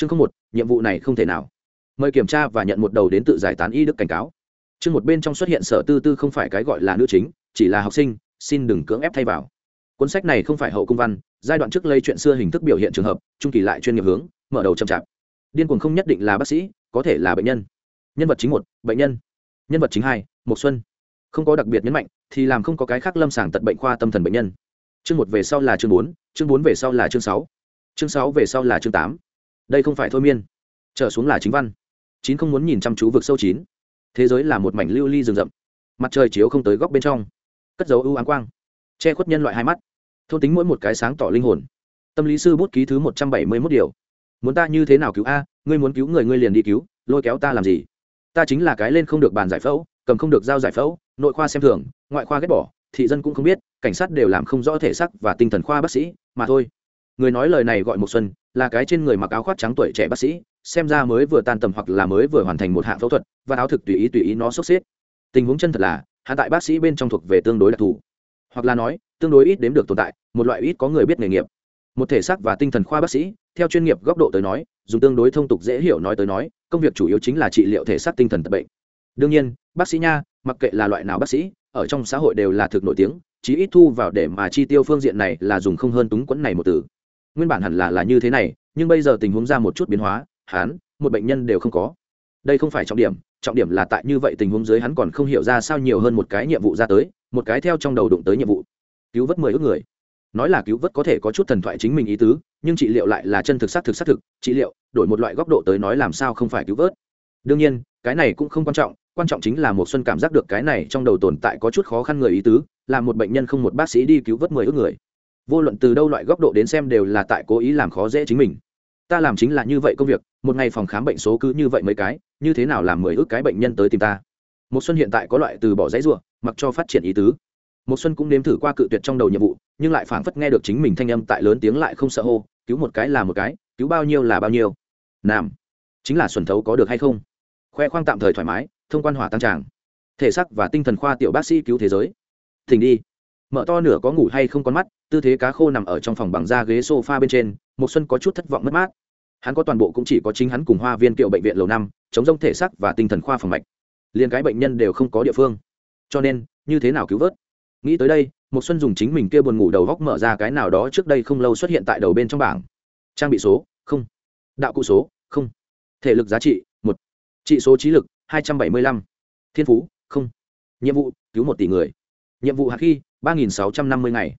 chương không một, nhiệm vụ này không thể nào. Mời kiểm tra và nhận một đầu đến tự giải tán y đức cảnh cáo. Chương một bên trong xuất hiện sở tư tư không phải cái gọi là nữ chính, chỉ là học sinh, xin đừng cưỡng ép thay vào. Cuốn sách này không phải hậu cung văn, giai đoạn trước lây chuyện xưa hình thức biểu hiện trường hợp, trung kỳ lại chuyên nghiệp hướng, mở đầu chậm chạp. Điên cuồng không nhất định là bác sĩ, có thể là bệnh nhân. Nhân vật chính một, bệnh nhân. Nhân vật chính hai một xuân. Không có đặc biệt nhấn mạnh, thì làm không có cái khác lâm sàng tật bệnh khoa tâm thần bệnh nhân. Chương một về sau là chương bốn chương bốn về sau là chương sáu. Chương sáu về sau là chương tám đây không phải thôi miên. Trở xuống là chính văn. Chín không muốn nhìn chăm chú vực sâu chín. Thế giới là một mảnh lưu ly rừng rậm. Mặt trời chiếu không tới góc bên trong. Cất dấu ưu áng quang. Che khuất nhân loại hai mắt. Thôn tính mỗi một cái sáng tỏ linh hồn. Tâm lý sư bút ký thứ một trăm bảy mươi mốt điều. Muốn ta như thế nào cứu a, ngươi muốn cứu người ngươi liền đi cứu, lôi kéo ta làm gì? Ta chính là cái lên không được bàn giải phẫu, cầm không được giao giải phẫu, nội khoa xem thường, ngoại khoa ghét bỏ, thị dân cũng không biết, cảnh sát đều làm không rõ thể sắc và tinh thần khoa bác sĩ, mà thôi người nói lời này gọi một xuân, là cái trên người mặc áo khoác trắng tuổi trẻ bác sĩ, xem ra mới vừa tan tầm hoặc là mới vừa hoàn thành một hạng phẫu thuật, và áo thực tùy ý tùy ý nó sốc xếp. Tình huống chân thật là, hạ tại bác sĩ bên trong thuộc về tương đối đặc thù. Hoặc là nói, tương đối ít đếm được tồn tại, một loại ít có người biết nghề nghiệp. Một thể xác và tinh thần khoa bác sĩ, theo chuyên nghiệp góc độ tới nói, dùng tương đối thông tục dễ hiểu nói tới nói, công việc chủ yếu chính là trị liệu thể xác tinh thần tập bệnh. Đương nhiên, bác sĩ nha, mặc kệ là loại nào bác sĩ, ở trong xã hội đều là thực nổi tiếng, chí ít thu vào để mà chi tiêu phương diện này là dùng không hơn túng quẫn này một từ nguyên bản hẳn là là như thế này, nhưng bây giờ tình huống ra một chút biến hóa, hắn, một bệnh nhân đều không có. Đây không phải trọng điểm trọng điểm là tại như vậy tình huống dưới hắn còn không hiểu ra sao nhiều hơn một cái nhiệm vụ ra tới, một cái theo trong đầu đụng tới nhiệm vụ. Cứu vớt mười ước người. Nói là cứu vớt có thể có chút thần thoại chính mình ý tứ, nhưng trị liệu lại là chân thực xác thực xác thực, trị liệu, đổi một loại góc độ tới nói làm sao không phải cứu vớt. Đương nhiên, cái này cũng không quan trọng quan trọng chính là một xuân cảm giác được cái này trong đầu tồn tại có chút khó khăn người ý tứ, là một bệnh nhân không một bác sĩ đi cứu vớt mười ước người vô luận từ đâu loại góc độ đến xem đều là tại cố ý làm khó dễ chính mình. Ta làm chính là như vậy công việc, một ngày phòng khám bệnh số cứ như vậy mấy cái, như thế nào làm mười ước cái bệnh nhân tới tìm ta? Một xuân hiện tại có loại từ bỏ dãy ruộng mặc cho phát triển ý tứ. Một xuân cũng nếm thử qua cự tuyệt trong đầu nhiệm vụ, nhưng lại phảng phất nghe được chính mình thanh âm tại lớn tiếng lại không sợ hô, cứu một cái là một cái, cứu bao nhiêu là bao nhiêu. Nam. Chính là xuân thấu có được hay không? Khoe khoang tạm thời thoải mái, thông quan hỏa tăng tràng. Thể sắc và tinh thần khoa tiểu bác sĩ cứu thế giới. Thỉnh đi. Mở to nửa có ngủ hay không con mắt tư thế cá khô nằm ở trong phòng bằng da ghế sofa bên trên một xuân có chút thất vọng mất mát. Hắn có toàn bộ cũng chỉ có chính hắn cùng hoa viên kiệu bệnh viện lầu năm, chống rông thể sắc và tinh thần khoa phòng mạch. Liền cái bệnh nhân đều không có địa phương. Cho nên, như thế nào cứu vớt? Nghĩ tới đây một xuân dùng chính mình kia buồn ngủ đầu góc mở ra cái nào đó trước đây không lâu xuất hiện tại đầu bên trong bảng. Trang bị số, không. Đạo cụ số, không. Thể lực giá trị, một. Trị số trí lực, hai trăm bảy mươi lăm. Thiên phú, không. Nhiệm vụ, cứu một tỷ người. Nhiệm vụ hạt khi, ba nghìn sáu trăm năm mươi ngày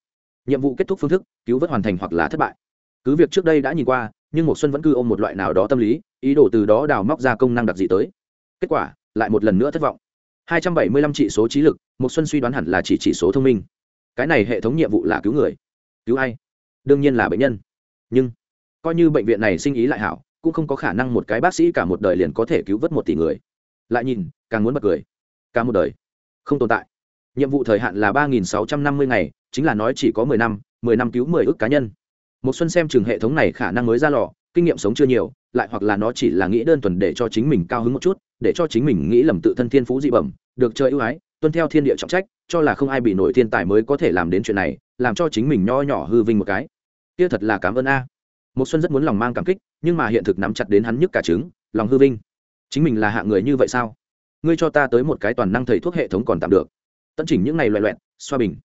nhiệm vụ kết thúc phương thức, cứu vớt hoàn thành hoặc là thất bại. Cứ việc trước đây đã nhìn qua, nhưng một xuân vẫn cứ ôm một loại nào đó tâm lý, ý đồ từ đó đào móc ra công năng đặc dị tới. Kết quả, lại một lần nữa thất vọng. 275 trị số trí lực một xuân suy đoán hẳn là chỉ chỉ số thông minh. Cái này hệ thống nhiệm vụ là cứu người. Cứu ai? Đương nhiên là bệnh nhân. Nhưng, coi như bệnh viện này sinh ý lại hảo, cũng không có khả năng một cái bác sĩ cả một đời liền có thể cứu vớt một tỷ người. Lại nhìn, càng muốn bật cười. Cả một đời không tồn tại nhiệm vụ thời hạn là ba nghìn sáu trăm năm mươi ngày, chính là nói chỉ có mười năm mười năm cứu mười ước cá nhân. Một xuân xem chừng hệ thống này khả năng mới ra lò, kinh nghiệm sống chưa nhiều, lại hoặc là nó chỉ là nghĩ đơn thuần để cho chính mình cao hứng một chút, để cho chính mình nghĩ lầm tự thân thiên phú dị bẩm, được chơi ưu ái, tuân theo thiên địa trọng trách, cho là không ai bị nổi thiên tài mới có thể làm đến chuyện này, làm cho chính mình nho nhỏ hư vinh một cái. Kia thật là cảm ơn a. Một xuân rất muốn lòng mang cảm kích, nhưng mà hiện thực nắm chặt đến hắn nhức cả trứng, lòng hư vinh. Chính mình là hạng người như vậy sao? Ngươi cho ta tới một cái toàn năng thầy thuốc hệ thống còn tạm được tận chỉnh những ngày loẹ loẹt, xoa bình.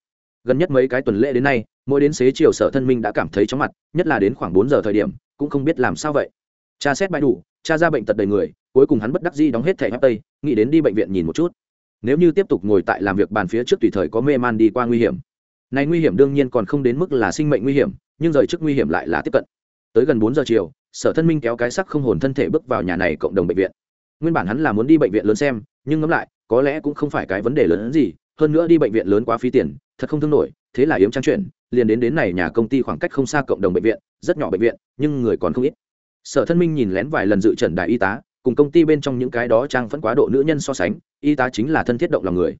Gần nhất mấy cái tuần lễ đến nay mỗi đến xế chiều sở thân minh đã cảm thấy chóng mặt nhất là đến khoảng bốn giờ thời điểm cũng không biết làm sao vậy. Cha xét bãi đủ cha ra bệnh tật đầy người cuối cùng hắn bất đắc di đóng hết thẻ hấp tây nghĩ đến đi bệnh viện nhìn một chút. Nếu như tiếp tục ngồi tại làm việc bàn phía trước tùy thời có mê man đi qua nguy hiểm. Này nguy hiểm đương nhiên còn không đến mức là sinh mệnh nguy hiểm nhưng rời trước nguy hiểm lại là tiếp cận. Tới gần bốn giờ chiều sở thân minh kéo cái sắc không hồn thân thể bước vào nhà này cộng đồng bệnh viện. Nguyên bản hắn là muốn đi bệnh viện lớn xem nhưng ngẫm lại có lẽ cũng không phải cái vấn đề lớn hơn gì hơn nữa đi bệnh viện lớn quá phí tiền, thật không thương nổi, thế là yếm trang chuyển, liền đến đến này nhà công ty khoảng cách không xa cộng đồng bệnh viện, rất nhỏ bệnh viện, nhưng người còn không ít. Sở thân minh nhìn lén vài lần dự trần đại y tá, cùng công ty bên trong những cái đó trang vẫn quá độ nữ nhân so sánh, y tá chính là thân thiết động lòng người.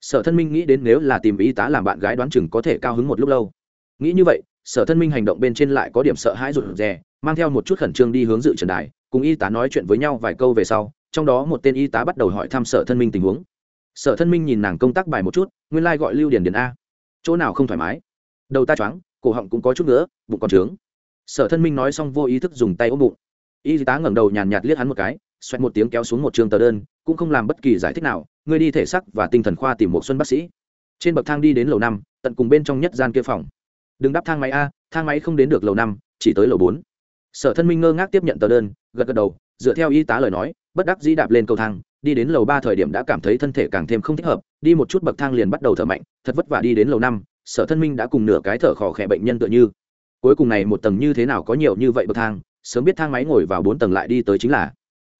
Sở thân minh nghĩ đến nếu là tìm y tá làm bạn gái đoán chừng có thể cao hứng một lúc lâu. Nghĩ như vậy, sở thân minh hành động bên trên lại có điểm sợ hãi rụt rè, mang theo một chút khẩn trương đi hướng dự trần đài, cùng y tá nói chuyện với nhau vài câu về sau, trong đó một tên y tá bắt đầu hỏi thăm sở thân minh tình huống sở thân minh nhìn nàng công tác bài một chút, nguyên lai、like、gọi lưu điển điển a. Chỗ nào không thoải mái? Đầu ta choáng, cổ họng cũng có chút nữa bụng còn trướng. Sở thân minh nói xong vô ý thức dùng tay ôm bụng. Y tá ngẩng đầu nhàn nhạt liếc hắn một cái, xoẹt một tiếng kéo xuống một trường tờ đơn, cũng không làm bất kỳ giải thích nào, ngươi đi thể sắc và tinh thần khoa tìm một xuân bác sĩ. Trên bậc thang đi đến lầu năm, tận cùng bên trong nhất gian kia phòng. Đừng đắp thang máy a, thang máy không đến được lầu năm, chỉ tới lầu bốn. Sở thân minh ngơ ngác tiếp nhận tờ đơn, gật gật đầu, dựa theo y tá lời nói, bất đắc dĩ đạp lên cầu thang đi đến lầu ba thời điểm đã cảm thấy thân thể càng thêm không thích hợp, đi một chút bậc thang liền bắt đầu thở mạnh, thật vất vả đi đến lầu năm, sở thân minh đã cùng nửa cái thở khò khẽ bệnh nhân tựa như. Cuối cùng này một tầng như thế nào có nhiều như vậy bậc thang, sớm biết thang máy ngồi vào bốn tầng lại đi tới chính là.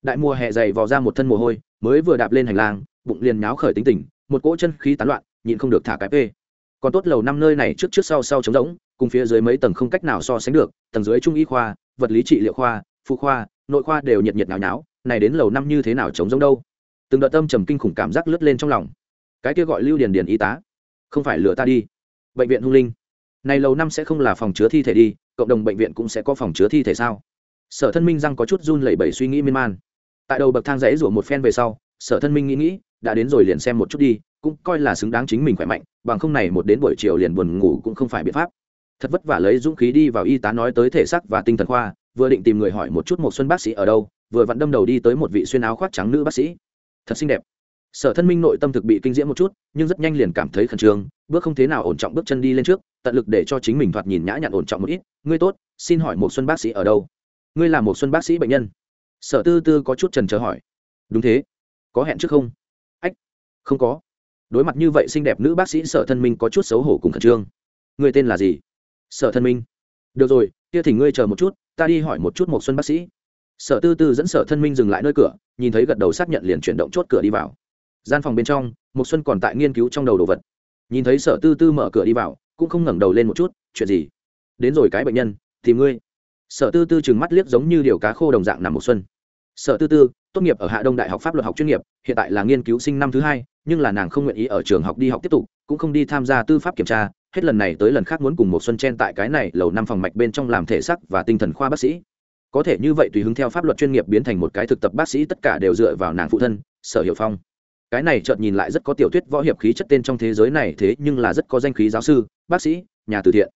Đại mùa hè dày vò ra một thân mồ hôi, mới vừa đạp lên hành lang, bụng liền nháo khởi tính tình, một cỗ chân khí tán loạn, nhịn không được thả cái p còn tốt lầu năm nơi này trước trước sau sau trống rỗng, cùng phía dưới mấy tầng không cách nào so sánh được, tầng dưới trung y khoa, vật lý trị liệu khoa, phụ khoa, nội khoa đều nhiệt nhiệt nháo nháo này đến lầu năm như thế nào chống giống đâu? Từng đợt tâm trầm kinh khủng cảm giác lướt lên trong lòng. Cái kia gọi lưu điền điền y tá, không phải lừa ta đi. Bệnh viện hung linh. Này lầu năm sẽ không là phòng chứa thi thể đi, cộng đồng bệnh viện cũng sẽ có phòng chứa thi thể sao? Sở thân minh răng có chút run lẩy bẩy suy nghĩ miên man. Tại đầu bậc thang rẽ rủa một phen về sau, sở thân minh nghĩ nghĩ, đã đến rồi liền xem một chút đi, cũng coi là xứng đáng chính mình khỏe mạnh, bằng không này một đến buổi chiều liền buồn ngủ cũng không phải biện pháp. Thật vất vả lấy dũng khí đi vào y tá nói tới thể xác và tinh thần khoa, vừa định tìm người hỏi một chút một xuân bác sĩ ở đâu vừa vặn đâm đầu đi tới một vị xuyên áo khoác trắng nữ bác sĩ. Thật xinh đẹp. Sở thân minh nội tâm thực bị kinh diễm một chút, nhưng rất nhanh liền cảm thấy khẩn trương, bước không thế nào ổn trọng bước chân đi lên trước, tận lực để cho chính mình thoạt nhìn nhã nhặn ổn trọng một ít. Ngươi tốt, xin hỏi một xuân bác sĩ ở đâu? Ngươi là một xuân bác sĩ bệnh nhân. Sở tư tư có chút trần chờ hỏi. Đúng thế. Có hẹn trước không? Ách, không có. Đối mặt như vậy xinh đẹp nữ bác sĩ, sở thân minh có chút xấu hổ cùng khẩn trương. Người tên là gì? Sở thân minh. Được rồi, kia thì ngươi chờ một chút, ta đi hỏi một chút một xuân bác sĩ sở tư tư dẫn sở thân minh dừng lại nơi cửa, nhìn thấy gật đầu xác nhận liền chuyển động chốt cửa đi vào. Gian phòng bên trong một xuân còn tại nghiên cứu trong đầu đồ vật. Nhìn thấy sở tư tư mở cửa đi vào, cũng không ngẩng đầu lên một chút, chuyện gì? Đến rồi cái bệnh nhân, tìm ngươi. Sở tư tư chừng mắt liếc giống như điều cá khô đồng dạng nằm một xuân. Sở tư tư, tốt nghiệp ở hạ đông đại học pháp luật học chuyên nghiệp, hiện tại là nghiên cứu sinh năm thứ hai, nhưng là nàng không nguyện ý ở trường học đi học tiếp tục, cũng không đi tham gia tư pháp kiểm tra, hết lần này tới lần khác muốn cùng một xuân chen tại cái này lầu năm phòng mạch bên trong làm thể sắc và tinh thần khoa bác sĩ có thể như vậy tùy hứng theo pháp luật chuyên nghiệp biến thành một cái thực tập bác sĩ, tất cả đều dựa vào nàng phụ thân, sở hiệu phong. Cái này chợt nhìn lại rất có tiểu thuyết võ hiệp khí chất tên trong thế giới này, thế nhưng là rất có danh khí giáo sư, bác sĩ, nhà từ thiện.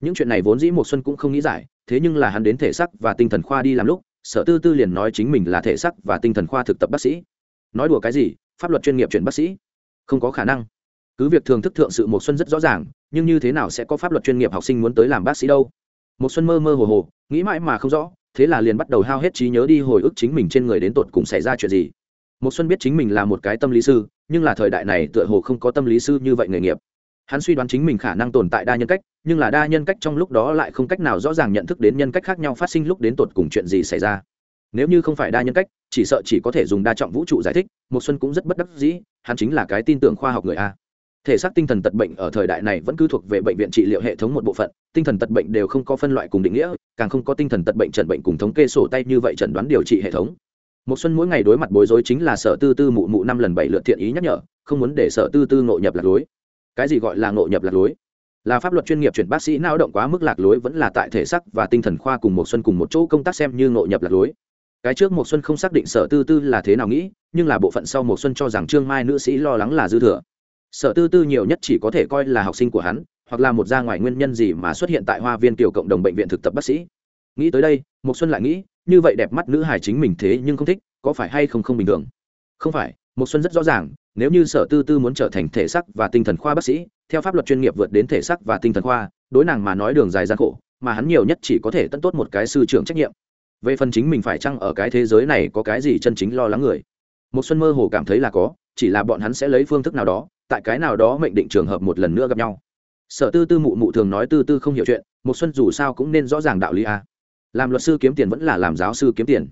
Những chuyện này vốn dĩ một xuân cũng không nghĩ giải, thế nhưng là hắn đến thể xác và tinh thần khoa đi làm lúc, sở tư tư liền nói chính mình là thể xác và tinh thần khoa thực tập bác sĩ. Nói đùa cái gì, pháp luật chuyên nghiệp chuyển bác sĩ? Không có khả năng. Cứ việc thường thức thượng sự một xuân rất rõ ràng, nhưng như thế nào sẽ có pháp luật chuyên nghiệp học sinh muốn tới làm bác sĩ đâu? Một xuân mơ mơ hồ hồ, nghĩ mãi mà không rõ thế là liền bắt đầu hao hết trí nhớ đi hồi ức chính mình trên người đến tột cùng xảy ra chuyện gì. Một xuân biết chính mình là một cái tâm lý sư, nhưng là thời đại này tựa hồ không có tâm lý sư như vậy nghề nghiệp. Hắn suy đoán chính mình khả năng tồn tại đa nhân cách, nhưng là đa nhân cách trong lúc đó lại không cách nào rõ ràng nhận thức đến nhân cách khác nhau phát sinh lúc đến tột cùng chuyện gì xảy ra. Nếu như không phải đa nhân cách, chỉ sợ chỉ có thể dùng đa trọng vũ trụ giải thích một xuân cũng rất bất đắc dĩ, hắn chính là cái tin tưởng khoa học người a thể xác tinh thần tật bệnh ở thời đại này vẫn cứ thuộc về bệnh viện trị liệu hệ thống một bộ phận, tinh thần tật bệnh đều không có phân loại cùng định nghĩa, càng không có tinh thần tật bệnh trần bệnh cùng thống kê sổ tay như vậy chẩn đoán điều trị hệ thống. Một xuân mỗi ngày đối mặt bối rối chính là sở tư tư mụ mụ năm lần bảy lượt thiện ý nhắc nhở, không muốn để sở tư tư ngộ nhập lạc lối. Cái gì gọi là ngộ nhập lạc lối? Là pháp luật chuyên nghiệp chuyển bác sĩ não động quá mức lạc lối vẫn là tại thể xác và tinh thần khoa cùng một xuân cùng một chỗ công tác xem như ngộ nhập lạc lối. Cái trước một xuân không xác định sở tư tư là thế nào nghĩ, nhưng là bộ phận sau một xuân cho rằng trương mai nữ sĩ lo lắng là dư thừa sở tư tư nhiều nhất chỉ có thể coi là học sinh của hắn, hoặc là một ra ngoài nguyên nhân gì mà xuất hiện tại hoa viên tiểu cộng đồng bệnh viện thực tập bác sĩ. Nghĩ tới đây một xuân lại nghĩ, như vậy đẹp mắt nữ hài chính mình thế nhưng không thích, có phải hay không không bình thường? Không phải một xuân rất rõ ràng, nếu như sở tư tư muốn trở thành thể sắc và tinh thần khoa bác sĩ, theo pháp luật chuyên nghiệp vượt đến thể sắc và tinh thần khoa, đối nàng mà nói đường dài gian khổ, mà hắn nhiều nhất chỉ có thể tận tốt một cái sư trưởng trách nhiệm. Về phần chính mình phải chăng ở cái thế giới này có cái gì chân chính lo lắng người? Một xuân mơ hồ cảm thấy là có, chỉ là bọn hắn sẽ lấy phương thức nào đó tại cái nào đó mệnh định trường hợp một lần nữa gặp nhau. Sở tư tư mụ mụ thường nói tư tư không hiểu chuyện một xuân dù sao cũng nên rõ ràng đạo lý a. Làm luật sư kiếm tiền vẫn là làm giáo sư kiếm tiền.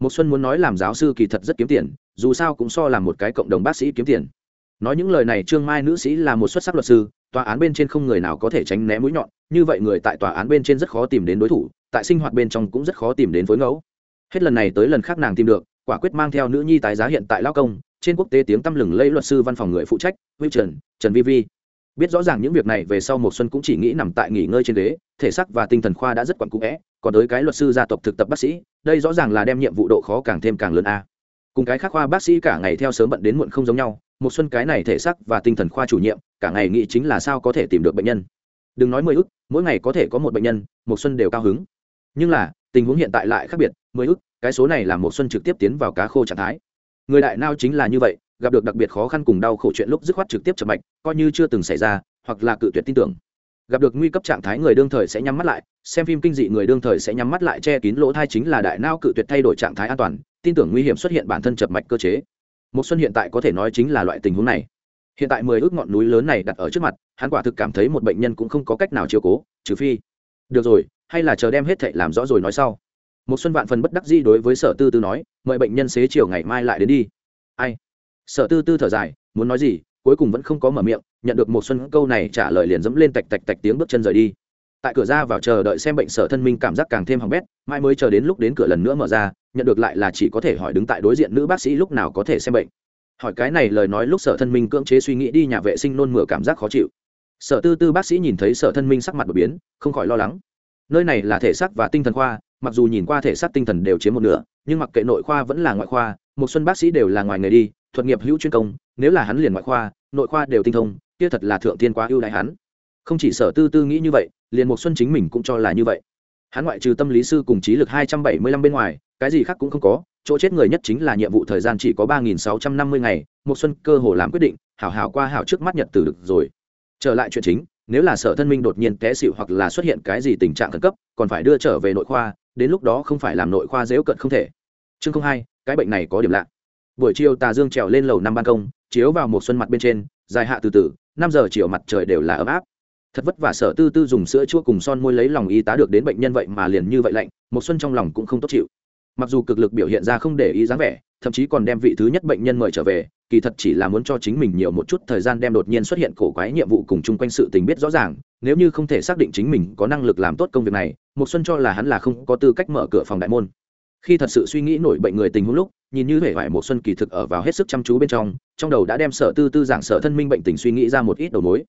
Một xuân muốn nói làm giáo sư kỳ thật rất kiếm tiền, dù sao cũng so làm một cái cộng đồng bác sĩ kiếm tiền. Nói những lời này trương mai nữ sĩ là một xuất sắc luật sư, tòa án bên trên không người nào có thể tránh né mũi nhọn, như vậy người tại tòa án bên trên rất khó tìm đến đối thủ, tại sinh hoạt bên trong cũng rất khó tìm đến phối ngẫu. Hết lần này tới lần khác nàng tìm được, quả quyết mang theo nữ nhi tái giá hiện tại lao công trên quốc tế tiếng tăm lừng lẫy luật sư văn phòng người phụ trách, huy trần trần vi vi. Biết rõ ràng những việc này về sau một xuân cũng chỉ nghĩ nằm tại nghỉ ngơi trên ghế, thể xác và tinh thần khoa đã rất quặn cũ vẽ còn tới cái luật sư gia tộc thực tập bác sĩ, đây rõ ràng là đem nhiệm vụ độ khó càng thêm càng lớn a. Cùng cái khác khoa bác sĩ cả ngày theo sớm bận đến muộn không giống nhau một xuân cái này thể xác và tinh thần khoa chủ nhiệm, cả ngày nghĩ chính là sao có thể tìm được bệnh nhân. Đừng nói mười ức, mỗi ngày có thể có một bệnh nhân một xuân đều cao hứng. Nhưng là, tình huống hiện tại lại khác biệt, mười ức, cái số này là một xuân trực tiếp tiến vào cá khô trạng thái người đại nao chính là như vậy, gặp được đặc biệt khó khăn cùng đau khổ chuyện lúc dứt khoát trực tiếp chậm mạch, coi như chưa từng xảy ra, hoặc là cự tuyệt tin tưởng. Gặp được nguy cấp trạng thái người đương thời sẽ nhắm mắt lại, xem phim kinh dị người đương thời sẽ nhắm mắt lại che kín lỗ thai chính là đại nao cự tuyệt thay đổi trạng thái an toàn, tin tưởng nguy hiểm xuất hiện bản thân chập mạch cơ chế. Một xuân hiện tại có thể nói chính là loại tình huống này. Hiện tại mười ước ngọn núi lớn này đặt ở trước mặt, hắn quả thực cảm thấy một bệnh nhân cũng không có cách nào chiều cố, trừ phi. Được rồi, hay là chờ đem hết thệ làm rõ rồi nói sau một xuân vạn phần bất đắc dĩ đối với sở tư tư nói, mời bệnh nhân xế chiều ngày mai lại đến đi. Ai? Sở tư tư thở dài, muốn nói gì? Cuối cùng vẫn không có mở miệng, nhận được một xuân câu này trả lời liền dẫm lên tạch tạch tạch tiếng bước chân rời đi. Tại cửa ra vào chờ đợi xem bệnh sở thân minh cảm giác càng thêm hỏng bét mai mới chờ đến lúc đến cửa lần nữa mở ra, nhận được lại là chỉ có thể hỏi đứng tại đối diện nữ bác sĩ lúc nào có thể xem bệnh. Hỏi cái này lời nói lúc sở thân minh cưỡng chế suy nghĩ đi nhà vệ sinh nôn mửa cảm giác khó chịu. Sở tư tư bác sĩ nhìn thấy sở thân minh sắc mặt đột biến, không khỏi lo lắng nơi này là thể xác và tinh thần khoa, mặc dù nhìn qua thể xác tinh thần đều chiếm một nửa, nhưng mặc kệ nội khoa vẫn là ngoại khoa, một xuân bác sĩ đều là ngoài nghề đi, thuật nghiệp hữu chuyên công, nếu là hắn liền ngoại khoa, nội khoa đều tinh thông, kia thật là thượng tiên quá ưu đại hắn. Không chỉ sở tư tư nghĩ như vậy, liền một xuân chính mình cũng cho là như vậy. Hắn ngoại trừ tâm lý sư cùng trí lực hai trăm bảy mươi lăm bên ngoài, cái gì khác cũng không có, chỗ chết người nhất chính là nhiệm vụ thời gian chỉ có ba nghìn sáu trăm năm mươi ngày, một xuân cơ hồ làm quyết định, hảo hảo qua hảo trước mắt nhật tử được rồi. Trở lại chuyện chính nếu là sở thân minh đột nhiên té xịu hoặc là xuất hiện cái gì tình trạng khẩn cấp, còn phải đưa trở về nội khoa, đến lúc đó không phải làm nội khoa dễu cận không thể. Chương không hai, cái bệnh này có điểm lạ. Buổi chiều tà dương trèo lên lầu năm ban công, chiếu vào một xuân mặt bên trên, dài hạ từ từ, năm giờ chiều mặt trời đều là ấm áp. Thật vất vả sở tư tư dùng sữa chua cùng son môi lấy lòng y tá được đến bệnh nhân vậy mà liền như vậy lạnh, một xuân trong lòng cũng không tốt chịu mặc dù cực lực biểu hiện ra không để ý dáng vẻ, thậm chí còn đem vị thứ nhất bệnh nhân mời trở về, kỳ thật chỉ là muốn cho chính mình nhiều một chút thời gian đem đột nhiên xuất hiện cổ quái nhiệm vụ cùng chung quanh sự tình biết rõ ràng, nếu như không thể xác định chính mình có năng lực làm tốt công việc này một xuân cho là hắn là không có tư cách mở cửa phòng đại môn. Khi thật sự suy nghĩ nổi bệnh người tình huống lúc, nhìn như hệ vải một xuân kỳ thực ở vào hết sức chăm chú bên trong trong đầu đã đem sở tư tư giảng sở thân minh bệnh tình suy nghĩ ra một ít đầu mối.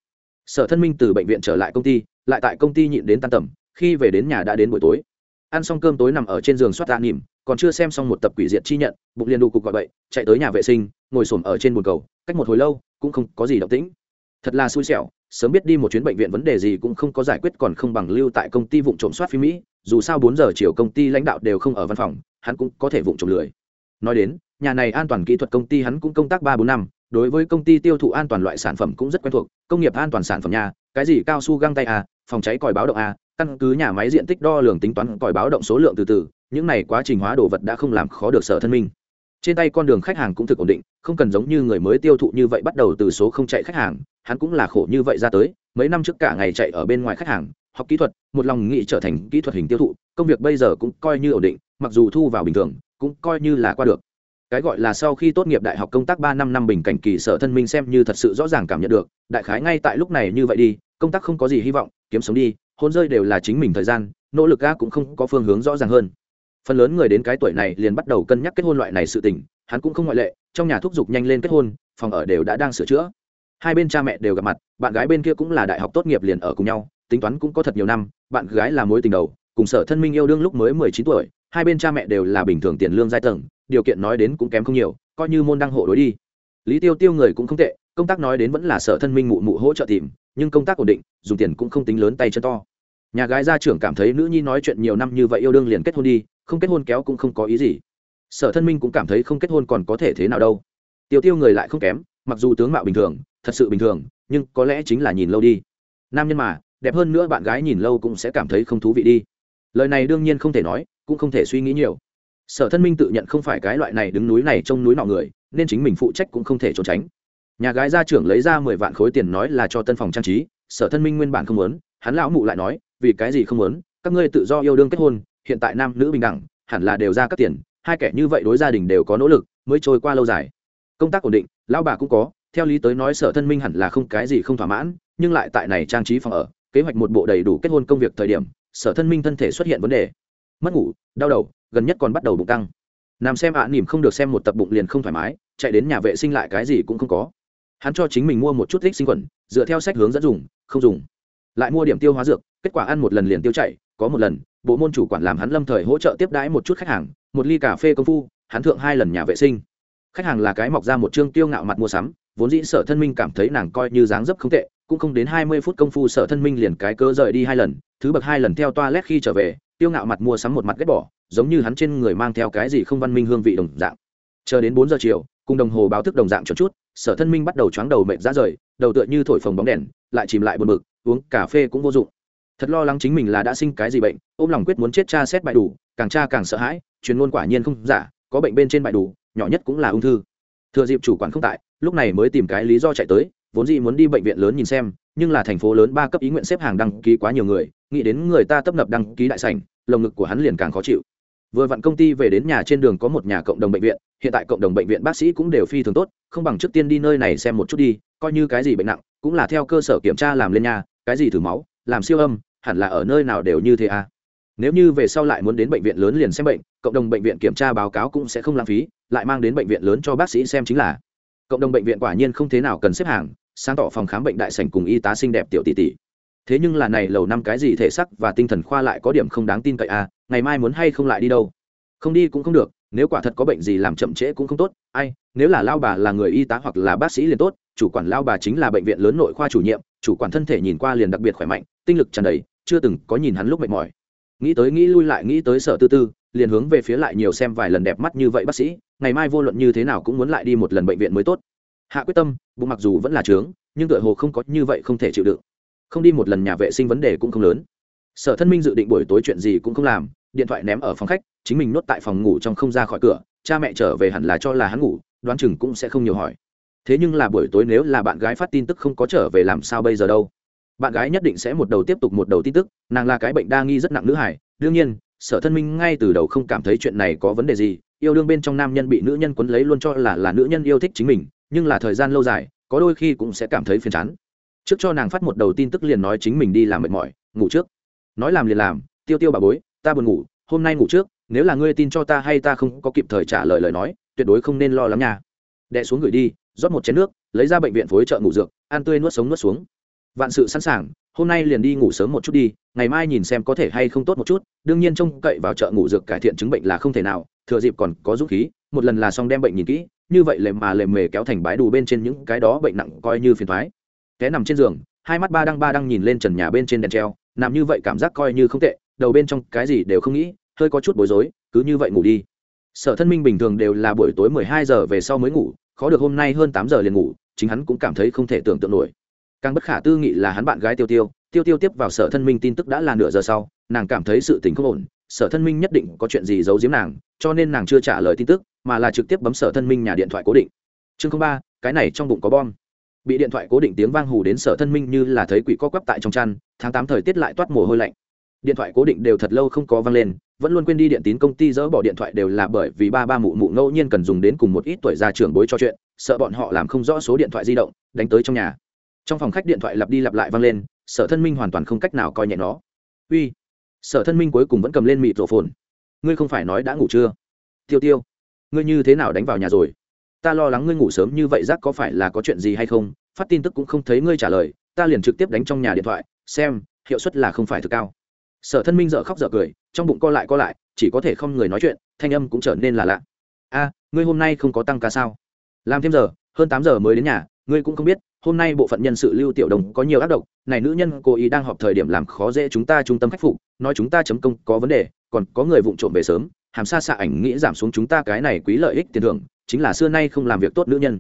Sở thân minh từ bệnh viện trở lại công ty, lại tại công ty nhịn đến tan tầm, khi về đến nhà đã đến buổi tối ăn xong cơm tối nằm ở trên giường soát tạ nỉm, còn chưa xem xong một tập quỷ diệt chi nhận bụng liền đủ cục gọi bậy, chạy tới nhà vệ sinh, ngồi xổm ở trên bồn cầu, cách một hồi lâu, cũng không có gì động tĩnh. Thật là xui xẻo, sớm biết đi một chuyến bệnh viện vấn đề gì cũng không có giải quyết còn không bằng lưu tại công ty vụ trộm soát phim mỹ, dù sao bốn giờ chiều công ty lãnh đạo đều không ở văn phòng, hắn cũng có thể vụ trộm lười. Nói đến, nhà này an toàn kỹ thuật công ty hắn cũng công tác ba bốn năm, đối với công ty tiêu thụ an toàn loại sản phẩm cũng rất quen thuộc, công nghiệp an toàn sản phẩm nhà, cái gì cao su găng tay à phòng cháy còi báo động à căn cứ nhà máy diện tích đo lường tính toán còi báo động số lượng từ từ, những này quá trình hóa đồ vật đã không làm khó được sở thân minh. Trên tay con đường khách hàng cũng thực ổn định, không cần giống như người mới tiêu thụ như vậy bắt đầu từ số không chạy khách hàng, hắn cũng là khổ như vậy ra tới, mấy năm trước cả ngày chạy ở bên ngoài khách hàng, học kỹ thuật, một lòng nghĩ trở thành kỹ thuật hình tiêu thụ, công việc bây giờ cũng coi như ổn định, mặc dù thu vào bình thường, cũng coi như là qua được. Cái gọi là sau khi tốt nghiệp đại học công tác ba năm năm bình cảnh kỳ sở thân minh xem như thật sự rõ ràng cảm nhận được, đại khái ngay tại lúc này như vậy đi, công tác không có gì hy vọng, kiếm sống đi hôn rơi đều là chính mình thời gian, nỗ lực ga cũng không có phương hướng rõ ràng hơn. Phần lớn người đến cái tuổi này liền bắt đầu cân nhắc kết hôn loại này sự tình, hắn cũng không ngoại lệ, trong nhà thúc giục nhanh lên kết hôn, phòng ở đều đã đang sửa chữa. Hai bên cha mẹ đều gặp mặt, bạn gái bên kia cũng là đại học tốt nghiệp liền ở cùng nhau, tính toán cũng có thật nhiều năm, bạn gái là mối tình đầu, cùng sở thân minh yêu đương lúc mới mười chín tuổi, hai bên cha mẹ đều là bình thường tiền lương giai tầng, điều kiện nói đến cũng kém không nhiều, coi như môn đăng hộ đối đi. Lý tiêu tiêu người cũng không tệ, công tác nói đến vẫn là sở thân minh mụ mụ hỗ trợ tìm nhưng công tác ổn định, dùng tiền cũng không tính lớn tay chân to. Nhà gái gia trưởng cảm thấy nữ nhi nói chuyện nhiều năm như vậy yêu đương liền kết hôn đi, không kết hôn kéo cũng không có ý gì. Sở thân minh cũng cảm thấy không kết hôn còn có thể thế nào đâu. Tiêu tiêu người lại không kém, mặc dù tướng mạo bình thường, thật sự bình thường, nhưng có lẽ chính là nhìn lâu đi. Nam nhân mà, đẹp hơn nữa bạn gái nhìn lâu cũng sẽ cảm thấy không thú vị đi. Lời này đương nhiên không thể nói, cũng không thể suy nghĩ nhiều. Sở thân minh tự nhận không phải cái loại này đứng núi này trông núi nọ người, nên chính mình phụ trách cũng không thể trốn tránh nhà gái gia trưởng lấy ra mười vạn khối tiền nói là cho tân phòng trang trí sở thân minh nguyên bản không muốn hắn lão mụ lại nói vì cái gì không muốn các ngươi tự do yêu đương kết hôn hiện tại nam nữ bình đẳng hẳn là đều ra các tiền hai kẻ như vậy đối gia đình đều có nỗ lực mới trôi qua lâu dài. Công tác ổn định lão bà cũng có theo lý tới nói sở thân minh hẳn là không cái gì không thỏa mãn nhưng lại tại này trang trí phòng ở kế hoạch một bộ đầy đủ kết hôn công việc thời điểm sở thân minh thân thể xuất hiện vấn đề. Mất ngủ đau đầu gần nhất còn bắt đầu bụng tăng nằm xem ạ à, nỉm không được xem một tập bụng liền không thoải mái chạy đến nhà vệ sinh lại cái gì cũng không có hắn cho chính mình mua một chút thích sinh khuẩn, dựa theo sách hướng dẫn dùng, không dùng. Lại mua điểm tiêu hóa dược, kết quả ăn một lần liền tiêu chảy, có một lần, bộ môn chủ quản làm hắn lâm thời hỗ trợ tiếp đãi một chút khách hàng, một ly cà phê công phu, hắn thượng hai lần nhà vệ sinh. Khách hàng là cái mọc ra một chương tiêu ngạo mặt mua sắm, vốn dĩ sở thân minh cảm thấy nàng coi như dáng dấp không tệ, cũng không đến hai mươi phút công phu sở thân minh liền cái cơ rời đi hai lần, thứ bậc hai lần theo toilet khi trở về tiêu ngạo mặt mua sắm một mặt ghét bỏ, giống như hắn trên người mang theo cái gì không văn minh hương vị đồng dạng. Chờ đến bốn giờ chiều cùng đồng hồ báo thức đồng dạng chuẩn chút, sở thân minh bắt đầu choáng đầu mệt ra rời, đầu tựa như thổi phồng bóng đèn, lại chìm lại buồn bực, uống cà phê cũng vô dụng. Thật lo lắng chính mình là đã sinh cái gì bệnh, ôm lòng quyết muốn chết cha xét bại đủ, càng cha càng sợ hãi, truyền ngôn quả nhiên không giả, có bệnh bên trên bại đủ, nhỏ nhất cũng là ung thư. Thừa dịp chủ quản không tại, lúc này mới tìm cái lý do chạy tới, vốn dĩ muốn đi bệnh viện lớn nhìn xem, nhưng là thành phố lớn ba cấp ý nguyện xếp hàng đăng ký quá nhiều người, nghĩ đến người ta tấp nập đăng ký đại sảnh, lồng ngực của hắn liền càng khó chịu. Vừa vặn công ty về đến nhà trên đường có một nhà cộng đồng bệnh viện hiện tại cộng đồng bệnh viện bác sĩ cũng đều phi thường tốt, không bằng trước tiên đi nơi này xem một chút đi, coi như cái gì bệnh nặng, cũng là theo cơ sở kiểm tra làm lên nhà cái gì thử máu, làm siêu âm, hẳn là ở nơi nào đều như thế à. Nếu như về sau lại muốn đến bệnh viện lớn liền xem bệnh, cộng đồng bệnh viện kiểm tra báo cáo cũng sẽ không lãng phí, lại mang đến bệnh viện lớn cho bác sĩ xem chính là. Cộng đồng bệnh viện quả nhiên không thế nào cần xếp hàng, sáng tỏ phòng khám bệnh đại sảnh cùng y tá xinh đẹp tiểu tỷ tỷ. Thế nhưng là này lầu năm cái gì thể sắc và tinh thần khoa lại có điểm không đáng tin cậy à ngày mai muốn hay không lại đi đâu? Không đi cũng không được nếu quả thật có bệnh gì làm chậm trễ cũng không tốt, ai, nếu là lao bà là người y tá hoặc là bác sĩ liền tốt, chủ quản lao bà chính là bệnh viện lớn nội khoa chủ nhiệm, chủ quản thân thể nhìn qua liền đặc biệt khỏe mạnh, tinh lực tràn đầy, chưa từng có nhìn hắn lúc mệt mỏi. Nghĩ tới nghĩ lui lại, nghĩ tới sở tư tư, liền hướng về phía lại nhiều xem vài lần đẹp mắt như vậy bác sĩ, ngày mai vô luận như thế nào cũng muốn lại đi một lần bệnh viện mới tốt. Hạ quyết tâm, bụng mặc dù vẫn là trướng, nhưng tựa hồ không có như vậy không thể chịu đựng. Không đi một lần nhà vệ sinh vấn đề cũng không lớn. Sở thân minh dự định buổi tối chuyện gì cũng không làm điện thoại ném ở phòng khách, chính mình nuốt tại phòng ngủ trong không ra khỏi cửa, cha mẹ trở về hẳn là cho là hắn ngủ, đoán chừng cũng sẽ không nhiều hỏi. Thế nhưng là buổi tối nếu là bạn gái phát tin tức không có trở về làm sao bây giờ đâu? Bạn gái nhất định sẽ một đầu tiếp tục một đầu tin tức, nàng là cái bệnh đa nghi rất nặng nữ hải đương nhiên, sở thân minh ngay từ đầu không cảm thấy chuyện này có vấn đề gì, yêu đương bên trong nam nhân bị nữ nhân quấn lấy luôn cho là là nữ nhân yêu thích chính mình, nhưng là thời gian lâu dài, có đôi khi cũng sẽ cảm thấy phiền chán. Trước cho nàng phát một đầu tin tức liền nói chính mình đi làm mệt mỏi, ngủ trước. Nói làm liền làm, tiêu tiêu bà bối ta buồn ngủ, hôm nay ngủ trước, nếu là ngươi tin cho ta hay ta không có kịp thời trả lời lời nói, tuyệt đối không nên lo lắng nha. Đẻ xuống gửi đi, rót một chén nước, lấy ra bệnh viện phối trợ ngủ dược, ăn tươi nuốt sống nuốt xuống. Vạn sự sẵn sàng, hôm nay liền đi ngủ sớm một chút đi, ngày mai nhìn xem có thể hay không tốt một chút, đương nhiên trông cậy vào chợ ngủ dược cải thiện chứng bệnh là không thể nào, thừa dịp còn có dũng khí, một lần là xong đem bệnh nhìn kỹ, như vậy lề mà lề mề kéo thành bãi đủ bên trên những cái đó bệnh nặng coi như phiền thoái. Té nằm trên giường, hai mắt ba đăng ba đăng nhìn lên trần nhà bên trên đèn treo, nằm như vậy cảm giác coi như không tệ đầu bên trong cái gì đều không nghĩ, hơi có chút bối rối, cứ như vậy ngủ đi. Sở thân minh bình thường đều là buổi tối mười hai giờ về sau mới ngủ, khó được hôm nay hơn tám giờ liền ngủ, chính hắn cũng cảm thấy không thể tưởng tượng nổi. Càng bất khả tư nghị là hắn bạn gái tiêu tiêu tiêu tiêu tiếp vào sở thân minh tin tức đã là nửa giờ sau, nàng cảm thấy sự tình không ổn, sở thân minh nhất định có chuyện gì giấu giếm nàng, cho nên nàng chưa trả lời tin tức, mà là trực tiếp bấm sở thân minh nhà điện thoại cố định. Chương ba, cái này trong bụng có bom. Bị điện thoại cố định tiếng vang hù đến sở thân minh như là thấy quỷ co quắp tại trong chăn, tháng tám thời tiết lại toát mồ hôi lạnh điện thoại cố định đều thật lâu không có vang lên, vẫn luôn quên đi điện tín công ty dỡ bỏ điện thoại đều là bởi vì ba ba mụ mụ ngẫu nhiên cần dùng đến cùng một ít tuổi già trưởng bối cho chuyện, sợ bọn họ làm không rõ số điện thoại di động, đánh tới trong nhà. Trong phòng khách điện thoại lặp đi lặp lại vang lên, sở thân minh hoàn toàn không cách nào coi nhẹ nó. Uy. Sở thân minh cuối cùng vẫn cầm lên mịt rổ phồn. Ngươi không phải nói đã ngủ chưa? Tiêu tiêu, ngươi như thế nào đánh vào nhà rồi? Ta lo lắng ngươi ngủ sớm như vậy rác có phải là có chuyện gì hay không? Phát tin tức cũng không thấy ngươi trả lời, ta liền trực tiếp đánh trong nhà điện thoại, xem, hiệu suất là không phải thực cao sở thân minh dợ khóc dợ cười, trong bụng co lại co lại, chỉ có thể không người nói chuyện, thanh âm cũng trở nên là lạ. A, ngươi hôm nay không có tăng ca sao? Làm thêm giờ, hơn tám giờ mới đến nhà, ngươi cũng không biết, hôm nay bộ phận nhân sự lưu tiểu đồng có nhiều ác độc, này nữ nhân cố ý đang họp thời điểm làm khó dễ chúng ta trung tâm khách phục, nói chúng ta chấm công có vấn đề, còn có người vụng trộm về sớm, hàm xa xạ ảnh nghĩ giảm xuống chúng ta cái này quý lợi ích tiền thưởng, chính là xưa nay không làm việc tốt nữ nhân.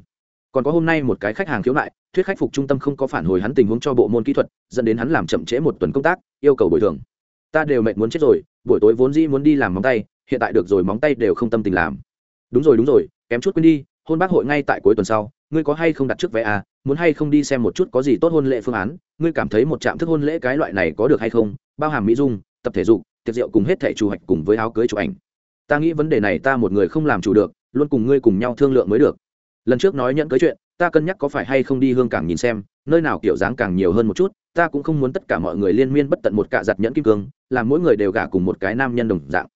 Còn có hôm nay một cái khách hàng khiếu nại, thuyết khách phục trung tâm không có phản hồi hắn tình huống cho bộ môn kỹ thuật, dẫn đến hắn làm chậm trễ một tuần công tác, yêu cầu bồi thường ta đều mệt muốn chết rồi, buổi tối vốn dĩ muốn đi làm móng tay, hiện tại được rồi móng tay đều không tâm tình làm. Đúng rồi đúng rồi, kém chút quên đi, hôn bác hội ngay tại cuối tuần sau, ngươi có hay không đặt trước vé à muốn hay không đi xem một chút có gì tốt hôn lễ phương án, ngươi cảm thấy một trạm thức hôn lễ cái loại này có được hay không, bao hàm mỹ dung, tập thể dục, tiệc rượu cùng hết thẻ chủ hoạch cùng với áo cưới chụp ảnh. Ta nghĩ vấn đề này ta một người không làm chủ được, luôn cùng ngươi cùng nhau thương lượng mới được. Lần trước nói nhận cưới chuyện ta cân nhắc có phải hay không đi hương cảng nhìn xem, nơi nào kiểu dáng càng nhiều hơn một chút, ta cũng không muốn tất cả mọi người liên miên bất tận một cạ giặt nhẫn kim cương, làm mỗi người đều gả cùng một cái nam nhân đồng dạng.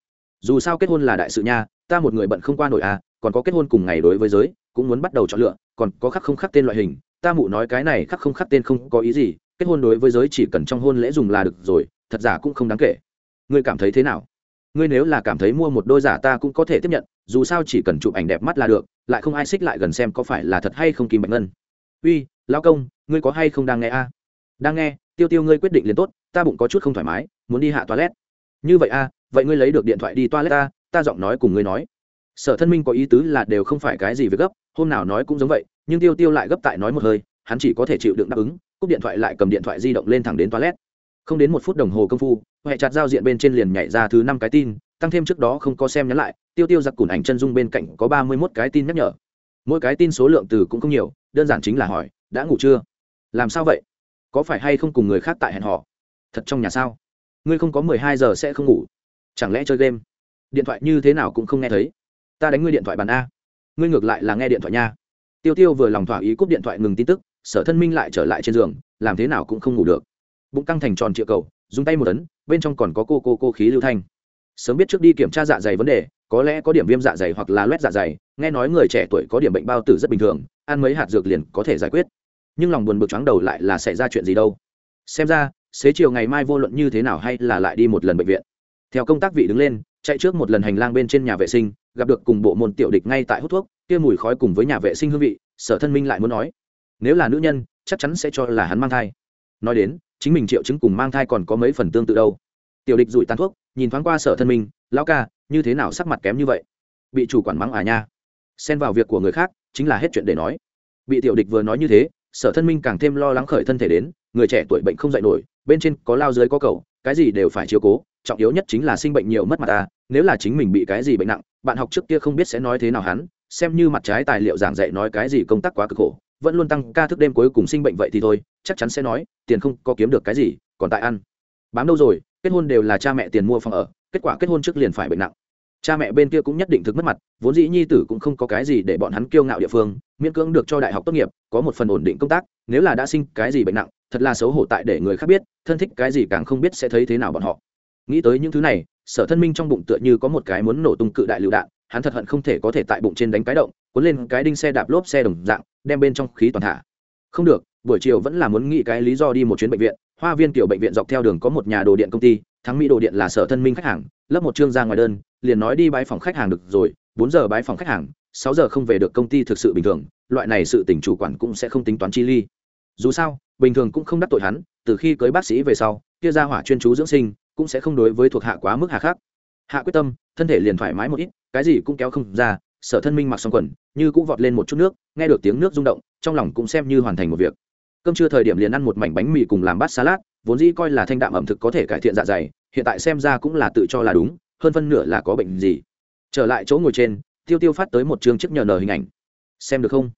Dù sao kết hôn là đại sự nha, ta một người bận không qua nổi à còn có kết hôn cùng ngày đối với giới, cũng muốn bắt đầu chọn lựa, còn có khắc không khắc tên loại hình, ta mụ nói cái này khắc không khắc tên không có ý gì, kết hôn đối với giới chỉ cần trong hôn lễ dùng là được rồi, thật giả cũng không đáng kể. Ngươi cảm thấy thế nào? Ngươi nếu là cảm thấy mua một đôi giả ta cũng có thể tiếp nhận, dù sao chỉ cần chụp ảnh đẹp mắt là được lại không ai xích lại gần xem có phải là thật hay không kim bạch ngân. Uy, lão công, ngươi có hay không đang nghe a? Đang nghe, tiêu tiêu ngươi quyết định liền tốt, ta bụng có chút không thoải mái, muốn đi hạ toilet. Như vậy a, vậy ngươi lấy được điện thoại đi toilet ta ta giọng nói cùng ngươi nói. Sở thân minh có ý tứ là đều không phải cái gì việc gấp, hôm nào nói cũng giống vậy, nhưng tiêu tiêu lại gấp tại nói một hơi, hắn chỉ có thể chịu đựng đáp ứng, cúp điện thoại lại cầm điện thoại di động lên thẳng đến toilet. Không đến một phút đồng hồ công phu huệ chặt giao diện bên trên liền nhảy ra thứ năm cái tin, tăng thêm trước đó không có xem nhắn lại tiêu tiêu giặc cùn ảnh chân dung bên cạnh có ba mươi mốt cái tin nhắc nhở. Mỗi cái tin số lượng từ cũng không nhiều, đơn giản chính là hỏi, đã ngủ chưa? Làm sao vậy? Có phải hay không cùng người khác tại hẹn họ thật trong nhà sao? Ngươi không có mười hai giờ sẽ không ngủ. Chẳng lẽ chơi game? Điện thoại như thế nào cũng không nghe thấy. Ta đánh ngươi điện thoại bàn a. Ngươi ngược lại là nghe điện thoại nha. Tiêu tiêu vừa lòng thỏa ý cúp điện thoại ngừng tin tức, sở thân minh lại trở lại trên giường, làm thế nào cũng không ngủ được. Bụng căng thành tròn triệu cầu, dùng tay một tấn bên trong còn có cô cô cô khí lưu thanh. Sớm biết trước đi kiểm tra dạ dày vấn đề có lẽ có điểm viêm dạ dày hoặc là loét dạ dày, nghe nói người trẻ tuổi có điểm bệnh bao tử rất bình thường, ăn mấy hạt dược liền có thể giải quyết. Nhưng lòng buồn bực chóng đầu lại là xảy ra chuyện gì đâu? Xem ra, xế chiều ngày mai vô luận như thế nào hay là lại đi một lần bệnh viện. Theo công tác vị đứng lên, chạy trước một lần hành lang bên trên nhà vệ sinh, gặp được cùng bộ môn tiểu địch ngay tại hút thuốc, kia mùi khói cùng với nhà vệ sinh hương vị, sở thân minh lại muốn nói, nếu là nữ nhân, chắc chắn sẽ cho là hắn mang thai. Nói đến, chính mình triệu chứng cùng mang thai còn có mấy phần tương tự đâu. Tiểu địch rủi tàn thuốc, nhìn thoáng qua sở thân minh lão ca, như thế nào sắc mặt kém như vậy? Bị chủ quản mắng à nha. Xen vào việc của người khác, chính là hết chuyện để nói. Bị tiểu địch vừa nói như thế, sở thân minh càng thêm lo lắng khởi thân thể đến, người trẻ tuổi bệnh không dạy nổi, bên trên có lao dưới có cầu, cái gì đều phải chiếu cố, trọng yếu nhất chính là sinh bệnh nhiều mất mặt ta, nếu là chính mình bị cái gì bệnh nặng, bạn học trước kia không biết sẽ nói thế nào hắn, xem như mặt trái tài liệu giảng dạy nói cái gì công tác quá cực khổ, vẫn luôn tăng ca thức đêm cuối cùng sinh bệnh vậy thì thôi, chắc chắn sẽ nói, tiền không có kiếm được cái gì, còn tại ăn. Bám đâu rồi, kết hôn đều là cha mẹ tiền mua phòng ở kết quả kết hôn trước liền phải bệnh nặng. Cha mẹ bên kia cũng nhất định thực mất mặt, vốn dĩ nhi tử cũng không có cái gì để bọn hắn kiêu ngạo địa phương, miễn cưỡng được cho đại học tốt nghiệp, có một phần ổn định công tác, nếu là đã sinh cái gì bệnh nặng, thật là xấu hổ tại để người khác biết, thân thích cái gì càng không biết sẽ thấy thế nào bọn họ. Nghĩ tới những thứ này, sở thân minh trong bụng tựa như có một cái muốn nổ tung cự đại lựu đạn, hắn thật hận không thể có thể tại bụng trên đánh cái động, cuốn lên cái đinh xe đạp lốp xe đồng dạng, đem bên trong khí toàn thả. Không được, buổi chiều vẫn là muốn nghĩ cái lý do đi một chuyến bệnh viện, hoa viên kiểu bệnh viện dọc theo đường có một nhà đồ điện công ty thắng mỹ đồ điện là sở thân minh khách hàng, lấp một chương ra ngoài đơn, liền nói đi bãi phòng khách hàng được rồi, bốn giờ bãi phòng khách hàng, sáu giờ không về được công ty thực sự bình thường, loại này sự tỉnh chủ quản cũng sẽ không tính toán chi ly. Dù sao, bình thường cũng không đắc tội hắn, từ khi cưới bác sĩ về sau, kia ra hỏa chuyên chú dưỡng sinh, cũng sẽ không đối với thuộc hạ quá mức hạ khắc. Hạ quyết tâm, thân thể liền thoải mái một ít, cái gì cũng kéo không ra, sở thân minh mặc xong quần, như cũng vọt lên một chút nước, nghe được tiếng nước rung động, trong lòng cũng xem như hoàn thành một việc. Cơm trưa thời điểm liền ăn một mảnh bánh mì cùng làm bát salad vốn dĩ coi là thanh đạm ẩm thực có thể cải thiện dạ dày, hiện tại xem ra cũng là tự cho là đúng, hơn phân nửa là có bệnh gì. Trở lại chỗ ngồi trên, tiêu tiêu phát tới một chương chiếc nhờ nờ hình ảnh. Xem được không?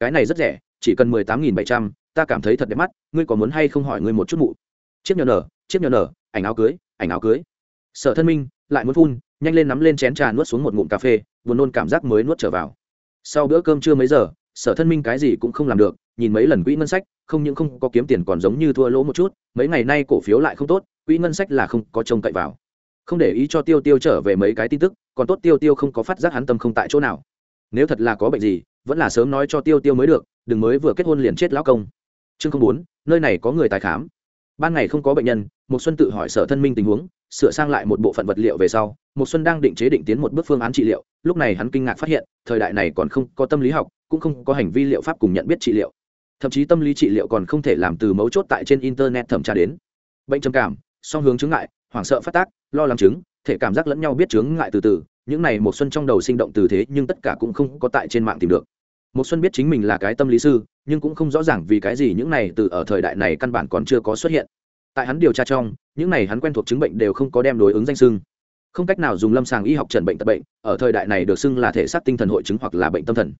Cái này rất rẻ, chỉ cần mười tám nghìn bảy trăm, ta cảm thấy thật đẹp mắt, ngươi có muốn hay không hỏi ngươi một chút mụ? Chiếc nhờ nở chiếc nhờ nở ảnh áo cưới, ảnh áo cưới. Sở thân minh, lại muốn phun, nhanh lên nắm lên chén trà nuốt xuống một ngụm cà phê, buồn nôn cảm giác mới nuốt trở vào. Sau bữa cơm chưa mấy giờ, sở thân minh cái gì cũng không làm được nhìn mấy lần quỹ ngân sách, không những không có kiếm tiền còn giống như thua lỗ một chút, mấy ngày nay cổ phiếu lại không tốt, quỹ ngân sách là không có trông cậy vào. Không để ý cho tiêu tiêu trở về mấy cái tin tức, còn tốt tiêu tiêu không có phát giác hắn tâm không tại chỗ nào. Nếu thật là có bệnh gì, vẫn là sớm nói cho tiêu tiêu mới được, đừng mới vừa kết hôn liền chết lão công. Chương không bốn, nơi này có người tài khám. Ban ngày không có bệnh nhân một xuân tự hỏi sở thân minh tình huống, sửa sang lại một bộ phận vật liệu về sau một xuân đang định chế định tiến một bước phương án trị liệu, lúc này hắn kinh ngạc phát hiện, thời đại này còn không có tâm lý học, cũng không có hành vi liệu pháp cùng nhận biết trị liệu thậm chí tâm lý trị liệu còn không thể làm từ mấu chốt tại trên internet thẩm tra đến. Bệnh trầm cảm, song hướng chứng ngại, hoảng sợ phát tác, lo lắng chứng, thể cảm giác lẫn nhau biết chứng ngại từ từ, những này một xuân trong đầu sinh động từ thế nhưng tất cả cũng không có tại trên mạng tìm được. Một xuân biết chính mình là cái tâm lý sư, nhưng cũng không rõ ràng vì cái gì những này từ ở thời đại này căn bản còn chưa có xuất hiện. Tại hắn điều tra trong, những này hắn quen thuộc chứng bệnh đều không có đem đối ứng danh sưng. Không cách nào dùng lâm sàng y học trần bệnh tật bệnh, ở thời đại này được xưng là thể xác tinh thần hội chứng hoặc là bệnh tâm thần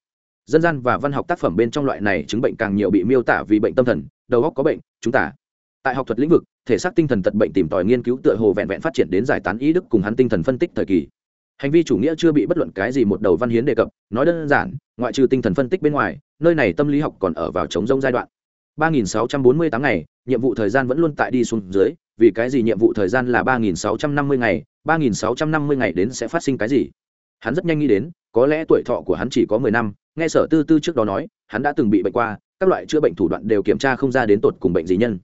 dân gian và văn học tác phẩm bên trong loại này chứng bệnh càng nhiều bị miêu tả vì bệnh tâm thần, đầu óc có bệnh, chúng ta. Tại học thuật lĩnh vực, thể xác tinh thần tật bệnh tìm tòi nghiên cứu tựa hồ vẹn vẹn phát triển đến giải tán ý đức cùng hắn tinh thần phân tích thời kỳ. Hành vi chủ nghĩa chưa bị bất luận cái gì một đầu văn hiến đề cập, nói đơn giản, ngoại trừ tinh thần phân tích bên ngoài, nơi này tâm lý học còn ở vào chống rông giai đoạn. 3.648 ngày, nhiệm vụ thời gian vẫn luôn tại đi xuống dưới, vì cái gì nhiệm vụ thời gian là 3.650 ngày 3.650 ngày đến sẽ phát sinh cái gì? Hắn rất nhanh nghĩ đến, có lẽ tuổi thọ của hắn chỉ có 10 năm nghe sở tư tư trước đó nói, hắn đã từng bị bệnh qua, các loại chữa bệnh thủ đoạn đều kiểm tra không ra đến tột cùng bệnh gì nhân.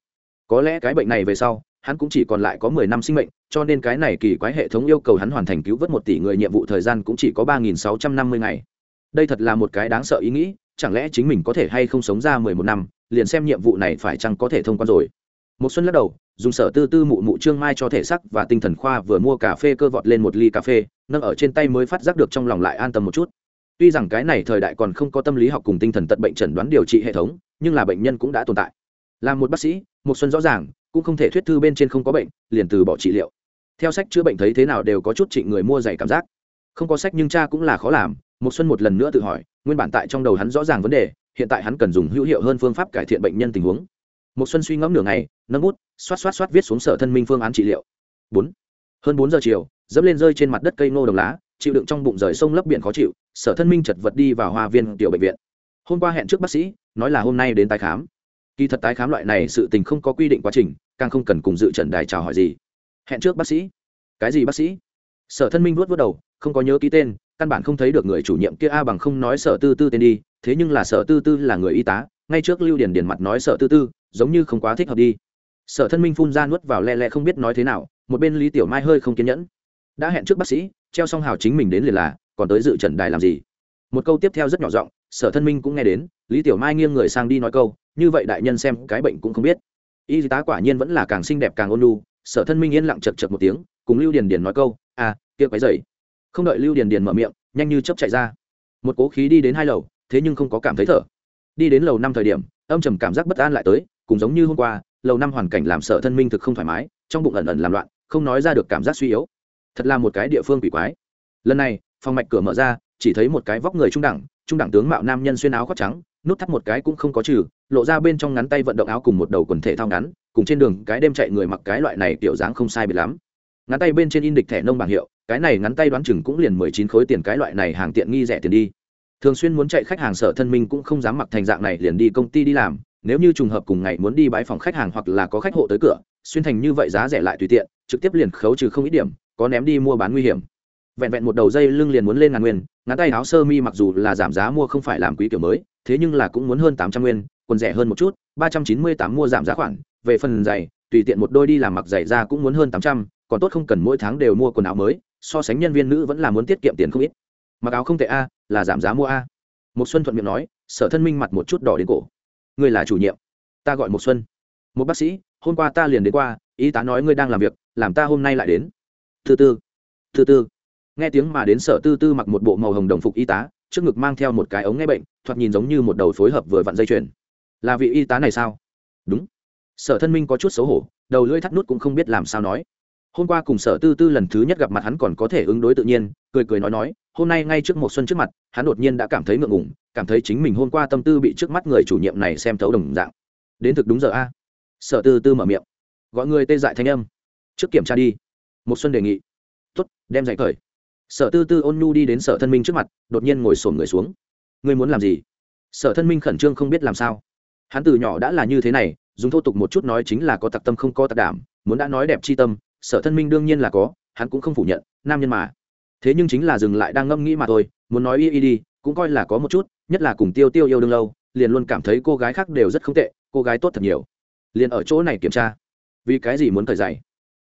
Có lẽ cái bệnh này về sau, hắn cũng chỉ còn lại có mười năm sinh mệnh, cho nên cái này kỳ quái hệ thống yêu cầu hắn hoàn thành cứu vớt một tỷ người nhiệm vụ thời gian cũng chỉ có ba nghìn sáu trăm năm mươi ngày. Đây thật là một cái đáng sợ ý nghĩ, chẳng lẽ chính mình có thể hay không sống ra mười một năm, liền xem nhiệm vụ này phải chăng có thể thông quan rồi. Một xuân lắc đầu, dùng sở tư tư mụ mụ trương mai cho thể sắc và tinh thần khoa vừa mua cà phê cơ vọt lên một ly cà phê, nâng ở trên tay mới phát giác được trong lòng lại an tâm một chút tuy rằng cái này thời đại còn không có tâm lý học cùng tinh thần tật bệnh chẩn đoán điều trị hệ thống, nhưng là bệnh nhân cũng đã tồn tại. Là một bác sĩ, một xuân rõ ràng, cũng không thể thuyết thư bên trên không có bệnh, liền từ bỏ trị liệu. Theo sách chữa bệnh thấy thế nào đều có chút trị người mua giày cảm giác. Không có sách nhưng cha cũng là khó làm, một xuân một lần nữa tự hỏi, nguyên bản tại trong đầu hắn rõ ràng vấn đề, hiện tại hắn cần dùng hữu hiệu hơn phương pháp cải thiện bệnh nhân tình huống. Một xuân suy ngẫm nửa ngày, nâng bút, xoát xoát xoát viết xuống sở thân minh phương án trị liệu. Bốn. Hơn bốn giờ chiều, dẫm lên rơi trên mặt đất cây ngô đồng lá chịu đựng trong bụng rời sông lấp biển khó chịu, sở thân minh chật vật đi vào hoa viên tiểu bệnh viện. Hôm qua hẹn trước bác sĩ, nói là hôm nay đến tái khám. Kỳ thật tái khám loại này sự tình không có quy định quá trình, càng không cần cùng dự trần đài chào hỏi gì. Hẹn trước bác sĩ. Cái gì bác sĩ? Sở thân minh vuốt vuốt đầu, không có nhớ ký tên, căn bản không thấy được người chủ nhiệm kia a bằng không nói sở tư tư tên đi, thế nhưng là sở tư tư là người y tá, ngay trước lưu điển điển mặt nói sở tư tư, giống như không quá thích hợp đi. Sở thân minh phun ra nuốt vào le le không biết nói thế nào, một bên lý tiểu mai hơi không kiên nhẫn. Đã hẹn trước bác sĩ treo xong hào chính mình đến liền là, còn tới dự trần đài làm gì? Một câu tiếp theo rất nhỏ giọng, sở thân minh cũng nghe đến, lý tiểu mai nghiêng người sang đi nói câu, như vậy đại nhân xem cái bệnh cũng không biết. Y tá quả nhiên vẫn là càng xinh đẹp càng ôn lu sở thân minh yên lặng chật chật một tiếng, cùng lưu điền điền nói câu à kia quái dày. Không đợi lưu điền điền mở miệng, nhanh như chấp chạy ra. Một cố khí đi đến hai lầu, thế nhưng không có cảm thấy thở. Đi đến lầu năm thời điểm, âm trầm cảm giác bất an lại tới cùng giống như hôm qua, lầu năm hoàn cảnh làm sở thân minh thực không thoải mái, trong bụng ẩn ẩn làm loạn, không nói ra được cảm giác suy yếu thật là một cái địa phương quỷ quái. Lần này, phòng mạch cửa mở ra, chỉ thấy một cái vóc người trung đẳng trung đẳng tướng mạo nam nhân xuyên áo khoác trắng, nút thắt một cái cũng không có trừ, lộ ra bên trong ngắn tay vận động áo cùng một đầu quần thể thao ngắn, cùng trên đường cái đêm chạy người mặc cái loại này kiểu dáng không sai biệt lắm. Ngắn tay bên trên in địch thẻ nông bảng hiệu, cái này ngắn tay đoán chừng cũng liền mười chín khối tiền cái loại này hàng tiện nghi rẻ tiền đi. Thường xuyên muốn chạy khách hàng sở thân minh cũng không dám mặc thành dạng này liền đi công ty đi làm, nếu như trùng hợp cùng ngày muốn đi bãi phòng khách hàng hoặc là có khách hộ tới cửa, xuyên thành như vậy giá rẻ lại tùy tiện, trực tiếp liền khấu trừ không ít điểm có ném đi mua bán nguy hiểm. Vẹn vẹn một đầu dây lưng liền muốn lên ngàn nguyên, ngắn tay áo sơ mi mặc dù là giảm giá mua không phải làm quý kiểu mới, thế nhưng là cũng muốn hơn tám trăm nguyên, quần rẻ hơn một chút, ba trăm chín mươi tám mua giảm giá khoản, về phần giày, tùy tiện một đôi đi làm mặc giày ra cũng muốn hơn tám trăm, còn tốt không cần mỗi tháng đều mua quần áo mới, so sánh nhân viên nữ vẫn là muốn tiết kiệm tiền không ít. Mặc áo không tệ a, là giảm giá mua a. Một xuân thuận miệng nói, sở thân minh mặt một chút đỏ đến cổ. Ngươi là chủ nhiệm, ta gọi một xuân. Một bác sĩ, hôm qua ta liền đến qua, y tá nói ngươi đang làm việc, làm ta hôm nay lại đến thứ tư thứ tư. Nghe tiếng mà đến sở tư tư mặc một bộ màu hồng đồng phục y tá, trước ngực mang theo một cái ống nghe bệnh, thoạt nhìn giống như một đầu phối hợp vừa vặn dây chuyền. Là vị y tá này sao? Đúng. Sở thân minh có chút xấu hổ, đầu lưỡi thắt nút cũng không biết làm sao nói. Hôm qua cùng sở tư tư lần thứ nhất gặp mặt hắn còn có thể ứng đối tự nhiên, cười cười nói nói, hôm nay ngay trước một xuân trước mặt, hắn đột nhiên đã cảm thấy ngượng ngùng, cảm thấy chính mình hôm qua tâm tư bị trước mắt người chủ nhiệm này xem thấu đồng dạng. Đến thực đúng giờ a. Sở tư tư mở miệng. Gọi người tê dại thanh âm. Trước kiểm tra đi một xuân đề nghị. Tốt, đem dạy cởi sở tư tư ôn nhu đi đến sở thân minh trước mặt đột nhiên ngồi sổn người xuống. Ngươi muốn làm gì? Sở thân minh khẩn trương không biết làm sao. Hắn từ nhỏ đã là như thế này dùng thô tục một chút nói chính là có tặc tâm không có tặc đảm muốn đã nói đẹp chi tâm sở thân minh đương nhiên là có hắn cũng không phủ nhận nam nhân mà. Thế nhưng chính là dừng lại đang ngâm nghĩ mà thôi muốn nói y y đi cũng coi là có một chút nhất là cùng tiêu tiêu yêu đương lâu liền luôn cảm thấy cô gái khác đều rất không tệ cô gái tốt thật nhiều. Liền ở chỗ này kiểm tra. Vì cái gì muốn thời dạy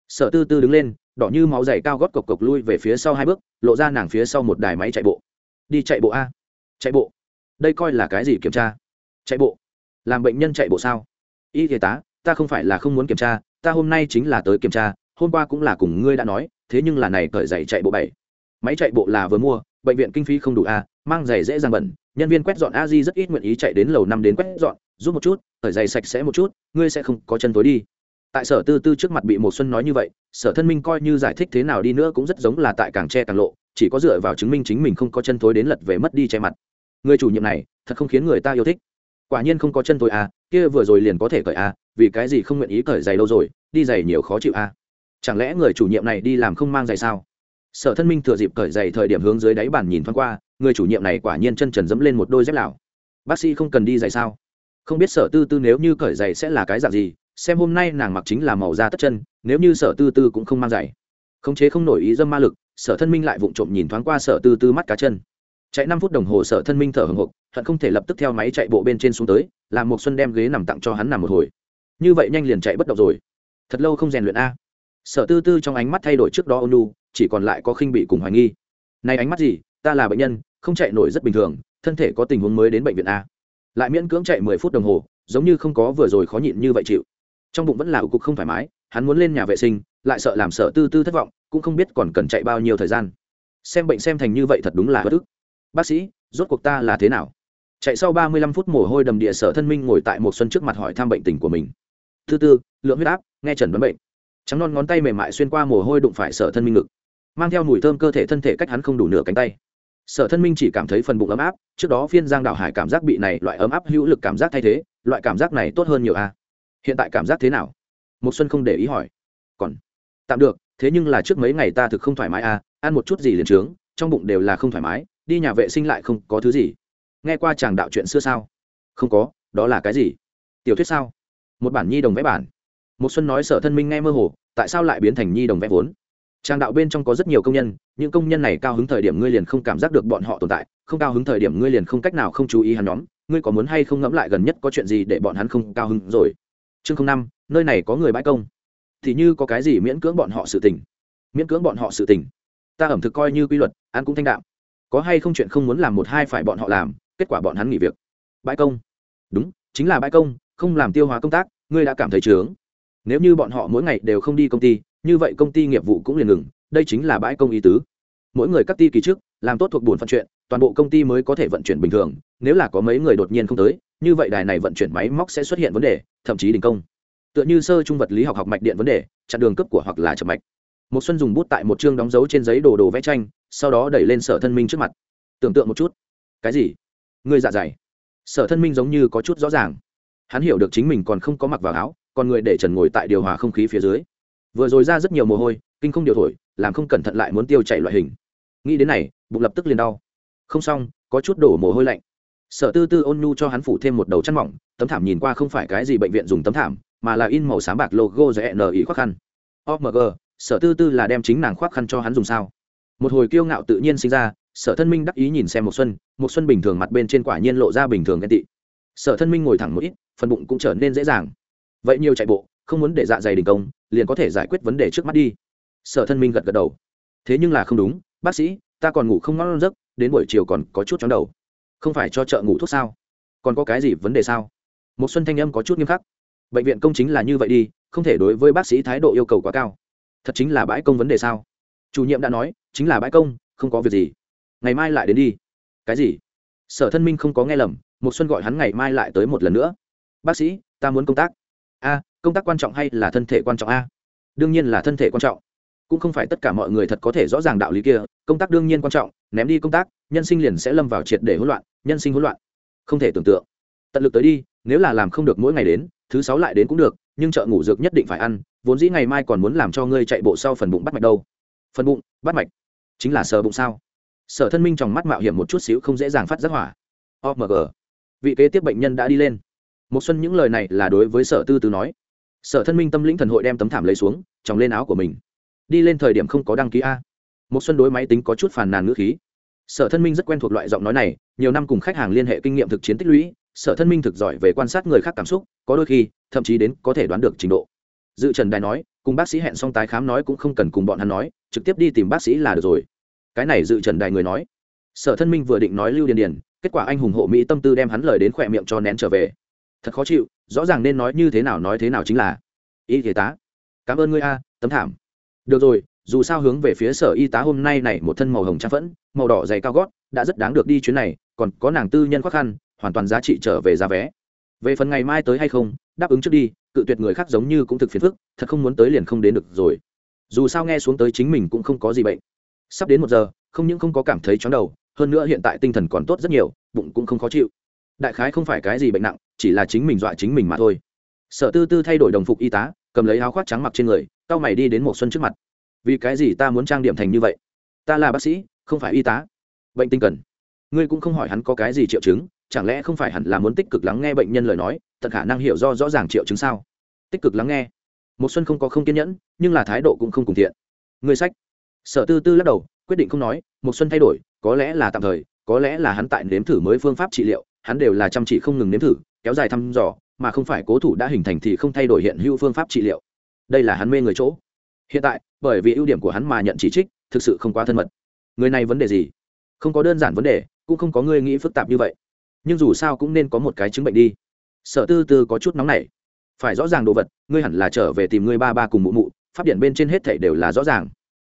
sở tư tư đứng lên đỏ như máu dày cao gót cộc cộc lui về phía sau hai bước, lộ ra nàng phía sau một đài máy chạy bộ. Đi chạy bộ a. Chạy bộ. Đây coi là cái gì kiểm tra? Chạy bộ. Làm bệnh nhân chạy bộ sao? Y y tá, ta không phải là không muốn kiểm tra, ta hôm nay chính là tới kiểm tra, hôm qua cũng là cùng ngươi đã nói, thế nhưng là này cởi giày chạy bộ bảy. Máy chạy bộ là vừa mua, bệnh viện kinh phí không đủ a, mang giày dễ dàng bẩn, nhân viên quét dọn a di rất ít nguyện ý chạy đến lầu năm đến quét dọn, giúp một chút, cởi giày sạch sẽ một chút, ngươi sẽ không có chân tối đi tại sở tư tư trước mặt bị một xuân nói như vậy, sở thân minh coi như giải thích thế nào đi nữa cũng rất giống là tại càng tre càng lộ, chỉ có dựa vào chứng minh chính mình không có chân thối đến lật về mất đi che mặt. Người chủ nhiệm này, thật không khiến người ta yêu thích. Quả nhiên không có chân thối à kia vừa rồi liền có thể cởi à vì cái gì không nguyện ý cởi giày lâu rồi, đi giày nhiều khó chịu à. Chẳng lẽ người chủ nhiệm này đi làm không mang giày sao? Sở thân minh thừa dịp cởi giày thời điểm hướng dưới đáy bàn nhìn thoáng qua, người chủ nhiệm này quả nhiên chân trần dẫm lên một đôi dép lào bác sĩ không cần đi giày sao? Không biết sở tư tư nếu như cởi giày sẽ là cái dạng gì xem hôm nay nàng mặc chính là màu da tất chân, nếu như sở tư tư cũng không mang giày. Khống chế không nổi ý dâm ma lực, sở thân minh lại vụng trộm nhìn thoáng qua sở tư tư mắt cá chân. Chạy năm phút đồng hồ sở thân minh thở hồng hộc, hận không thể lập tức theo máy chạy bộ bên trên xuống tới, làm một xuân đem ghế nằm tặng cho hắn nằm một hồi. Như vậy nhanh liền chạy bất động rồi. Thật lâu không rèn luyện a. Sở tư tư trong ánh mắt thay đổi trước đó ônu chỉ còn lại có khinh bị cùng hoài nghi. Này ánh mắt gì, ta là bệnh nhân, không chạy nổi rất bình thường, thân thể có tình huống mới đến bệnh viện a. Lại miễn cưỡng chạy mười phút đồng hồ, giống như không có vừa rồi khó nhịn như vậy chịu trong bụng vẫn là ủ cục không thoải mái, hắn muốn lên nhà vệ sinh, lại sợ làm sợ tư tư thất vọng, cũng không biết còn cần chạy bao nhiêu thời gian. Xem bệnh xem thành như vậy thật đúng là bất ức. Bác sĩ, rốt cuộc ta là thế nào? Chạy sau ba mươi lăm phút mồ hôi đầm địa sở thân minh ngồi tại một xuân trước mặt hỏi thăm bệnh tình của mình. Thứ tư, lượng huyết áp, nghe trần đoán bệnh. Trắng non ngón tay mềm mại xuyên qua mồ hôi đụng phải sở thân minh ngực. Mang theo mùi thơm cơ thể thân thể cách hắn không đủ nửa cánh tay. Sở thân minh chỉ cảm thấy phần bụng ấm áp, trước đó phiên giang đảo hải cảm giác bị này loại ấm áp hữu lực cảm giác thay thế, loại cảm giác này tốt hơn nhiều a hiện tại cảm giác thế nào? Một xuân không để ý hỏi. Còn, tạm được, thế nhưng là trước mấy ngày ta thực không thoải mái a ăn một chút gì liền trướng, trong bụng đều là không thoải mái, đi nhà vệ sinh lại không có thứ gì. Nghe qua chàng đạo chuyện xưa sao? Không có, đó là cái gì? Tiểu thuyết sao? Một bản nhi đồng vẽ bản. Một xuân nói sở thân minh nghe mơ hồ, tại sao lại biến thành nhi đồng vẽ vốn? Trang đạo bên trong có rất nhiều công nhân, những công nhân này cao hứng thời điểm ngươi liền không cảm giác được bọn họ tồn tại, không cao hứng thời điểm ngươi liền không cách nào không chú ý hắn nhóm, ngươi có muốn hay không ngẫm lại gần nhất có chuyện gì để bọn hắn không cao hứng rồi? Chương năm, nơi này có người bãi công. Thì như có cái gì miễn cưỡng bọn họ sự tình? Miễn cưỡng bọn họ sự tình? Ta ẩm thực coi như quy luật, ăn cũng thanh đạm. Có hay không chuyện không muốn làm một hai phải bọn họ làm, kết quả bọn hắn nghỉ việc. Bãi công? Đúng, chính là bãi công, không làm tiêu hóa công tác, ngươi đã cảm thấy trướng nếu như bọn họ mỗi ngày đều không đi công ty, như vậy công ty nghiệp vụ cũng liền ngừng, đây chính là bãi công ý tứ. Mỗi người cắt ti kỳ trước, làm tốt thuộc buồn phận chuyện, toàn bộ công ty mới có thể vận chuyển bình thường, nếu là có mấy người đột nhiên không tới như vậy đài này vận chuyển máy móc sẽ xuất hiện vấn đề, thậm chí đình công. Tựa như sơ trung vật lý học học mạch điện vấn đề, chặn đường cấp của hoặc là chậm mạch. Một xuân dùng bút tại một chương đóng dấu trên giấy đồ đồ vẽ tranh, sau đó đẩy lên sở thân minh trước mặt. Tưởng tượng một chút. Cái gì? Người dạ dày. Sở thân minh giống như có chút rõ ràng. Hắn hiểu được chính mình còn không có mặc vào áo, còn người để trần ngồi tại điều hòa không khí phía dưới. Vừa rồi ra rất nhiều mồ hôi, kinh không điều thổi, làm không cẩn thận lại muốn tiêu chảy loại hình. Nghĩ đến này, bụng lập tức liền đau. Không xong, có chút đổ mồ hôi lạnh sở tư tư ôn nhu cho hắn phủ thêm một đầu chăn mỏng, tấm thảm nhìn qua không phải cái gì bệnh viện dùng tấm thảm, mà là in màu sáng bạc logo rẽ n ý khoác khăn. Omg sở tư tư là đem chính nàng khoác khăn cho hắn dùng sao? Một hồi kiêu ngạo tự nhiên sinh ra, sở thân minh đắc ý nhìn xem một xuân một xuân bình thường mặt bên trên quả nhiên lộ ra bình thường ghen tị. Sở thân minh ngồi thẳng một ít, phần bụng cũng trở nên dễ dàng. Vậy nhiều chạy bộ, không muốn để dạ dày đình công, liền có thể giải quyết vấn đề trước mắt đi. Sở thân minh gật gật đầu. Thế nhưng là không đúng, bác sĩ, ta còn ngủ không ngon giấc, đến buổi chiều còn có chút chóng đầu không phải cho chợ ngủ thuốc sao? Còn có cái gì vấn đề sao? Một xuân thanh âm có chút nghiêm khắc. Bệnh viện công chính là như vậy đi, không thể đối với bác sĩ thái độ yêu cầu quá cao. Thật chính là bãi công vấn đề sao? Chủ nhiệm đã nói, chính là bãi công, không có việc gì. Ngày mai lại đến đi. Cái gì? Sở thân minh không có nghe lầm, một xuân gọi hắn ngày mai lại tới một lần nữa. Bác sĩ, ta muốn công tác. A, công tác quan trọng hay là thân thể quan trọng a? Đương nhiên là thân thể quan trọng. Cũng không phải tất cả mọi người thật có thể rõ ràng đạo lý kia, công tác đương nhiên quan trọng ném đi công tác, nhân sinh liền sẽ lâm vào triệt để hỗn loạn, nhân sinh hỗn loạn. Không thể tưởng tượng. Tận lực tới đi, nếu là làm không được mỗi ngày đến, thứ sáu lại đến cũng được, nhưng chợ ngủ dược nhất định phải ăn, vốn dĩ ngày mai còn muốn làm cho ngươi chạy bộ sau phần bụng bắt mạch đâu. Phần bụng, bắt mạch. Chính là sờ bụng sao? Sở thân minh trong mắt mạo hiểm một chút xíu không dễ dàng phát giác hỏa. Omg vị kế tiếp bệnh nhân đã đi lên. Một xuân những lời này là đối với sở tư tư nói. Sở thân minh tâm lĩnh thần hội đem tấm thảm lấy xuống trong lên áo của mình. Đi lên thời điểm không có đăng ký a một xuân đối máy tính có chút phàn nàn ngữ khí. Sở thân minh rất quen thuộc loại giọng nói này, nhiều năm cùng khách hàng liên hệ kinh nghiệm thực chiến tích lũy, sở thân minh thực giỏi về quan sát người khác cảm xúc, có đôi khi, thậm chí đến có thể đoán được trình độ. Dự trần đài nói, cùng bác sĩ hẹn xong tái khám nói cũng không cần cùng bọn hắn nói, trực tiếp đi tìm bác sĩ là được rồi. Cái này dự trần đài người nói. Sở thân minh vừa định nói lưu điền điền, kết quả anh hùng hộ mỹ tâm tư đem hắn lời đến khỏe miệng cho nén trở về. Thật khó chịu, rõ ràng nên nói như thế nào nói thế nào chính là. Y thể tá. Cảm ơn ngươi a, tấm thảm. Được rồi dù sao hướng về phía sở y tá hôm nay này một thân màu hồng trang phẫn, màu đỏ dày cao gót, đã rất đáng được đi chuyến này, còn có nàng tư nhân khó khăn, hoàn toàn giá trị trở về giá vé. Về phần ngày mai tới hay không, đáp ứng trước đi, cự tuyệt người khác giống như cũng thực phiền phức, thật không muốn tới liền không đến được rồi. Dù sao nghe xuống tới chính mình cũng không có gì bệnh. Sắp đến một giờ, không những không có cảm thấy chóng đầu, hơn nữa hiện tại tinh thần còn tốt rất nhiều, bụng cũng không khó chịu. Đại khái không phải cái gì bệnh nặng, chỉ là chính mình dọa chính mình mà thôi. Sở tư tư thay đổi đồng phục y tá, cầm lấy áo khoác trắng mặc trên người tao mày đi đến một xuân trước mặt vì cái gì ta muốn trang điểm thành như vậy? Ta là bác sĩ, không phải y tá. Bệnh tinh cần. Ngươi cũng không hỏi hắn có cái gì triệu chứng, chẳng lẽ không phải hẳn là muốn tích cực lắng nghe bệnh nhân lời nói tận khả năng hiểu do rõ ràng triệu chứng sao? Tích cực lắng nghe. Một xuân không có không kiên nhẫn, nhưng là thái độ cũng không cùng thiện. Ngươi sách. Sở tư tư lắc đầu, quyết định không nói một xuân thay đổi, có lẽ là tạm thời, có lẽ là hắn tại nếm thử mới phương pháp trị liệu, hắn đều là chăm chỉ không ngừng nếm thử, kéo dài thăm dò, mà không phải cố thủ đã hình thành thì không thay đổi hiện hữu phương pháp trị liệu. Đây là hắn mê người chỗ hiện tại, bởi vì ưu điểm của hắn mà nhận chỉ trích, thực sự không quá thân mật. Người này vấn đề gì? Không có đơn giản vấn đề, cũng không có người nghĩ phức tạp như vậy. Nhưng dù sao cũng nên có một cái chứng bệnh đi. Sở tư tư có chút nóng nảy. Phải rõ ràng đồ vật, ngươi hẳn là trở về tìm ngươi ba ba cùng mụ mụ, pháp điện bên trên hết thảy đều là rõ ràng.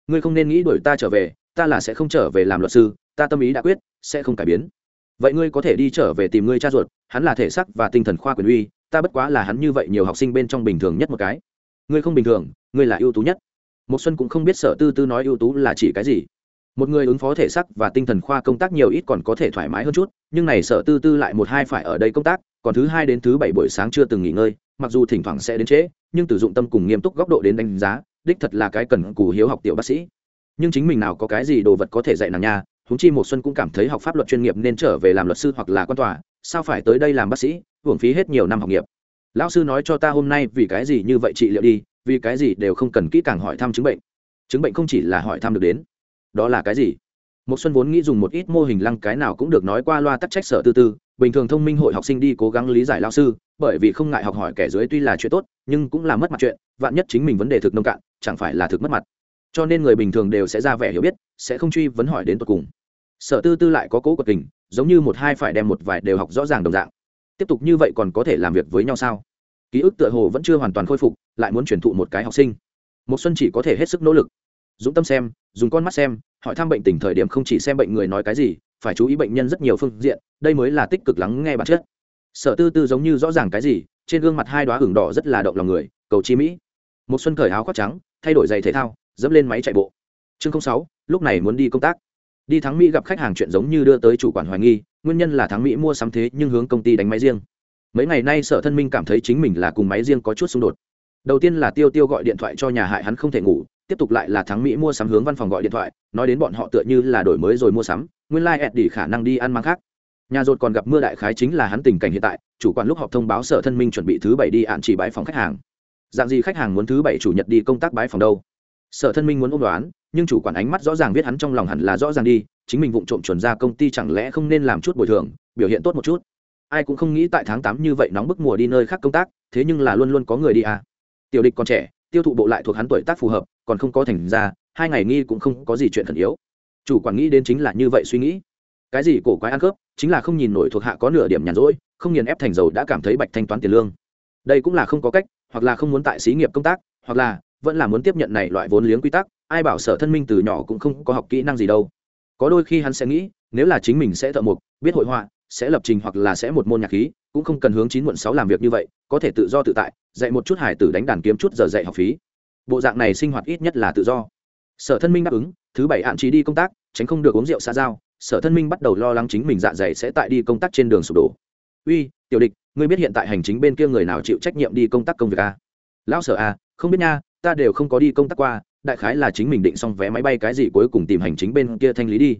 Ngươi không nên nghĩ đuổi ta trở về, ta là sẽ không trở về làm luật sư, ta tâm ý đã quyết, sẽ không cải biến. Vậy ngươi có thể đi trở về tìm ngươi cha ruột, hắn là thể sắc và tinh thần khoa quyền uy, ta bất quá là hắn như vậy nhiều học sinh bên trong bình thường nhất một cái. Ngươi không bình thường, ngươi là ưu tú nhất một xuân cũng không biết sở tư tư nói ưu tú là chỉ cái gì. Một người ứng phó thể sắc và tinh thần khoa công tác nhiều ít còn có thể thoải mái hơn chút, nhưng này sở tư tư lại một hai phải ở đây công tác, còn thứ hai đến thứ bảy buổi sáng chưa từng nghỉ ngơi, mặc dù thỉnh thoảng sẽ đến trễ, nhưng từ dụng tâm cùng nghiêm túc góc độ đến đánh giá, đích thật là cái cần cù hiếu học tiểu bác sĩ. Nhưng chính mình nào có cái gì đồ vật có thể dạy nàng nha húng chi một xuân cũng cảm thấy học pháp luật chuyên nghiệp nên trở về làm luật sư hoặc là quan tòa, sao phải tới đây làm bác sĩ, hưởng phí hết nhiều năm học nghiệp. Lão sư nói cho ta hôm nay vì cái gì như vậy trị liệu đi vì cái gì đều không cần kỹ càng hỏi thăm chứng bệnh. Chứng bệnh không chỉ là hỏi thăm được đến. Đó là cái gì? Một xuân vốn nghĩ dùng một ít mô hình lăng cái nào cũng được nói qua loa tắc trách sở tư tư, bình thường thông minh hội học sinh đi cố gắng lý giải lao sư, bởi vì không ngại học hỏi kẻ dưới tuy là chuyện tốt, nhưng cũng là mất mặt chuyện, vạn nhất chính mình vấn đề thực nông cạn, chẳng phải là thực mất mặt. Cho nên người bình thường đều sẽ ra vẻ hiểu biết, sẽ không truy vấn hỏi đến tột cùng. Sở tư tư lại có cố quật tình giống như một hai phải đem một vài đều học rõ ràng đồng dạng. Tiếp tục như vậy còn có thể làm việc với nhau sao? Ký ức tựa hồ vẫn chưa hoàn toàn khôi phục, lại muốn truyền thụ một cái học sinh. Một xuân chỉ có thể hết sức nỗ lực. Dũng tâm xem, dùng con mắt xem, hỏi thăm bệnh tình thời điểm không chỉ xem bệnh người nói cái gì, phải chú ý bệnh nhân rất nhiều phương diện, đây mới là tích cực lắng nghe bản chất. Sở tư tư giống như rõ ràng cái gì, trên gương mặt hai đóa hửng đỏ rất là động lòng người, cầu chi mỹ. Một xuân cởi áo khoác trắng, thay đổi giày thể thao, dẫm lên máy chạy bộ. Chương sáu, lúc này muốn đi công tác. Đi thắng mỹ gặp khách hàng chuyện giống như đưa tới chủ quản hoài nghi, nguyên nhân là thắng mỹ mua sắm thế nhưng hướng công ty đánh máy riêng mấy ngày nay sở thân minh cảm thấy chính mình là cùng máy riêng có chút xung đột. Đầu tiên là tiêu tiêu gọi điện thoại cho nhà hại hắn không thể ngủ, tiếp tục lại là thắng mỹ mua sắm hướng văn phòng gọi điện thoại, nói đến bọn họ tựa như là đổi mới rồi mua sắm, nguyên lai、like、ẹt đỉ khả năng đi ăn mang khác. Nhà rột còn gặp mưa đại khái chính là hắn tình cảnh hiện tại, chủ quản lúc họp thông báo sở thân minh chuẩn bị thứ bảy đi ạn chỉ bãi phòng khách hàng. Dạng gì khách hàng muốn thứ bảy chủ nhật đi công tác bãi phòng đâu? Sở thân minh muốn ôm đoán, nhưng chủ quản ánh mắt rõ ràng biết hắn trong lòng hẳn là rõ ràng đi, chính mình vụng trộm chuẩn ra công ty chẳng lẽ không nên làm chút bồi thường, biểu hiện tốt một chút ai cũng không nghĩ tại tháng tám như vậy nóng bức mùa đi nơi khác công tác, thế nhưng là luôn luôn có người đi à. tiểu địch còn trẻ, tiêu thụ bộ lại thuộc hắn tuổi tác phù hợp, còn không có thành ra, hai ngày nghi cũng không có gì chuyện thần yếu. Chủ quản nghĩ đến chính là như vậy suy nghĩ. Cái gì cổ quái ăn cướp, chính là không nhìn nổi thuộc hạ có nửa điểm nhàn rỗi, không nghiền ép thành dầu đã cảm thấy bạch thanh toán tiền lương. Đây cũng là không có cách, hoặc là không muốn tại xí nghiệp công tác, hoặc là vẫn là muốn tiếp nhận này loại vốn liếng quy tắc, ai bảo sở thân minh từ nhỏ cũng không có học kỹ năng gì đâu. Có đôi khi hắn sẽ nghĩ, nếu là chính mình sẽ thợ mộc, biết hội họa sẽ lập trình hoặc là sẽ một môn nhạc khí cũng không cần hướng chín muộn sáu làm việc như vậy có thể tự do tự tại dạy một chút hải tử đánh đàn kiếm chút giờ dạy học phí. Bộ dạng này sinh hoạt ít nhất là tự do. Sở thân minh đáp ứng thứ bảy hạn chế đi công tác tránh không được uống rượu xa giao. Sở thân minh bắt đầu lo lắng chính mình dạ dày sẽ tại đi công tác trên đường sụp đổ. Uy tiểu địch ngươi biết hiện tại hành chính bên kia người nào chịu trách nhiệm đi công tác công việc a à? lão sở a à, không biết nha ta đều không có đi công tác qua đại khái là chính mình định xong vé máy bay cái gì cuối cùng tìm hành chính bên kia thanh lý đi.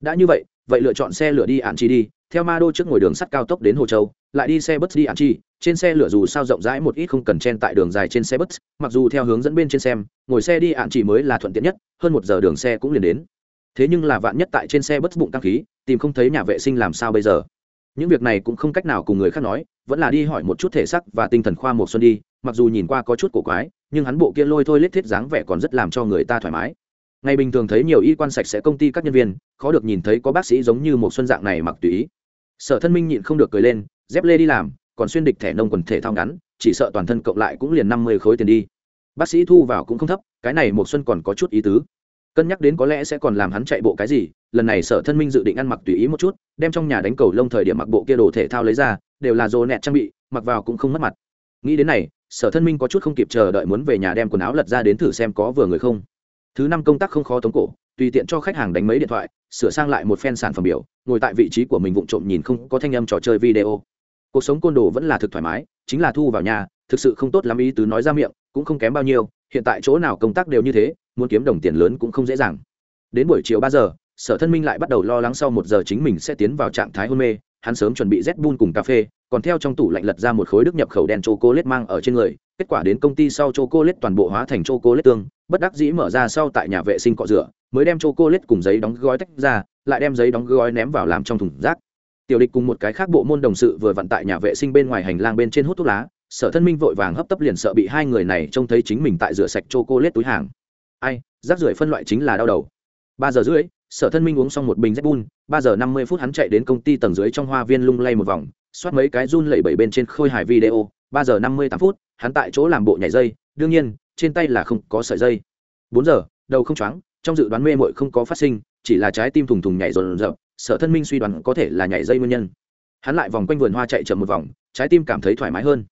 Đã như vậy vậy lựa chọn xe lửa đi ạn chi đi theo ma đô trước ngồi đường sắt cao tốc đến hồ châu, lại đi xe bus đi ạn chi, trên xe lửa dù sao rộng rãi một ít không cần chen tại đường dài trên xe bus, mặc dù theo hướng dẫn bên trên xem, ngồi xe đi ạn chỉ mới là thuận tiện nhất, hơn một giờ đường xe cũng liền đến. Thế nhưng là vạn nhất tại trên xe bus bụng tăng khí, tìm không thấy nhà vệ sinh làm sao bây giờ? Những việc này cũng không cách nào cùng người khác nói, vẫn là đi hỏi một chút thể sắc và tinh thần khoa một xuân đi, mặc dù nhìn qua có chút cổ quái, nhưng hắn bộ kia lôi thôi lết thiết dáng vẻ còn rất làm cho người ta thoải mái. Ngày bình thường thấy nhiều y quan sạch sẽ công ty các nhân viên, khó được nhìn thấy có bác sĩ giống như một xuân dạng này mặc tùy ý sở thân minh nhịn không được cười lên, dép lê đi làm, còn xuyên địch thẻ nông quần thể thao ngắn, chỉ sợ toàn thân cộng lại cũng liền năm mươi khối tiền đi. Bác sĩ thu vào cũng không thấp, cái này một xuân còn có chút ý tứ. Cân nhắc đến có lẽ sẽ còn làm hắn chạy bộ cái gì, lần này sở thân minh dự định ăn mặc tùy ý một chút, đem trong nhà đánh cầu lông thời điểm mặc bộ kia đồ thể thao lấy ra, đều là rồ nẹt trang bị, mặc vào cũng không mất mặt. Nghĩ đến này, sở thân minh có chút không kịp chờ đợi muốn về nhà đem quần áo lật ra đến thử xem có vừa người không. Thứ năm công tác không khó tống cổ tùy tiện cho khách hàng đánh mấy điện thoại, sửa sang lại một phen sản phẩm biểu, ngồi tại vị trí của mình vụng trộm nhìn không có thanh âm trò chơi video. Cuộc sống côn đồ vẫn là thực thoải mái, chính là thu vào nhà, thực sự không tốt lắm ý tứ nói ra miệng, cũng không kém bao nhiêu, hiện tại chỗ nào công tác đều như thế, muốn kiếm đồng tiền lớn cũng không dễ dàng. Đến buổi chiều ba giờ, sở thân minh lại bắt đầu lo lắng sau một giờ chính mình sẽ tiến vào trạng thái hôn mê, hắn sớm chuẩn bị z bun cùng cà phê, còn theo trong tủ lạnh lật ra một khối đức nhập khẩu đen chocolate mang ở trên người, kết quả đến công ty sau chocolate toàn bộ hóa thành chocolate tương, bất đắc dĩ mở ra sau tại nhà vệ sinh cọ rửa mới đem chocolate cùng giấy đóng gói tách ra, lại đem giấy đóng gói ném vào làm trong thùng rác. Tiểu địch cùng một cái khác bộ môn đồng sự vừa vặn tại nhà vệ sinh bên ngoài hành lang bên trên hút thuốc lá, sở thân minh vội vàng hấp tấp liền sợ bị hai người này trông thấy chính mình tại rửa sạch chocolate túi hàng. Ai, rác rưởi phân loại chính là đau đầu. Ba giờ rưỡi, sở thân minh uống xong một bình z bun ba giờ năm mươi phút hắn chạy đến công ty tầng dưới trong hoa viên lung lay một vòng, soát mấy cái run lẩy bẩy bên trên khôi hài video, ba giờ năm mươi tám phút, hắn tại chỗ làm bộ nhảy dây, đương nhiên, trên tay là không có sợi dây. Bốn giờ, đầu không choáng trong dự đoán mê mội không có phát sinh, chỉ là trái tim thùng thùng nhảy rồn rợp sở thân minh suy đoán có thể là nhảy dây nguyên nhân. Hắn lại vòng quanh vườn hoa chạy chậm một vòng, trái tim cảm thấy thoải mái hơn.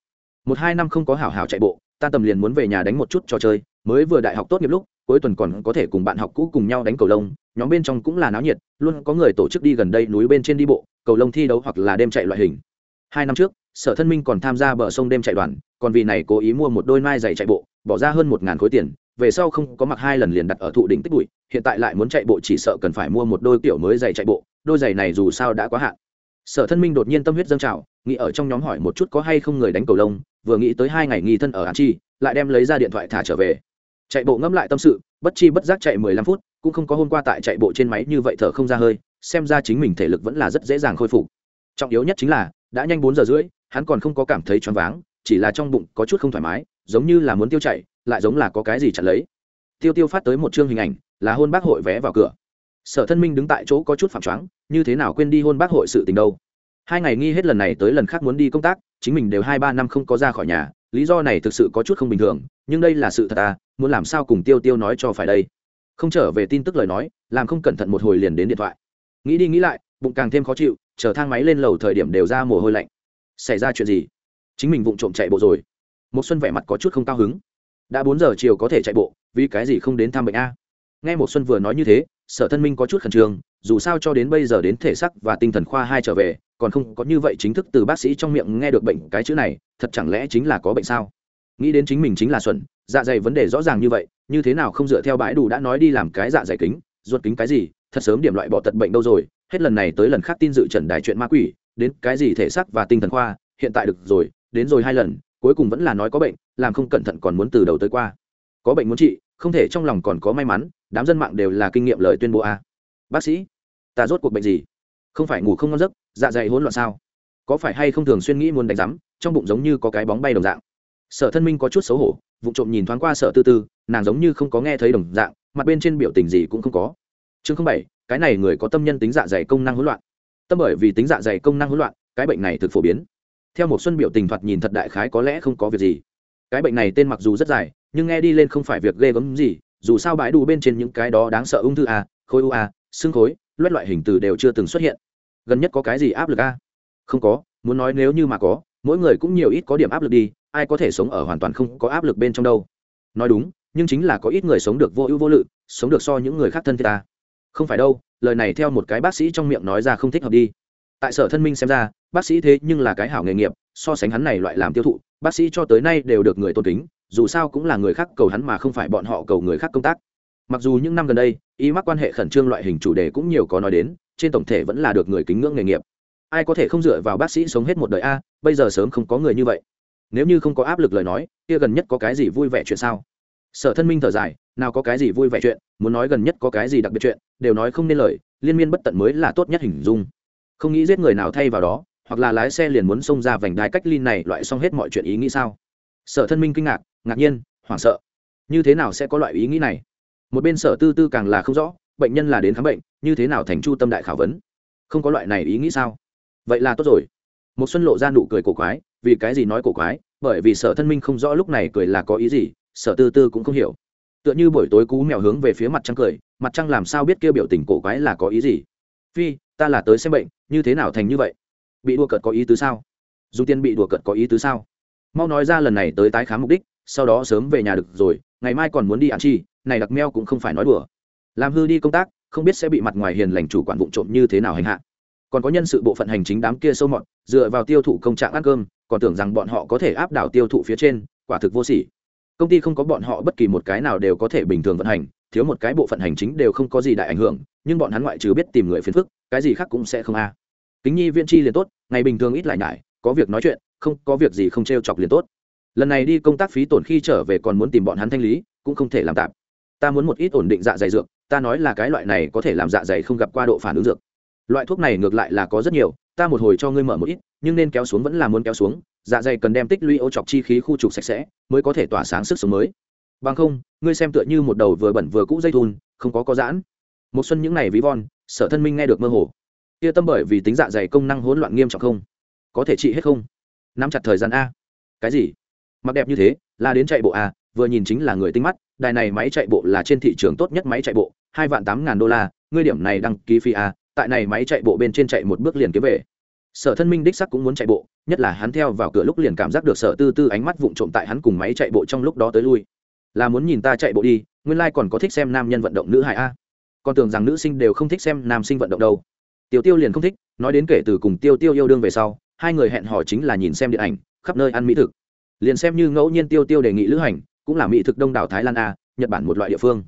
Một hai năm không có hảo hảo chạy bộ, ta tầm liền muốn về nhà đánh một chút trò chơi, mới vừa đại học tốt nghiệp lúc, cuối tuần còn có thể cùng bạn học cũ cùng nhau đánh cầu lông, nhóm bên trong cũng là náo nhiệt, luôn có người tổ chức đi gần đây núi bên trên đi bộ, cầu lông thi đấu hoặc là đêm chạy loại hình. Hai năm trước, sở thân minh còn tham gia bờ sông đêm chạy đoàn, còn vì này cố ý mua một đôi mai giày chạy bộ, bỏ ra hơn một ngàn khối tiền về sau không có mặc hai lần liền đặt ở thụ đỉnh tích bụi, hiện tại lại muốn chạy bộ chỉ sợ cần phải mua một đôi kiểu mới giày chạy bộ, đôi giày này dù sao đã quá hạn. Sở thân minh đột nhiên tâm huyết dâng trào, nghĩ ở trong nhóm hỏi một chút có hay không người đánh cầu lông, vừa nghĩ tới hai ngày nghi thân ở an chi, lại đem lấy ra điện thoại thả trở về. Chạy bộ ngẫm lại tâm sự, bất chi bất giác chạy mười lăm phút, cũng không có hôm qua tại chạy bộ trên máy như vậy thở không ra hơi, xem ra chính mình thể lực vẫn là rất dễ dàng khôi phục. Trọng yếu nhất chính là, đã nhanh bốn giờ rưỡi, hắn còn không có cảm thấy choáng váng, chỉ là trong bụng có chút không thoải mái, giống như là muốn tiêu chạy lại giống là có cái gì chặn lấy. Tiêu tiêu phát tới một chương hình ảnh, là hôn bác hội vé vào cửa. Sở thân minh đứng tại chỗ có chút phạm choáng, như thế nào quên đi hôn bác hội sự tình đâu? Hai ngày nghi hết lần này tới lần khác muốn đi công tác, chính mình đều hai ba năm không có ra khỏi nhà, lý do này thực sự có chút không bình thường, nhưng đây là sự thật à muốn làm sao cùng tiêu tiêu nói cho phải đây? Không trở về tin tức lời nói, làm không cẩn thận một hồi liền đến điện thoại. Nghĩ đi nghĩ lại, bụng càng thêm khó chịu, chờ thang máy lên lầu thời điểm đều ra mồ hôi lạnh. Xảy ra chuyện gì? Chính mình vụng trộm chạy bộ rồi. Một xuân vẻ mặt có chút không cao hứng đã bốn giờ chiều có thể chạy bộ, vì cái gì không đến thăm bệnh a? Nghe một xuân vừa nói như thế, sở thân minh có chút khẩn trương, dù sao cho đến bây giờ đến thể sắc và tinh thần khoa hai trở về, còn không có như vậy chính thức từ bác sĩ trong miệng nghe được bệnh cái chữ này, thật chẳng lẽ chính là có bệnh sao? Nghĩ đến chính mình chính là xuẩn dạ dày vấn đề rõ ràng như vậy, như thế nào không dựa theo bãi đủ đã nói đi làm cái dạ dày kính, ruột kính cái gì, thật sớm điểm loại bỏ tật bệnh đâu rồi, hết lần này tới lần khác tin dự trần đài chuyện ma quỷ, đến cái gì thể xác và tinh thần khoa, hiện tại được rồi, đến rồi hai lần, cuối cùng vẫn là nói có bệnh làm không cẩn thận còn muốn từ đầu tới qua. Có bệnh muốn trị, không thể trong lòng còn có may mắn, đám dân mạng đều là kinh nghiệm lời tuyên bố a. Bác sĩ, ta rốt cuộc bệnh gì? Không phải ngủ không ngon giấc dạ dày hỗn loạn sao? Có phải hay không thường xuyên nghĩ muốn đánh rắm trong bụng giống như có cái bóng bay đồng dạng? Sở thân minh có chút xấu hổ, vụ trộm nhìn thoáng qua sở tư tư, nàng giống như không có nghe thấy đồng dạng, mặt bên trên biểu tình gì cũng không có. Chương không bảy, cái này người có tâm nhân tính dạ dày công năng hỗn loạn. Tâm bởi vì tính dạ dày công năng hỗn loạn, cái bệnh này thực phổ biến. Theo một xuân biểu tình thoạt nhìn thật đại khái có lẽ không có việc gì cái bệnh này tên mặc dù rất dài, nhưng nghe đi lên không phải việc ghê gớm gì, dù sao bãi đủ bên trên những cái đó đáng sợ ung thư a, khối u a, xương khối, loét loại hình từ đều chưa từng xuất hiện. Gần nhất có cái gì áp lực a? Không có, muốn nói nếu như mà có, mỗi người cũng nhiều ít có điểm áp lực đi, ai có thể sống ở hoàn toàn không có áp lực bên trong đâu. Nói đúng, nhưng chính là có ít người sống được vô ưu vô lự, sống được so những người khác thân thiết ta. Không phải đâu, lời này theo một cái bác sĩ trong miệng nói ra không thích hợp đi. Tại sở thân minh xem ra bác sĩ thế nhưng là cái hảo nghề nghiệp, so sánh hắn này loại làm tiêu thụ, bác sĩ cho tới nay đều được người tôn kính, dù sao cũng là người khác cầu hắn mà không phải bọn họ cầu người khác công tác. Mặc dù những năm gần đây, y mắc quan hệ khẩn trương loại hình chủ đề cũng nhiều có nói đến, trên tổng thể vẫn là được người kính ngưỡng nghề nghiệp. Ai có thể không dựa vào bác sĩ sống hết một đời a, bây giờ sớm không có người như vậy. Nếu như không có áp lực lời nói, kia gần nhất có cái gì vui vẻ chuyện sao? Sở thân minh thở dài, nào có cái gì vui vẻ chuyện, muốn nói gần nhất có cái gì đặc biệt chuyện, đều nói không nên lời, liên miên bất tận mới là tốt nhất hình dung. Không nghĩ giết người nào thay vào đó hoặc là lái xe liền muốn xông ra vành đai cách ly này, loại xong hết mọi chuyện ý nghĩ sao? Sở thân minh kinh ngạc ngạc nhiên, hoảng sợ. Như thế nào sẽ có loại ý nghĩ này? Một bên sở tư tư càng là không rõ, bệnh nhân là đến khám bệnh, như thế nào thành chu tâm đại khảo vấn? Không có loại này ý nghĩ sao? Vậy là tốt rồi. Một xuân lộ ra nụ cười cổ quái, vì cái gì nói cổ quái? Bởi vì sở thân minh không rõ lúc này cười là có ý gì, sở tư tư cũng không hiểu. Tựa như buổi tối cú mèo hướng về phía mặt trăng cười, mặt trăng làm sao biết kêu biểu tình cổ quái là có ý gì? Phi, ta là tới xem bệnh, như thế nào thành như vậy? Bị đùa cợt có ý tứ sao? Dùng tiền bị đùa cợt có ý tứ sao? Mau nói ra lần này tới tái khám mục đích, sau đó sớm về nhà được rồi, ngày mai còn muốn đi ăn chi, này đặc meo cũng không phải nói đùa. Làm hư đi công tác, không biết sẽ bị mặt ngoài hiền lành chủ quản vụ trộm như thế nào hành hạ. Còn có nhân sự bộ phận hành chính đám kia sâu mọt, dựa vào tiêu thụ công trạng ăn cơm, còn tưởng rằng bọn họ có thể áp đảo tiêu thụ phía trên, quả thực vô sỉ. Công ty không có bọn họ bất kỳ một cái nào đều có thể bình thường vận hành, thiếu một cái bộ phận hành chính đều không có gì đại ảnh hưởng, nhưng bọn hắn ngoại trừ biết tìm người phiền phức, cái gì khác cũng sẽ không a kính nhi viên chi liền tốt, ngày bình thường ít lại nhải, có việc nói chuyện, không, có việc gì không t r e o chọc liền tốt. Lần này đi công tác phí tổn khi trở về còn muốn tìm bọn hắn thanh lý, cũng không thể làm tạm. Ta muốn một ít ổn định dạ dày dược, ta nói là cái loại này có thể làm dạ dày không gặp qua độ phản ứng dược. Loại thuốc này ngược lại là có rất nhiều, ta một hồi cho ngươi mở một ít, nhưng nên kéo xuống vẫn là muốn kéo xuống dạ dày cần đem tích lũy ô chọc chi khí khu trục sạch sẽ, mới có thể tỏa sáng sức sống mới. Bằng không, ngươi xem tựa như một đầu vừa bẩn vừa cũ dây thun, không có có giãn. Một xuân những ngày ví von, sở thân minh nghe được mơ hồ kia tâm bởi vì tính dạ dày công năng hỗn loạn nghiêm trọng không? Có thể trị hết không? Nắm chặt thời gian a. Cái gì? Mặc đẹp như thế là đến chạy bộ à vừa nhìn chính là người tinh mắt, đài này máy chạy bộ là trên thị trường tốt nhất máy chạy bộ, hai vạn tám ngàn đô la, ngươi điểm này đăng ký phi a. tại này máy chạy bộ bên trên chạy một bước liền kiếm về. Sở thân minh đích sắc cũng muốn chạy bộ, nhất là hắn theo vào cửa lúc liền cảm giác được sở tư tư ánh mắt vụng trộm tại hắn cùng máy chạy bộ trong lúc đó tới lui. Là muốn nhìn ta chạy bộ đi, nguyên lai、like、còn có thích xem nam nhân vận động nữ hại a. Còn tưởng rằng nữ sinh đều không thích xem nam sinh vận động đâu tiêu tiêu liền không thích, nói đến kể từ cùng tiêu tiêu yêu đương về sau, hai người hẹn hò chính là nhìn xem điện ảnh, khắp nơi ăn mỹ thực. Liền xem như ngẫu nhiên tiêu tiêu đề nghị lữ hành, cũng là mỹ thực đông đảo thái lan a, nhật bản một loại địa phương.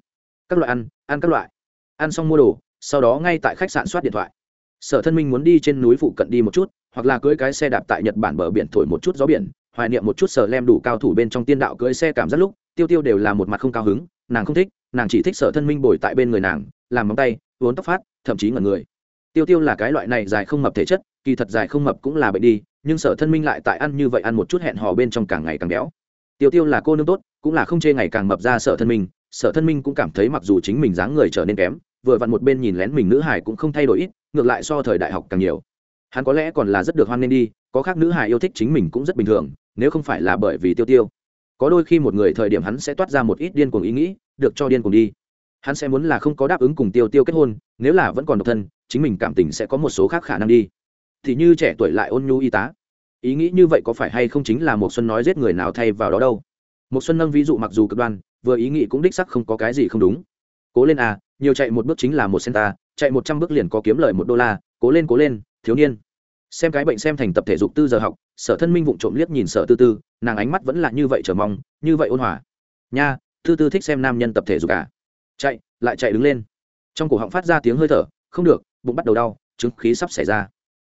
Các loại ăn ăn các loại. Ăn xong mua đồ, sau đó ngay tại khách sạn soát điện thoại. Sở thân minh muốn đi trên núi phụ cận đi một chút, hoặc là cưỡi cái xe đạp tại nhật bản bờ biển thổi một chút gió biển, hoài niệm một chút sở lem đủ cao thủ bên trong tiên đạo cưỡi xe cảm giác lúc, tiêu tiêu đều là một mặt không cao hứng, nàng không thích, nàng chỉ thích sở thân minh bồi tại bên người nàng, làm móng tay, uốn tóc phát, thậm chí ngẩn người tiêu tiêu là cái loại này dài không mập thể chất, kỳ thật dài không mập cũng là bệnh đi, nhưng sở thân minh lại tại ăn như vậy ăn một chút hẹn hò bên trong càng ngày càng béo. Tiêu tiêu là cô nương tốt, cũng là không chê ngày càng mập ra sở thân minh, sở thân minh cũng cảm thấy mặc dù chính mình dáng người trở nên kém, vừa vặn một bên nhìn lén mình nữ hải cũng không thay đổi ít, ngược lại so thời đại học càng nhiều. Hắn có lẽ còn là rất được hoan nghênh đi, có khác nữ hải yêu thích chính mình cũng rất bình thường, nếu không phải là bởi vì tiêu tiêu. Có đôi khi một người thời điểm hắn sẽ toát ra một ít điên cuồng ý nghĩ, được cho điên cuồng đi. Hắn sẽ muốn là không có đáp ứng cùng tiêu tiêu kết hôn, nếu là vẫn còn độc thân chính mình cảm tình sẽ có một số khác khả năng đi. Thì như trẻ tuổi lại ôn nhu y tá. Ý nghĩ như vậy có phải hay không chính là một xuân nói giết người nào thay vào đó đâu. Một xuân nâng ví dụ mặc dù cực đoan, vừa ý nghĩ cũng đích sắc không có cái gì không đúng. Cố lên à nhiều chạy một bước chính là một centa, chạy một trăm bước liền có kiếm lời một đô la, cố lên cố lên, thiếu niên. Xem cái bệnh xem thành tập thể dục tư giờ học, sở thân minh vụng trộm liếc nhìn sở tư tư, nàng ánh mắt vẫn là như vậy chờ mong, như vậy ôn hòa. Nha, tư tư thích xem nam nhân tập thể dục à. Chạy, lại chạy đứng lên. Trong cổ họng phát ra tiếng hơi thở, không được bụng bắt đầu đau, chứng khí sắp xảy ra.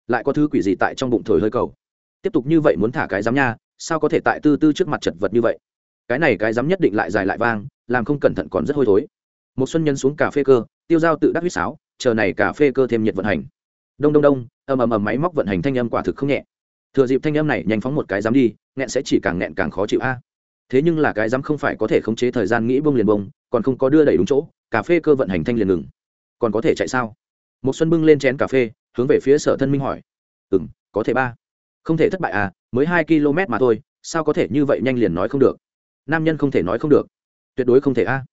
Lại có thứ quỷ gì tại trong bụng thổi hơi cầu? Tiếp tục như vậy muốn thả cái giám nha, sao có thể tại tư tư trước mặt chật vật như vậy? Cái này cái giám nhất định lại dài lại vang, làm không cẩn thận còn rất hôi thối. Một xuân nhân xuống cà phê cơ, tiêu dao tự đắc huýt sáo, chờ này cà phê cơ thêm nhiệt vận hành. Đông đông đông, ầm ầm ầm máy móc vận hành thanh âm quả thực không nhẹ. Thừa dịp thanh âm này nhanh phóng một cái dám đi, nghẹn sẽ chỉ càng nghẹn càng khó chịu a. Thế nhưng là cái dám không phải có thể khống chế thời gian nghĩ bông liền bông còn không có đưa đẩy đúng chỗ, cà phê cơ vận hành thanh liền ngừng. Còn có thể chạy sao? Một xuân bưng lên chén cà phê, hướng về phía sở thân minh hỏi. Ừm, có thể ba. Không thể thất bại à mới hai km mà thôi, sao có thể như vậy nhanh liền nói không được? Nam nhân không thể nói không được. Tuyệt đối không thể a.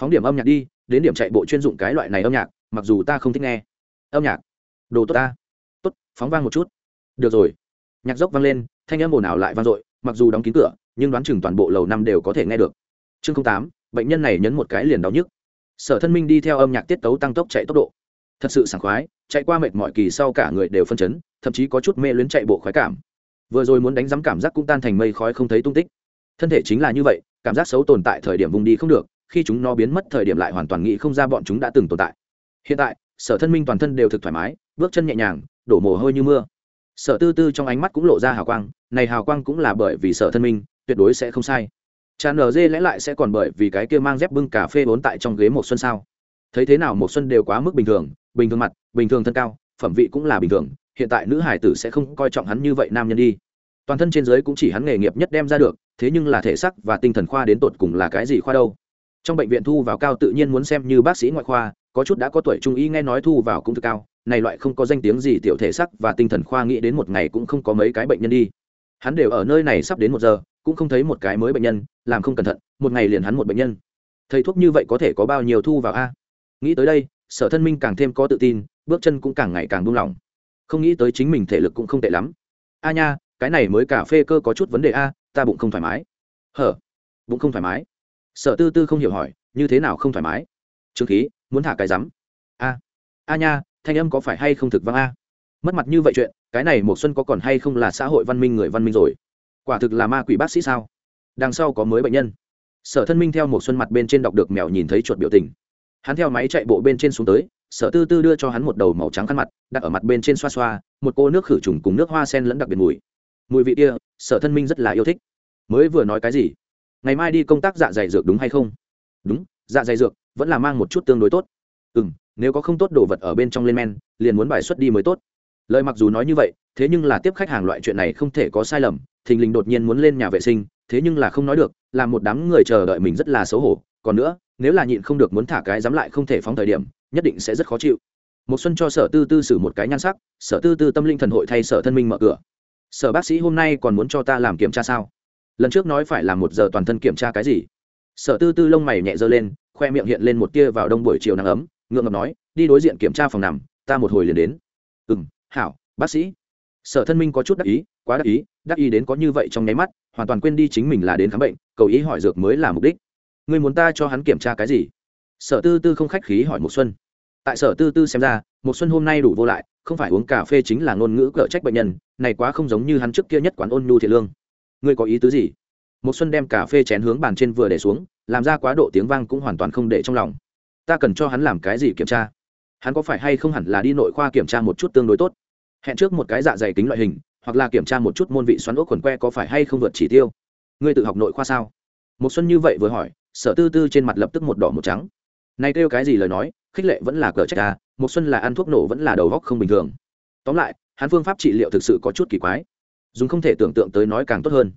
Phóng điểm âm nhạc đi, đến điểm chạy bộ chuyên dụng cái loại này âm nhạc, mặc dù ta không thích nghe. Âm nhạc? Đồ tốt ta. Tốt, phóng vang một chút. Được rồi. Nhạc dốc vang lên, thanh âm ồn ào lại vang dội, mặc dù đóng kín cửa, nhưng đoán chừng toàn bộ lầu năm đều có thể nghe được. Chương tám, bệnh nhân này nhấn một cái liền đau nhức. Sở thân minh đi theo âm nhạc tiết tấu tăng tốc chạy tốc độ thật sự sảng khoái, chạy qua mệt mỏi kỳ sau cả người đều phân chấn, thậm chí có chút mê luyến chạy bộ khoái cảm. Vừa rồi muốn đánh giám cảm giác cũng tan thành mây khói không thấy tung tích. Thân thể chính là như vậy, cảm giác xấu tồn tại thời điểm vùng đi không được, khi chúng nó biến mất thời điểm lại hoàn toàn nghĩ không ra bọn chúng đã từng tồn tại. Hiện tại, sở thân minh toàn thân đều thực thoải mái, bước chân nhẹ nhàng, đổ mồ hôi như mưa. Sở tư tư trong ánh mắt cũng lộ ra hào quang, này hào quang cũng là bởi vì sở thân minh, tuyệt đối sẽ không sai. Tràn nở dê lẽ lại sẽ còn bởi vì cái kia mang dép bưng cà phê bốn tại trong ghế một xuân sao? Thấy thế nào một xuân đều quá mức bình thường bình thường mặt, bình thường thân cao, phẩm vị cũng là bình thường, hiện tại nữ hải tử sẽ không coi trọng hắn như vậy nam nhân đi. Toàn thân trên giới cũng chỉ hắn nghề nghiệp nhất đem ra được, thế nhưng là thể sắc và tinh thần khoa đến tột cùng là cái gì khoa đâu. Trong bệnh viện thu vào cao tự nhiên muốn xem như bác sĩ ngoại khoa, có chút đã có tuổi trung y nghe nói thu vào cũng thực cao, này loại không có danh tiếng gì tiểu thể sắc và tinh thần khoa nghĩ đến một ngày cũng không có mấy cái bệnh nhân đi. Hắn đều ở nơi này sắp đến một giờ, cũng không thấy một cái mới bệnh nhân, làm không cẩn thận, một ngày liền hắn một bệnh nhân. Thầy thuốc như vậy có thể có bao nhiêu thu vào a? Nghĩ tới đây sở thân minh càng thêm có tự tin, bước chân cũng càng ngày càng buông lỏng. Không nghĩ tới chính mình thể lực cũng không tệ lắm. A nha, cái này mới cà phê cơ có chút vấn đề a, ta bụng không thoải mái. Hở, bụng không thoải mái. Sở tư tư không hiểu hỏi, như thế nào không thoải mái? Trương khí, muốn thả cái rắm. A a nha, thanh âm có phải hay không thực vang a? Mất mặt như vậy chuyện, cái này một xuân có còn hay không là xã hội văn minh người văn minh rồi? Quả thực là ma quỷ bác sĩ sao? Đằng sau có mới bệnh nhân. Sở thân minh theo một xuân mặt bên trên đọc được mèo nhìn thấy chuột biểu tình hắn theo máy chạy bộ bên trên xuống tới, sở tư tư đưa cho hắn một đầu màu trắng khăn mặt, đặt ở mặt bên trên xoa xoa, một cô nước khử trùng cùng nước hoa sen lẫn đặc biệt mùi. Mùi vị kia, sở thân minh rất là yêu thích. Mới vừa nói cái gì? Ngày mai đi công tác dạ dày dược đúng hay không? Đúng dạ dày dược, vẫn là mang một chút tương đối tốt. Ừ m nếu có không tốt đồ vật ở bên trong lên men, liền muốn bài xuất đi mới tốt. Lời mặc dù nói như vậy, thế nhưng là tiếp khách hàng loại chuyện này không thể có sai lầm, thình lình đột nhiên muốn lên nhà vệ sinh, thế nhưng là không nói được làm một đám người chờ đợi mình rất là xấu hổ. Còn nữa nếu là nhịn không được muốn thả cái dám lại không thể phóng thời điểm, nhất định sẽ rất khó chịu. Một xuân cho sở tư tư xử một cái nhan sắc, sở tư tư tâm linh thần hội thay sở thân minh mở cửa. Sở bác sĩ hôm nay còn muốn cho ta làm kiểm tra sao? Lần trước nói phải làm một giờ toàn thân kiểm tra cái gì? Sở tư tư lông mày nhẹ dơ lên, khoe miệng hiện lên một tia vào đông buổi chiều nắng ấm, ngượng ngập nói, đi đối diện kiểm tra phòng nằm, ta một hồi liền đến. Ừ m hảo, bác sĩ. Sở thân minh có chút đắc ý, quá đắc ý đắc ý đến có như vậy trong nháy mắt, hoàn toàn quên đi chính mình là đến khám bệnh, cầu ý hỏi dược mới là mục đích. Ngươi muốn ta cho hắn kiểm tra cái gì? Sở tư tư không khách khí hỏi một xuân. Tại sở tư tư xem ra một xuân hôm nay đủ vô lại, không phải uống cà phê chính là ngôn ngữ cỡ trách bệnh nhân, này quá không giống như hắn trước kia nhất quán ôn nhu thiện lương. Ngươi có ý tứ gì? Một xuân đem cà phê chén hướng bàn trên vừa để xuống, làm ra quá độ tiếng vang cũng hoàn toàn không để trong lòng. Ta cần cho hắn làm cái gì kiểm tra? Hắn có phải hay không hẳn là đi nội khoa kiểm tra một chút tương đối tốt? Hẹn trước một cái dạ dày kính loại hình, hoặc là kiểm tra một chút môn vị xoắn ốc khuẩn que có phải hay không vượt chỉ tiêu? Ngươi tự học nội khoa sao? Một xuân như vậy vừa hỏi sở tư tư trên mặt lập tức một đỏ một trắng. Này kêu cái gì lời nói, khích lệ vẫn là cờ trách à một xuân là ăn thuốc nổ vẫn là đầu góc không bình thường. Tóm lại, hắn phương pháp trị liệu thực sự có chút kỳ quái. Dùng không thể tưởng tượng tới nói càng tốt hơn.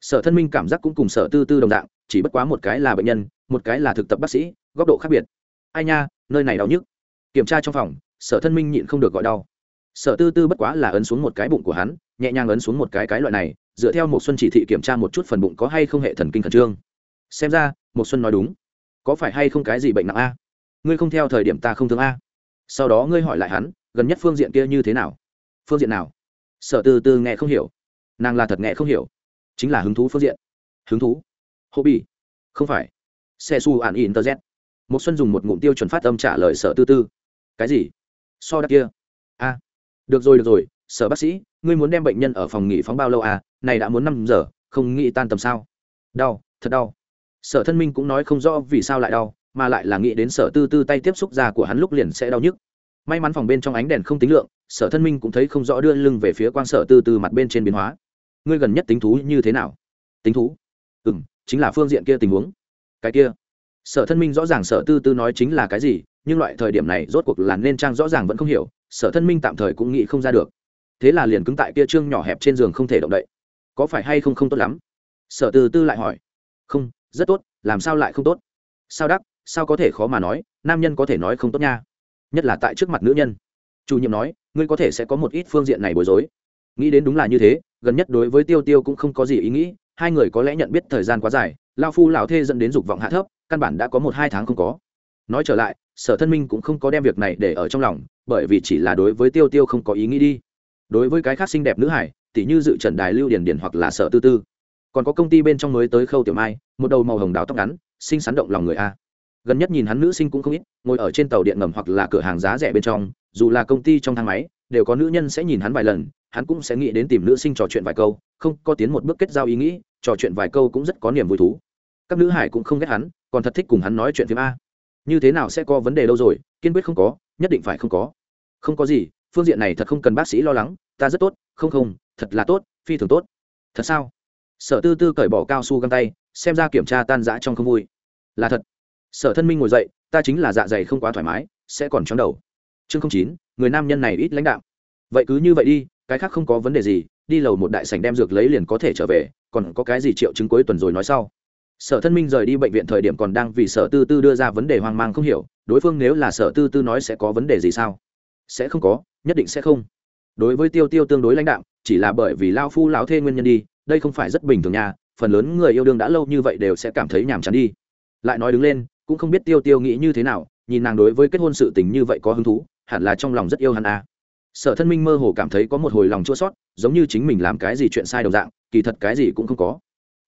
Sở thân minh cảm giác cũng cùng sở tư tư đồng dạng, chỉ bất quá một cái là bệnh nhân, một cái là thực tập bác sĩ, góc độ khác biệt. Ai nha, nơi này đau nhức. Kiểm tra trong phòng, sở thân minh nhịn không được gọi đau. Sở tư tư bất quá là ấn xuống một cái bụng của hắn, nhẹ nhàng ấn xuống một cái cái loại này, dựa theo một xuân chỉ thị kiểm tra một chút phần bụng có hay không hệ thần kinh khẩn trương xem ra một xuân nói đúng. Có phải hay không cái gì bệnh nặng a? Ngươi không theo thời điểm ta không thương a. Sau đó ngươi hỏi lại hắn, gần nhất phương diện kia như thế nào? Phương diện nào? Sở tư tư nghe không hiểu. Nàng là thật nghe không hiểu. Chính là hứng thú phương diện. Hứng thú? Hobby? Không phải. Xe su ạn in tờ z. Một xuân dùng một ngụm tiêu chuẩn phát âm trả lời sở tư tư. Cái gì? So đắt kia. A. Được rồi được rồi, sở bác sĩ, ngươi muốn đem bệnh nhân ở phòng nghỉ phóng bao lâu à? Này đã muốn năm giờ, không nghĩ tan tầm sao? Đau, thật đau sở thân minh cũng nói không rõ vì sao lại đau, mà lại là nghĩ đến sở tư tư tay tiếp xúc da của hắn lúc liền sẽ đau nhức. May mắn phòng bên trong ánh đèn không tính lượng, sở thân minh cũng thấy không rõ đưa lưng về phía quan sở tư tư mặt bên trên biến hóa. Ngươi gần nhất tính thú như thế nào? Tính thú? Ừ m chính là phương diện kia tình huống. Cái kia. Sở thân minh rõ ràng sở tư tư nói chính là cái gì, nhưng loại thời điểm này rốt cuộc là nên trang rõ ràng vẫn không hiểu, sở thân minh tạm thời cũng nghĩ không ra được. Thế là liền cứng tại kia trương nhỏ hẹp trên giường không thể động đậy. Có phải hay không không tốt lắm? Sở tư tư lại hỏi. Không rất tốt, làm sao lại không tốt? Sao đắc, sao có thể khó mà nói, nam nhân có thể nói không tốt nha. Nhất là tại trước mặt nữ nhân. Chủ nhiệm nói, ngươi có thể sẽ có một ít phương diện này bối rối. Nghĩ đến đúng là như thế, gần nhất đối với tiêu tiêu cũng không có gì ý nghĩ, hai người có lẽ nhận biết thời gian quá dài lao phu lão thê dẫn đến dục vọng hạ thấp, căn bản đã có một hai tháng không có. Nói trở lại, sở thân minh cũng không có đem việc này để ở trong lòng, bởi vì chỉ là đối với tiêu tiêu không có ý nghĩ đi. Đối với cái khác xinh đẹp nữ hải tỷ như dự trần đài lưu điển điển hoặc là sở tư tư còn có công ty bên trong mới tới khâu tiểu mai, một đầu màu hồng đào tóc ngắn, xinh sắn động lòng người a. Gần nhất nhìn hắn nữ sinh cũng không ít, ngồi ở trên tàu điện ngầm hoặc là cửa hàng giá rẻ bên trong, dù là công ty trong thang máy, đều có nữ nhân sẽ nhìn hắn vài lần, hắn cũng sẽ nghĩ đến tìm nữ sinh trò chuyện vài câu, không có tiến một bước kết giao ý nghĩ, trò chuyện vài câu cũng rất có niềm vui thú. Các nữ hải cũng không ghét hắn, còn thật thích cùng hắn nói chuyện phim a. Như thế nào sẽ có vấn đề đâu rồi, kiên quyết không có, nhất định phải không có. Không có gì, phương diện này thật không cần bác sĩ lo lắng, ta rất tốt, không không, thật là tốt, phi thường tốt. Thật sao? Sở tư tư cởi bỏ cao su găng tay, xem ra kiểm tra tan dã trong không vui. Là thật. Sở thân minh ngồi dậy, ta chính là dạ dày không quá thoải mái, sẽ còn chóng đầu. Chương không chín, người nam nhân này ít lãnh đạo vậy cứ như vậy đi, cái khác không có vấn đề gì, đi lầu một đại sảnh đem dược lấy liền có thể trở về, còn có cái gì triệu chứng cuối tuần rồi nói sau. Sở thân minh rời đi bệnh viện thời điểm còn đang vì sở tư tư đưa ra vấn đề hoang mang không hiểu, đối phương nếu là sở tư tư nói sẽ có vấn đề gì sao? Sẽ không có, nhất định sẽ không. Đối với tiêu tiêu tương đối lãnh đạo chỉ là bởi vì lao phu lão thê nguyên nhân đi đây không phải rất bình thường nha, phần lớn người yêu đương đã lâu như vậy đều sẽ cảm thấy nhàm chán đi. Lại nói đứng lên, cũng không biết tiêu tiêu nghĩ như thế nào, nhìn nàng đối với kết hôn sự tình như vậy có hứng thú, hẳn là trong lòng rất yêu hắn à. sở thân minh mơ hồ cảm thấy có một hồi lòng chua sót giống như chính mình làm cái gì chuyện sai đồng dạng, kỳ thật cái gì cũng không có.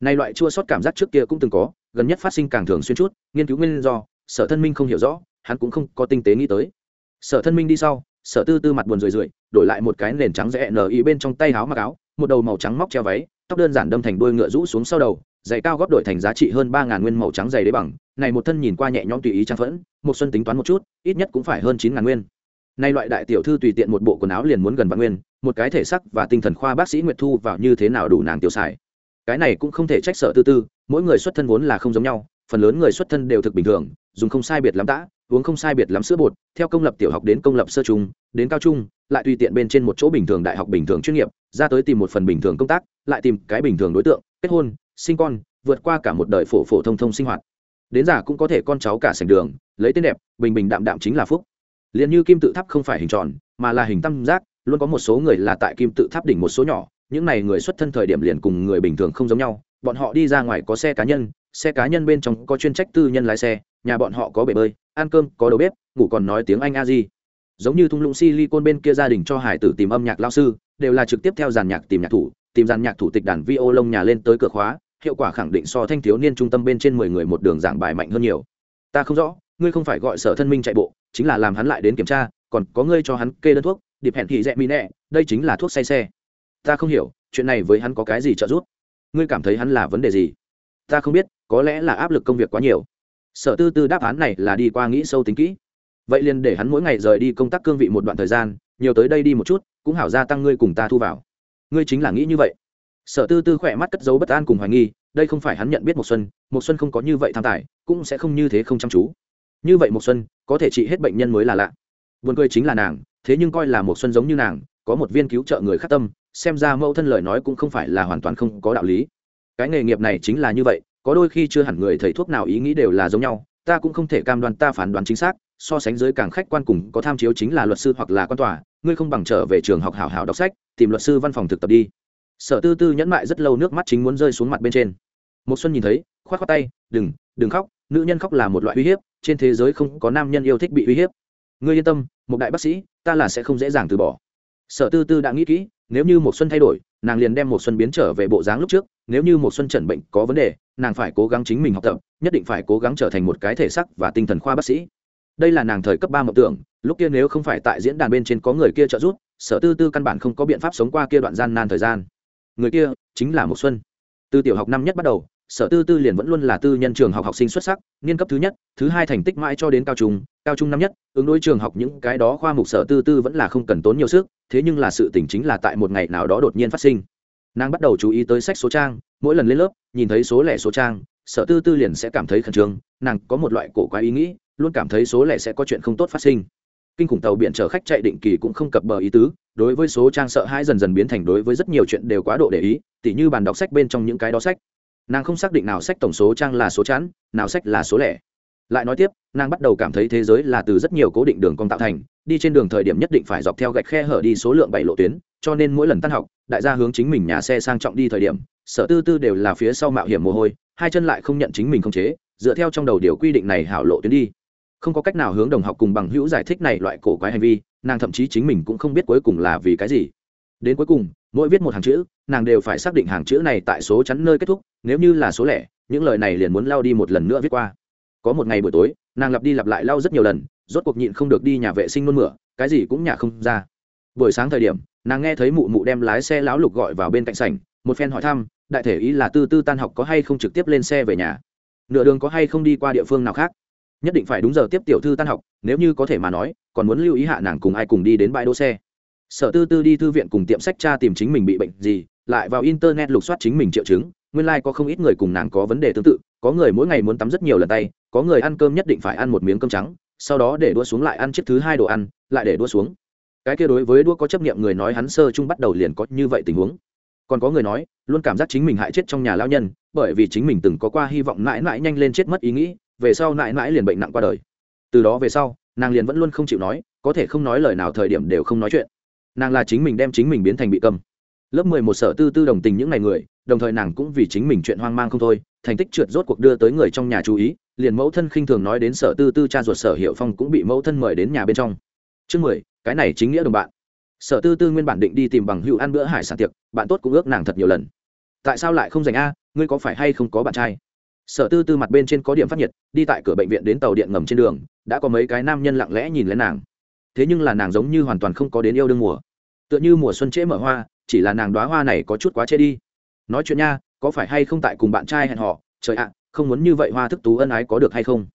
Nay loại chua sót cảm giác trước kia cũng từng có, gần nhất phát sinh càng thường xuyên chút, nghiên cứu nguyên do, sở thân minh không hiểu rõ, hắn cũng không có tinh tế nghĩ tới. Sở thân minh đi sau, sở tư tư mặt buồn rười rượi, đổi lại một cái nền trắng rẽ nở ý bên trong tay áo mặc áo, một đầu màu trắng móc treo váy tóc đơn giản đâm thành đuôi ngựa rũ xuống sau đầu, giày cao góp đổi thành giá trị hơn ba ngàn nguyên màu trắng dày đế bằng. Này một thân nhìn qua nhẹ nhõm tùy ý trang phẫn, một xuân tính toán một chút, ít nhất cũng phải hơn chín ngàn nguyên. Nay loại đại tiểu thư tùy tiện một bộ quần áo liền muốn gần vạn nguyên, một cái thể sắc và tinh thần khoa bác sĩ nguyệt thu vào như thế nào đủ nàng tiêu xài. Cái này cũng không thể trách sở tư tư, mỗi người xuất thân vốn là không giống nhau, phần lớn người xuất thân đều thực bình thường, dùng không sai biệt lắm tã, uống không sai biệt lắm sữa bột, theo công lập tiểu học đến công lập sơ trung, đến cao trung, lại tùy tiện bên trên một chỗ bình thường đại học bình thường chuyên nghiệp, ra tới tìm một phần bình thường công tác lại tìm cái bình thường đối tượng, kết hôn, sinh con, vượt qua cả một đời phổ phổ thông thông sinh hoạt. Đến già cũng có thể con cháu cả sành đường, lấy tên đẹp, bình bình đạm đạm chính là phúc. Liền như kim tự tháp không phải hình tròn, mà là hình tam giác, luôn có một số người là tại kim tự tháp đỉnh một số nhỏ, những này người xuất thân thời điểm liền cùng người bình thường không giống nhau, bọn họ đi ra ngoài có xe cá nhân, xe cá nhân bên trong có chuyên trách tư nhân lái xe, nhà bọn họ có bể bơi, ăn cơm, có đầu bếp, ngủ còn nói tiếng anh a di. Giống như thung lũng silicon bên kia gia đình cho hải tử tìm âm nhạc lao sư, đều là trực tiếp theo giàn nhạc tìm nhạc thủ tìm dàn nhạc thủ tịch đàn vi ô lông nhà lên tới cửa khóa, hiệu quả khẳng định so thanh thiếu niên trung tâm bên trên mười người một đường giảng bài mạnh hơn nhiều. Ta không rõ, ngươi không phải gọi sở thân minh chạy bộ, chính là làm hắn lại đến kiểm tra, còn có ngươi cho hắn kê đơn thuốc, điệp hẹn thị dẹ mỹ nẹ, đây chính là thuốc say xe. Ta không hiểu, chuyện này với hắn có cái gì trợ giúp? Ngươi cảm thấy hắn là vấn đề gì? Ta không biết, có lẽ là áp lực công việc quá nhiều. Sở tư tư đáp án này là đi qua nghĩ sâu tính kỹ. Vậy liền để hắn mỗi ngày rời đi công tác cương vị một đoạn thời gian, nhiều tới đây đi một chút, cũng hảo gia tăng ngươi cùng ta thu vào ngươi chính là nghĩ như vậy. Sở tư tư khỏe mắt cất dấu bất an cùng hoài nghi, đây không phải hắn nhận biết một xuân một xuân không có như vậy tham tài, cũng sẽ không như thế không chăm chú. Như vậy một xuân, có thể trị hết bệnh nhân mới là lạ. Buồn cười chính là nàng, thế nhưng coi là một xuân giống như nàng, có một viên cứu trợ người khắc tâm, xem ra mẫu thân lời nói cũng không phải là hoàn toàn không có đạo lý. Cái nghề nghiệp này chính là như vậy, có đôi khi chưa hẳn người thầy thuốc nào ý nghĩ đều là giống nhau, ta cũng không thể cam đoan, ta phán đoán chính xác so sánh giới càng khách quan cùng có tham chiếu chính là luật sư hoặc là quan tòa, ngươi không bằng trở về trường học hảo hảo đọc sách, tìm luật sư văn phòng thực tập đi. Sở tư tư nhẫn mại rất lâu nước mắt chính muốn rơi xuống mặt bên trên. Một xuân nhìn thấy, khoát khoát tay, đừng đừng khóc, nữ nhân khóc là một loại uy hiếp, trên thế giới không có nam nhân yêu thích bị uy hiếp. Ngươi yên tâm, một đại bác sĩ, ta là sẽ không dễ dàng từ bỏ. Sở tư tư đã nghĩ kỹ, nếu như một xuân thay đổi, nàng liền đem một xuân biến trở về bộ dáng lúc trước, nếu như một xuân chẩn bệnh có vấn đề, nàng phải cố gắng chính mình học tập, nhất định phải cố gắng trở thành một cái thể sắc và tinh thần khoa bác sĩ đây là nàng thời cấp ba mộng tưởng, lúc kia nếu không phải tại diễn đàn bên trên có người kia trợ giúp, sở tư tư căn bản không có biện pháp sống qua kia đoạn gian nan thời gian. Người kia chính là một xuân. Từ tiểu học năm nhất bắt đầu, sở tư tư liền vẫn luôn là tư nhân trường học học sinh xuất sắc, niên cấp thứ nhất, thứ hai thành tích mãi cho đến cao trung cao trung năm nhất, ứng đối trường học những cái đó khoa mục sở tư tư vẫn là không cần tốn nhiều sức, thế nhưng là sự tỉnh chính là tại một ngày nào đó đột nhiên phát sinh. Nàng bắt đầu chú ý tới sách số trang, mỗi lần lên lớp, nhìn thấy số lẻ số trang, sở tư tư liền sẽ cảm thấy khẩn trương, nàng có một loại cổ quái ý nghĩ luôn cảm thấy số lẻ sẽ có chuyện không tốt phát sinh. Kinh khủng tàu biển chở khách chạy định kỳ cũng không cập bờ ý tứ, đối với số trang sợ hãi dần dần biến thành đối với rất nhiều chuyện đều quá độ để ý, tỉ như bàn đọc sách bên trong những cái đó sách. Nàng không xác định nào sách tổng số trang là số chẵn, nào sách là số lẻ. Lại nói tiếp, nàng bắt đầu cảm thấy thế giới là từ rất nhiều cố định đường cong tạo thành, đi trên đường thời điểm nhất định phải dọc theo gạch khe hở đi số lượng bảy lộ tuyến, cho nên mỗi lần tan học, đại gia hướng chính mình nhà xe sang trọng đi thời điểm, sở tư tư đều là phía sau mạo hiểm mồ hôi, hai chân lại không nhận chính mình không chế, dựa theo trong đầu điều quy định này hảo lộ tuyến đi không có cách nào hướng đồng học cùng bằng hữu giải thích này loại cổ quái hành vi, nàng thậm chí chính mình cũng không biết cuối cùng là vì cái gì. Đến cuối cùng, mỗi viết một hàng chữ, nàng đều phải xác định hàng chữ này tại số chắn nơi kết thúc, nếu như là số lẻ, những lời này liền muốn lao đi một lần nữa viết qua. Có một ngày buổi tối, nàng lặp đi lặp lại lau rất nhiều lần, rốt cuộc nhịn không được đi nhà vệ sinh nôn mửa, cái gì cũng nhả không ra. Buổi sáng thời điểm, nàng nghe thấy mụ mụ đem lái xe lão lục gọi vào bên cạnh sảnh, một phen hỏi thăm, đại thể ý là tư tư tan học có hay không trực tiếp lên xe về nhà. Nửa đường có hay không đi qua địa phương nào khác? Nhất định phải đúng giờ tiếp tiểu thư tan học, nếu như có thể mà nói, còn muốn lưu ý hạ nàng cùng ai cùng đi đến bãi đỗ xe. Sở tư tư đi thư viện cùng tiệm sách cha tìm chính mình bị bệnh gì, lại vào internet lục soát chính mình triệu chứng, nguyên lai、like、có không ít người cùng nàng có vấn đề tương tự, có người mỗi ngày muốn tắm rất nhiều lần tay, có người ăn cơm nhất định phải ăn một miếng cơm trắng, sau đó để đua xuống lại ăn chiếc thứ hai đồ ăn, lại để đua xuống. Cái kia đối với đua có chấp nghiệm người nói hắn sơ chung bắt đầu liền có như vậy tình huống. Còn có người nói, luôn cảm giác chính mình hại chết trong nhà lao nhân, bởi vì chính mình từng có qua hy vọng mãi mãi nhanh lên chết mất ý nghĩ về sau mãi mãi liền bệnh nặng qua đời. Từ đó về sau, nàng liền vẫn luôn không chịu nói, có thể không nói lời nào thời điểm đều không nói chuyện. Nàng là chính mình đem chính mình biến thành bị cầm lớp mười một sở tư tư đồng tình những ngày người, đồng thời nàng cũng vì chính mình chuyện hoang mang không thôi, thành tích trượt rốt cuộc đưa tới người trong nhà chú ý, liền mẫu thân khinh thường nói đến sở tư tư cha ruột sở hiệu phong cũng bị mẫu thân mời đến nhà bên trong. Chương mười, cái này chính nghĩa đồng bạn. Sở tư tư nguyên bản định đi tìm bằng hữu ăn bữa hải sản tiệc, bạn tốt cũng ước nàng thật nhiều lần. Tại sao lại không dành a, ngươi có phải hay không có bạn trai? Sở tư tư mặt bên trên có điểm phát nhiệt, đi tại cửa bệnh viện đến tàu điện ngầm trên đường, đã có mấy cái nam nhân lặng lẽ nhìn lên nàng. Thế nhưng là nàng giống như hoàn toàn không có đến yêu đương mùa. Tựa như mùa xuân trễ mở hoa, chỉ là nàng đoá hoa này có chút quá trễ đi. Nói chuyện nha, có phải hay không tại cùng bạn trai hẹn họ trời ạ, không muốn như vậy hoa thức tú ân ái có được hay không?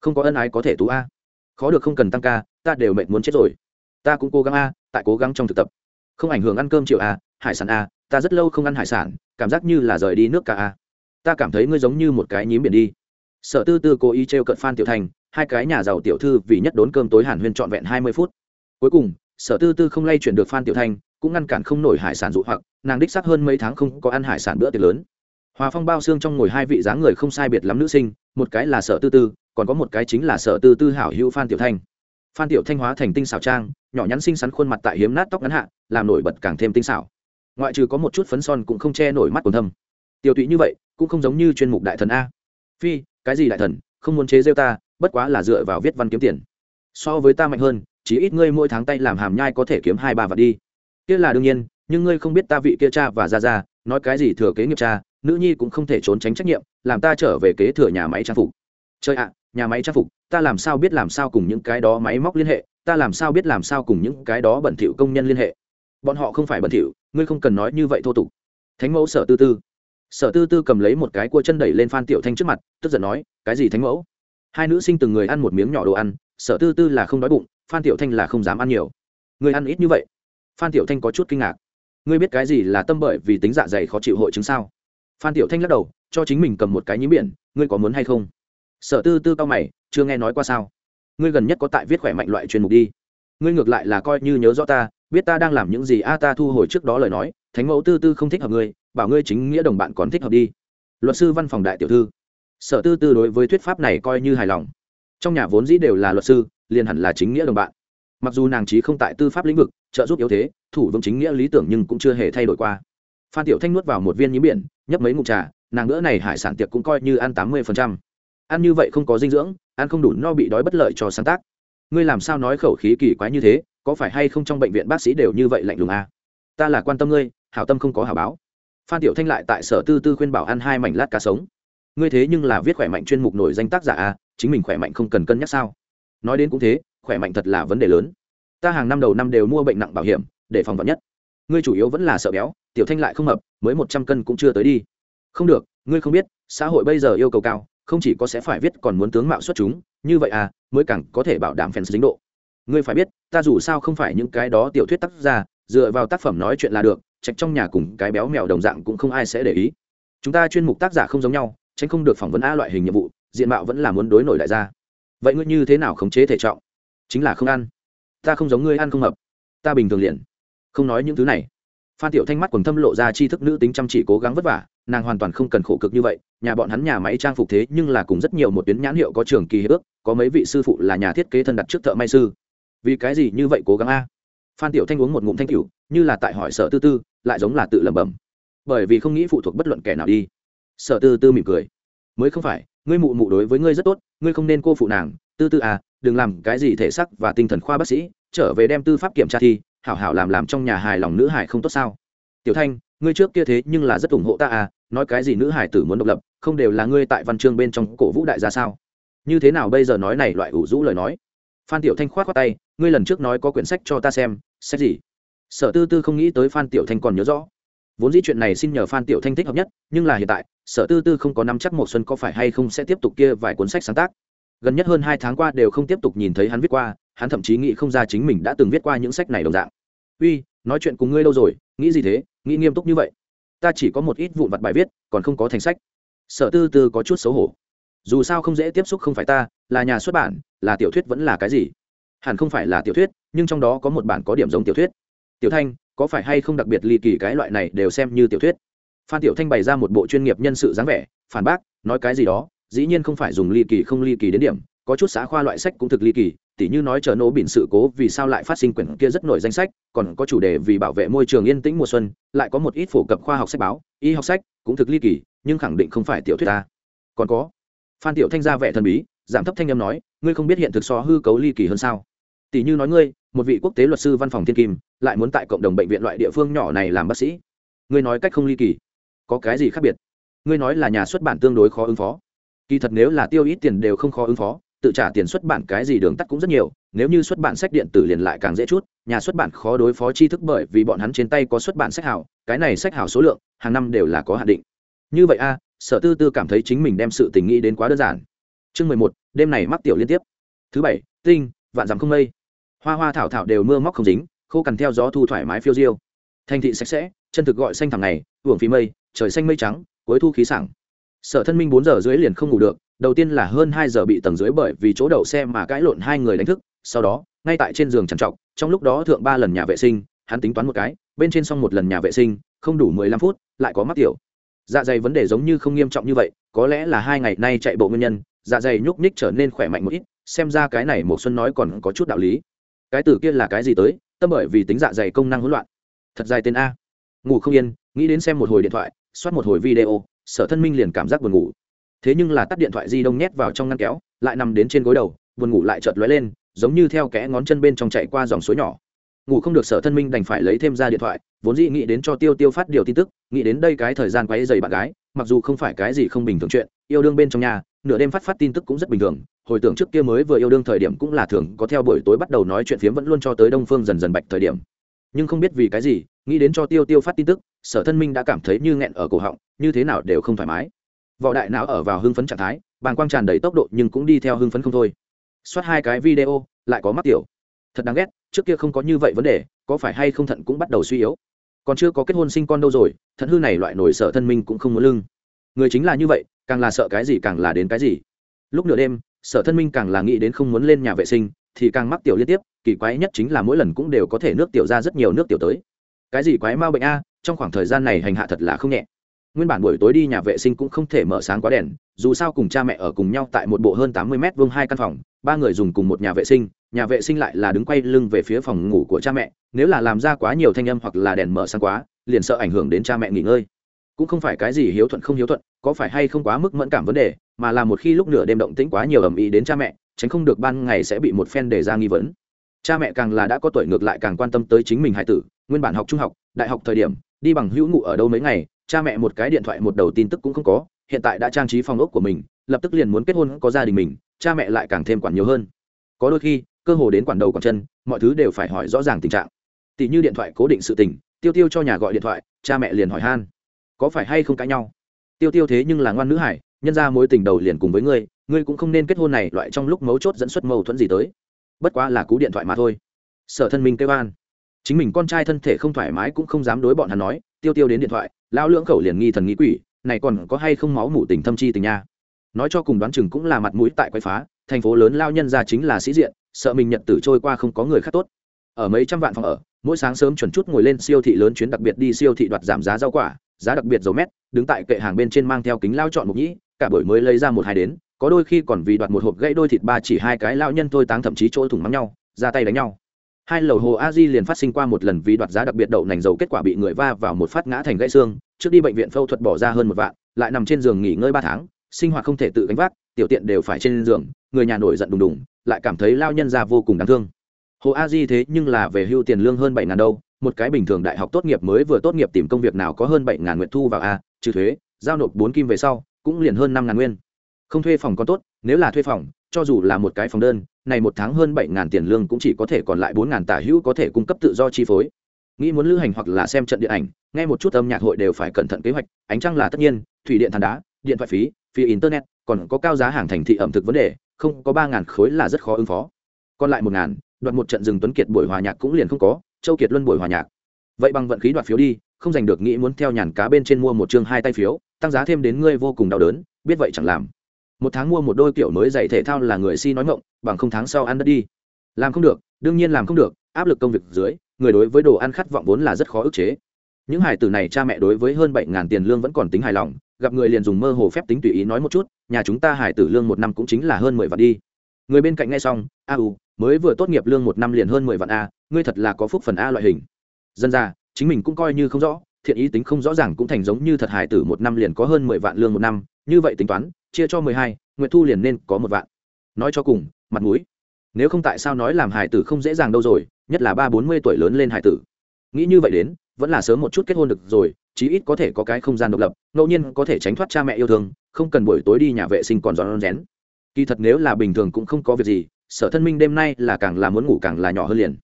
Không có ân ái có thể tú a. Khó được không cần tăng ca, ta đều mệt muốn chết rồi. Ta cũng cố gắng a, tại cố gắng trong thực tập. Không ảnh hưởng ăn cơm chiều a, hải sản a, ta rất lâu không ăn hải sản, cảm giác như là rời đi nước cả a ta cảm thấy ngươi giống như một cái nhím biển đi. Sở tư tư cố ý t r e o cận phan tiểu thành, hai cái nhà giàu tiểu thư vì nhất đốn cơm tối hàn huyên trọn vẹn hai mươi phút. Cuối cùng, sở tư tư không lay chuyển được phan tiểu thanh cũng ngăn cản không nổi hải sản dụ hoặc, nàng đích sắc hơn mấy tháng không có ăn hải sản bữa tiệc lớn. Hòa phong bao xương trong ngồi hai vị dáng người không sai biệt lắm nữ sinh, một cái là sở tư tư, còn có một cái chính là sở tư tư hảo hữu phan tiểu thanh phan tiểu thanh hóa thành tinh xảo trang, nhỏ nhắn xinh xắn khuôn mặt tại hiếm nát tóc ngắn hạ, làm nổi bật càng thêm tinh xảo. Ngoại trừ có một chút phấn son cũng không che nổi mắt còn thâm. Tiểu tụy như vậy cũng không giống như chuyên mục đại thần a. Phi, cái gì đại thần? Không muốn chế rêu ta, bất quá là dựa vào viết văn kiếm tiền. So với ta mạnh hơn chỉ ít ngươi mỗi tháng tay làm hàm nhai có thể kiếm hai ba vạn đi. Kia là đương nhiên, nhưng ngươi không biết ta vị kia cha và ra ra nói cái gì thừa kế nghiệp cha, nữ nhi cũng không thể trốn tránh trách nhiệm, làm ta trở về kế thừa nhà máy trang phục. Chơi ạ, nhà máy trang phục, ta làm sao biết làm sao cùng những cái đó máy móc liên hệ, ta làm sao biết làm sao cùng những cái đó bẩn thỉu công nhân liên hệ? Bọn họ không phải bẩn thỉu, ngươi không cần nói như vậy thô tục. Thánh mẫu sở tư tư sở tư tư cầm lấy một cái cua chân đẩy lên phan tiểu thanh trước mặt, tức giận nói, cái gì thánh mẫu? Hai nữ sinh từng người ăn một miếng nhỏ đồ ăn, sở tư tư là không đói bụng, phan tiểu thanh là không dám ăn nhiều. Người ăn ít như vậy? Phan tiểu thanh có chút kinh ngạc. Ngươi biết cái gì là tâm bởi vì tính dạ dày khó chịu hội chứng sao? Phan tiểu thanh lắc đầu, cho chính mình cầm một cái nhí biển, ngươi có muốn hay không? Sở tư tư cao mày, chưa nghe nói qua sao? Ngươi gần nhất có tại viết khỏe mạnh loại chuyên mục đi. Ngươi ngược lại là coi như nhớ rõ ta, biết ta đang làm những gì a, ta thu hồi trước đó lời nói thánh mẫu tư tư không thích hợp ngươi, bảo ngươi chính nghĩa đồng bạn còn thích hợp đi. Luật sư văn phòng đại tiểu thư. Sở tư tư đối với thuyết pháp này coi như hài lòng. Trong nhà vốn dĩ đều là luật sư, liền hẳn là chính nghĩa đồng bạn. Mặc dù nàng trí không tại tư pháp lĩnh vực, trợ giúp yếu thế, thủ vững chính nghĩa lý tưởng nhưng cũng chưa hề thay đổi qua. Phan tiểu thanh nuốt vào một viên nhím biển, nhấp mấy ngụm trà, nàng bữa này hải sản tiệc cũng coi như ăn tám mươi ăn như vậy không có dinh dưỡng, ăn không đủ no bị đói bất lợi cho sáng tác. Ngươi làm sao nói khẩu khí kỳ quái như thế, có phải hay không trong bệnh viện bác sĩ đều như vậy lạnh lùng à? ta là quan tâm ngươi hảo tâm không có hảo báo. Phan tiểu thanh lại tại sở tư tư khuyên bảo ăn hai mảnh lát cá sống. Ngươi thế nhưng là viết khỏe mạnh chuyên mục nổi danh tác giả à chính mình khỏe mạnh không cần cân nhắc sao? Nói đến cũng thế, khỏe mạnh thật là vấn đề lớn. Ta hàng năm đầu năm đều mua bệnh nặng bảo hiểm, để phòng vật nhất. Ngươi chủ yếu vẫn là sợ béo, tiểu thanh lại không hợp, mới một trăm cân cũng chưa tới đi. Không được, ngươi không biết, xã hội bây giờ yêu cầu cao, không chỉ có sẽ phải viết còn muốn tướng mạo xuất chúng, như vậy à mới càng có thể bảo đảm fans dính độ. Ngươi phải biết, ta dù sao không phải những cái đó tiểu thuyết tác ra dựa vào tác phẩm nói chuyện là được, trạch trong nhà cùng cái béo mèo đồng dạng cũng không ai sẽ để ý. Chúng ta chuyên mục tác giả không giống nhau, tránh không được phỏng vấn a loại hình nhiệm vụ, diện mạo vẫn là muốn đối nổi đại gia. Vậy ngươi như thế nào khống chế thể trọng? Chính là không ăn. Ta không giống ngươi ăn không hợp. Ta bình thường liền. Không nói những thứ này. Phan tiểu thanh mắt quần thâm lộ ra tri thức nữ tính chăm chỉ cố gắng vất vả, nàng hoàn toàn không cần khổ cực như vậy, nhà bọn hắn nhà máy trang phục thế nhưng là cùng rất nhiều một tuyến nhãn hiệu có trường kỳ hiệp ước, có mấy vị sư phụ là nhà thiết kế thân đặt trước thợ may sư. Vì cái gì như vậy cố gắng a? Phan tiểu thanh uống một ngụm thanh cửu như là tại hỏi sở tư tư, lại giống là tự lẩm bẩm. Bởi vì không nghĩ phụ thuộc bất luận kẻ nào đi. Sở tư tư mỉm cười. Mới không phải, ngươi mụ mụ đối với ngươi rất tốt, ngươi không nên cô phụ nàng. Tư tư à đừng làm cái gì thể sắc và tinh thần khoa bác sĩ, trở về đem tư pháp kiểm tra thi, hảo hảo làm làm trong nhà hài lòng nữ hải không tốt sao? Tiểu thanh, ngươi trước kia thế nhưng là rất ủng hộ ta à nói cái gì nữ hải tử muốn độc lập, không đều là ngươi tại văn chương bên trong cổ vũ đại gia sao? Như thế nào bây giờ nói này loại ủ rũ lời nói? Phan tiểu thanh khoát khoát tay, ngươi lần trước nói có quyển sách cho ta xem, sách gì? Sở tư tư không nghĩ tới phan tiểu thanh còn nhớ rõ. Vốn dĩ chuyện này xin nhờ phan tiểu thanh thích hợp nhất, nhưng là hiện tại, sở tư tư không có nắm chắc một xuân có phải hay không sẽ tiếp tục kia vài cuốn sách sáng tác. Gần nhất hơn hai tháng qua đều không tiếp tục nhìn thấy hắn viết qua, hắn thậm chí nghĩ không ra chính mình đã từng viết qua những sách này đồng dạng. Uy, nói chuyện cùng ngươi lâu rồi, nghĩ gì thế? Nghĩ nghiêm túc như vậy. Ta chỉ có một ít vụn vặt bài viết, còn không có thành sách. Sở tư tư có chút xấu hổ. Dù sao không dễ tiếp xúc không phải ta là nhà xuất bản, là tiểu thuyết vẫn là cái gì? Hẳn không phải là tiểu thuyết, nhưng trong đó có một bản có điểm giống tiểu thuyết. Tiểu thanh, có phải hay không đặc biệt ly kỳ cái loại này đều xem như tiểu thuyết? Phan tiểu thanh bày ra một bộ chuyên nghiệp nhân sự dáng vẻ, phản bác, nói cái gì đó, dĩ nhiên không phải dùng ly kỳ không ly kỳ đến điểm, có chút xã khoa loại sách cũng thực ly kỳ, tỉ như nói chờ nổ biển sự cố vì sao lại phát sinh quyển kia rất nổi danh sách, còn có chủ đề vì bảo vệ môi trường yên tĩnh mùa xuân, lại có một ít phổ cập khoa học sách báo, y học sách cũng thực ly kỳ, nhưng khẳng định không phải tiểu thuyết ta. Còn có, phan tiểu thanh ra vẻ thần bí giảm thấp thanh âm nói, ngươi không biết hiện thực so hư cấu ly kỳ hơn sao? Tỷ như nói ngươi, một vị quốc tế luật sư văn phòng thiên kim, lại muốn tại cộng đồng bệnh viện loại địa phương nhỏ này làm bác sĩ. Ngươi nói cách không ly kỳ, có cái gì khác biệt? Ngươi nói là nhà xuất bản tương đối khó ứng phó. Kỳ thật nếu là tiêu ít tiền đều không khó ứng phó, tự trả tiền xuất bản cái gì đường tắt cũng rất nhiều, nếu như xuất bản sách điện tử liền lại càng dễ chút, nhà xuất bản khó đối phó tri thức bởi vì bọn hắn trên tay có xuất bản sách hảo, cái này sách hảo số lượng, hàng năm đều là có hạn định. Như vậy a, sở tư tư cảm thấy chính mình đem sự tình nghĩ đến quá đơn giản chương mười một, đêm này mắc tiểu liên tiếp. Thứ bảy, tinh, vạn dặm không mây. Hoa hoa thảo thảo đều mưa móc không dính, khô cằn theo gió thu thoải mái phiêu diêu. Thành thị sạch sẽ, chân thực gọi xanh thẳng này hưởng phí mây, trời xanh mây trắng, cuối thu khí sảng. Sở thân minh bốn giờ dưới liền không ngủ được, đầu tiên là hơn hai giờ bị tầng dưới bởi vì chỗ đậu xe mà cãi lộn hai người đánh thức, sau đó, ngay tại trên giường trằn trọc, trong lúc đó thượng ba lần nhà vệ sinh, hắn tính toán một cái, bên trên xong một lần nhà vệ sinh, không đủ mười lăm phút, lại có mắc tiểu. Dạ dày vấn đề giống như không nghiêm trọng như vậy, có lẽ là hai ngày nay chạy bộ nguyên nhân dạ dày nhúc nhích trở nên khỏe mạnh một ít, xem ra cái này một xuân nói còn có chút đạo lý. Cái từ kia là cái gì tới? Tâm bởi vì tính dạ dày công năng hỗn loạn. Thật dài tên a. Ngủ không yên, nghĩ đến xem một hồi điện thoại, soát một hồi video, sở thân minh liền cảm giác buồn ngủ. Thế nhưng là tắt điện thoại di động nhét vào trong ngăn kéo, lại nằm đến trên gối đầu, buồn ngủ lại chợt lóe lên, giống như theo kẽ ngón chân bên trong chạy qua dòng suối nhỏ. Ngủ không được sở thân minh đành phải lấy thêm ra điện thoại, vốn dĩ nghĩ đến cho tiêu tiêu phát điều tin tức, nghĩ đến đây cái thời gian quấy dày bạn gái, mặc dù không phải cái gì không bình thường chuyện, yêu đương bên trong nhà nửa đêm phát phát tin tức cũng rất bình thường. Hồi tưởng trước kia mới vừa yêu đương thời điểm cũng là thường, có theo buổi tối bắt đầu nói chuyện phiếm vẫn luôn cho tới đông phương dần dần bạch thời điểm. Nhưng không biết vì cái gì, nghĩ đến cho tiêu tiêu phát tin tức, sở thân minh đã cảm thấy như nghẹn ở cổ họng, như thế nào đều không thoải mái. Vỏ đại não ở vào hưng phấn trạng thái, bàng quang tràn đầy tốc độ nhưng cũng đi theo hưng phấn không thôi. Xoát hai cái video, lại có mắc tiểu. Thật đáng ghét, trước kia không có như vậy vấn đề, có phải hay không thận cũng bắt đầu suy yếu. Còn chưa có kết hôn sinh con đâu rồi, thận hư này loại nổi sở thân minh cũng không muốn lưng. Người chính là như vậy càng là sợ cái gì càng là đến cái gì. Lúc nửa đêm, sở thân minh càng là nghĩ đến không muốn lên nhà vệ sinh, thì càng mắc tiểu liên tiếp, kỳ quái nhất chính là mỗi lần cũng đều có thể nước tiểu ra rất nhiều nước tiểu tới. Cái gì quái mau bệnh a, trong khoảng thời gian này hành hạ thật là không nhẹ. Nguyên bản buổi tối đi nhà vệ sinh cũng không thể mở sáng quá đèn, dù sao cùng cha mẹ ở cùng nhau tại một bộ hơn tám mươi m vông hai căn phòng, ba người dùng cùng một nhà vệ sinh, nhà vệ sinh lại là đứng quay lưng về phía phòng ngủ của cha mẹ, nếu là làm ra quá nhiều thanh âm hoặc là đèn mở sáng quá, liền sợ ảnh hưởng đến cha mẹ nghỉ ngơi cũng không phải cái gì hiếu thuận không hiếu thuận, có phải hay không quá mức mẫn cảm vấn đề, mà là một khi lúc nửa đêm động tĩnh quá nhiều ầm ĩ đến cha mẹ, tránh không được ban ngày sẽ bị một phen đề ra nghi vấn. Cha mẹ càng là đã có tuổi ngược lại càng quan tâm tới chính mình hải tử, nguyên bản học trung học, đại học thời điểm, đi bằng hữu ngụ ở đâu mấy ngày, cha mẹ một cái điện thoại một đầu tin tức cũng không có, hiện tại đã trang trí phòng ốc của mình, lập tức liền muốn kết hôn có gia đình mình, cha mẹ lại càng thêm quản nhiều hơn. Có đôi khi, cơ hồ đến quản đầu quản chân, mọi thứ đều phải hỏi rõ ràng tình trạng. Tỷ như điện thoại cố định sự tình, tiêu tiêu cho nhà gọi điện thoại, cha mẹ liền hỏi han có phải hay không cãi nhau? Tiêu tiêu thế nhưng là ngoan nữ hải, nhân ra mối tình đầu liền cùng với ngươi ngươi cũng không nên kết hôn này, loại trong lúc mấu chốt dẫn xuất mâu thuẫn gì tới. Bất quá là cú điện thoại mà thôi. Sở thân minh kêu an. Chính mình con trai thân thể không thoải mái cũng không dám đối bọn hắn nói, tiêu tiêu đến điện thoại lao lưỡng khẩu liền nghi thần nghĩ quỷ, này còn có hay không máu mủ tình thâm chi tình nha? Nói cho cùng đoán chừng cũng là mặt mũi tại quay phá, thành phố lớn lao nhân ra chính là sĩ diện, sợ mình nhận tử trôi qua không có người khác tốt. Ở mấy trăm vạn phòng ở, mỗi sáng sớm chuẩn chút ngồi lên siêu thị lớn chuyến đặc biệt đi siêu thị đoạt giảm giá rau quả giá đặc biệt dầu mét, đứng tại kệ hàng bên trên mang theo kính lao chọn mục nhĩ, cả buổi mới lấy ra một hai đến, có đôi khi còn vì đoạt một hộp gãy đôi thịt ba chỉ hai cái lao nhân thôi táng thậm chí chỗ thủng mắng nhau, ra tay đánh nhau. Hai lầu hồ a di liền phát sinh qua một lần vì đoạt giá đặc biệt đậu nành dầu kết quả bị người va vào một phát ngã thành gãy xương, trước đi bệnh viện phẫu thuật bỏ ra hơn một vạn, lại nằm trên giường nghỉ ngơi ba tháng, sinh hoạt không thể tự gánh vác, tiểu tiện đều phải trên giường, người nhà nổi giận đùng đùng, lại cảm thấy lao nhân ra vô cùng đáng thương. Hồ a di thế nhưng là về hưu tiền lương hơn bảy ngàn đâu một cái bình thường đại học tốt nghiệp mới vừa tốt nghiệp tìm công việc nào có hơn bảy ngàn nguyện thu vào a, trừ thuế, giao nộp bốn kim về sau, cũng liền hơn năm ngàn nguyên. Không thuê phòng còn tốt, nếu là thuê phòng, cho dù là một cái phòng đơn, này một tháng hơn bảy ngàn tiền lương cũng chỉ có thể còn lại bốn ngàn tả hữu có thể cung cấp tự do chi phối. Nghĩ muốn lưu hành hoặc là xem trận điện ảnh, nghe một chút âm nhạc hội đều phải cẩn thận kế hoạch, ánh trăng là tất nhiên, thủy điện than đá, điện thoại phí phí internet, còn có cao giá hàng thành thị ẩm thực vấn đề, không có ba ngàn khối là rất khó ứng phó. Còn lại một ngàn, đoạt một trận rừng tuấn kiệt buổi hòa nhạc cũng liền không có châu kiệt luân buổi hòa nhạc. Vậy bằng vận khí đoạt phiếu đi, không giành được nghĩ muốn theo nhàn cá bên trên mua một chương hai tay phiếu, tăng giá thêm đến ngươi vô cùng đau đớn, biết vậy chẳng làm. Một tháng mua một đôi kiểu mới giày thể thao là người si nói mộng, bằng không tháng sau ăn đất đi. Làm không được, đương nhiên làm không được, áp lực công việc dưới, người đối với đồ ăn khát vọng vốn là rất khó ức chế. Những hải tử này cha mẹ đối với hơn bảy ngàn tiền lương vẫn còn tính hài lòng, gặp người liền dùng mơ hồ phép tính tùy ý nói một chút, nhà chúng ta hải tử lương một năm cũng chính là hơn mười vạn đi. Người bên cạnh nghe xong, a u mới vừa tốt nghiệp lương một năm liền hơn mười vạn a, ngươi thật là có phúc phần a loại hình. Dân ra, chính mình cũng coi như không rõ, thiện ý tính không rõ ràng cũng thành giống như thật hải tử một năm liền có hơn mười vạn lương một năm, như vậy tính toán, chia cho mười hai nguyện thu liền nên có một vạn. Nói cho cùng, mặt mũi. Nếu không tại sao nói làm hải tử không dễ dàng đâu rồi, nhất là ba bốn mươi tuổi lớn lên hải tử. Nghĩ như vậy đến, vẫn là sớm một chút kết hôn được rồi, chí ít có thể có cái không gian độc lập, ngẫu nhiên có thể tránh thoát cha mẹ yêu thương, không cần buổi tối đi nhà vệ sinh còn giòn rén. Kỳ thật nếu là bình thường cũng không có việc gì sở thân minh đêm nay là càng là muốn ngủ càng là nhỏ hơn liền.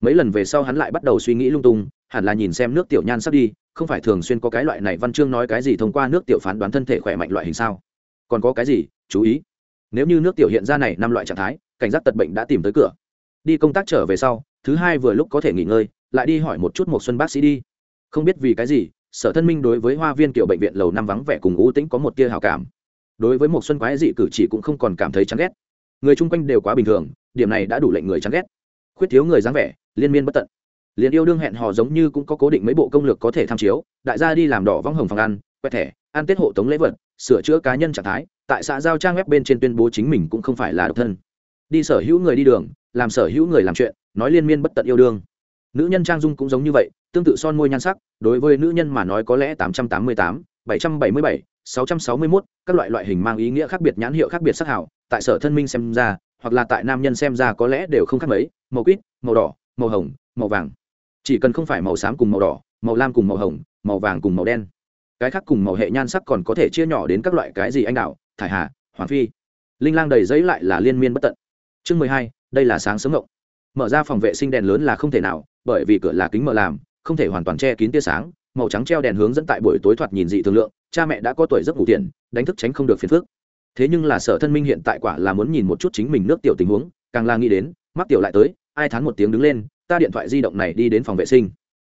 Mấy lần về sau hắn lại bắt đầu suy nghĩ lung tung, hẳn là nhìn xem nước tiểu nhan sắp đi, không phải thường xuyên có cái loại này văn chương nói cái gì thông qua nước tiểu phán đoán thân thể khỏe mạnh loại hình sao? Còn có cái gì, chú ý? Nếu như nước tiểu hiện ra này năm loại trạng thái, cảnh giác tật bệnh đã tìm tới cửa. Đi công tác trở về sau, thứ hai vừa lúc có thể nghỉ ngơi, lại đi hỏi một chút một xuân bác sĩ đi. Không biết vì cái gì, sở thân minh đối với hoa viên kiểu bệnh viện lầu năm vắng vẻ cùng ưu tĩnh có một tia hào cảm. Đối với một xuân quái dị cử chỉ cũng không còn cảm thấy chán ghét người chung quanh đều quá bình thường, điểm này đã đủ lệnh người chán ghét. Khuyết thiếu người dáng vẻ, liên miên bất tận. Liền yêu đương hẹn hò giống như cũng có cố định mấy bộ công lược có thể tham chiếu, đại gia đi làm đỏ vong hồng phòng ăn, quẹt thẻ, ăn tết hộ tống lễ vật, sửa chữa cá nhân trạng thái, tại xã giao trang web bên trên tuyên bố chính mình cũng không phải là độc thân. Đi sở hữu người đi đường, làm sở hữu người làm chuyện, nói liên miên bất tận yêu đương. Nữ nhân trang dung cũng giống như vậy, tương tự son môi nhan sắc, đối với nữ nhân mà nói có lẽ tám trăm tám mươi tám, bảy trăm bảy mươi bảy, sáu trăm sáu mươi mốt, các loại loại hình mang ý nghĩa khác biệt nhãn hiệu khác biệt sắc hảo tại sở thân minh xem ra, hoặc là tại nam nhân xem ra có lẽ đều không khác mấy, màu quýt, màu đỏ, màu hồng, màu vàng. Chỉ cần không phải màu xám cùng màu đỏ, màu lam cùng màu hồng, màu vàng cùng màu đen. Cái khác cùng màu hệ nhan sắc còn có thể chia nhỏ đến các loại cái gì anh đạo, thải hà, hoàng phi. Linh lang đầy giấy lại là liên miên bất tận. Chương mười hai, đây là sáng sớm ngộng. Mở ra phòng vệ sinh đèn lớn là không thể nào, bởi vì cửa là kính mở làm, không thể hoàn toàn che kín tia sáng, màu trắng treo đèn hướng dẫn tại buổi tối thoạt nhìn dị thường lượng, cha mẹ đã có tuổi giấc ngủ tiền đánh thức tránh không được phiền phức thế nhưng là sở thân minh hiện tại quả là muốn nhìn một chút chính mình nước tiểu tình huống, càng là nghĩ đến, mắc tiểu lại tới, ai thán một tiếng đứng lên, ta điện thoại di động này đi đến phòng vệ sinh.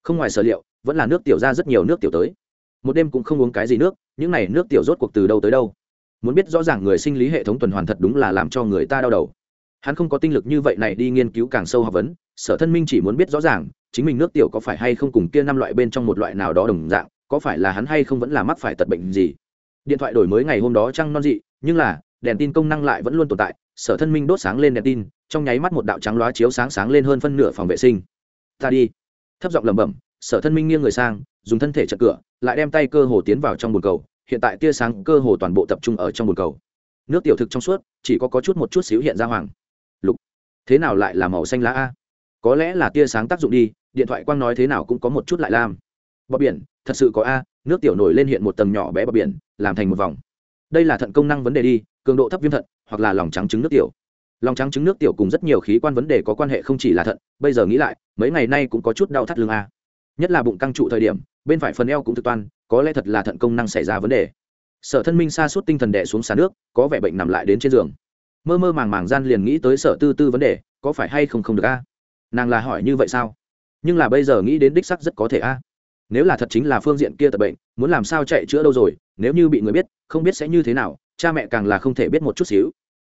Không ngoài sở liệu, vẫn là nước tiểu ra rất nhiều nước tiểu tới. Một đêm cũng không uống cái gì nước, những này nước tiểu rốt cuộc từ đâu tới đâu? Muốn biết rõ ràng người sinh lý hệ thống tuần hoàn thật đúng là làm cho người ta đau đầu. Hắn không có tinh lực như vậy này đi nghiên cứu càng sâu học vấn, sở thân minh chỉ muốn biết rõ ràng, chính mình nước tiểu có phải hay không cùng kia năm loại bên trong một loại nào đó đồng dạng, có phải là hắn hay không vẫn là mắc phải tật bệnh gì. Điện thoại đổi mới ngày hôm đó trăng non dị nhưng là đèn tin công năng lại vẫn luôn tồn tại sở thân minh đốt sáng lên đèn tin trong nháy mắt một đạo trắng loá chiếu sáng sáng lên hơn phân nửa phòng vệ sinh. Ta đi. Thấp giọng lẩm bẩm sở thân minh nghiêng người sang dùng thân thể chật cửa lại đem tay cơ hồ tiến vào trong bồn cầu hiện tại tia sáng cơ hồ toàn bộ tập trung ở trong bồn cầu. Nước tiểu thực trong suốt chỉ có, có chút một chút xíu hiện ra hoàng. Lục. Thế nào lại là màu xanh lá a? Có lẽ là tia sáng tác dụng đi điện thoại quang nói thế nào cũng có một chút lại lam bọc biển thật sự có a nước tiểu nổi lên hiện một tầng nhỏ bé bọc biển làm thành một vòng đây là thận công năng vấn đề đi, cường độ thấp viêm thận, hoặc là lòng trắng trứng nước tiểu. Lòng trắng trứng nước tiểu cùng rất nhiều khí quan vấn đề có quan hệ không chỉ là thận, bây giờ nghĩ lại, mấy ngày nay cũng có chút đau thắt lưng a. Nhất là bụng căng trụ thời điểm, bên phải phần eo cũng thực toan, có lẽ thật là thận công năng xảy ra vấn đề. Sở thân minh xa suốt tinh thần đẻ xuống xà nước, có vẻ bệnh nằm lại đến trên giường. Mơ mơ màng màng gian liền nghĩ tới sở tư tư vấn đề, có phải hay không không được a? Nàng là hỏi như vậy sao? Nhưng là bây giờ nghĩ đến đích sắc rất có thể a nếu là thật chính là phương diện kia tập bệnh, muốn làm sao chạy chữa đâu rồi, nếu như bị người biết, không biết sẽ như thế nào, cha mẹ càng là không thể biết một chút xíu.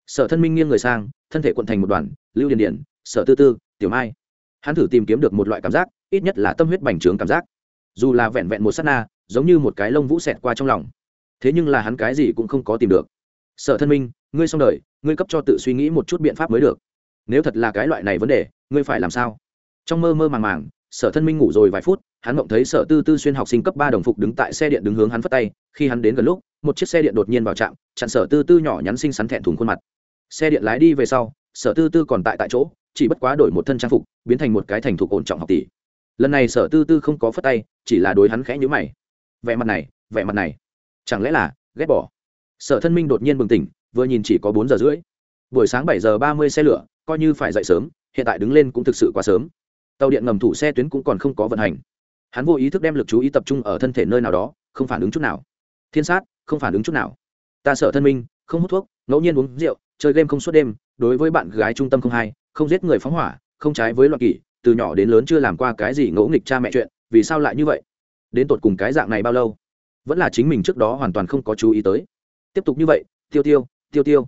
Sở thân minh nghiêng người sang, thân thể quận thành một đoàn, lưu điền điển sở tư tư, tiểu mai. Hắn thử tìm kiếm được một loại cảm giác, ít nhất là tâm huyết bành trướng cảm giác. Dù là vẹn vẹn một s á t na, giống như một cái lông vũ xẹt qua trong lòng. Thế nhưng là hắn cái gì cũng không có tìm được. Sở thân minh, ngươi xong đời, ngươi cấp cho tự suy nghĩ một chút biện pháp mới được. Nếu thật là cái loại này vấn đề, ngươi phải làm sao? Trong mơ mơ màng màng sở thân minh ngủ rồi vài phút, hắn mộng thấy sở tư tư xuyên học sinh cấp ba đồng phục đứng tại xe điện đứng hướng hắn phất tay, khi hắn đến gần lúc, một chiếc xe điện đột nhiên vào trạm, chặn sở tư tư nhỏ nhắn xinh xắn thẹn thùng khuôn mặt. Xe điện lái đi về sau, sở tư tư còn tại tại chỗ, chỉ bất quá đổi một thân trang phục, biến thành một cái thành thục ổn trọng học tỷ. Lần này sở tư tư không có phất tay, chỉ là đối hắn khẽ nhữ mày. Vẻ mặt này, vẻ mặt này, chẳng lẽ là ghét bỏ? Sở thân minh đột nhiên bừng tỉnh, vừa nhìn chỉ có bốn giờ rưỡi. Buổi sáng bảy giờ ba mươi xe lửa, coi như phải dậy sớm, hiện tại đứng lên cũng thực sự quá sớm tàu điện ngầm thủ xe tuyến cũng còn không có vận hành. Hắn vô ý thức đem lực chú ý tập trung ở thân thể nơi nào đó, không phản ứng chút nào. Thiên sát, không phản ứng chút nào. Ta sợ thân minh, không hút thuốc, ngẫu nhiên uống rượu, chơi game không suốt đêm, đối với bạn gái trung tâm không hay, không giết người phóng hỏa, không trái với loạn kỷ, từ nhỏ đến lớn chưa làm qua cái gì ngẫu nghịch cha mẹ chuyện, vì sao lại như vậy? Đến tột cùng cái dạng này bao lâu? Vẫn là chính mình trước đó hoàn toàn không có chú ý tới. Tiếp tục như vậy, tiêu tiêu tiêu tiêu.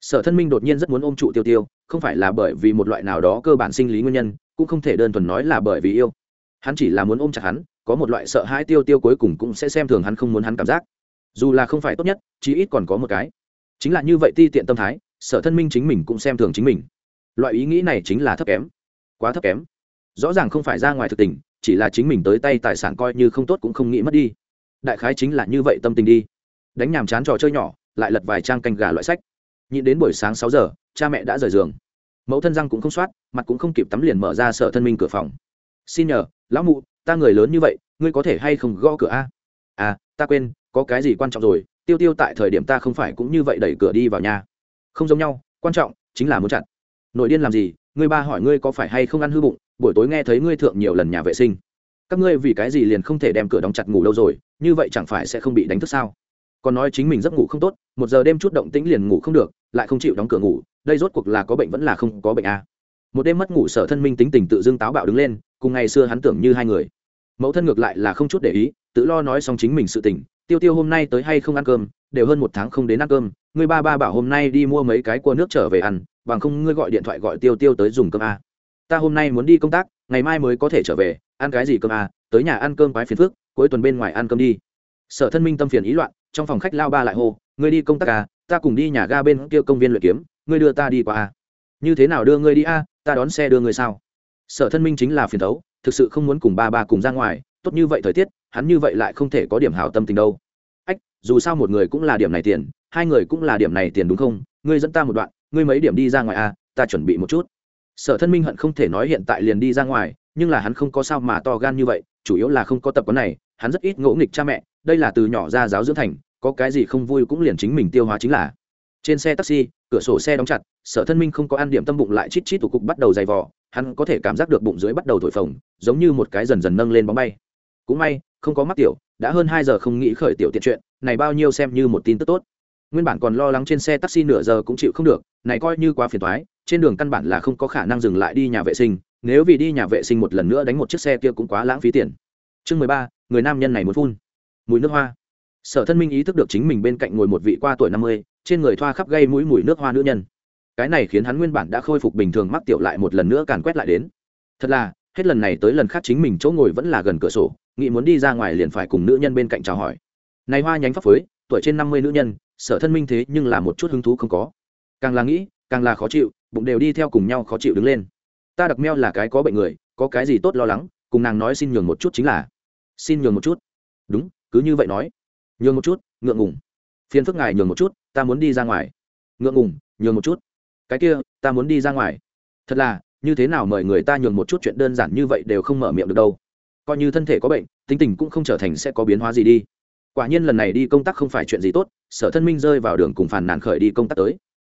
Sở thân minh đột nhiên rất muốn ôm trụ tiêu tiêu, không phải là bởi vì một loại nào đó cơ bản sinh lý nguyên nhân cũng không thể đơn thuần nói là bởi vì yêu. Hắn chỉ là muốn ôm chặt hắn, có một loại sợ hãi tiêu tiêu cuối cùng cũng sẽ xem thường hắn không muốn hắn cảm giác. Dù là không phải tốt nhất, chí ít còn có một cái. Chính là như vậy ti tiện tâm thái sở thân minh chính mình cũng xem thường chính mình. Loại ý nghĩ này chính là thấp kém. Quá thấp kém. Rõ ràng không phải ra ngoài thực tình, chỉ là chính mình tới tay tài sản coi như không tốt cũng không nghĩ mất đi. Đại khái chính là như vậy tâm tình đi. Đánh nhàm chán trò chơi nhỏ, lại lật vài trang canh gà loại sách. Nhịn đến buổi sáng sáu giờ, cha mẹ đã rời giường mẫu thân răng cũng không soát, mặt cũng không kịp tắm liền mở ra sở thân minh cửa phòng. Xin nhờ, lão mụ, ta người lớn như vậy, ngươi có thể hay không gõ cửa a? À ta quên, có cái gì quan trọng rồi, tiêu tiêu tại thời điểm ta không phải cũng như vậy đẩy cửa đi vào nhà. Không giống nhau, quan trọng chính là muốn chặn nội điên làm gì, ngươi ba hỏi ngươi có phải hay không ăn hư bụng, buổi tối nghe thấy ngươi thượng nhiều lần nhà vệ sinh. Các ngươi vì cái gì liền không thể đem cửa đóng chặt ngủ lâu rồi, như vậy chẳng phải sẽ không bị đánh thức sao? Còn nói chính mình giấc ngủ không tốt một giờ đêm chút động tĩnh liền ngủ không được lại không chịu đóng cửa ngủ đây rốt cuộc là có bệnh vẫn là không có bệnh à. một đêm mất ngủ sở thân minh tính tình tự dưng táo bạo đứng lên cùng ngày xưa hắn tưởng như hai người mẫu thân ngược lại là không chút để ý tự lo nói xong chính mình sự tình tiêu tiêu hôm nay tới hay không ăn cơm đều hơn một tháng không đến ăn cơm ngươi ba ba bảo hôm nay đi mua mấy cái cua nước trở về ăn bằng không ngươi gọi điện thoại gọi tiêu tiêu tới dùng cơm à? ta hôm nay muốn đi công tác ngày mai mới có thể trở về ăn cái gì cơm à? tới nhà ăn cơm quái phiền phước, cuối tuần bên ngoài ăn cơm đi sở thân minh tâm phiền ý loạn trong phòng khách lao ba lại hô, ngươi đi công tác à ta cùng đi nhà ga bên kia công viên luyện kiếm, ngươi đưa ta đi qua à? như thế nào đưa ngươi đi a ta đón xe đưa ngươi sao? Sở thân minh chính là phiền thấu, thực sự không muốn cùng ba ba cùng ra ngoài, tốt như vậy thời tiết, hắn như vậy lại không thể có điểm hảo tâm tình đâu. Ách, dù sao một người cũng là điểm này tiền, hai người cũng là điểm này tiền đúng không? Ngươi dẫn ta một đoạn, ngươi mấy điểm đi ra ngoài à ta chuẩn bị một chút. Sở thân minh hận không thể nói hiện tại liền đi ra ngoài, nhưng là hắn không có sao mà to gan như vậy, chủ yếu là không có tập quán này, hắn rất ít ngỗ nghịch cha mẹ, đây là từ nhỏ ra giáo dưỡng thành có cái gì không vui cũng liền chính mình tiêu hóa chính là. Trên xe taxi, cửa sổ xe đóng chặt, sở thân minh không có ăn điểm tâm bụng lại chít chít tủ cục bắt đầu dày vò, hắn có thể cảm giác được bụng dưới bắt đầu thổi phồng, giống như một cái dần dần nâng lên bóng bay. Cũng may, không có mắc tiểu, đã hơn hai giờ không nghĩ khởi tiểu tiện chuyện, này bao nhiêu xem như một tin tức tốt. Nguyên bản còn lo lắng trên xe taxi nửa giờ cũng chịu không được, này coi như quá phiền toái, trên đường căn bản là không có khả năng dừng lại đi nhà vệ sinh, nếu vì đi nhà vệ sinh một lần nữa đánh một chiếc xe kia cũng quá lãng phí tiền. Chương mười ba, người nam nhân này muốn phun. Mùi nước hoa sở thân minh ý thức được chính mình bên cạnh ngồi một vị qua tuổi năm mươi, trên người thoa khắp gây mũi mùi nước hoa nữ nhân. Cái này khiến hắn nguyên bản đã khôi phục bình thường mắc tiểu lại một lần nữa càn quét lại đến. Thật là, hết lần này tới lần khác chính mình chỗ ngồi vẫn là gần cửa sổ, nghĩ muốn đi ra ngoài liền phải cùng nữ nhân bên cạnh chào hỏi. Này hoa nhánh pháp phới, tuổi trên năm mươi nữ nhân, sở thân minh thế nhưng là một chút hứng thú không có. Càng là nghĩ, càng là khó chịu, bụng đều đi theo cùng nhau khó chịu đứng lên. Ta đặc meo là cái có bệnh người, có cái gì tốt lo lắng, cùng nàng nói xin nhường một chút chính là. Xin nhường một chút. Đúng, cứ như vậy nói nhường một chút, ngượng ngùng. Phiền phức ngài nhường một chút, ta muốn đi ra ngoài. Ngượng ngùng, nhường một chút. Cái kia, ta muốn đi ra ngoài. Thật là, như thế nào mời người ta nhường một chút chuyện đơn giản như vậy đều không mở miệng được đâu. Coi như thân thể có bệnh, tính tình cũng không trở thành sẽ có biến hóa gì đi. Quả nhiên lần này đi công tác không phải chuyện gì tốt, sở thân minh rơi vào đường cùng phàn nàn khởi đi công tác tới.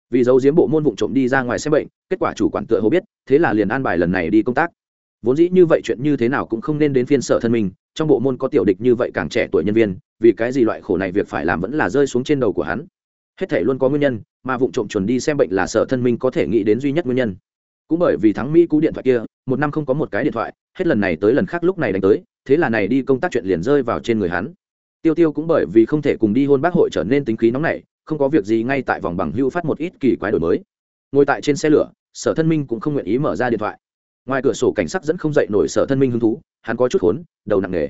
Vì dấu diếm bộ môn vụ trộm đi ra ngoài xem bệnh, kết quả chủ quản tựa hồ biết, thế là liền an bài lần này đi công tác. Vốn dĩ như vậy chuyện như thế nào cũng không nên đến phiên sở thân mình trong bộ môn có tiểu địch như vậy càng trẻ tuổi nhân viên, vì cái gì loại khổ này việc phải làm vẫn là rơi xuống trên đầu của hắn? Hết thể luôn có nguyên nhân, mà vụ trộm chuẩn đi xem bệnh là sở thân minh có thể nghĩ đến duy nhất nguyên nhân. Cũng bởi vì thắng mỹ cú điện thoại kia, một năm không có một cái điện thoại, hết lần này tới lần khác lúc này đánh tới, thế là này đi công tác chuyện liền rơi vào trên người hắn. Tiêu tiêu cũng bởi vì không thể cùng đi hôn bác hội trở nên tính khí nóng nảy, không có việc gì ngay tại vòng bằng hưu phát một ít kỳ quái đổi mới. Ngồi tại trên xe lửa, sở thân minh cũng không nguyện ý mở ra điện thoại ngoài cửa sổ cảnh sắc dẫn không dậy nổi sở thân minh hứng thú, hắn có chút khốn, đầu nặng nề.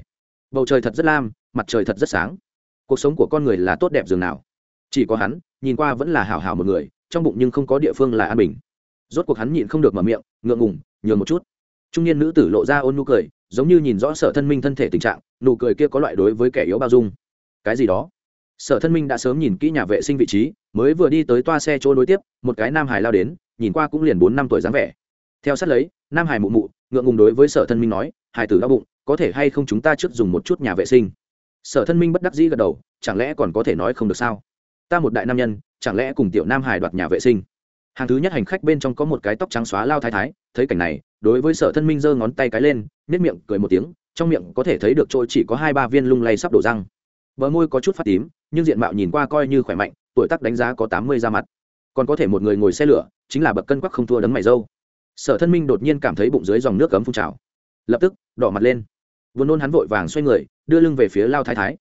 Bầu trời thật rất lam, mặt trời thật rất sáng. Cuộc sống của con người là tốt đẹp dường nào. Chỉ có hắn, nhìn qua vẫn là hảo hảo một người, trong bụng nhưng không có địa phương là an bình. Rốt cuộc hắn nhịn không được mở miệng, ngượng ngùng, nhường một chút. Trung niên nữ tử lộ ra ôn nụ cười, giống như nhìn rõ sở thân minh thân thể tình trạng, nụ cười kia có loại đối với kẻ yếu bao dung. Cái gì đó? Sở thân minh đã sớm nhìn kỹ nhà vệ sinh vị trí, mới vừa đi tới toa xe chỗ nối tiếp, một cái nam hải lao đến, nhìn qua cũng liền bốn năm tuổi dáng vẻ theo sát lấy, nam hải mụ mụ, ngượng ngùng đối với sở thân minh nói, hải tử đau bụng, có thể hay không chúng ta trước dùng một chút nhà vệ sinh? Sở thân minh bất đắc dĩ gật đầu, chẳng lẽ còn có thể nói không được sao? Ta một đại nam nhân, chẳng lẽ cùng tiểu nam hải đoạt nhà vệ sinh? Hàng thứ nhất hành khách bên trong có một cái tóc trắng xóa lao thái thái, thấy cảnh này, đối với sở thân minh giơ ngón tay cái lên nếp miệng cười một tiếng, trong miệng có thể thấy được trôi chỉ có hai ba viên lung lay sắp đổ răng. Bờ môi có chút phát tím, nhưng diện mạo nhìn qua coi như khỏe mạnh, tuổi tác đánh giá có tám mươi ra mặt. Còn có thể một người ngồi xe lửa, chính là bậc cân quắc không thua đấng mày dâu sở thân minh đột nhiên cảm thấy bụng dưới dòng nước cấm phun trào. Lập tức, đỏ mặt lên. Vừa nôn hắn vội vàng xoay người, đưa lưng về phía lao thái thái.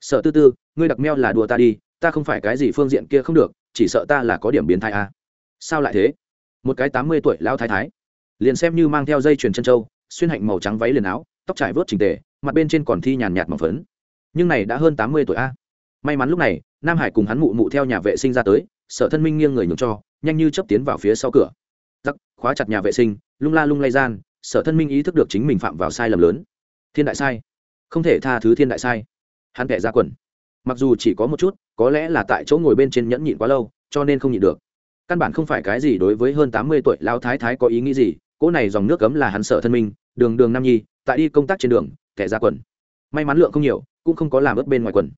Sở tư tư, ngươi đặc meo là đùa ta đi, ta không phải cái gì phương diện kia không được, chỉ sợ ta là có điểm biến thái à. sao lại thế? Một cái tám mươi tuổi lao thái thái. Liền xem như mang theo dây chuyền chân trâu, xuyên hạnh màu trắng váy liền áo, tóc trải vớt trình tề, mặt bên trên còn thi nhàn nhạt mỏng phấn. Nhưng này đã hơn tám mươi tuổi a. May mắn lúc này, nam hải cùng hắn mụ mụ theo nhà vệ sinh ra tới, sở thân minh nghiêng người nhường cho, nhanh như chấp tiến vào phía sau cửa giắc khóa chặt nhà vệ sinh, lung la lung lay gian, sở thân minh ý thức được chính mình phạm vào sai lầm lớn. Thiên đại sai. Không thể tha thứ thiên đại sai. Hắn kẻ ra quần. Mặc dù chỉ có một chút, có lẽ là tại chỗ ngồi bên trên nhẫn nhịn quá lâu, cho nên không nhịn được. Căn bản không phải cái gì đối với hơn tám mươi tuổi lao thái thái có ý nghĩ gì, cỗ này dòng nước cấm là hắn sợ thân minh, đường đường nam nhi, tại đi công tác trên đường, kẻ ra quần. May mắn lượng không nhiều, cũng không có làm ướt bên ngoài quần.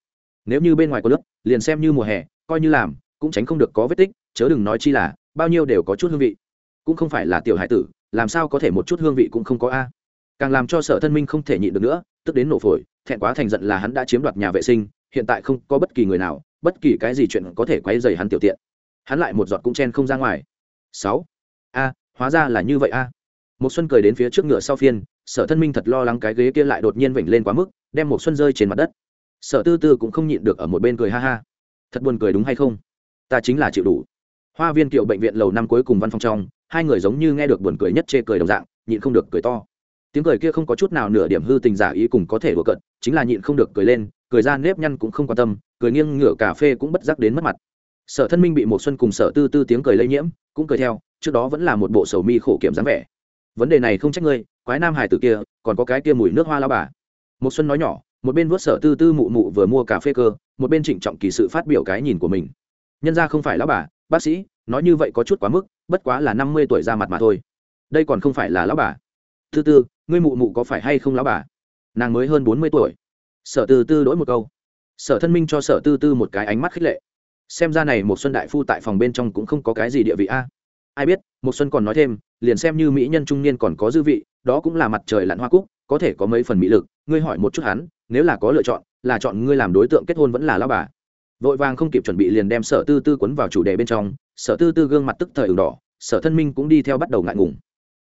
Nếu như bên ngoài có nước liền xem như mùa hè, coi như làm, cũng tránh không được có vết tích, chớ đừng nói chi là, bao nhiêu đều có chút hương vị cũng không phải là tiểu hải tử, làm sao có thể một chút hương vị cũng không có a? Càng làm cho sở thân minh không thể nhịn được nữa, tức đến nổ phổi, thẹn quá thành giận là hắn đã chiếm đoạt nhà vệ sinh, hiện tại không có bất kỳ người nào, bất kỳ cái gì chuyện có thể quay dày hắn tiểu tiện. Hắn lại một giọt cũng chen không ra ngoài. Sáu. A, hóa ra là như vậy a. Một xuân cười đến phía trước ngựa sau phiên, sở thân minh thật lo lắng cái ghế kia lại đột nhiên vểnh lên quá mức, đem một xuân rơi trên mặt đất. Sở tư tư cũng không nhịn được ở một bên cười ha ha. Thật buồn cười đúng hay không? Ta chính là chịu đủ hoa viên kiệu bệnh viện lầu năm cuối cùng văn phòng trong, hai người giống như nghe được buồn cười nhất chê cười đồng dạng, nhịn không được cười to. Tiếng cười kia không có chút nào nửa điểm hư tình giả ý cùng có thể đùa cận chính là nhịn không được cười lên, cười ra nếp nhăn cũng không quan tâm, cười nghiêng ngửa cà phê cũng bất giác đến mất mặt. Sở thân minh bị một xuân cùng sở tư tư tiếng cười lây nhiễm, cũng cười theo, trước đó vẫn là một bộ sầu mi khổ kiểm dáng vẻ. Vấn đề này không trách ngươi, quái nam hải tử kia, còn có cái kia mùi nước hoa lao bà. Một xuân nói nhỏ, một bên vớt sở tư tư mụ mụ vừa mua cà phê cơ, một bên trịnh trọng kỳ sự phát biểu cái nhìn của mình. Nhân ra không phải lão bà bác sĩ, nói như vậy có chút quá mức, bất quá là năm mươi tuổi ra mặt mà thôi. Đây còn không phải là lão bà. Thứ tư, ngươi mụ mụ có phải hay không lão bà? Nàng mới hơn bốn mươi tuổi. Sở tư tư đổi một câu. Sở thân minh cho sở tư tư một cái ánh mắt khích lệ. Xem ra này một xuân đại phu tại phòng bên trong cũng không có cái gì địa vị a. Ai biết, một xuân còn nói thêm, liền xem như mỹ nhân trung niên còn có dư vị, đó cũng là mặt trời lặn hoa cúc, có thể có mấy phần mỹ lực. Ngươi hỏi một chút hắn, nếu là có lựa chọn, là chọn ngươi làm đối tượng kết hôn vẫn là lão bà vội vàng không kịp chuẩn bị liền đem sở tư tư quấn vào chủ đề bên trong, sở tư tư gương mặt tức thời ửng đỏ, sở thân minh cũng đi theo bắt đầu ngại ngùng.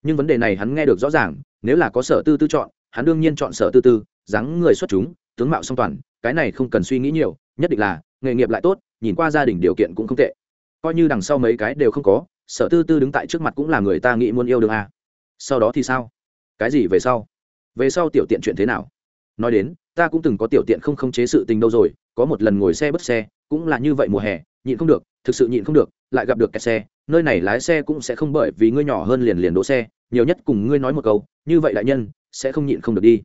Nhưng vấn đề này hắn nghe được rõ ràng, nếu là có sở tư tư chọn, hắn đương nhiên chọn sở tư tư, dáng người xuất chúng, tướng mạo song toàn, cái này không cần suy nghĩ nhiều, nhất định là, nghề nghiệp lại tốt, nhìn qua gia đình điều kiện cũng không tệ. Coi như đằng sau mấy cái đều không có, sở tư tư đứng tại trước mặt cũng là người ta nghĩ muốn yêu đương a. Sau đó thì sao? Cái gì về sau? Về sau tiểu tiện chuyện thế nào? Nói đến ta cũng từng có tiểu tiện không khống chế sự tình đâu rồi, có một lần ngồi xe bất xe, cũng là như vậy mùa hè, nhịn không được, thực sự nhịn không được, lại gặp được kẹt xe, nơi này lái xe cũng sẽ không bởi vì ngươi nhỏ hơn liền liền đỗ xe, nhiều nhất cùng ngươi nói một câu, như vậy đại nhân, sẽ không nhịn không được đi.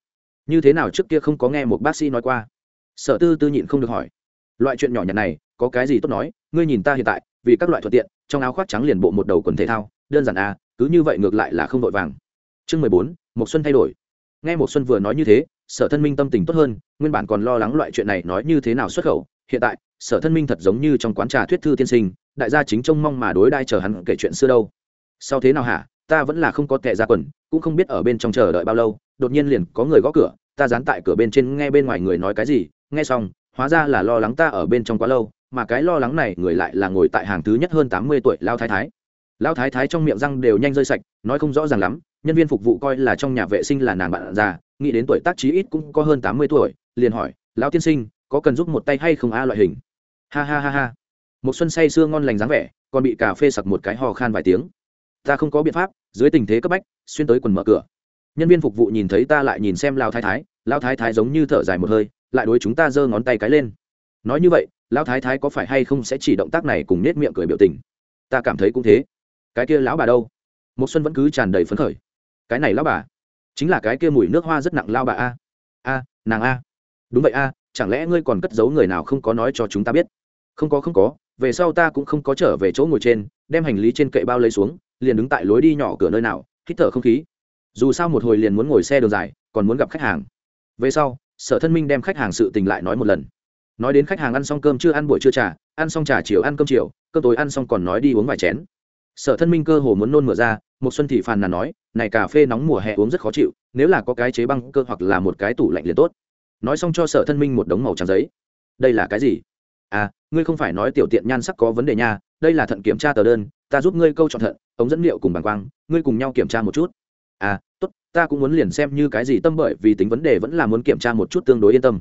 Như thế nào trước kia không có nghe một bác sĩ nói qua? Sở tư tư nhịn không được hỏi. Loại chuyện nhỏ nhặt này, có cái gì tốt nói, ngươi nhìn ta hiện tại, vì các loại thuận tiện, trong áo khoác trắng liền bộ một đầu quần thể thao, đơn giản à cứ như vậy ngược lại là không vội vàng. Chương mười bốn một xuân thay đổi. Nghe một xuân vừa nói như thế sở thân minh tâm tình tốt hơn, nguyên bản còn lo lắng loại chuyện này nói như thế nào xuất khẩu, hiện tại, sở thân minh thật giống như trong quán trà thuyết thư tiên sinh, đại gia chính trông mong mà đối đai chờ hắn kể chuyện xưa đâu. Sau thế nào hả? Ta vẫn là không có tệ ra quần, cũng không biết ở bên trong chờ đợi bao lâu, đột nhiên liền có người gõ cửa, ta dán tại cửa bên trên nghe bên ngoài người nói cái gì, nghe xong, hóa ra là lo lắng ta ở bên trong quá lâu, mà cái lo lắng này người lại là ngồi tại hàng thứ nhất hơn tám mươi tuổi lao thái thái. Lao thái thái trong miệng răng đều nhanh rơi sạch, nói không rõ ràng lắm, nhân viên phục vụ coi là trong nhà vệ sinh là nàng bạn già nghĩ đến tuổi tác trí ít cũng có hơn tám mươi tuổi, liền hỏi, lão tiên sinh, có cần giúp một tay hay không a loại hình? Ha ha ha ha. Một xuân say sưa ngon lành dáng vẻ, còn bị cà phê sặc một cái hò khan vài tiếng. Ta không có biện pháp, dưới tình thế cấp bách, xuyên tới quần mở cửa. Nhân viên phục vụ nhìn thấy ta lại nhìn xem lao thái thái lao thái thái giống như thở dài một hơi, lại đối chúng ta giơ ngón tay cái lên. Nói như vậy, lão thái thái có phải hay không sẽ chỉ động tác này cùng nết miệng cười biểu tình? Ta cảm thấy cũng thế. Cái kia lão bà đâu? Một xuân vẫn cứ tràn đầy phấn khởi. Cái này lão bà? Chính là cái kia mùi nước hoa rất nặng lao bà a. A, nàng a. Đúng vậy a, chẳng lẽ ngươi còn cất giấu người nào không có nói cho chúng ta biết? Không có không có, về sau ta cũng không có trở về chỗ ngồi trên, đem hành lý trên kệ bao lấy xuống, liền đứng tại lối đi nhỏ cửa nơi nào, hít thở không khí. Dù sao một hồi liền muốn ngồi xe đường dài, còn muốn gặp khách hàng. Về sau, sở thân minh đem khách hàng sự tình lại nói một lần. Nói đến khách hàng ăn xong cơm chưa ăn buổi trưa trà, ăn xong trà chiều ăn cơm chiều, cơm tối ăn xong còn nói đi uống vài chén. Sở thân minh cơ hồ muốn nôn mửa ra một xuân thị phàn nàn nói, này cà phê nóng mùa hè uống rất khó chịu, nếu là có cái chế băng cơ hoặc là một cái tủ lạnh liền tốt. Nói xong cho sở thân minh một đống màu trắng giấy. Đây là cái gì? À ngươi không phải nói tiểu tiện nhan sắc có vấn đề nha, đây là thận kiểm tra tờ đơn, ta giúp ngươi câu chọn thận, ống dẫn liệu cùng bàng quang, ngươi cùng nhau kiểm tra một chút. À tốt, ta cũng muốn liền xem như cái gì tâm bởi vì tính vấn đề vẫn là muốn kiểm tra một chút tương đối yên tâm.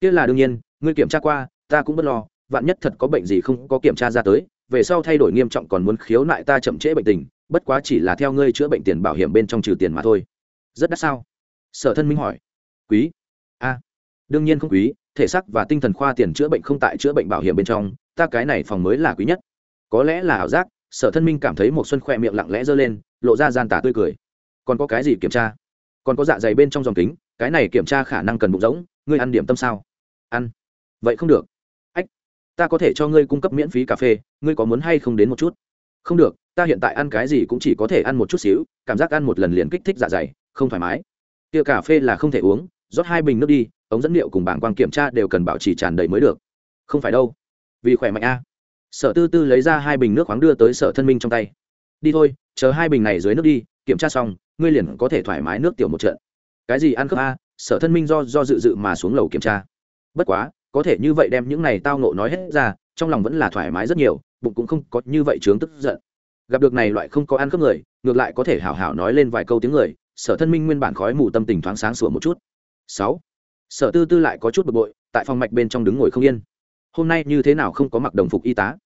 Kia là đương nhiên, ngươi kiểm tra qua, ta cũng bất lo, vạn nhất thật có bệnh gì không có kiểm tra ra tới, về sau thay đổi nghiêm trọng còn muốn khiếu nại ta chậm trễ bệnh tình bất quá chỉ là theo ngươi chữa bệnh tiền bảo hiểm bên trong trừ tiền mà thôi. Rất đắt sao? Sở thân minh hỏi. Quý. A. Đương nhiên không quý, thể xác và tinh thần khoa tiền chữa bệnh không tại chữa bệnh bảo hiểm bên trong, ta cái này phòng mới là quý nhất. Có lẽ là ảo giác, sở thân minh cảm thấy một xuân khoe miệng lặng lẽ giơ lên, lộ ra gian tả tươi cười. Còn có cái gì kiểm tra? Còn có dạ dày bên trong dòng kính, cái này kiểm tra khả năng cần bụng rỗng, ngươi ăn điểm tâm sao? Ăn. Vậy không được. Ách, ta có thể cho ngươi cung cấp miễn phí cà phê, ngươi có muốn hay không đến một chút? Không được, ta hiện tại ăn cái gì cũng chỉ có thể ăn một chút xíu, cảm giác ăn một lần liền kích thích dạ dày, không thoải mái. Kia cà phê là không thể uống, rót hai bình nước đi, ống dẫn liệu cùng bảng quang kiểm tra đều cần bảo trì tràn đầy mới được. Không phải đâu. Vì khỏe mạnh a. Sở tư tư lấy ra hai bình nước khoáng đưa tới sở thân minh trong tay. Đi thôi, chờ hai bình này dưới nước đi, kiểm tra xong, ngươi liền có thể thoải mái nước tiểu một trận. Cái gì ăn khớp a? Sở thân minh do do dự dự mà xuống lầu kiểm tra. Bất quá, có thể như vậy đem những này tao nộ nói hết ra, trong lòng vẫn là thoải mái rất nhiều bụng cũng không có như vậy chướng tức giận. Gặp được này loại không có ăn cướp người, ngược lại có thể hảo hảo nói lên vài câu tiếng người, sở thân minh nguyên bản khói mù tâm tình thoáng sáng sủa một chút. Sáu. Sở tư tư lại có chút bực bội, tại phòng mạch bên trong đứng ngồi không yên. Hôm nay như thế nào không có mặc đồng phục y tá?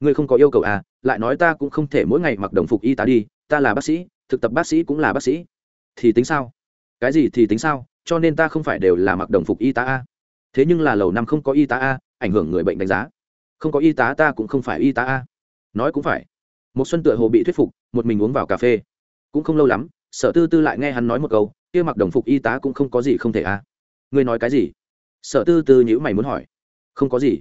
Ngươi không có yêu cầu à lại nói ta cũng không thể mỗi ngày mặc đồng phục y tá đi, ta là bác sĩ, thực tập bác sĩ cũng là bác sĩ. Thì tính sao? Cái gì thì tính sao? Cho nên ta không phải đều là mặc đồng phục y tá a. Thế nhưng là lầu năm không có y tá a, ảnh hưởng người bệnh đánh giá không có y tá ta cũng không phải y tá a. Nói cũng phải. Một xuân tựa hồ bị thuyết phục, một mình uống vào cà phê. Cũng không lâu lắm, sở tư tư lại nghe hắn nói một câu, kia mặc đồng phục y tá cũng không có gì không thể a. Ngươi nói cái gì? Sở tư tư nhữ mày muốn hỏi. Không có gì.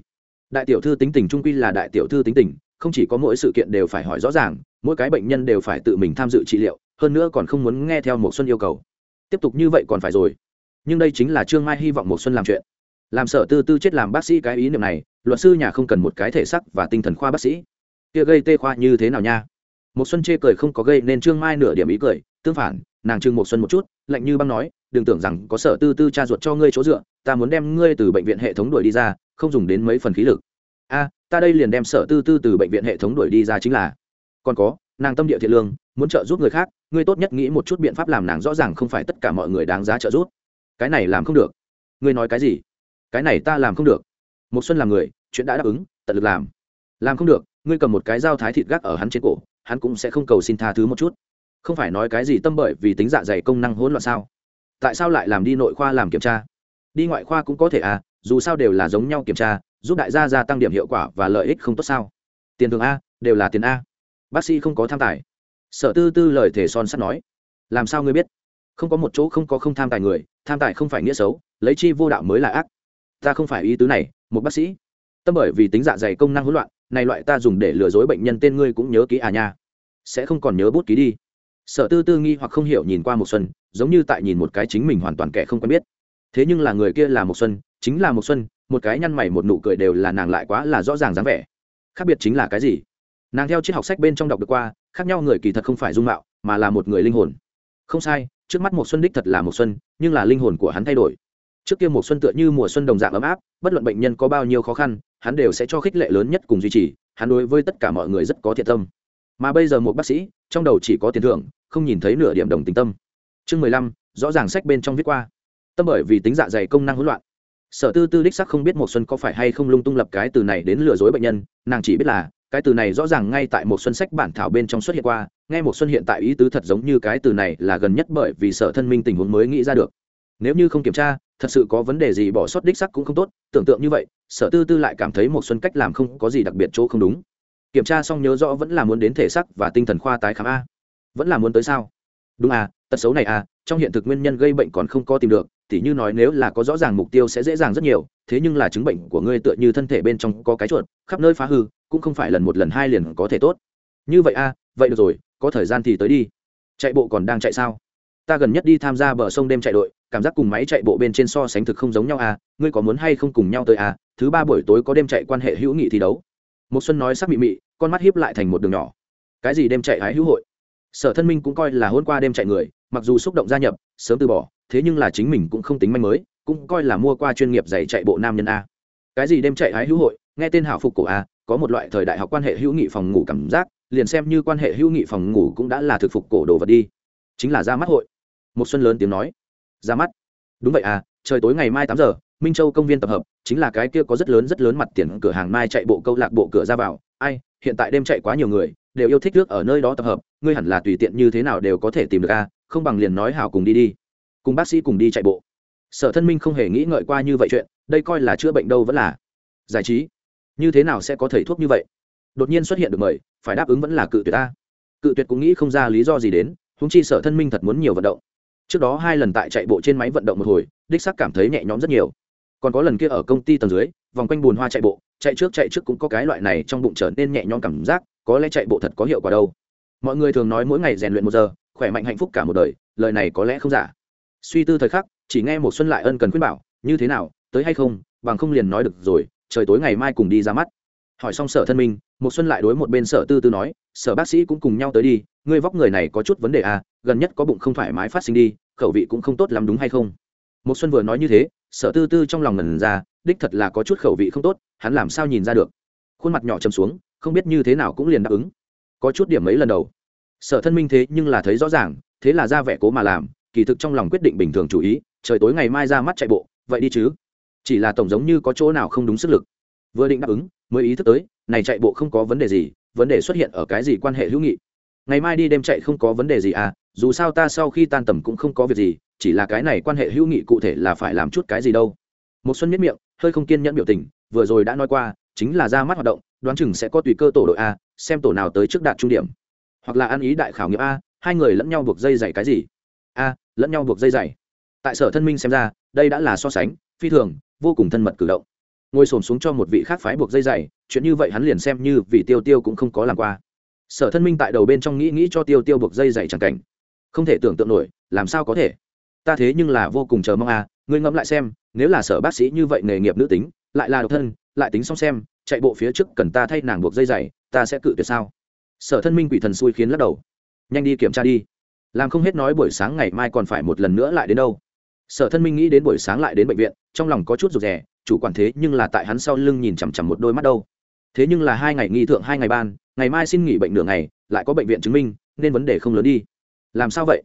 Đại tiểu thư tính tình trung quy là đại tiểu thư tính tình, không chỉ có mỗi sự kiện đều phải hỏi rõ ràng, mỗi cái bệnh nhân đều phải tự mình tham dự trị liệu, hơn nữa còn không muốn nghe theo một xuân yêu cầu. Tiếp tục như vậy còn phải rồi. Nhưng đây chính là trương mai hy vọng một xuân làm chuyện. Làm sở tư tư chết làm bác sĩ cái ý niệm này luật sư nhà không cần một cái thể sắc và tinh thần khoa bác sĩ. Kia gây tê khoa như thế nào nha? Một xuân chê cười không có gây nên trương mai nửa điểm ý cười, tương phản, nàng trương một xuân một chút, lạnh như băng nói, đừng tưởng rằng có sở tư tư cha ruột cho ngươi chỗ dựa, ta muốn đem ngươi từ bệnh viện hệ thống đuổi đi ra, không dùng đến mấy phần khí lực. A, ta đây liền đem sở tư tư từ bệnh viện hệ thống đuổi đi ra chính là. Còn có, nàng tâm địa thiện lương, muốn trợ giúp người khác, ngươi tốt nhất nghĩ một chút biện pháp làm nàng rõ ràng không phải tất cả mọi người đáng giá trợ giúp. Cái này làm không được. Ngươi nói cái gì? Cái này ta làm không được một xuân làm người, chuyện đã đáp ứng, tận lực làm. Làm không được, ngươi cầm một cái dao thái thịt gác ở hắn trên cổ, hắn cũng sẽ không cầu xin tha thứ một chút. Không phải nói cái gì tâm bởi vì tính dạ dày công năng hỗn loạn sao? Tại sao lại làm đi nội khoa làm kiểm tra? Đi ngoại khoa cũng có thể à dù sao đều là giống nhau kiểm tra, giúp đại gia gia tăng điểm hiệu quả và lợi ích không tốt sao? Tiền thường a, đều là tiền a. Bác sĩ không có tham tài. Sở tư tư lời thể son sắt nói. Làm sao ngươi biết? Không có một chỗ không có không tham tài người, tham tài không phải nghĩa xấu, lấy chi vô đạo mới là ác ta không phải ý tứ này, một bác sĩ. Tâm bởi vì tính dạ dày công năng hỗn loạn, này loại ta dùng để lừa dối bệnh nhân tên ngươi cũng nhớ ký à nha. Sẽ không còn nhớ bút ký đi. Sở tư tư nghi hoặc không hiểu nhìn qua một xuân, giống như tại nhìn một cái chính mình hoàn toàn kẻ không quen biết. Thế nhưng là người kia là một xuân, chính là một xuân, một cái nhăn mày một nụ cười đều là nàng lại quá là rõ ràng dáng vẻ. Khác biệt chính là cái gì? Nàng theo triết học sách bên trong đọc được qua, khác nhau người kỳ thật không phải dung mạo, mà là một người linh hồn. Không sai, trước mắt một xuân đích thật là một xuân, nhưng là linh hồn của hắn thay đổi trước kia một xuân tựa như mùa xuân đồng dạng ấm áp, bất luận bệnh nhân có bao nhiêu khó khăn, hắn đều sẽ cho khích lệ lớn nhất cùng duy trì, hắn đối với tất cả mọi người rất có thiện tâm. Mà bây giờ một bác sĩ, trong đầu chỉ có tiền thưởng, không nhìn thấy nửa điểm đồng tình tâm. Chương mười lăm, rõ ràng sách bên trong viết qua. Tâm bởi vì tính dạ dày công năng hỗn loạn. Sở tư tư đích sắc không biết một xuân có phải hay không lung tung lập cái từ này đến lừa dối bệnh nhân, nàng chỉ biết là, cái từ này rõ ràng ngay tại một xuân sách bản thảo bên trong xuất hiện qua, nghe một xuân hiện tại ý tứ thật giống như cái từ này là gần nhất bởi vì sở thân minh tình huống mới nghĩ ra được nếu như không kiểm tra, thật sự có vấn đề gì bỏ sót đích sắc cũng không tốt, tưởng tượng như vậy, sở tư tư lại cảm thấy một xuân cách làm không có gì đặc biệt chỗ không đúng. Kiểm tra xong nhớ rõ vẫn là muốn đến thể sắc và tinh thần khoa tái khám a. Vẫn là muốn tới sao? Đúng à tật xấu này à trong hiện thực nguyên nhân gây bệnh còn không có tìm được, tỉ như nói nếu là có rõ ràng mục tiêu sẽ dễ dàng rất nhiều, thế nhưng là chứng bệnh của ngươi tựa như thân thể bên trong có cái chuột, khắp nơi phá hư, cũng không phải lần một lần hai liền có thể tốt. Như vậy à vậy được rồi, có thời gian thì tới đi. Chạy bộ còn đang chạy sao? Ta gần nhất đi tham gia bờ sông đêm chạy đội cảm giác cùng máy chạy bộ bên trên so sánh thực không giống nhau à ngươi có muốn hay không cùng nhau tới à thứ ba buổi tối có đêm chạy quan hệ hữu nghị thi đấu. Một xuân nói sắc mị mị, con mắt hiếp lại thành một đường nhỏ. Cái gì đêm chạy hái hữu hội? Sở thân minh cũng coi là hôn qua đêm chạy người, mặc dù xúc động gia nhập, sớm từ bỏ, thế nhưng là chính mình cũng không tính manh mới, cũng coi là mua qua chuyên nghiệp giày chạy bộ nam nhân a. Cái gì đêm chạy hái hữu hội? Nghe tên hảo phục cổ a, có một loại thời đại học quan hệ hữu nghị phòng ngủ cảm giác, liền xem như quan hệ hữu nghị phòng ngủ cũng đã là thực phục cổ đồ vật đi. Chính là ra mắt hội. Một xuân lớn tiếng nói ra mắt. Đúng vậy à trời tối ngày mai tám giờ, minh châu công viên tập hợp, chính là cái kia có rất lớn rất lớn mặt tiền cửa hàng mai chạy bộ câu lạc bộ cửa ra vào. Ai, hiện tại đêm chạy quá nhiều người, đều yêu thích nước ở nơi đó tập hợp, ngươi hẳn là tùy tiện như thế nào đều có thể tìm được a, không bằng liền nói hào cùng đi đi. Cùng bác sĩ cùng đi chạy bộ. Sở thân minh không hề nghĩ ngợi qua như vậy chuyện, đây coi là chữa bệnh đâu vẫn là. Giải trí. Như thế nào sẽ có thầy thuốc như vậy? Đột nhiên xuất hiện được mời, phải đáp ứng vẫn là cự tuyệt ta cự tuyệt cũng nghĩ không ra lý do gì đến húng chi sở thân minh thật muốn nhiều vận động trước đó hai lần tại chạy bộ trên máy vận động một hồi đích sắc cảm thấy nhẹ nhõm rất nhiều. Còn có lần kia ở công ty tầng dưới vòng quanh bùn hoa chạy bộ chạy trước chạy trước cũng có cái loại này trong bụng trở nên nhẹ nhõm cảm giác có lẽ chạy bộ thật có hiệu quả đâu. Mọi người thường nói mỗi ngày rèn luyện một giờ khỏe mạnh hạnh phúc cả một đời lời này có lẽ không giả. Suy tư thời khắc chỉ nghe một xuân lại ân cần khuyên bảo như thế nào tới hay không bằng không liền nói được rồi trời tối ngày mai cùng đi ra mắt. Hỏi xong sở thân mình, một xuân lại đối một bên sở tư tư nói sở bác sĩ cũng cùng nhau tới đi ngươi vóc người này có chút vấn đề à gần nhất có bụng không thoải mái phát sinh đi, khẩu vị cũng không tốt lắm đúng hay không? Một xuân vừa nói như thế, sở tư tư trong lòng ngần ra, đích thật là có chút khẩu vị không tốt, hắn làm sao nhìn ra được? Khuôn mặt nhỏ chầm xuống, không biết như thế nào cũng liền đáp ứng. Có chút điểm mấy lần đầu. Sở thân minh thế nhưng là thấy rõ ràng, thế là ra vẻ cố mà làm, kỳ thực trong lòng quyết định bình thường chủ ý, trời tối ngày mai ra mắt chạy bộ, vậy đi chứ? Chỉ là tổng giống như có chỗ nào không đúng sức lực. Vừa định đáp ứng, mới ý thức tới, này chạy bộ không có vấn đề gì, vấn đề xuất hiện ở cái gì quan hệ hữu nghị ngày mai đi đêm chạy không có vấn đề gì à dù sao ta sau khi tan tầm cũng không có việc gì, chỉ là cái này quan hệ hữu nghị cụ thể là phải làm chút cái gì đâu. Một xuân miết miệng, hơi không kiên nhẫn biểu tình, vừa rồi đã nói qua, chính là ra mắt hoạt động, đoán chừng sẽ có tùy cơ tổ đội a, xem tổ nào tới trước đạt trung điểm. Hoặc là ăn ý đại khảo nghiệm a, hai người lẫn nhau buộc dây dày cái gì? A, lẫn nhau buộc dây dày. Tại sở thân minh xem ra, đây đã là so sánh, phi thường, vô cùng thân mật cử động. Ngồi xổm xuống cho một vị khác phái buộc dây dày, chuyện như vậy hắn liền xem như vị tiêu tiêu cũng không có làm qua sở thân minh tại đầu bên trong nghĩ nghĩ cho tiêu tiêu buộc dây dày chẳng cảnh. Không thể tưởng tượng nổi, làm sao có thể? Ta thế nhưng là vô cùng chờ mong à ngươi ngẫm lại xem, nếu là sở bác sĩ như vậy nghề nghiệp nữ tính, lại là độc thân, lại tính xong xem, chạy bộ phía trước cần ta thay nàng buộc dây dày ta sẽ cự tuyệt sao? Sở thân minh quỷ thần xui khiến lắc đầu. Nhanh đi kiểm tra đi. Làm không hết nói buổi sáng ngày mai còn phải một lần nữa lại đến đâu. Sở thân minh nghĩ đến buổi sáng lại đến bệnh viện, trong lòng có chút rụt rè, chủ quản thế nhưng là tại hắn sau lưng nhìn chằm chằm một đôi mắt đâu thế nhưng là hai ngày nghi thượng hai ngày ban, ngày mai xin nghỉ bệnh nửa ngày, lại có bệnh viện chứng minh, nên vấn đề không lớn đi. Làm sao vậy?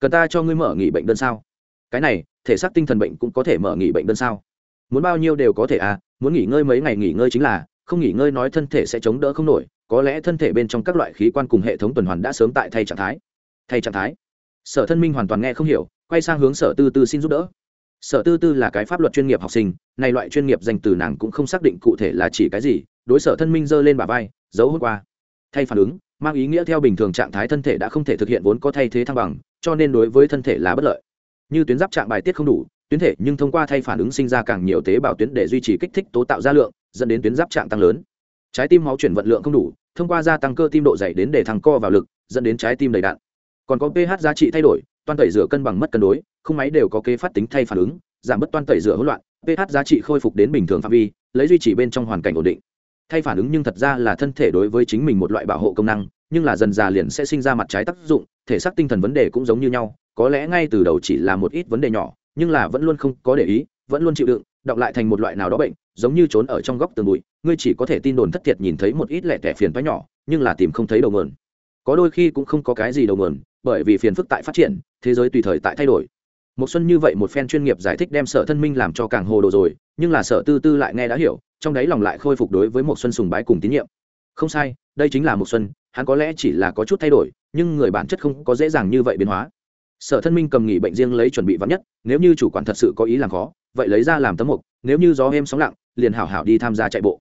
Cần ta cho ngươi mở nghỉ bệnh đơn sao? Cái này, thể xác tinh thần bệnh cũng có thể mở nghỉ bệnh đơn sao? Muốn bao nhiêu đều có thể à muốn nghỉ ngơi mấy ngày nghỉ ngơi chính là, không nghỉ ngơi nói thân thể sẽ chống đỡ không nổi, có lẽ thân thể bên trong các loại khí quan cùng hệ thống tuần hoàn đã sớm tại thay trạng thái. Thay trạng thái? Sở thân minh hoàn toàn nghe không hiểu, quay sang hướng sở tư tư xin giúp đỡ. Sở tư tư là cái pháp luật chuyên nghiệp học sinh, này loại chuyên nghiệp danh từ nàng cũng không xác định cụ thể là chỉ cái gì đối sở thân minh giơ lên bả vai, giấu hôm qua. Thay phản ứng, mang ý nghĩa theo bình thường trạng thái thân thể đã không thể thực hiện vốn có thay thế thăng bằng, cho nên đối với thân thể là bất lợi. Như tuyến giáp trạng bài tiết không đủ, tuyến thể nhưng thông qua thay phản ứng sinh ra càng nhiều tế bào tuyến để duy trì kích thích tố tạo ra lượng, dẫn đến tuyến giáp trạng tăng lớn. Trái tim máu chuyển vận lượng không đủ, thông qua gia tăng cơ tim độ dày đến để thăng co vào lực, dẫn đến trái tim đầy đạn. Còn có ph giá trị thay đổi, toan tẩy rửa cân bằng mất cân đối không máy đều có kế phát tính thay phản ứng, giảm bớt toan tẩy rửa hỗn loạn, ph giá trị khôi phục đến bình thường phạm vi, lấy duy trì bên trong hoàn cảnh ổn định thay phản ứng nhưng thật ra là thân thể đối với chính mình một loại bảo hộ công năng, nhưng là dần già liền sẽ sinh ra mặt trái tác dụng, thể xác tinh thần vấn đề cũng giống như nhau, có lẽ ngay từ đầu chỉ là một ít vấn đề nhỏ, nhưng là vẫn luôn không có để ý, vẫn luôn chịu đựng đọng lại thành một loại nào đó bệnh, giống như trốn ở trong góc tường bụi, ngươi chỉ có thể tin đồn thất thiệt nhìn thấy một ít lẻ tẻ phiền toái nhỏ, nhưng là tìm không thấy đầu mườn có đôi khi cũng không có cái gì đầu mườn bởi vì phiền phức tại phát triển, thế giới tùy thời tại thay đổi. Một xuân như vậy một phen chuyên nghiệp giải thích đem sở thân minh làm cho càng hồ đồ rồi, nhưng là sở tư tư lại nghe đã hiểu trong đấy lòng lại khôi phục đối với một xuân sùng bái cùng tín nhiệm. Không sai, đây chính là một xuân, hắn có lẽ chỉ là có chút thay đổi, nhưng người bản chất không có dễ dàng như vậy biến hóa. Sở thân minh cầm nghỉ bệnh riêng lấy chuẩn bị vắn nhất, nếu như chủ quản thật sự có ý làm khó, vậy lấy ra làm tấm mục, nếu như gió êm sóng lặng, liền hảo hảo đi tham gia chạy bộ.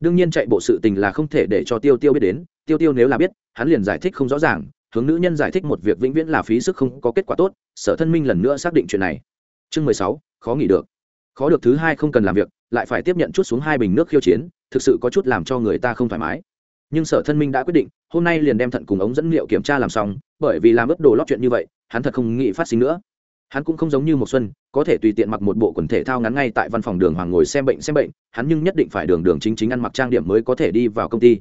Đương nhiên chạy bộ sự tình là không thể để cho tiêu tiêu biết đến, tiêu tiêu nếu là biết, hắn liền giải thích không rõ ràng, hướng nữ nhân giải thích một việc vĩnh viễn là phí sức không có kết quả tốt, sở thân minh lần nữa xác định chuyện này. Chương mười sáu, khó nghỉ được. Khó được thứ hai không cần làm việc lại phải tiếp nhận chút xuống hai bình nước khiêu chiến, thực sự có chút làm cho người ta không thoải mái. Nhưng sở thân minh đã quyết định, hôm nay liền đem thận cùng ống dẫn liệu kiểm tra làm xong, bởi vì làm ướp đồ lót chuyện như vậy, hắn thật không nghĩ phát sinh nữa. Hắn cũng không giống như một xuân, có thể tùy tiện mặc một bộ quần thể thao ngắn ngay tại văn phòng đường hoàng ngồi xem bệnh xem bệnh, hắn nhưng nhất định phải đường đường chính chính ăn mặc trang điểm mới có thể đi vào công ty.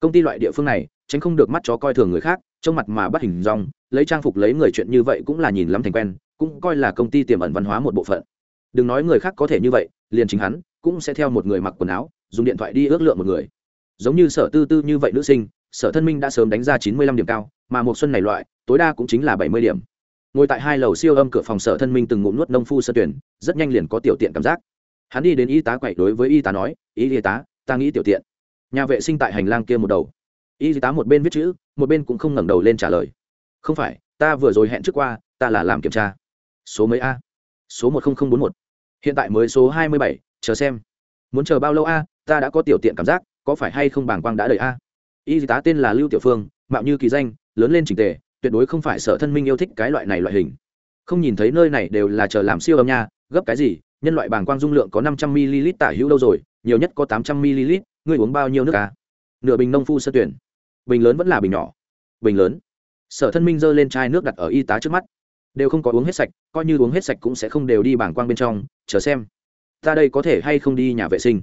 Công ty loại địa phương này, tránh không được mắt chó coi thường người khác trong mặt mà bắt hình rong lấy trang phục lấy người chuyện như vậy cũng là nhìn lắm thành quen, cũng coi là công ty tiềm ẩn văn hóa một bộ phận. Đừng nói người khác có thể như vậy liền chính hắn cũng sẽ theo một người mặc quần áo, dùng điện thoại đi ước lượng một người. Giống như sở tư tư như vậy nữ sinh, sở thân minh đã sớm đánh ra chín mươi lăm điểm cao, mà một xuân này loại, tối đa cũng chính là bảy mươi điểm. Ngồi tại hai lầu siêu âm cửa phòng sở thân minh từng ngụm nuốt nông phu sơ tuyển, rất nhanh liền có tiểu tiện cảm giác. Hắn đi đến y tá quậy đối với y tá nói y y tá, ta nghĩ tiểu tiện. Nhà vệ sinh tại hành lang kia một đầu. Y tá một bên viết chữ, một bên cũng không ngẩng đầu lên trả lời. Không phải, ta vừa rồi hẹn trước qua, ta là làm kiểm tra. Số mấy a? Số một nghìn bốn một hiện tại mới số hai mươi bảy, chờ xem. Muốn chờ bao lâu a? Ta đã có tiểu tiện cảm giác, có phải hay không bàng quang đã đầy a? Y tá tên là lưu tiểu phương, mạo như kỳ danh, lớn lên trình tề, tuyệt đối không phải sợ thân minh yêu thích cái loại này loại hình. Không nhìn thấy nơi này đều là chờ làm siêu âm nha, gấp cái gì? Nhân loại bàng quang dung lượng có năm trăm ml tả hữu đâu rồi, nhiều nhất có tám trăm ml ngươi uống bao nhiêu nước à? nửa bình nông phu sơ tuyển. Bình lớn vẫn là bình nhỏ. Bình lớn. Sở thân minh giơ lên chai nước đặt ở y tá trước mắt đều không có uống hết sạch, coi như uống hết sạch cũng sẽ không đều đi bảng quang bên trong, chờ xem. Ta đây có thể hay không đi nhà vệ sinh?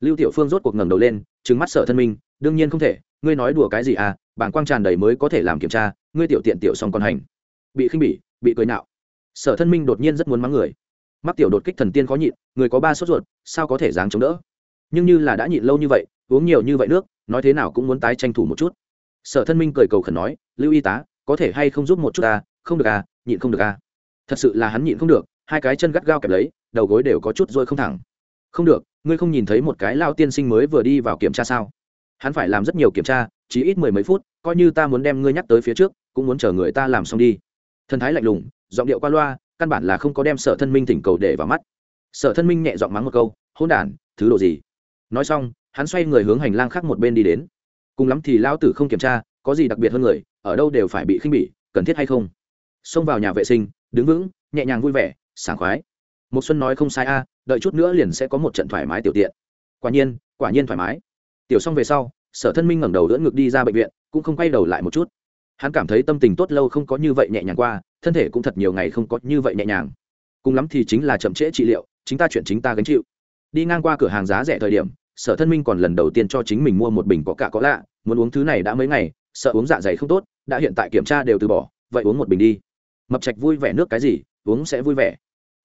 Lưu tiểu phương rốt cuộc ngẩng đầu lên trứng mắt sở thân minh đương nhiên không thể, ngươi nói đùa cái gì à bảng quang tràn đầy mới có thể làm kiểm tra, ngươi tiểu tiện tiểu xong còn hành. Bị khinh bỉ, bị cười nạo. Sở thân minh đột nhiên rất muốn mắng người. Mắc tiểu đột kích thần tiên khó nhịn, người có ba sốt ruột, sao có thể dáng chống đỡ? Nhưng như là đã nhịn lâu như vậy, uống nhiều như vậy nước, nói thế nào cũng muốn tái tranh thủ một chút. Sở thân minh cười cầu khẩn nói, lưu y tá, có thể hay không giúp một chút ta? Không được à nhịn không được à? Thật sự là hắn nhịn không được, hai cái chân gắt gao kẹp lấy, đầu gối đều có chút rồi không thẳng. Không được, ngươi không nhìn thấy một cái lao tiên sinh mới vừa đi vào kiểm tra sao? Hắn phải làm rất nhiều kiểm tra, chỉ ít mười mấy phút, coi như ta muốn đem ngươi nhắc tới phía trước, cũng muốn chờ người ta làm xong đi. Thần thái lạnh lùng, giọng điệu qua loa, căn bản là không có đem sở thân minh thỉnh cầu để vào mắt. Sở thân minh nhẹ giọng mắng một câu hôn đản, thứ đồ gì? Nói xong, hắn xoay người hướng hành lang khác một bên đi đến. Cùng lắm thì lao tử không kiểm tra, có gì đặc biệt hơn người, ở đâu đều phải bị khinh bỉ, cần thiết hay không? Xông vào nhà vệ sinh, đứng vững, nhẹ nhàng vui vẻ, sảng khoái. Một xuân nói không sai a, đợi chút nữa liền sẽ có một trận thoải mái tiểu tiện. Quả nhiên quả nhiên thoải mái. Tiểu xong về sau, sở thân minh ngẩng đầu đỡ ngực đi ra bệnh viện, cũng không quay đầu lại một chút. Hắn cảm thấy tâm tình tốt lâu không có như vậy nhẹ nhàng qua, thân thể cũng thật nhiều ngày không có như vậy nhẹ nhàng. Cùng lắm thì chính là chậm trễ trị liệu, chính ta chuyện chính ta gánh chịu. Đi ngang qua cửa hàng giá rẻ thời điểm, sở thân minh còn lần đầu tiên cho chính mình mua một bình có cả có lạ, muốn uống thứ này đã mấy ngày, sợ uống dạ dày không tốt, đã hiện tại kiểm tra đều từ bỏ, vậy uống một bình đi mập trạch vui vẻ nước cái gì, uống sẽ vui vẻ.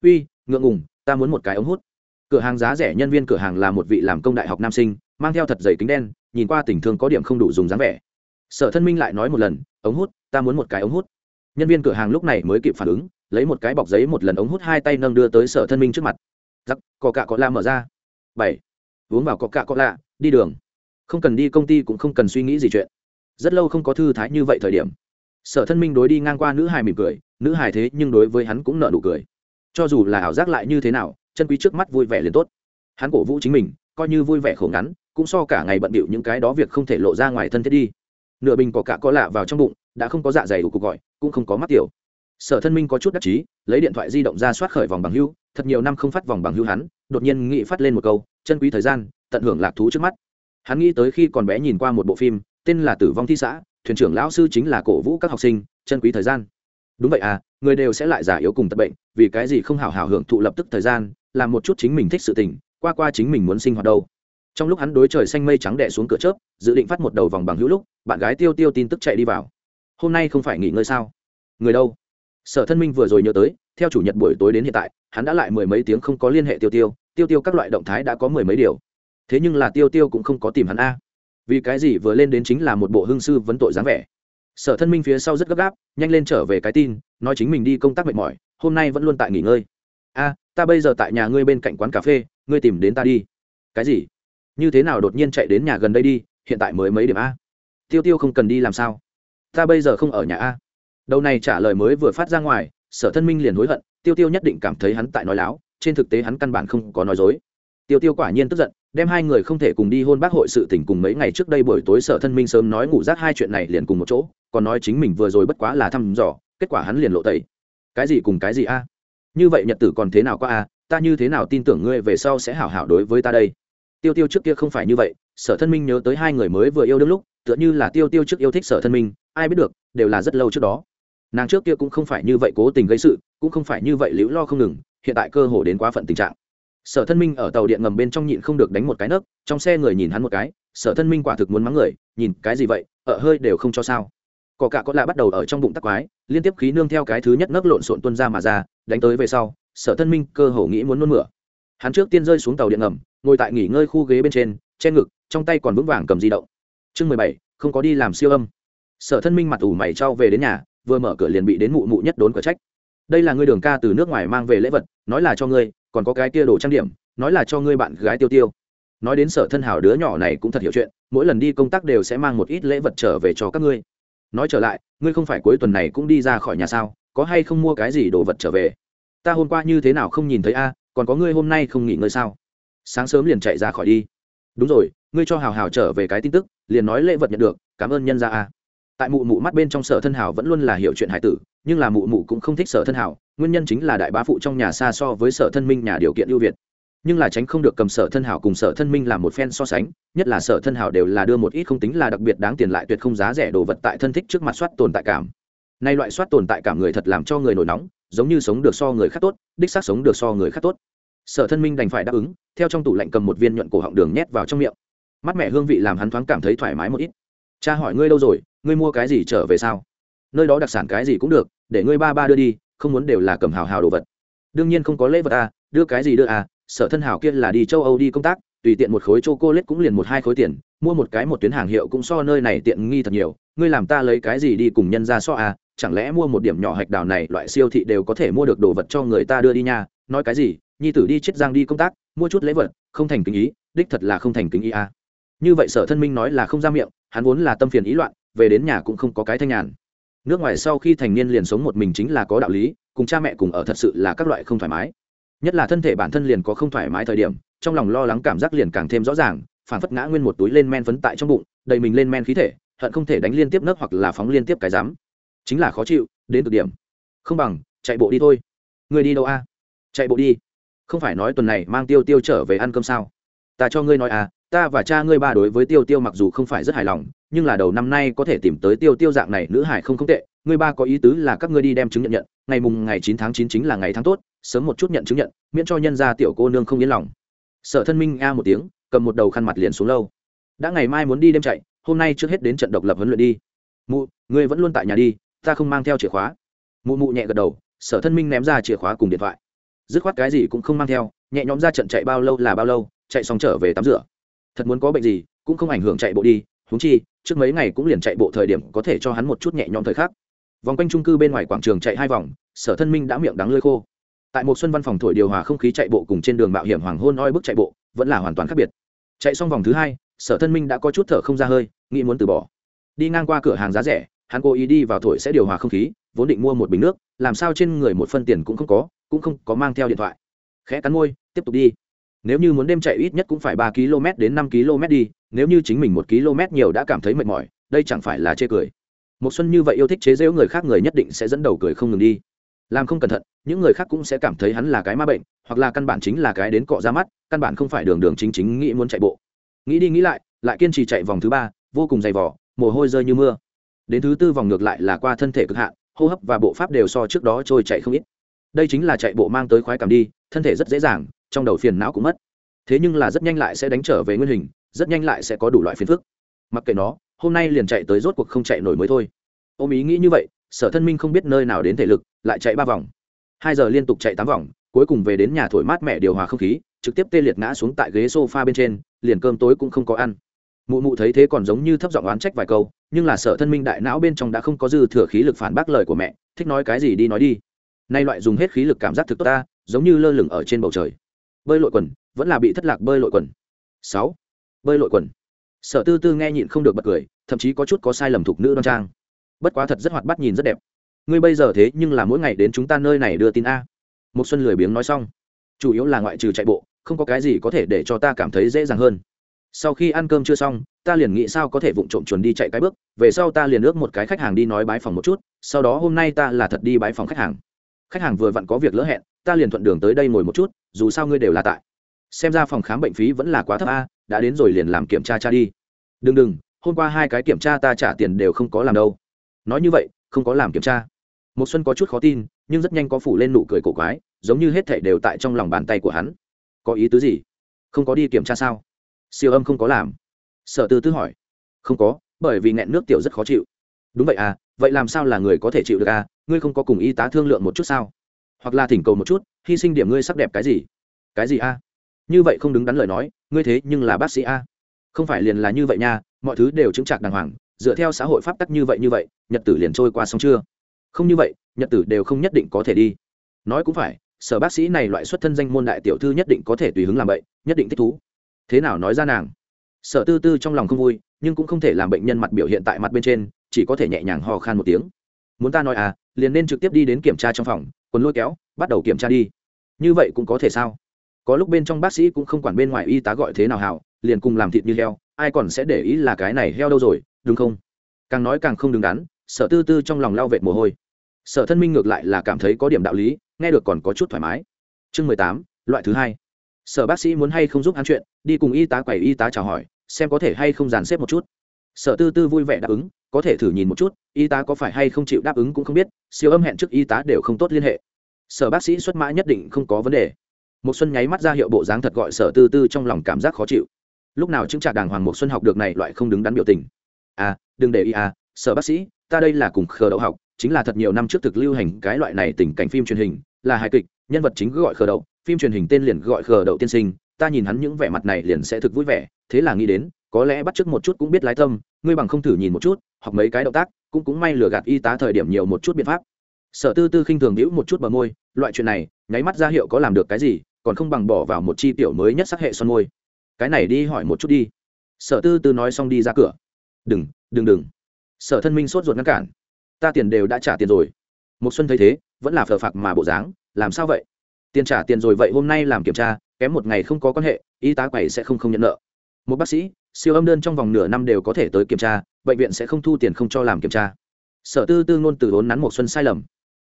Uy, ngượng ngùng, ta muốn một cái ống hút. Cửa hàng giá rẻ nhân viên cửa hàng là một vị làm công đại học nam sinh, mang theo thật dày kính đen, nhìn qua tình thương có điểm không đủ dùng dáng vẻ. Sở thân minh lại nói một lần, ống hút, ta muốn một cái ống hút. Nhân viên cửa hàng lúc này mới kịp phản ứng, lấy một cái bọc giấy một lần ống hút hai tay nâng đưa tới sở thân minh trước mặt. Giặc cọ cạ cọ la mở ra. Bảy, uống vào cọ cạ cọ lạ, đi đường. Không cần đi công ty cũng không cần suy nghĩ gì chuyện. Rất lâu không có thư thái như vậy thời điểm, sở thân minh đối đi ngang qua nữ hài mỉm cười nữ hài thế nhưng đối với hắn cũng nợ nụ cười. Cho dù là ảo giác lại như thế nào, chân quý trước mắt vui vẻ liền tốt. Hắn cổ vũ chính mình, coi như vui vẻ khổ ngắn, cũng so cả ngày bận bịu những cái đó việc không thể lộ ra ngoài thân thiết đi. Nửa bình có cả có lạ vào trong bụng, đã không có dạ dày đủ cuộc gọi, cũng không có mắt tiểu. Sở thân minh có chút đắc chí, lấy điện thoại di động ra soát khởi vòng bằng hưu, thật nhiều năm không phát vòng bằng hưu hắn, đột nhiên nghĩ phát lên một câu, chân quý thời gian, tận hưởng lạc thú trước mắt. Hắn nghĩ tới khi còn bé nhìn qua một bộ phim, tên là tử vong thi xã, thuyền trưởng lão sư chính là cổ vũ các học sinh, chân quý thời gian đúng vậy à người đều sẽ lại giả yếu cùng tật bệnh, vì cái gì không hào hào hưởng thụ lập tức thời gian, làm một chút chính mình thích sự tình, qua qua chính mình muốn sinh hoạt đâu. Trong lúc hắn đối trời xanh mây trắng đẻ xuống cửa chớp, dự định phát một đầu vòng bằng hữu lúc, bạn gái tiêu tiêu tin tức chạy đi vào. Hôm nay không phải nghỉ ngơi sao? Người đâu? Sở thân minh vừa rồi nhớ tới, theo chủ nhật buổi tối đến hiện tại, hắn đã lại mười mấy tiếng không có liên hệ tiêu tiêu tiêu tiêu các loại động thái đã có mười mấy điều. Thế nhưng là tiêu tiêu cũng không có tìm hắn a. Vì cái gì vừa lên đến chính là một bộ hương sư vấn tội dáng vẻ sở thân minh phía sau rất gấp gáp, nhanh lên trở về cái tin, nói chính mình đi công tác mệt mỏi, hôm nay vẫn luôn tại nghỉ ngơi. A, ta bây giờ tại nhà ngươi bên cạnh quán cà phê, ngươi tìm đến ta đi. Cái gì? Như thế nào đột nhiên chạy đến nhà gần đây đi, hiện tại mới mấy điểm a? Tiêu tiêu không cần đi làm sao? Ta bây giờ không ở nhà a. Đầu này trả lời mới vừa phát ra ngoài, sở thân minh liền hối hận, tiêu tiêu nhất định cảm thấy hắn tại nói láo, trên thực tế hắn căn bản không có nói dối. Tiêu tiêu quả nhiên tức giận đem hai người không thể cùng đi hôn bác hội sự tỉnh cùng mấy ngày trước đây buổi tối sở thân minh sớm nói ngủ rác hai chuyện này liền cùng một chỗ, còn nói chính mình vừa rồi bất quá là thăm dò, kết quả hắn liền lộ tẩy. Cái gì cùng cái gì a? Như vậy nhật tử còn thế nào qua a? Ta như thế nào tin tưởng ngươi về sau sẽ hảo hảo đối với ta đây? Tiêu tiêu trước kia không phải như vậy, sở thân minh nhớ tới hai người mới vừa yêu đương lúc, tựa như là tiêu tiêu trước yêu thích sở thân minh, ai biết được, đều là rất lâu trước đó. Nàng trước kia cũng không phải như vậy cố tình gây sự, cũng không phải như vậy liễu lo không ngừng, hiện tại cơ hồ đến quá phận tình trạng sở thân minh ở tàu điện ngầm bên trong nhịn không được đánh một cái nấc, trong xe người nhìn hắn một cái, sở thân minh quả thực muốn mắng người, nhìn cái gì vậy, ở hơi đều không cho sao. Cỏ cả có lạ bắt đầu ở trong bụng tắc quái, liên tiếp khí nương theo cái thứ nhất nấc lộn xộn tuân ra mà ra, đánh tới về sau, sở thân minh cơ hồ nghĩ muốn nôn mửa. Hắn trước tiên rơi xuống tàu điện ngầm, ngồi tại nghỉ ngơi khu ghế bên trên, che ngực, trong tay còn vững vàng cầm di động. Chương mười bảy, không có đi làm siêu âm. Sở thân minh mặt ủ mày trao về đến nhà, vừa mở cửa liền bị đến mụ mụ nhất đốn cửa trách. Đây là ngươi đường ca từ nước ngoài mang về lễ vật, nói là cho ngươi còn có cái kia đồ trang điểm, nói là cho ngươi bạn gái tiêu tiêu. Nói đến sở thân hảo đứa nhỏ này cũng thật hiểu chuyện, mỗi lần đi công tác đều sẽ mang một ít lễ vật trở về cho các ngươi. Nói trở lại, ngươi không phải cuối tuần này cũng đi ra khỏi nhà sao, có hay không mua cái gì đồ vật trở về? Ta hôm qua như thế nào không nhìn thấy a, còn có ngươi hôm nay không nghỉ ngơi sao? Sáng sớm liền chạy ra khỏi đi. Đúng rồi, ngươi cho hào hào trở về cái tin tức, liền nói lễ vật nhận được, cảm ơn nhân ra a tại mụ mụ mắt bên trong sở thân hảo vẫn luôn là hiểu chuyện hải tử, nhưng là mụ mụ cũng không thích sở thân hảo, nguyên nhân chính là đại bá phụ trong nhà xa so với sở thân minh nhà điều kiện ưu việt. Nhưng là tránh không được cầm sở thân hảo cùng sở thân minh làm một phen so sánh, nhất là sở thân hảo đều là đưa một ít không tính là đặc biệt đáng tiền lại tuyệt không giá rẻ đồ vật tại thân thích trước mặt soát tồn tại cảm. Nay loại soát tồn tại cảm người thật làm cho người nổi nóng, giống như sống được so người khác tốt, đích xác sống được so người khác tốt. Sở thân minh đành phải đáp ứng, theo trong tủ lạnh cầm một viên nhuận cổ họng đường nhét vào trong miệng. Mắt mẹ hương vị làm hắn thoáng cảm thấy thoải mái một ít. Cha hỏi ngươi đâu rồi? Ngươi mua cái gì trở về sao nơi đó đặc sản cái gì cũng được, để ngươi ba ba đưa đi, không muốn đều là cầm hào hào đồ vật đương nhiên không có lễ vật à đưa cái gì đưa à sở thân hào kia là đi châu âu đi công tác, tùy tiện một khối chocolate cũng liền một hai khối tiền, mua một cái một tuyến hàng hiệu cũng so nơi này tiện nghi thật nhiều, ngươi làm ta lấy cái gì đi cùng nhân ra so à chẳng lẽ mua một điểm nhỏ hạch đào này loại siêu thị đều có thể mua được đồ vật cho người ta đưa đi nha, nói cái gì, nhi tử đi chết giang đi công tác, mua chút lễ vật, không thành kính ý, đích thật là không thành kính ý à. như vậy sở thân minh nói là không ra miệng, hắn vốn là tâm phiền ý loạn về đến nhà cũng không có cái thanh nhàn. Nước ngoài sau khi thành niên liền sống một mình chính là có đạo lý, cùng cha mẹ cùng ở thật sự là các loại không thoải mái. Nhất là thân thể bản thân liền có không thoải mái thời điểm, trong lòng lo lắng cảm giác liền càng thêm rõ ràng phản phất ngã nguyên một túi lên men phấn tại trong bụng, đầy mình lên men khí thể, hận không thể đánh liên tiếp nấc hoặc là phóng liên tiếp cái rắm chính là khó chịu, đến cực điểm. Không bằng, chạy bộ đi thôi. Người đi đâu a? Chạy bộ đi. Không phải nói tuần này mang tiêu tiêu trở về ăn cơm sao? Ta cho ngươi nói à ta và cha ngươi ba đối với tiêu tiêu mặc dù không phải rất hài lòng, nhưng là đầu năm nay có thể tìm tới tiêu tiêu dạng này nữ hải không không tệ, ngươi ba có ý tứ là các ngươi đi đem chứng nhận nhận, ngày mùng ngày chín tháng chín chính là ngày tháng tốt, sớm một chút nhận chứng nhận, miễn cho nhân gia tiểu cô nương không yên lòng. Sở thân minh a một tiếng, cầm một đầu khăn mặt liền xuống lâu. Đã ngày mai muốn đi đêm chạy, hôm nay trước hết đến trận độc lập huấn luyện đi. Mụ, ngươi vẫn luôn tại nhà đi, ta không mang theo chìa khóa. Mụ mụ nhẹ gật đầu, sở thân minh ném ra chìa khóa cùng điện thoại. Dứt khoát cái gì cũng không mang theo, nhẹ nhõm ra trận chạy bao lâu là bao lâu, chạy xong trở về tắm rửa thật muốn có bệnh gì, cũng không ảnh hưởng chạy bộ đi húng chi, trước mấy ngày cũng liền chạy bộ thời điểm có thể cho hắn một chút nhẹ nhõm thời khắc. Vòng quanh trung cư bên ngoài quảng trường chạy hai vòng, sở thân minh đã miệng đắng lơi khô. Tại một xuân văn phòng thổi điều hòa không khí chạy bộ cùng trên đường mạo hiểm hoàng hôn oi bức chạy bộ, vẫn là hoàn toàn khác biệt. Chạy xong vòng thứ hai, sở thân minh đã có chút thở không ra hơi, nghĩ muốn từ bỏ. Đi ngang qua cửa hàng giá rẻ, hắn cố ý đi vào thổi sẽ điều hòa không khí, vốn định mua một bình nước, làm sao trên người một phân tiền cũng không có, cũng không có mang theo điện thoại. Khẽ cắn môi, tiếp tục đi nếu như muốn đêm chạy ít nhất cũng phải ba km đến năm km đi, nếu như chính mình một km nhiều đã cảm thấy mệt mỏi, đây chẳng phải là chê cười. Một xuân như vậy yêu thích chế giễu người khác, người nhất định sẽ dẫn đầu cười không ngừng đi. Làm không cẩn thận, những người khác cũng sẽ cảm thấy hắn là cái ma bệnh, hoặc là căn bản chính là cái đến cọ ra mắt, căn bản không phải đường đường chính chính nghĩ muốn chạy bộ. Nghĩ đi nghĩ lại lại kiên trì chạy vòng thứ ba, vô cùng dày vỏ mồ hôi rơi như mưa. Đến thứ tư vòng ngược lại là qua thân thể cực hạn, hô hấp và bộ pháp đều so trước đó trôi chạy không ít. Đây chính là chạy bộ mang tới khoái cảm đi, thân thể rất dễ dàng trong đầu phiền não cũng mất. Thế nhưng là rất nhanh lại sẽ đánh trở về nguyên hình, rất nhanh lại sẽ có đủ loại phiền phức. Mặc kệ nó, hôm nay liền chạy tới rốt cuộc không chạy nổi mới thôi. Ôm ý nghĩ như vậy, sở thân minh không biết nơi nào đến thể lực, lại chạy ba vòng. Hai giờ liên tục chạy tám vòng, cuối cùng về đến nhà thổi mát mẹ điều hòa không khí, trực tiếp tê liệt ngã xuống tại ghế s o f a bên trên, liền cơm tối cũng không có ăn. Mụ mụ thấy thế còn giống như thấp giọng oán trách vài câu, nhưng là sở thân minh đại não bên trong đã không có dư thừa khí lực phản bác lời của mẹ, thích nói cái gì đi nói đi. Nay loại dùng hết khí lực cảm giác thực tốt ta, giống như lơ lửng ở trên bầu trời bơi lội quần, vẫn là bị thất lạc bơi lội quần. Sáu, bơi lội quần. Sở tư tư nghe nhịn không được bật cười, thậm chí có chút có sai lầm thuộc nữ đoan trang. Bất quá thật rất hoạt bắt nhìn rất đẹp. Ngươi bây giờ thế nhưng là mỗi ngày đến chúng ta nơi này đưa tin a. Một xuân lười biếng nói xong. Chủ yếu là ngoại trừ chạy bộ, không có cái gì có thể để cho ta cảm thấy dễ dàng hơn. Sau khi ăn cơm chưa xong, ta liền nghĩ sao có thể vụng trộm chuẩn đi chạy cái bước, về sau ta liền ước một cái khách hàng đi nói bái phòng một chút, sau đó hôm nay ta là thật đi bái phòng khách hàng khách hàng vừa vặn có việc lỡ hẹn, ta liền thuận đường tới đây ngồi một chút, dù sao ngươi đều là tại. Xem ra phòng khám bệnh phí vẫn là quá thấp a, đã đến rồi liền làm kiểm tra cha đi. Đừng đừng, hôm qua hai cái kiểm tra ta trả tiền đều không có làm đâu. Nói như vậy, không có làm kiểm tra. Một xuân có chút khó tin, nhưng rất nhanh có phủ lên nụ cười cổ quái, giống như hết thảy đều tại trong lòng bàn tay của hắn. Có ý tứ gì? Không có đi kiểm tra sao? Siêu âm không có làm. Sở tư tư hỏi. Không có, bởi vì nghẹn nước tiểu rất khó chịu. Đúng vậy à vậy làm sao là người có thể chịu được à? Ngươi không có cùng y tá thương lượng một chút sao? Hoặc là thỉnh cầu một chút hy sinh điểm ngươi sắc đẹp cái gì? Cái gì a? À? như vậy không đứng đắn lời nói ngươi thế nhưng là bác sĩ a. À? không phải liền là như vậy nha mọi thứ đều chứng chạc đàng hoàng dựa theo xã hội pháp tắc như vậy như vậy nhật tử liền trôi qua xong chưa? Không như vậy nhật tử đều không nhất định có thể đi. Nói cũng phải sở bác sĩ này loại xuất thân danh môn đại tiểu thư nhất định có thể tùy hứng làm bệnh, nhất định thích thú. Thế nào nói ra nàng? Sở tư tư trong lòng không vui nhưng cũng không thể làm bệnh nhân mặt biểu hiện tại mặt bên trên chỉ có thể nhẹ nhàng ho khan một tiếng muốn ta nói à liền nên trực tiếp đi đến kiểm tra trong phòng, quần lôi kéo, bắt đầu kiểm tra đi. Như vậy cũng có thể sao? Có lúc bên trong bác sĩ cũng không quản bên ngoài y tá gọi thế nào hảo, liền cùng làm thịt như heo, ai còn sẽ để ý là cái này heo đâu rồi, đúng không? Càng nói càng không đứng đắn sở tư tư trong lòng lao vệt mồ hôi. Sở thân minh ngược lại là cảm thấy có điểm đạo lý, nghe được còn có chút thoải mái. Chương mười tám, loại thứ hai. Sở bác sĩ muốn hay không giúp hắn chuyện, đi cùng y tá quầy y tá chào hỏi, xem có thể hay không dàn xếp một chút. Sở tư tư vui vẻ đáp ứng có thể thử nhìn một chút, y tá có phải hay không chịu đáp ứng cũng không biết, siêu âm hẹn trước y tá đều không tốt liên hệ. Sở bác sĩ xuất mã nhất định không có vấn đề. Một xuân nháy mắt ra hiệu bộ dáng thật gọi sở tư tư trong lòng cảm giác khó chịu. Lúc nào chứng trả đàng hoàng một xuân học được này loại không đứng đắn biểu tình. À đừng để ý à sở bác sĩ, ta đây là cùng khờ đậu học, chính là thật nhiều năm trước thực lưu hành cái loại này tình cảnh phim truyền hình, là hài kịch, nhân vật chính gọi khờ đậu, phim truyền hình tên liền gọi khờ đậu tiên sinh, ta nhìn hắn những vẻ mặt này liền sẽ thực vui vẻ, thế là nghĩ đến, có lẽ bắt chước một chút cũng biết lái tâm ngươi bằng không thử nhìn một chút hoặc mấy cái động tác, cũng cũng may lừa gạt y tá thời điểm nhiều một chút biện pháp. Sở tư tư khinh thường đĩu một chút bờ môi, loại chuyện này, nháy mắt ra hiệu có làm được cái gì, còn không bằng bỏ vào một chi tiểu mới nhất sắc hệ son môi. Cái này đi hỏi một chút đi. Sở tư tư nói xong đi ra cửa. Đừng đừng đừng. Sở thân minh sốt ruột ngăn cản. Ta tiền đều đã trả tiền rồi. Một xuân thấy thế, vẫn là phờ phạc mà bộ dáng, làm sao vậy? Tiền trả tiền rồi vậy hôm nay làm kiểm tra, kém một ngày không có quan hệ, y tá quầy sẽ không không nhận nợ. Một bác sĩ siêu âm đơn trong vòng nửa năm đều có thể tới kiểm tra, bệnh viện sẽ không thu tiền không cho làm kiểm tra. Sở tư tư ngôn từ vốn nắn một xuân sai lầm.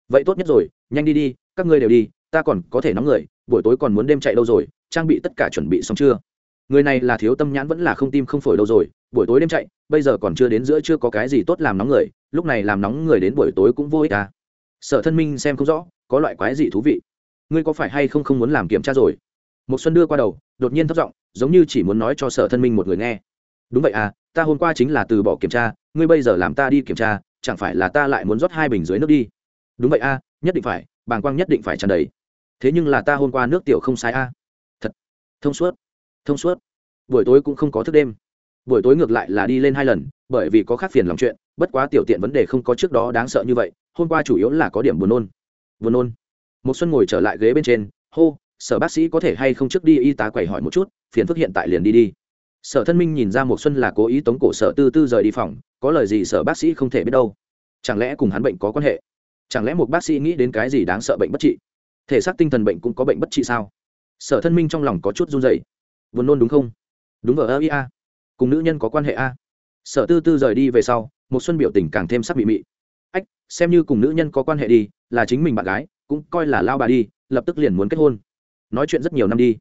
Vậy tốt nhất rồi, nhanh đi đi, các ngươi đều đi, ta còn có thể nóng người, buổi tối còn muốn đêm chạy đâu rồi, trang bị tất cả chuẩn bị xong chưa? Người này là thiếu tâm nhãn vẫn là không tim không phổi đâu rồi, buổi tối đêm chạy, bây giờ còn chưa đến giữa chưa có cái gì tốt làm nóng người, lúc này làm nóng người đến buổi tối cũng vô ích à. Sở thân minh xem không rõ, có loại quái gì thú vị. Ngươi có phải hay không không muốn làm kiểm tra rồi? Một xuân đưa qua đầu, đột nhiên thấp giọng giống như chỉ muốn nói cho sở thân minh một người nghe. Đúng vậy à ta hôm qua chính là từ bỏ kiểm tra, ngươi bây giờ làm ta đi kiểm tra, chẳng phải là ta lại muốn rót hai bình dưới nước đi? Đúng vậy a nhất định phải, bàng quang nhất định phải tràn đầy. Thế nhưng là ta hôm qua nước tiểu không sai a thật, thông suốt thông suốt. Buổi tối cũng không có thức đêm. Buổi tối ngược lại là đi lên hai lần, bởi vì có khác phiền lòng chuyện, bất quá tiểu tiện vấn đề không có trước đó đáng sợ như vậy, hôm qua chủ yếu là có điểm buồn nôn. Buồn nôn. Một xuân ngồi trở lại ghế bên trên, hô sở bác sĩ có thể hay không trước đi y tá quầy hỏi một chút, phiền phức hiện tại liền đi đi. Sở thân minh nhìn ra một xuân là cố ý tống cổ sở tư tư rời đi phòng, có lời gì sở bác sĩ không thể biết đâu. Chẳng lẽ cùng hắn bệnh có quan hệ? Chẳng lẽ một bác sĩ nghĩ đến cái gì đáng sợ bệnh bất trị? Thể xác tinh thần bệnh cũng có bệnh bất trị sao? Sở thân minh trong lòng có chút run rẩy. Buồn nôn đúng không? Đúng ở ơ ia cùng nữ nhân có quan hệ, a? Sở tư tư rời đi về sau một xuân biểu tình càng thêm sắc bị mị. Ách, xem như cùng nữ nhân có quan hệ đi, là chính mình bạn gái, cũng coi là lao bà đi, lập tức liền muốn kết hôn nói chuyện rất nhiều năm đi.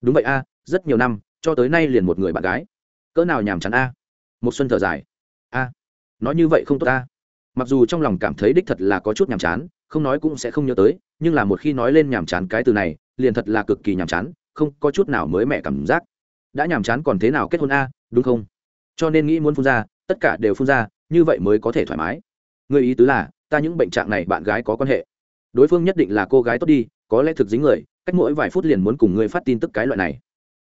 Đúng vậy a, rất nhiều năm, cho tới nay liền một người bạn gái. Cỡ nào nhàm chán a? Một xuân thở dài. A, nói như vậy không tốt a. Mặc dù trong lòng cảm thấy đích thật là có chút nhàm chán, không nói cũng sẽ không nhớ tới, nhưng là một khi nói lên nhàm chán cái từ này, liền thật là cực kỳ nhàm chán, không có chút nào mới mẻ cảm giác. Đã nhàm chán còn thế nào kết hôn a, đúng không? Cho nên nghĩ muốn phun ra, tất cả đều phun ra, như vậy mới có thể thoải mái. Người ý tứ là, ta những bệnh trạng này bạn gái có quan hệ. Đối phương nhất định là cô gái tốt đi, có lẽ thực dính người cách mỗi vài phút liền muốn cùng ngươi phát tin tức cái loại này.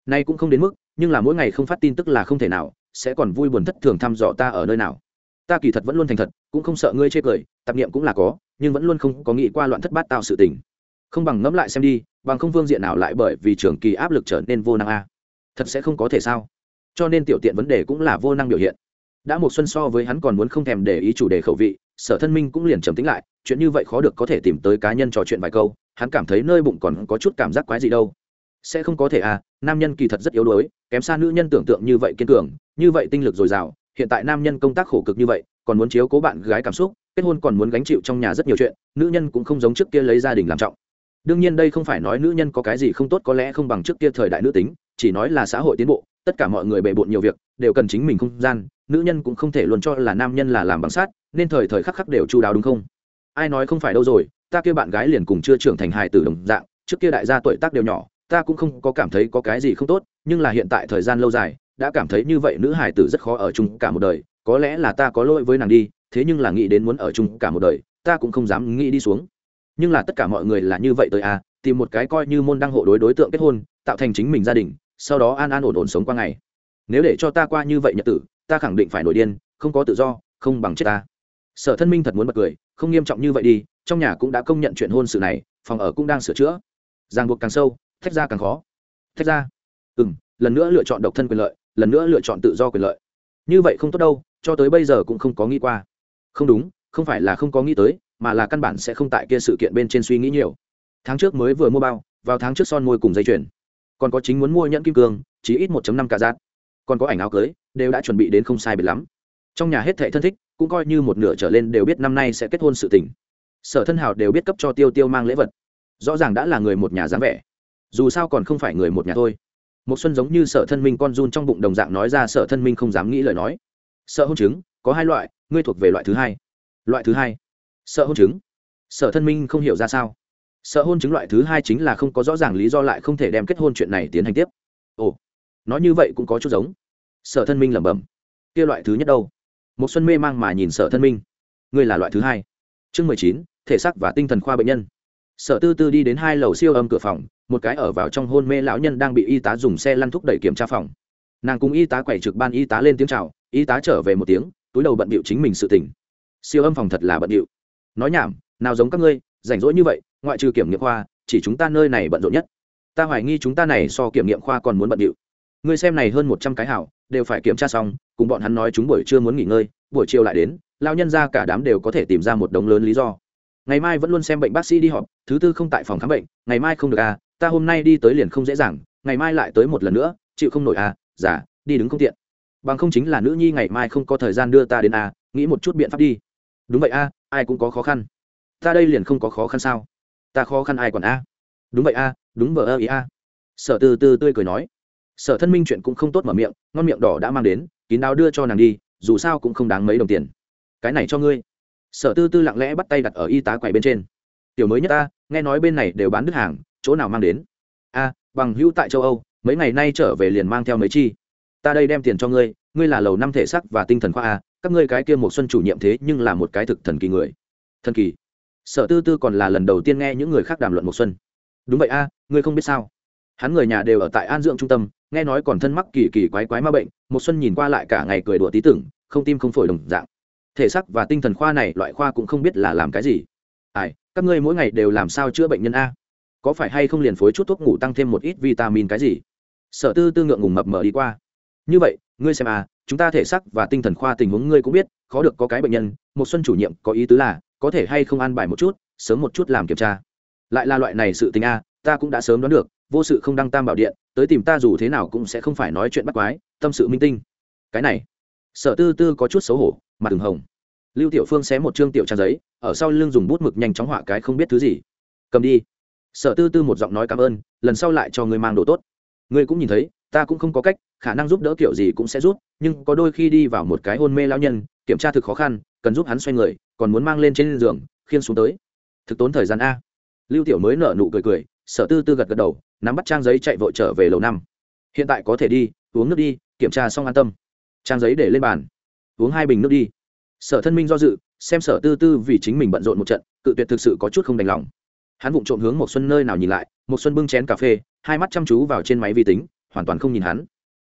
Nay cũng không đến mức, nhưng là mỗi ngày không phát tin tức là không thể nào, sẽ còn vui buồn thất thường thăm dò ta ở nơi nào. Ta kỳ thật vẫn luôn thành thật, cũng không sợ ngươi chê cười, tạp niệm cũng là có, nhưng vẫn luôn không có nghĩ qua loạn thất bát tạo sự tình. Không bằng ngẫm lại xem đi, bằng không phương diện nào lại bởi vì trường kỳ áp lực trở nên vô năng a. Thật sẽ không có thể sao? Cho nên tiểu tiện vấn đề cũng là vô năng biểu hiện. Đã một xuân so với hắn còn muốn không thèm để ý chủ đề khẩu vị, sở thân minh cũng liền trầm tính lại, chuyện như vậy khó được có thể tìm tới cá nhân trò chuyện vài câu hắn cảm thấy nơi bụng còn có chút cảm giác quái gì đâu. Sẽ không có thể à nam nhân kỳ thật rất yếu đuối, kém xa nữ nhân tưởng tượng như vậy kiên cường, như vậy tinh lực dồi dào, hiện tại nam nhân công tác khổ cực như vậy, còn muốn chiếu cố bạn gái cảm xúc, kết hôn còn muốn gánh chịu trong nhà rất nhiều chuyện, nữ nhân cũng không giống trước kia lấy gia đình làm trọng. Đương nhiên đây không phải nói nữ nhân có cái gì không tốt có lẽ không bằng trước kia thời đại nữ tính, chỉ nói là xã hội tiến bộ, tất cả mọi người bề bộn nhiều việc, đều cần chính mình không gian, nữ nhân cũng không thể luôn cho là nam nhân là làm bằng sát nên thời thời khắc khắc đều chu đáo đúng không? Ai nói không phải đâu rồi ta kia bạn gái liền cùng chưa trưởng thành hài tử đồng dạng, trước kia đại gia tuổi tác đều nhỏ, ta cũng không có cảm thấy có cái gì không tốt, nhưng là hiện tại thời gian lâu dài, đã cảm thấy như vậy nữ hài tử rất khó ở chung cả một đời, có lẽ là ta có lỗi với nàng đi, thế nhưng là nghĩ đến muốn ở chung cả một đời, ta cũng không dám nghĩ đi xuống. Nhưng là tất cả mọi người là như vậy tới à tìm một cái coi như môn đăng hộ đối đối tượng kết hôn, tạo thành chính mình gia đình, sau đó an an ổn ổn sống qua ngày. Nếu để cho ta qua như vậy nhật tử, ta khẳng định phải nổi điên, không có tự do, không bằng chết ta. Sở thân minh thật muốn bật cười, không nghiêm trọng như vậy đi trong nhà cũng đã công nhận chuyện hôn sự này, phòng ở cũng đang sửa chữa. Ràng buộc càng sâu, thách ra càng khó. Thách ra. Ừ m lần nữa lựa chọn độc thân quyền lợi, lần nữa lựa chọn tự do quyền lợi. Như vậy không tốt đâu, cho tới bây giờ cũng không có nghĩ qua. Không đúng, không phải là không có nghĩ tới, mà là căn bản sẽ không tại kia sự kiện bên trên suy nghĩ nhiều. Tháng trước mới vừa mua bao, vào tháng trước son môi cùng dây chuyền. Còn có chính muốn mua nhẫn kim cương chỉ ít 1 năm cả giác còn có ảnh áo cưới, đều đã chuẩn bị đến không sai biệt lắm. Trong nhà hết thệ thân thích, cũng coi như một nửa trở lên đều biết năm nay sẽ kết hôn sự tình sở thân hào đều biết cấp cho tiêu tiêu mang lễ vật. Rõ ràng đã là người một nhà dáng vẻ. Dù sao còn không phải người một nhà thôi. Một xuân giống như sở thân minh con run trong bụng đồng dạng nói ra sở thân minh không dám nghĩ lời nói. Sợ hôn chứng, có hai loại, ngươi thuộc về loại thứ hai. Loại thứ hai, sợ hôn chứng. Sở thân minh không hiểu ra sao. Sợ hôn chứng loại thứ hai chính là không có rõ ràng lý do lại không thể đem kết hôn chuyện này tiến hành tiếp. Ồ, nói như vậy cũng có chút giống. Sở thân minh lẩm bẩm. Kia loại thứ nhất đâu? Một xuân mê mang mà nhìn sở thân minh. Ngươi là loại thứ hai. Chương mười chín thể xác và tinh thần khoa bệnh nhân. Sở tư tư đi đến hai lầu siêu âm cửa phòng, một cái ở vào trong hôn mê lão nhân đang bị y tá dùng xe lăn thúc đẩy kiểm tra phòng. Nàng cùng y tá quẩy trực ban y tá lên tiếng chào, y tá trở về một tiếng, túi đầu bận bịu chính mình sự tỉnh siêu âm phòng thật là bận bịu. Nói nhảm, nào giống các ngươi, rảnh rỗi như vậy, ngoại trừ kiểm nghiệm khoa, chỉ chúng ta nơi này bận rộn nhất. Ta hoài nghi chúng ta này so kiểm nghiệm khoa còn muốn bận điệu ngươi xem này hơn một trăm cái hảo, đều phải kiểm tra xong, cùng bọn hắn nói chúng buổi trưa muốn nghỉ ngơi, buổi chiều lại đến lao nhân ra cả đám đều có thể tìm ra một đống lớn lý do ngày mai vẫn luôn xem bệnh bác sĩ đi họp, thứ tư không tại phòng khám bệnh, ngày mai không được à ta hôm nay đi tới liền không dễ dàng, ngày mai lại tới một lần nữa, chịu không nổi à giả đi đứng không tiện. Bằng không chính là nữ nhi ngày mai không có thời gian đưa ta đến à nghĩ một chút biện pháp đi. Đúng vậy à ai cũng có khó khăn. Ta đây liền không có khó khăn sao? Ta khó khăn ai còn a đúng vậy a đúng vờ ơ ý a sở Từ Từ tươi cười nói. Sở thân minh chuyện cũng không tốt mở miệng, ngon miệng đỏ đã mang đến, kín đáo đưa cho nàng đi, dù sao cũng không đáng mấy đồng tiền. Cái này cho ngươi sở tư tư lặng lẽ bắt tay đặt ở y tá quầy bên trên. Tiểu mới nhất ta, nghe nói bên này đều bán đứt hàng, chỗ nào mang đến? A, bằng hữu tại châu âu, mấy ngày nay trở về liền mang theo mấy chi. Ta đây đem tiền cho ngươi ngươi là lầu năm thể sắc và tinh thần khoa a, các ngươi cái kia một xuân chủ nhiệm thế nhưng là một cái thực thần kỳ người. Thần kỳ? Sở tư tư còn là lần đầu tiên nghe những người khác đàm luận một xuân. Đúng vậy a, ngươi không biết sao? Hắn người nhà đều ở tại an dưỡng trung tâm, nghe nói còn thân mắc kỳ kỳ quái quái ma bệnh, một xuân nhìn qua lại cả ngày cười đùa tí tưởng, không tim không phổi đồng dạng thể sắc và tinh thần khoa này loại khoa cũng không biết là làm cái gì. Ai, các ngươi mỗi ngày đều làm sao chữa bệnh nhân a? Có phải hay không liền phối chút thuốc ngủ tăng thêm một ít vitamin cái gì? Sở tư tư ngượng ngùng mập mờ đi qua. Như vậy, ngươi xem à chúng ta thể sắc và tinh thần khoa tình huống ngươi cũng biết, khó được có cái bệnh nhân, một xuân chủ nhiệm có ý tứ là, có thể hay không an bài một chút, sớm một chút làm kiểm tra. Lại là loại này sự tình a, ta cũng đã sớm đoán được, vô sự không đăng tam bảo điện, tới tìm ta dù thế nào cũng sẽ không phải nói chuyện bắt quái, tâm sự minh tinh. Cái này sở tư tư có chút xấu hổ, mặt đường hồng. Lưu tiểu phương xé một chương tiểu trang giấy, ở sau lưng dùng bút mực nhanh chóng họa cái không biết thứ gì. Cầm đi. Sở tư tư một giọng nói cảm ơn, lần sau lại cho người mang đồ tốt. Ngươi cũng nhìn thấy, ta cũng không có cách, khả năng giúp đỡ kiểu gì cũng sẽ giúp, nhưng có đôi khi đi vào một cái hôn mê lao nhân, kiểm tra thực khó khăn, cần giúp hắn xoay người, còn muốn mang lên trên giường khiên xuống tới. Thực tốn thời gian a. Lưu tiểu mới nở nụ cười cười, sở tư tư gật gật đầu, nắm bắt trang giấy chạy vội trở về lầu năm. Hiện tại có thể đi, uống nước đi, kiểm tra xong an tâm trang giấy để lên bàn. Uống hai bình nước đi. Sở thân minh do dự, xem sở tư tư vì chính mình bận rộn một trận, cự tuyệt thực sự có chút không đành lòng. Hắn vụng trộm hướng một xuân nơi nào nhìn lại một xuân bưng chén cà phê, hai mắt chăm chú vào trên máy vi tính, hoàn toàn không nhìn hắn.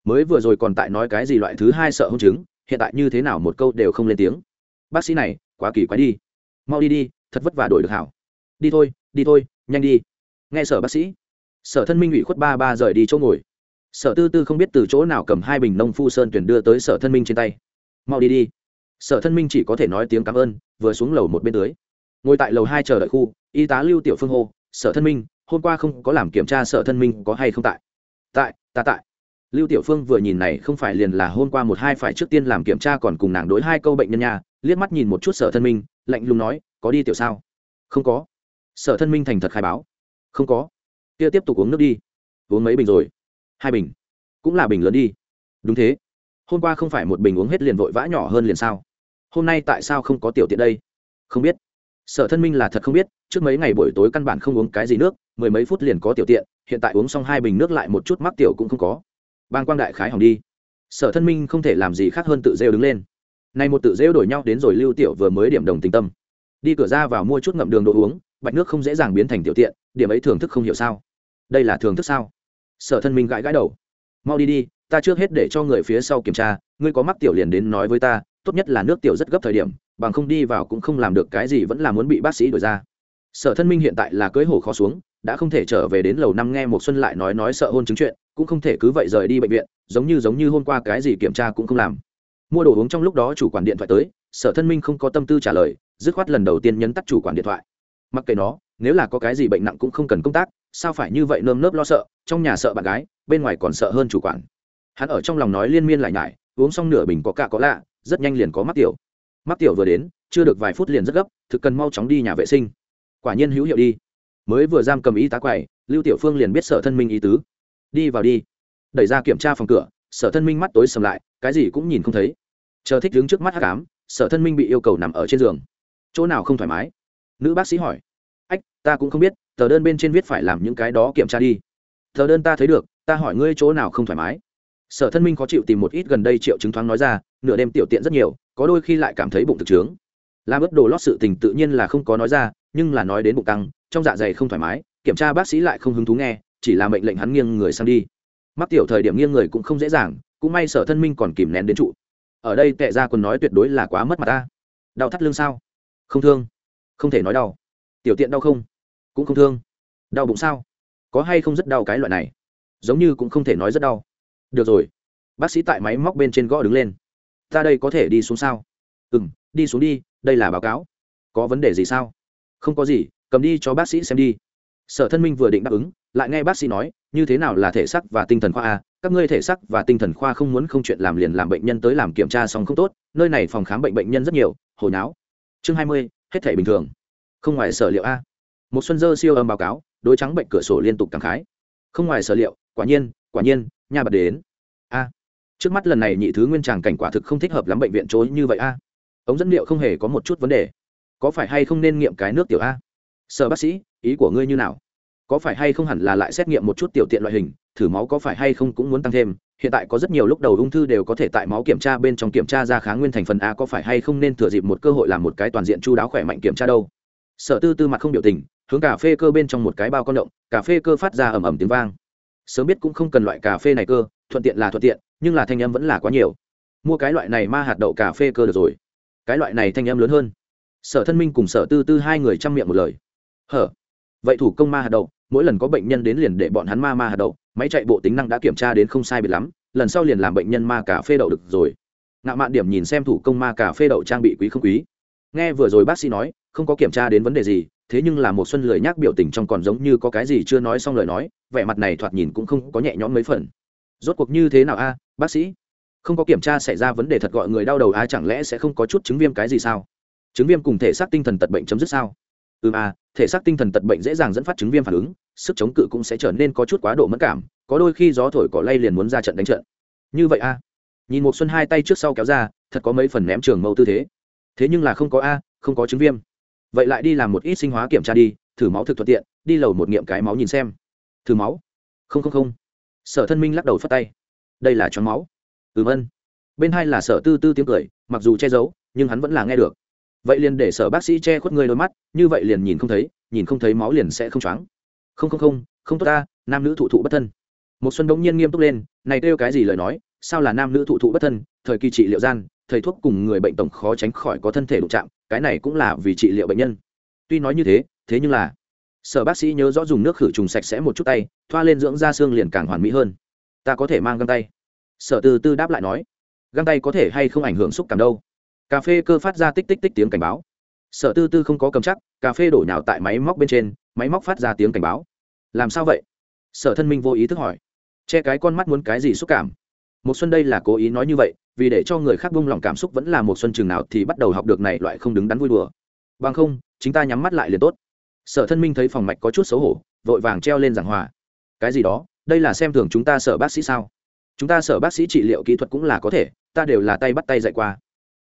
Mới vừa rồi còn tại nói cái gì loại thứ hai sợ hôn chứng, hiện tại như thế nào một câu đều không lên tiếng. Bác sĩ này, quá kỳ quái đi. Mau đi đi, thật vất vả đổi được hảo. Đi thôi đi thôi, nhanh đi. Nghe sở bác sĩ. Sở thân minh ủy khuất ba ba rời đi chỗ ngồi sở tư tư không biết từ chỗ nào cầm hai bình nông phu sơn tuyển đưa tới sở thân minh trên tay. Mau đi đi. Sở thân minh chỉ có thể nói tiếng cảm ơn, vừa xuống lầu một bên dưới. Ngồi tại lầu hai chờ đợi khu, y tá lưu tiểu phương hô, sở thân minh, hôm qua không có làm kiểm tra sở thân minh có hay không tại? Tại, ta tại. Lưu tiểu phương vừa nhìn này không phải liền là hôm qua một hai phải trước tiên làm kiểm tra còn cùng nàng đối hai câu bệnh nhân nhà liếc mắt nhìn một chút sở thân minh, lạnh lùng nói, có đi tiểu sao? Không có. Sở thân minh thành thật khai báo. Không có. Kia tiếp tục uống nước đi. Uống mấy bình rồi? Hai bình. Cũng là bình lớn đi. Đúng thế. Hôm qua không phải một bình uống hết liền vội vã nhỏ hơn liền sao? Hôm nay tại sao không có tiểu tiện đây? Không biết. Sở thân minh là thật không biết, trước mấy ngày buổi tối căn bản không uống cái gì nước, mười mấy phút liền có tiểu tiện, hiện tại uống xong hai bình nước lại một chút mắc tiểu cũng không có. Bang quang đại khái hỏng đi. Sở thân minh không thể làm gì khác hơn tự rêu đứng lên. Nay một tự rêu đổi nhau đến rồi lưu tiểu vừa mới điểm đồng tình tâm. Đi cửa ra vào mua chút ngậm đường đồ uống, bạch nước không dễ dàng biến thành tiểu tiện, điểm ấy thưởng thức không hiểu sao? Đây là thưởng thức sao? Sở thân minh gãi gãi đầu. Mau đi đi, ta trước hết để cho người phía sau kiểm tra, ngươi có mắc tiểu liền đến nói với ta, tốt nhất là nước tiểu rất gấp thời điểm, bằng không đi vào cũng không làm được cái gì vẫn là muốn bị bác sĩ đổi ra. Sở thân minh hiện tại là cưới hổ khó xuống, đã không thể trở về đến lầu năm nghe một xuân lại nói nói sợ hôn chứng chuyện, cũng không thể cứ vậy rời đi bệnh viện, giống như giống như hôm qua cái gì kiểm tra cũng không làm. Mua đồ uống trong lúc đó chủ quản điện thoại tới, sở thân minh không có tâm tư trả lời, dứt khoát lần đầu tiên nhấn tắt chủ quản điện thoại. Mặc kệ nó, nếu là có cái gì bệnh nặng cũng không cần công tác sao phải như vậy nơm nớp lo sợ, trong nhà sợ bạn gái, bên ngoài còn sợ hơn chủ quản. Hắn ở trong lòng nói liên miên lại nhải, uống xong nửa bình có cả có lạ, rất nhanh liền có mắc tiểu. Mắc tiểu vừa đến, chưa được vài phút liền rất gấp, thực cần mau chóng đi nhà vệ sinh. Quả nhiên hữu hiệu đi. Mới vừa giam cầm y tá quầy, lưu tiểu phương liền biết sở thân minh ý tứ. Đi vào đi. Đẩy ra kiểm tra phòng cửa, sở thân minh mắt tối sầm lại, cái gì cũng nhìn không thấy. Chờ thích đứng trước mắt hát cám sở thân minh bị yêu cầu nằm ở trên giường. Chỗ nào không thoải mái? Nữ bác sĩ hỏi. Ách, ta cũng không biết tờ đơn bên trên viết phải làm những cái đó kiểm tra đi. Tờ đơn ta thấy được, ta hỏi ngươi chỗ nào không thoải mái. Sở thân minh khó chịu tìm một ít gần đây triệu chứng thoáng nói ra, nửa đêm tiểu tiện rất nhiều, có đôi khi lại cảm thấy bụng thực trướng. Làm ướp đồ lót sự tình tự nhiên là không có nói ra, nhưng là nói đến bụng tăng trong dạ dày không thoải mái, kiểm tra bác sĩ lại không hứng thú nghe, chỉ là mệnh lệnh hắn nghiêng người sang đi. Mắc tiểu thời điểm nghiêng người cũng không dễ dàng, cũng may sở thân minh còn kìm nén đến trụ. Ở đây tệ ra còn nói tuyệt đối là quá mất mặt ta. Đau thắt lưng sao? Không thương. Không thể nói đau. Tiểu tiện đau không? Cũng không thương. Đau bụng sao? Có hay không rất đau cái loại này? Giống như cũng không thể nói rất đau. Được rồi. Bác sĩ tại máy móc bên trên gõ đứng lên. Ta đây có thể đi xuống sao? Ừ m đi xuống đi, đây là báo cáo. Có vấn đề gì sao? Không có gì, cầm đi cho bác sĩ xem đi. Sở thân minh vừa định đáp ứng, lại nghe bác sĩ nói, như thế nào là thể sắc và tinh thần khoa a? Các ngươi thể sắc và tinh thần khoa không muốn không chuyện làm liền làm bệnh nhân tới làm kiểm tra xong không tốt, nơi này phòng khám bệnh bệnh nhân rất nhiều, hồi náo chương hai mươi, hết thể bình thường. Không ngoài sở liệu a một xuân dơ siêu âm báo cáo, đối trắng bệnh cửa sổ liên tục cảm khái. Không ngoài sở liệu, quả nhiên quả nhiên, nhà bật đến. A. Trước mắt lần này nhị thứ nguyên tràng cảnh quả thực không thích hợp lắm bệnh viện chối như vậy a. Ống dẫn liệu không hề có một chút vấn đề. Có phải hay không nên nghiệm cái nước tiểu a? Sở bác sĩ, ý của ngươi như nào? Có phải hay không hẳn là lại xét nghiệm một chút tiểu tiện loại hình, thử máu có phải hay không cũng muốn tăng thêm. Hiện tại có rất nhiều lúc đầu ung thư đều có thể tại máu kiểm tra bên trong kiểm tra ra kháng nguyên thành phần a có phải hay không nên thừa dịp một cơ hội làm một cái toàn diện chu đáo khỏe mạnh kiểm tra đâu? Sở tư tư mặt không biểu tình hướng cà phê cơ bên trong một cái bao con động, cà phê cơ phát ra ầm ầm tiếng vang. Sớm biết cũng không cần loại cà phê này cơ, thuận tiện là thuận tiện, nhưng là thanh âm vẫn là quá nhiều. Mua cái loại này ma hạt đậu cà phê cơ được rồi. Cái loại này thanh âm lớn hơn. Sở thân minh cùng sở tư tư hai người chăm miệng một lời. Hở? Vậy thủ công ma hạt đậu, mỗi lần có bệnh nhân đến liền để bọn hắn ma ma hạt đậu, máy chạy bộ tính năng đã kiểm tra đến không sai biệt lắm, lần sau liền làm bệnh nhân ma cà phê đậu được rồi. Ngạo mạn điểm nhìn xem thủ công ma cà phê đậu trang bị quý không quý. Nghe vừa rồi bác sĩ nói, không có kiểm tra đến vấn đề gì thế nhưng là một xuân lười nhác biểu tình trong còn giống như có cái gì chưa nói xong lời nói, vẻ mặt này thoạt nhìn cũng không có nhẹ nhõm mấy phần. Rốt cuộc như thế nào a, bác sĩ? Không có kiểm tra xảy ra vấn đề thật gọi người đau đầu a, chẳng lẽ sẽ không có chút chứng viêm cái gì sao? Chứng viêm cùng thể xác tinh thần tật bệnh chấm dứt sao? Ừ a, thể xác tinh thần tật bệnh dễ dàng dẫn phát chứng viêm phản ứng, sức chống cự cũng sẽ trở nên có chút quá độ mất cảm, có đôi khi gió thổi cỏ lay liền muốn ra trận đánh trận. Như vậy a, nhìn một xuân hai tay trước sau kéo ra, thật có mấy phần ném trường mâu tư thế. Thế nhưng là không có a, không có chứng viêm vậy lại đi làm một ít sinh hóa kiểm tra đi, thử máu thực thuận tiện, đi lầu một nghiệm cái máu nhìn xem. Thử máu? Không không không. Sở thân minh lắc đầu phất tay. Đây là choáng máu. Ừm ân bên hai là sở tư tư tiếng cười, mặc dù che giấu, nhưng hắn vẫn là nghe được. Vậy liền để sở bác sĩ che khuất người đôi mắt, như vậy liền nhìn không thấy, nhìn không thấy máu liền sẽ không choáng. Không không không không tốt ta, nam nữ thụ thụ bất thân. Một xuân đống nhiên nghiêm túc lên, này kêu cái gì lời nói, sao là nam nữ thụ thụ bất thân, thời kỳ trị liệu gian, thầy thuốc cùng người bệnh tổng khó tránh khỏi có thân thể đụng chạm cái này cũng là vì trị liệu bệnh nhân. Tuy nói như thế thế nhưng là, sở bác sĩ nhớ rõ dùng nước khử trùng sạch sẽ một chút tay, thoa lên dưỡng da xương liền càng hoàn mỹ hơn. Ta có thể mang găng tay. Sở từ tư đáp lại nói, găng tay có thể hay không ảnh hưởng xúc cảm đâu? Cà phê cơ phát ra tích tích tích tiếng cảnh báo. Sở tư tư không có cầm chắc, cà phê đổ nhào tại máy móc bên trên, máy móc phát ra tiếng cảnh báo. Làm sao vậy? Sở thân minh vô ý thức hỏi. Che cái con mắt muốn cái gì xúc cảm? Một xuân đây là cố ý nói như vậy, vì để cho người khác buông lòng cảm xúc vẫn là một xuân trường nào thì bắt đầu học được này loại không đứng đắn vui đùa. Bằng không, chính ta nhắm mắt lại liền tốt. Sở thân minh thấy phòng mạch có chút xấu hổ, vội vàng treo lên giảng hòa. Cái gì đó? Đây là xem thường chúng ta sở bác sĩ sao? Chúng ta sở bác sĩ trị liệu kỹ thuật cũng là có thể, ta đều là tay bắt tay dạy qua.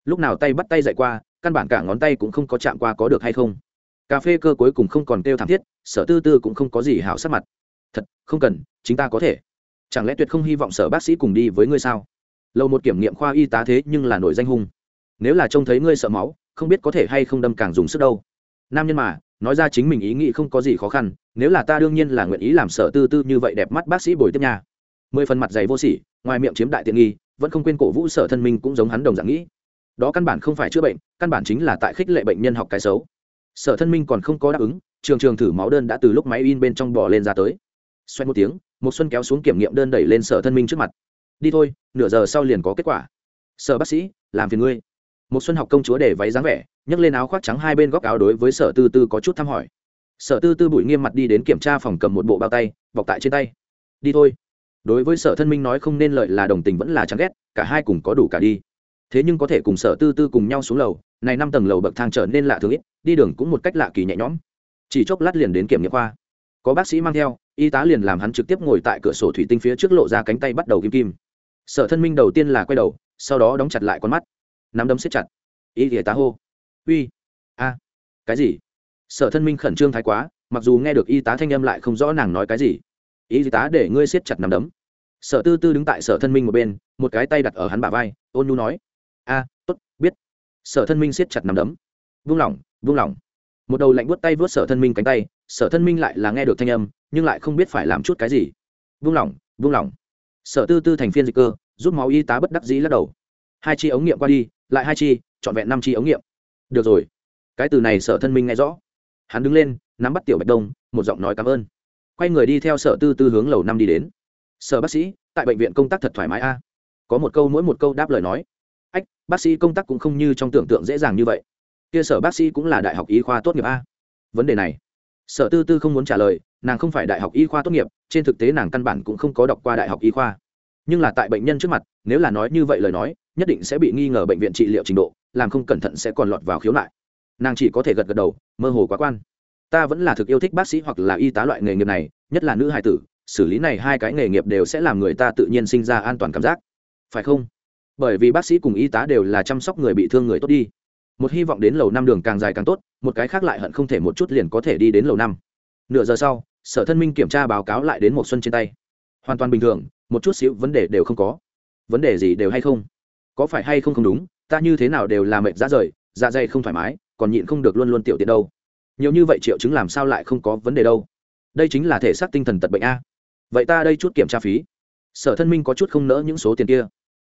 Lúc nào tay bắt tay dạy qua, căn bản cả ngón tay cũng không có chạm qua có được hay không. Cà phê cơ cuối cùng không còn kêu thảm thiết, sở tư tư cũng không có gì hảo sắc mặt. Thật, không cần chúng ta có thể chẳng lẽ tuyệt không hy vọng sở bác sĩ cùng đi với ngươi sao? Lâu một kiểm nghiệm khoa y tá thế nhưng là nổi danh hung. Nếu là trông thấy ngươi sợ máu, không biết có thể hay không đâm càng dùng sức đâu. Nam nhân mà, nói ra chính mình ý nghĩ không có gì khó khăn, nếu là ta đương nhiên là nguyện ý làm sở tư tư như vậy đẹp mắt bác sĩ bồi tiếp nhà mười phần mặt dày vô sỉ, ngoài miệng chiếm đại tiện nghi, vẫn không quên cổ vũ sở thân minh cũng giống hắn đồng dạng nghĩ. Đó căn bản không phải chữa bệnh, căn bản chính là tại khích lệ bệnh nhân học cái xấu. Sở thân minh còn không có đáp ứng, trường trường thử máu đơn đã từ lúc máy in bên trong bò lên ra tới. Xoay một tiếng một xuân kéo xuống kiểm nghiệm đơn đẩy lên sở thân minh trước mặt. Đi thôi, nửa giờ sau liền có kết quả. Sở bác sĩ, làm phiền ngươi. Một xuân học công chúa để váy dáng vẻ, nhấc lên áo khoác trắng hai bên góc áo đối với sở tư tư có chút thăm hỏi. Sở tư tư bụi nghiêm mặt đi đến kiểm tra phòng cầm một bộ bao tay, bọc tại trên tay. Đi thôi. Đối với sở thân minh nói không nên lợi là đồng tình vẫn là chán ghét, cả hai cùng có đủ cả đi. Thế nhưng có thể cùng sở tư tư cùng nhau xuống lầu, này năm tầng lầu bậc thang trở nên lạ thường ít, đi đường cũng một cách lạ kỳ nhẹ nhõm. Chỉ chốc lát liền đến kiểm nghiệm khoa có bác sĩ mang theo, y tá liền làm hắn trực tiếp ngồi tại cửa sổ thủy tinh phía trước lộ ra cánh tay bắt đầu kim kim. Sở thân minh đầu tiên là quay đầu, sau đó đóng chặt lại con mắt. Nắm đấm siết chặt. Y y tá hô. Uy. A. Cái gì? Sở thân minh khẩn trương thái quá, mặc dù nghe được y tá thanh âm lại không rõ nàng nói cái gì. Y tá để ngươi siết chặt nắm đấm. Sở tư tư đứng tại sở thân minh một bên, một cái tay đặt ở hắn bả vai, ôn nhu nói. A, tốt, biết. Sở thân minh siết chặt nắm đấm. Vung lỏng vung lỏng. Một đầu lạnh vuốt tay vuốt sở thân minh cánh tay sở thân minh lại là nghe được thanh âm, nhưng lại không biết phải làm chút cái gì. Vung lỏng vung lỏng sở tư tư thành phiên dịch cơ, rút máu y tá bất đắc dĩ lắc đầu. Hai chi ống nghiệm qua đi, lại hai chi, trọn vẹn năm chi ống nghiệm. Được rồi. Cái từ này sở thân minh nghe rõ. Hắn đứng lên, nắm bắt tiểu bạch đông, một giọng nói cảm ơn. Quay người đi theo sở tư tư hướng lầu năm đi đến. Sở bác sĩ, tại bệnh viện công tác thật thoải mái a. Có một câu mỗi một câu đáp lời nói. Ách, bác sĩ công tác cũng không như trong tưởng tượng dễ dàng như vậy. Kia sở bác sĩ cũng là đại học y khoa tốt nghiệp a. Vấn đề này sở tư tư không muốn trả lời, nàng không phải đại học y khoa tốt nghiệp, trên thực tế nàng căn bản cũng không có đọc qua đại học y khoa. Nhưng là tại bệnh nhân trước mặt, nếu là nói như vậy lời nói, nhất định sẽ bị nghi ngờ bệnh viện trị liệu trình độ, làm không cẩn thận sẽ còn lọt vào khiếu nại. Nàng chỉ có thể gật gật đầu, mơ hồ quá quan. Ta vẫn là thực yêu thích bác sĩ hoặc là y tá loại nghề nghiệp này, nhất là nữ hài tử, xử lý này hai cái nghề nghiệp đều sẽ làm người ta tự nhiên sinh ra an toàn cảm giác. Phải không? Bởi vì bác sĩ cùng y tá đều là chăm sóc người bị thương người tốt đi một hy vọng đến lầu năm đường càng dài càng tốt, một cái khác lại hận không thể một chút liền có thể đi đến lầu năm. Nửa giờ sau, sở thân minh kiểm tra báo cáo lại đến một xuân trên tay. Hoàn toàn bình thường, một chút xíu vấn đề đều không có. Vấn đề gì đều hay không? Có phải hay không không đúng, ta như thế nào đều là mệt ra rời dạ dày không thoải mái, còn nhịn không được luôn luôn tiểu tiện đâu. Nhiều như vậy triệu chứng làm sao lại không có vấn đề đâu? Đây chính là thể xác tinh thần tật bệnh a. Vậy ta đây chút kiểm tra phí. Sở thân minh có chút không nỡ những số tiền kia.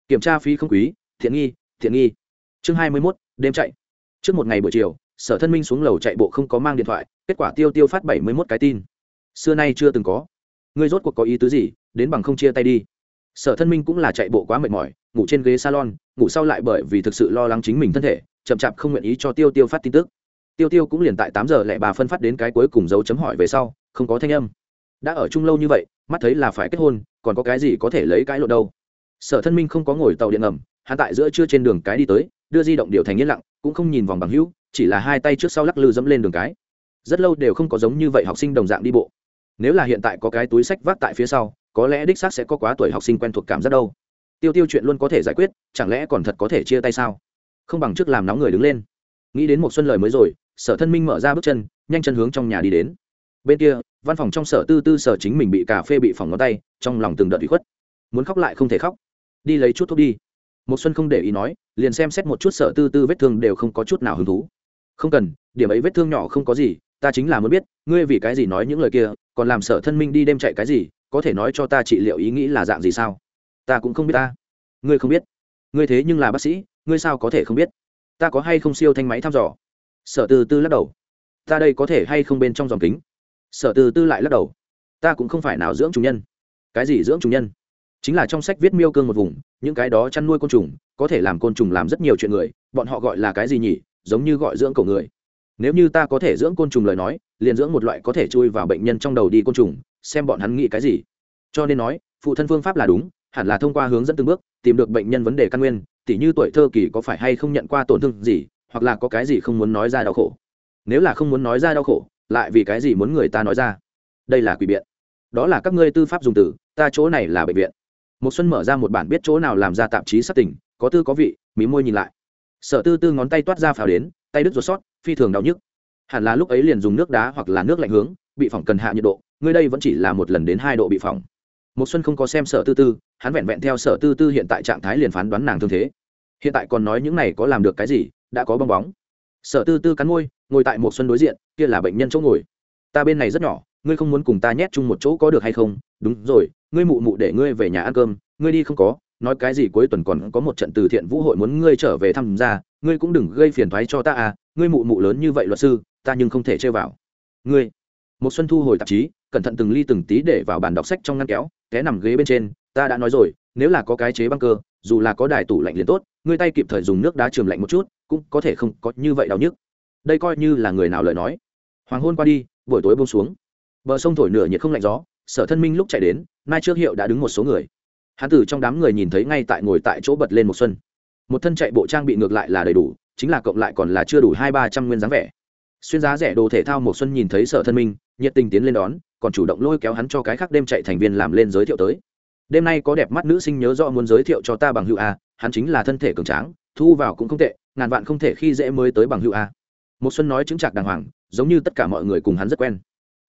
Kiểm tra phí không quý, thiện nghi thiện nghi. Chương hai mươi mốt, đêm chạy trước một ngày buổi chiều, sở thân minh xuống lầu chạy bộ không có mang điện thoại, kết quả tiêu tiêu phát bảy mươi mốt cái tin. Xưa nay chưa từng có. Ngươi rốt cuộc có ý tứ gì, đến bằng không chia tay đi. Sở thân minh cũng là chạy bộ quá mệt mỏi, ngủ trên ghế salon, ngủ sau lại bởi vì thực sự lo lắng chính mình thân thể, chậm chạp không nguyện ý cho tiêu tiêu phát tin tức. Tiêu tiêu cũng liền tại tám giờ lẻ bà phân phát đến cái cuối cùng dấu chấm hỏi về sau, không có thanh âm. Đã ở chung lâu như vậy, mắt thấy là phải kết hôn, còn có cái gì có thể lấy cái lộ đâu. Sở thân minh không có ngồi tàu điện ngầm hạ tại giữa trưa trên đường cái đi tới đưa di động điều thành yên lặng, cũng không nhìn vòng bằng hữu, chỉ là hai tay trước sau lắc lư dẫm lên đường cái. Rất lâu đều không có giống như vậy học sinh đồng dạng đi bộ. Nếu là hiện tại có cái túi sách vác tại phía sau, có lẽ đích xác sẽ có quá tuổi học sinh quen thuộc cảm giác đâu. Tiêu tiêu chuyện luôn có thể giải quyết, chẳng lẽ còn thật có thể chia tay sao? Không bằng trước làm nóng người đứng lên. Nghĩ đến một xuân lời mới rồi, sở thân minh mở ra bước chân, nhanh chân hướng trong nhà đi đến. Bên kia, văn phòng trong sở tư tư sở chính mình bị cà phê bị phòng ngón tay, trong lòng từng đợt bị khuất. Muốn khóc lại không thể khóc. Đi lấy chút thuốc đi một xuân không để ý nói, liền xem xét một chút sở tư tư vết thương đều không có chút nào hứng thú. Không cần, điểm ấy vết thương nhỏ không có gì, ta chính là muốn biết, ngươi vì cái gì nói những lời kia, còn làm sở thân minh đi đêm chạy cái gì, có thể nói cho ta trị liệu ý nghĩ là dạng gì sao? Ta cũng không biết ta. Ngươi không biết. Ngươi thế nhưng là bác sĩ, ngươi sao có thể không biết? Ta có hay không siêu thanh máy thăm dò? Sở tư tư lắc đầu. Ta đây có thể hay không bên trong dòng kính? Sở tư tư lại lắc đầu. Ta cũng không phải nào dưỡng trùng nhân. Cái gì dưỡng trùng nhân? Chính là trong sách viết miêu cương một vùng, những cái đó chăn nuôi côn trùng, có thể làm côn trùng làm rất nhiều chuyện người, bọn họ gọi là cái gì nhỉ? Giống như gọi dưỡng cổ người. Nếu như ta có thể dưỡng côn trùng lời nói, liền dưỡng một loại có thể chui vào bệnh nhân trong đầu đi côn trùng, xem bọn hắn nghĩ cái gì. Cho nên nói, phụ thân phương pháp là đúng, hẳn là thông qua hướng dẫn từng bước, tìm được bệnh nhân vấn đề căn nguyên, tỉ như tuổi thơ kỳ có phải hay không nhận qua tổn thương gì, hoặc là có cái gì không muốn nói ra đau khổ. Nếu là không muốn nói ra đau khổ, lại vì cái gì muốn người ta nói ra? Đây là quỷ biện. Đó là các ngươi tư pháp dùng từ, ta chỗ này là bệnh viện một xuân mở ra một bản biết chỗ nào làm ra tạp chí sát tỉnh có tư có vị, mí môi nhìn lại. Sở tư tư ngón tay toát ra phào đến, tay đứt ruột sót, phi thường đau nhức. Hẳn là lúc ấy liền dùng nước đá hoặc là nước lạnh hướng, bị phỏng cần hạ nhiệt độ, ngươi đây vẫn chỉ là một lần đến hai độ bị phỏng. Một xuân không có xem sở tư tư, hắn vẹn vẹn theo sở tư tư hiện tại trạng thái liền phán đoán nàng thương thế. Hiện tại còn nói những này có làm được cái gì, đã có bong bóng. Sở tư tư cắn môi, ngồi tại một xuân đối diện, kia là bệnh nhân chỗ ngồi. Ta bên này rất nhỏ, ngươi không muốn cùng ta nhét chung một chỗ có được hay không? Đúng rồi ngươi mụ mụ để ngươi về nhà ăn cơm, ngươi đi không có, nói cái gì cuối tuần còn có một trận từ thiện vũ hội muốn ngươi trở về thăm gia, ngươi cũng đừng gây phiền thoái cho ta à ngươi mụ mụ lớn như vậy luật sư, ta nhưng không thể chơi vào. Ngươi, một xuân thu hồi tạp chí, cẩn thận từng ly từng tí để vào bàn đọc sách trong ngăn kéo, té nằm ghế bên trên, ta đã nói rồi, nếu là có cái chế băng cơ, dù là có đài tủ lạnh liền tốt, ngươi tay kịp thời dùng nước đá trường lạnh một chút, cũng có thể không có như vậy đau nhức. Đây coi như là người nào lời nói. Hoàng hôn qua đi, buổi tối buông xuống. Bờ sông thổi nửa nhiệt không lạnh gió, sở thân minh lúc chạy đến mai trước hiệu đã đứng một số người. Hắn từ trong đám người nhìn thấy ngay tại ngồi tại chỗ bật lên một xuân. Một thân chạy bộ trang bị ngược lại là đầy đủ, chính là cộng lại còn là chưa đủ hai ba trăm nguyên dáng vẻ. Xuyên giá rẻ đồ thể thao một xuân nhìn thấy sở thân minh, nhiệt tình tiến lên đón, còn chủ động lôi kéo hắn cho cái khác đêm chạy thành viên làm lên giới thiệu tới. Đêm nay có đẹp mắt nữ sinh nhớ rõ muốn giới thiệu cho ta bằng hữu a, hắn chính là thân thể cường tráng, thu vào cũng không tệ, ngàn vạn không thể khi dễ mới tới bằng hữu a. Một xuân nói chứng chạc đàng hoàng, giống như tất cả mọi người cùng hắn rất quen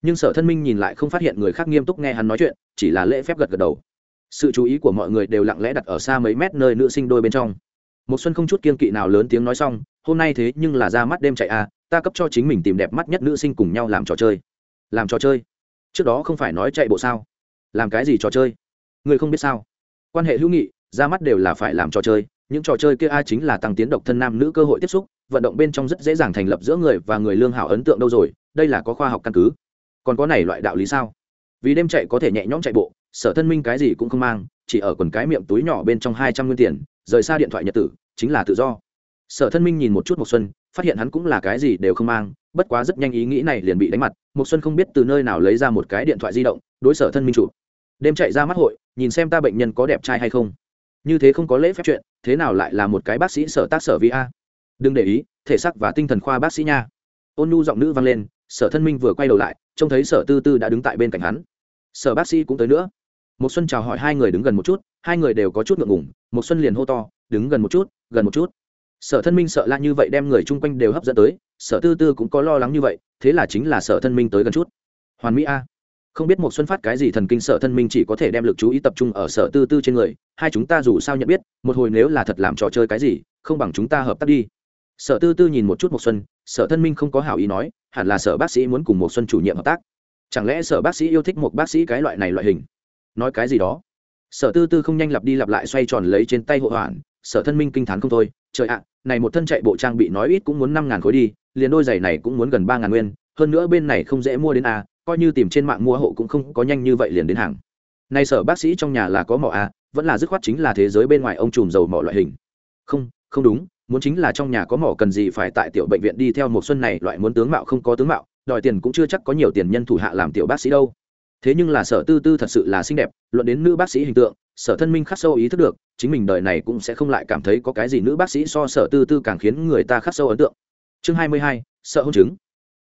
nhưng sở thân minh nhìn lại không phát hiện người khác nghiêm túc nghe hắn nói chuyện, chỉ là lễ phép gật gật đầu. Sự chú ý của mọi người đều lặng lẽ đặt ở xa mấy mét nơi nữ sinh đôi bên trong. Một xuân không chút kiên kỵ nào lớn tiếng nói xong, hôm nay thế nhưng là ra mắt đêm chạy a, ta cấp cho chính mình tìm đẹp mắt nhất nữ sinh cùng nhau làm trò chơi. Làm trò chơi? Trước đó không phải nói chạy bộ sao? Làm cái gì trò chơi? Người không biết sao? Quan hệ hữu nghị, ra mắt đều là phải làm trò chơi, những trò chơi kia a chính là tăng tiến độc thân nam nữ cơ hội tiếp xúc, vận động bên trong rất dễ dàng thành lập giữa người và người lương hảo ấn tượng đâu rồi, đây là có khoa học căn cứ còn có này loại đạo lý sao? Vì đêm chạy có thể nhẹ nhõm chạy bộ, sở thân minh cái gì cũng không mang, chỉ ở quần cái miệng túi nhỏ bên trong hai trăm nguyên tiền, rời xa điện thoại nhật tử, chính là tự do. Sở thân minh nhìn một chút một xuân, phát hiện hắn cũng là cái gì đều không mang, bất quá rất nhanh ý nghĩ này liền bị đánh mặt một xuân không biết từ nơi nào lấy ra một cái điện thoại di động, đối sở thân minh chủ đêm chạy ra mắt hội, nhìn xem ta bệnh nhân có đẹp trai hay không. Như thế không có lễ phép chuyện, thế nào lại là một cái bác sĩ sở tác sở vi a? Đừng để ý, thể xác và tinh thần khoa bác sĩ nha. Ôn nhu giọng nữ vang lên sở thân minh vừa quay đầu lại, trông thấy sở tư tư đã đứng tại bên cạnh hắn. Sở bác sĩ cũng tới nữa. Một xuân chào hỏi hai người đứng gần một chút, hai người đều có chút ngượng ngùng một xuân liền hô to, đứng gần một chút, gần một chút. Sở thân minh sợ la như vậy đem người chung quanh đều hấp dẫn tới, sở tư tư cũng có lo lắng như vậy, thế là chính là sở thân minh tới gần chút. Hoàn mỹ a. Không biết một xuân phát cái gì thần kinh sở thân minh chỉ có thể đem lực chú ý tập trung ở sở tư tư trên người, hai chúng ta dù sao nhận biết, một hồi nếu là thật làm trò chơi cái gì, không bằng chúng ta hợp tác đi sở tư tư nhìn một chút một xuân, sở thân minh không có hảo ý nói, hẳn là sở bác sĩ muốn cùng một xuân chủ nhiệm hợp tác. Chẳng lẽ sở bác sĩ yêu thích một bác sĩ cái loại này loại hình? Nói cái gì đó? Sở tư tư không nhanh lặp đi lặp lại xoay tròn lấy trên tay hộ hoàn sở thân minh kinh t h á n không thôi, trời ạ, này một thân chạy bộ trang bị nói ít cũng muốn năm ngàn khối đi, liền đôi giày này cũng muốn gần ba ngàn nguyên, hơn nữa bên này không dễ mua đến a, coi như tìm trên mạng mua hộ cũng không có nhanh như vậy liền đến hàng. Nay sở bác sĩ trong nhà là có mỏ a, vẫn là dứt khoát chính là thế giới bên ngoài ông trùm dầu mỏ loại hình. Không không đúng muốn chính là trong nhà có mỏ cần gì phải tại tiểu bệnh viện đi theo một xuân này, loại muốn tướng mạo không có tướng mạo, đòi tiền cũng chưa chắc có nhiều tiền nhân thủ hạ làm tiểu bác sĩ đâu. Thế nhưng là sở tư tư thật sự là xinh đẹp, luận đến nữ bác sĩ hình tượng, sở thân minh khắc sâu ý thức được, chính mình đời này cũng sẽ không lại cảm thấy có cái gì nữ bác sĩ so sở tư tư càng khiến người ta khắc sâu ấn tượng. Chương hai mươi hai, sợ hôn chứng.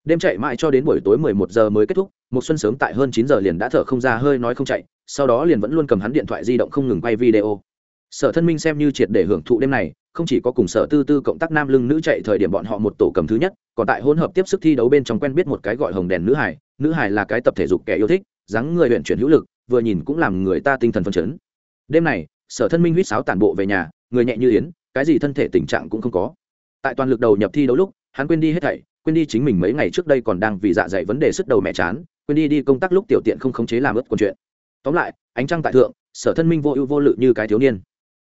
Đêm chạy mãi cho đến buổi tối mười một giờ mới kết thúc, một xuân sớm tại hơn chín giờ liền đã thở không ra hơi nói không chạy, sau đó liền vẫn luôn cầm hắn điện thoại di động không ngừng quay video. Sở thân minh xem như triệt để hưởng thụ đêm này không chỉ có cùng sở tư tư cộng tác nam lưng nữ chạy thời điểm bọn họ một tổ cầm thứ nhất, còn tại hỗn hợp tiếp sức thi đấu bên trong quen biết một cái gọi hồng đèn nữ hải. Nữ hải là cái tập thể dục kẻ yêu thích, dáng người huyện chuyển hữu lực, vừa nhìn cũng làm người ta tinh thần phấn chấn. Đêm này, sở thân minh huýt sáo tản bộ về nhà, người nhẹ như yến, cái gì thân thể tình trạng cũng không có. Tại toàn lực đầu nhập thi đấu lúc, hắn quên đi hết thảy, quên đi chính mình mấy ngày trước đây còn đang vì dạ dày vấn đề sức đầu mẹ chán, quên đi đi công tác lúc tiểu tiện không khống chế làm ướt quần chuyện. Tóm lại, ánh trăng tại thượng, sở thân minh vô ưu vô lự như cái thiếu niên.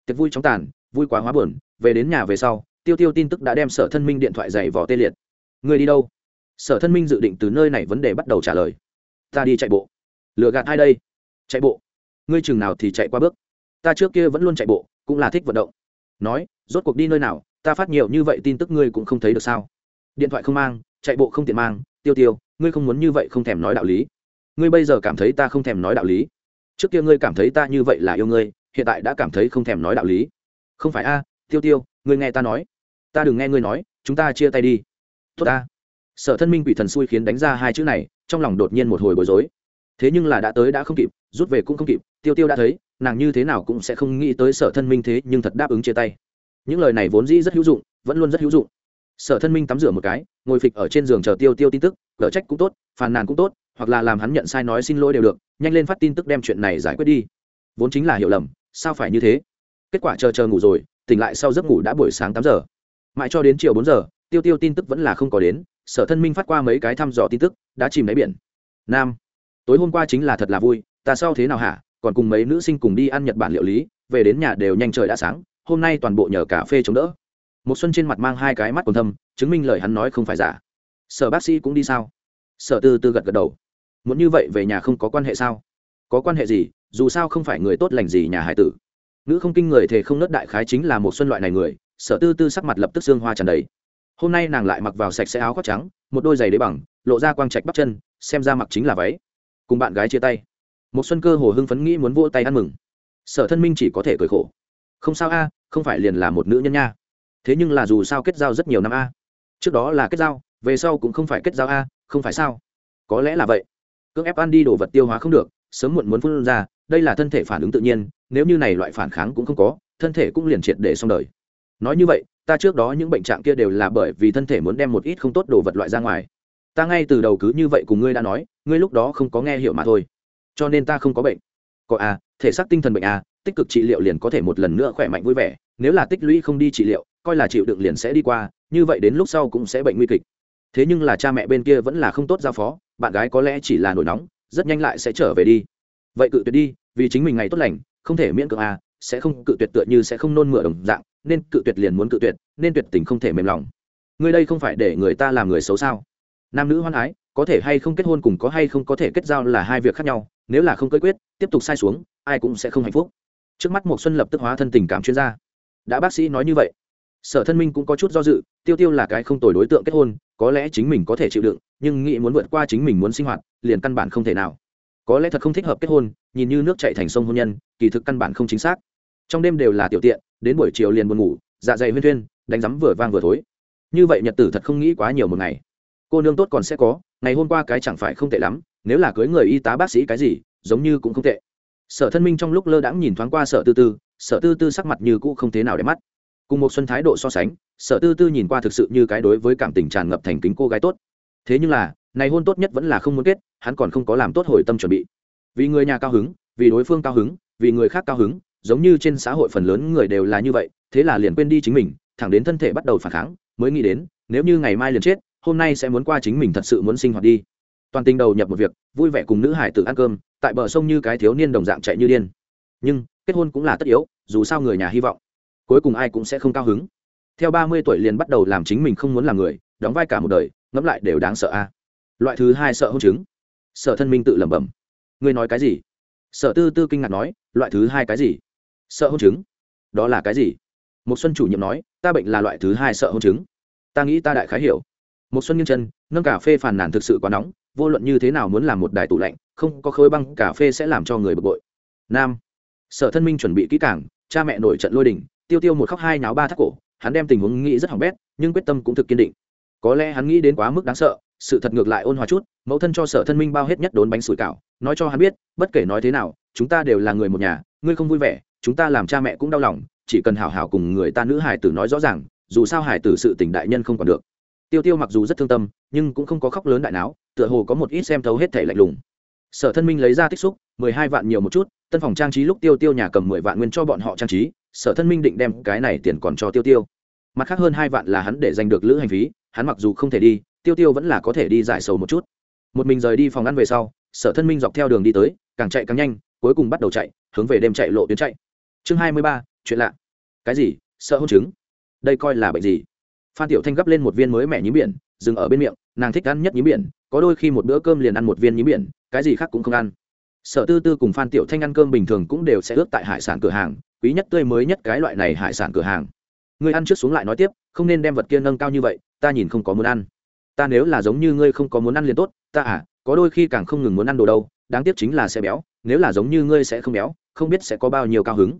Tiệc vui chóng tàn vui quá hóa buồn, về đến nhà về sau, tiêu tiêu tin tức đã đem sở thân minh điện thoại dày vỏ tê liệt. Người đi đâu? Sở thân minh dự định từ nơi này vấn đề bắt đầu trả lời. Ta đi chạy bộ. Lừa gạt ai đây? Chạy bộ. Ngươi chừng nào thì chạy qua bước. Ta trước kia vẫn luôn chạy bộ, cũng là thích vận động. Nói, rốt cuộc đi nơi nào, ta phát nhiều như vậy tin tức ngươi cũng không thấy được sao? Điện thoại không mang, chạy bộ không tiện mang, tiêu tiêu, ngươi không muốn như vậy không thèm nói đạo lý. Ngươi bây giờ cảm thấy ta không thèm nói đạo lý. Trước kia ngươi cảm thấy ta như vậy là yêu ngươi, hiện tại đã cảm thấy không thèm nói đạo lý không phải a, tiêu tiêu, ngươi nghe ta nói. Ta đừng nghe ngươi nói, chúng ta chia tay đi. Tốt ta. Sở thân minh bị thần xui khiến đánh ra hai chữ này, trong lòng đột nhiên một hồi bối rối. Thế nhưng là đã tới đã không kịp, rút về cũng không kịp, tiêu tiêu đã thấy, nàng như thế nào cũng sẽ không nghĩ tới sở thân minh thế nhưng thật đáp ứng chia tay. Những lời này vốn dĩ rất hữu dụng, vẫn luôn rất hữu dụng. Sở thân minh tắm rửa một cái, ngồi phịch ở trên giường chờ tiêu tiêu tin tức, gỡ trách cũng tốt, phàn nàn cũng tốt, hoặc là làm hắn nhận sai nói xin lỗi đều được, nhanh lên phát tin tức đem chuyện này giải quyết đi. Vốn chính là hiểu lầm, sao phải như thế? Kết quả chờ chờ ngủ rồi, tỉnh lại sau giấc ngủ đã buổi sáng tám giờ. Mãi cho đến chiều bốn giờ, tiêu tiêu tin tức vẫn là không có đến, sở thân minh phát qua mấy cái thăm dò tin tức, đã chìm đáy biển. Nam, tối hôm qua chính là thật là vui, ta sao thế nào hả? Còn cùng mấy nữ sinh cùng đi ăn nhật bản liệu lý, về đến nhà đều nhanh trời đã sáng, hôm nay toàn bộ nhờ cà phê chống đỡ. Một xuân trên mặt mang hai cái mắt còn thâm, chứng minh lời hắn nói không phải giả. Sở bác sĩ cũng đi sao? Sở tư tư gật gật đầu. Muốn như vậy về nhà không có quan hệ sao? Có quan hệ gì? Dù sao không phải người tốt lành gì nhà hải tử nữ không kinh người thì không nớt đại khái chính là một xuân loại này người, sở tư tư sắc mặt lập tức xương hoa tràn đầy. Hôm nay nàng lại mặc vào sạch sẽ áo khoác trắng, một đôi giày đế bằng, lộ ra quang trạch bắp chân, xem ra mặc chính là váy. Cùng bạn gái chia tay. Một xuân cơ hồ hưng phấn nghĩ muốn vỗ tay ăn mừng. Sở thân minh chỉ có thể cười khổ. Không sao a, không phải liền là một nữ nhân nha. Thế nhưng là dù sao kết giao rất nhiều năm a. Trước đó là kết giao, về sau cũng không phải kết giao a, không phải sao? Có lẽ là vậy. Cưỡng ép ăn đi đồ vật tiêu hóa không được, sớm muộn muốn phun ra đây là thân thể phản ứng tự nhiên, nếu như này loại phản kháng cũng không có, thân thể cũng liền triệt để xong đời. Nói như vậy, ta trước đó những bệnh trạng kia đều là bởi vì thân thể muốn đem một ít không tốt đồ vật loại ra ngoài. Ta ngay từ đầu cứ như vậy cùng ngươi đã nói, ngươi lúc đó không có nghe hiểu mà thôi. Cho nên ta không có bệnh. Có a thể xác tinh thần bệnh a tích cực trị liệu liền có thể một lần nữa khỏe mạnh vui vẻ. Nếu là tích lũy không đi trị liệu, coi là chịu đựng liền sẽ đi qua, như vậy đến lúc sau cũng sẽ bệnh nguy kịch. Thế nhưng là cha mẹ bên kia vẫn là không tốt giao phó, bạn gái có lẽ chỉ là nổi nóng, rất nhanh lại sẽ trở về đi vậy cự tuyệt đi, vì chính mình ngày tốt lành, không thể miễn cưỡng à sẽ không cự tuyệt tựa như sẽ không nôn mửa đồng dạng, nên cự tuyệt liền muốn cự tuyệt, nên tuyệt tình không thể mềm lòng. Người đây không phải để người ta làm người xấu sao? Nam nữ hoan ái, có thể hay không kết hôn cùng có hay không có thể kết giao là hai việc khác nhau, nếu là không cơi quyết, tiếp tục sai xuống, ai cũng sẽ không hạnh phúc. Trước mắt một xuân lập tức hóa thân tình cảm chuyên gia. Đã bác sĩ nói như vậy, sở thân minh cũng có chút do dự, tiêu tiêu là cái không tồi đối tượng kết hôn, có lẽ chính mình có thể chịu đựng, nhưng nghĩ muốn vượt qua chính mình muốn sinh hoạt, liền căn bản không thể nào có lẽ thật không thích hợp kết hôn, nhìn như nước chạy thành sông hôn nhân, kỳ thực căn bản không chính xác. Trong đêm đều là tiểu tiện, đến buổi chiều liền buồn ngủ dạ dày huyên thuyên, đánh rắm vừa vang vừa thối. Như vậy nhật tử thật không nghĩ quá nhiều một ngày. Cô nương tốt còn sẽ có, ngày hôm qua cái chẳng phải không tệ lắm, nếu là cưới người y tá bác sĩ cái gì, giống như cũng không tệ. Sở thân minh trong lúc lơ đãng nhìn thoáng qua sở tư tư, sở tư tư sắc mặt như cũ không thế nào để mắt. Cùng một xuân thái độ so sánh, sở tư tư nhìn qua thực sự như cái đối với cảm tình tràn ngập thành kính cô gái tốt. Thế nhưng là này hôn tốt nhất vẫn là không muốn kết, hắn còn không có làm tốt hồi tâm chuẩn bị. Vì người nhà cao hứng, vì đối phương cao hứng, vì người khác cao hứng, giống như trên xã hội phần lớn người đều là như vậy, thế là liền quên đi chính mình, thẳng đến thân thể bắt đầu phản kháng, mới nghĩ đến, nếu như ngày mai liền chết, hôm nay sẽ muốn qua chính mình thật sự muốn sinh hoạt đi. Toàn tình đầu nhập một việc, vui vẻ cùng nữ hải tự ăn cơm, tại bờ sông như cái thiếu niên đồng dạng chạy như điên. Nhưng, kết hôn cũng là tất yếu, dù sao người nhà hy vọng, cuối cùng ai cũng sẽ không cao hứng. Theo ba mươi tuổi liền bắt đầu làm chính mình không muốn làm người, đóng vai cả một đời, ngẫm lại đều đáng sợ a loại thứ hai sợ hôn chứng. Sợ thân minh tự lẩm bẩm. Ngươi nói cái gì? Sợ tư tư kinh ngạc nói, loại thứ hai cái gì? Sợ hôn chứng. Đó là cái gì? Một xuân chủ nhiệm nói, ta bệnh là loại thứ hai sợ hôn chứng. Ta nghĩ ta đại khái hiểu. Một xuân nghiêng chân, nâng cà phê phàn nàn thực sự quá nóng, vô luận như thế nào muốn làm một đài tủ lạnh, không có khối băng, cà phê sẽ làm cho người bực bội. Nam. Sở thân minh chuẩn bị kỹ càng, cha mẹ nổi trận lôi đình, tiêu tiêu một khóc hai náo ba thắt cổ, hắn đem tình huống nghĩ rất hỏng bét, nhưng quyết tâm cũng thực kiên định. Có lẽ hắn nghĩ đến quá mức đáng sợ sự thật ngược lại ôn hòa chút, mẫu thân cho sở thân minh bao hết nhất đốn bánh sủi cảo, nói cho hắn biết, bất kể nói thế nào, chúng ta đều là người một nhà, ngươi không vui vẻ, chúng ta làm cha mẹ cũng đau lòng, chỉ cần hảo hảo cùng người ta nữ hải tử nói rõ ràng, dù sao hải tử sự tình đại nhân không còn được. Tiêu tiêu mặc dù rất thương tâm, nhưng cũng không có khóc lớn đại não tựa hồ có một ít xem thấu hết thể lạnh lùng. Sở thân minh lấy ra tích xúc, mười hai vạn nhiều một chút, tân phòng trang trí lúc tiêu tiêu nhà cầm mười vạn nguyên cho bọn họ trang trí, sở thân minh định đem cái này tiền còn cho tiêu tiêu. Mặt khác hơn hai vạn là hắn để giành được lữ hành phí, hắn mặc dù không thể đi tiêu tiêu vẫn là có thể đi giải sầu một chút. Một mình rời đi phòng ăn về sau, sở thân minh dọc theo đường đi tới, càng chạy càng nhanh, cuối cùng bắt đầu chạy, hướng về đêm chạy lộ tuyến chạy. Chương hai mươi ba, chuyện lạ. Cái gì? Sợ hôn chứng? Đây coi là bệnh gì? Phan tiểu thanh gấp lên một viên mới mẻ nhím biển, dừng ở bên miệng, nàng thích ăn nhất nhím biển, có đôi khi một bữa cơm liền ăn một viên nhím biển, cái gì khác cũng không ăn. Sở tư tư cùng phan tiểu thanh ăn cơm bình thường cũng đều sẽ ướp tại hải sản cửa hàng, quý nhất tươi mới nhất cái loại này hải sản cửa hàng. Người ăn trước xuống lại nói tiếp, không nên đem vật kia nâng cao như vậy, ta nhìn không có muốn ăn ta nếu là giống như ngươi không có muốn ăn liền tốt, ta à có đôi khi càng không ngừng muốn ăn đồ đâu, đáng tiếc chính là sẽ béo, nếu là giống như ngươi sẽ không béo, không biết sẽ có bao nhiêu cao hứng.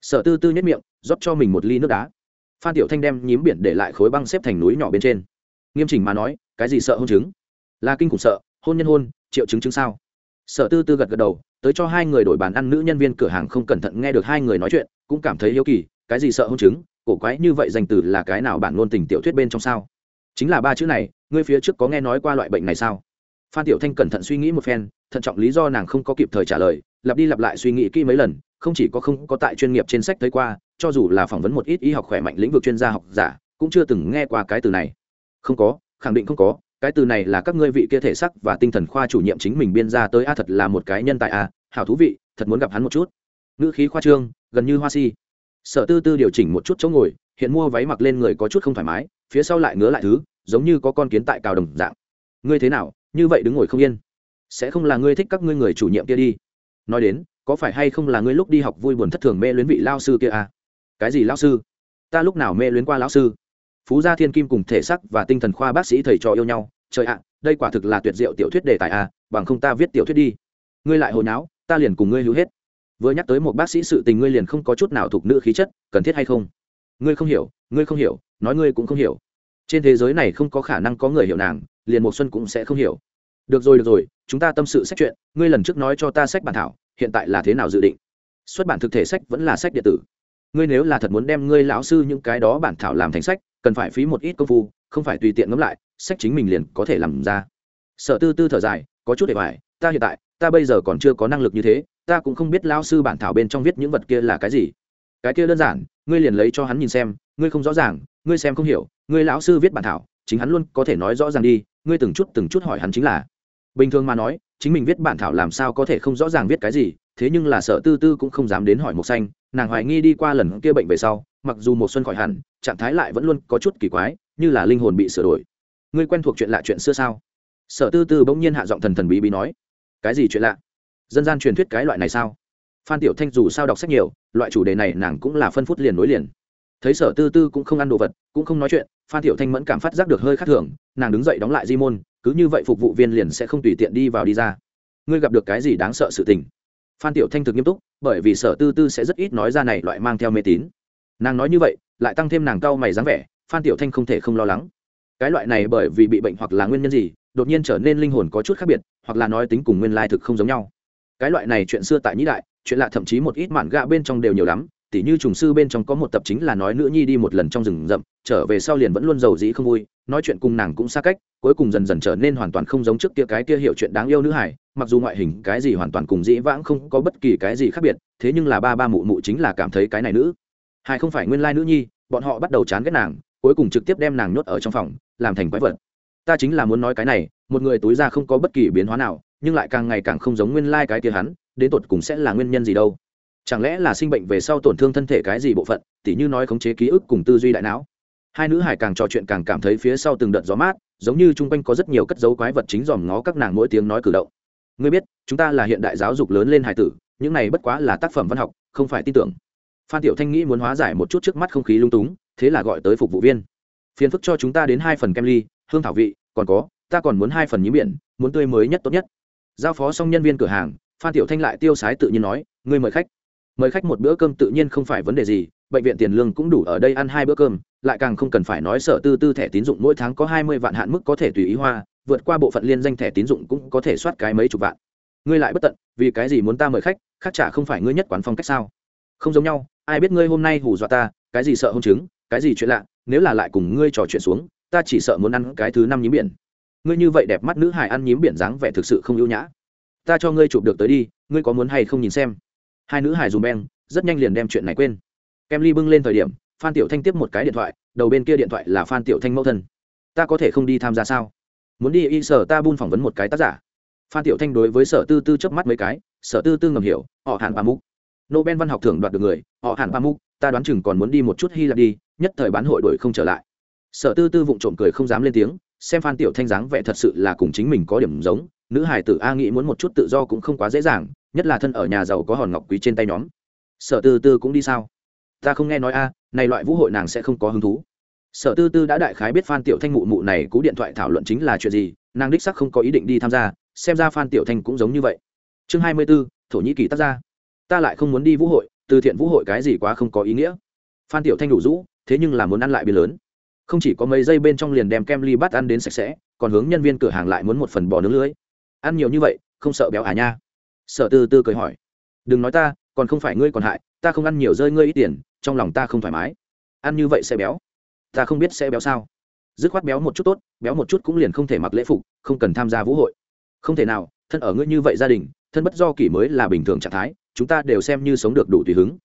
Sở tư tư nhất miệng, rót cho mình một ly nước đá. Phan tiểu thanh đem nhím biển để lại khối băng xếp thành núi nhỏ bên trên. Nghiêm chỉnh mà nói, cái gì sợ hôn chứng? Là kinh khủng sợ, hôn nhân hôn, triệu chứng chứng sao? Sở tư tư gật gật đầu, tới cho hai người đổi bàn ăn, nữ nhân viên cửa hàng không cẩn thận nghe được hai người nói chuyện, cũng cảm thấy hiếu kỳ, cái gì sợ hôn chứng? Cổ quái như vậy dành từ là cái nào bản ngôn tình tiểu thuyết bên trong sao? Chính là ba chữ này, ngươi phía trước có nghe nói qua loại bệnh này sao? Phan tiểu thanh cẩn thận suy nghĩ một phen, thận trọng lý do nàng không có kịp thời trả lời, lặp đi lặp lại suy nghĩ kỹ mấy lần, không chỉ có không có tại chuyên nghiệp trên sách thấy qua, cho dù là phỏng vấn một ít y học khỏe mạnh lĩnh vực chuyên gia học giả, cũng chưa từng nghe qua cái từ này. Không có, khẳng định không có, cái từ này là các ngươi vị kia thể sắc và tinh thần khoa chủ nhiệm chính mình biên ra tới a, thật là một cái nhân tài a, hảo thú vị, thật muốn gặp hắn một chút. Ngữ khí khoa trương, gần như hoa si. Sở tư tư điều chỉnh một chút chỗ ngồi hiện mua váy mặc lên người có chút không thoải mái, phía sau lại ngứa lại thứ, giống như có con kiến tại cào đồng dạng. Ngươi thế nào? Như vậy đứng ngồi không yên. Sẽ không là ngươi thích các ngươi người chủ nhiệm kia đi. Nói đến, có phải hay không là ngươi lúc đi học vui buồn thất thường mê luyến vị lao sư kia à? Cái gì lao sư? Ta lúc nào mê luyến qua lão sư? Phú gia thiên kim cùng thể sắc và tinh thần khoa bác sĩ thầy trò yêu nhau. Trời ạ, đây quả thực là tuyệt diệu tiểu thuyết đề tài à bằng không ta viết tiểu thuyết đi. Ngươi lại hồi náo ta liền cùng ngươi hữu hết. Vừa nhắc tới một bác sĩ sự tình ngươi liền không có chút nào thuộc nữ khí chất, cần thiết hay không? Ngươi không hiểu, ngươi không hiểu, nói ngươi cũng không hiểu. Trên thế giới này không có khả năng có người hiểu nàng, liền một xuân cũng sẽ không hiểu. Được rồi được rồi, chúng ta tâm sự sách chuyện, ngươi lần trước nói cho ta sách bản thảo, hiện tại là thế nào dự định? Xuất bản thực thể sách vẫn là sách điện tử. Ngươi nếu là thật muốn đem ngươi lão sư những cái đó bản thảo làm thành sách, cần phải phí một ít công phu, không phải tùy tiện ngẫm lại, sách chính mình liền có thể làm ra. Sợ tư tư thở dài, có chút để bài, ta hiện tại, ta bây giờ còn chưa có năng lực như thế, ta cũng không biết lão sư bản thảo bên trong viết những vật kia là cái gì cái kia đơn giản, ngươi liền lấy cho hắn nhìn xem, ngươi không rõ ràng, ngươi xem không hiểu, ngươi lão sư viết bản thảo, chính hắn luôn có thể nói rõ ràng đi, ngươi từng chút từng chút hỏi hắn chính là. Bình thường mà nói, chính mình viết bản thảo làm sao có thể không rõ ràng viết cái gì, thế nhưng là sợ tư tư cũng không dám đến hỏi một xanh, nàng hoài nghi đi qua lần kia bệnh về sau, mặc dù một xuân khỏi hẳn, trạng thái lại vẫn luôn có chút kỳ quái, như là linh hồn bị sửa đổi. Ngươi quen thuộc chuyện lạ chuyện xưa sao? Sở tư tư bỗng nhiên hạ giọng thần thần bí bí nói. Cái gì chuyện lạ? Dân gian truyền thuyết cái loại này sao? Phan tiểu thanh dù sao đọc sách nhiều, loại chủ đề này nàng cũng là phân phút liền nối liền. Thấy sở tư tư cũng không ăn đồ vật, cũng không nói chuyện, phan tiểu thanh mẫn cảm phát giác được hơi khác thường, nàng đứng dậy đóng lại di môn, cứ như vậy phục vụ viên liền sẽ không tùy tiện đi vào đi ra. Ngươi gặp được cái gì đáng sợ sự tình? Phan tiểu thanh thực nghiêm túc, bởi vì sở tư tư sẽ rất ít nói ra này loại mang theo mê tín. Nàng nói như vậy, lại tăng thêm nàng cau mày dáng vẻ, phan tiểu thanh không thể không lo lắng. Cái loại này bởi vì bị bệnh hoặc là nguyên nhân gì, đột nhiên trở nên linh hồn có chút khác biệt, hoặc là nói tính cùng nguyên lai thực không giống nhau. Cái loại này chuyện xưa tại nhĩ đại chuyện lạ thậm chí một ít mạn gạ bên trong đều nhiều lắm, tỉ như trùng sư bên trong có một tập chính là nói nữ nhi đi một lần trong rừng rậm, trở về sau liền vẫn luôn giàu dĩ không vui, nói chuyện cùng nàng cũng xa cách, cuối cùng dần dần trở nên hoàn toàn không giống trước kia cái kia hiểu chuyện đáng yêu nữ hải mặc dù ngoại hình cái gì hoàn toàn cùng dĩ vãng không có bất kỳ cái gì khác biệt, thế nhưng là ba ba mụ mụ chính là cảm thấy cái này nữ hải không phải nguyên lai nữ nhi, bọn họ bắt đầu chán ghét nàng, cuối cùng trực tiếp đem nàng nhốt ở trong phòng, làm thành quái vật. Ta chính là muốn nói cái này, một người túi ra không có bất kỳ biến hóa nào, nhưng lại càng ngày càng không giống nguyên lai cái kia hắn đến tột cùng sẽ là nguyên nhân gì đâu? Chẳng lẽ là sinh bệnh về sau tổn thương thân thể cái gì bộ phận, tỉ như nói khống chế ký ức cùng tư duy đại não? Hai nữ hải càng trò chuyện càng cảm thấy phía sau từng đợt gió mát, giống như chung quanh có rất nhiều cất dấu quái vật chính dòm ngó các nàng mỗi tiếng nói cử động. Ngươi biết, chúng ta là hiện đại giáo dục lớn lên hải tử, những này bất quá là tác phẩm văn học, không phải tin tưởng. Phan tiểu thanh nghĩ muốn hóa giải một chút trước mắt không khí lung túng, thế là gọi tới phục vụ viên. Phiền phức cho chúng ta đến hai phần kem ly, hương thảo vị, còn có, ta còn muốn hai phần nhí biển, muốn tươi mới nhất tốt nhất. Giao phó xong nhân viên cửa hàng phan tiểu thanh lại tiêu sái tự nhiên nói, ngươi mời khách. Mời khách một bữa cơm tự nhiên không phải vấn đề gì, bệnh viện tiền lương cũng đủ ở đây ăn hai bữa cơm, lại càng không cần phải nói sở tư tư thẻ tín dụng mỗi tháng có hai mươi vạn hạn mức có thể tùy ý hoa, vượt qua bộ phận liên danh thẻ tín dụng cũng có thể soát cái mấy chục vạn. Ngươi lại bất tận, vì cái gì muốn ta mời khách, khác trả không phải ngươi nhất quán phong cách sao? Không giống nhau, ai biết ngươi hôm nay hù dọa ta, cái gì sợ hôn chứng, cái gì chuyện lạ, nếu là lại cùng ngươi trò chuyện xuống, ta chỉ sợ muốn ăn cái thứ năm nhím biển. Ngươi như vậy đẹp mắt nữ hải ăn nhím biển dáng vẻ thực sự không ưu nhã ta cho ngươi chụp được tới đi, ngươi có muốn hay không nhìn xem? Hai nữ hải dùm beng, rất nhanh liền đem chuyện này quên. Kem ly bưng lên thời điểm, phan tiểu thanh tiếp một cái điện thoại, đầu bên kia điện thoại là phan tiểu thanh mẫu thân. Ta có thể không đi tham gia sao? Muốn đi y sở ta buôn phỏng vấn một cái tác giả. Phan tiểu thanh đối với sở tư tư chớp mắt mấy cái, sở tư tư ngầm hiểu, họ hàn ba múc nobel văn học thưởng đoạt được người, họ hàn ba múc ta đoán chừng còn muốn đi một chút hy lạp đi, nhất thời bán hội đổi không trở lại. Sở tư tư vụng trộm cười không dám lên tiếng, xem phan tiểu thanh dáng vẻ thật sự là cùng chính mình có điểm giống nữ hải tử a nghĩ muốn một chút tự do cũng không quá dễ dàng, nhất là thân ở nhà giàu có hòn ngọc quý trên tay nhóm. Sở tư tư cũng đi sao? Ta không nghe nói a, này loại vũ hội nàng sẽ không có hứng thú. Sở tư tư đã đại khái biết phan tiểu thanh mụ mụ này cú điện thoại thảo luận chính là chuyện gì, nàng đích sắc không có ý định đi tham gia, xem ra phan tiểu thanh cũng giống như vậy. Chương hai mươi b ố thổ nhĩ kỳ tác gia. Ta lại không muốn đi vũ hội, từ thiện vũ hội cái gì quá không có ý nghĩa. Phan tiểu thanh đủ rũ, thế nhưng là muốn ăn lại bia lớn. Không chỉ có mấy giây bên trong liền đem kem ly bắt ăn đến sạch sẽ, còn hướng nhân viên cửa hàng lại muốn một phần bò nướng lưới ăn nhiều như vậy, không sợ béo à nha? Sở tư tư cười hỏi. Đừng nói ta, còn không phải ngươi còn hại, ta không ăn nhiều rơi ngươi ít tiền, trong lòng ta không thoải mái. Ăn như vậy sẽ béo? Ta không biết sẽ béo sao. Dứt khoát béo một chút tốt, béo một chút cũng liền không thể mặc lễ phục, không cần tham gia vũ hội. Không thể nào, thân ở ngươi như vậy gia đình, thân bất do kỷ mới là bình thường trạng thái, chúng ta đều xem như sống được đủ tùy hứng.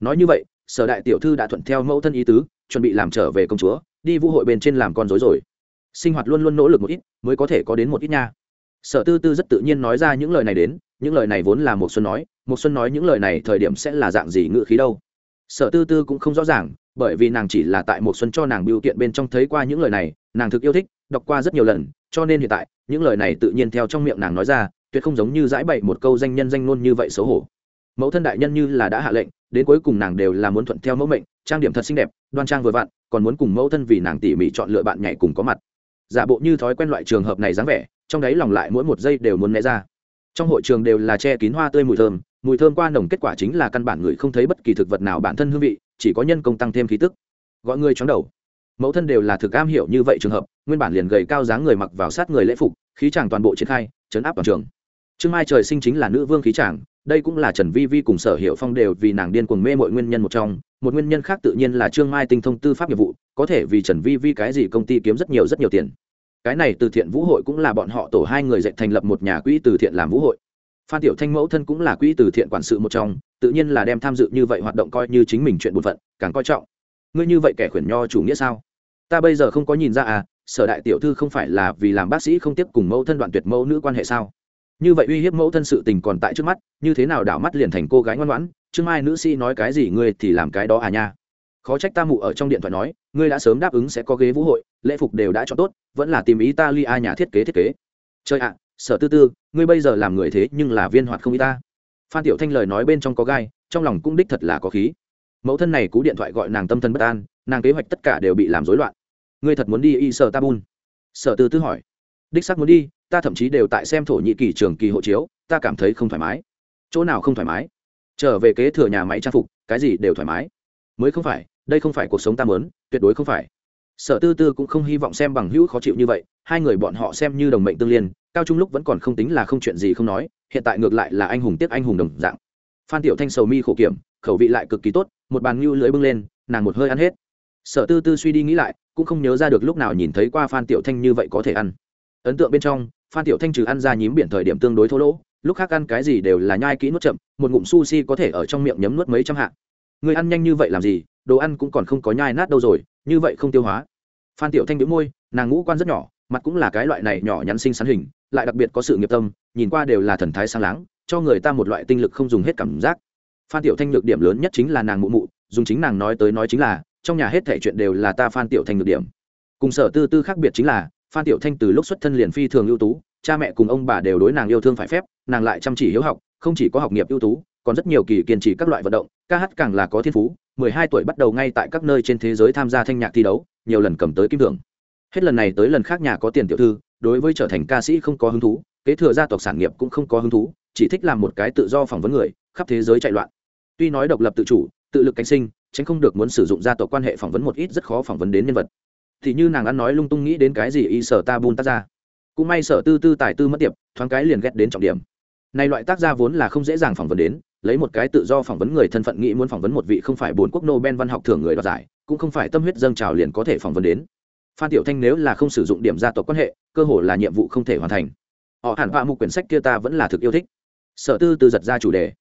Nói như vậy, sở đại tiểu thư đã thuận theo mẫu thân ý tứ, chuẩn bị làm trở về công chúa, đi vũ hội bên trên làm con dối rồi. Sinh hoạt luôn luôn nỗ lực một ít, mới có thể có đến một ít nha sở tư tư rất tự nhiên nói ra những lời này đến, những lời này vốn là một xuân nói một xuân nói những lời này thời điểm sẽ là dạng gì ngữ khí đâu. Sở tư tư cũng không rõ ràng, bởi vì nàng chỉ là tại một xuân cho nàng biểu kiện bên trong thấy qua những lời này, nàng thực yêu thích, đọc qua rất nhiều lần, cho nên hiện tại, những lời này tự nhiên theo trong miệng nàng nói ra, tuyệt không giống như giải bậy một câu danh nhân danh ngôn như vậy xấu hổ. Mẫu thân đại nhân như là đã hạ lệnh, đến cuối cùng nàng đều là muốn thuận theo mẫu mệnh, trang điểm thật xinh đẹp, đoan trang vừa vặn, còn muốn cùng mẫu thân vì nàng tỉ mỉ chọn lựa bạn nhảy cùng có mặt. Giả bộ như thói quen loại trường hợp này dáng vẻ trong đấy lòng lại mỗi một giây đều muốn né ra. Trong hội trường đều là che kín hoa tươi mùi thơm mùi thơm qua nồng kết quả chính là căn bản người không thấy bất kỳ thực vật nào bản thân hương vị, chỉ có nhân công tăng thêm khí tức. Gọi người chóng đầu. Mẫu thân đều là thực am hiểu như vậy trường hợp, nguyên bản liền gầy cao dáng người mặc vào sát người lễ phục, khí chàng toàn bộ triển khai chấn áp toàn trường. Trương mai trời sinh chính là nữ vương khí chàng, đây cũng là trần vi vi cùng sở hiệu phong đều vì nàng điên cuồng mê mọi nguyên nhân một trong, một nguyên nhân khác tự nhiên là trương mai tinh thông tư pháp nghiệp vụ, có thể vì trần vi vi cái gì công ty kiếm rất nhiều rất nhiều tiền cái này từ thiện vũ hội cũng là bọn họ tổ hai người dạy thành lập một nhà quỹ từ thiện làm vũ hội. Phan tiểu thanh mẫu thân cũng là quỹ từ thiện quản sự một trong, tự nhiên là đem tham dự như vậy hoạt động coi như chính mình chuyện bổn phận, càng coi trọng. Ngươi như vậy kẻ khuyển nho chủ nghĩa sao? Ta bây giờ không có nhìn ra à sở đại tiểu thư không phải là vì làm bác sĩ không tiếp cùng mẫu thân đoạn tuyệt mẫu nữ quan hệ sao? Như vậy uy hiếp mẫu thân sự tình còn tại trước mắt, như thế nào đảo mắt liền thành cô gái ngoan ngoãn chương mai nữ sĩ nói cái gì ngươi thì làm cái đó à nha. Khó trách ta mụ ở trong điện thoại nói, ngươi đã sớm đáp ứng sẽ có ghế vũ hội lễ phục đều đã cho tốt, vẫn là tìm ý ta nhà thiết kế thiết kế. Chơi ạ, sở tư tư, ngươi bây giờ làm người thế nhưng là viên hoạt không ý ta. Phan tiểu thanh lời nói bên trong có gai, trong lòng cũng đích thật là có khí. Mẫu thân này cú điện thoại gọi nàng tâm thân bất an, nàng kế hoạch tất cả đều bị làm rối loạn. Ngươi thật muốn đi y sở tabun sở tư tư hỏi. Đích xác muốn đi, ta thậm chí đều tại xem thổ nhĩ kỳ trường kỳ hộ chiếu, ta cảm thấy không thoải mái. Chỗ nào không thoải mái? Trở về kế thừa nhà máy trang phục, cái gì đều thoải mái. Mới không phải, đây không phải cuộc sống ta mớn tuyệt đối không phải sở tư tư cũng không hy vọng xem bằng hữu khó chịu như vậy, hai người bọn họ xem như đồng mệnh tương liên, cao trung lúc vẫn còn không tính là không chuyện gì không nói, hiện tại ngược lại là anh hùng tiếc anh hùng đồng dạng. Phan tiểu thanh sầu mi khổ kiểm, khẩu vị lại cực kỳ tốt, một bàn ngưu lưới bưng lên, nàng một hơi ăn hết. Sở tư tư suy đi nghĩ lại, cũng không nhớ ra được lúc nào nhìn thấy qua phan tiểu thanh như vậy có thể ăn. Ấn tượng bên trong, phan tiểu thanh trừ ăn ra nhím biển thời điểm tương đối thô lỗ, lúc khác ăn cái gì đều là nhai kỹ nuốt chậm, một ngụm sushi có thể ở trong miệng nhấm nuốt mấy trăm hạ. Người ăn nhanh như vậy làm gì, đồ ăn cũng còn không có nhai nát đâu rồi, như vậy không tiêu hóa phan tiểu thanh đĩu môi, nàng ngũ quan rất nhỏ, mặt cũng là cái loại này nhỏ nhắn xinh xắn hình, lại đặc biệt có sự nghiệp tâm, nhìn qua đều là thần thái sáng láng, cho người ta một loại tinh lực không dùng hết cảm giác. Phan tiểu thanh nhược điểm lớn nhất chính là nàng mụ mụ, dùng chính nàng nói tới nói chính là, trong nhà hết thể chuyện đều là ta phan tiểu thanh nhược điểm. Cùng sở tư tư khác biệt chính là, phan tiểu thanh từ lúc xuất thân liền phi thường ưu tú, cha mẹ cùng ông bà đều đối nàng yêu thương phải phép, nàng lại chăm chỉ hiếu học, không chỉ có học nghiệp ưu tú còn rất nhiều kỳ kiên trì các loại vận động, ca hát càng là có thiên phú, mười hai tuổi bắt đầu ngay tại các nơi trên thế giới tham gia thanh nhạc thi đấu, nhiều lần cầm tới kim thưởng. Hết lần này tới lần khác nhà có tiền tiểu thư, đối với trở thành ca sĩ không có hứng thú, kế thừa gia tộc sản nghiệp cũng không có hứng thú, chỉ thích làm một cái tự do phỏng vấn người, khắp thế giới chạy loạn. Tuy nói độc lập tự chủ, tự lực cánh sinh, tránh không được muốn sử dụng gia tộc quan hệ phỏng vấn một ít rất khó phỏng vấn đến nhân vật. Thì như nàng ăn nói lung tung nghĩ đến cái gì y sở ta bun tác ra. Cũng may sở tư tư tài tư mất tiệp, thoáng cái liền ghét đến trọng điểm. Này loại tác gia vốn là không dễ dàng phỏng vấn đến lấy một cái tự do phỏng vấn người thân phận nghĩ muốn phỏng vấn một vị không phải bốn quốc nobel văn học thưởng người đoạt giải, cũng không phải tâm huyết dâng trào liền có thể phỏng vấn đến. Phan tiểu thanh nếu là không sử dụng điểm gia tộc quan hệ, cơ hồ là nhiệm vụ không thể hoàn thành. Họ hẳn vạ một quyển sách kia ta vẫn là thực yêu thích. Sở tư tư giật ra chủ đề.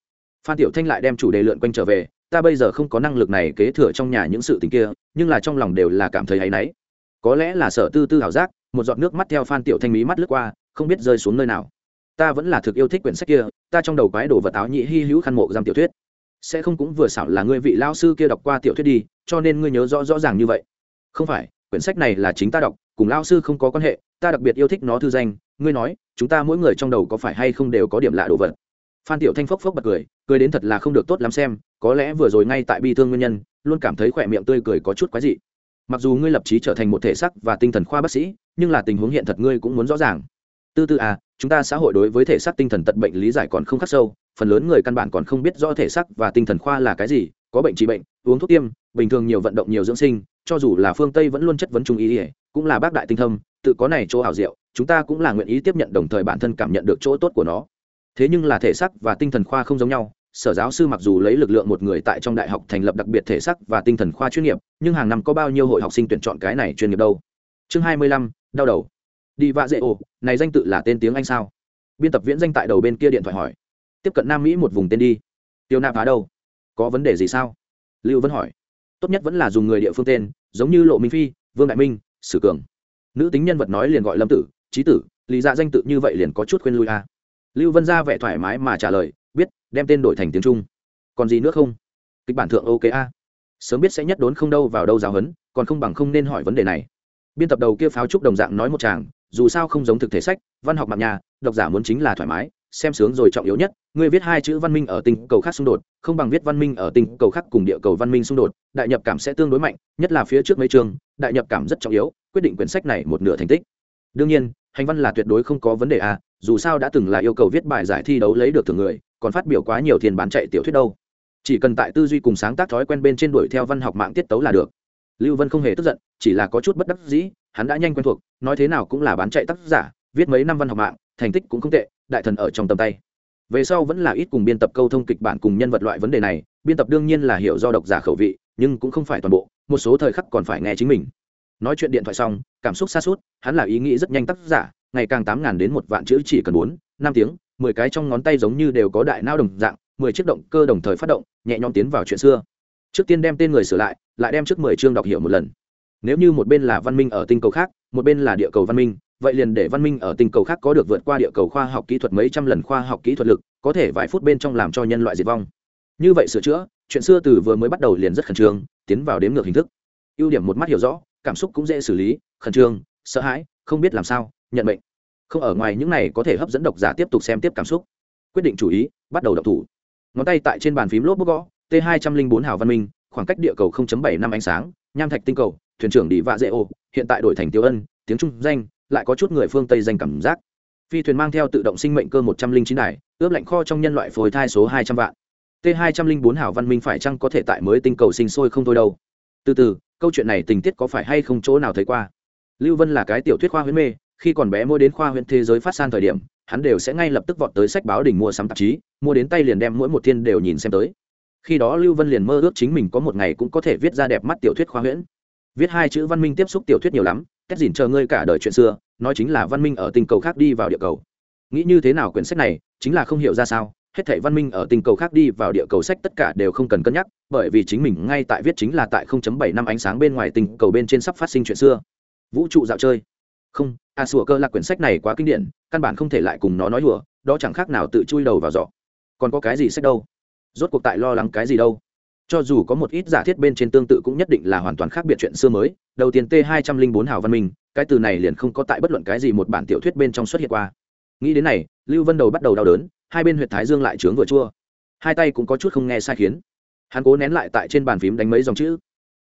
Phan tiểu thanh lại đem chủ đề lượn quanh trở về, ta bây giờ không có năng lực này kế thừa trong nhà những sự tình kia, nhưng là trong lòng đều là cảm thấy áy náy. Có lẽ là sở tư tư hảo giác, một giọt nước mắt theo phan tiểu thanh mí mắt lướt qua, không biết rơi xuống nơi nào ta vẫn là thực yêu thích quyển sách kia, ta trong đầu quái đồ vật áo nhị hy hữu khăn mộ giam tiểu thuyết. Sẽ không cũng vừa xảo là ngươi vị lao sư kia đọc qua tiểu thuyết đi, cho nên ngươi nhớ rõ rõ ràng như vậy. Không phải, quyển sách này là chính ta đọc, cùng lao sư không có quan hệ, ta đặc biệt yêu thích nó thư danh. Ngươi nói, chúng ta mỗi người trong đầu có phải hay không đều có điểm lạ đồ vật? Phan tiểu thanh phốc phốc bật cười cười đến thật là không được tốt lắm xem, có lẽ vừa rồi ngay tại bi thương nguyên nhân, luôn cảm thấy khỏe miệng tươi cười có chút quái dị. Mặc dù ngươi lập trí trở thành một thể sắc và tinh thần khoa bác sĩ, nhưng là tình huống hiện thật ngươi cũng muốn rõ ràng tư tư à chúng ta xã hội đối với thể xác tinh thần tật bệnh lý giải còn không khắc sâu, phần lớn người căn bản còn không biết rõ thể xác và tinh thần khoa là cái gì, có bệnh trị bệnh, uống thuốc tiêm, bình thường nhiều vận động nhiều dưỡng sinh, cho dù là phương tây vẫn luôn chất vấn trung ý ỉa cũng là bác đại tinh thâm, tự có này chỗ hảo diệu, chúng ta cũng là nguyện ý tiếp nhận đồng thời bản thân cảm nhận được chỗ tốt của nó. Thế nhưng là thể xác và tinh thần khoa không giống nhau, sở giáo sư mặc dù lấy lực lượng một người tại trong đại học thành lập đặc biệt thể xác và tinh thần khoa chuyên nghiệp, nhưng hàng năm có bao nhiêu hội học sinh tuyển chọn cái này chuyên nghiệp đâu? Chương hai mươi lăm, đau đầu đi vạ dễ ồ, này danh tự là tên tiếng anh sao? Biên tập viễn danh tại đầu bên kia điện thoại hỏi. Tiếp cận nam mỹ một vùng tên đi. Tiêu nạp á đâu? Có vấn đề gì sao? Lưu vân hỏi. Tốt nhất vẫn là dùng người địa phương tên, giống như lộ minh phi, vương đại minh, sử cường. Nữ tính nhân vật nói liền gọi lâm tử trí tử, lý dạ danh tự như vậy liền có chút khuyên lui a à. lưu vân ra vẻ thoải mái mà trả lời, biết, đem tên đổi thành tiếng trung. Còn gì nữa không? Kịch bản thượng ok a. Sớm biết sẽ nhất đốn không đâu vào đâu giáo hấn còn không bằng không nên hỏi vấn đề này. Biên tập đầu kia pháo trúc đồng dạng nói một chàng dù sao không giống thực thể sách văn học mạng nhà độc giả muốn chính là thoải mái xem sướng rồi trọng yếu nhất ngươi viết hai chữ văn minh ở tinh cầu khác xung đột không bằng viết văn minh ở tinh cầu khác cùng địa cầu văn minh xung đột đại nhập cảm sẽ tương đối mạnh nhất là phía trước mấy trường, đại nhập cảm rất trọng yếu quyết định quyển sách này một nửa thành tích. Đương nhiên hành văn là tuyệt đối không có vấn đề à dù sao đã từng là yêu cầu viết bài giải thi đấu lấy được thưởng người còn phát biểu quá nhiều thiền bán chạy tiểu thuyết đâu. Chỉ cần tại tư duy cùng sáng tác thói quen bên trên đuổi theo văn học mạng tiết tấu là được lưu vân không hề tức giận, chỉ là có chút bất đắc dĩ, hắn đã nhanh quen thuộc, nói thế nào cũng là bán chạy tác giả, viết mấy năm văn học mạng, thành tích cũng không tệ, đại thần ở trong tầm tay. Về sau vẫn là ít cùng biên tập câu thông kịch bản cùng nhân vật loại vấn đề này, biên tập đương nhiên là hiểu do độc giả khẩu vị, nhưng cũng không phải toàn bộ, một số thời khắc còn phải nghe chính mình. Nói chuyện điện thoại xong, cảm xúc xa suốt hắn là ý nghĩ rất nhanh tác giả, ngày càng tám ngàn đến một vạn chữ chỉ cần bốn, năm tiếng, mười cái trong ngón tay giống như đều có đại nao đồng dạng, mười chiếc động cơ đồng thời phát động, nhẹ nhõm tiến vào chuyện xưa. Trước tiên đem tên người sửa lại lại đem trước mười chương đọc hiểu một lần. Nếu như một bên là văn minh ở tinh cầu khác, một bên là địa cầu văn minh, vậy liền để văn minh ở tinh cầu khác có được vượt qua địa cầu khoa học kỹ thuật mấy trăm lần khoa học kỹ thuật lực, có thể vài phút bên trong làm cho nhân loại diệt vong. Như vậy sửa chữa, chuyện xưa từ vừa mới bắt đầu liền rất khẩn trương, tiến vào đếm ngược hình thức. Ưu điểm một mắt hiểu rõ, cảm xúc cũng dễ xử lý, khẩn trương, sợ hãi, không biết làm sao, nhận mệnh. Không ở ngoài những này có thể hấp dẫn độc giả tiếp tục xem tiếp cảm xúc. Quyết định chủ ý, bắt đầu đọc thủ. Ngón tay tại trên bàn phím lốp bút gõ, t hai trăm linh bốn hào văn minh khoảng cách địa cầu 0.7 năm ánh sáng, nham thạch tinh cầu, thuyền trưởng đi vạ dễ ô, hiện tại đổi thành tiêu ân, tiếng trung danh, lại có chút người phương tây danh cảm giác. Phi thuyền mang theo tự động sinh mệnh cơ một trăm linh chín đài, ướp lạnh kho trong nhân loại phối thai số hai trăm vạn. T hai trăm linh bốn hảo văn minh phải chăng có thể tại mới tinh cầu sinh sôi không thôi đâu? Từ từ, câu chuyện này tình tiết có phải hay không chỗ nào thấy qua? Lưu vân là cái tiểu thuyết khoa huyễn mê, khi còn bé mua đến khoa huyễn thế giới phát san thời điểm, hắn đều sẽ ngay lập tức vọt tới sách báo đình mua sắm tạp chí, mua đến tay liền đem mỗi một thiên đều nhìn xem tới khi đó lưu vân liền mơ ước chính mình có một ngày cũng có thể viết ra đẹp mắt tiểu thuyết khoa huyễn. Viết hai chữ văn minh tiếp xúc tiểu thuyết nhiều lắm cách dìn chờ ngươi cả đời chuyện xưa nói chính là văn minh ở tinh cầu khác đi vào địa cầu. Nghĩ như thế nào quyển sách này chính là không hiểu ra sao hết thảy văn minh ở tinh cầu khác đi vào địa cầu sách tất cả đều không cần cân nhắc bởi vì chính mình ngay tại viết chính là tại 0.7 năm ánh sáng bên ngoài tinh cầu bên trên sắp phát sinh chuyện xưa. Vũ trụ dạo chơi. Không a à, sủa cơ là quyển sách này quá kinh điển căn bản không thể lại cùng nó nói đùa đó chẳng khác nào tự chui đầu vào giỏ. Còn có cái gì sách đâu? Rốt cuộc tại lo lắng cái gì đâu? Cho dù có một ít giả thiết bên trên tương tự cũng nhất định là hoàn toàn khác biệt chuyện xưa mới. Đầu tiên t hai trăm linh bốn hào văn minh, cái từ này liền không có tại bất luận cái gì một bản tiểu thuyết bên trong xuất hiện qua. Nghĩ đến này, lưu vân đầu bắt đầu đau đớn, hai bên huyệt thái dương lại trướng vừa chua. Hai tay cũng có chút không nghe sai khiến. Hắn cố nén lại tại trên bàn phím đánh mấy dòng chữ.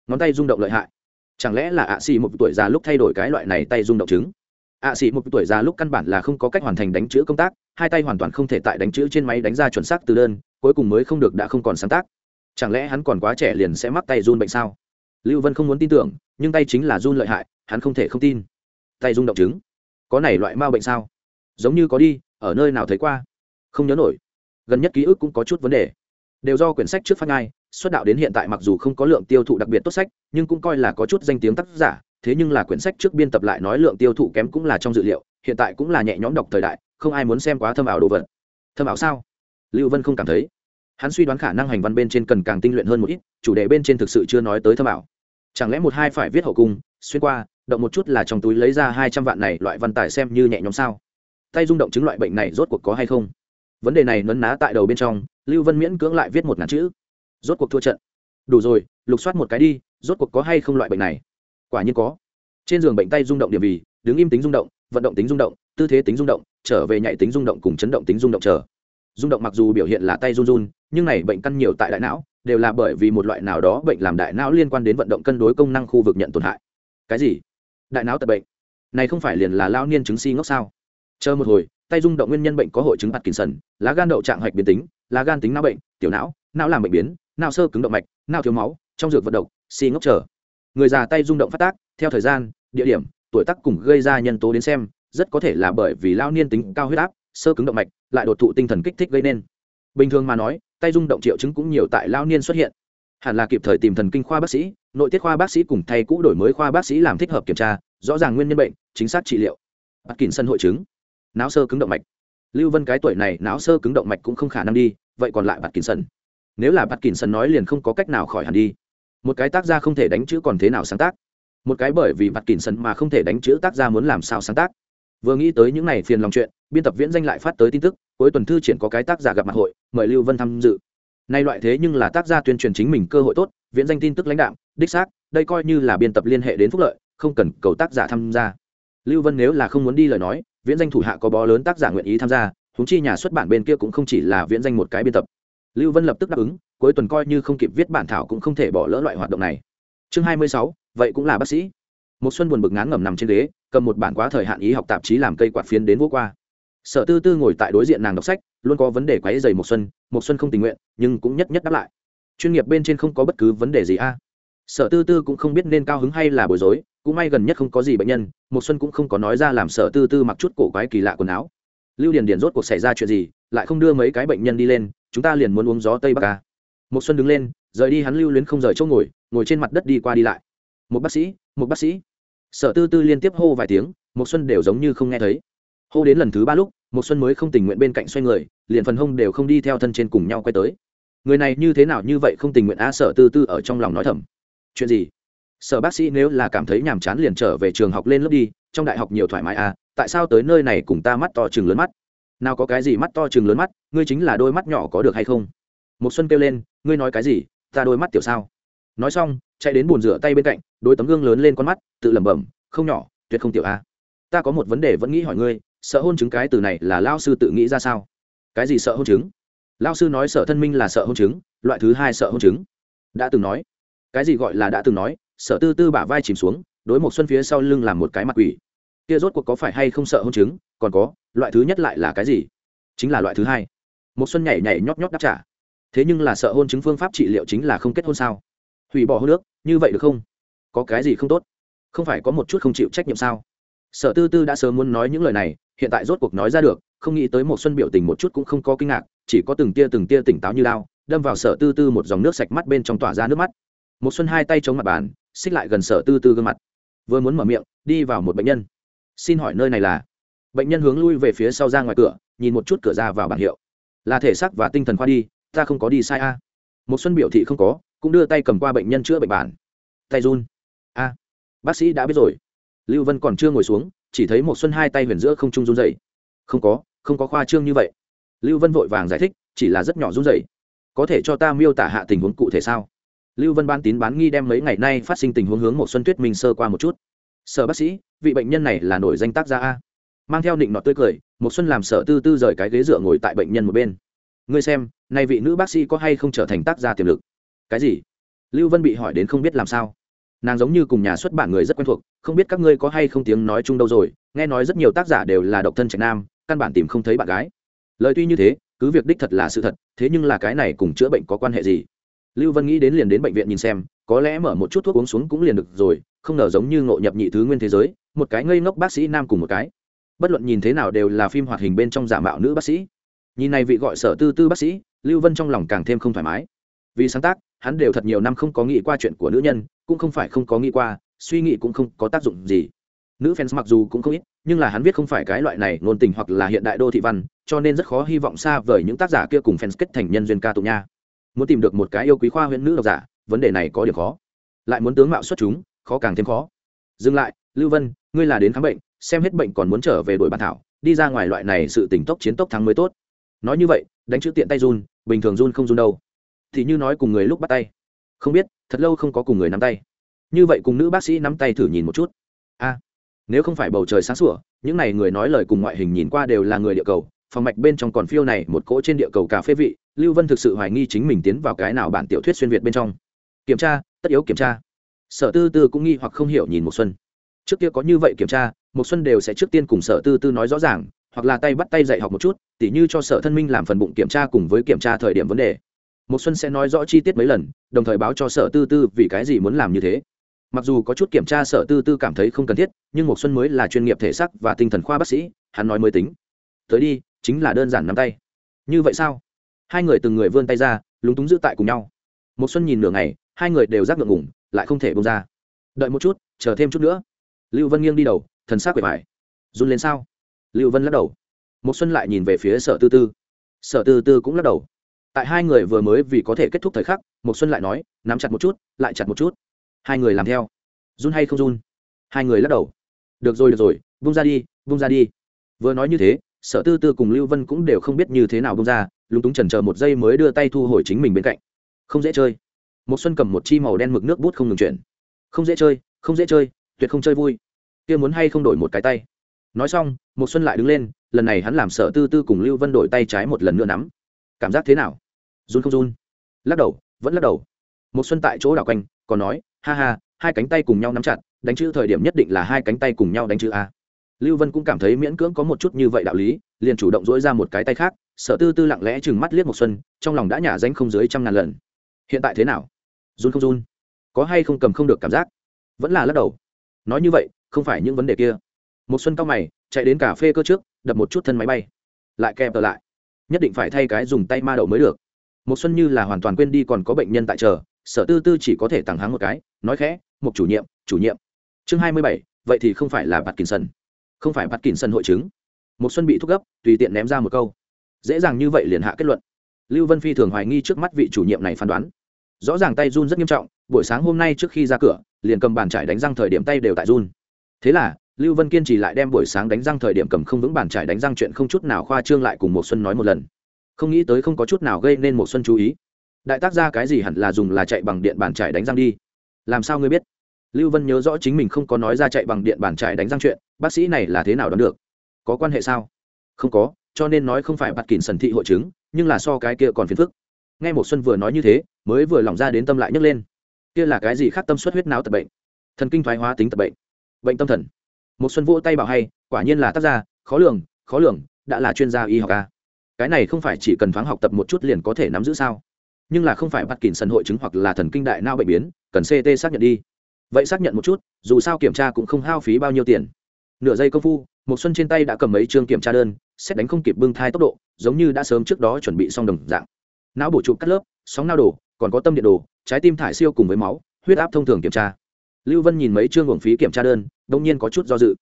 Ngón tay rung động lợi hại. Chẳng lẽ là ạ xì một tuổi già lúc thay đổi cái loại này tay rung động chứng? Ạ xì một tuổi già lúc căn bản là không có cách hoàn thành đánh chữ công tác, hai tay hoàn toàn không thể tại đánh chữ trên máy đánh ra chuẩn xác từ đơn cuối cùng mới không được đã không còn sáng tác. Chẳng lẽ hắn còn quá trẻ liền sẽ mắc tay run bệnh sao? Lưu vân không muốn tin tưởng nhưng tay chính là run lợi hại hắn không thể không tin. Tay rung động chứng. Có này loại ma bệnh sao? Giống như có đi ở nơi nào thấy qua? Không nhớ nổi. Gần nhất ký ức cũng có chút vấn đề. Đều do quyển sách trước phát ngay, xuất đạo đến hiện tại mặc dù không có lượng tiêu thụ đặc biệt tốt sách nhưng cũng coi là có chút danh tiếng tác giả thế nhưng là quyển sách trước biên tập lại nói lượng tiêu thụ kém cũng là trong dự liệu hiện tại cũng là nhẹ nhõm đọc thời đại không ai muốn xem quá thâm ảo đồ vật. Thâm ảo sao? Lưu vân không cảm thấy. Hắn suy đoán khả năng hành văn bên trên cần càng tinh luyện hơn một ít chủ đề bên trên thực sự chưa nói tới thâm bảo, chẳng lẽ một hai phải viết hậu cung xuyên qua động một chút là trong túi lấy ra hai trăm vạn này loại văn tài xem như nhẹ nhõm sao? Tay rung động chứng loại bệnh này rốt cuộc có hay không? Vấn đề này nấn ná tại đầu bên trong lưu vân miễn cưỡng lại viết một ngàn chữ. Rốt cuộc thua trận. Đủ rồi lục soát một cái đi rốt cuộc có hay không loại bệnh này? Quả nhiên có. Trên giường bệnh tay rung động điểm vì đứng im tính rung động vận động tính rung động tư thế tính rung động trở về nhạy tính rung động cùng chấn động tính rung động chờ rung động mặc dù biểu hiện là tay run run nhưng này bệnh căn nhiều tại đại não đều là bởi vì một loại nào đó bệnh làm đại não liên quan đến vận động cân đối công năng khu vực nhận tổn hại. Cái gì? Đại não tật bệnh? Này không phải liền là lao niên chứng si ngốc sao? Chờ một hồi tay rung động nguyên nhân bệnh có hội chứng Parkinson, lá gan đậu trạng hoạch biến tính, lá gan tính não bệnh, tiểu não, não làm bệnh biến, não sơ cứng động mạch, não thiếu máu, trong dược vận động, si ngốc trở. Người già tay rung động phát tác, theo thời gian, địa điểm, tuổi tác cùng gây ra nhân tố đến xem, rất có thể là bởi vì lao niên tính cao huyết áp, sơ cứng động mạch, lại đột thụ tinh thần kích thích gây nên. Bình thường mà nói, tay rung động triệu chứng cũng nhiều tại lao niên xuất hiện. Hẳn là kịp thời tìm thần kinh khoa bác sĩ, nội tiết khoa bác sĩ cùng thay cũ đổi mới khoa bác sĩ làm thích hợp kiểm tra, rõ ràng nguyên nhân bệnh, chính xác trị liệu. Parkinson hội chứng não sơ cứng động mạch lưu vân cái tuổi này não sơ cứng động mạch cũng không khả năng đi vậy còn lại bắt kín sân nếu là bắt kín sân nói liền không có cách nào khỏi hẳn đi một cái tác gia không thể đánh chữ còn thế nào sáng tác một cái bởi vì bắt kín sân mà không thể đánh chữ tác gia muốn làm sao sáng tác vừa nghĩ tới những này phiền lòng chuyện biên tập viễn danh lại phát tới tin tức, cuối tuần thư triển có cái tác giả gặp mặt hội, mời lưu vân tham dự. Nay loại thế nhưng là tác gia tuyên truyền chính mình cơ hội tốt, viễn danh tin tức lãnh đạo đích xác, đây coi như là biên tập liên hệ đến phúc lợi, không cần cầu tác giả tham gia. Lưu vân nếu là không muốn đi lời nói, viễn danh thủ hạ có bó lớn tác giả nguyện ý tham gia húng chi nhà xuất bản bên kia cũng không chỉ là viễn danh một cái biên tập. Lưu vân lập tức đáp ứng, cuối tuần coi như không kịp viết bản thảo cũng không thể bỏ lỡ loại hoạt động này. Chương hai mươi sáu, vậy cũng là bác sĩ. Một xuân buồn bực ngán ngẩm nằm trên ghế, cầm một bản quá thời hạn ý học tạp chí làm cây quạt phiến đến vô qua sở tư tư ngồi tại đối diện nàng đọc sách, luôn có vấn đề quáy dày một xuân một xuân không tình nguyện, nhưng cũng nhất nhất đáp lại. Chuyên nghiệp bên trên không có bất cứ vấn đề gì a. Sở tư tư cũng không biết nên cao hứng hay là bối rối, cũng may gần nhất không có gì bệnh nhân một xuân cũng không có nói ra làm sở tư tư mặc chút cổ quái kỳ lạ quần áo. Lưu điền điền rốt cuộc xảy ra chuyện gì, lại không đưa mấy cái bệnh nhân đi lên, chúng ta liền muốn uống gió tây bắc a. Một xuân đứng lên, rời đi hắn lưu luyến không rời chỗ ngồi ngồi trên mặt đất đi qua đi lại. Một bác sĩ một bác sĩ. Sở tư tư liên tiếp hô vài tiếng một xuân đều giống như không nghe thấy. Hô đến lần thứ ba lúc một xuân mới không tình nguyện bên cạnh xoay người, liền phần hông đều không đi theo thân trên cùng nhau quay tới. Người này như thế nào như vậy không tình nguyện a sở tư tư ở trong lòng nói thầm. Chuyện gì? Sở bác sĩ nếu là cảm thấy nhàm chán liền trở về trường học lên lớp đi, trong đại học nhiều thoải mái à tại sao tới nơi này cùng ta mắt to chừng lớn mắt? Nào có cái gì mắt to chừng lớn mắt, ngươi chính là đôi mắt nhỏ có được hay không? Một xuân kêu lên, ngươi nói cái gì, ta đôi mắt tiểu sao? Nói xong, chạy đến bồn rửa tay bên cạnh, đôi tấm gương lớn lên con mắt, tự lẩm bẩm, không nhỏ, tuyệt không tiểu a ta có một vấn đề vẫn nghĩ hỏi ngươi sợ hôn chứng cái từ này là lao sư tự nghĩ ra sao? Cái gì sợ hôn chứng? Lao sư nói sợ thân minh là sợ hôn chứng, loại thứ hai sợ hôn chứng. Đã từng nói. Cái gì gọi là đã từng nói? Sở tư tư bả vai chìm xuống, đối một xuân phía sau lưng làm một cái mặt quỷ. Kia rốt cuộc có phải hay không sợ hôn chứng? Còn có, loại thứ nhất lại là cái gì? Chính là loại thứ hai. Một xuân nhảy nhảy nhót nhót đáp trả. Thế nhưng là sợ hôn chứng phương pháp trị liệu chính là không kết hôn sao? Hủy bỏ hôn nước như vậy được không? Có cái gì không tốt? Không phải có một chút không chịu trách nhiệm sao? Sở tư tư đã sớm muốn nói những lời này, hiện tại rốt cuộc nói ra được, không nghĩ tới một xuân biểu tình một chút cũng không có kinh ngạc, chỉ có từng tia từng tia tỉnh táo như lao, đâm vào sở tư tư một dòng nước sạch mắt bên trong tỏa ra nước mắt. Một xuân hai tay chống mặt bàn, xích lại gần sở tư tư gương mặt. Vừa muốn mở miệng, đi vào một bệnh nhân. Xin hỏi nơi này là? Bệnh nhân hướng lui về phía sau ra ngoài cửa, nhìn một chút cửa ra vào bảng hiệu. Là thể xác và tinh thần khoa đi, ta không có đi sai a. Một xuân biểu thị không có, cũng đưa tay cầm qua bệnh nhân chữa bệnh bản. Tay run. A. Bác sĩ đã biết rồi lưu vân còn chưa ngồi xuống, chỉ thấy một xuân hai tay huyền giữa không trung run dậy không có không có khoa trương như vậy. Lưu vân vội vàng giải thích, chỉ là rất nhỏ run dậy có thể cho ta miêu tả hạ tình huống cụ thể sao? Lưu vân ban tín bán nghi đem mấy ngày nay phát sinh tình huống hướng một xuân tuyết minh sơ qua một chút. Sở bác sĩ, vị bệnh nhân này là nổi danh tác gia a. Mang theo định nọt tươi cười, một xuân làm sở tư tư rời cái ghế dựa ngồi tại bệnh nhân một bên. Ngươi xem, nay vị nữ bác sĩ có hay không trở thành tác gia tiềm lực? Cái gì? Lưu vân bị hỏi đến không biết làm sao nàng giống như cùng nhà xuất bản người rất quen thuộc, không biết các ngươi có hay không tiếng nói chung đâu rồi, nghe nói rất nhiều tác giả đều là độc thân trạch nam, căn bản tìm không thấy bạn gái. Lời tuy như thế, cứ việc đích thật là sự thật, thế nhưng là cái này cùng chữa bệnh có quan hệ gì? Lưu vân nghĩ đến liền đến bệnh viện nhìn xem, có lẽ mở một chút thuốc uống xuống cũng liền được rồi, không ngờ giống như ngộ nhập nhị thứ nguyên thế giới, một cái ngây ngốc bác sĩ nam cùng một cái. Bất luận nhìn thế nào đều là phim hoạt hình bên trong giả mạo nữ bác sĩ. Nhìn này vị gọi sở tư tư bác sĩ, lưu vân trong lòng càng thêm không thoải mái. Vì sáng tác, hắn đều thật nhiều năm không có nghĩ qua chuyện của nữ nhân cũng không phải không có nghĩ qua, suy nghĩ cũng không có tác dụng gì. Nữ fans mặc dù cũng không ít, nhưng là hắn viết không phải cái loại này ngôn tình hoặc là hiện đại đô thị văn, cho nên rất khó hy vọng xa vời những tác giả kia cùng fans kết thành nhân duyên ca tụng nha. Muốn tìm được một cái yêu quý khoa huyện nữ độc giả, vấn đề này có điểm khó. Lại muốn tướng mạo xuất chúng, khó càng thêm khó. Dừng lại, lưu vân, ngươi là đến khám bệnh, xem hết bệnh còn muốn trở về đổi bàn thảo, đi ra ngoài loại này sự tỉnh tốc chiến tốc thắng mới tốt. Nói như vậy, đánh chữ tiện tay run, bình thường run không run đâu. Thì như nói cùng người lúc bắt tay không biết, thật lâu không có cùng người nắm tay. Như vậy cùng nữ bác sĩ nắm tay thử nhìn một chút. A, nếu không phải bầu trời sáng sủa, những n à y người nói lời cùng ngoại hình nhìn qua đều là người địa cầu, phòng mạch bên trong còn phiêu này một cỗ trên địa cầu cà phê vị, lưu vân thực sự hoài nghi chính mình tiến vào cái nào bản tiểu thuyết xuyên việt bên trong. Kiểm tra, tất yếu kiểm tra. Sở tư tư cũng nghi hoặc không hiểu nhìn một xuân. Trước kia có như vậy kiểm tra một xuân đều sẽ trước tiên cùng sở tư tư nói rõ ràng, hoặc là tay bắt tay dạy học một chút, tỉ như cho sở thân minh làm phần bụng kiểm tra cùng với kiểm tra thời điểm vấn đề một xuân sẽ nói rõ chi tiết mấy lần, đồng thời báo cho sở tư tư vì cái gì muốn làm như thế. Mặc dù có chút kiểm tra sở tư tư cảm thấy không cần thiết, nhưng một xuân mới là chuyên nghiệp thể xác và tinh thần khoa bác sĩ, hắn nói mới tính. Tới đi, chính là đơn giản nắm tay. Như vậy sao? Hai người từng người vươn tay ra, lúng túng giữ tại cùng nhau. Một xuân nhìn nửa ngày, hai người đều giác ngượng ngùng, lại không thể bông ra. Đợi một chút, chờ thêm chút nữa. Lưu vân nghiêng đi đầu, thần sắc quệ vải run lên sao? Lưu vân lắc đầu. Một xuân lại nhìn về phía sở tư tư. Sở tư tư cũng lắc đầu tại hai người vừa mới vì có thể kết thúc thời khắc một xuân lại nói, nắm chặt một chút, lại chặt một chút. Hai người làm theo. Run hay không run? Hai người lắc đầu. Được rồi được rồi vung ra đi vung ra đi. Vừa nói như thế, sở tư tư cùng lưu vân cũng đều không biết như thế nào bông ra, lúng túng chần chờ một giây mới đưa tay thu hồi chính mình bên cạnh. Không dễ chơi. Một xuân cầm một chi màu đen mực nước bút không ngừng chuyển. Không dễ chơi, không dễ chơi, tuyệt không chơi vui. Kia muốn hay không đổi một cái tay. Nói xong một xuân lại đứng lên, lần này hắn làm sở tư tư cùng lưu vân đổi tay trái một lần nữa nắm cảm giác thế nào? Run không run? Lắc đầu, vẫn lắc đầu. Một xuân tại chỗ đảo quanh, còn nói, ha ha, hai cánh tay cùng nhau nắm chặt, đánh chữ thời điểm nhất định là hai cánh tay cùng nhau đánh chữ a. Lưu vân cũng cảm thấy miễn cưỡng có một chút như vậy đạo lý, liền chủ động dỗi ra một cái tay khác, sở tư tư lặng lẽ chừng mắt liếc một xuân, trong lòng đã nhả danh không dưới trăm ngàn lần. Hiện tại thế nào? Run không run? Có hay không cầm không được cảm giác? Vẫn là lắc đầu. Nói như vậy, không phải những vấn đề kia. Một xuân cao mày, chạy đến cà phê cơ trước, đập một chút thân máy bay. Lại kèm tờ lại nhất định phải thay cái dùng tay ma đậu mới được. Một xuân như là hoàn toàn quên đi còn có bệnh nhân tại chờ, sở tư tư chỉ có thể tặng háng một cái, nói khẽ một chủ nhiệm chủ nhiệm. Chương hai mươi bảy, vậy thì không phải là bạt kinson không phải bạt kinson hội chứng. Một xuân bị thúc gấp, tùy tiện ném ra một câu. Dễ dàng như vậy liền hạ kết luận. Lưu vân phi thường hoài nghi trước mắt vị chủ nhiệm này phán đoán. Rõ ràng tay run rất nghiêm trọng, buổi sáng hôm nay trước khi ra cửa, liền cầm bàn trải đánh răng thời điểm tay đều tại run. Thế là lưu vân kiên trì lại đem buổi sáng đánh răng thời điểm cầm không vững bàn trải đánh răng chuyện không chút nào khoa trương lại cùng một xuân nói một lần. Không nghĩ tới không có chút nào gây nên một xuân chú ý. Đại tác ra cái gì hẳn là dùng là chạy bằng điện bàn trải đánh răng đi. Làm sao ngươi biết? Lưu vân nhớ rõ chính mình không có nói ra chạy bằng điện bàn trải đánh răng chuyện, bác sĩ này là thế nào đoán được? Có quan hệ sao? Không có, cho nên nói không phải bạt kỳn sần thị hội chứng, nhưng là so cái kia còn phiền phức. Nghe một xuân vừa nói như thế, mới vừa lỏng ra đến tâm lại nhấc lên. Kia là cái gì khác tâm suất huyết não tật bệnh? Thần kinh thoái hóa tính tật bệnh. Bệnh tâm thần một xuân vỗ tay bảo hay, quả nhiên là tác gia, khó lường khó lường, đã là chuyên gia y học a. Cái này không phải chỉ cần thoáng học tập một chút liền có thể nắm giữ sao? Nhưng là không phải bắt kỉn sân hội chứng hoặc là thần kinh đại não bệnh biến, cần ct xác nhận đi. Vậy xác nhận một chút, dù sao kiểm tra cũng không hao phí bao nhiêu tiền. Nửa giây công phu một xuân trên tay đã cầm mấy chương kiểm tra đơn, xét đánh không kịp bưng thai tốc độ, giống như đã sớm trước đó chuẩn bị xong đồng dạng. Não bổ trụ cắt lớp, sóng nao đồ còn có tâm điện đồ trái tim thải siêu cùng với máu, huyết áp thông thường kiểm tra lưu vân nhìn mấy chương uổng phí kiểm tra đơn, đông nhiên có chút do dự.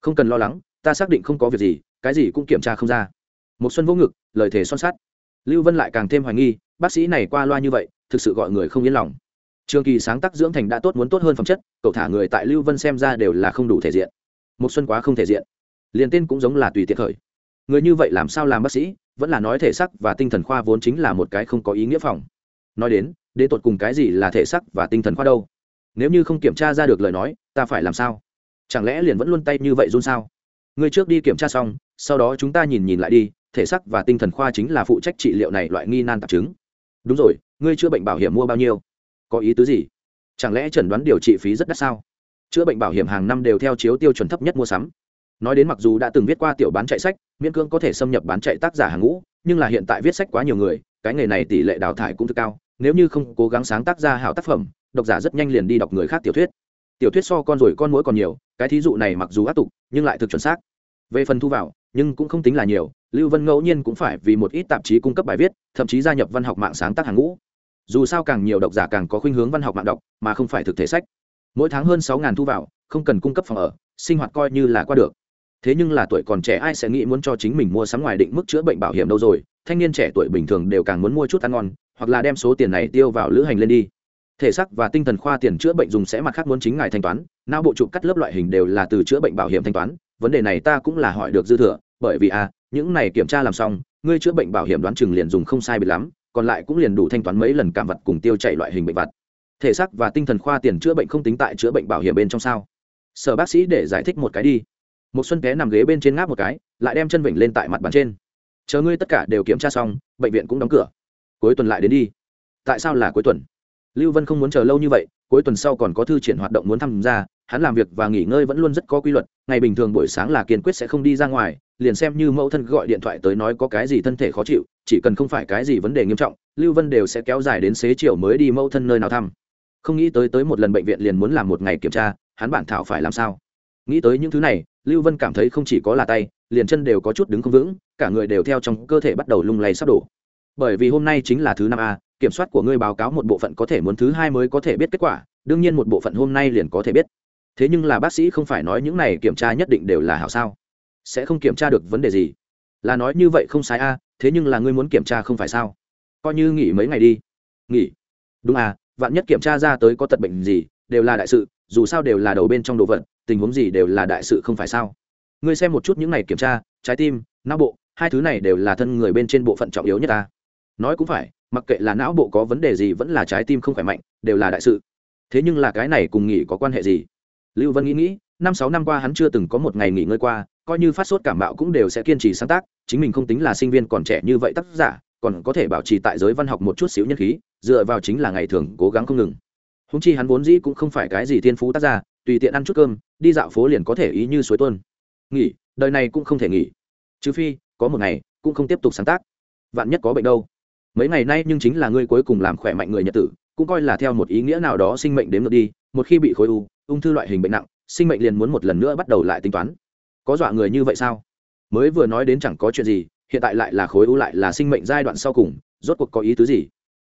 Không cần lo lắng, ta xác định không có việc gì, cái gì cũng kiểm tra không ra. Một xuân vô ngực, lời thề son sắt. Lưu vân lại càng thêm hoài nghi, bác sĩ này qua loa như vậy, thực sự gọi người không yên lòng. Trường kỳ sáng tác dưỡng thành đã tốt muốn tốt hơn phẩm chất, cậu thả người tại lưu vân xem ra đều là không đủ thể diện. Một xuân quá không thể diện. Liền tên cũng giống là tùy tiện khởi. Người như vậy làm sao làm bác sĩ, vẫn là nói thể sắc và tinh thần khoa vốn chính là một cái không có ý nghĩa phòng. Nói đến đến tột cùng cái gì là thể sắc và tinh thần khoa đâu? Nếu như không kiểm tra ra được lời nói, ta phải làm sao? Chẳng lẽ liền vẫn luôn tay như vậy run sao? Người trước đi kiểm tra xong, sau đó chúng ta nhìn nhìn lại đi, thể sắc và tinh thần khoa chính là phụ trách trị liệu này loại nghi nan tạp chứng. Đúng rồi, ngươi chữa bệnh bảo hiểm mua bao nhiêu? Có ý tứ gì? Chẳng lẽ chẩn đoán điều trị phí rất đắt sao? Chữa bệnh bảo hiểm hàng năm đều theo chiếu tiêu chuẩn thấp nhất mua sắm. Nói đến mặc dù đã từng viết qua tiểu bán chạy sách, miễn cưỡng có thể xâm nhập bán chạy tác giả hàng ngũ, nhưng là hiện tại viết sách quá nhiều người, cái nghề này tỷ lệ đào thải cũng rất cao, nếu như không cố gắng sáng tác ra hảo tác phẩm độc giả rất nhanh liền đi đọc người khác tiểu thuyết. Tiểu thuyết so con rồi con mũi còn nhiều, cái thí dụ này mặc dù áp tục, nhưng lại thực chuẩn xác. Về phần thu vào, nhưng cũng không tính là nhiều, lưu vân ngẫu nhiên cũng phải vì một ít tạp chí cung cấp bài viết, thậm chí gia nhập văn học mạng sáng tác hàng ngũ. Dù sao càng nhiều độc giả càng có khuynh hướng văn học mạng đọc, mà không phải thực thể sách. Mỗi tháng hơn sáu thu vào, không cần cung cấp phòng ở, sinh hoạt coi như là qua được. Thế nhưng là tuổi còn trẻ ai sẽ nghĩ muốn cho chính mình mua sắm ngoài định mức chữa bệnh bảo hiểm đâu rồi, thanh niên trẻ tuổi bình thường đều càng muốn mua chút ăn ngon, hoặc là đem số tiền này tiêu vào lữ hành lên đi thể xác và tinh thần khoa tiền chữa bệnh dùng sẽ mặt khác muốn chính ngài thanh toán, não bộ trụ cắt lớp loại hình đều là từ chữa bệnh bảo hiểm thanh toán, vấn đề này ta cũng là hỏi được dư thừa, bởi vì à những này kiểm tra làm xong, ngươi chữa bệnh bảo hiểm đoán chừng liền dùng không sai biệt lắm, còn lại cũng liền đủ thanh toán mấy lần cảm vật cùng tiêu chạy loại hình bệnh vật. Thể xác và tinh thần khoa tiền chữa bệnh không tính tại chữa bệnh bảo hiểm bên trong sao? Sở bác sĩ để giải thích một cái đi. Một xuân té nằm ghế bên trên ngáp một cái, lại đem chân vịnh lên tại mặt bàn trên. Chờ ngươi tất cả đều kiểm tra xong, bệnh viện cũng đóng cửa. Cuối tuần lại đến đi. Tại sao là cuối tuần? Lưu vân không muốn chờ lâu như vậy, cuối tuần sau còn có thư triển hoạt động muốn tham gia, hắn làm việc và nghỉ ngơi vẫn luôn rất có quy luật, ngày bình thường buổi sáng là kiên quyết sẽ không đi ra ngoài, liền xem như mẫu thân gọi điện thoại tới nói có cái gì thân thể khó chịu, chỉ cần không phải cái gì vấn đề nghiêm trọng, lưu vân đều sẽ kéo dài đến xế chiều mới đi mẫu thân nơi nào thăm. Không nghĩ tới tới một lần bệnh viện liền muốn làm một ngày kiểm tra, hắn bản thảo phải làm sao? Nghĩ tới những thứ này, lưu vân cảm thấy không chỉ có là tay, liền chân đều có chút đứng không vững, cả người đều theo trong cơ thể bắt đầu lung lay sắp đổ. Bởi vì hôm nay chính là thứ năm a kiểm soát của ngươi báo cáo một bộ phận có thể muốn thứ hai mới có thể biết kết quả, đương nhiên một bộ phận hôm nay liền có thể biết. Thế nhưng là bác sĩ không phải nói những này kiểm tra nhất định đều là hảo sao? Sẽ không kiểm tra được vấn đề gì. Là nói như vậy không sai a, thế nhưng là ngươi muốn kiểm tra không phải sao? Coi như nghỉ mấy ngày đi. Nghỉ. Đúng à vạn nhất kiểm tra ra tới có tật bệnh gì, đều là đại sự, dù sao đều là đầu bên trong đồ vật, tình huống gì đều là đại sự không phải sao? Ngươi xem một chút những này kiểm tra, trái tim, não bộ, hai thứ này đều là thân người bên trên bộ phận trọng yếu nhất ta. Nói cũng phải mặc kệ là não bộ có vấn đề gì vẫn là trái tim không khỏe mạnh, đều là đại sự. Thế nhưng là cái này cùng nghỉ có quan hệ gì? Lưu vân nghĩ nghĩ, năm sáu năm qua hắn chưa từng có một ngày nghỉ ngơi qua, coi như phát sốt cảm bạo cũng đều sẽ kiên trì sáng tác, chính mình không tính là sinh viên còn trẻ như vậy tác giả, còn có thể bảo trì tại giới văn học một chút xíu nhân khí, dựa vào chính là ngày thường cố gắng không ngừng. Húng chi hắn vốn dĩ cũng không phải cái gì thiên phú tác giả, tùy tiện ăn chút cơm, đi dạo phố liền có thể ý như suối tuân nghỉ, đời này cũng không thể nghỉ. Trừ phi, có một ngày, cũng không tiếp tục sáng tác. Vạn nhất có bệnh đâu mấy ngày nay nhưng chính là ngươi cuối cùng làm khỏe mạnh người nhật tử, cũng coi là theo một ý nghĩa nào đó sinh mệnh đến ngược đi, một khi bị khối u, ung thư loại hình bệnh nặng, sinh mệnh liền muốn một lần nữa bắt đầu lại tính toán. Có dọa người như vậy sao? Mới vừa nói đến chẳng có chuyện gì, hiện tại lại là khối u lại là sinh mệnh giai đoạn sau cùng, rốt cuộc có ý tứ gì?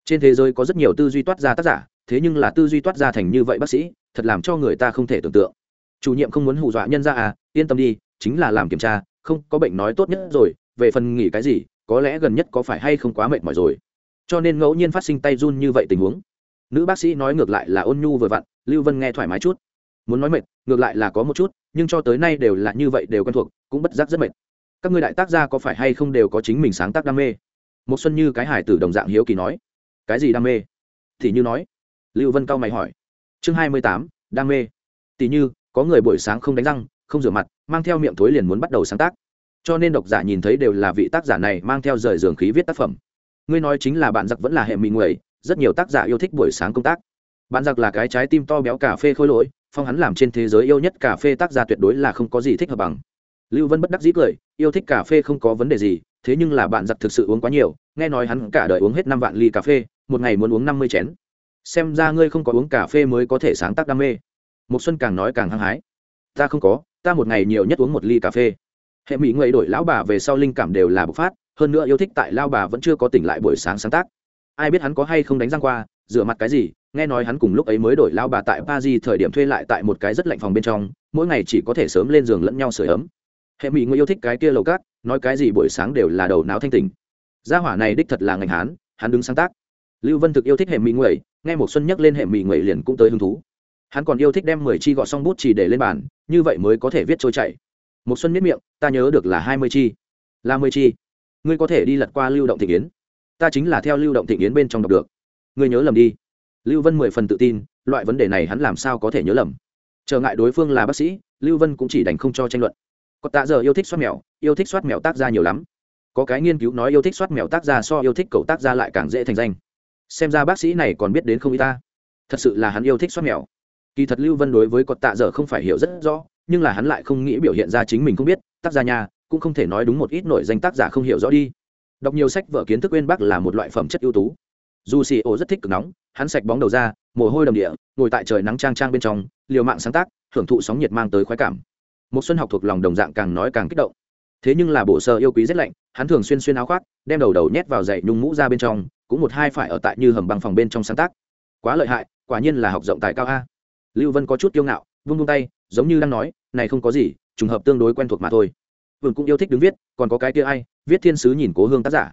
Trên thế giới có rất nhiều tư duy toát ra tác giả, thế nhưng là tư duy toát ra thành như vậy bác sĩ, thật làm cho người ta không thể tưởng tượng. Chủ nhiệm không muốn hù dọa nhân ra à yên tâm đi, chính là làm kiểm tra, không có bệnh nói tốt nhất rồi, về phần nghỉ cái gì có lẽ gần nhất có phải hay không quá mệt mỏi rồi. Cho nên ngẫu nhiên phát sinh tay run như vậy tình huống. Nữ bác sĩ nói ngược lại là ôn nhu vừa vặn, lưu vân nghe thoải mái chút. Muốn nói mệt, ngược lại là có một chút, nhưng cho tới nay đều là như vậy đều quen thuộc, cũng bất giác rất mệt. Các người đại tác gia có phải hay không đều có chính mình sáng tác đam mê? Một xuân như cái hải tử đồng dạng hiếu kỳ nói. Cái gì đam mê? Thì như nói. Lưu vân cao mày hỏi. Chương hai mươi tám, đam mê. Tỷ như, có người buổi sáng không đánh răng, không rửa mặt, mang theo miệng thối liền muốn bắt đầu sáng tác cho nên độc giả nhìn thấy đều là vị tác giả này mang theo rời giường khí viết tác phẩm. Ngươi nói chính là bạn giặc vẫn là hệ mỹ người rất nhiều tác giả yêu thích buổi sáng công tác. Bạn giặc là cái trái tim to béo cà phê khôi lỗi, phong hắn làm trên thế giới yêu nhất cà phê tác giả tuyệt đối là không có gì thích hợp bằng. Lưu vân bất đắc dĩ cười, yêu thích cà phê không có vấn đề gì, thế nhưng là bạn giặc thực sự uống quá nhiều, nghe nói hắn cả đời uống hết năm vạn ly cà phê, một ngày muốn uống năm mươi chén. Xem ra ngươi không có uống cà phê mới có thể sáng tác đam mê. Một xuân càng nói càng hăng hái. Ta không có, ta một ngày nhiều nhất uống một ly cà phê hệ mỹ người đổi lão bà về sau linh cảm đều là bộc phát, hơn nữa yêu thích tại lao bà vẫn chưa có tỉnh lại buổi sáng sáng tác. Ai biết hắn có hay không đánh răng qua, rửa mặt cái gì, nghe nói hắn cùng lúc ấy mới đổi lao bà tại paris thời điểm thuê lại tại một cái rất lạnh phòng bên trong, mỗi ngày chỉ có thể sớm lên giường lẫn nhau sửa ấm. Hệ mỹ người yêu thích cái kia lầu cát, nói cái gì buổi sáng đều là đầu não thanh tình gia hỏa này đích thật là ngành hán, hắn đứng sáng tác. Lưu vân thực yêu thích hệ mỹ người nghe một xuân nhắc lên hệ mỹ người liền cũng tới hứng thú. Hắn còn yêu thích đem mười chi gọt xong bút chỉ để lên bàn, như vậy mới có thể viết trôi chảy một xuân miết miệng, ta nhớ được là hai mươi chi. Là mười chi? Ngươi có thể đi lật qua lưu động thị yến. Ta chính là theo lưu động thị yến bên trong đọc được. Ngươi nhớ lầm đi. Lưu vân mười phần tự tin, loại vấn đề này hắn làm sao có thể nhớ lầm? Trở ngại đối phương là bác sĩ, lưu vân cũng chỉ đành không cho tranh luận. Có tạ giờ yêu thích soát mèo, yêu thích soát mèo tác ra nhiều lắm. Có cái nghiên cứu nói yêu thích soát mèo tác ra so yêu thích cậu tác ra lại càng dễ thành danh. Xem ra bác sĩ này còn biết đến không y ta. Thật sự là hắn yêu thích soát mèo. Kỳ thật lưu vân đối với cột tạ dở không phải hiểu rất rõ nhưng là hắn lại không nghĩ biểu hiện ra chính mình không biết, tác gia nhà cũng không thể nói đúng một ít nội danh tác giả không hiểu rõ đi. Đọc nhiều sách vở kiến thức uyên bác là một loại phẩm chất ưu tú. Dù xì ô rất thích cực nóng, hắn sạch bóng đầu ra, mồ hôi đầm địa, ngồi tại trời nắng trang trang bên trong, liều mạng sáng tác hưởng thụ sóng nhiệt mang tới khoái cảm. Một xuân học thuộc lòng đồng dạng càng nói càng kích động. Thế nhưng là bộ sơ yêu quý rất lạnh, hắn thường xuyên xuyên áo khoác, đem đầu đầu nhét vào dậy nhung mũ ra bên trong, cũng một hai phải ở tại như hầm băng phòng bên trong sáng tác. Quá lợi hại, quả nhiên là học rộng tài cao a. Lưu vân có chút kiêu ngạo, vung vung tay giống như đang nói, này không có gì, trùng hợp tương đối quen thuộc mà thôi. Vườn cũng yêu thích đứng viết, còn có cái kia ai, viết thiên sứ nhìn cố hương tác giả.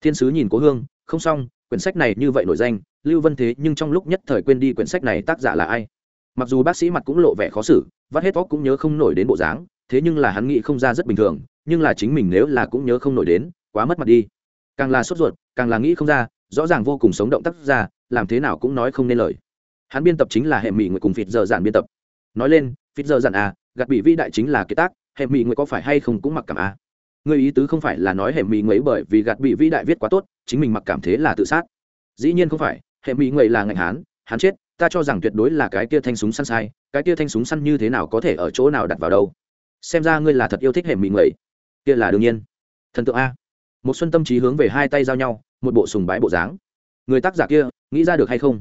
Thiên sứ nhìn cố hương, không xong, quyển sách này như vậy nổi danh, lưu vân thế nhưng trong lúc nhất thời quên đi quyển sách này tác giả là ai. Mặc dù bác sĩ mặt cũng lộ vẻ khó xử, vắt hết óc cũng nhớ không nổi đến bộ dáng, thế nhưng là hắn nghĩ không ra rất bình thường, nhưng là chính mình nếu là cũng nhớ không nổi đến, quá mất mặt đi. Càng là sốt ruột, càng là nghĩ không ra, rõ ràng vô cùng sống động tác ra làm thế nào cũng nói không nên lời. Hắn biên tập chính là hệ mỹ người cùng phịt giờ giản biên tập. Nói lên phít giờ dặn à gạt bị vĩ đại chính là kế tác, hệ mỹ người có phải hay không cũng mặc cảm à. Người ý tứ không phải là nói hệ mỹ người bởi vì gạt bị vĩ đại viết quá tốt, chính mình mặc cảm thế là tự sát. Dĩ nhiên không phải, hệ mỹ người là ngạnh hán hắn chết, ta cho rằng tuyệt đối là cái kia thanh súng săn sai, cái kia thanh súng săn như thế nào có thể ở chỗ nào đặt vào đâu. Xem ra ngươi là thật yêu thích hệ mỹ người kia là đương nhiên. Thần tượng a. Một xuân tâm trí hướng về hai tay giao nhau, một bộ sùng bái bộ dáng. Người tác giả kia, nghĩ ra được hay không?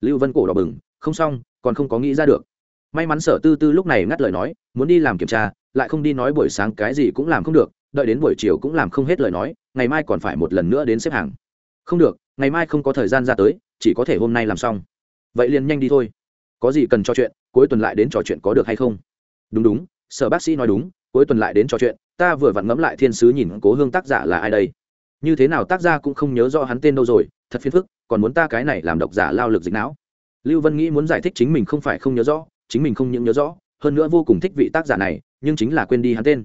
Lưu vân cổ đỏ bừng, không xong, còn không có nghĩ ra được may mắn sở tư tư lúc này ngắt lời nói, muốn đi làm kiểm tra, lại không đi nói buổi sáng cái gì cũng làm không được, đợi đến buổi chiều cũng làm không hết lời nói, ngày mai còn phải một lần nữa đến xếp hàng. Không được, ngày mai không có thời gian ra tới, chỉ có thể hôm nay làm xong. Vậy liền nhanh đi thôi. Có gì cần trò chuyện, cuối tuần lại đến trò chuyện có được hay không? Đúng đúng, sở bác sĩ nói đúng, cuối tuần lại đến trò chuyện, ta vừa vặn ngẫm lại thiên sứ nhìn cố hương tác giả là ai đây? Như thế nào tác gia cũng không nhớ rõ hắn tên đâu rồi, thật phiền phức, còn muốn ta cái này làm độc giả lao lực dịch não. Lưu vân nghĩ muốn giải thích chính mình không phải không nhớ rõ chính mình không những nhớ rõ, hơn nữa vô cùng thích vị tác giả này, nhưng chính là quên đi hắn tên.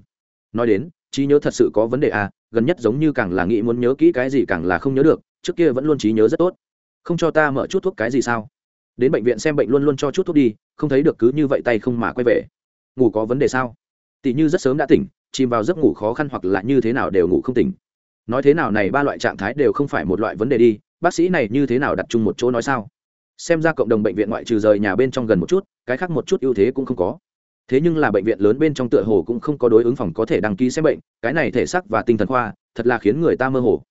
Nói đến, trí nhớ thật sự có vấn đề à gần nhất giống như càng là nghĩ muốn nhớ kỹ cái gì càng là không nhớ được, trước kia vẫn luôn trí nhớ rất tốt. Không cho ta mở chút thuốc cái gì sao? Đến bệnh viện xem bệnh luôn luôn cho chút thuốc đi, không thấy được cứ như vậy tay không mà quay về. Ngủ có vấn đề sao? Tỷ như rất sớm đã tỉnh, chìm vào giấc ngủ khó khăn hoặc là như thế nào đều ngủ không tỉnh. Nói thế nào này ba loại trạng thái đều không phải một loại vấn đề đi, bác sĩ này như thế nào đặt chung một chỗ nói sao? Xem ra cộng đồng bệnh viện ngoại trừ rời nhà bên trong gần một chút cái khác một chút ưu thế cũng không có. Thế nhưng là bệnh viện lớn bên trong tựa hồ cũng không có đối ứng phòng có thể đăng ký xem bệnh, cái này thể xác và tinh thần khoa, thật là khiến người ta mơ hồ.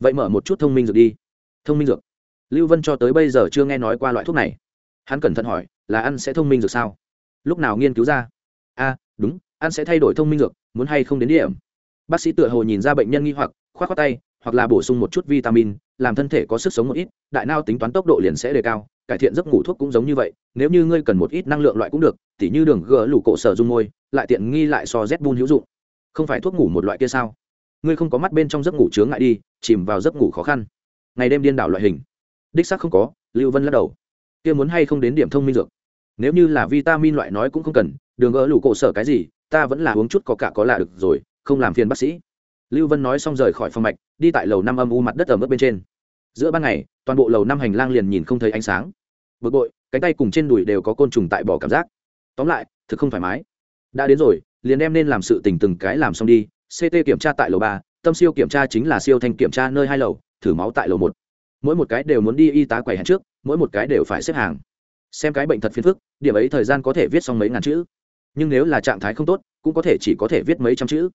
Vậy mở một chút thông minh dược đi. Thông minh dược. Lưu vân cho tới bây giờ chưa nghe nói qua loại thuốc này. Hắn cẩn thận hỏi, là ăn sẽ thông minh dược sao? Lúc nào nghiên cứu ra? A, đúng, ăn sẽ thay đổi thông minh dược, muốn hay không đến điểm? Bác sĩ tựa hồ nhìn ra bệnh nhân nghi hoặc k h o á t khoác tay, hoặc là bổ sung một chút vitamin làm thân thể có sức sống một ít, đại nao tính toán tốc độ liền sẽ đề cao, cải thiện giấc ngủ thuốc cũng giống như vậy, nếu như ngươi cần một ít năng lượng loại cũng được, tỉ như đường gỡ lủ cổ sở dung môi, lại tiện nghi lại so z bun hữu dụng. Không phải thuốc ngủ một loại kia sao? Ngươi không có mắt bên trong giấc ngủ chướng ngại đi, chìm vào giấc ngủ khó khăn. Ngày đêm điên đảo loại hình. Đích xác không có, lưu vân lắc đầu. Kia muốn hay không đến điểm thông minh dược? Nếu như là vitamin loại nói cũng không cần, đường gỡ lủ cổ sở cái gì, ta vẫn là uống chút có cả có là được rồi, không làm phiền bác sĩ lưu vân nói xong rời khỏi phòng mạch, đi tại lầu năm âm u mặt đất ở mức bên trên. Giữa ban ngày, toàn bộ lầu năm hành lang liền nhìn không thấy ánh sáng. Bực bội, cánh tay cùng trên đùi đều có côn trùng tại bỏ cảm giác. Tóm lại, thực không thoải mái. Đã đến rồi, liền đem nên làm sự tình từng cái làm xong đi. Ct kiểm tra tại lầu ba, tâm siêu kiểm tra chính là siêu thanh kiểm tra nơi hai lầu, thử máu tại lầu một. Mỗi một cái đều muốn đi y tá quầy hẹn trước, mỗi một cái đều phải xếp hàng. Xem cái bệnh thật phiền phức, điểm ấy thời gian có thể viết xong mấy ngàn chữ. Nhưng nếu là trạng thái không tốt, cũng có thể chỉ có thể viết mấy trăm chữ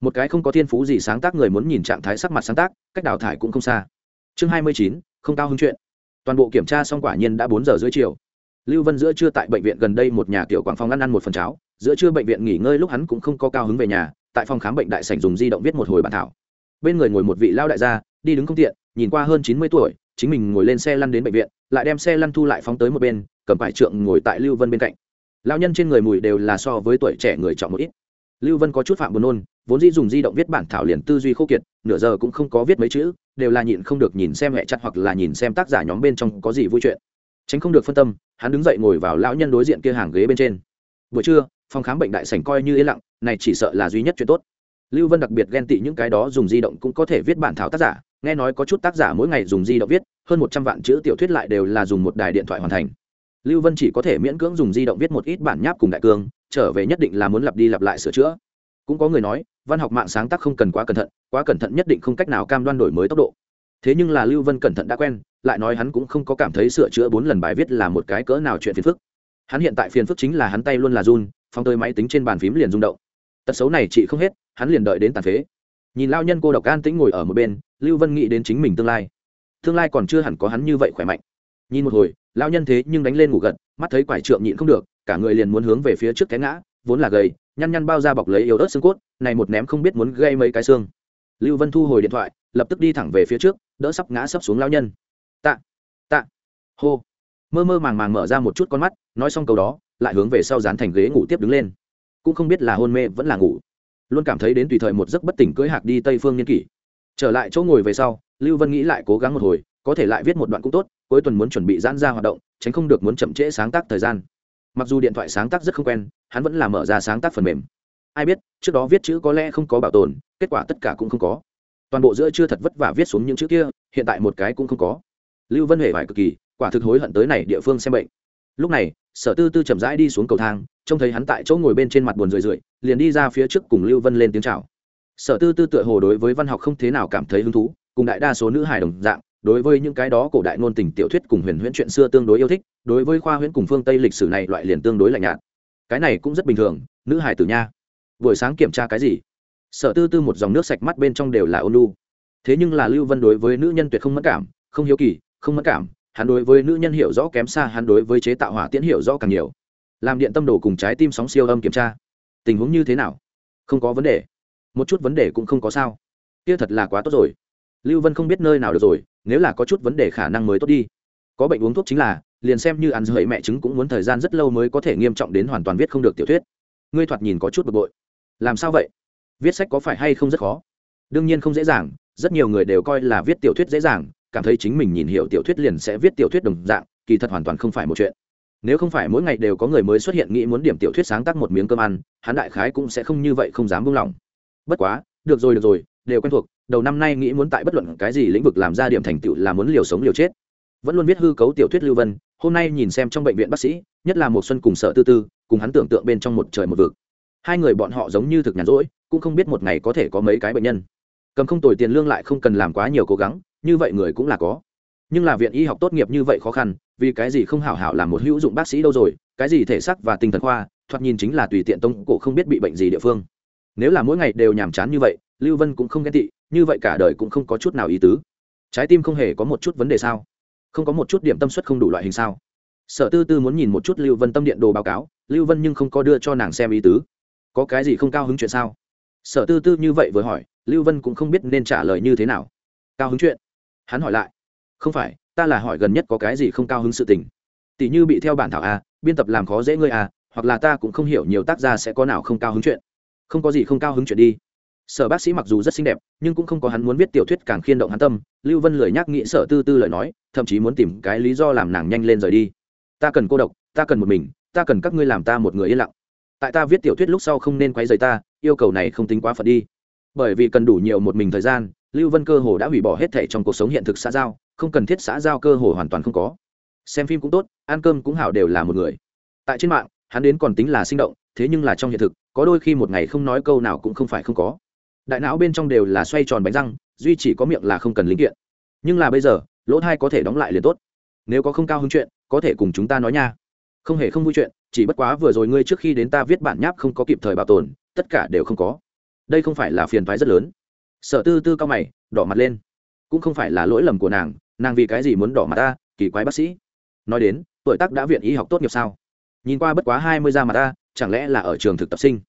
một cái không có thiên phú gì sáng tác người muốn nhìn trạng thái sắc mặt sáng tác, cách đào thải cũng không xa. Chương hai mươi chín, không cao hứng chuyện. Toàn bộ kiểm tra xong quả nhiên đã bốn giờ dưới chiều. Lưu vân giữa trưa tại bệnh viện gần đây một nhà tiểu quảng phòng ăn ăn một phần cháo, giữa trưa bệnh viện nghỉ ngơi lúc hắn cũng không có cao hứng về nhà, tại phòng khám bệnh đại sảnh dùng di động viết một hồi bản thảo. Bên người ngồi một vị lao đại gia, đi đứng không tiện, nhìn qua hơn chín mươi tuổi, chính mình ngồi lên xe lăn đến bệnh viện, lại đem xe lăn thu lại phóng tới một bên, cầm phải trượng ngồi tại lưu vân bên cạnh. Lao nhân trên người mùi đều là so với tuổi trẻ người chọn một ít. Lưu vân có chút phạm buồn nôn vốn dĩ dùng di động viết bản thảo liền tư duy khô kiệt, nửa giờ cũng không có viết mấy chữ, đều là nhịn không được nhìn xem mẹ chặt hoặc là nhìn xem tác giả nhóm bên trong có gì vui chuyện. Tránh không được phân tâm, hắn đứng dậy ngồi vào lão nhân đối diện kia hàng ghế bên trên. Buổi trưa, phòng khám bệnh đại sảnh coi như yên lặng, này chỉ sợ là duy nhất chuyện tốt. Lưu vân đặc biệt ghen tị những cái đó dùng di động cũng có thể viết bản thảo tác giả, nghe nói có chút tác giả mỗi ngày dùng di động viết, hơn một trăm vạn chữ tiểu thuyết lại đều là dùng một đài điện thoại hoàn thành. Lưu vân chỉ có thể miễn cưỡng dùng di động viết một ít bản nháp cùng đại cương, trở về nhất định là muốn lặp đi lặp lại sửa chữa. Cũng có người nói văn học mạng sáng tác không cần quá cẩn thận, quá cẩn thận nhất định không cách nào cam đoan đổi mới tốc độ. Thế nhưng là lưu vân cẩn thận đã quen, lại nói hắn cũng không có cảm thấy sửa chữa bốn lần bài viết là một cái cỡ nào chuyện phiền phức. Hắn hiện tại phiền phức chính là hắn tay luôn là run phong tới máy tính trên bàn phím liền rung động. Tật xấu này chị không hết, hắn liền đợi đến tàn phế. Nhìn lao nhân cô độc an tĩnh ngồi ở một bên, lưu vân nghĩ đến chính mình tương lai. Tương lai còn chưa hẳn có hắn như vậy khỏe mạnh. Nhìn một hồi lao nhân thế nhưng đánh lên ngủ gật, mắt thấy quải trượng nhịn không được, cả người liền muốn hướng về phía trước té ngã, vốn là gầy nhăn nhăn bao da bọc lấy yếu ớt xương cốt, này một ném không biết muốn gây mấy cái xương. Lưu vân thu hồi điện thoại, lập tức đi thẳng về phía trước, đỡ sắp ngã sắp xuống lao nhân. Tạ tạ. Hô. Mơ mơ màng màng mở ra một chút con mắt, nói xong câu đó, lại hướng về sau dán thành ghế ngủ tiếp đứng lên. Cũng không biết là hôn mê vẫn là ngủ. Luôn cảm thấy đến tùy thời một giấc bất tỉnh cưỡi hạc đi tây phương niên kỷ. Trở lại chỗ ngồi về sau, lưu vân nghĩ lại cố gắng một hồi, có thể lại viết một đoạn cũng tốt, cuối tuần muốn chuẩn bị giãn ra hoạt động, tránh không được muốn chậm trễ sáng tác thời gian mặc dù điện thoại sáng tác rất không quen, hắn vẫn là mở ra sáng tác phần mềm. Ai biết, trước đó viết chữ có lẽ không có bảo tồn, kết quả tất cả cũng không có. Toàn bộ giữa chưa thật vất vả viết xuống những chữ kia, hiện tại một cái cũng không có. Lưu vân huệ vải cực kỳ, quả thực hối hận tới này địa phương xem bệnh. Lúc này, sở tư tư chậm rãi đi xuống cầu thang, trông thấy hắn tại chỗ ngồi bên trên mặt buồn rười rượi, liền đi ra phía trước cùng lưu vân lên tiếng chào. Sở tư tư tựa hồ đối với văn học không thế nào cảm thấy hứng thú, cùng đại đa số nữ hài đồng dạng đối với những cái đó cổ đại ngôn tình tiểu thuyết cùng huyền huyễn chuyện xưa tương đối yêu thích, đối với khoa huyễn cùng phương tây lịch sử này loại liền tương đối lạnh nhạt. Cái này cũng rất bình thường, nữ hài tử nha. Buổi sáng kiểm tra cái gì? Sở tư tư một dòng nước sạch mắt bên trong đều là ôn lu thế nhưng là lưu vân đối với nữ nhân tuyệt không mất cảm, không hiếu kỳ, không mất cảm, hắn đối với nữ nhân hiểu rõ kém xa, hắn đối với chế tạo hỏa tiễn hiểu rõ càng nhiều. Làm điện tâm đồ cùng trái tim sóng siêu âm kiểm tra. Tình huống như thế nào? Không có vấn đề. Một chút vấn đề cũng không có sao. Kia thật là quá tốt rồi lưu vân không biết nơi nào được rồi, nếu là có chút vấn đề khả năng mới tốt đi. Có bệnh uống thuốc chính là, liền xem như ăn rưỡi mẹ trứng cũng muốn thời gian rất lâu mới có thể nghiêm trọng đến hoàn toàn viết không được tiểu thuyết. Ngươi thoạt nhìn có chút bực bội. Làm sao vậy? Viết sách có phải hay không rất khó? Đương nhiên không dễ dàng, rất nhiều người đều coi là viết tiểu thuyết dễ dàng, cảm thấy chính mình nhìn hiểu tiểu thuyết liền sẽ viết tiểu thuyết đồng dạng, kỳ thật hoàn toàn không phải một chuyện. Nếu không phải mỗi ngày đều có người mới xuất hiện nghĩ muốn điểm tiểu thuyết sáng tác một miếng cơm ăn, hắn đại khái cũng sẽ không như vậy không dám buông lỏng. Bất quá, được rồi được rồi, đều quen thuộc đầu năm nay nghĩ muốn tại bất luận cái gì lĩnh vực làm ra điểm thành tựu là muốn liều sống liều chết. Vẫn luôn viết hư cấu tiểu thuyết lưu vân, hôm nay nhìn xem trong bệnh viện bác sĩ, nhất là một xuân cùng sợ tư tư, cùng hắn tưởng tượng bên trong một trời một vực. Hai người bọn họ giống như thực nhàn rỗi, cũng không biết một ngày có thể có mấy cái bệnh nhân. Cầm không tồi tiền lương lại không cần làm quá nhiều cố gắng, như vậy người cũng là có. Nhưng là viện y học tốt nghiệp như vậy khó khăn, vì cái gì không hảo hảo làm một hữu dụng bác sĩ đâu rồi, cái gì thể xác và tinh thần khoa, thoạt nhìn chính là tùy tiện tông cổ không biết bị bệnh gì địa phương. Nếu là mỗi ngày đều nhàm chán như vậy, lưu vân cũng không ghen tị như vậy cả đời cũng không có chút nào ý tứ. Trái tim không hề có một chút vấn đề sao? Không có một chút điểm tâm suất không đủ loại hình sao? Sở tư tư muốn nhìn một chút lưu vân tâm điện đồ báo cáo, lưu vân nhưng không có đưa cho nàng xem ý tứ. Có cái gì không cao hứng chuyện sao? Sở tư tư như vậy vừa hỏi, lưu vân cũng không biết nên trả lời như thế nào. Cao hứng chuyện? Hắn hỏi lại. Không phải, ta là hỏi gần nhất có cái gì không cao hứng sự tình. Tỷ như bị theo bản thảo a, biên tập làm khó dễ ngươi a, hoặc là ta cũng không hiểu nhiều tác gia sẽ có nào không cao hứng chuyện. Không có gì không cao hứng chuyện đi sở bác sĩ mặc dù rất xinh đẹp, nhưng cũng không có hắn muốn viết tiểu thuyết càng khiên động hắn tâm. Lưu vân lười nhắc nghĩ sở tư tư lời nói, thậm chí muốn tìm cái lý do làm nàng nhanh lên rời đi. Ta cần cô độc, ta cần một mình, ta cần các ngươi làm ta một người yên lặng. Tại ta viết tiểu thuyết lúc sau không nên quay rời ta, yêu cầu này không tính quá phật đi. Bởi vì cần đủ nhiều một mình thời gian, lưu vân cơ hồ đã hủy bỏ hết thể trong cuộc sống hiện thực xã giao, không cần thiết xã giao cơ hồ hoàn toàn không có. Xem phim cũng tốt, ăn cơm cũng hảo đều là một người. Tại trên mạng, hắn đến còn tính là sinh động, thế nhưng là trong hiện thực, có đôi khi một ngày không nói câu nào cũng không phải không có đại não bên trong đều là xoay tròn bánh răng, duy chỉ có miệng là không cần linh kiện. Nhưng là bây giờ, lỗ thai có thể đóng lại liền tốt. Nếu có không cao hứng chuyện, có thể cùng chúng ta nói nha. Không hề không vui chuyện, chỉ bất quá vừa rồi ngươi trước khi đến ta viết bản nháp không có kịp thời bảo tồn, tất cả đều không có. Đây không phải là phiền thoái rất lớn. Sở tư tư cao mày, đỏ mặt lên. Cũng không phải là lỗi lầm của nàng nàng vì cái gì muốn đỏ mặt ta, kỳ quái bác sĩ. Nói đến, tuổi tác đã viện y học tốt nghiệp sao? Nhìn qua bất quá hai mươi ra mặt ta, chẳng lẽ là ở trường thực tập sinh?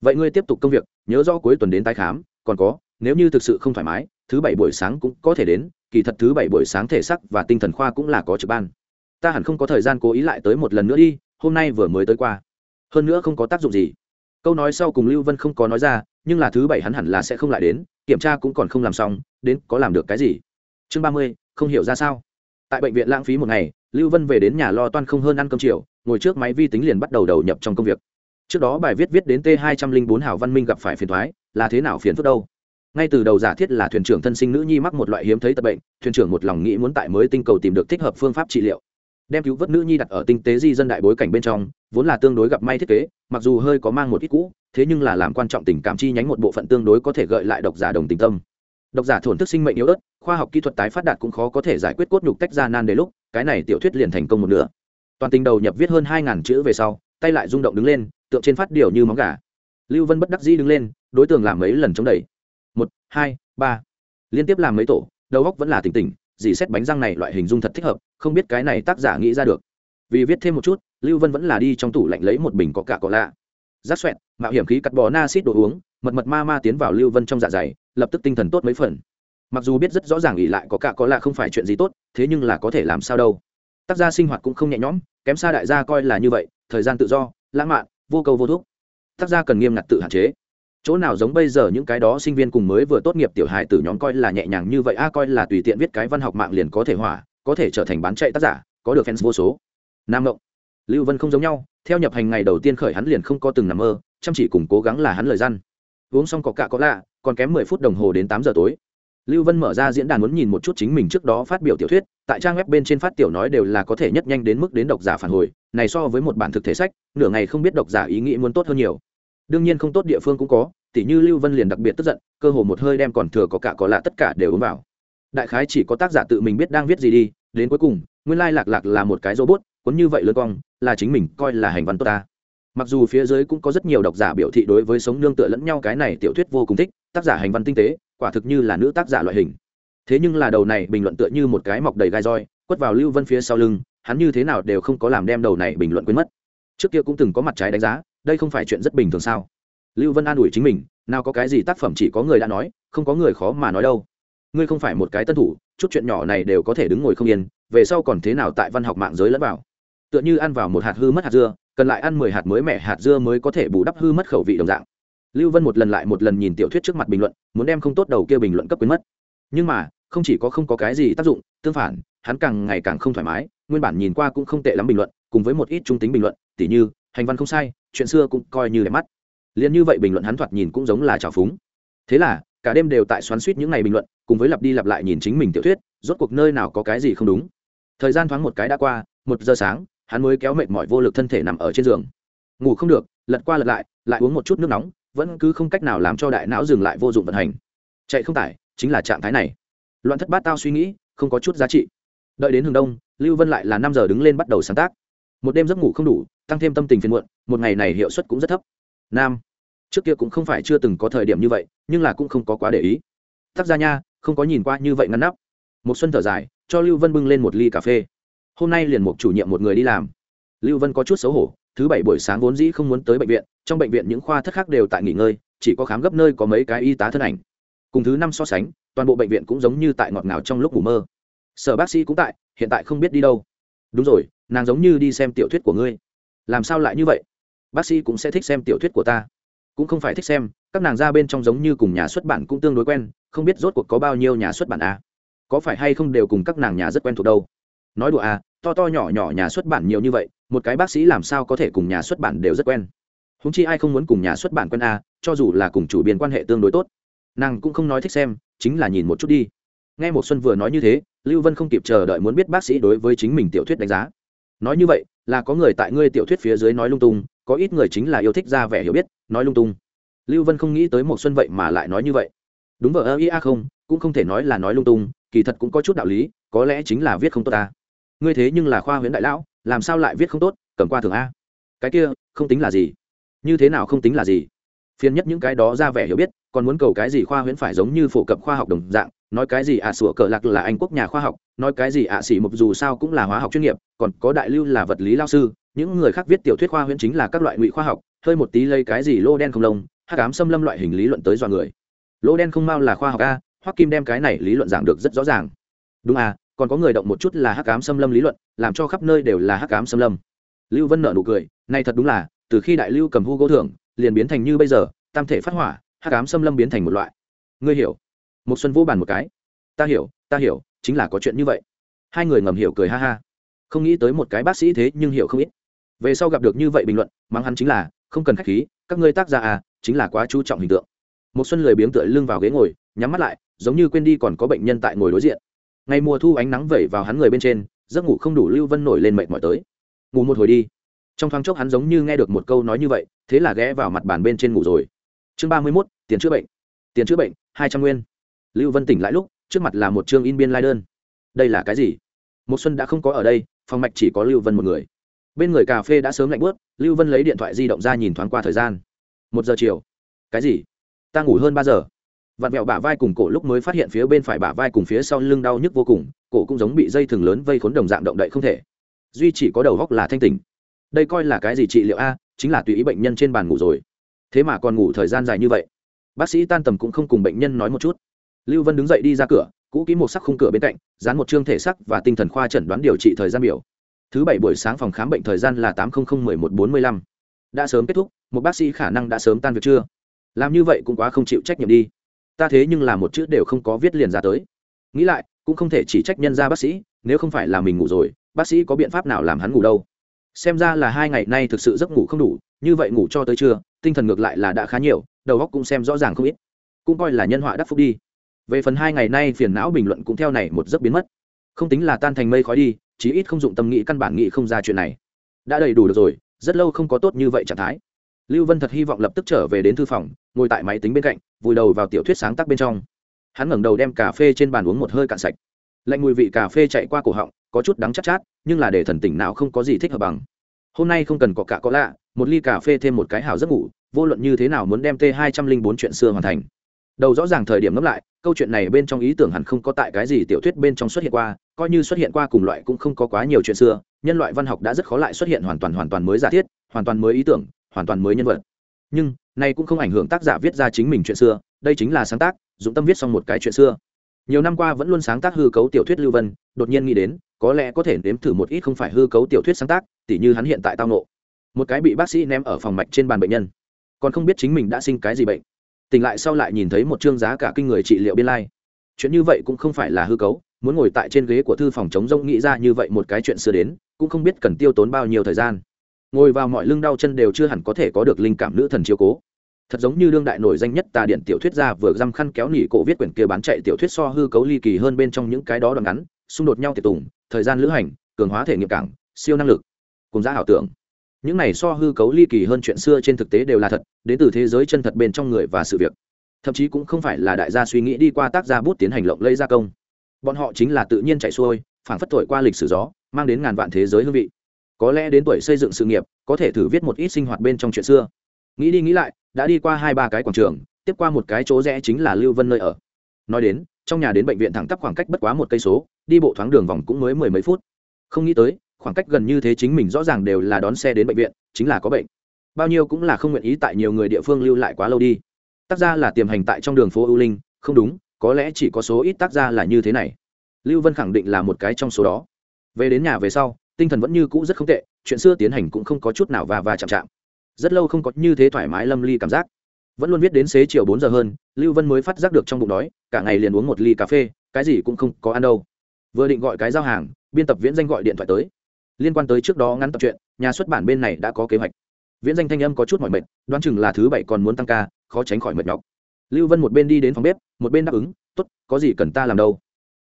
Vậy ngươi tiếp tục công việc, nhớ rõ cuối tuần đến tái khám, còn có, nếu như thực sự không thoải mái, thứ bảy buổi sáng cũng có thể đến, kỳ thật thứ bảy buổi sáng thể sắc và tinh thần khoa cũng là có trực ban. Ta hẳn không có thời gian cố ý lại tới một lần nữa đi, hôm nay vừa mới tới qua. Hơn nữa không có tác dụng gì. Câu nói sau cùng lưu vân không có nói ra, nhưng là thứ bảy hắn hẳn là sẽ không lại đến, kiểm tra cũng còn không làm xong, đến có làm được cái gì? Chương ba mươi, không hiểu ra sao. Tại bệnh viện lãng phí một ngày, lưu vân về đến nhà lo toan không hơn ăn cơm chiều, ngồi trước máy vi tính liền bắt đầu đầu nhập trong công việc trước đó bài viết viết đến t hai trăm linh bốn hào văn minh gặp phải phiền thoái, là thế nào phiền phức đâu? Ngay từ đầu giả thiết là thuyền trưởng thân sinh nữ nhi mắc một loại hiếm thấy tật bệnh, thuyền trưởng một lòng nghĩ muốn tại mới tinh cầu tìm được thích hợp phương pháp trị liệu. Đem cứu vớt nữ nhi đặt ở tinh tế di dân đại bối cảnh bên trong, vốn là tương đối gặp may thiết kế, mặc dù hơi có mang một ít cũ, thế nhưng là làm quan trọng tình cảm chi nhánh một bộ phận tương đối có thể gợi lại độc giả đồng tình tâm. Độc giả thổn thức sinh mệnh yếu ớt, khoa học kỹ thuật tái phát đạt cũng khó có thể giải quyết cốt nhục tách ra nan đề lúc, cái này tiểu thuyết liền thành công một nửa. Toàn tình đầu nhập viết hơn hai ngàn chữ về sau, tay lại rung động đứng lên tượng trên phát điều như móng gà. Lưu vân bất đắc dĩ đứng lên, đối tượng làm mấy lần chống đẩy. Một, hai, ba. Liên tiếp làm mấy tổ, đầu góc vẫn là tỉnh tỉnh, dì xét bánh răng này loại hình dung thật thích hợp, không biết cái này tác giả nghĩ ra được. Vì viết thêm một chút, lưu vân vẫn là đi trong tủ lạnh lấy một bình có cả có lạ. Rát xoẹt, mạo hiểm khí cắt bò na xít đồ uống, mật mật ma ma tiến vào lưu vân trong dạ dày, lập tức tinh thần tốt mấy phần. Mặc dù biết rất rõ ràng ỉ lại có cả có lạ không phải chuyện gì tốt, thế nhưng là có thể làm sao đâu. Tác gia sinh hoạt cũng không nhẹ nhõm, kém xa đại gia coi là như vậy, thời gian tự do, lãng mạn vô câu vô thuốc tác gia cần nghiêm ngặt tự hạn chế. Chỗ nào giống bây giờ những cái đó sinh viên cùng mới vừa tốt nghiệp tiểu hài từ nhóm coi là nhẹ nhàng như vậy, a, coi là tùy tiện viết cái văn học mạng liền có thể hỏa, có thể trở thành bán chạy tác giả, có được fans vô số. Nam ngộng, lưu vân không giống nhau, theo nhập hành ngày đầu tiên khởi hắn liền không có từng nằm mơ, chăm chỉ cùng cố gắng là hắn lời răn uống xong có cạ có lạ, còn kém mười phút đồng hồ đến tám giờ tối. Lưu vân mở ra diễn đàn muốn nhìn một chút chính mình trước đó phát biểu tiểu thuyết, tại trang web bên trên phát tiểu nói đều là có thể nhất nhanh đến mức đến độc giả phản hồi này so với một bản thực thể sách, nửa ngày không biết độc giả ý nghĩ muốn tốt hơn nhiều. Đương nhiên không tốt địa phương cũng có, tỉ như lưu vân liền đặc biệt tức giận, cơ hồ một hơi đem còn thừa có cả có lạ tất cả đều uống vào. Đại khái chỉ có tác giả tự mình biết đang viết gì đi, đến cuối cùng, nguyên lai lạc lạc là một cái robot, cuốn như vậy lớn cong, là chính mình coi là hành văn tốt ta. Mặc dù phía dưới cũng có rất nhiều độc giả biểu thị đối với sống nương tựa lẫn nhau cái này tiểu thuyết vô cùng thích, tác giả hành văn tinh tế, quả thực như là nữ tác giả loại hình. Thế nhưng là đầu này bình luận tựa như một cái mọc đầy gai roi, quất vào lưu vân phía sau lưng hắn như thế nào đều không có làm đem đầu này bình luận quên mất. Trước kia cũng từng có mặt trái đánh giá, đây không phải chuyện rất bình thường sao? Lưu vân an ủi chính mình, nào có cái gì tác phẩm chỉ có người đã nói, không có người khó mà nói đâu. Ngươi không phải một cái tân thủ, chút chuyện nhỏ này đều có thể đứng ngồi không yên, về sau còn thế nào tại văn học mạng giới lẫn vào? Tựa như ăn vào một hạt hư mất hạt dưa, cần lại ăn mười hạt mới mẻ hạt dưa mới có thể bù đắp hư mất khẩu vị đồng dạng. Lưu vân một lần lại một lần nhìn tiểu thuyết trước mặt bình luận, muốn đem không tốt đầu kia bình luận cấp quyến mất. Nhưng mà, không chỉ có không có cái gì tác dụng, tương phản, hắn càng ngày càng không thoải mái nguyên bản nhìn qua cũng không tệ lắm bình luận, cùng với một ít trung tính bình luận, tỉ như, hành văn không sai, chuyện xưa cũng coi như đẹp mắt. Liền như vậy bình luận hắn thoạt nhìn cũng giống là trào phúng. Thế là, cả đêm đều tại xoắn suýt những ngày bình luận, cùng với lặp đi lặp lại nhìn chính mình tiểu thuyết, rốt cuộc nơi nào có cái gì không đúng. Thời gian thoáng một cái đã qua, một giờ sáng, hắn mới kéo mệt mỏi vô lực thân thể nằm ở trên giường. Ngủ không được, lật qua lật lại lại uống một chút nước nóng, vẫn cứ không cách nào làm cho đại não dừng lại vô dụng vận hành. Chạy không tải, chính là trạng thái này. Loạn thất bát tao suy nghĩ, không có chút giá trị. Đợi đến hừng đông lưu vân lại là năm giờ đứng lên bắt đầu sáng tác. Một đêm giấc ngủ không đủ, tăng thêm tâm tình phiền muộn, một ngày này hiệu suất cũng rất thấp. Nam, trước kia cũng không phải chưa từng có thời điểm như vậy, nhưng là cũng không có quá để ý. Tác gia nha, không có nhìn qua như vậy ngăn nắp. Một xuân thở dài, cho lưu vân bưng lên một ly cà phê. Hôm nay liền một chủ nhiệm một người đi làm. Lưu vân có chút xấu hổ, thứ bảy buổi sáng vốn dĩ không muốn tới bệnh viện, trong bệnh viện những khoa thất khác đều tại nghỉ ngơi, chỉ có khám gấp nơi có mấy cái y tá thân ảnh. Cùng thứ năm so sánh, toàn bộ bệnh viện cũng giống như tại ngọt ngào trong lúc ngủ mơ. Sở bác sĩ cũng tại hiện tại không biết đi đâu. Đúng rồi nàng giống như đi xem tiểu thuyết của ngươi. Làm sao lại như vậy? Bác sĩ cũng sẽ thích xem tiểu thuyết của ta. Cũng không phải thích xem các nàng ra bên trong giống như cùng nhà xuất bản cũng tương đối quen không biết rốt cuộc có bao nhiêu nhà xuất bản à. có phải hay không đều cùng các nàng nhà rất quen thuộc đâu? Nói đùa à to to nhỏ nhỏ nhà xuất bản nhiều như vậy một cái bác sĩ làm sao có thể cùng nhà xuất bản đều rất quen? Húng chi ai không muốn cùng nhà xuất bản quen à, cho dù là cùng chủ biên quan hệ tương đối tốt. Nàng cũng không nói thích xem chính là nhìn một chút đi. Nghe một xuân vừa nói như thế lưu vân không kịp chờ đợi muốn biết bác sĩ đối với chính mình tiểu thuyết đánh giá. Nói như vậy, là có người tại ngươi tiểu thuyết phía dưới nói lung tung, có ít người chính là yêu thích ra vẻ hiểu biết, nói lung tung. Lưu vân không nghĩ tới một xuân vậy mà lại nói như vậy. Đúng vợ ơ ia không, cũng không thể nói là nói lung tung, kỳ thật cũng có chút đạo lý, có lẽ chính là viết không tốt ta. Ngươi thế nhưng là khoa huyễn đại lão, làm sao lại viết không tốt, cầm qua thường a. Cái kia, không tính là gì? Như thế nào không tính là gì? Phiền nhất những cái đó ra vẻ hiểu biết, còn muốn cầu cái gì khoa huyễn phải giống như phổ cập khoa học đồng dạng nói cái gì à sủa cờ lạc là anh quốc nhà khoa học, nói cái gì ạ, xỉ mục dù sao cũng là hóa học chuyên nghiệp, còn có đại lưu là vật lý lao sư, những người khác viết tiểu thuyết khoa huyễn chính là các loại ngụy khoa học, hơi một tí lấy cái gì lô đen không lông, hắc ám xâm lâm loại hình lý luận tới dọa người. Lô đen không mau là khoa học a, hoắc kim đem cái này lý luận giảng được rất rõ ràng. Đúng à còn có người động một chút là hắc ám xâm lâm lý luận, làm cho khắp nơi đều là hắc ám xâm lâm. Lưu vân nợ nụ cười, này thật đúng là, từ khi đại lưu cầm hugo thưởng, liền biến thành như bây giờ, tam thể phát hỏa, hắc ám xâm lâm biến thành một loại. Ngươi hiểu một xuân vô bàn một cái. Ta hiểu ta hiểu, chính là có chuyện như vậy. Hai người ngầm hiểu cười ha ha. Không nghĩ tới một cái bác sĩ thế nhưng hiểu không ít. Về sau gặp được như vậy bình luận, mắng hắn chính là, không cần khách khí, các ngươi tác giả à chính là quá chú trọng hình tượng. Một xuân lười biếng tựa lưng vào ghế ngồi, nhắm mắt lại, giống như quên đi còn có bệnh nhân tại ngồi đối diện. Ngày mùa thu ánh nắng vẩy vào hắn người bên trên, giấc ngủ không đủ lưu vân nổi lên mệt mỏi tới. Ngủ một hồi đi. Trong thoáng chốc hắn giống như nghe được một câu nói như vậy, thế là ghé vào mặt bàn bên trên ngủ rồi. Chương ba mươi mốt, tiền chữa bệnh. Tiền chữa bệnh, hai trăm nguyên lưu vân tỉnh lại lúc, trước mặt là một chương in biên lai đơn. đây là cái gì? Một xuân đã không có ở đây, phòng mạch chỉ có lưu vân một người. Bên người cà phê đã sớm lạnh bớt, lưu vân lấy điện thoại di động ra nhìn thoáng qua thời gian. Một giờ chiều. Cái gì? Ta ngủ hơn ba giờ. Vặn vẹo bả vai cùng cổ lúc mới phát hiện phía bên phải bả vai cùng phía sau lưng đau nhức vô cùng, cổ cũng giống bị dây thừng lớn vây khốn đồng dạng động đậy không thể. Duy chỉ có đầu góc là thanh tỉnh. đây coi là cái gì trị liệu a, chính là tùy ý bệnh nhân trên bàn ngủ rồi. Thế mà còn ngủ thời gian dài như vậy. Bác sĩ tan tầm cũng không cùng bệnh nhân nói một chút lưu vân đứng dậy đi ra cửa, cũ kỹ một sắc khung cửa bên cạnh, dán một chương thể sắc và tinh thần khoa chẩn đoán điều trị thời gian biểu. Thứ bảy buổi sáng phòng khám bệnh thời gian là tám trăm linh một bốn mươi lăm. Đã sớm kết thúc, một bác sĩ khả năng đã sớm tan việc chưa? Làm như vậy cũng quá không chịu trách nhiệm đi. Ta thế nhưng là một chữ đều không có viết liền ra tới. Nghĩ lại, cũng không thể chỉ trách nhân ra bác sĩ, nếu không phải là mình ngủ rồi, bác sĩ có biện pháp nào làm hắn ngủ đâu? Xem ra là hai ngày nay thực sự giấc ngủ không đủ, như vậy ngủ cho tới trưa, tinh thần ngược lại là đã khá nhiều, đầu óc cũng xem rõ ràng không ít. Cũng coi là nhân họa đắc phúc đi về phần hai ngày nay phiền não bình luận cũng theo này một giấc biến mất. Không tính là tan thành mây khói đi, chí ít không dụng tâm nghĩ căn bản nghĩ không ra chuyện này. Đã đầy đủ được rồi, rất lâu không có tốt như vậy trạng thái. Lưu vân thật hy vọng lập tức trở về đến thư phòng, ngồi tại máy tính bên cạnh, vùi đầu vào tiểu thuyết sáng tác bên trong. Hắn ngẩng đầu đem cà phê trên bàn uống một hơi cạn sạch. Lạnh mùi vị cà phê chạy qua cổ họng, có chút đắng chát chát, nhưng là để thần tỉnh nào không có gì thích hợp bằng. Hôm nay không cần có cả có lạ, một ly cà phê thêm một cái hào giấc ngủ, vô luận như thế nào muốn đem t hai trăm linh bốn chuyện xưa hoàn thành. Đầu rõ ràng thời điểm ngẫm lại câu chuyện này bên trong ý tưởng hẳn không có tại cái gì tiểu thuyết bên trong xuất hiện qua, coi như xuất hiện qua cùng loại cũng không có quá nhiều chuyện xưa, nhân loại văn học đã rất khó lại xuất hiện hoàn toàn hoàn toàn mới giả thiết, hoàn toàn mới ý tưởng, hoàn toàn mới nhân vật. Nhưng, này cũng không ảnh hưởng tác giả viết ra chính mình chuyện xưa, đây chính là sáng tác dũng tâm viết xong một cái chuyện xưa. Nhiều năm qua vẫn luôn sáng tác hư cấu tiểu thuyết lưu vân, đột nhiên nghĩ đến, có lẽ có thể nếm thử một ít không phải hư cấu tiểu thuyết sáng tác, tỉ như hắn hiện tại tao nộ một cái bị bác sĩ ném ở phòng mạch trên bàn bệnh nhân. Còn không biết chính mình đã sinh cái gì bệnh tỉnh lại sau lại nhìn thấy một chương giá cả kinh người trị liệu biên lai. Chuyện như vậy cũng không phải là hư cấu, muốn ngồi tại trên ghế của thư phòng chống rông nghĩ ra như vậy một cái chuyện xưa đến, cũng không biết cần tiêu tốn bao nhiêu thời gian. Ngồi vào mọi lưng đau chân đều chưa hẳn có thể có được linh cảm nữ thần chiếu cố. Thật giống như đương đại nổi danh nhất tà điện tiểu thuyết gia vừa dăm khăn kéo nỉ cổ viết quyển kia bán chạy tiểu thuyết so hư cấu ly kỳ hơn bên trong những cái đó đoạn ngắn, xung đột nhau tiệt tùng, thời gian lữ hành, cường hóa thể nghiệm cảng, siêu năng lực. Cùng giá ảo tưởng những này so hư cấu ly kỳ hơn chuyện xưa trên thực tế đều là thật, đến từ thế giới chân thật bên trong người và sự việc. Thậm chí cũng không phải là đại gia suy nghĩ đi qua tác gia bút tiến hành lộng lây gia công. Bọn họ chính là tự nhiên chạy xuôi, phảng phất thổi qua lịch sử gió, mang đến ngàn vạn thế giới hương vị. Có lẽ đến tuổi xây dựng sự nghiệp, có thể thử viết một ít sinh hoạt bên trong chuyện xưa. Nghĩ đi nghĩ lại, đã đi qua hai ba cái quảng trường, tiếp qua một cái chỗ rẽ chính là lưu vân nơi ở. Nói đến, trong nhà đến bệnh viện thẳng tắp khoảng cách bất quá một cây số, đi bộ thoáng đường vòng cũng mới mười mấy phút. Không nghĩ tới khoảng cách gần như thế chính mình rõ ràng đều là đón xe đến bệnh viện, chính là có bệnh. Bao nhiêu cũng là không nguyện ý tại nhiều người địa phương lưu lại quá lâu đi. Tác gia là tiềm hành tại trong đường phố ưu linh, không đúng, có lẽ chỉ có số ít tác gia là như thế này. Lưu vân khẳng định là một cái trong số đó. Về đến nhà về sau, tinh thần vẫn như cũ rất không tệ, chuyện xưa tiến hành cũng không có chút nào và và chạm chạm. Rất lâu không có như thế thoải mái lâm ly cảm giác. Vẫn luôn viết đến xế chiều bốn giờ hơn, lưu vân mới phát giác được trong bụng đói, cả ngày liền uống một ly cà phê, cái gì cũng không có ăn đâu. Vừa định gọi cái giao hàng, biên tập viễn danh gọi điện thoại tới liên quan tới trước đó ngắn tập truyện, nhà xuất bản bên này đã có kế hoạch. Viễn danh thanh âm có chút mỏi mệt, đoán chừng là thứ bảy còn muốn tăng ca, khó tránh khỏi mệt nhọc. Lưu vân một bên đi đến phòng bếp, một bên đáp ứng t ố t có gì cần ta làm đâu?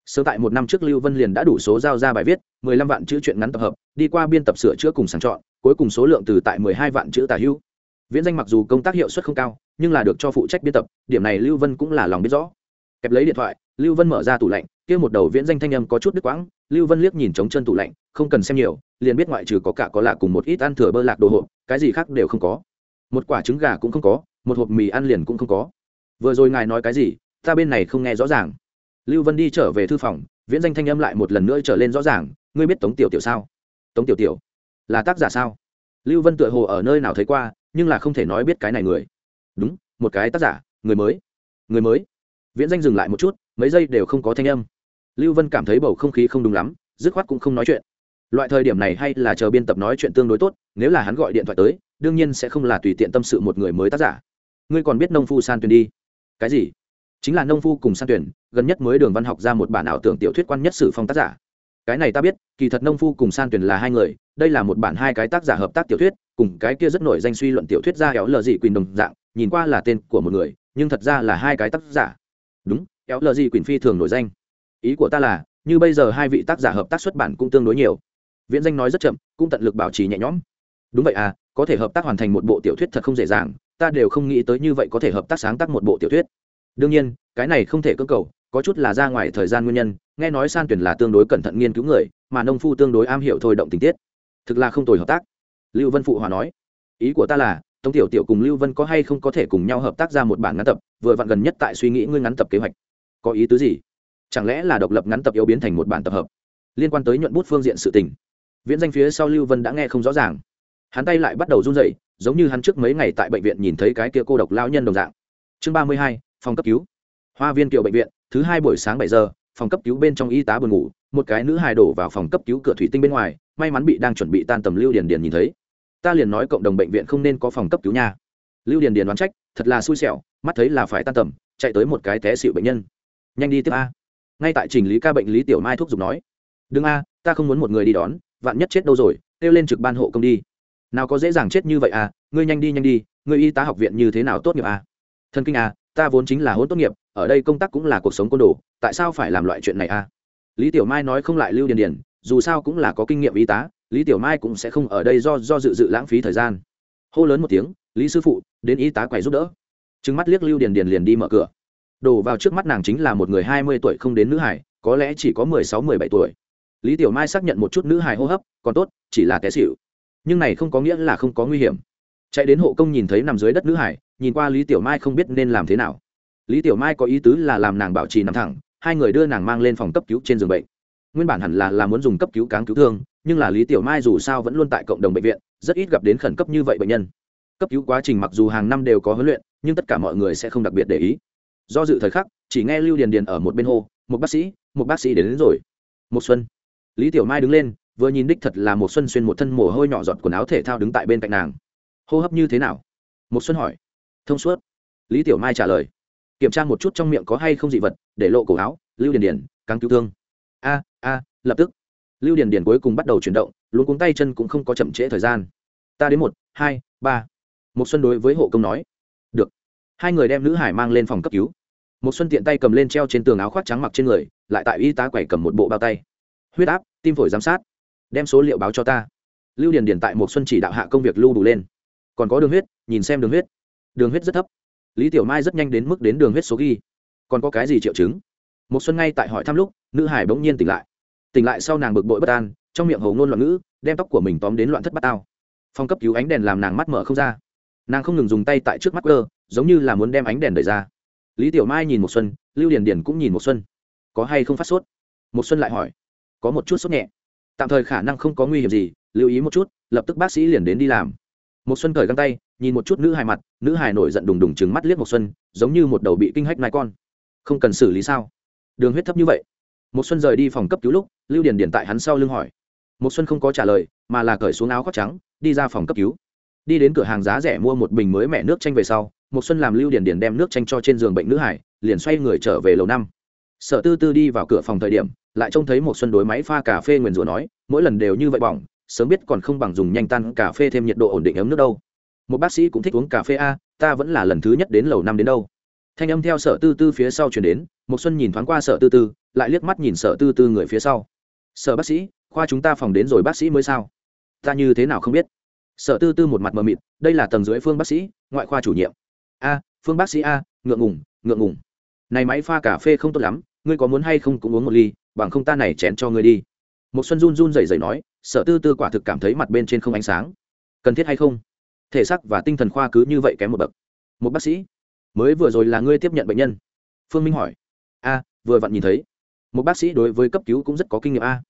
Sớm tại một năm trước lưu vân liền đã đủ số giao ra bài viết, mười lăm vạn chữ chuyện ngắn tập hợp, đi qua biên tập sửa chữa cùng sàng chọn, cuối cùng số lượng từ tại mười hai vạn chữ tả hữu. Viễn danh mặc dù công tác hiệu suất không cao, nhưng là được cho phụ trách biên tập, điểm này lưu vân cũng là lòng biết rõ. Kẹp lấy điện thoại, lưu vân mở ra tủ lạnh, kia một đầu viễn danh thanh âm có chút đứt quãng lưu vân liếc nhìn trống chân tủ lạnh, không cần xem nhiều, liền biết ngoại trừ có cả có lạ cùng một ít ăn thừa bơ lạc đồ hộp, cái gì khác đều không có. Một quả trứng gà cũng không có, một hộp mì ăn liền cũng không có. Vừa rồi ngài nói cái gì, ta bên này không nghe rõ ràng. Lưu vân đi trở về thư phòng, viễn danh thanh âm lại một lần nữa trở lên rõ ràng, ngươi biết tống tiểu tiểu sao? Tống tiểu tiểu, là tác giả sao? Lưu vân tựa hồ ở nơi nào thấy qua, nhưng là không thể nói biết cái này người. Đúng, một cái tác giả, người mới người mới. Viễn danh dừng lại một chút, mấy giây đều không có thanh âm lưu vân cảm thấy bầu không khí không đúng lắm, dứt khoát cũng không nói chuyện. Loại thời điểm này hay là chờ biên tập nói chuyện tương đối tốt, nếu là hắn gọi điện thoại tới, đương nhiên sẽ không là tùy tiện tâm sự một người mới tác giả. Ngươi còn biết nông phu san tuyền đi? Cái gì? Chính là nông phu cùng san tuyển gần nhất mới đường văn học ra một bản ảo tưởng tiểu thuyết quan nhất sử phong tác giả. Cái này ta biết, kỳ thật nông phu cùng san tuyển là hai người, đây là một bản hai cái tác giả hợp tác tiểu thuyết, cùng cái kia rất nổi danh suy luận tiểu thuyết ra éo lờ dị quyền đồng dạng, nhìn qua là tên của một người, nhưng thật ra là hai cái tác giả. Đúng, éo lờ dị quyền phi thường nổi danh ý của ta là, như bây giờ hai vị tác giả hợp tác xuất bản cũng tương đối nhiều. Viễn danh nói rất chậm, cũng tận lực bảo trì nhẹ nhõm. Đúng vậy à có thể hợp tác hoàn thành một bộ tiểu thuyết thật không dễ dàng, ta đều không nghĩ tới như vậy có thể hợp tác sáng tác một bộ tiểu thuyết. Đương nhiên, cái này không thể cơ cầu, có chút là ra ngoài thời gian nguyên nhân, nghe nói san tuyển là tương đối cẩn thận nghiên cứu người, mà nông phu tương đối am hiểu thôi động tình tiết. Thực là không tồi hợp tác. Lưu vân phụ hòa nói, ý của ta là, tống tiểu tiểu cùng lưu vân có hay không có thể cùng nhau hợp tác ra một bản ngắn tập, vừa vặn gần nhất tại suy nghĩ ngươi ngắn tập kế hoạch. Có ý tứ gì? Chẳng lẽ là độc lập ngắn tập yếu biến thành một bản tập hợp? Liên quan tới nhuận bút phương diện sự tình. Viễn danh phía sau lưu vân đã nghe không rõ ràng. Hắn tay lại bắt đầu run rẩy, giống như hắn trước mấy ngày tại bệnh viện nhìn thấy cái kia cô độc lao nhân đồng dạng. Chương ba mươi hai, phòng cấp cứu. Hoa viên kiệu bệnh viện, thứ hai buổi sáng bảy giờ, phòng cấp cứu bên trong y tá buồn ngủ, một cái nữ hài đổ vào phòng cấp cứu cửa thủy tinh bên ngoài, may mắn bị đang chuẩn bị tan tầm lưu điền điền nhìn thấy. Ta liền nói cộng đồng bệnh viện không nên có phòng cấp cứu nha. Lưu điền điền đoán trách, thật là xui xẻo, mắt thấy là phải tan tầm, chạy tới một cái té xịu bệnh nhân. Nhanh đi tiếp a ngay tại trình lý ca bệnh, lý tiểu mai thuốc giục nói, đừng a, ta không muốn một người đi đón, vạn nhất chết đâu rồi, kêu lên trực ban hộ công đi. Nào có dễ dàng chết như vậy à ngươi nhanh đi nhanh đi, ngươi y tá học viện như thế nào tốt nghiệp à? Thân kinh à ta vốn chính là hôn tốt nghiệp, ở đây công tác cũng là cuộc sống côn đồ, tại sao phải làm loại chuyện này à? Lý tiểu mai nói không lại lưu điền điền, dù sao cũng là có kinh nghiệm y tá, lý tiểu mai cũng sẽ không ở đây do do dự dự lãng phí thời gian. Hô lớn một tiếng, lý sư phụ, đến y tá quầy giúp đỡ. Trứng mắt liếc lưu điền điền liền đi mở cửa đổ vào trước mắt nàng chính là một người hai mươi tuổi không đến nữ hải có lẽ chỉ có mười sáu mười bảy tuổi. Lý tiểu mai xác nhận một chút nữ hải hô hấp, còn tốt, chỉ là té xịu nhưng này không có nghĩa là không có nguy hiểm. Chạy đến hộ công nhìn thấy nằm dưới đất nữ hải nhìn qua lý tiểu mai không biết nên làm thế nào. Lý tiểu mai có ý tứ là làm nàng bảo trì nằm thẳng, hai người đưa nàng mang lên phòng cấp cứu trên giường bệnh. Nguyên bản hẳn là là muốn dùng cấp cứu cáng cứu thương, nhưng là lý tiểu mai dù sao vẫn luôn tại cộng đồng bệnh viện, rất ít gặp đến khẩn cấp như vậy bệnh nhân. Cấp cứu quá trình mặc dù hàng năm đều có huấn luyện, nhưng tất cả mọi người sẽ không đặc biệt để ý do dự thời khắc chỉ nghe lưu điền điền ở một bên hồ một bác sĩ một bác sĩ đến, đến rồi. Một xuân. Lý tiểu mai đứng lên vừa nhìn đích thật là một xuân xuyên một thân mồ hôi nhỏ giọt quần áo thể thao đứng tại bên cạnh nàng. Hô hấp như thế nào? Một xuân hỏi. Thông suốt. Lý tiểu mai trả lời. Kiểm tra một chút trong miệng có hay không dị vật để lộ cổ áo lưu điền điền càng cứu thương. A a lập tức. Lưu điền điền cuối cùng bắt đầu chuyển động luôn cuống tay chân cũng không có chậm trễ thời gian. Ta đến một hai ba. Một xuân đối với hộ công nói hai người đem nữ hải mang lên phòng cấp cứu. Một xuân tiện tay cầm lên treo trên tường áo khoác trắng mặc trên người, lại tại y tá quẩy cầm một bộ bao tay. Huyết áp, tim phổi giám sát. Đem số liệu báo cho ta. Lưu điền điền tại một xuân chỉ đạo hạ công việc lưu đủ lên. Còn có đường huyết, nhìn xem đường huyết. Đường huyết rất thấp. Lý tiểu mai rất nhanh đến mức đến đường huyết số ghi. Còn có cái gì triệu chứng? Một xuân ngay tại hỏi thăm lúc, nữ hải bỗng nhiên tỉnh lại. Tỉnh lại sau nàng bực bội bất an, trong miệng hồ ngôn loạn ngữ, đem tóc của mình tóm đến loạn thất bát tao. Phòng cấp cứu ánh đèn làm nàng mắt mở không ra. Nàng không ngừng dùng tay tại trước mắt cơ giống như là muốn đem ánh đèn đẩy ra. Lý tiểu mai nhìn một xuân, lưu điền điền cũng nhìn một xuân. Có hay không phát sốt? Một xuân lại hỏi. Có một chút sốt nhẹ. Tạm thời khả năng không có nguy hiểm gì, lưu ý một chút, lập tức bác sĩ liền đến đi làm. Một xuân cởi găng tay, nhìn một chút nữ hài mặt, nữ hài nổi giận đùng đùng trừng mắt liếc một xuân, giống như một đầu bị kinh hách nai con. Không cần xử lý sao? Đường huyết thấp như vậy. Một xuân rời đi phòng cấp cứu lúc, lưu điền điền tại hắn sau lưng hỏi. Một xuân không có trả lời, mà là cởi xuống áo khoác trắng, đi ra phòng cấp cứu. Đi đến cửa hàng giá rẻ mua một bình mới mẹ nước chanh về sau một xuân làm lưu điền điền đem nước chanh cho trên giường bệnh nữ hải, liền xoay người trở về lầu năm. Sở tư tư đi vào cửa phòng thời điểm, lại trông thấy một xuân đối máy pha cà phê nguyền rủa nói, mỗi lần đều như vậy bỏng, sớm biết còn không bằng dùng nhanh tan cà phê thêm nhiệt độ ổn định ấm nước đâu. Một bác sĩ cũng thích uống cà phê a, ta vẫn là lần thứ nhất đến lầu năm đến đâu. Thanh âm theo sở tư tư phía sau chuyển đến một xuân nhìn thoáng qua sở tư tư, lại liếc mắt nhìn sở tư tư người phía sau. Sở bác sĩ, khoa chúng ta phòng đến rồi bác sĩ mới sao? Ta như thế nào không biết? Sở tư tư một mặt mờ mịt, đây là tầng dưới phương bác sĩ, ngoại khoa chủ nhiệm a, phương bác sĩ a, ngượng ngùng ngượng ngùng. Này máy pha cà phê không tốt lắm, ngươi có muốn hay không cũng uống một ly, bằng không ta này chén cho ngươi đi. Một xuân run run rẩy rẩy nói, sở tư tư quả thực cảm thấy mặt bên trên không ánh sáng. Cần thiết hay không? Thể xác và tinh thần khoa cứ như vậy kém một bậc. Một bác sĩ, mới vừa rồi là ngươi tiếp nhận bệnh nhân. Phương minh hỏi. A, vừa vặn nhìn thấy. Một bác sĩ đối với cấp cứu cũng rất có kinh nghiệm a.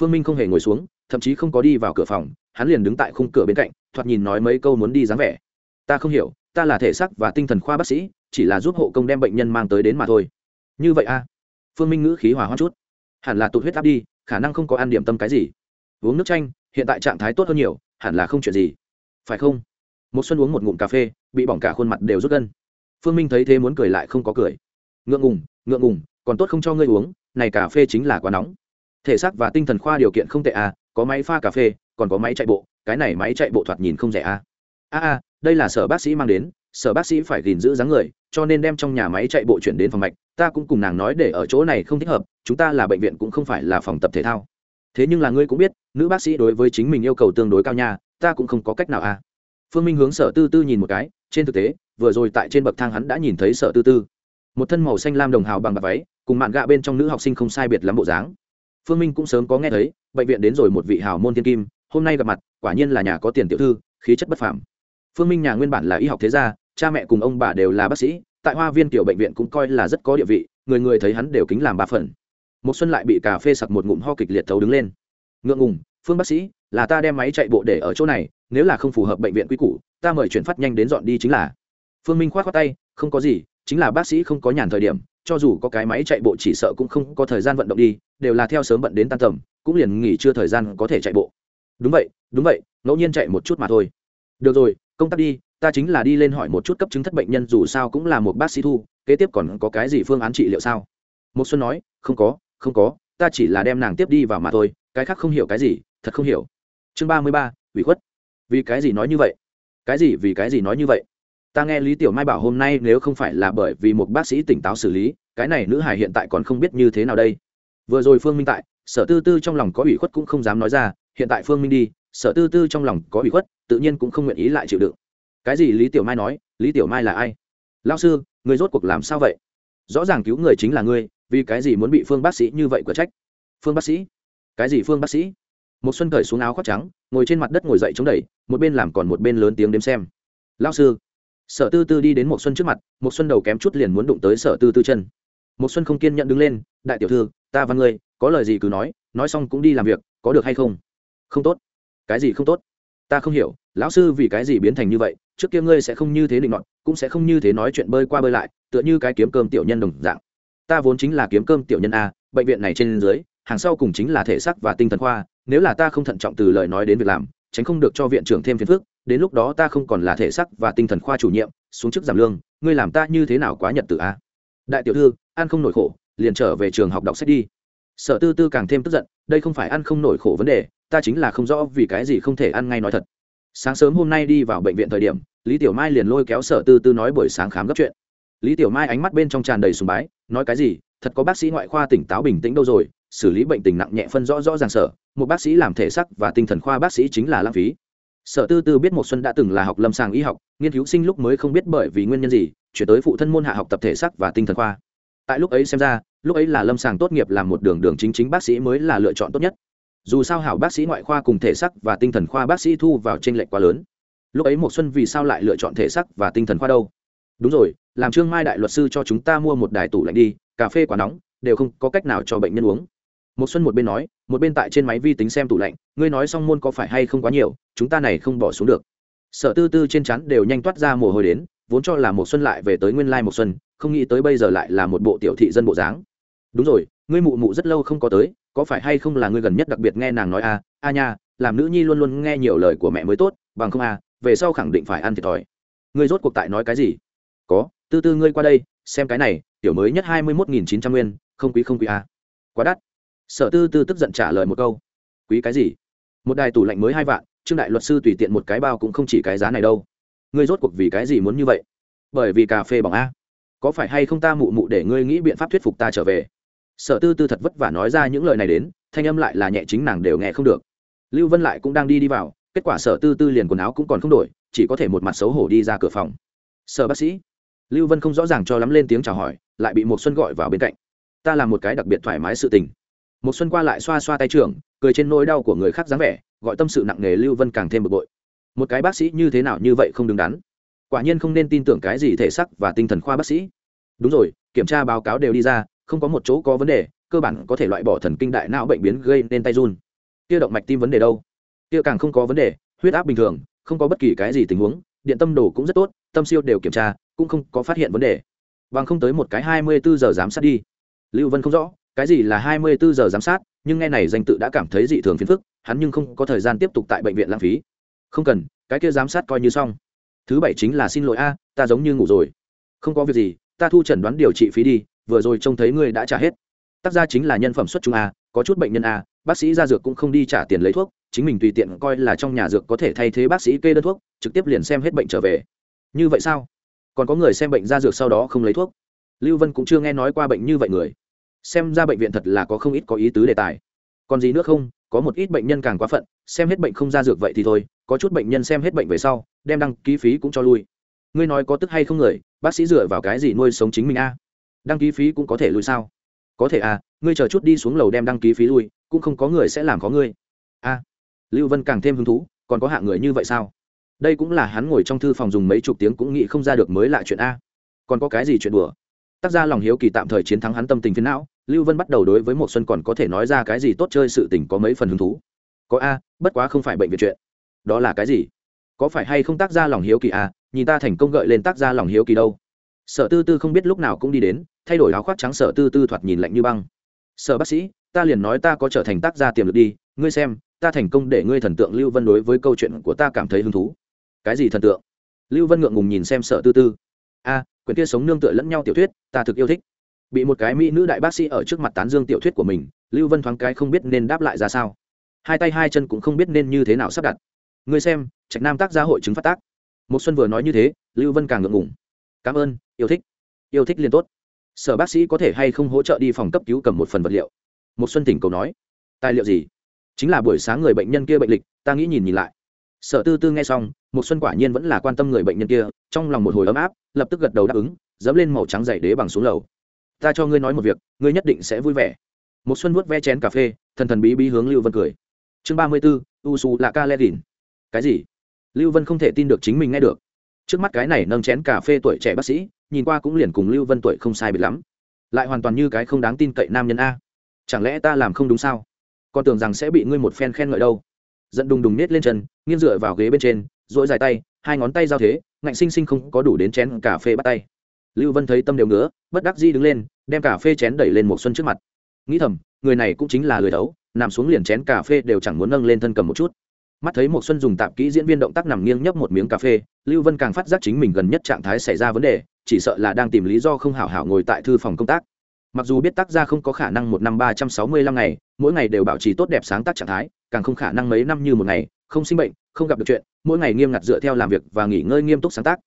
Phương minh không hề ngồi xuống, thậm chí không có đi vào cửa phòng, hắn liền đứng tại khung cửa bên cạnh, thoạt nhìn nói mấy câu muốn đi dáng vẻ. Ta không hiểu ta là thể xác và tinh thần khoa bác sĩ, chỉ là giúp hộ công đem bệnh nhân mang tới đến mà thôi. Như vậy a phương minh ngữ khí hòa hoa chút. Hẳn là tụt huyết áp đi, khả năng không có ăn điểm tâm cái gì. Uống nước chanh, hiện tại trạng thái tốt hơn nhiều, hẳn là không chuyện gì. Phải không? Một xuân uống một ngụm cà phê, bị bỏng cả khuôn mặt đều rút gân. Phương minh thấy thế muốn cười lại không có cười. Ngượng ngùng ngượng ngùng, còn tốt không cho ngươi uống, này cà phê chính là quá nóng. Thể xác và tinh thần khoa điều kiện không tệ à có máy pha cà phê, còn có máy chạy bộ, cái này máy chạy bộ thoạt nhìn không rẻ à. A a đây là sở bác sĩ mang đến, sở bác sĩ phải gìn giữ dáng người, cho nên đem trong nhà máy chạy bộ chuyển đến phòng mạch, ta cũng cùng nàng nói để ở chỗ này không thích hợp, chúng ta là bệnh viện cũng không phải là phòng tập thể thao. Thế nhưng là ngươi cũng biết, nữ bác sĩ đối với chính mình yêu cầu tương đối cao nha, ta cũng không có cách nào à. Phương minh hướng sở tư tư nhìn một cái, trên thực tế, vừa rồi tại trên bậc thang hắn đã nhìn thấy sở tư tư. Một thân màu xanh lam đồng hào bằng bạc váy, cùng mạn gạ bên trong nữ học sinh không sai biệt lắm bộ dáng. Phương minh cũng sớm có nghe thấy, bệnh viện đến rồi một vị hào môn thiên kim, hôm nay gặp mặt, quả nhiên là nhà có tiền tiểu thư, khí chất bất phàm phương minh nhà nguyên bản là y học thế gia, cha mẹ cùng ông bà đều là bác sĩ, tại hoa viên tiểu bệnh viện cũng coi là rất có địa vị, người người thấy hắn đều kính làm ba phần. Một xuân lại bị cà phê sặc một ngụm ho kịch liệt thấu đứng lên. Ngượng ngùng, phương bác sĩ, là ta đem máy chạy bộ để ở chỗ này, nếu là không phù hợp bệnh viện quy củ, ta mời chuyển phát nhanh đến dọn đi chính là. Phương minh khoát khoát tay, không có gì, chính là bác sĩ không có nhàn thời điểm, cho dù có cái máy chạy bộ chỉ sợ cũng không có thời gian vận động đi, đều là theo sớm bận đến tan tầm, cũng liền nghỉ chưa thời gian có thể chạy bộ. Đúng vậy đúng vậy, ngẫu nhiên chạy một chút mà thôi. Được rồi công tác đi, ta chính là đi lên hỏi một chút cấp chứng thất bệnh nhân dù sao cũng là một bác sĩ thu, kế tiếp còn có cái gì phương án trị liệu sao? Một xuân nói, không có không có, ta chỉ là đem nàng tiếp đi vào mà thôi, cái khác không hiểu cái gì, thật không hiểu. Chương ba mươi ba, ủy khuất. Vì cái gì nói như vậy? Cái gì, vì cái gì nói như vậy? Ta nghe lý tiểu mai bảo hôm nay nếu không phải là bởi vì một bác sĩ tỉnh táo xử lý, cái này nữ hải hiện tại còn không biết như thế nào đây. Vừa rồi phương minh tại, sở tư tư trong lòng có ủy khuất cũng không dám nói ra, hiện tại phương minh đi, sở tư tư trong lòng có ủy khuất tự nhiên cũng không nguyện ý lại chịu đựng. Cái gì lý tiểu mai nói, lý tiểu mai là ai? Lao sư, người rốt cuộc làm sao vậy? Rõ ràng cứu người chính là ngươi, vì cái gì muốn bị phương bác sĩ như vậy của trách? Phương bác sĩ? Cái gì phương bác sĩ? Một xuân cởi xuống áo khoác trắng, ngồi trên mặt đất ngồi dậy chống đẩy, một bên làm còn một bên lớn tiếng đếm xem. Lao sư, sở tư tư đi đến một xuân trước mặt một xuân đầu kém chút liền muốn đụng tới sở tư tư chân. Một xuân không kiên nhận đứng lên, đại tiểu thư, ta và ngươi, có lời gì cứ nói nói xong cũng đi làm việc, có được hay không? Không tốt. Cái gì không tốt? Ta không hiểu, lão sư vì cái gì biến thành như vậy, trước kia ngươi sẽ không như thế định luận cũng sẽ không như thế nói chuyện bơi qua bơi lại, tựa như cái kiếm cơm tiểu nhân đồng dạng. Ta vốn chính là kiếm cơm tiểu nhân a, bệnh viện này trên dưới, hàng sau cùng chính là thể xác và tinh thần khoa, nếu là ta không thận trọng từ lời nói đến việc làm, tránh không được cho viện trưởng thêm phiền phức, đến lúc đó ta không còn là thể xác và tinh thần khoa chủ nhiệm, xuống chức giảm lương, ngươi làm ta như thế nào quá nhật tự a? Đại tiểu thư, ăn không nổi khổ, liền trở về trường học đọc sách đi. Sở tư tư càng thêm tức giận, đây không phải ăn không nổi khổ vấn đề ta chính là không rõ vì cái gì không thể ăn ngay nói thật. Sáng sớm hôm nay đi vào bệnh viện thời điểm, lý tiểu mai liền lôi kéo sở tư tư nói buổi sáng khám gấp chuyện. Lý tiểu mai ánh mắt bên trong tràn đầy sùng bái, nói cái gì, thật có bác sĩ ngoại khoa tỉnh táo bình tĩnh đâu rồi, xử lý bệnh tình nặng nhẹ phân rõ rõ ràng sở, một bác sĩ làm thể sắc và tinh thần khoa bác sĩ chính là lãng phí. Sở tư tư biết một xuân đã từng là học lâm sàng y học, nghiên cứu sinh lúc mới không biết bởi vì nguyên nhân gì, chuyển tới phụ thân môn hạ học tập thể sắc và tinh thần khoa. Tại lúc ấy xem ra, lúc ấy là lâm sàng tốt nghiệp làm một đường đường chính chính bác sĩ mới là lựa chọn tốt nhất dù sao hảo bác sĩ ngoại khoa cùng thể sắc và tinh thần khoa bác sĩ thu vào t r ê n lệch quá lớn. Lúc ấy một xuân vì sao lại lựa chọn thể sắc và tinh thần khoa đâu? Đúng rồi, làm trương mai đại luật sư cho chúng ta mua một đài tủ lạnh đi, cà phê quá nóng, đều không có cách nào cho bệnh nhân uống. Một xuân một bên nói, một bên tại trên máy vi tính xem tủ lạnh, ngươi nói xong môn có phải hay không quá nhiều, chúng ta này không bỏ xuống được. Sở tư tư trên chắn đều nhanh toát ra mồ hôi đến, vốn cho là một xuân lại về tới nguyên lai một xuân, không nghĩ tới bây giờ lại là một bộ tiểu thị dân bộ dáng. Đúng rồi, ngươi mụ mụ rất lâu không có tới có phải hay không là ngươi gần nhất đặc biệt nghe nàng nói a a nha, làm nữ nhi luôn luôn nghe nhiều lời của mẹ mới tốt, bằng không a về sau khẳng định phải ăn thiệt thòi. Ngươi rốt cuộc tại nói cái gì? Có tư tư ngươi qua đây, xem cái này, tiểu mới nhất hai mươi một nghìn chín trăm nguyên, không quý không quý a quá đắt. Sở tư tư tức giận trả lời một câu. Quý cái gì? Một đài tủ lạnh mới hai vạn, trương đại luật sư tùy tiện một cái bao cũng không chỉ cái giá này đâu. Ngươi rốt cuộc vì cái gì muốn như vậy? Bởi vì cà phê bằng a. Có phải hay không ta mụ mụ để ngươi nghĩ biện pháp thuyết phục ta trở về? Sở tư tư thật vất vả nói ra những lời này đến, thanh âm lại là nhẹ chính nàng đều nghe không được. Lưu vân lại cũng đang đi đi vào, kết quả sở tư tư liền quần áo cũng còn không đổi, chỉ có thể một mặt xấu hổ đi ra cửa phòng. Sở bác sĩ. Lưu vân không rõ ràng cho lắm lên tiếng chào hỏi, lại bị một xuân gọi vào bên cạnh. Ta làm một cái đặc biệt thoải mái sự tình. Một xuân qua lại xoa xoa tay trưởng, cười trên nỗi đau của người khác dáng vẻ, gọi tâm sự nặng nề lưu vân càng thêm bực bội. Một cái bác sĩ như thế nào như vậy không đứng đắn? Quả nhiên không nên tin tưởng cái gì thể sắc và tinh thần khoa bác sĩ. Đúng rồi, kiểm tra báo cáo đều đi ra không có một chỗ có vấn đề, cơ bản có thể loại bỏ thần kinh đại não bệnh biến gây nên tay run. Kia động mạch tim vấn đề đâu? Kia càng không có vấn đề, huyết áp bình thường, không có bất kỳ cái gì tình huống, điện tâm đồ cũng rất tốt, tâm siêu đều kiểm tra, cũng không có phát hiện vấn đề. Bằng không tới một cái hai mươi bốn giờ giám sát đi. Lưu vân không rõ, cái gì là hai mươi bốn giờ giám sát, nhưng nghe này danh tự đã cảm thấy dị thường phiền phức, hắn nhưng không có thời gian tiếp tục tại bệnh viện lãng phí. Không cần, cái kia giám sát coi như xong. Thứ bảy chính là xin lỗi a, ta giống như ngủ rồi. Không có việc gì, ta thu chẩn đoán điều trị phí đi vừa rồi trông thấy ngươi đã trả hết. Tác gia chính là nhân phẩm xuất chúng a, có chút bệnh nhân a, bác sĩ ra dược cũng không đi trả tiền lấy thuốc, chính mình tùy tiện coi là trong nhà dược có thể thay thế bác sĩ kê đơn thuốc, trực tiếp liền xem hết bệnh trở về. Như vậy sao? Còn có người xem bệnh ra dược sau đó không lấy thuốc. Lưu vân cũng chưa nghe nói qua bệnh như vậy người. Xem ra bệnh viện thật là có không ít có ý tứ đề tài. Còn gì nữa không, có một ít bệnh nhân càng quá phận, xem hết bệnh không ra dược vậy thì thôi, có chút bệnh nhân xem hết bệnh về sau, đem đăng ký phí cũng cho lui. Ngươi nói có tức hay không người, bác sĩ dựa vào cái gì nuôi sống chính mình a? Đăng ký phí cũng có thể lùi sao? Có thể à ngươi chờ chút đi xuống lầu đem đăng ký phí lui cũng không có người sẽ làm có ngươi. A lưu vân càng thêm hứng thú, còn có hạng người như vậy sao? Đây cũng là hắn ngồi trong thư phòng dùng mấy chục tiếng cũng nghĩ không ra được mới lạ chuyện a. Còn có cái gì chuyện đùa? Tác gia lòng hiếu kỳ tạm thời chiến thắng hắn tâm tình phiến não, lưu vân bắt đầu đối với một xuân còn có thể nói ra cái gì tốt chơi sự tình có mấy phần hứng thú. Có a, bất quá không phải bệnh viện chuyện. Đó là cái gì? Có phải hay không tác gia lòng hiếu kỳ a, nhìn ta thành công gợi lên tác gia lòng hiếu kỳ đâu? Sở tư tư không biết lúc nào cũng đi đến thay đổi áo khoác trắng sở tư tư thoạt nhìn lạnh như băng. Sở bác sĩ ta liền nói ta có trở thành tác gia tiềm lực đi ngươi xem ta thành công để ngươi thần tượng lưu vân đối với câu chuyện của ta cảm thấy hứng thú. Cái gì thần tượng? Lưu vân ngượng ngùng nhìn xem sở tư tư. A à, quyển kia sống nương tựa lẫn nhau tiểu thuyết ta thực yêu thích. Bị một cái mỹ nữ đại bác sĩ ở trước mặt tán dương tiểu thuyết của mình lưu vân thoáng cái không biết nên đáp lại ra sao. Hai tay hai chân cũng không biết nên như thế nào sắp đặt. Ngươi xem trạch nam tác gia hội chứng phát tác. Một xuân vừa nói như thế lưu vân càng ngượng ngùng cảm ơn, yêu thích. Yêu thích liên tốt. Sở bác sĩ có thể hay không hỗ trợ đi phòng cấp cứu cầm một phần vật liệu? Một xuân tỉnh cầu nói. Tài liệu gì? Chính là buổi sáng người bệnh nhân kia bệnh lịch, ta nghĩ nhìn nhìn lại. Sở tư tư nghe xong một xuân quả nhiên vẫn là quan tâm người bệnh nhân kia, trong lòng một hồi ấm áp, lập tức gật đầu đáp ứng, dẫm lên màu trắng dày đế bằng xuống lầu. Ta cho ngươi nói một việc, ngươi nhất định sẽ vui vẻ. Một xuân vuốt ve chén cà phê, thần thần bí bí hướng lưu vân cười. Chương ba mươi b u su là ca le đìn cái gì? Lưu vân không thể tin được chính mình nghe được trước mắt cái này nâng chén cà phê tuổi trẻ bác sĩ, nhìn qua cũng liền cùng lưu vân tuổi không sai biệt lắm. Lại hoàn toàn như cái không đáng tin cậy nam nhân a. Chẳng lẽ ta làm không đúng sao? Còn tưởng rằng sẽ bị ngươi một phen khen ngợi đâu. Giận đùng đùng nết lên chân, nghiêng dựa vào ghế bên trên dỗi dài tay, hai ngón tay giao thế, ngạnh sinh sinh không có đủ đến chén cà phê bắt tay. Lưu vân thấy tâm đều ngứa, bất đắc dĩ đứng lên, đem cà phê chén đẩy lên một xuân trước mặt. Nghĩ thầm, người này cũng chính là người đấu nằm xuống liền chén cà phê đều chẳng muốn nâng lên thân cầm một chút mắt thấy một xuân dùng tạp kỹ diễn viên động tác nằm nghiêng nhấp một miếng cà phê, lưu vân càng phát giác chính mình gần nhất trạng thái xảy ra vấn đề, chỉ sợ là đang tìm lý do không hảo hảo ngồi tại thư phòng công tác. Mặc dù biết tác gia không có khả năng một năm ba trăm sáu mươi lăm ngày, mỗi ngày đều bảo trì tốt đẹp sáng tác trạng thái, càng không khả năng mấy năm như một ngày, không sinh bệnh, không gặp được chuyện, mỗi ngày nghiêm ngặt dựa theo làm việc và nghỉ ngơi nghiêm túc sáng tác.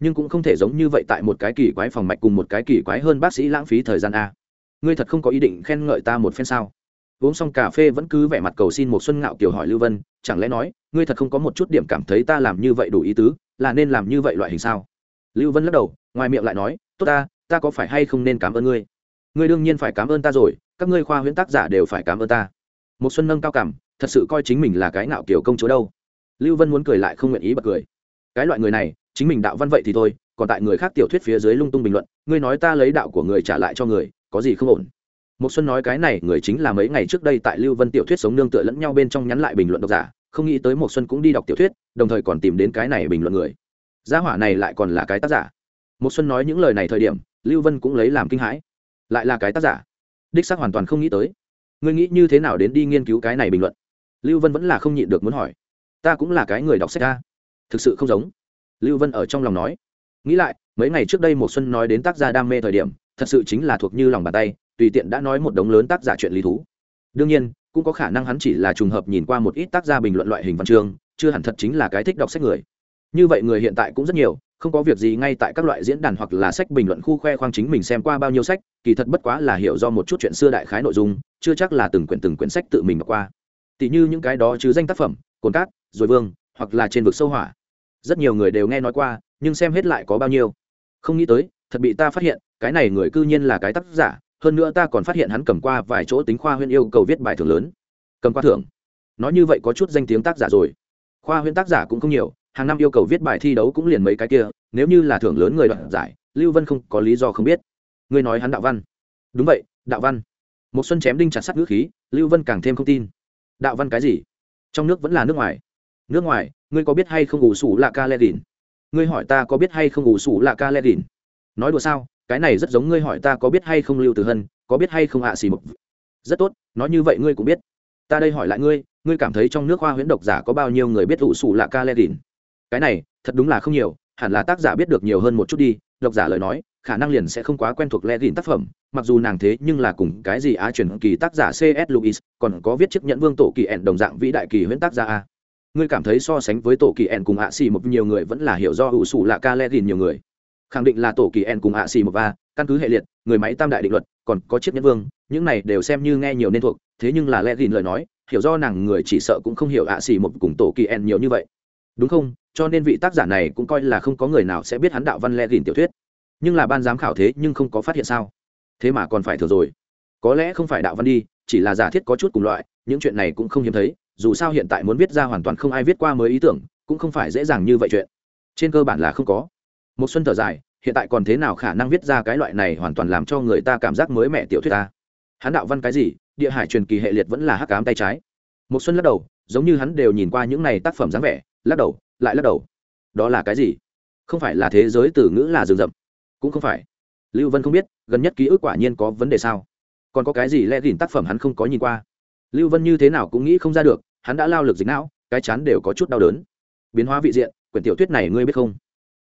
Nhưng cũng không thể giống như vậy tại một cái kỳ quái phòng mạch cùng một cái kỳ quái hơn bác sĩ lãng phí thời gian a. Ngươi thật không có ý định khen ngợi ta một phen sao? Uống xong cà phê vẫn cứ vẻ mặt cầu xin một xuân ngạo kiều hỏi lưu vân, chẳng lẽ nói, ngươi thật không có một chút điểm cảm thấy ta làm như vậy đủ ý tứ, là nên làm như vậy loại hình sao? Lưu vân lắc đầu, ngoài miệng lại nói, tốt ta ta có phải hay không nên cảm ơn ngươi? Ngươi đương nhiên phải cảm ơn ta rồi, các ngươi khoa huyễn tác giả đều phải cảm ơn ta. Một xuân nâng cao cảm, thật sự coi chính mình là cái ngạo kiểu công chúa đâu. Lưu vân muốn cười lại không nguyện ý bật cười. Cái loại người này, chính mình đạo văn vậy thì thôi, còn tại người khác tiểu thuyết phía dưới lung tung bình luận, ngươi nói ta lấy đạo của người trả lại cho người, có gì không ổn? Một xuân nói cái này người chính là mấy ngày trước đây tại lưu vân tiểu thuyết sống nương tựa lẫn nhau bên trong nhắn lại bình luận độc giả, không nghĩ tới một xuân cũng đi đọc tiểu thuyết, đồng thời còn tìm đến cái này bình luận người. Gia hỏa này lại còn là cái tác giả. Một xuân nói những lời này thời điểm, lưu vân cũng lấy làm kinh hãi. Lại là cái tác giả. Đích xác hoàn toàn không nghĩ tới. Ngươi nghĩ như thế nào đến đi nghiên cứu cái này bình luận? Lưu vân vẫn là không nhịn được muốn hỏi. Ta cũng là cái người đọc sách ta thực sự không giống. Lưu vân ở trong lòng nói. Nghĩ lại, mấy ngày trước đây một xuân nói đến tác gia đam mê thời điểm, thật sự chính là thuộc như lòng bàn tay tùy tiện đã nói một đống lớn tác giả chuyện lý thú. Đương nhiên, cũng có khả năng hắn chỉ là trùng hợp nhìn qua một ít tác gia bình luận loại hình văn chương, chưa hẳn thật chính là cái thích đọc sách người. Như vậy người hiện tại cũng rất nhiều, không có việc gì ngay tại các loại diễn đàn hoặc là sách bình luận khu khoe khoang chính mình xem qua bao nhiêu sách, kỳ thật bất quá là hiểu do một chút chuyện xưa đại khái nội dung, chưa chắc là từng quyển từng quyển sách tự mình đọc qua. Tỷ như những cái đó chứ danh tác phẩm, cồn cát, rồi vương, hoặc là trên vực sâu hỏa. Rất nhiều người đều nghe nói qua, nhưng xem hết lại có bao nhiêu. Không nghĩ tới, thật bị ta phát hiện, cái này người cư nhiên là cái tác giả hơn nữa ta còn phát hiện hắn cầm qua vài chỗ tính khoa huyên yêu cầu viết bài thưởng lớn. Cầm qua thưởng? Nói như vậy có chút danh tiếng tác giả rồi. Khoa huyên tác giả cũng không nhiều, hàng năm yêu cầu viết bài thi đấu cũng liền mấy cái kia, nếu như là thưởng lớn người đoạn giải, lưu vân không có lý do không biết. Ngươi nói hắn đạo văn. Đúng vậy, đạo văn. Một xuân chém đinh chặt sắt ngữ khí, lưu vân càng thêm không tin. Đạo văn cái gì? Trong nước vẫn là nước ngoài. Nước ngoài, ngươi có biết hay không ủ sủ là ca lê đỉn ngươi hỏi ta có biết hay không ủ sủ là ca lê đỉn nói đùa sao? Cái này rất giống ngươi hỏi ta có biết hay không lưu từ hân, có biết hay không hạ xì mục rất tốt, nói như vậy ngươi cũng biết. Ta đây hỏi lại ngươi ngươi cảm thấy trong nước hoa huyễn độc giả có bao nhiêu người biết ủ sủ là ca lê đình cái này, thật đúng là không nhiều, hẳn là tác giả biết được nhiều hơn một chút đi, độc giả lời nói, khả năng liền sẽ không quá quen thuộc lẽ gìn tác phẩm, mặc dù nàng thế nhưng là cùng cái gì á truyền kỳ tác giả cs louis còn có viết chiếc nhẫn vương tổ kỳ ẹn đồng dạng vĩ đại kỳ huyễn tác gia a. Ngươi cảm thấy so sánh với tổ kỳ ẹn cùng ạ xì một nhiều người vẫn là hiểu do ủ sủ là ca lẽ gìn nhiều người? Khẳng định là tổ kỳ en cùng ạ xì một va, căn cứ hệ liệt, người máy tam đại định luật, còn có chiếc nhẫn vương, những này đều xem như nghe nhiều nên thuộc, thế nhưng là lẽ gìn lời nói, hiểu do nàng người chỉ sợ cũng không hiểu ạ xì một cùng tổ kỳ en nhiều như vậy. Đúng không? Cho nên vị tác giả này cũng coi là không có người nào sẽ biết hắn đạo văn lẽ gìn tiểu thuyết. Nhưng là ban giám khảo thế nhưng không có phát hiện sao? Thế mà còn phải thừa rồi. Có lẽ không phải đạo văn đi, chỉ là giả thiết có chút cùng loại, những chuyện này cũng không hiếm thấy, dù sao hiện tại muốn viết ra hoàn toàn không ai viết qua mới ý tưởng, cũng không phải dễ dàng như vậy chuyện. Trên cơ bản là không có một xuân thở dài, hiện tại còn thế nào khả năng viết ra cái loại này hoàn toàn làm cho người ta cảm giác mới mẻ tiểu thuyết ta? Hắn đạo văn cái gì, địa hải truyền kỳ hệ liệt vẫn là hắc ám tay trái. Một xuân lắc đầu, giống như hắn đều nhìn qua những này tác phẩm dáng vẻ, lắc đầu, lại lắc đầu. Đó là cái gì? Không phải là thế giới từ ngữ là rừng rậm. Cũng không phải. Lưu vân không biết, gần nhất ký ức quả nhiên có vấn đề sao? Còn có cái gì lẽ gìn tác phẩm hắn không có nhìn qua? Lưu vân như thế nào cũng nghĩ không ra được, hắn đã lao lực dịch não, cái chán đều có chút đau đớn. Biến hóa vị diện, quyển tiểu thuyết này ngươi biết không?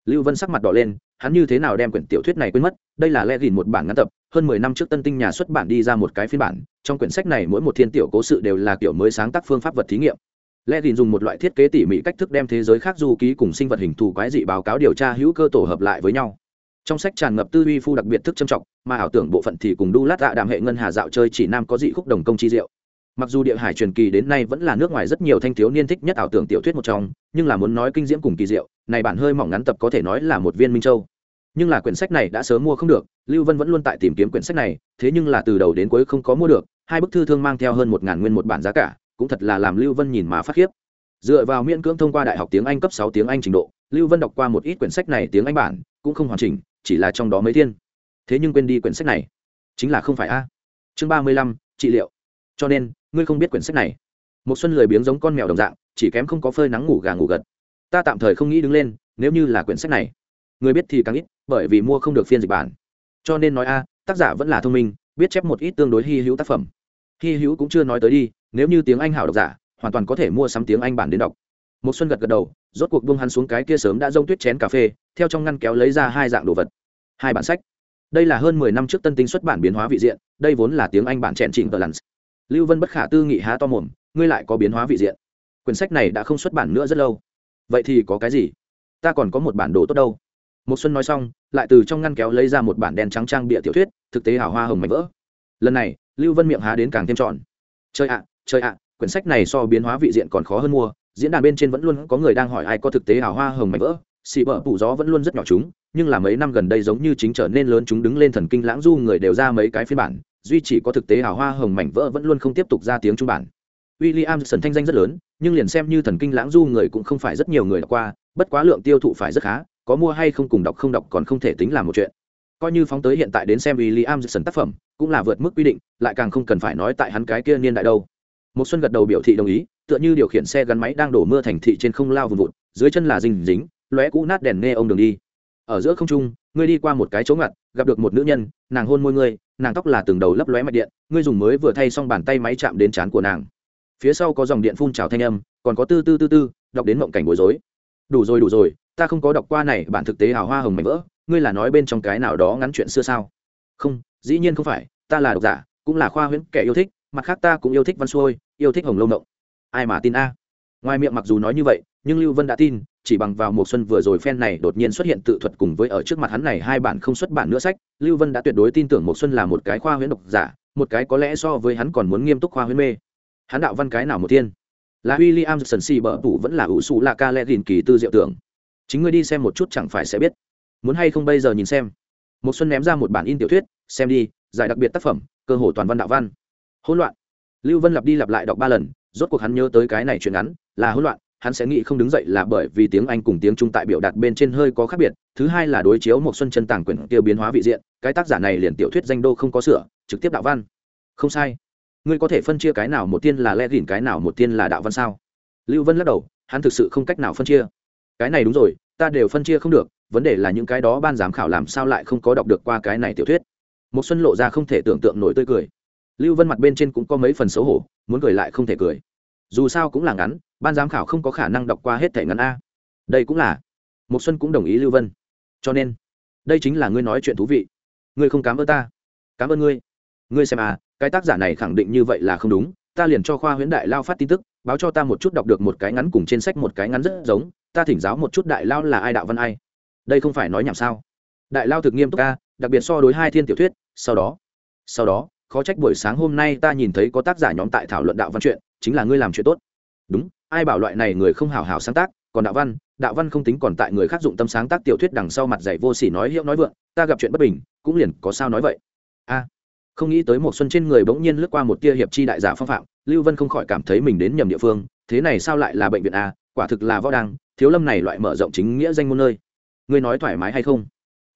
Lưu vân sắc mặt đỏ lên, hắn như thế nào đem quyển tiểu thuyết này quên mất, đây là lẽ gìn một bản ngắn tập, hơn mười năm trước tân tinh nhà xuất bản đi ra một cái phiên bản, trong quyển sách này mỗi một thiên tiểu cố sự đều là kiểu mới sáng tác phương pháp vật thí nghiệm. Lẽ gìn dùng một loại thiết kế tỉ mỉ cách thức đem thế giới khác du ký cùng sinh vật hình thù quái dị báo cáo điều tra hữu cơ tổ hợp lại với nhau. Trong sách tràn ngập tư duy phu đặc biệt thức trầm trọng mà ảo tưởng bộ phận thì cùng đu lát dạ đàm hệ ngân hà dạo chơi chỉ nam có dị khúc đồng công chi diệu mặc dù địa hải truyền kỳ đến nay vẫn là nước ngoài rất nhiều thanh thiếu niên thích nhất ảo tưởng tiểu thuyết một trong, nhưng là muốn nói kinh diễm cùng kỳ diệu, này bản hơi mỏng ngắn tập có thể nói là một viên minh châu. Nhưng là quyển sách này đã sớm mua không được, lưu vân vẫn luôn tại tìm kiếm quyển sách này, thế nhưng là từ đầu đến cuối không có mua được, hai bức thư thương mang theo hơn một ngàn nguyên một bản giá cả, cũng thật là làm lưu vân nhìn mà phát khiếp. Dựa vào miễn cưỡng thông qua đại học tiếng anh cấp sáu tiếng anh trình độ, lưu vân đọc qua một ít quyển sách này tiếng anh bản, cũng không hoàn chỉnh, chỉ là trong đó mấy thiên. Thế nhưng quên đi quyển sách này. Chính là không phải a. Chương ba mươi lăm, trị liệu cho nên, ngươi không biết quyển sách này. Một xuân lười biếng giống con mèo đồng dạng, chỉ kém không có phơi nắng ngủ gà ngủ gật. Ta tạm thời không nghĩ đứng lên, nếu như là quyển sách này. Người biết thì càng ít, bởi vì mua không được phiên dịch bản. Cho nên nói a, tác giả vẫn là thông minh, biết chép một ít tương đối hy hữu tác phẩm. Hy hữu cũng chưa nói tới đi, nếu như tiếng anh hảo độc giả, hoàn toàn có thể mua sắm tiếng anh bản đến đọc. Một xuân gật gật đầu, rốt cuộc buông hắn xuống cái kia sớm đã rông tuyết chén cà phê, theo trong ngăn kéo lấy ra hai dạng đồ vật. Hai bản sách. Đây là hơn mười năm trước tân tinh xuất bản biến hóa vị diện, đây vốn là tiếng anh bản chèn chỉnh tờ lặn lưu vân bất khả tư nghị há to mồm, ngươi lại có biến hóa vị diện. Quyển sách này đã không xuất bản nữa rất lâu. Vậy thì có cái gì? Ta còn có một bản đồ tốt đâu. Một xuân nói xong, lại từ trong ngăn kéo lấy ra một bản đen trắng trang bịa tiểu thuyết, thực tế hảo hoa hồng mảnh vỡ. Lần này, lưu vân miệng há đến càng thêm tròn. Chơi ạ chơi ạ, quyển sách này so biến hóa vị diện còn khó hơn mua, diễn đàn bên trên vẫn luôn có người đang hỏi ai có thực tế hào hoa hồng mảnh vỡ. Xì bờ phủ gió vẫn luôn rất nhỏ chúng, nhưng là mấy năm gần đây giống như chính trở nên lớn chúng đứng lên thần kinh lãng du người đều ra mấy cái phiên bản duy chỉ có thực tế hào hoa hồng mảnh vỡ vẫn luôn không tiếp tục ra tiếng trung bản. William sần thanh danh rất lớn, nhưng liền xem như thần kinh lãng du người cũng không phải rất nhiều người đọc qua, bất quá lượng tiêu thụ phải rất khá, có mua hay không cùng đọc không đọc còn không thể tính là một chuyện. Coi như phóng tới hiện tại đến xem William sần tác phẩm, cũng là vượt mức quy định, lại càng không cần phải nói tại hắn cái kia niên đại đâu. Một xuân gật đầu biểu thị đồng ý, tựa như điều khiển xe gắn máy đang đổ mưa thành thị trên không lao vùn vụt, dưới chân là dinh dính lóe cũ nát đèn nghe ông đường đi. Ở giữa không trung, ngươi đi qua một cái chỗ ngặt gặp được một nữ nhân, nàng hôn môi ngươi, nàng tóc là từng đầu lấp lóe mạch điện, ngươi dùng mới vừa thay xong bàn tay máy chạm đến trán của nàng. Phía sau có dòng điện phun trào thanh âm, còn có tư tư tư tư, đọc đến mộng cảnh bối rối. Đủ rồi đủ rồi, ta không có đọc qua này, bản thực tế hào hoa hồng mảnh vỡ, ngươi là nói bên trong cái nào đó ngắn chuyện xưa sao? Không, dĩ nhiên không phải, ta là độc giả, cũng là khoa huyễn kẻ yêu thích, mặt khác ta cũng yêu thích văn xuôi, yêu thích hồng lâu mộng ai mà tin a? Ngoài miệng mặc dù nói như vậy nhưng lưu vân đã tin, chỉ bằng vào một xuân vừa rồi phen này đột nhiên xuất hiện tự thuật cùng với ở trước mặt hắn này hai bản không xuất bản nữa sách, lưu vân đã tuyệt đối tin tưởng một xuân là một cái khoa huyễn độc giả, một cái có lẽ so với hắn còn muốn nghiêm túc khoa huyễn mê. Hắn đạo văn cái nào một tiên? Là William Jackson si bở tủ vẫn là ủ sụ là ca lẽ gìn kỳ tư diệu tưởng. Chính ngươi đi xem một chút chẳng phải sẽ biết. Muốn hay không bây giờ nhìn xem. Một xuân ném ra một bản in tiểu thuyết, xem đi, giải đặc biệt tác phẩm, cơ hồ toàn văn đạo văn. Hỗn loạn. Lưu vân lặp đi lặp lại đọc ba lần, rốt cuộc hắn nhớ tới cái này chuyện ngắn, là hỗn loạn hắn sẽ nghĩ không đứng dậy là bởi vì tiếng anh cùng tiếng trung tại biểu đạt bên trên hơi có khác biệt. Thứ hai là đối chiếu một xuân chân tàng quyển tiêu biến hóa vị diện, cái tác giả này liền tiểu thuyết danh đô không có sửa, trực tiếp đạo văn. Không sai. Ngươi có thể phân chia cái nào một tiên là lẽ gỉn, cái nào một tiên là đạo văn sao? Lưu vân lắc đầu, hắn thực sự không cách nào phân chia. Cái này đúng rồi, ta đều phân chia không được, vấn đề là những cái đó ban giám khảo làm sao lại không có đọc được qua cái này tiểu thuyết. Một xuân lộ ra không thể tưởng tượng nổi tươi cười. Lưu vân mặt bên trên cũng có mấy phần xấu hổ, muốn cười lại không thể cười dù sao cũng là ngắn, ban giám khảo không có khả năng đọc qua hết thẻ ngắn a. Đây cũng là một xuân cũng đồng ý lưu vân. Cho nên, đây chính là ngươi nói chuyện thú vị. Ngươi không cảm ơn ta. Cảm ơn ngươi. Ngươi xem à cái tác giả này khẳng định như vậy là không đúng. Ta liền cho khoa huyễn đại lao phát tin tức, báo cho ta một chút đọc được một cái ngắn cùng trên sách một cái ngắn rất giống. Ta thỉnh giáo một chút đại lao là ai, đạo văn ai. Đây không phải nói nhảm sao. Đại lao thực nghiêm túc ca đặc biệt so đối hai thiên tiểu thuyết, sau đó sau đó khó trách buổi sáng hôm nay ta nhìn thấy có tác giả nhóm tại thảo luận đạo văn chuyện, chính là ngươi làm chuyện tốt. Đúng, ai bảo loại này người không hào hào sáng tác, còn đạo văn đạo văn không tính còn tại người khác dụng tâm sáng tác tiểu thuyết đằng sau mặt dạy vô sỉ nói hiệu nói vượng, ta gặp chuyện bất bình, cũng liền có sao nói vậy. A, không nghĩ tới một xuân trên người bỗng nhiên lướt qua một tia hiệp chi đại giả phong phạm, lưu vân không khỏi cảm thấy mình đến nhầm địa phương, thế này sao lại là bệnh viện a, quả thực là võ đăng, thiếu lâm này loại mở rộng chính nghĩa danh môn nơi. Ngươi nói thoải mái hay không?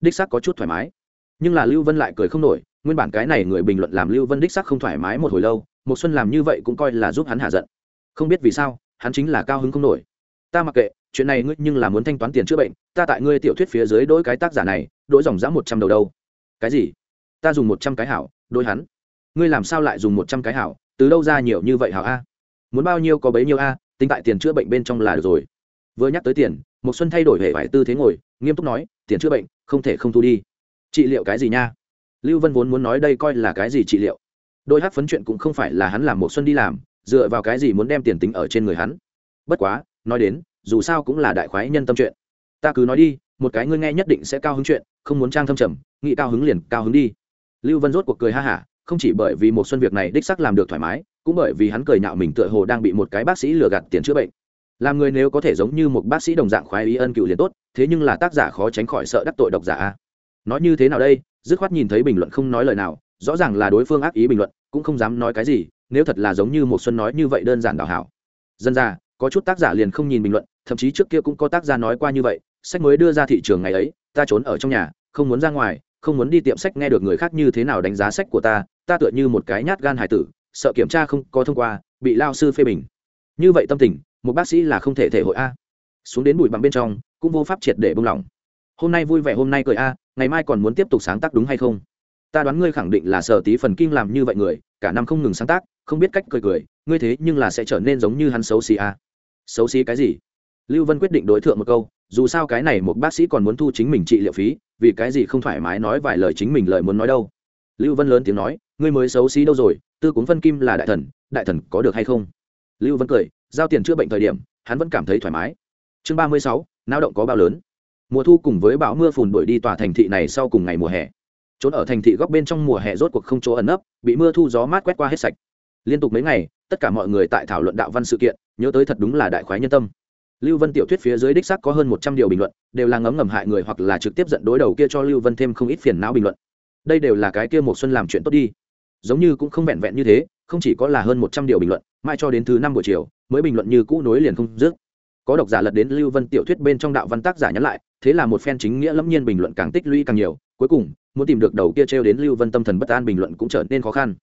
Đích xác có chút thoải mái. Nhưng là lưu vân lại cười không nổi nguyên bản cái này người bình luận làm lưu vân đích sắc không thoải mái một hồi lâu một xuân làm như vậy cũng coi là giúp hắn hạ giận. Không biết vì sao, hắn chính là cao hứng không nổi. Ta mặc kệ, chuyện này ngươi nhưng là muốn thanh toán tiền chữa bệnh, ta tại ngươi tiểu thuyết phía dưới đỗi cái tác giả này đỗi dòng dã một trăm đầu đâu. Cái gì? Ta dùng một trăm cái hảo đôi hắn. Ngươi làm sao lại dùng một trăm cái hảo, từ đâu ra nhiều như vậy hảo a? Muốn bao nhiêu có bấy nhiêu a, tính tại tiền chữa bệnh bên trong là được rồi. Vừa nhắc tới tiền một xuân thay đổi hệ vải tư thế ngồi, nghiêm túc nói, tiền chữa bệnh không thể không thu đi. Trị liệu cái gì nha? Lưu vân vốn muốn nói đây coi là cái gì trị liệu. Đôi hát phấn chuyện cũng không phải là hắn làm một xuân đi làm, dựa vào cái gì muốn đem tiền tính ở trên người hắn. Bất quá, nói đến, dù sao cũng là đại khoái nhân tâm chuyện. Ta cứ nói đi, một cái ngươi nghe nhất định sẽ cao hứng chuyện, không muốn trang thâm trầm, nghĩ cao hứng liền cao hứng đi. Lưu vân rốt cuộc cười ha hả, không chỉ bởi vì một xuân việc này đích sắc làm được thoải mái, cũng bởi vì hắn cười nhạo mình tựa hồ đang bị một cái bác sĩ lừa gạt tiền chữa bệnh. Làm người nếu có thể giống như một bác sĩ đồng dạng khoái ý ân cựu liền tốt, thế nhưng là tác giả khó tránh khỏi sợ đắc tội độc giả nói như thế nào đây dứt khoát nhìn thấy bình luận không nói lời nào, rõ ràng là đối phương ác ý bình luận, cũng không dám nói cái gì, nếu thật là giống như một xuân nói như vậy đơn giản đào hảo. Dân ra, có chút tác giả liền không nhìn bình luận, thậm chí trước kia cũng có tác giả nói qua như vậy, sách mới đưa ra thị trường ngày ấy, ta trốn ở trong nhà, không muốn ra ngoài, không muốn đi tiệm sách nghe được người khác như thế nào đánh giá sách của ta ta tựa như một cái nhát gan hải tử, sợ kiểm tra không có thông qua, bị lao sư phê bình. Như vậy tâm tình, một bác sĩ là không thể thể hội a. Xuống đến bụi bằng bên trong, cũng vô pháp triệt để bông lỏng. Hôm nay vui vẻ, hôm nay cười a ngày mai còn muốn tiếp tục sáng tác đúng hay không? Ta đoán ngươi khẳng định là sở tí phần kinh làm như vậy người, cả năm không ngừng sáng tác, không biết cách cười cười, ngươi thế nhưng là sẽ trở nên giống như hắn xấu xí à? xấu xí cái gì? Lưu vân quyết định đối thượng một câu, dù sao cái này một bác sĩ còn muốn thu chính mình trị liệu phí, vì cái gì không thoải mái nói vài lời chính mình lời muốn nói đâu? Lưu vân lớn tiếng nói, ngươi mới xấu xí đâu rồi, tư cuốn phân kim là đại thần đại thần có được hay không? Lưu vân cười, giao tiền chữa bệnh thời điểm, hắn vẫn cảm thấy thoải mái. Chương ba mươi sáu lao động có bao lớn? Mùa thu cùng với bão mưa phùn đuổi đi tòa thành thị này sau cùng ngày mùa hè. Trốn ở thành thị góc bên trong mùa hè rốt cuộc không chỗ ẩn nấp, bị mưa thu gió mát quét qua hết sạch. Liên tục mấy ngày, tất cả mọi người tại thảo luận đạo văn sự kiện, nhớ tới thật đúng là đại khoái nhân tâm. Lưu vân tiểu thuyết phía dưới đích sắc có hơn một trăm điều bình luận, đều là ngấm ngầm hại người hoặc là trực tiếp dẫn đối đầu kia cho lưu vân thêm không ít phiền não bình luận. Đây đều là cái kia một xuân làm chuyện tốt đi. Giống như cũng không vẹn vẹn như thế, không chỉ có là hơn một trăm điều bình luận mai cho đến thứ năm buổi chiều, mới bình luận như cũ nối liền không dứt có độc giả lật đến lưu vân tiểu thuyết bên trong đạo văn tác giả nhắn lại, thế là một phen chính nghĩa lẫm nhiên bình luận càng tích lũy càng nhiều, cuối cùng, muốn tìm được đầu kia treo đến lưu vân tâm thần bất an bình luận cũng trở nên khó khăn.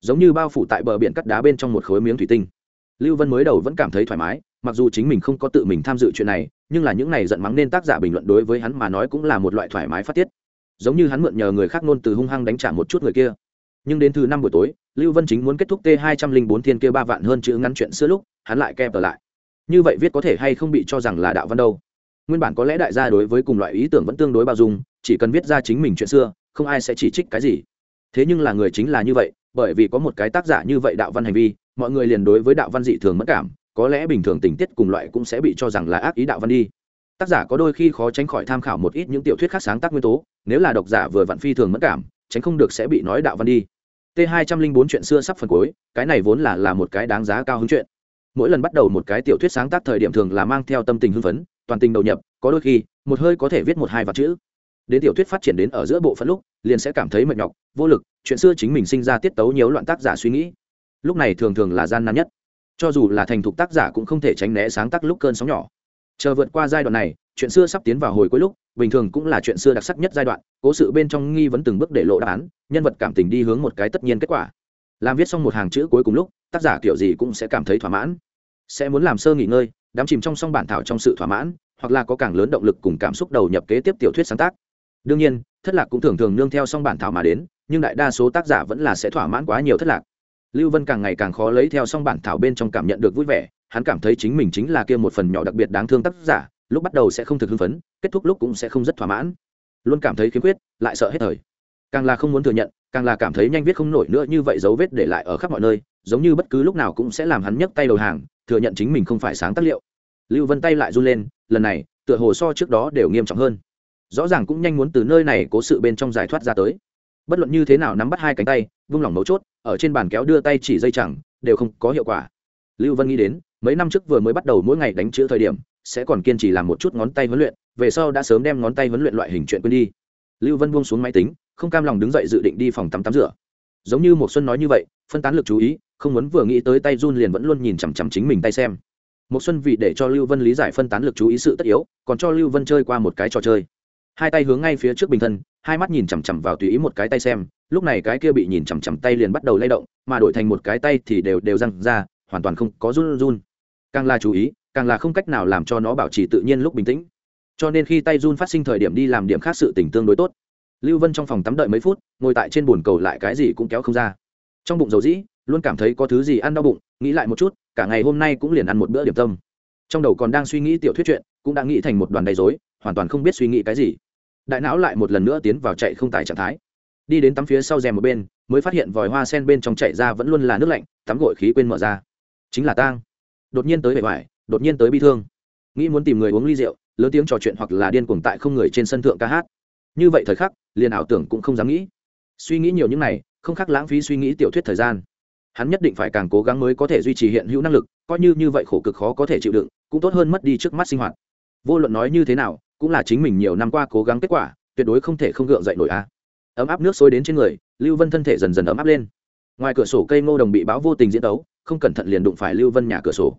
Giống như bao phủ tại bờ biển cắt đá bên trong một khối miếng thủy tinh. Lưu vân mới đầu vẫn cảm thấy thoải mái, mặc dù chính mình không có tự mình tham dự chuyện này, nhưng là những này giận mắng nên tác giả bình luận đối với hắn mà nói cũng là một loại thoải mái phát tiết. Giống như hắn mượn nhờ người khác nôn từ hung hăng đánh trả một chút người kia. Nhưng đến thứ năm buổi tối, lưu vân chính muốn kết thúc t hai trăm linh bốn thiên kia ba vạn hơn chữ ngắn chuyện xưa lúc, hắn lại kèm ở lại như vậy viết có thể hay không bị cho rằng là đạo văn đâu? Nguyên bản có lẽ đại gia đối với cùng loại ý tưởng vẫn tương đối bao dung, chỉ cần viết ra chính mình chuyện xưa, không ai sẽ chỉ trích cái gì. Thế nhưng là người chính là như vậy, bởi vì có một cái tác giả như vậy đạo văn hành vi, mọi người liền đối với đạo văn dị thường mất cảm, có lẽ bình thường tình tiết cùng loại cũng sẽ bị cho rằng là ác ý đạo văn đi. Tác giả có đôi khi khó tránh khỏi tham khảo một ít những tiểu thuyết khác sáng tác nguyên tố, nếu là độc giả vừa vặn phi thường mất cảm, tránh không được sẽ bị nói đạo văn đi. T hai trăm linh bốn chuyện xưa sắp phần cuối, cái này vốn là là một cái đáng giá cao hứng chuyện mỗi lần bắt đầu một cái tiểu thuyết sáng tác thời điểm thường là mang theo tâm tình hưng phấn, toàn tình đầu nhập, có đôi khi, một hơi có thể viết một hai vạn chữ. Đến tiểu thuyết phát triển đến ở giữa bộ phận lúc, liền sẽ cảm thấy mệt nhọc, vô lực, chuyện xưa chính mình sinh ra tiết tấu nhiều loạn tác giả suy nghĩ. Lúc này thường thường là gian nan nhất. Cho dù là thành thục tác giả cũng không thể tránh né sáng tác lúc cơn sóng nhỏ. Chờ vượt qua giai đoạn này, chuyện xưa sắp tiến vào hồi cuối lúc, bình thường cũng là chuyện xưa đặc sắc nhất giai đoạn, cố sự bên trong nghi vấn từng bước để lộ đáp án, nhân vật cảm tình đi hướng một cái tất nhiên kết quả. Làm viết xong một hàng chữ cuối cùng lúc, tác giả kiểu gì cũng sẽ cảm thấy thỏa mãn sẽ muốn làm sơ nghỉ ngơi, đắm chìm trong song bản thảo trong sự thỏa mãn, hoặc là có càng lớn động lực cùng cảm xúc đầu nhập kế tiếp tiểu thuyết sáng tác. Đương nhiên, thất lạc cũng thường thường nương theo song bản thảo mà đến, nhưng đại đa số tác giả vẫn là sẽ thỏa mãn quá nhiều thất lạc. Lưu vân càng ngày càng khó lấy theo song bản thảo bên trong cảm nhận được vui vẻ, hắn cảm thấy chính mình chính là kia một phần nhỏ đặc biệt đáng thương tác giả, lúc bắt đầu sẽ không thực hưng phấn, kết thúc lúc cũng sẽ không rất thỏa mãn. Luôn cảm thấy khiếm khuyết, lại sợ hết thời. Càng là không muốn thừa nhận càng là cảm thấy nhanh viết không nổi nữa như vậy dấu vết để lại ở khắp mọi nơi, giống như bất cứ lúc nào cũng sẽ làm hắn nhấc tay đầu hàng, thừa nhận chính mình không phải sáng tác liệu. Lưu vân tay lại run lên, lần này, tựa hồ so trước đó đều nghiêm trọng hơn. Rõ ràng cũng nhanh muốn từ nơi này cố sự bên trong giải thoát ra tới. Bất luận như thế nào nắm bắt hai cánh tay, vung lòng mấu chốt, ở trên bàn kéo đưa tay chỉ dây chẳng, đều không có hiệu quả. Lưu vân nghĩ đến, mấy năm trước vừa mới bắt đầu mỗi ngày đánh chữ thời điểm, sẽ còn kiên trì làm một chút ngón tay huấn luyện, về sau đã sớm đem ngón tay huấn luyện loại hình chuyện quên đi. Lưu vân buông xuống máy tính không cam lòng đứng dậy dự định đi phòng tắm tắm rửa. Giống như một xuân nói như vậy, phân tán lực chú ý, không muốn vừa nghĩ tới tay run liền vẫn luôn nhìn chằm chằm chính mình tay xem. Một xuân vì để cho lưu vân lý giải phân tán lực chú ý sự tất yếu, còn cho lưu vân chơi qua một cái trò chơi. Hai tay hướng ngay phía trước bình thân, hai mắt nhìn chằm chằm vào tùy ý một cái tay xem, lúc này cái kia bị nhìn chằm chằm tay liền bắt đầu lay động, mà đổi thành một cái tay thì đều đều răng ra, hoàn toàn không có run run. Càng là chú ý, càng là không cách nào làm cho nó bảo trì tự nhiên lúc bình tĩnh. Cho nên khi tay run phát sinh thời điểm đi làm điểm khác sự tình tương đối tốt lưu vân trong phòng tắm đợi mấy phút, ngồi tại trên bồn cầu lại cái gì cũng kéo không ra. Trong bụng dầu dĩ, luôn cảm thấy có thứ gì ăn đau bụng, nghĩ lại một chút, cả ngày hôm nay cũng liền ăn một bữa điểm tâm. Trong đầu còn đang suy nghĩ tiểu thuyết chuyện, cũng đã nghĩ thành một đoàn đầy dối hoàn toàn không biết suy nghĩ cái gì. Đại não lại một lần nữa tiến vào chạy không tài trạng thái. Đi đến tắm phía sau rèm một bên, mới phát hiện vòi hoa sen bên trong chạy ra vẫn luôn là nước lạnh, tắm gội khí quên mở ra. Chính là tang. Đột nhiên tới bề ngoài đột nhiên tới bi thương. Nghĩ muốn tìm người uống ly rượu, lớn tiếng trò chuyện hoặc là điên cuồng tại không người trên sân thượng ca hát như vậy thời khắc, liền ảo tưởng cũng không dám nghĩ. Suy nghĩ nhiều những này, không khác lãng phí suy nghĩ tiểu thuyết thời gian. Hắn nhất định phải càng cố gắng mới có thể duy trì hiện hữu năng lực, coi như như vậy khổ cực khó có thể chịu đựng, cũng tốt hơn mất đi trước mắt sinh hoạt. Vô luận nói như thế nào, cũng là chính mình nhiều năm qua cố gắng kết quả, tuyệt đối không thể không gượng dậy nổi a. Ấm áp nước sôi đến trên người, lưu vân thân thể dần dần ấm áp lên. Ngoài cửa sổ cây ngô đồng bị bão vô tình diễn tấu, không cẩn thận liền đụng phải lưu vân nhà cửa sổ.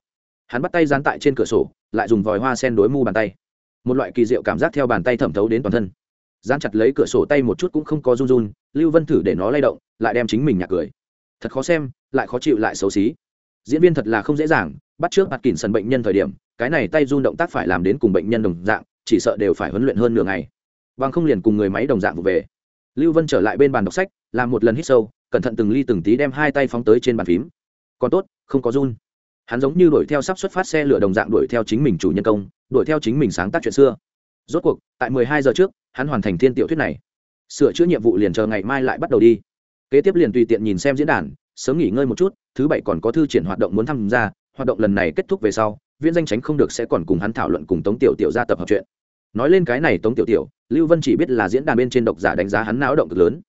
Hắn bắt tay dán tại trên cửa sổ, lại dùng vòi hoa sen đối mu bàn tay. Một loại kỳ diệu cảm giác theo bàn tay thẩm thấu đến toàn thân dán chặt lấy cửa sổ tay một chút cũng không có run run, lưu vân thử để nó lay động, lại đem chính mình nhạc cười. Thật khó xem, lại khó chịu lại xấu xí. Diễn viên thật là không dễ dàng, bắt trước mặt kỉn sần bệnh nhân thời điểm, cái này tay run động tác phải làm đến cùng bệnh nhân đồng dạng, chỉ sợ đều phải huấn luyện hơn nửa ngày. Bằng không liền cùng người máy đồng dạng vụ về. Lưu vân trở lại bên bàn đọc sách, làm một lần hít sâu, cẩn thận từng ly từng tí đem hai tay phóng tới trên bàn phím. Còn tốt, không có run. Hắn giống như đuổi theo sắp xuất phát xe lửa đồng dạng đuổi theo chính mình chủ nhân công, đuổi theo chính mình sáng tác chuyện xưa rốt cuộc, tại mười hai giờ trước, hắn hoàn thành thiên tiểu thuyết này. Sửa chữa nhiệm vụ liền chờ ngày mai lại bắt đầu đi. Kế tiếp liền tùy tiện nhìn xem diễn đàn, sớm nghỉ ngơi một chút, thứ bảy còn có thư triển hoạt động muốn tham gia, hoạt động lần này kết thúc về sau, viễn danh tránh không được sẽ còn cùng hắn thảo luận cùng tống tiểu tiểu ra tập hợp chuyện. Nói lên cái này tống tiểu tiểu, lưu vân chỉ biết là diễn đàn bên trên độc giả đánh giá hắn não động cực lớn.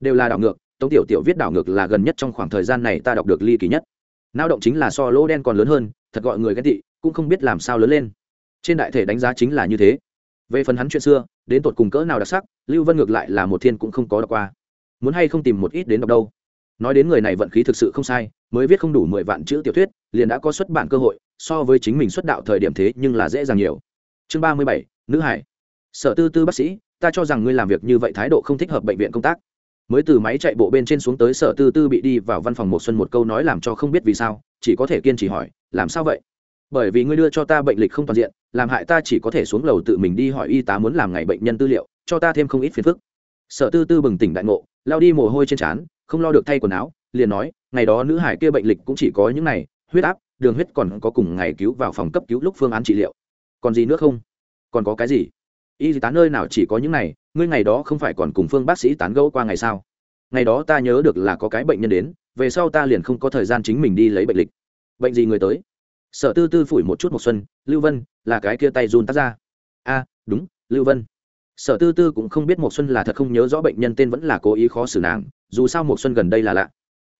Đều là đảo ngược, tống tiểu tiểu viết đảo ngược là gần nhất trong khoảng thời gian này ta đọc được ly kỳ nhất. Não động chính là so lỗ đen còn lớn hơn, thật gọi người ghét tị, cũng không biết làm sao lớn lên. Trên đại thể đánh giá chính là như thế về phần hắn chuyện xưa, đến tột cùng cỡ nào đặc sắc, lưu vân ngược lại là một thiên cũng không có đọc qua. Muốn hay không tìm một ít đến đọc đâu. Nói đến người này vận khí thực sự không sai, mới viết không đủ mười vạn chữ tiểu thuyết, liền đã có xuất bản cơ hội, so với chính mình xuất đạo thời điểm thế nhưng là dễ dàng nhiều. Chương ba mươi bảy, nữ hải. Sở tư tư bác sĩ, ta cho rằng ngươi làm việc như vậy thái độ không thích hợp bệnh viện công tác. Mới từ máy chạy bộ bên trên xuống tới sở tư tư bị đi vào văn phòng một xuân một câu nói làm cho không biết vì sao, chỉ có thể kiên trì hỏi, làm sao vậy? Bởi vì ngươi đưa cho ta bệnh lịch không toàn diện làm hại ta chỉ có thể xuống lầu tự mình đi hỏi y tá muốn làm ngày bệnh nhân tư liệu, cho ta thêm không ít phiền phức. Sở tư tư bừng tỉnh đại ngộ, lao đi mồ hôi trên trán, không lo được thay quần áo, liền nói, ngày đó nữ hải kia bệnh lịch cũng chỉ có những này, huyết áp, đường huyết còn có cùng ngày cứu vào phòng cấp cứu lúc phương án trị liệu. Còn gì nữa không? Còn có cái gì? Y tá nơi nào chỉ có những này, ngươi ngày đó không phải còn cùng phương bác sĩ tán gẫu qua ngày sao? Ngày đó ta nhớ được là có cái bệnh nhân đến, về sau ta liền không có thời gian chính mình đi lấy bệnh lịch. Bệnh gì người tới? Sở tư tư phủi một chút một xuân, lưu vân, là cái kia tay run tắt ra. A, đúng, lưu vân. Sở tư tư cũng không biết một xuân là thật không nhớ rõ bệnh nhân tên vẫn là cố ý khó xử nàng, dù sao một xuân gần đây là lạ.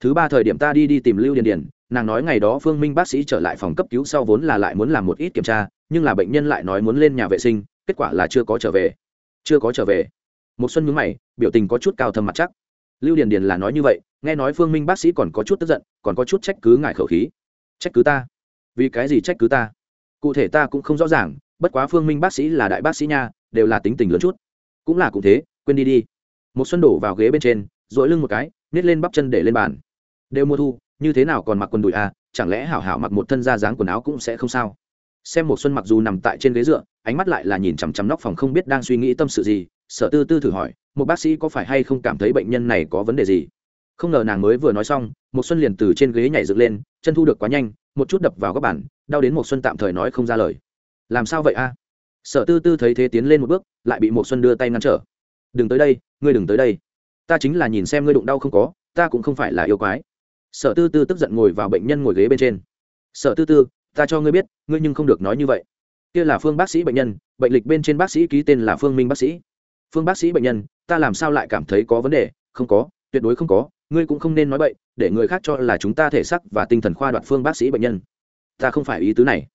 Thứ ba thời điểm ta đi đi tìm lưu điền điền, nàng nói ngày đó phương minh bác sĩ trở lại phòng cấp cứu sau vốn là lại muốn làm một ít kiểm tra, nhưng là bệnh nhân lại nói muốn lên nhà vệ sinh, kết quả là chưa có trở về. Chưa có trở về. Một xuân nhướng mày, biểu tình có chút cao thâm mặt chắc. Lưu điền điền là nói như vậy, nghe nói phương minh bác sĩ còn có chút tức giận, còn có chút trách cứ ngại khẩu khí. Trách cứ ta? Vì cái gì trách cứ ta? Cụ thể ta cũng không rõ ràng, bất quá phương minh bác sĩ là đại bác sĩ nha, đều là tính tình lớn chút. Cũng là cũng thế, quên đi đi. Một xuân đổ vào ghế bên trên dội lưng một cái, nhét lên bắp chân để lên bàn. Đều mùa thu, như thế nào còn mặc quần đùi à chẳng lẽ hảo hảo mặc một thân da dáng quần áo cũng sẽ không sao? Xem một xuân mặc dù nằm tại trên ghế dựa, ánh mắt lại là nhìn chằm chằm nóc phòng không biết đang suy nghĩ tâm sự gì sở tư tư thử hỏi, một bác sĩ có phải hay không cảm thấy bệnh nhân này có vấn đề gì? Không ngờ nàng mới vừa nói xong, một xuân liền từ trên ghế nhảy dựng lên, chân thu được quá nhanh một chút đập vào các bản đau đến một xuân tạm thời nói không ra lời. Làm sao vậy a? Sở tư tư thấy thế tiến lên một bước, lại bị một xuân đưa tay ngăn trở. Đừng tới đây, ngươi đừng tới đây. Ta chính là nhìn xem ngươi đụng đau không có, ta cũng không phải là yêu quái. Sở tư tư tức giận ngồi vào bệnh nhân ngồi ghế bên trên. Sở tư tư, ta cho ngươi biết, ngươi nhưng không được nói như vậy. Kia là phương bác sĩ bệnh nhân, bệnh lịch bên trên bác sĩ ký tên là phương minh bác sĩ. Phương bác sĩ bệnh nhân, ta làm sao lại cảm thấy có vấn đề? Không có, tuyệt đối không có, ngươi cũng không nên nói bậy để người khác cho là chúng ta thể sắc và tinh thần khoa đoạt phương bác sĩ bệnh nhân. Ta không phải ý tứ này.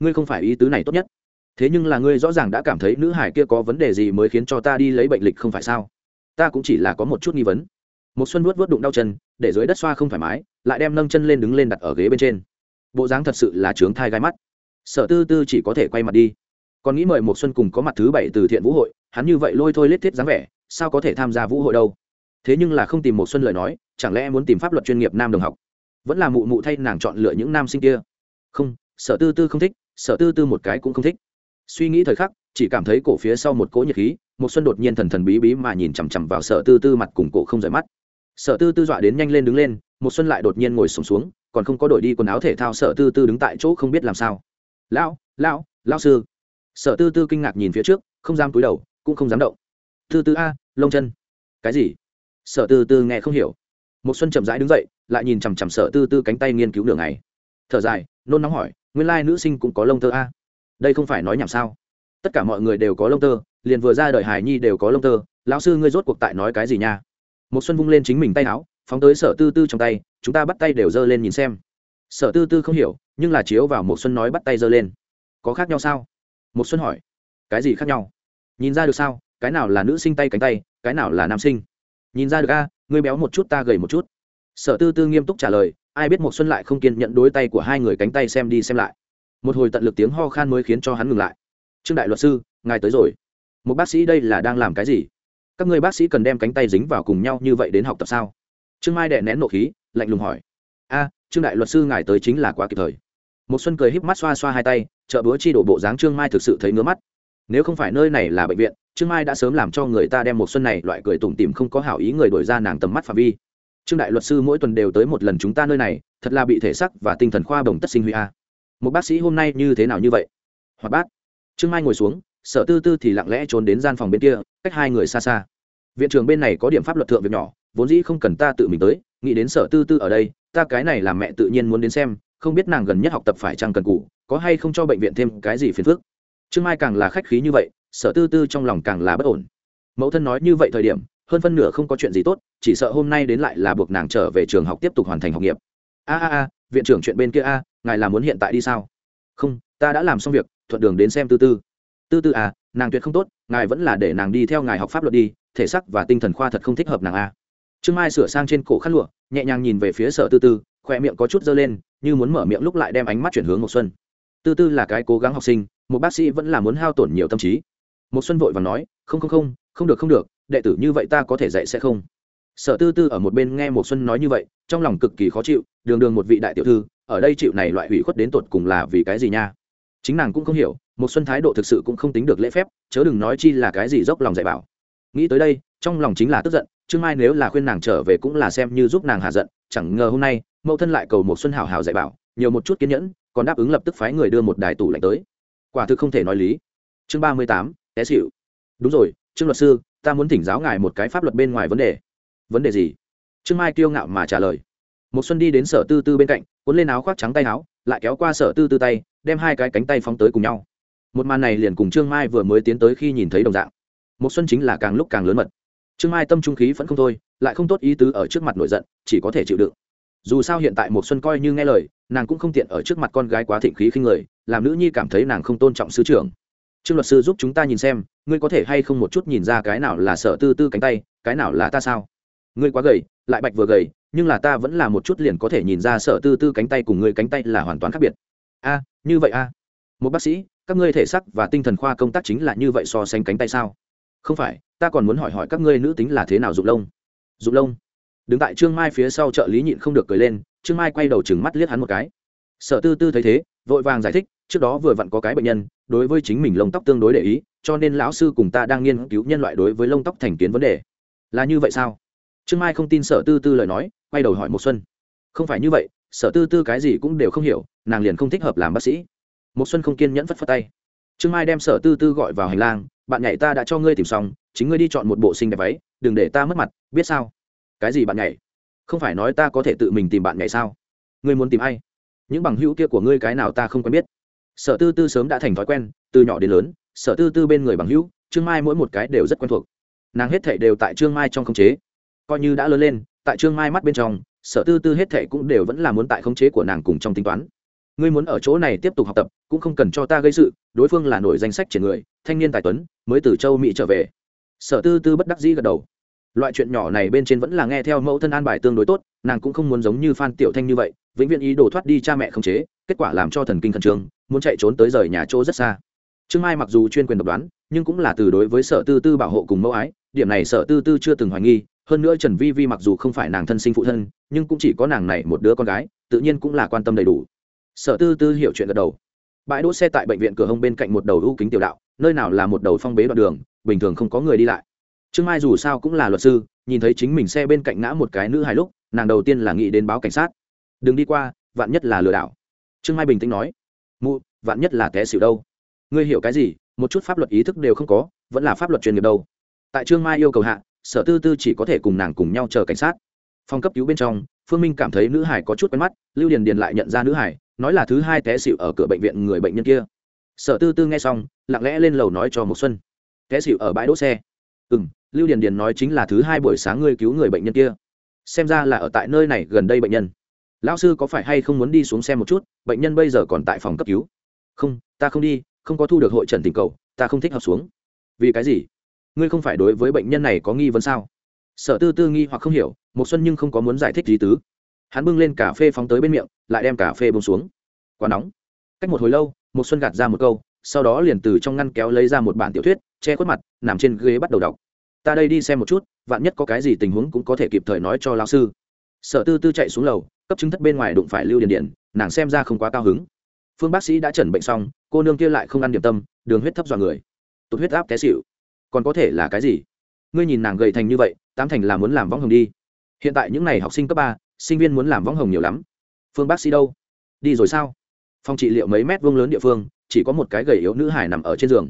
Ngươi không phải ý tứ này tốt nhất. Thế nhưng là ngươi rõ ràng đã cảm thấy nữ hải kia có vấn đề gì mới khiến cho ta đi lấy bệnh lịch không phải sao? Ta cũng chỉ là có một chút nghi vấn. Một xuân vuốt vuốt đụng đau chân, để dưới đất xoa không thoải mái, lại đem nâng chân lên đứng lên đặt ở ghế bên trên. Bộ dáng thật sự là trướng thai gai mắt. Sở tư tư chỉ có thể quay mặt đi. Còn nghĩ mời một xuân cùng có mặt thứ bảy từ thiện vũ hội, hắn như vậy lôi thôi lết thiết dáng vẻ, sao có thể tham gia vũ hội đâu? Thế nhưng là không tìm một xuân lời nói chẳng lẽ muốn tìm pháp luật chuyên nghiệp nam đồng học? Vẫn là mụ mụ thay nàng chọn lựa những nam sinh kia. Không sở tư tư không thích sở tư tư một cái cũng không thích. Suy nghĩ thời khắc chỉ cảm thấy cổ phía sau một cỗ nhiệt khí một xuân đột nhiên thần thần bí bí mà nhìn chằm chằm vào sở tư tư mặt cùng cổ không rời mắt. Sở tư tư dọa đến nhanh lên đứng lên một xuân lại đột nhiên ngồi sụp xuống, xuống còn không có đổi đi quần áo thể thao sở tư tư đứng tại chỗ không biết làm sao. Lão lão lão sư. Sở tư tư kinh ngạc nhìn phía trước không dám cúi đầu cũng không dám động. Tư tư a lông chân. Cái gì? Sở tư tư nghe không hiểu. Một xuân chậm rãi đứng dậy, lại nhìn chằm chằm sở tư tư cánh tay nghiên cứu đường này thở dài, nôn nóng hỏi, nguyên lai nữ sinh cũng có lông tơ a? Đây không phải nói nhảm sao? Tất cả mọi người đều có lông tơ, liền vừa ra đời hài nhi đều có lông tơ, lão sư ngươi rốt cuộc tại nói cái gì nha? Một xuân vung lên chính mình tay áo, phóng tới sở tư tư trong tay, chúng ta bắt tay đều giơ lên nhìn xem. Sở tư tư không hiểu, nhưng là chiếu vào một xuân nói bắt tay giơ lên. Có khác nhau sao? Một xuân hỏi. Cái gì khác nhau? Nhìn ra được sao? Cái nào là nữ sinh tay cánh tay, cái nào là nam sinh? Nhìn ra được a, ngươi béo một chút ta gầy một chút. Sở tư tư nghiêm túc trả lời, ai biết một xuân lại không kiên nhận đối tay của hai người cánh tay xem đi xem lại. Một hồi tận lực tiếng ho khan mới khiến cho hắn ngừng lại. Trương đại luật sư, ngài tới rồi. Một bác sĩ đây là đang làm cái gì? Các người bác sĩ cần đem cánh tay dính vào cùng nhau như vậy đến học tập sao? Trương mai đệ nén nộ khí, lạnh lùng hỏi. A, trương đại luật sư ngài tới chính là quá kịp thời. Một xuân cười híp mắt xoa xoa hai tay trợ búa chi đổ bộ dáng trương mai thực sự thấy ngứa mắt nếu không phải nơi này là bệnh viện, trương mai đã sớm làm cho người ta đem một xuân này loại cười tủm tỉm không có hảo ý người đổi ra nàng tầm mắt phạm vi. Trương đại luật sư mỗi tuần đều tới một lần chúng ta nơi này, thật là bị thể sắc và tinh thần khoa bồng tất sinh huy a. Một bác sĩ hôm nay như thế nào như vậy? Hoặc bác trương mai ngồi xuống, sở tư tư thì lặng lẽ trốn đến gian phòng bên kia, cách hai người xa xa. Viện trưởng bên này có điểm pháp luật thượng việc nhỏ, vốn dĩ không cần ta tự mình tới, nghĩ đến sở tư tư ở đây, ta cái này làm mẹ tự nhiên muốn đến xem, không biết nàng gần nhất học tập phải chăng cần cụ có hay không cho bệnh viện thêm cái gì phiền phức trương mai càng là khách khí như vậy, sở tư tư trong lòng càng là bất ổn. Mẫu thân nói như vậy thời điểm, hơn phân nửa không có chuyện gì tốt, chỉ sợ hôm nay đến lại là buộc nàng trở về trường học tiếp tục hoàn thành học nghiệp. A a a, viện trưởng chuyện bên kia a, ngài là muốn hiện tại đi sao? Không, ta đã làm xong việc, thuận đường đến xem tư tư. Tư tư à nàng tuyệt không tốt, ngài vẫn là để nàng đi theo ngài học pháp luật đi, thể sắc và tinh thần khoa thật không thích hợp nàng a. Trương mai sửa sang trên cổ khăn lụa, nhẹ nhàng nhìn về phía sở tư tư khoe miệng có chút dơ lên, như muốn mở miệng lúc lại đem ánh mắt chuyển hướng một xuân. Tư tư là cái cố gắng học sinh một bác sĩ vẫn là muốn hao tổn nhiều tâm trí. Một xuân vội và nói, không không không không được không được, đệ tử như vậy ta có thể dạy sẽ không. Sở tư tư ở một bên nghe một xuân nói như vậy, trong lòng cực kỳ khó chịu, đường đường một vị đại tiểu thư, ở đây chịu này loại hủy khuất đến tột cùng là vì cái gì nha? Chính nàng cũng không hiểu một xuân thái độ thực sự cũng không tính được lễ phép, chớ đừng nói chi là cái gì dốc lòng dạy bảo. Nghĩ tới đây, trong lòng chính là tức giận, trương mai nếu là khuyên nàng trở về cũng là xem như giúp nàng hạ giận, chẳng ngờ hôm nay, mẫu thân lại cầu một xuân hảo hảo dạy bảo, nhiều một chút kiên nhẫn, còn đáp ứng lập tức phái người đưa một đài tủ lạnh tới quả thực không thể nói lý. Chương ba mươi tám, té xịu đúng rồi, trương luật sư, ta muốn thỉnh giáo ngài một cái pháp luật bên ngoài vấn đề. Vấn đề gì? Trương mai kiêu ngạo mà trả lời. Một xuân đi đến sở tư tư bên cạnh, cuốn lên áo khoác trắng tay áo, lại kéo qua sở tư tư tay, đem hai cái cánh tay phóng tới cùng nhau. Một màn này liền cùng trương mai vừa mới tiến tới khi nhìn thấy đồng dạng. Một xuân chính là càng lúc càng lớn mật. Trương mai tâm trung khí vẫn không thôi, lại không tốt ý tứ ở trước mặt nổi giận, chỉ có thể chịu đựng dù sao hiện tại một xuân coi như nghe lời, nàng cũng không tiện ở trước mặt con gái quá thịnh khí khinh người, làm nữ nhi cảm thấy nàng không tôn trọng sư trưởng. Trương luật sư giúp chúng ta nhìn xem, ngươi có thể hay không một chút nhìn ra cái nào là sở tư tư cánh tay, cái nào là ta sao? Ngươi quá gầy, lại bạch vừa gầy, nhưng là ta vẫn là một chút liền có thể nhìn ra sở tư tư cánh tay cùng ngươi cánh tay là hoàn toàn khác biệt. A, như vậy a. Một bác sĩ, các ngươi thể sắc và tinh thần khoa công tác chính là như vậy so sánh cánh tay sao? Không phải, ta còn muốn hỏi hỏi các ngươi nữ tính là thế nào dụng lông? Dụng lông? Đứng tại trương mai phía sau trợ lý nhịn không được cười lên, trương mai quay đầu chừng mắt liếc hắn một cái. Sở tư tư thấy thế, vội vàng giải thích, trước đó vừa vặn có cái bệnh nhân, đối với chính mình lông tóc tương đối để ý, cho nên lão sư cùng ta đang nghiên cứu nhân loại đối với lông tóc thành kiến vấn đề. Là như vậy sao? Trương mai không tin sở tư tư lời nói, quay đầu hỏi một xuân. Không phải như vậy, sở tư tư cái gì cũng đều không hiểu, nàng liền không thích hợp làm bác sĩ. Một xuân không kiên nhẫn phất phất tay. Trương mai đem sở tư tư gọi vào hành lang, bạn nhảy ta đã cho ngươi tìm xong, chính ngươi đi chọn một bộ xinh đẹp váy, đừng để ta mất mặt, biết sao? Cái gì bạn nhảy? Không phải nói ta có thể tự mình tìm bạn nhảy sao? Ngươi muốn tìm ai? Những bằng hữu kia của ngươi cái nào ta không quen biết. Sở tư tư sớm đã thành thói quen, từ nhỏ đến lớn, sở tư tư bên người bằng hữu, trương mai mỗi một cái đều rất quen thuộc. Nàng hết thệ đều tại trương mai trong khống chế. Coi như đã lớn lên, tại trương mai mắt bên trong, sở tư tư hết thệ cũng đều vẫn là muốn tại khống chế của nàng cùng trong tính toán. Ngươi muốn ở chỗ này tiếp tục học tập, cũng không cần cho ta gây sự, đối phương là nổi danh sách triển người, thanh niên tài tuấn, mới từ châu mỹ trở về. Sở tư tư bất đắc dĩ gật đầu loại chuyện nhỏ này bên trên vẫn là nghe theo mẫu thân an bài tương đối tốt, nàng cũng không muốn giống như phan tiểu thanh như vậy, vĩnh viễn ý đồ thoát đi cha mẹ không chế, kết quả làm cho thần kinh khẩn trương, muốn chạy trốn tới rời nhà chỗ rất xa. Trương mai mặc dù chuyên quyền độc đoán, nhưng cũng là từ đối với sở tư tư bảo hộ cùng mẫu ái, điểm này sở tư tư chưa từng hoài nghi, hơn nữa trần vi vi mặc dù không phải nàng thân sinh phụ thân, nhưng cũng chỉ có nàng này một đứa con gái, tự nhiên cũng là quan tâm đầy đủ. Sở tư tư hiểu chuyện gật đầu. Bãi đỗ xe tại bệnh viện cửa hông bên cạnh một đầu ưu kính tiểu đạo, nơi nào là một đầu phong bế đoạn đường, bình thường không có người đi lại trương mai dù sao cũng là luật sư, nhìn thấy chính mình xe bên cạnh ngã một cái nữ hài lúc, nàng đầu tiên là nghĩ đến báo cảnh sát. Đừng đi qua, vạn nhất là lừa đảo. Trương mai bình tĩnh nói. Mụ, vạn nhất là té xỉu đâu? Ngươi hiểu cái gì, một chút pháp luật ý thức đều không có, vẫn là pháp luật chuyên nghiệp đâu. Tại trương mai yêu cầu hạ, sở tư tư chỉ có thể cùng nàng cùng nhau chờ cảnh sát. Phòng cấp cứu bên trong, phương minh cảm thấy nữ hải có chút quen mắt, lưu điền điền lại nhận ra nữ hải nói là thứ hai té xịu ở cửa bệnh viện người bệnh nhân kia. Sở tư tư nghe xong, lặng lẽ lên lầu nói cho một xuân. Té xịu ở bãi đỗ xe. Ừ m lưu điền điền nói chính là thứ hai buổi sáng ngươi cứu người bệnh nhân kia. Xem ra là ở tại nơi này gần đây bệnh nhân. Lão sư có phải hay không muốn đi xuống xem một chút, bệnh nhân bây giờ còn tại phòng cấp cứu? Không, ta không đi, không có thu được hội trần tình cầu, ta không thích hợp xuống. Vì cái gì? Ngươi không phải đối với bệnh nhân này có nghi vấn sao? Sở tư tư nghi hoặc không hiểu một xuân nhưng không có muốn giải thích gì tứ. Hắn bưng lên cà phê phóng tới bên miệng, lại đem cà phê bông xuống. Quá nóng. Cách một hồi lâu một xuân gạt ra một câu, sau đó liền từ trong ngăn kéo lấy ra một bản tiểu thuyết, che khuất mặt, nằm trên ghế bắt đầu đọc ta đây đi xem một chút, vạn nhất có cái gì tình huống cũng có thể kịp thời nói cho lao sư. Sở tư tư chạy xuống lầu, cấp chứng thất bên ngoài đụng phải lưu điền điện nàng xem ra không quá cao hứng. Phương bác sĩ đã chẩn bệnh xong, cô nương kia lại không ăn điểm tâm, đường huyết thấp dọa người. Tụt huyết áp té xịu còn có thể là cái gì? Ngươi nhìn nàng gầy thành như vậy, tám thành là muốn làm võng hồng đi. Hiện tại những n à y học sinh cấp ba, sinh viên muốn làm võng hồng nhiều lắm. Phương bác sĩ đâu? Đi rồi sao? Phòng trị liệu mấy mét vuông lớn địa phương, chỉ có một cái gầy yếu nữ hải nằm ở trên giường.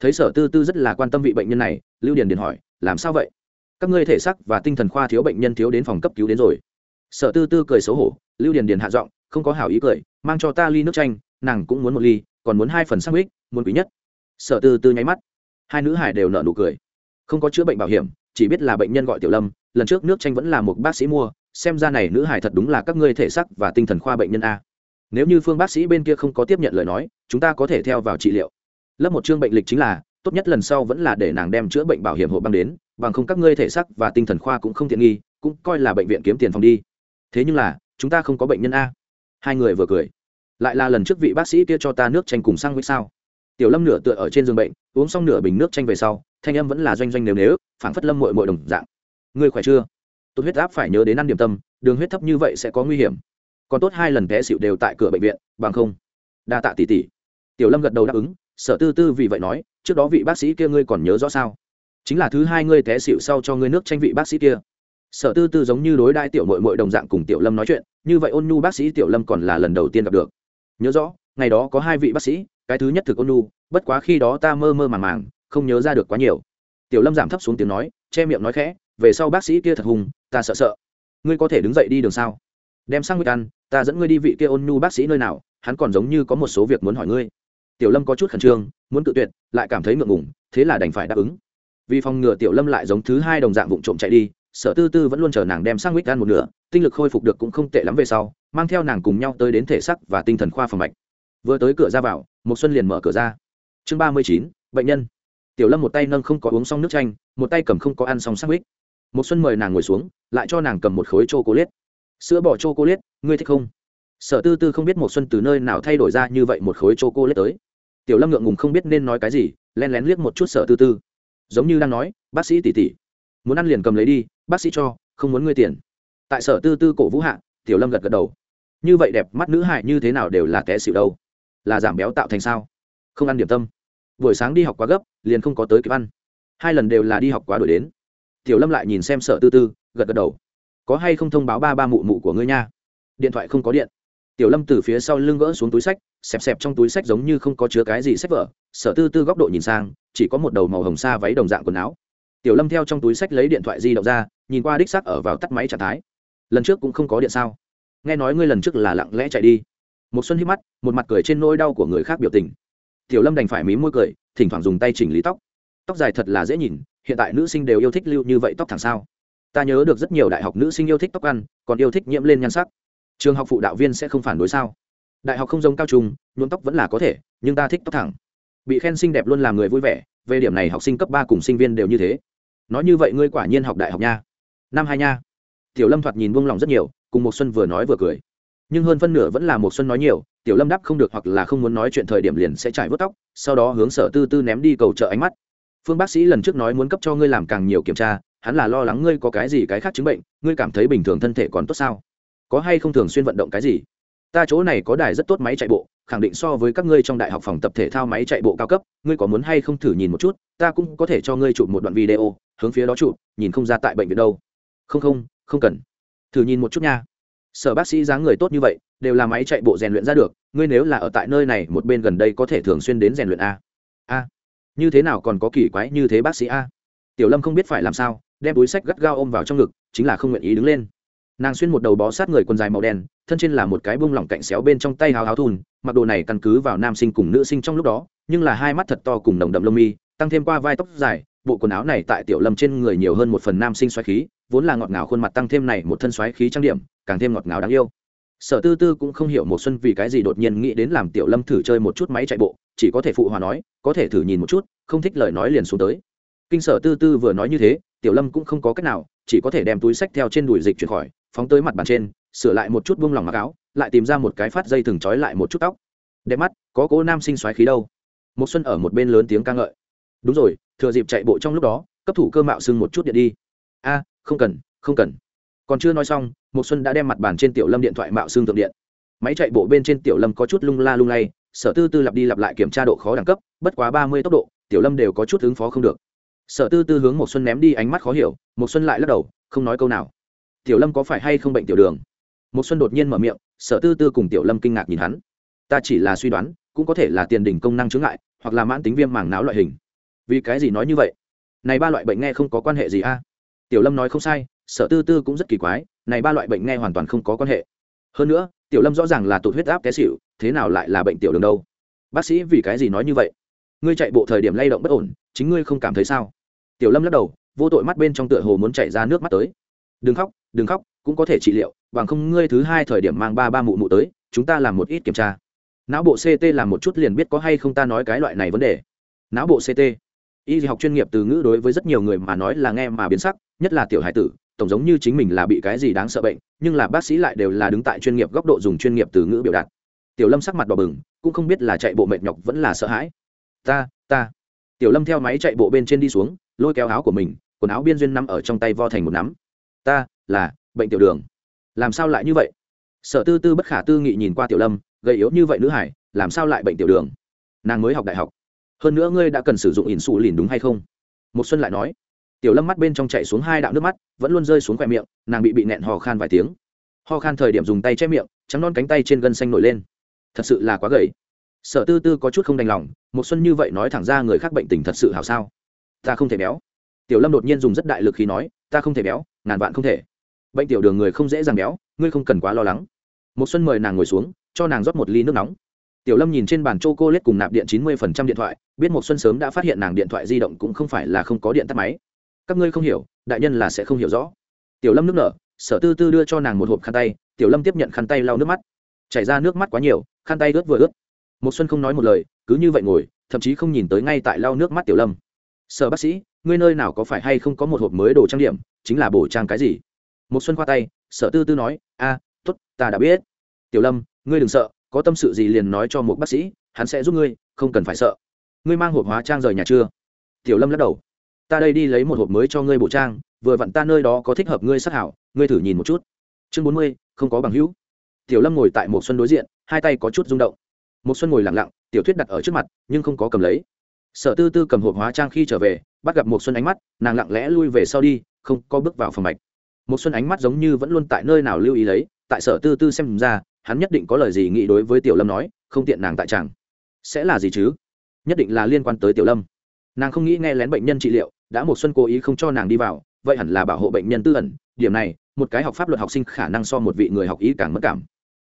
Thấy sở tư tư rất là quan tâm vị bệnh nhân này, lưu điền điền hỏi làm sao vậy? Các ngươi thể xác và tinh thần khoa thiếu bệnh nhân thiếu đến phòng cấp cứu đến rồi. Sở tư tư cười xấu hổ, lưu điền điền hạ giọng, không có hảo ý cười, mang cho ta ly nước chanh, nàng cũng muốn một ly, còn muốn hai phần sang ích muốn quý nhất. Sở tư tư nháy mắt. Hai nữ hải đều nợ nụ cười. Không có chữa bệnh bảo hiểm, chỉ biết là bệnh nhân gọi tiểu lâm, lần trước nước chanh vẫn là một bác sĩ mua, xem ra này nữ hải thật đúng là các ngươi thể xác và tinh thần khoa bệnh nhân a. Nếu như phương bác sĩ bên kia không có tiếp nhận lời nói, chúng ta có thể theo vào trị liệu. Lớp một chương bệnh lịch chính là tốt nhất lần sau vẫn là để nàng đem chữa bệnh bảo hiểm hộ băng đến, bằng không các ngươi thể xác và tinh thần khoa cũng không tiện nghi, cũng coi là bệnh viện kiếm tiền phòng đi. Thế nhưng là, chúng ta không có bệnh nhân a. Hai người vừa cười. Lại là lần trước vị bác sĩ kia cho ta nước chanh cùng sang với sao? Tiểu lâm nửa tựa ở trên giường bệnh, uống xong nửa bình nước chanh về sau, thanh âm vẫn là doanh doanh nếu nếu, phảng phất lâm mội mội đồng dạng. Người khỏe chưa? Tốt huyết áp phải nhớ đến ăn điểm tâm, đường huyết thấp như vậy sẽ có nguy hiểm. Còn tốt hai lần té xịu đều tại cửa bệnh viện, bằng không. Đa tạ tỷ tỷ. Tiểu lâm gật đầu đáp ứng sở tư tư vì vậy nói, trước đó vị bác sĩ kia ngươi còn nhớ rõ sao? Chính là thứ hai ngươi té xịu sau cho ngươi nước tranh vị bác sĩ kia. Sở tư tư giống như đối đại tiểu mội mội đồng dạng cùng tiểu lâm nói chuyện, như vậy ôn nhu bác sĩ tiểu lâm còn là lần đầu tiên gặp được. Nhớ rõ, ngày đó có hai vị bác sĩ, cái thứ nhất thực ôn nhu, bất quá khi đó ta mơ mơ màng màng, không nhớ ra được quá nhiều. Tiểu lâm giảm thấp xuống tiếng nói, che miệng nói khẽ, về sau bác sĩ kia thật hùng, ta sợ sợ. Ngươi có thể đứng dậy đi đường sao? Đem sang nguyệt ăn, ta dẫn ngươi đi vị kia ôn nhu bác sĩ nơi nào, hắn còn giống như có một số việc muốn hỏi ngươi tiểu lâm có chút khẩn trương, muốn tự tuyệt, lại cảm thấy ngượng ngủng thế là đành phải đáp ứng. Vì phòng ngừa tiểu lâm lại giống thứ hai đồng dạng vụ trộm chạy đi, sở tư tư vẫn luôn chờ nàng đem sang mít ăn một nửa, tinh lực khôi phục được cũng không tệ lắm về sau, mang theo nàng cùng nhau tới đến thể sắc và tinh thần khoa phòng mạch. Vừa tới cửa ra vào một xuân liền mở cửa ra. Chương ba mươi chín, bệnh nhân. Tiểu lâm một tay nâng không có uống xong nước chanh, một tay cầm không có ăn xong sang huyết. Một xuân mời nàng ngồi xuống, lại cho nàng cầm một khối chô cô liết sữa bỏ chô cô liết ngươi thích không? Sở tư tư không biết một xuân từ nơi nào thay đổi ra như vậy một khối chô cô lết tới. Tiểu lâm ngượng ngùng không biết nên nói cái gì len lén liếc một chút sở tư tư. Giống như đang nói, bác sĩ tỉ tỉ muốn ăn liền cầm lấy đi, bác sĩ cho, không muốn ngươi tiền. Tại sở tư tư cổ vũ hạ, tiểu lâm gật gật đầu. Như vậy đẹp mắt nữ hại như thế nào đều là té xịu đâu. Là giảm béo tạo thành sao? Không ăn điểm tâm. Buổi sáng đi học quá gấp, liền không có tới kịp ăn. Hai lần đều là đi học quá đổi đến. Tiểu lâm lại nhìn xem sở tư tư, gật gật đầu. Có hay không thông báo ba ba mụ mụ của ngươi nha? Điện thoại không có điện tiểu lâm từ phía sau lưng gỡ xuống túi sách, xẹp xẹp trong túi sách giống như không có chứa cái gì sách vở. Sở tư tư góc độ nhìn sang, chỉ có một đầu màu hồng xa váy đồng dạng quần áo. Tiểu lâm theo trong túi sách lấy điện thoại di động ra, nhìn qua đích xác ở vào tắt máy trạng thái. Lần trước cũng không có điện sao? Nghe nói ngươi lần trước là lặng lẽ chạy đi. Một xuân hít mắt, một mặt cười trên nỗi đau của người khác biểu tình. Tiểu lâm đành phải mí môi cười, thỉnh thoảng dùng tay chỉnh lý tóc. Tóc dài thật là dễ nhìn, hiện tại nữ sinh đều yêu thích lưu như vậy tóc thẳng sao? Ta nhớ được rất nhiều đại học nữ sinh yêu thích tóc ăn, còn yêu thích nhiễm lên nhan sắc trường học phụ đạo viên sẽ không phản đối sao? Đại học không giống cao trung, nhuộm tóc vẫn là có thể, nhưng ta thích tóc thẳng. Bị khen xinh đẹp luôn làm người vui vẻ, về điểm này học sinh cấp ba cùng sinh viên đều như thế. Nói như vậy ngươi quả nhiên học đại học nha. Năm hai nha. Tiểu lâm thoạt nhìn buông lòng rất nhiều, cùng một xuân vừa nói vừa cười. Nhưng hơn phân nửa vẫn là một xuân nói nhiều, tiểu lâm đáp không được hoặc là không muốn nói chuyện thời điểm liền sẽ trải vớt tóc, sau đó hướng sở tư tư ném đi cầu trợ ánh mắt. Phương bác sĩ lần trước nói muốn cấp cho ngươi làm càng nhiều kiểm tra, hắn là lo lắng ngươi có cái gì cái khác chứng bệnh, ngươi cảm thấy bình thường thân thể còn tốt sao? Có hay không thường xuyên vận động cái gì? Ta chỗ này có đài rất tốt máy chạy bộ, khẳng định so với các ngươi trong đại học phòng tập thể thao máy chạy bộ cao cấp, ngươi có muốn hay không thử nhìn một chút, ta cũng có thể cho ngươi chụp một đoạn video, hướng phía đó chụp, nhìn không ra tại bệnh viện đâu. Không không không cần. Thử nhìn một chút nha. Sở bác sĩ dáng người tốt như vậy, đều là máy chạy bộ rèn luyện ra được, ngươi nếu là ở tại nơi này, một bên gần đây có thể thường xuyên đến rèn luyện a. A. Như thế nào còn có kỳ quái như thế bác sĩ a? Tiểu lâm không biết phải làm sao, đem túi sách gắt gao ôm vào trong ngực, chính là không nguyện ý đứng lên nàng xuyên một đầu bó sát người quần dài màu đen, thân trên là một cái bông lỏng cạnh xéo bên trong tay háo háo thùn mặc đồ này căn cứ vào nam sinh cùng nữ sinh trong lúc đó, nhưng là hai mắt thật to cùng nồng đậm lông mi, tăng thêm qua vai tóc dài, bộ quần áo này tại tiểu lâm trên người nhiều hơn một phần nam sinh xoáy khí, vốn là ngọt ngào khuôn mặt tăng thêm này một thân xoáy khí trang điểm, càng thêm ngọt ngào đáng yêu. Sở tư tư cũng không hiểu một xuân vì cái gì đột nhiên nghĩ đến làm tiểu lâm thử chơi một chút máy chạy bộ, chỉ có thể phụ hòa nói, có thể thử nhìn một chút, không thích lời nói liền xuống tới. Kinh sở tư tư vừa nói như thế, tiểu lâm cũng không có cách nào chỉ có thể đem túi sách theo trên đùi dịch chuyển khỏi, phóng tới mặt bàn trên, sửa lại một chút buông lỏng mặc áo, lại tìm ra một cái phát dây thừng trói lại một chút tóc. Đẹp mắt, có cố nam sinh xoáy khí đâu. Một xuân ở một bên lớn tiếng ca ngợi. Đúng rồi, thừa dịp chạy bộ trong lúc đó, cấp thủ cơ mạo xưng một chút điện đi. A, không cần không cần. Còn chưa nói xong một xuân đã đem mặt bàn trên tiểu lâm điện thoại mạo xương thượng điện. Máy chạy bộ bên trên tiểu lâm có chút lung la lung lay, sở tư tư lặp đi lặp lại kiểm tra độ khó đẳng cấp, bất quá ba mươi tốc độ, tiểu lâm đều có chút ứng phó không được sở tư tư hướng một xuân ném đi ánh mắt khó hiểu một xuân lại lắc đầu, không nói câu nào. Tiểu lâm có phải hay không bệnh tiểu đường? Một xuân đột nhiên mở miệng, sở tư tư cùng tiểu lâm kinh ngạc nhìn hắn. Ta chỉ là suy đoán, cũng có thể là tiền đỉnh công năng chứng ngại, hoặc là mãn tính viêm màng não loại hình. Vì cái gì nói như vậy? Này ba loại bệnh nghe không có quan hệ gì a? Tiểu lâm nói không sai, sở tư tư cũng rất kỳ quái, này ba loại bệnh nghe hoàn toàn không có quan hệ. Hơn nữa, tiểu lâm rõ ràng là tụt huyết áp té xỉu, thế nào lại là bệnh tiểu đường đâu? Bác sĩ vì cái gì nói như vậy? Ngươi chạy bộ thời điểm lay động bất ổn, chính ngươi không cảm thấy sao? Tiểu lâm lắc đầu, vô tội mắt bên trong tựa hồ muốn chảy ra nước mắt tới. Đừng khóc đừng khóc, cũng có thể trị liệu, bằng không ngươi thứ hai thời điểm mang ba ba mụ mụ tới, chúng ta làm một ít kiểm tra. Não bộ ct làm một chút liền biết có hay không ta nói cái loại này vấn đề. Não bộ ct y học chuyên nghiệp từ ngữ đối với rất nhiều người mà nói là nghe mà biến sắc, nhất là tiểu hải tử, tổng giống như chính mình là bị cái gì đáng sợ bệnh, nhưng là bác sĩ lại đều là đứng tại chuyên nghiệp góc độ dùng chuyên nghiệp từ ngữ biểu đạt. Tiểu lâm sắc mặt đỏ bừng, cũng không biết là chạy bộ mệt nhọc vẫn là sợ hãi. Ta ta tiểu lâm theo máy chạy bộ bên trên đi xuống, lôi kéo áo của mình, quần áo biên duyên nằm ở trong tay vo thành một nắm. Ta, là, bệnh tiểu đường. Làm sao lại như vậy? Sở tư tư bất khả tư nghị nhìn qua tiểu lâm, gầy yếu như vậy nữ hải, làm sao lại bệnh tiểu đường? Nàng mới học đại học. Hơn nữa ngươi đã cần sử dụng ỉn xù lìn đúng hay không? Một xuân lại nói. Tiểu lâm mắt bên trong chạy xuống hai đạo nước mắt, vẫn luôn rơi xuống khoe miệng, nàng bị bị nẹn hò khan vài tiếng. Ho khan thời điểm dùng tay che miệng, trắng non cánh tay trên gân xanh nổi lên. Thật sự là quá gầy sở tư tư có chút không đành lòng một xuân như vậy nói thẳng ra người khác bệnh tình thật sự hào sao? Ta không thể béo. Tiểu lâm đột nhiên dùng rất đại lực khi nói, ta không thể béo, ngàn vạn không thể. Bệnh tiểu đường người không dễ dàng béo, ngươi không cần quá lo lắng. Một xuân mời nàng ngồi xuống, cho nàng rót một ly nước nóng. Tiểu lâm nhìn trên bàn c cô lết cùng nạp điện chín mươi phần trăm điện thoại, biết một xuân sớm đã phát hiện nàng điện thoại di động cũng không phải là không có điện tắt máy. Các ngươi không hiểu, đại nhân là sẽ không hiểu rõ. Tiểu lâm nước nở, sở tư tư đưa cho nàng một hộp khăn tay, tiểu lâm tiếp nhận khăn tay lau nước mắt. Chảy ra nước mắt quá nhiều, khăn tay ướt vừa ướt một xuân không nói một lời cứ như vậy ngồi thậm chí không nhìn tới ngay tại lau nước mắt tiểu lâm. Sở bác sĩ ngươi nơi nào có phải hay không có một hộp mới đồ trang điểm chính là bổ trang cái gì? Một xuân khoa tay sở tư tư nói a à, ta đã biết. Tiểu lâm ngươi đừng sợ có tâm sự gì liền nói cho một bác sĩ hắn sẽ giúp ngươi không cần phải sợ. Ngươi mang hộp hóa trang rời nhà chưa? Tiểu lâm lắc đầu. Ta đây đi lấy một hộp mới cho ngươi bổ trang vừa vặn ta nơi đó có thích hợp ngươi sắc hảo ngươi thử nhìn một chút. Chương bốn mươi không có bằng hữu. Tiểu lâm ngồi tại một xuân đối diện hai tay có chút rung động một xuân ngồi lặng lặng, tiểu thuyết đặt ở trước mặt, nhưng không có cầm lấy. Sở tư tư cầm hộp hóa trang khi trở về, bắt gặp một xuân ánh mắt, nàng lặng lẽ lui về sau đi, không có bước vào phòng mạch. Một xuân ánh mắt giống như vẫn luôn tại nơi nào lưu ý lấy, tại sở tư tư xem ra, hắn nhất định có lời gì nghĩ đối với tiểu lâm nói, không tiện nàng tại chàng sẽ là gì chứ? Nhất định là liên quan tới tiểu lâm. Nàng không nghĩ nghe lén bệnh nhân trị liệu, đã một xuân cố ý không cho nàng đi vào, vậy hẳn là bảo hộ bệnh nhân tư ẩn. Điểm này, một cái học pháp luật học sinh khả năng so một vị người học ý càng mất cảm.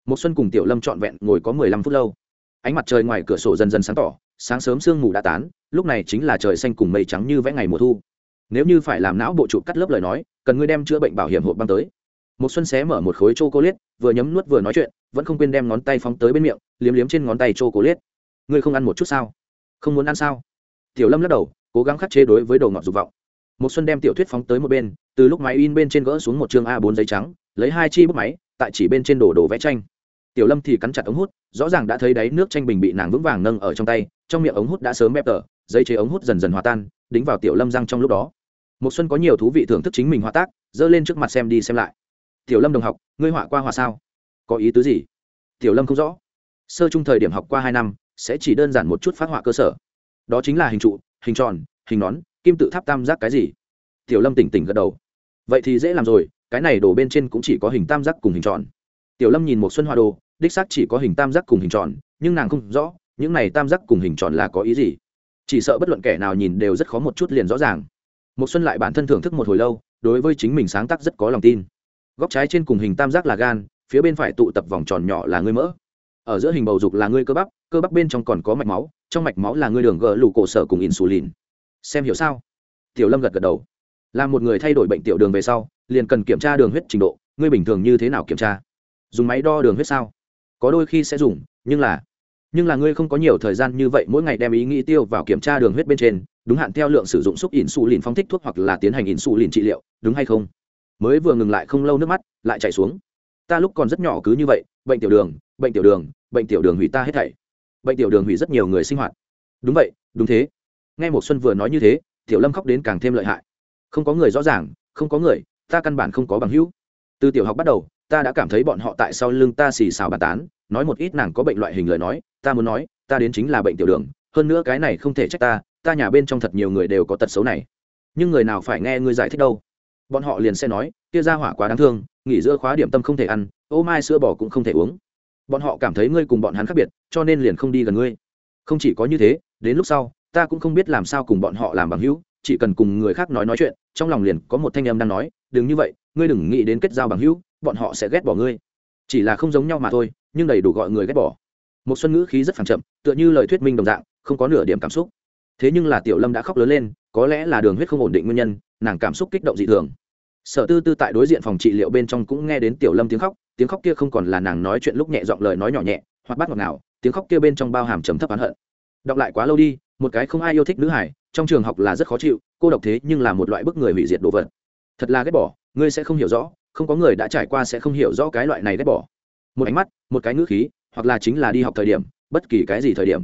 Một xuân cùng tiểu lâm trọn vẹn ngồi có mười lăm phút lâu ánh mặt trời ngoài cửa sổ dần dần sáng tỏ, sáng sớm sương mù đã tán, lúc này chính là trời xanh cùng mây trắng như vẽ ngày mùa thu. Nếu như phải làm não bộ trụ cắt lớp lời nói, cần ngươi đem chữa bệnh bảo hiểm hộp băng tới. Một xuân xé mở một khối chô cô vừa nhấm nuốt vừa nói chuyện, vẫn không quên đem ngón tay phóng tới bên miệng, liếm liếm trên ngón tay chô cô ngươi không ăn một chút sao? Không muốn ăn sao? Tiểu lâm lắc đầu, cố gắng khắc chế đối với đồ ngọt dục vọng. Một xuân đem tiểu thuyết phóng tới một bên, từ lúc máy in bên trên gỡ xuống một chương a 4 giấy trắng, lấy hai chi bút máy, tại chỉ bên trên đổ đồ vẽ tranh. Tiểu lâm thì cắn chặt ống hút rõ ràng đã thấy đáy nước tranh bình bị nàng vững vàng nâng ở trong tay, trong miệng ống hút đã sớm bẹp tở, giấy chế ống hút dần dần hòa tan, đính vào tiểu lâm răng trong lúc đó. Một xuân có nhiều thú vị thưởng thức chính mình hòa tác dơ lên trước mặt xem đi xem lại. Tiểu lâm đồng học, ngươi họa qua hòa sao? Có ý tứ gì? Tiểu lâm không rõ. Sơ trung thời điểm học qua hai năm, sẽ chỉ đơn giản một chút phát họa cơ sở. Đó chính là hình trụ, hình tròn, hình nón, kim tự tháp tam giác cái gì? Tiểu lâm tỉnh tỉnh gật đầu. Vậy thì dễ làm rồi, cái này đổ bên trên cũng chỉ có hình tam giác cùng hình tròn. Tiểu lâm nhìn một xuân hoa đồ đích xác chỉ có hình tam giác cùng hình tròn, nhưng nàng không rõ, những này tam giác cùng hình tròn là có ý gì. Chỉ sợ bất luận kẻ nào nhìn đều rất khó một chút liền rõ ràng. Một xuân lại bản thân thưởng thức một hồi lâu, đối với chính mình sáng tác rất có lòng tin. Góc trái trên cùng hình tam giác là gan, phía bên phải tụ tập vòng tròn nhỏ là ngươi mỡ. Ở giữa hình bầu dục là ngươi cơ bắp cơ bắp bên trong còn có mạch máu, trong mạch máu là ngươi đường gờ lụ cổ sở cùng insulin. Xem hiểu sao? Tiểu lâm gật gật đầu. Là một người thay đổi bệnh tiểu đường về sau, liền cần kiểm tra đường huyết trình độ, ngươi bình thường như thế nào kiểm tra? Dùng máy đo đường huyết sao? Có đôi khi sẽ dùng, nhưng là nhưng là ngươi không có nhiều thời gian như vậy, mỗi ngày đem ý nghĩ tiêu vào kiểm tra đường huyết bên trên, đúng hạn theo lượng sử dụng xúc ỉn xù lìn phong thích thuốc hoặc là tiến hành ỉn xù lìn trị liệu, đúng hay không? Mới vừa ngừng lại không lâu nước mắt, lại chảy xuống. Ta lúc còn rất nhỏ cứ như vậy, bệnh tiểu đường, bệnh tiểu đường, bệnh tiểu đường hủy ta hết thảy. Bệnh tiểu đường hủy rất nhiều người sinh hoạt. Đúng vậy, đúng thế. Nghe một xuân vừa nói như thế, tiểu lâm khóc đến càng thêm lợi hại. Không có người rõ ràng, không có người, ta căn bản không có bằng hữu. Từ tiểu học bắt đầu ta đã cảm thấy bọn họ tại sau lưng ta xì xào bàn tán, nói một ít nàng có bệnh loại hình lời nói, ta muốn nói, ta đến chính là bệnh tiểu đường, hơn nữa cái này không thể trách ta ta nhà bên trong thật nhiều người đều có tật xấu này. Nhưng người nào phải nghe ngươi giải thích đâu. Bọn họ liền sẽ nói, kia ra hỏa quá đáng thương, nghỉ giữa khóa điểm tâm không thể ăn, ô mai sữa bò cũng không thể uống. Bọn họ cảm thấy ngươi cùng bọn hắn khác biệt, cho nên liền không đi gần ngươi. Không chỉ có như thế, đến lúc sau, ta cũng không biết làm sao cùng bọn họ làm bằng hữu, chỉ cần cùng người khác nói nói chuyện, trong lòng liền có một thanh em đang nói, đừng như vậy, ngươi đừng nghĩ đến kết giao bằng hữu bọn họ sẽ ghét bỏ ngươi. Chỉ là không giống nhau mà thôi, nhưng đầy đủ gọi người ghét bỏ. Một xuân ngữ khí rất phẳng chậm, tựa như lời thuyết minh đồng dạng, không có nửa điểm cảm xúc. Thế nhưng là tiểu lâm đã khóc lớn lên, có lẽ là đường huyết không ổn định nguyên nhân, nàng cảm xúc kích động dị thường. Sở tư tư tại đối diện phòng trị liệu bên trong cũng nghe đến tiểu lâm tiếng khóc tiếng khóc kia không còn là nàng nói chuyện lúc nhẹ giọng lời nói nhỏ nhẹ, hoặc bắt ngọt nào tiếng khóc kia bên trong bao hàm trầm thấp oán hận. Đọc lại quá lâu đi, một cái không ai yêu thích nữ hải, trong trường học là rất khó chịu, cô độc thế nhưng là một loại bức người hủy diệt đồ vật. Thật là ghét bỏ, ngươi sẽ không hiểu rõ không có người đã trải qua sẽ không hiểu rõ cái loại này ghét bỏ. Một ánh mắt, một cái ngữ khí, hoặc là chính là đi học thời điểm, bất kỳ cái gì thời điểm,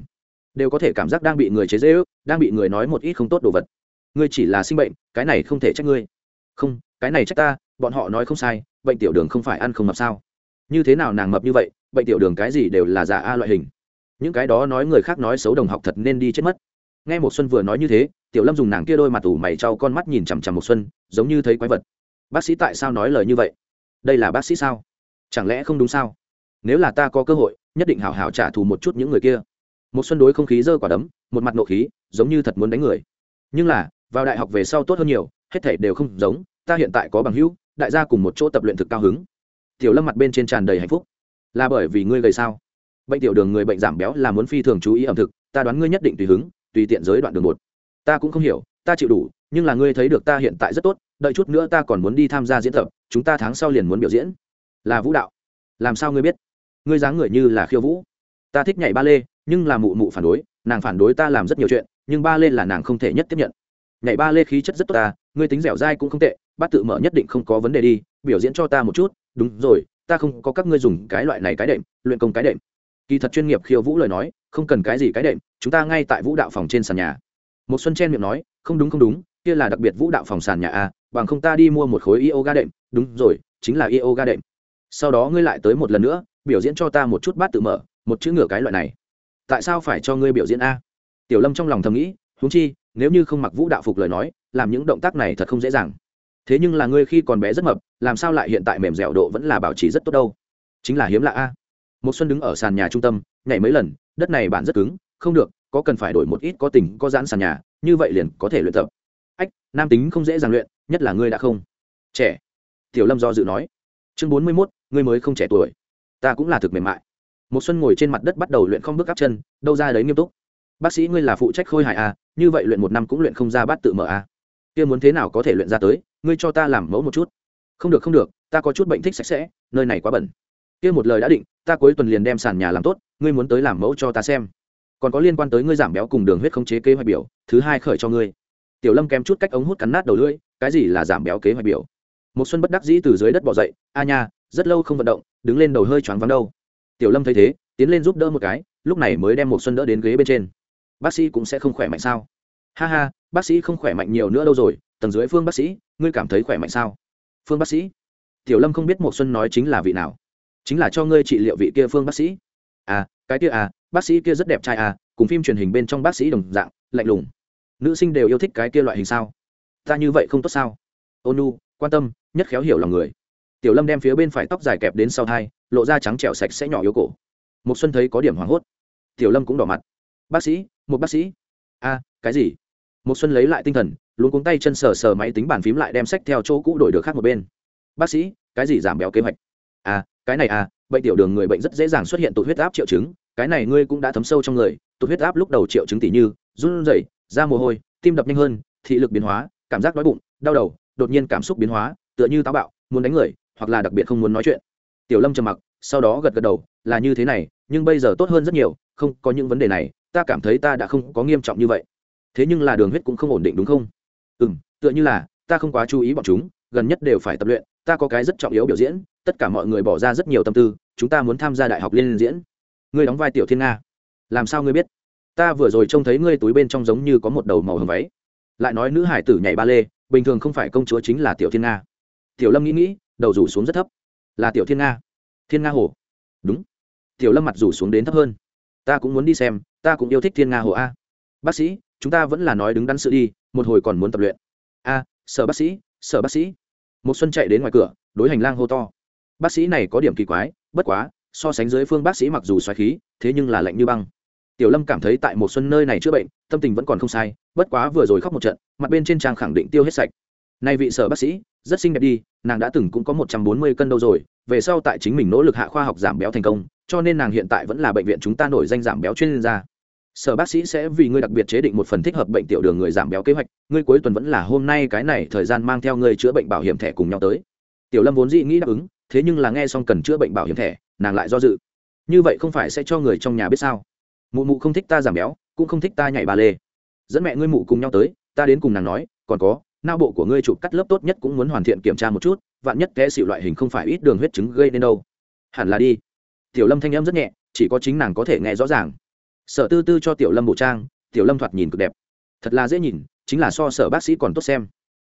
đều có thể cảm giác đang bị người chế dễ ước đang bị người nói một ít không tốt đồ vật. Ngươi chỉ là sinh bệnh, cái này không thể trách ngươi. Không, cái này trách ta, bọn họ nói không sai, bệnh tiểu đường không phải ăn không mập sao? Như thế nào nàng mập như vậy, bệnh tiểu đường cái gì đều là giả a loại hình. Những cái đó nói người khác nói xấu đồng học thật nên đi chết mất. Nghe một xuân vừa nói như thế, tiểu lâm dùng nàng kia đôi mặt ủ mày trao con mắt nhìn chằm chằm một xuân, giống như thấy quái vật bác sĩ tại sao nói lời như vậy? Đây là bác sĩ sao? Chẳng lẽ không đúng sao? Nếu là ta có cơ hội, nhất định hảo hảo trả thù một chút những người kia. Một xuân đối không khí dơ quả đấm, một mặt nộ khí, giống như thật muốn đánh người. Nhưng là, vào đại học về sau tốt hơn nhiều, hết thể đều không giống, ta hiện tại có bằng hữu, đại gia cùng một chỗ tập luyện thực cao hứng. Tiểu lâm mặt bên trên tràn đầy hạnh phúc. Là bởi vì ngươi gầy sao? Bệnh tiểu đường người bệnh giảm béo là muốn phi thường chú ý ẩm thực, ta đoán ngươi nhất định tùy hứng, tùy tiện giới đoạn đường một. Ta cũng không hiểu, ta chịu đủ, nhưng là ngươi thấy được ta hiện tại rất tốt đợi chút nữa ta còn muốn đi tham gia diễn tập, chúng ta tháng sau liền muốn biểu diễn. Là vũ đạo. Làm sao ngươi biết? Ngươi dáng người như là khiêu vũ. Ta thích nhảy ba lê, nhưng là mụ mụ phản đối, nàng phản đối ta làm rất nhiều chuyện, nhưng ba lê là nàng không thể nhất tiếp nhận. Nhảy ba lê khí chất rất tốt ta, ngươi tính dẻo dai cũng không tệ, bát tự mở nhất định không có vấn đề đi, biểu diễn cho ta một chút, đúng rồi, ta không có các ngươi dùng cái loại này cái đệm, luyện công cái đệm. Kỳ thật chuyên nghiệp khiêu vũ lời nói, không cần cái gì cái đệm, chúng ta ngay tại vũ đạo phòng trên sàn nhà. Một xuân chen miệng nói, không đúng không đúng, kia là đặc biệt vũ đạo phòng sàn nhà a bằng không ta đi mua một khối yoga đệm. Đúng rồi, chính là yoga đệm. Sau đó ngươi lại tới một lần nữa, biểu diễn cho ta một chút bát tự mở, một chữ ngửa cái loại này. Tại sao phải cho ngươi biểu diễn a? Tiểu lâm trong lòng thầm nghĩ, huống chi, nếu như không mặc vũ đạo phục lời nói, làm những động tác này thật không dễ dàng. Thế nhưng là ngươi khi còn bé rất mập, làm sao lại hiện tại mềm dẻo độ vẫn là bảo trì rất tốt đâu? Chính là hiếm lạ a. Một xuân đứng ở sàn nhà trung tâm, nhảy mấy lần, đất này bạn rất cứng, không được, có cần phải đổi một ít có tình, có giãn sàn nhà, như vậy liền có thể luyện tập. Ách, nam tính không dễ dàng luyện nhất là ngươi đã không trẻ. Tiểu lâm do dự nói. Chương bốn mươi mốt, ngươi mới không trẻ tuổi. Ta cũng là thực mềm mại. Một xuân ngồi trên mặt đất bắt đầu luyện không bước áp chân, đâu ra đấy nghiêm túc. Bác sĩ ngươi là phụ trách khôi hài à như vậy luyện một năm cũng luyện không ra bát tự mở à. Kia muốn thế nào có thể luyện ra tới, ngươi cho ta làm mẫu một chút. Không được không được, ta có chút bệnh thích sạch sẽ, nơi này quá bẩn. Kia một lời đã định, ta cuối tuần liền đem sàn nhà làm tốt, ngươi muốn tới làm mẫu cho ta xem. Còn có liên quan tới ngươi giảm béo cùng đường huyết khống chế kế hoạch biểu, thứ hai khởi cho ngươi. Tiểu lâm kém chút cách ống hút cắn nát đầu lưỡi cái gì là giảm béo kế hoạch biểu? Một xuân bất đắc dĩ từ dưới đất bò dậy, a nha, rất lâu không vận động, đứng lên đầu hơi choáng vắng đâu. Tiểu lâm thấy thế, tiến lên giúp đỡ một cái, lúc này mới đem một xuân đỡ đến ghế bên trên. Bác sĩ cũng sẽ không khỏe mạnh sao? Ha ha, bác sĩ không khỏe mạnh nhiều nữa đâu rồi, tầng dưới phương bác sĩ, ngươi cảm thấy khỏe mạnh sao? Phương bác sĩ? Tiểu lâm không biết một xuân nói chính là vị nào. Chính là cho ngươi trị liệu vị kia phương bác sĩ. À cái kia à bác sĩ kia rất đẹp trai à cùng phim truyền hình bên trong bác sĩ đồng dạng, lạnh lùng. Nữ sinh đều yêu thích cái kia loại hình sao? Ta như vậy không tốt sao? Ônu, quan tâm, nhất khéo hiểu lòng người. Tiểu lâm đem phía bên phải tóc dài kẹp đến sau thai, lộ ra trắng trẻo sạch sẽ nhỏ yếu cổ. Một xuân thấy có điểm hoảng hốt. Tiểu lâm cũng đỏ mặt. Bác sĩ, một bác sĩ. A, cái gì? Một xuân lấy lại tinh thần luôn cuống tay chân sờ sờ máy tính bàn phím lại đem sách theo chỗ cũ đổi được khác một bên. Bác sĩ, cái gì giảm béo kế hoạch? À cái này à bệnh tiểu đường người bệnh rất dễ dàng xuất hiện tụt huyết áp triệu chứng. Cái này ngươi cũng đã thấm sâu trong người, tụt huyết áp lúc đầu triệu chứng tỷ như run rẩy, da mồ hôi, tim đập nhanh hơn, thị lực biến hóa cảm giác đói bụng, đau đầu, đột nhiên cảm xúc biến hóa, tựa như táo bạo, muốn đánh người, hoặc là đặc biệt không muốn nói chuyện. Tiểu lâm trầm mặc, sau đó gật gật đầu, là như thế này, nhưng bây giờ tốt hơn rất nhiều, không có những vấn đề này, ta cảm thấy ta đã không có nghiêm trọng như vậy. Thế nhưng là đường huyết cũng không ổn định đúng không? Ừ m tựa như là, ta không quá chú ý bọn chúng, gần nhất đều phải tập luyện, ta có cái rất trọng yếu biểu diễn, tất cả mọi người bỏ ra rất nhiều tâm tư, chúng ta muốn tham gia đại học liên diễn. Ngươi đóng vai tiểu thiên nga. Làm sao ngươi biết? Ta vừa rồi trông thấy ngươi túi bên trong giống như có một đầu màu hồng váy lại nói nữ hải tử nhảy ba lê, bình thường không phải công chúa chính là tiểu thiên nga. Tiểu lâm nghĩ nghĩ, đầu rủ xuống rất thấp. Là tiểu thiên nga. Thiên nga hồ. Đúng. Tiểu lâm mặt rủ xuống đến thấp hơn. Ta cũng muốn đi xem, ta cũng yêu thích thiên nga hồ a. Bác sĩ, chúng ta vẫn là nói đứng đắn sự đi, một hồi còn muốn tập luyện. A sở bác sĩ sở bác sĩ. Một xuân chạy đến ngoài cửa, đối hành lang hô to. Bác sĩ này có điểm kỳ quái, bất quá, so sánh dưới phương bác sĩ mặc dù xoáy khí, thế nhưng là lạnh như băng tiểu lâm cảm thấy tại một xuân nơi này chữa bệnh, tâm tình vẫn còn không sai, bất quá vừa rồi khóc một trận, mặt bên trên trang khẳng định tiêu hết sạch. Nay vị sở bác sĩ, rất xinh đẹp đi, nàng đã từng cũng có một trăm bốn mươi cân đâu rồi, về sau tại chính mình nỗ lực hạ khoa học giảm béo thành công, cho nên nàng hiện tại vẫn là bệnh viện chúng ta nổi danh giảm béo chuyên gia. Sở bác sĩ sẽ vì ngươi đặc biệt chế định một phần thích hợp bệnh tiểu đường người giảm béo kế hoạch, ngươi cuối tuần vẫn là hôm nay cái này thời gian mang theo ngươi chữa bệnh bảo hiểm thẻ cùng nhau tới. Tiểu lâm vốn dĩ nghĩ đáp ứng, thế nhưng là nghe xong cần chữa bệnh bảo hiểm thẻ, nàng lại do dự. Như vậy không phải sẽ cho người trong nhà biết sao? Mụ mụ không thích ta giảm béo, cũng không thích ta nhảy ba lê. Dẫn mẹ ngươi mụ cùng nhau tới, ta đến cùng nàng nói, còn có, não bộ của ngươi chụp cắt lớp tốt nhất cũng muốn hoàn thiện kiểm tra một chút, vạn nhất té xịu loại hình không phải ít đường huyết chứng gây nên đâu. Hẳn là đi. Tiểu lâm thanh em rất nhẹ, chỉ có chính nàng có thể nghe rõ ràng. Sở tư tư cho tiểu lâm bộ trang, tiểu lâm thoạt nhìn cực đẹp. Thật là dễ nhìn, chính là so sở bác sĩ còn tốt xem.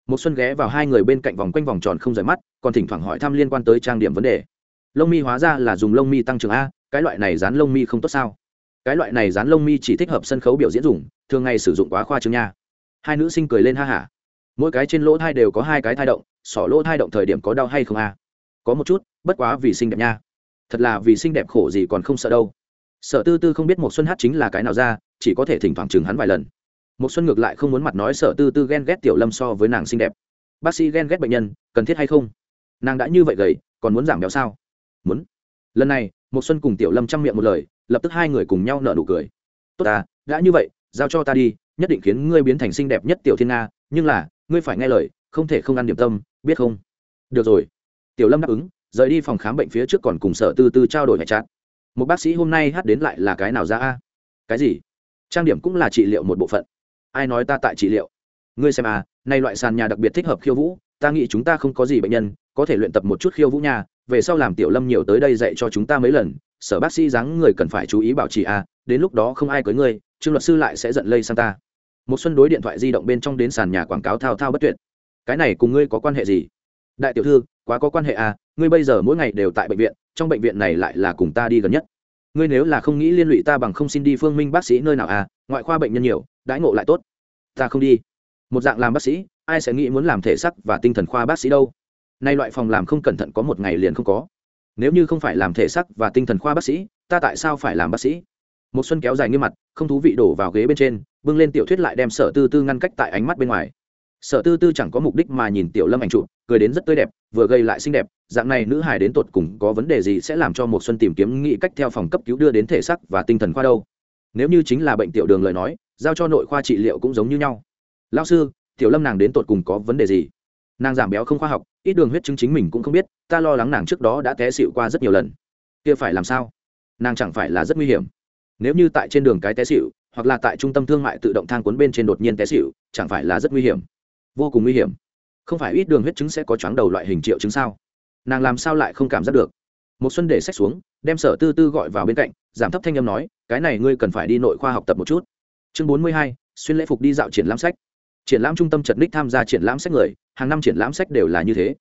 Một xuân ghé vào hai người bên cạnh vòng quanh vòng tròn không rời mắt, còn thỉnh thoảng hỏi thăm liên quan tới trang điểm vấn đề. Lông mi hóa ra là dùng lông mi tăng trưởng a, cái loại này dán lông mi không tốt sao? Cái loại này dán lông mi chỉ thích hợp sân khấu biểu diễn dùng, thường ngày sử dụng quá khoa trương nha. Hai nữ sinh cười lên ha hả. Mỗi cái trên lỗ thai đều có hai cái thai động, sỏ lỗ thai động thời điểm có đau hay không a? Có một chút, bất quá vì xinh đẹp nha. Thật là vì xinh đẹp khổ gì còn không sợ đâu. Sợ tư tư không biết một xuân hát chính là cái nào ra, chỉ có thể thỉnh thoảng chừng hắn vài lần. Một xuân ngược lại không muốn mặt nói sợ tư tư ghen ghét tiểu lâm so với nàng xinh đẹp. Bác sĩ ghen ghét bệnh nhân, cần thiết hay không? Nàng đã như vậy gầy, còn muốn giảm béo sao? Muốn. Lần này một xuân cùng tiểu lâm chăm miệng một lời lập tức hai người cùng nhau nở nụ cười. Tốt à đã như vậy, giao cho ta đi, nhất định khiến ngươi biến thành xinh đẹp nhất tiểu thiên nga, nhưng là, ngươi phải nghe lời, không thể không ăn điểm tâm, biết không? Được rồi. Tiểu lâm đáp ứng, rời đi phòng khám bệnh phía trước còn cùng sở tư tư trao đổi hệ trạng. một bác sĩ hôm nay hát đến lại là cái nào ra a? Cái gì? Trang điểm cũng là trị liệu một bộ phận. Ai nói ta tại trị liệu? Ngươi xem à nay loại sàn nhà đặc biệt thích hợp khiêu vũ, ta nghĩ chúng ta không có gì bệnh nhân, có thể luyện tập một chút khiêu vũ nhà về sau làm tiểu lâm nhiều tới đây dạy cho chúng ta mấy lần, sở bác sĩ dáng người cần phải chú ý bảo trì à đến lúc đó không ai cưới ngươi, trương luật sư lại sẽ giận lây sang ta. Một xuân đối điện thoại di động bên trong đến sàn nhà quảng cáo thao thao bất tuyệt. Cái này cùng ngươi có quan hệ gì? Đại tiểu thư, quá có quan hệ à ngươi bây giờ mỗi ngày đều tại bệnh viện, trong bệnh viện này lại là cùng ta đi gần nhất. Ngươi nếu là không nghĩ liên lụy ta bằng không xin đi phương minh bác sĩ nơi nào à ngoại khoa bệnh nhân nhiều, đãi ngộ lại tốt. Ta không đi. Một dạng làm bác sĩ, ai sẽ nghĩ muốn làm thể sắc và tinh thần khoa bác sĩ đâu? Nay loại phòng làm không cẩn thận có một ngày liền không có. Nếu như không phải làm thể sắc và tinh thần khoa bác sĩ ta tại sao phải làm bác sĩ? Một xuân kéo dài nghiêm mặt không thú vị đổ vào ghế bên trên bưng lên tiểu thuyết lại đem sở tư tư ngăn cách tại ánh mắt bên ngoài. Sở tư tư chẳng có mục đích mà nhìn tiểu lâm ảnh trụ, cười đến rất tươi đẹp vừa gây lại xinh đẹp dạng này nữ hài đến tột cùng có vấn đề gì sẽ làm cho một xuân tìm kiếm nghĩ cách theo phòng cấp cứu đưa đến thể sắc và tinh thần khoa đâu? Nếu như chính là bệnh tiểu đường lời nói giao cho nội khoa trị liệu cũng giống như nhau. Lao sư tiểu lâm nàng đến tột cùng có vấn đề gì? Nàng giảm béo không khoa học ít đường huyết chứng chính mình cũng không biết, ta lo lắng nàng trước đó đã té xịu qua rất nhiều lần. Kia phải làm sao? Nàng chẳng phải là rất nguy hiểm. Nếu như tại trên đường cái té xịu hoặc là tại trung tâm thương mại tự động thang cuốn bên trên đột nhiên té xịu chẳng phải là rất nguy hiểm. Vô cùng nguy hiểm. Không phải ít đường huyết chứng sẽ có chóng đầu loại hình triệu chứng sao? Nàng làm sao lại không cảm giác được? Một xuân để sách xuống, đem sở tư tư gọi vào bên cạnh, giảm thấp thanh âm nói, cái này ngươi cần phải đi nội khoa học tập một chút. Chương bốn mươi hai, xuyên lễ phục đi dạo triển lãm sách. Triển lãm trung tâm chật ních tham gia triển lãm sách người hàng năm triển lãm sách đều là như thế.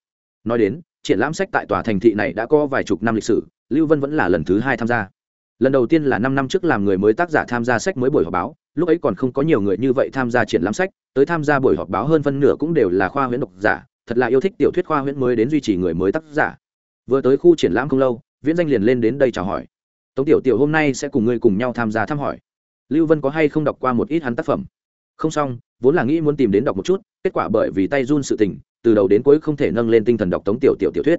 Nói đến, triển lãm sách tại tòa thành thị này đã có vài chục năm lịch sử, lưu vân vẫn là lần thứ hai tham gia. Lần đầu tiên là năm năm trước làm người mới tác giả tham gia sách mới buổi họp báo, lúc ấy còn không có nhiều người như vậy tham gia triển lãm sách, tới tham gia buổi họp báo hơn phân nửa cũng đều là khoa huyễn độc giả, thật là yêu thích tiểu thuyết khoa huyễn mới đến duy trì người mới tác giả. Vừa tới khu triển lãm không lâu, viễn danh liền lên đến đây chào hỏi. Tống tiểu tiểu hôm nay sẽ cùng ngươi cùng nhau tham gia thăm hỏi. Lưu vân có hay không đọc qua một ít hắn tác phẩm? Không xong, vốn là nghĩ muốn tìm đến đọc một chút, kết quả bởi vì tay run sự tình, từ đầu đến cuối không thể nâng lên tinh thần đọc tống tiểu tiểu tiểu thuyết.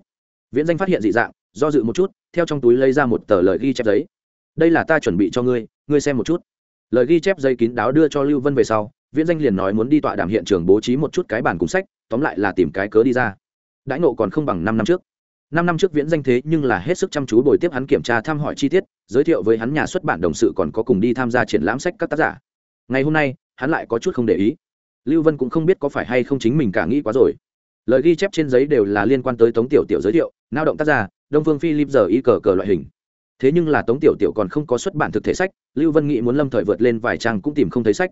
Viễn danh phát hiện dị dạng, do dự một chút, theo trong túi lấy ra một tờ lời ghi chép giấy. Đây là ta chuẩn bị cho ngươi ngươi xem một chút. Lời ghi chép giấy kín đáo đưa cho lưu vân về sau, viễn danh liền nói muốn đi tọa đàm hiện trường bố trí một chút cái bản cùng sách, tóm lại là tìm cái cớ đi ra. Đãi nộ còn không bằng năm năm trước. Năm năm trước viễn danh thế nhưng là hết sức chăm chú bồi tiếp hắn kiểm tra thăm hỏi chi tiết, giới thiệu với hắn nhà xuất bản đồng sự còn có cùng đi tham gia triển lãm sách các tác giả. Ngày hôm nay hắn lại có chút không để ý. Lưu vân cũng không biết có phải hay không chính mình cả nghĩ quá rồi. Lời ghi chép trên giấy đều là liên quan tới tống tiểu tiểu giới thiệu lao động tác giả đông phương philip giờ y cờ cờ loại hình. Thế nhưng là tống tiểu tiểu còn không có xuất bản thực thể sách, lưu vân nghĩ muốn lâm thời vượt lên vài trang cũng tìm không thấy sách.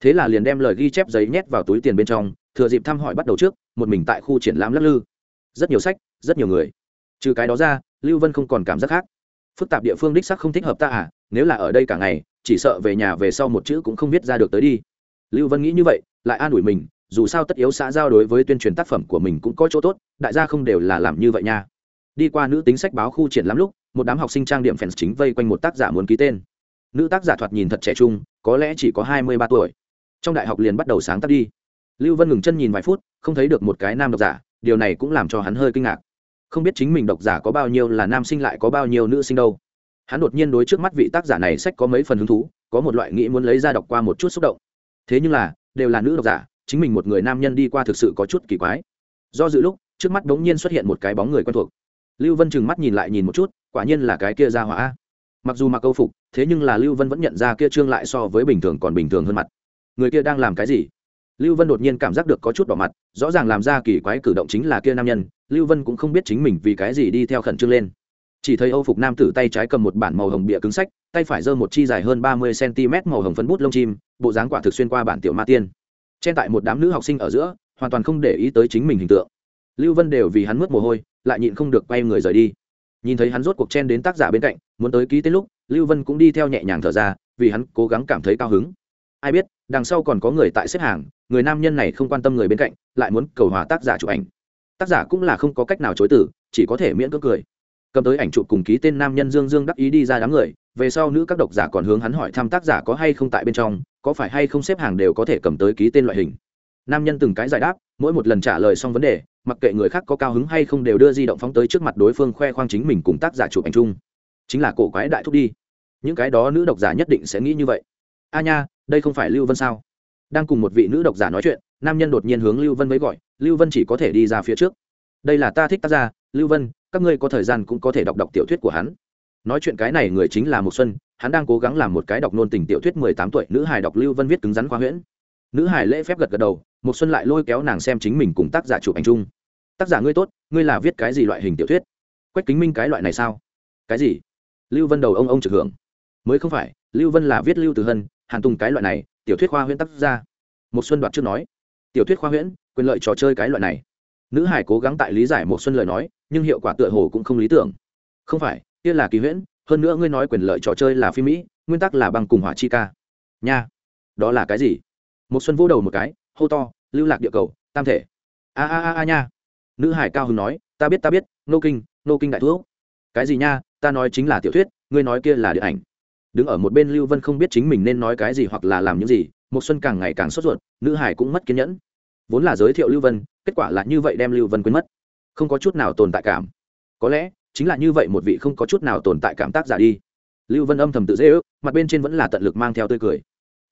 Thế là liền đem lời ghi chép giấy nhét vào túi tiền bên trong, thừa dịp thăm hỏi bắt đầu trước, một mình tại khu triển lãm lắc lư. Rất nhiều sách, rất nhiều người. Trừ cái đó ra, lưu vân không còn cảm giác khác. Phức tạp địa phương đích sắc không thích hợp ta à nếu là ở đây cả ngày, chỉ sợ về nhà về sau một chữ cũng không biết ra được tới đi lưu vân nghĩ như vậy, lại an ủi mình, dù sao tất yếu xã giao đối với tuyên truyền tác phẩm của mình cũng có chỗ tốt, đại gia không đều là làm như vậy nha. Đi qua nữ tính sách báo khu triển lắm lúc, một đám học sinh trang điểm fans chính vây quanh một tác giả muốn ký tên. Nữ tác giả thoạt nhìn thật trẻ trung, có lẽ chỉ có hai mươi ba tuổi. Trong đại học liền bắt đầu sáng tác đi. Lưu vân ngừng chân nhìn vài phút, không thấy được một cái nam độc giả, điều này cũng làm cho hắn hơi kinh ngạc. Không biết chính mình độc giả có bao nhiêu, là nam sinh lại có bao nhiêu nữ sinh đâu. Hắn đột nhiên đối trước mắt vị tác giả này sách có mấy phần hứng thú, có một loại nghĩ muốn lấy ra đọc qua một chút xúc động thế nhưng là, đều là nữ độc giả, chính mình một người nam nhân đi qua thực sự có chút kỳ quái. Do dự lúc, trước mắt đống nhiên xuất hiện một cái bóng người quen thuộc. Lưu vân chừng mắt nhìn lại nhìn một chút, quả nhiên là cái kia ra hỏa. Mặc dù mặc câu phục, thế nhưng là lưu vân vẫn nhận ra kia trương lại so với bình thường còn bình thường hơn mặt. Người kia đang làm cái gì? Lưu vân đột nhiên cảm giác được có chút đỏ mặt, rõ ràng làm ra kỳ quái cử động chính là kia nam nhân, lưu vân cũng không biết chính mình vì cái gì đi theo khẩn trương lên chỉ thấy âu phục nam tử tay trái cầm một bản màu hồng bịa cứng sách, tay phải giơ một chi dài hơn ba mươi cm màu hồng phấn bút lông chim, bộ dáng quả thực xuyên qua bản tiểu ma tiên. Chen tại một đám nữ học sinh ở giữa, hoàn toàn không để ý tới chính mình hình tượng. Lưu vân đều vì hắn mướt mồ hôi, lại nhịn không được quay người rời đi. Nhìn thấy hắn rốt cuộc chen đến tác giả bên cạnh, muốn tới ký tên lúc, lưu vân cũng đi theo nhẹ nhàng thở ra, vì hắn cố gắng cảm thấy cao hứng. Ai biết, đằng sau còn có người tại xếp hàng, người nam nhân này không quan tâm người bên cạnh, lại muốn cầu hòa tác giả chụp ảnh. Tác giả cũng là không có cách nào chối từ, chỉ có thể miễn cưỡng cười cầm tới ảnh chụp cùng ký tên nam nhân dương dương đắc ý đi ra đám người, về sau nữ các độc giả còn hướng hắn hỏi thăm tác giả có hay không tại bên trong, có phải hay không xếp hàng đều có thể cầm tới ký tên loại hình. Nam nhân từng cái giải đáp, mỗi một lần trả lời xong vấn đề, mặc kệ người khác có cao hứng hay không đều đưa di động phóng tới trước mặt đối phương khoe khoang chính mình cùng tác giả chụp ảnh chung. Chính là cổ quái đại thúc đi. Những cái đó nữ độc giả nhất định sẽ nghĩ như vậy. A nha, đây không phải lưu vân sao? Đang cùng một vị nữ độc giả nói chuyện, nam nhân đột nhiên hướng lưu vân mới gọi, lưu vân chỉ có thể đi ra phía trước. Đây là ta thích tác giả, lưu vân các ngươi có thời gian cũng có thể đọc đọc tiểu thuyết của hắn. Nói chuyện cái này người chính là một xuân, hắn đang cố gắng làm một cái đọc nôn tình tiểu thuyết mười tám tuổi, nữ hài đọc lưu vân viết cứng rắn khoa huyễn. Nữ hài lễ phép gật gật đầu một xuân lại lôi kéo nàng xem chính mình cùng tác giả chụp ảnh chung. Tác giả ngươi tốt, ngươi là viết cái gì loại hình tiểu thuyết? Quách kính minh cái loại này sao? Cái gì? Lưu vân đầu ông ông trực hưởng. Mới không phải, lưu vân là viết lưu từ hân, hàn tùng cái loại này, tiểu thuyết khoa huyễn tác giả. Một xuân đoạt trước nói. Tiểu thuyết khoa huyễn, quyền lợi trò chơi cái loại này. Nữ hải cố gắng tại lý giải một xuân lời nói nhưng hiệu quả tựa hồ cũng không lý tưởng. Không phải, kia là kỳ huyễn, hơn nữa ngươi nói quyền lợi trò chơi là phim mỹ, nguyên tắc là bằng cùng hỏa chi ca. Nha, đó là cái gì? Một xuân vô đầu một cái, hô to, lưu lạc địa cầu, tam thể. A a a a, nha. Nữ hải cao hứng nói, ta biết ta biết nô kinh nô kinh đại thuốc. Cái gì nha? Ta nói chính là tiểu thuyết, ngươi nói kia là điện ảnh. Đứng ở một bên lưu vân không biết chính mình nên nói cái gì hoặc là làm những gì một xuân càng ngày càng sốt ruột, nữ hải cũng mất kiên nhẫn. Vốn là giới thiệu lưu vân, kết quả là như vậy đem lưu vân quên mất không có chút nào tồn tại cảm. Có lẽ, chính là như vậy một vị không có chút nào tồn tại cảm tác giả đi. Lưu vân âm thầm tự dễ ước, mặt bên trên vẫn là tận lực mang theo tươi cười.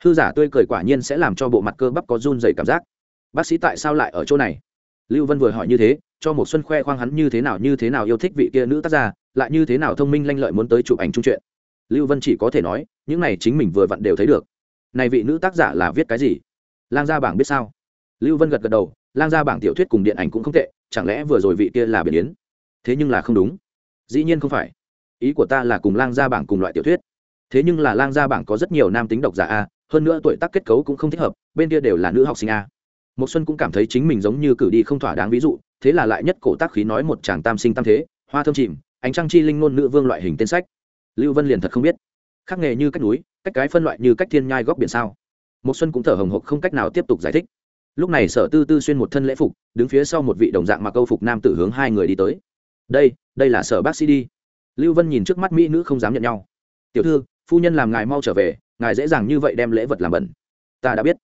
Thư giả tươi cười quả nhiên sẽ làm cho bộ mặt cơ bắp có run dày cảm giác. Bác sĩ tại sao lại ở chỗ này? Lưu vân vừa hỏi như thế, cho một xuân khoe khoang hắn như thế nào, như thế nào yêu thích vị kia nữ tác giả, lại như thế nào thông minh lanh lợi muốn tới chụp ảnh trung chuyện. Lưu vân chỉ có thể nói, những này chính mình vừa vặn đều thấy được. Này vị nữ tác giả là viết cái gì? Lang gia bảng biết sao? Lưu vân gật gật đầu lang gia bảng tiểu thuyết cùng điện ảnh cũng không tệ, chẳng lẽ vừa rồi vị kia là biển yến? Thế nhưng là không đúng. Dĩ nhiên không phải. Ý của ta là cùng lang gia bảng cùng loại tiểu thuyết. Thế nhưng là lang gia bảng có rất nhiều nam tính độc giả a, hơn nữa tuổi tác kết cấu cũng không thích hợp, bên kia đều là nữ học sinh a. Một xuân cũng cảm thấy chính mình giống như cử đi không thỏa đáng ví dụ, thế là lại nhất cổ tác khí nói một chàng tam sinh tam thế, hoa thơm chìm, ánh trăng chi linh ngôn nữ vương loại hình tên sách. Lưu vân liền thật không biết. Khắc nghề như cách núi, cách cái phân loại như cách thiên nhai góc biển sao? Một xuân cũng thở hồng hộc không cách nào tiếp tục giải thích lúc này sở tư tư xuyên một thân lễ phục, đứng phía sau một vị đồng dạng mặc câu phục nam tử hướng hai người đi tới. Đây đây là sở bác sĩ đi. Lưu vân nhìn trước mắt mỹ nữ không dám nhận nhau. Tiểu thư, phu nhân làm ngài mau trở về, ngài dễ dàng như vậy đem lễ vật làm bẩn. Ta đã biết.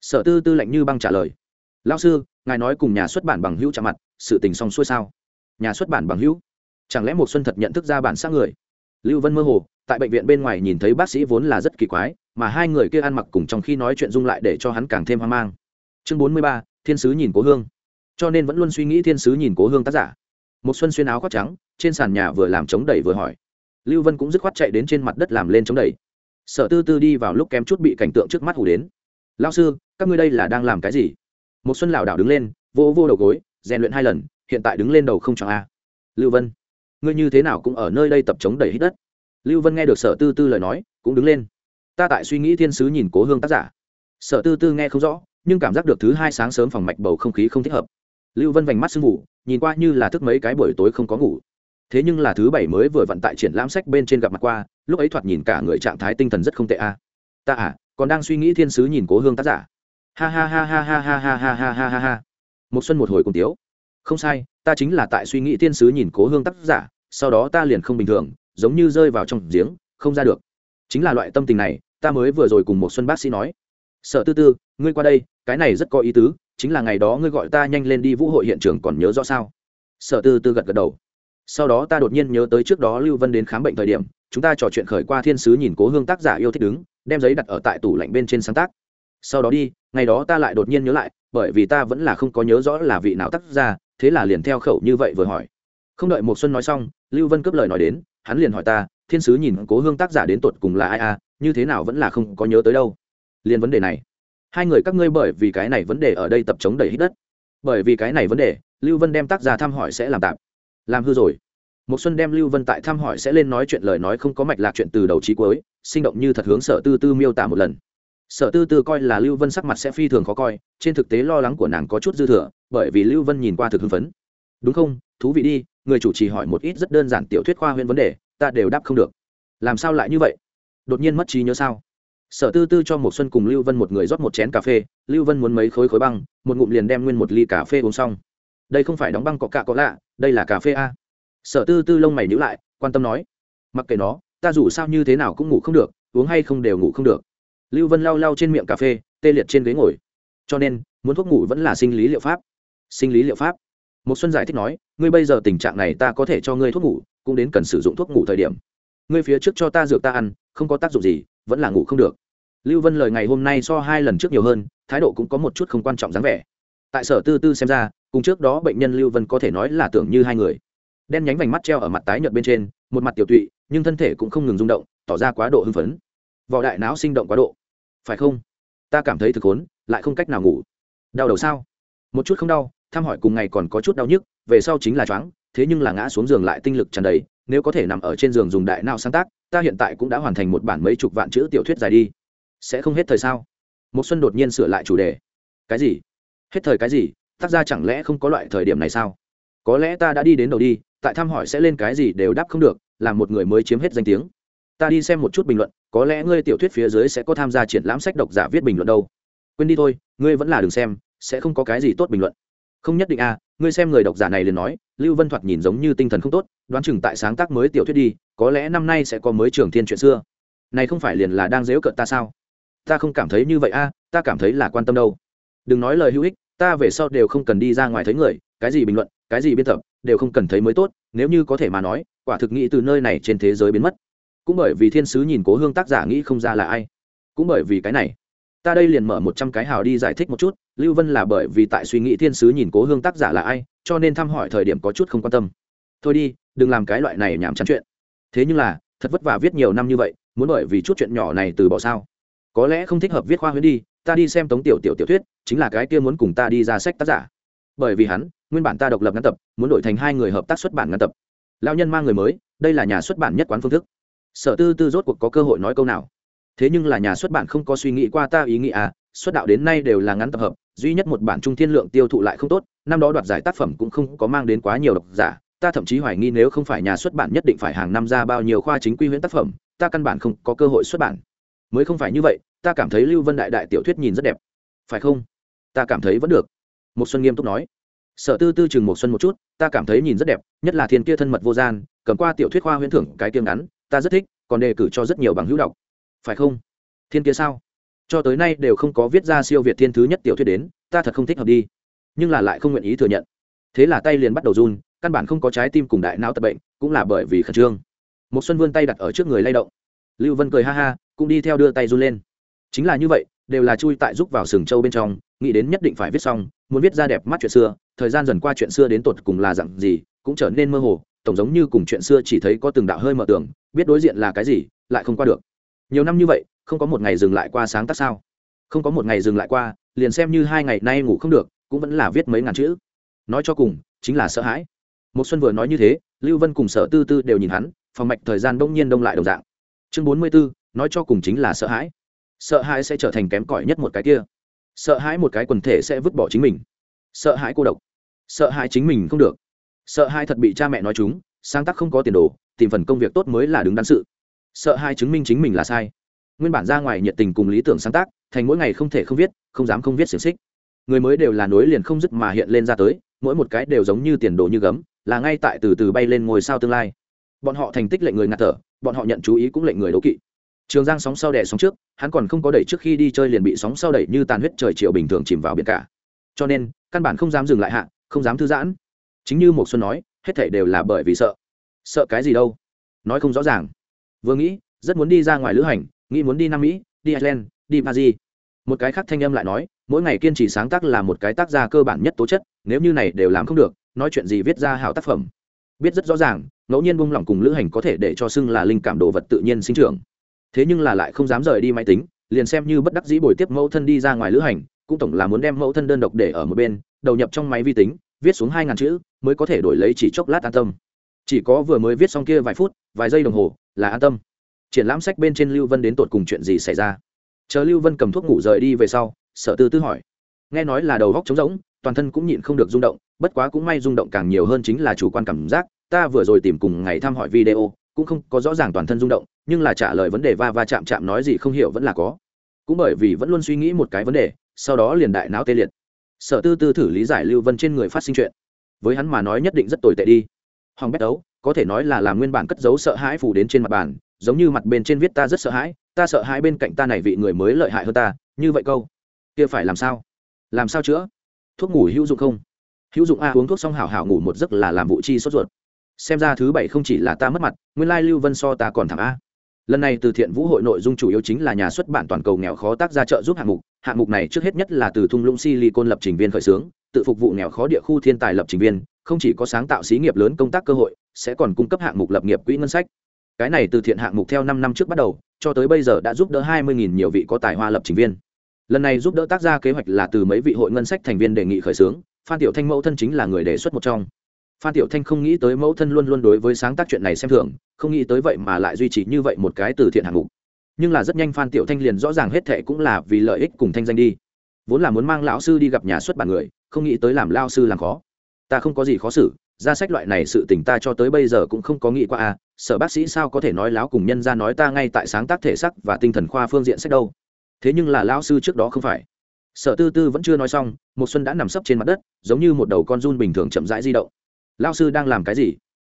Sở tư tư lạnh như băng trả lời. Lao sư, ngài nói cùng nhà xuất bản bằng hữu chạm mặt, sự tình xong xuôi sao? Nhà xuất bản bằng hữu? Chẳng lẽ một xuân thật nhận thức ra bản xác người? Lưu vân mơ hồ, tại bệnh viện bên ngoài nhìn thấy bác sĩ vốn là rất kỳ quái, mà hai người kia ăn mặc cùng trong khi nói chuyện dung lại để cho hắn càng thêm hoang mang chương bốn mươi ba, thiên sứ nhìn cố hương. Cho nên vẫn luôn suy nghĩ thiên sứ nhìn cố hương tác giả. Một xuân xuyên áo khoác trắng, trên sàn nhà vừa làm chống đẩy vừa hỏi. Lưu vân cũng dứt khoát chạy đến trên mặt đất làm lên chống đẩy. Sở tư tư đi vào lúc kém chút bị cảnh tượng trước mắt hủ đến. Lao sư, các ngươi đây là đang làm cái gì? Một xuân lảo đảo đứng lên vô vô đầu gối, rèn luyện hai lần, hiện tại đứng lên đầu không cho a. Lưu vân, ngươi như thế nào cũng ở nơi đây tập chống đẩy hít đất? Lưu vân nghe được sở tư tư lời nói, cũng đứng lên. Ta tại suy nghĩ thiên sứ nhìn cố hương tác giả. Sở tư tư nghe không rõ nhưng cảm giác được thứ hai sáng sớm phòng mạch bầu không khí không thích hợp lưu vân vành mắt sương ngủ nhìn qua như là thức mấy cái buổi tối không có ngủ thế nhưng là thứ bảy mới vừa vận tại triển lãm sách bên trên gặp mặt qua lúc ấy thoạt nhìn cả người trạng thái tinh thần rất không tệ a ta à còn đang suy nghĩ thiên sứ nhìn cố hương tác giả ha ha ha ha ha ha ha ha ha ha ha ha một xuân một hồi cùng tiếu không sai ta chính là tại suy nghĩ thiên sứ nhìn cố hương tác giả sau đó ta liền không bình thường giống như rơi vào trong giếng không ra được chính là loại tâm tình này ta mới vừa rồi cùng một xuân bác sĩ nói sợ tư tư ngươi qua đây, cái này rất có ý tứ, chính là ngày đó ngươi gọi ta nhanh lên đi vũ hội hiện trường còn nhớ rõ sao? Sợ tư tư gật gật đầu. Sau đó ta đột nhiên nhớ tới trước đó lưu vân đến khám bệnh thời điểm, chúng ta trò chuyện khởi qua thiên sứ nhìn cố hương tác giả yêu thích đứng, đem giấy đặt ở tại tủ lạnh bên trên sáng tác. Sau đó đi, ngày đó ta lại đột nhiên nhớ lại, bởi vì ta vẫn là không có nhớ rõ là vị nào tác ra thế là liền theo khẩu như vậy vừa hỏi. Không đợi một xuân nói xong, lưu vân cướp lời nói đến, hắn liền hỏi ta, thiên sứ nhìn cố hương tác giả đến tột cùng là ai à như thế nào vẫn là không có nhớ tới đâu? Liền vấn đề này hai người các ngươi bởi vì cái này vấn đề ở đây tập chống đẩy hít đất. Bởi vì cái này vấn đề, lưu vân đem tác giả thăm hỏi sẽ làm tạm. Làm hư rồi. Một xuân đem lưu vân tại thăm hỏi sẽ lên nói chuyện lời nói không có mạch lạc chuyện từ đầu chí cuối, sinh động như thật hướng sở tư tư miêu tả một lần. Sở tư tư coi là lưu vân sắc mặt sẽ phi thường khó coi, trên thực tế lo lắng của nàng có chút dư thừa, bởi vì lưu vân nhìn qua thực hưng phấn. Đúng không, thú vị đi, người chủ trì hỏi một ít rất đơn giản tiểu thuyết khoa huyễn vấn đề, ta đều đáp không được. Làm sao lại như vậy? Đột nhiên mất trí nhớ sao? Sở tư tư cho một xuân cùng lưu vân một người rót một chén cà phê, lưu vân muốn mấy khối khối băng, một ngụm liền đem nguyên một ly cà phê uống xong. Đây không phải đóng băng có cạ có lạ, đây là cà phê a. Sở tư tư lông mày nhíu lại, quan tâm nói, mặc kệ nó, ta dù sao như thế nào cũng ngủ không được, uống hay không đều ngủ không được. Lưu vân lau lau trên miệng cà phê, tê liệt trên ghế ngồi. Cho nên, muốn thuốc ngủ vẫn là sinh lý liệu pháp. Sinh lý liệu pháp. Một xuân giải thích nói, ngươi bây giờ tình trạng này ta có thể cho ngươi thuốc ngủ, cũng đến cần sử dụng thuốc ngủ thời điểm. Ngươi phía trước cho ta dược ta ăn, không có tác dụng gì, vẫn là ngủ không được lưu vân lời ngày hôm nay so hai lần trước nhiều hơn, thái độ cũng có một chút không quan trọng dáng vẻ. Tại sở tư tư xem ra, cùng trước đó bệnh nhân lưu vân có thể nói là tưởng như hai người. Đen nhánh vành mắt treo ở mặt tái nhợt bên trên, một mặt tiểu tụy, nhưng thân thể cũng không ngừng rung động, tỏ ra quá độ hưng phấn. Vỏ đại não sinh động quá độ. Phải không? Ta cảm thấy thực khốn lại không cách nào ngủ. Đau đầu sao? Một chút không đau, thăm hỏi cùng ngày còn có chút đau nhức, về sau chính là choáng, thế nhưng là ngã xuống giường lại tinh lực tràn đầy, nếu có thể nằm ở trên giường dùng đại não sáng tác, ta hiện tại cũng đã hoàn thành một bản mấy chục vạn chữ tiểu thuyết dài đi sẽ không hết thời sao? Một xuân đột nhiên sửa lại chủ đề. Cái gì? Hết thời cái gì? Tác gia chẳng lẽ không có loại thời điểm này sao? Có lẽ ta đã đi đến đầu đi tại thăm hỏi sẽ lên cái gì đều đáp không được làm một người mới chiếm hết danh tiếng. Ta đi xem một chút bình luận có lẽ ngươi tiểu thuyết phía dưới sẽ có tham gia triển lãm sách độc giả viết bình luận đâu. Quên đi thôi ngươi vẫn là đừng xem sẽ không có cái gì tốt bình luận. Không nhất định a à, ngươi xem người độc giả này liền nói lưu vân thoạt nhìn giống như tinh thần không tốt đoán chừng tại sáng tác mới tiểu thuyết đi có lẽ năm nay sẽ có mới trường thiên chuyện xưa. Này không phải liền là đang dếu cợt ta sao? Ta không cảm thấy như vậy a à, ta cảm thấy là quan tâm đâu. Đừng nói lời hữu ích ta về sau đều không cần đi ra ngoài thấy người cái gì bình luận cái gì biên tập đều không cần thấy mới tốt nếu như có thể mà nói quả thực nghĩ từ nơi này trên thế giới biến mất. Cũng bởi vì thiên sứ nhìn cố hương tác giả nghĩ không ra là ai. Cũng bởi vì cái này ta đây liền mở một trăm cái hào đi giải thích một chút lưu vân là bởi vì tại suy nghĩ thiên sứ nhìn cố hương tác giả là ai cho nên thăm hỏi thời điểm có chút không quan tâm. Thôi đi đừng làm cái loại này nhảm chán chuyện. Thế nhưng là thật vất vả viết nhiều năm như vậy muốn bởi vì chút chuyện nhỏ này từ bỏ sao? Có lẽ không thích hợp viết khoa huyễn đi, ta đi xem tống tiểu tiểu tiểu thuyết, chính là cái kia muốn cùng ta đi ra sách tác giả. Bởi vì hắn, nguyên bản ta độc lập ngắn tập, muốn đổi thành hai người hợp tác xuất bản ngắn tập. Lao nhân mang người mới, đây là nhà xuất bản nhất quán phương thức. Sở tư tư rốt cuộc có cơ hội nói câu nào? Thế nhưng là nhà xuất bản không có suy nghĩ qua ta ý nghĩ à xuất đạo đến nay đều là ngắn tập hợp, duy nhất một bản trung thiên lượng tiêu thụ lại không tốt, năm đó đoạt giải tác phẩm cũng không có mang đến quá nhiều độc giả, ta thậm chí hoài nghi nếu không phải nhà xuất bản nhất định phải hàng năm ra bao nhiêu khoa chính quy huyễn tác phẩm, ta căn bản không có cơ hội xuất bản mới không phải như vậy, ta cảm thấy lưu vân đại đại tiểu thuyết nhìn rất đẹp. Phải không? Ta cảm thấy vẫn được. Một xuân nghiêm túc nói. Sở tư tư chừng một xuân một chút, ta cảm thấy nhìn rất đẹp, nhất là thiên kia thân mật vô gian, cầm qua tiểu thuyết khoa huyễn thưởng, cái tiếng ngắn, ta rất thích, còn đề cử cho rất nhiều bằng hữu đọc. Phải không? Thiên kia sao? Cho tới nay đều không có viết ra siêu việt thiên thứ nhất tiểu thuyết đến, ta thật không thích hợp đi. Nhưng là lại không nguyện ý thừa nhận. Thế là tay liền bắt đầu run, căn bản không có trái tim cùng đại não tập bệnh, cũng là bởi vì khẩn trương. Một xuân vươn tay đặt ở trước người lay động. Lưu vân cười ha ha cũng đi theo đưa tay run lên. Chính là như vậy đều là chui tại giúp vào sừng châu bên trong nghĩ đến nhất định phải viết xong muốn viết ra đẹp mắt chuyện xưa thời gian dần qua chuyện xưa đến tột cùng là dặn gì cũng trở nên mơ hồ tổng giống như cùng chuyện xưa chỉ thấy có từng đạo hơi mở tưởng biết đối diện là cái gì lại không qua được. Nhiều năm như vậy không có một ngày dừng lại qua sáng tác sao? Không có một ngày dừng lại qua liền xem như hai ngày nay ngủ không được cũng vẫn là viết mấy ngàn chữ. Nói cho cùng chính là sợ hãi. Một xuân vừa nói như thế lưu vân cùng sở tư tư đều nhìn hắn phòng mạch thời gian đông nhiên đông lại đồng dạng. Chương bốn mươi 44, nói cho cùng chính là sợ hãi. Sợ hãi sẽ trở thành kém cỏi nhất một cái kia. Sợ hãi một cái quần thể sẽ vứt bỏ chính mình. Sợ hãi cô độc. Sợ hãi chính mình không được. Sợ hãi thật bị cha mẹ nói chúng, sáng tác không có tiền đồ, tìm phần công việc tốt mới là đứng đắn sự. Sợ hãi chứng minh chính mình là sai. Nguyên bản ra ngoài nhiệt tình cùng lý tưởng sáng tác, thành mỗi ngày không thể không viết, không dám không viết xiềng xích. Người mới đều là nối liền không dứt mà hiện lên ra tới, mỗi một cái đều giống như tiền đồ như gấm, là ngay tại từ từ bay lên ngôi sao tương lai. Bọn họ thành tích lệnh người ngạt thở, bọn họ nhận chú ý cũng lệnh người đố kỵ trường giang sóng sau đẻ sóng trước, hắn còn không có đẩy trước khi đi chơi liền bị sóng sau đẩy như tàn huyết trời chiều bình thường chìm vào biển cả. Cho nên, căn bản không dám dừng lại hạ, không dám thư giãn. Chính như một xuân nói, hết thảy đều là bởi vì sợ. Sợ cái gì đâu? Nói không rõ ràng. Vừa nghĩ, rất muốn đi ra ngoài lữ hành, nghĩ muốn đi nam mỹ, đi ireland đi paris. Một cái khác thanh âm lại nói, mỗi ngày kiên trì sáng tác là một cái tác gia cơ bản nhất tố chất, nếu như này đều làm không được, nói chuyện gì viết ra hảo tác phẩm. Biết rất rõ ràng, ngẫu nhiên buông lỏng cùng lữ hành có thể để cho xưng là linh cảm đồ vật tự nhiên sinh trưởng thế nhưng là lại không dám rời đi máy tính, liền xem như bất đắc dĩ bồi tiếp mẫu thân đi ra ngoài lữ hành, cũng tổng là muốn đem mẫu thân đơn độc để ở một bên, đầu nhập trong máy vi tính, viết xuống hai ngàn chữ, mới có thể đổi lấy chỉ chốc lát an tâm. Chỉ có vừa mới viết xong kia vài phút, vài giây đồng hồ, là an tâm. Triển lãm sách bên trên lưu vân đến tột cùng chuyện gì xảy ra? Chờ lưu vân cầm thuốc ngủ rời đi về sau, sở tư tư hỏi. Nghe nói là đầu góc trống rỗng, toàn thân cũng nhịn không được rung động, bất quá cũng may rung động càng nhiều hơn chính là chủ quan cảm giác, ta vừa rồi tìm cùng ngày thăm hỏi video cũng không có rõ ràng toàn thân rung động, nhưng là trả lời vấn đề va va chạm chạm nói gì không hiểu vẫn là có. Cũng bởi vì vẫn luôn suy nghĩ một cái vấn đề, sau đó liền đại não tê liệt. Sở tư tư thử lý giải lưu vân trên người phát sinh chuyện. Với hắn mà nói nhất định rất tồi tệ đi. Hoàng bét đấu, có thể nói là làm nguyên bản cất giấu sợ hãi phủ đến trên mặt bàn, giống như mặt bên trên viết ta rất sợ hãi, ta sợ hãi bên cạnh ta này vị người mới lợi hại hơn ta, như vậy câu. Kia phải làm sao? Làm sao chữa? Thuốc ngủ hữu dụng không? Hữu dụng a, uống thuốc xong hảo hảo ngủ một giấc là làm vụ chi sốt ruột xem ra thứ bảy không chỉ là ta mất mặt, nguyên lai lưu vân so ta còn thẳng a. Lần này từ thiện vũ hội nội dung chủ yếu chính là nhà xuất bản toàn cầu nghèo khó tác ra trợ giúp hạng mục. Hạng mục này trước hết nhất là từ thung lũng silicon lập trình viên khởi xướng, tự phục vụ nghèo khó địa khu thiên tài lập trình viên, không chỉ có sáng tạo xí nghiệp lớn công tác cơ hội, sẽ còn cung cấp hạng mục lập nghiệp quỹ ngân sách. Cái này từ thiện hạng mục theo năm năm trước bắt đầu, cho tới bây giờ đã giúp đỡ hai mươi nhiều vị có tài hoa lập trình viên. Lần này giúp đỡ tác ra kế hoạch là từ mấy vị hội ngân sách thành viên đề nghị khởi xướng, phan tiểu thanh mẫu thân chính là người đề xuất một trong phan tiểu thanh không nghĩ tới mẫu thân luôn luôn đối với sáng tác chuyện này xem thường, không nghĩ tới vậy mà lại duy trì như vậy một cái từ thiện hạng mục. Nhưng là rất nhanh phan tiểu thanh liền rõ ràng hết thệ cũng là vì lợi ích cùng thanh danh đi. Vốn là muốn mang lão sư đi gặp nhà xuất bản người, không nghĩ tới làm lao sư làm khó. Ta không có gì khó xử, ra sách loại này sự tình ta cho tới bây giờ cũng không có nghĩ qua à sở bác sĩ sao có thể nói láo cùng nhân ra nói ta ngay tại sáng tác thể sắc và tinh thần khoa phương diện sách đâu. Thế nhưng là lão sư trước đó không phải. Sở tư tư vẫn chưa nói xong một xuân đã nằm sấp trên mặt đất, giống như một đầu con run bình thường chậm rãi di động lao sư đang làm cái gì?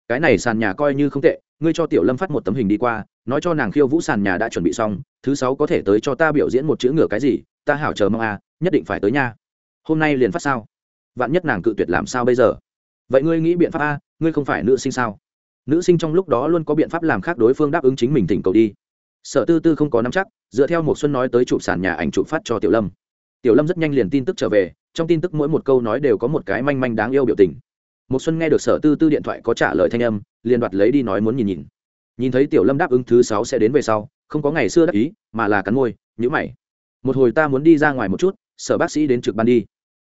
Cái này sàn nhà coi như không tệ, ngươi cho tiểu lâm phát một tấm hình đi qua, nói cho nàng khiêu vũ sàn nhà đã chuẩn bị xong, thứ sáu có thể tới cho ta biểu diễn một chữ ngửa cái gì, ta hảo chờ mong à nhất định phải tới nha. Hôm nay liền phát sao? Vạn nhất nàng cự tuyệt làm sao bây giờ? Vậy ngươi nghĩ biện pháp a, ngươi không phải nữ sinh sao? Nữ sinh trong lúc đó luôn có biện pháp làm khác đối phương đáp ứng chính mình thỉnh cầu đi. Sở tư tư không có nắm chắc, dựa theo một xuân nói tới chụp sàn nhà ảnh chụp phát cho tiểu lâm. Tiểu lâm rất nhanh liền tin tức trở về, trong tin tức mỗi một câu nói đều có một cái manh manh đáng yêu biểu tình một xuân nghe được sở tư tư điện thoại có trả lời thanh âm, liền đoạt lấy đi nói muốn nhìn nhìn. Nhìn thấy tiểu lâm đáp ứng thứ sáu sẽ đến về sau, không có ngày xưa đắc ý, mà là cắn môi nhữ mày. Một hồi ta muốn đi ra ngoài một chút, sở bác sĩ đến trực ban đi.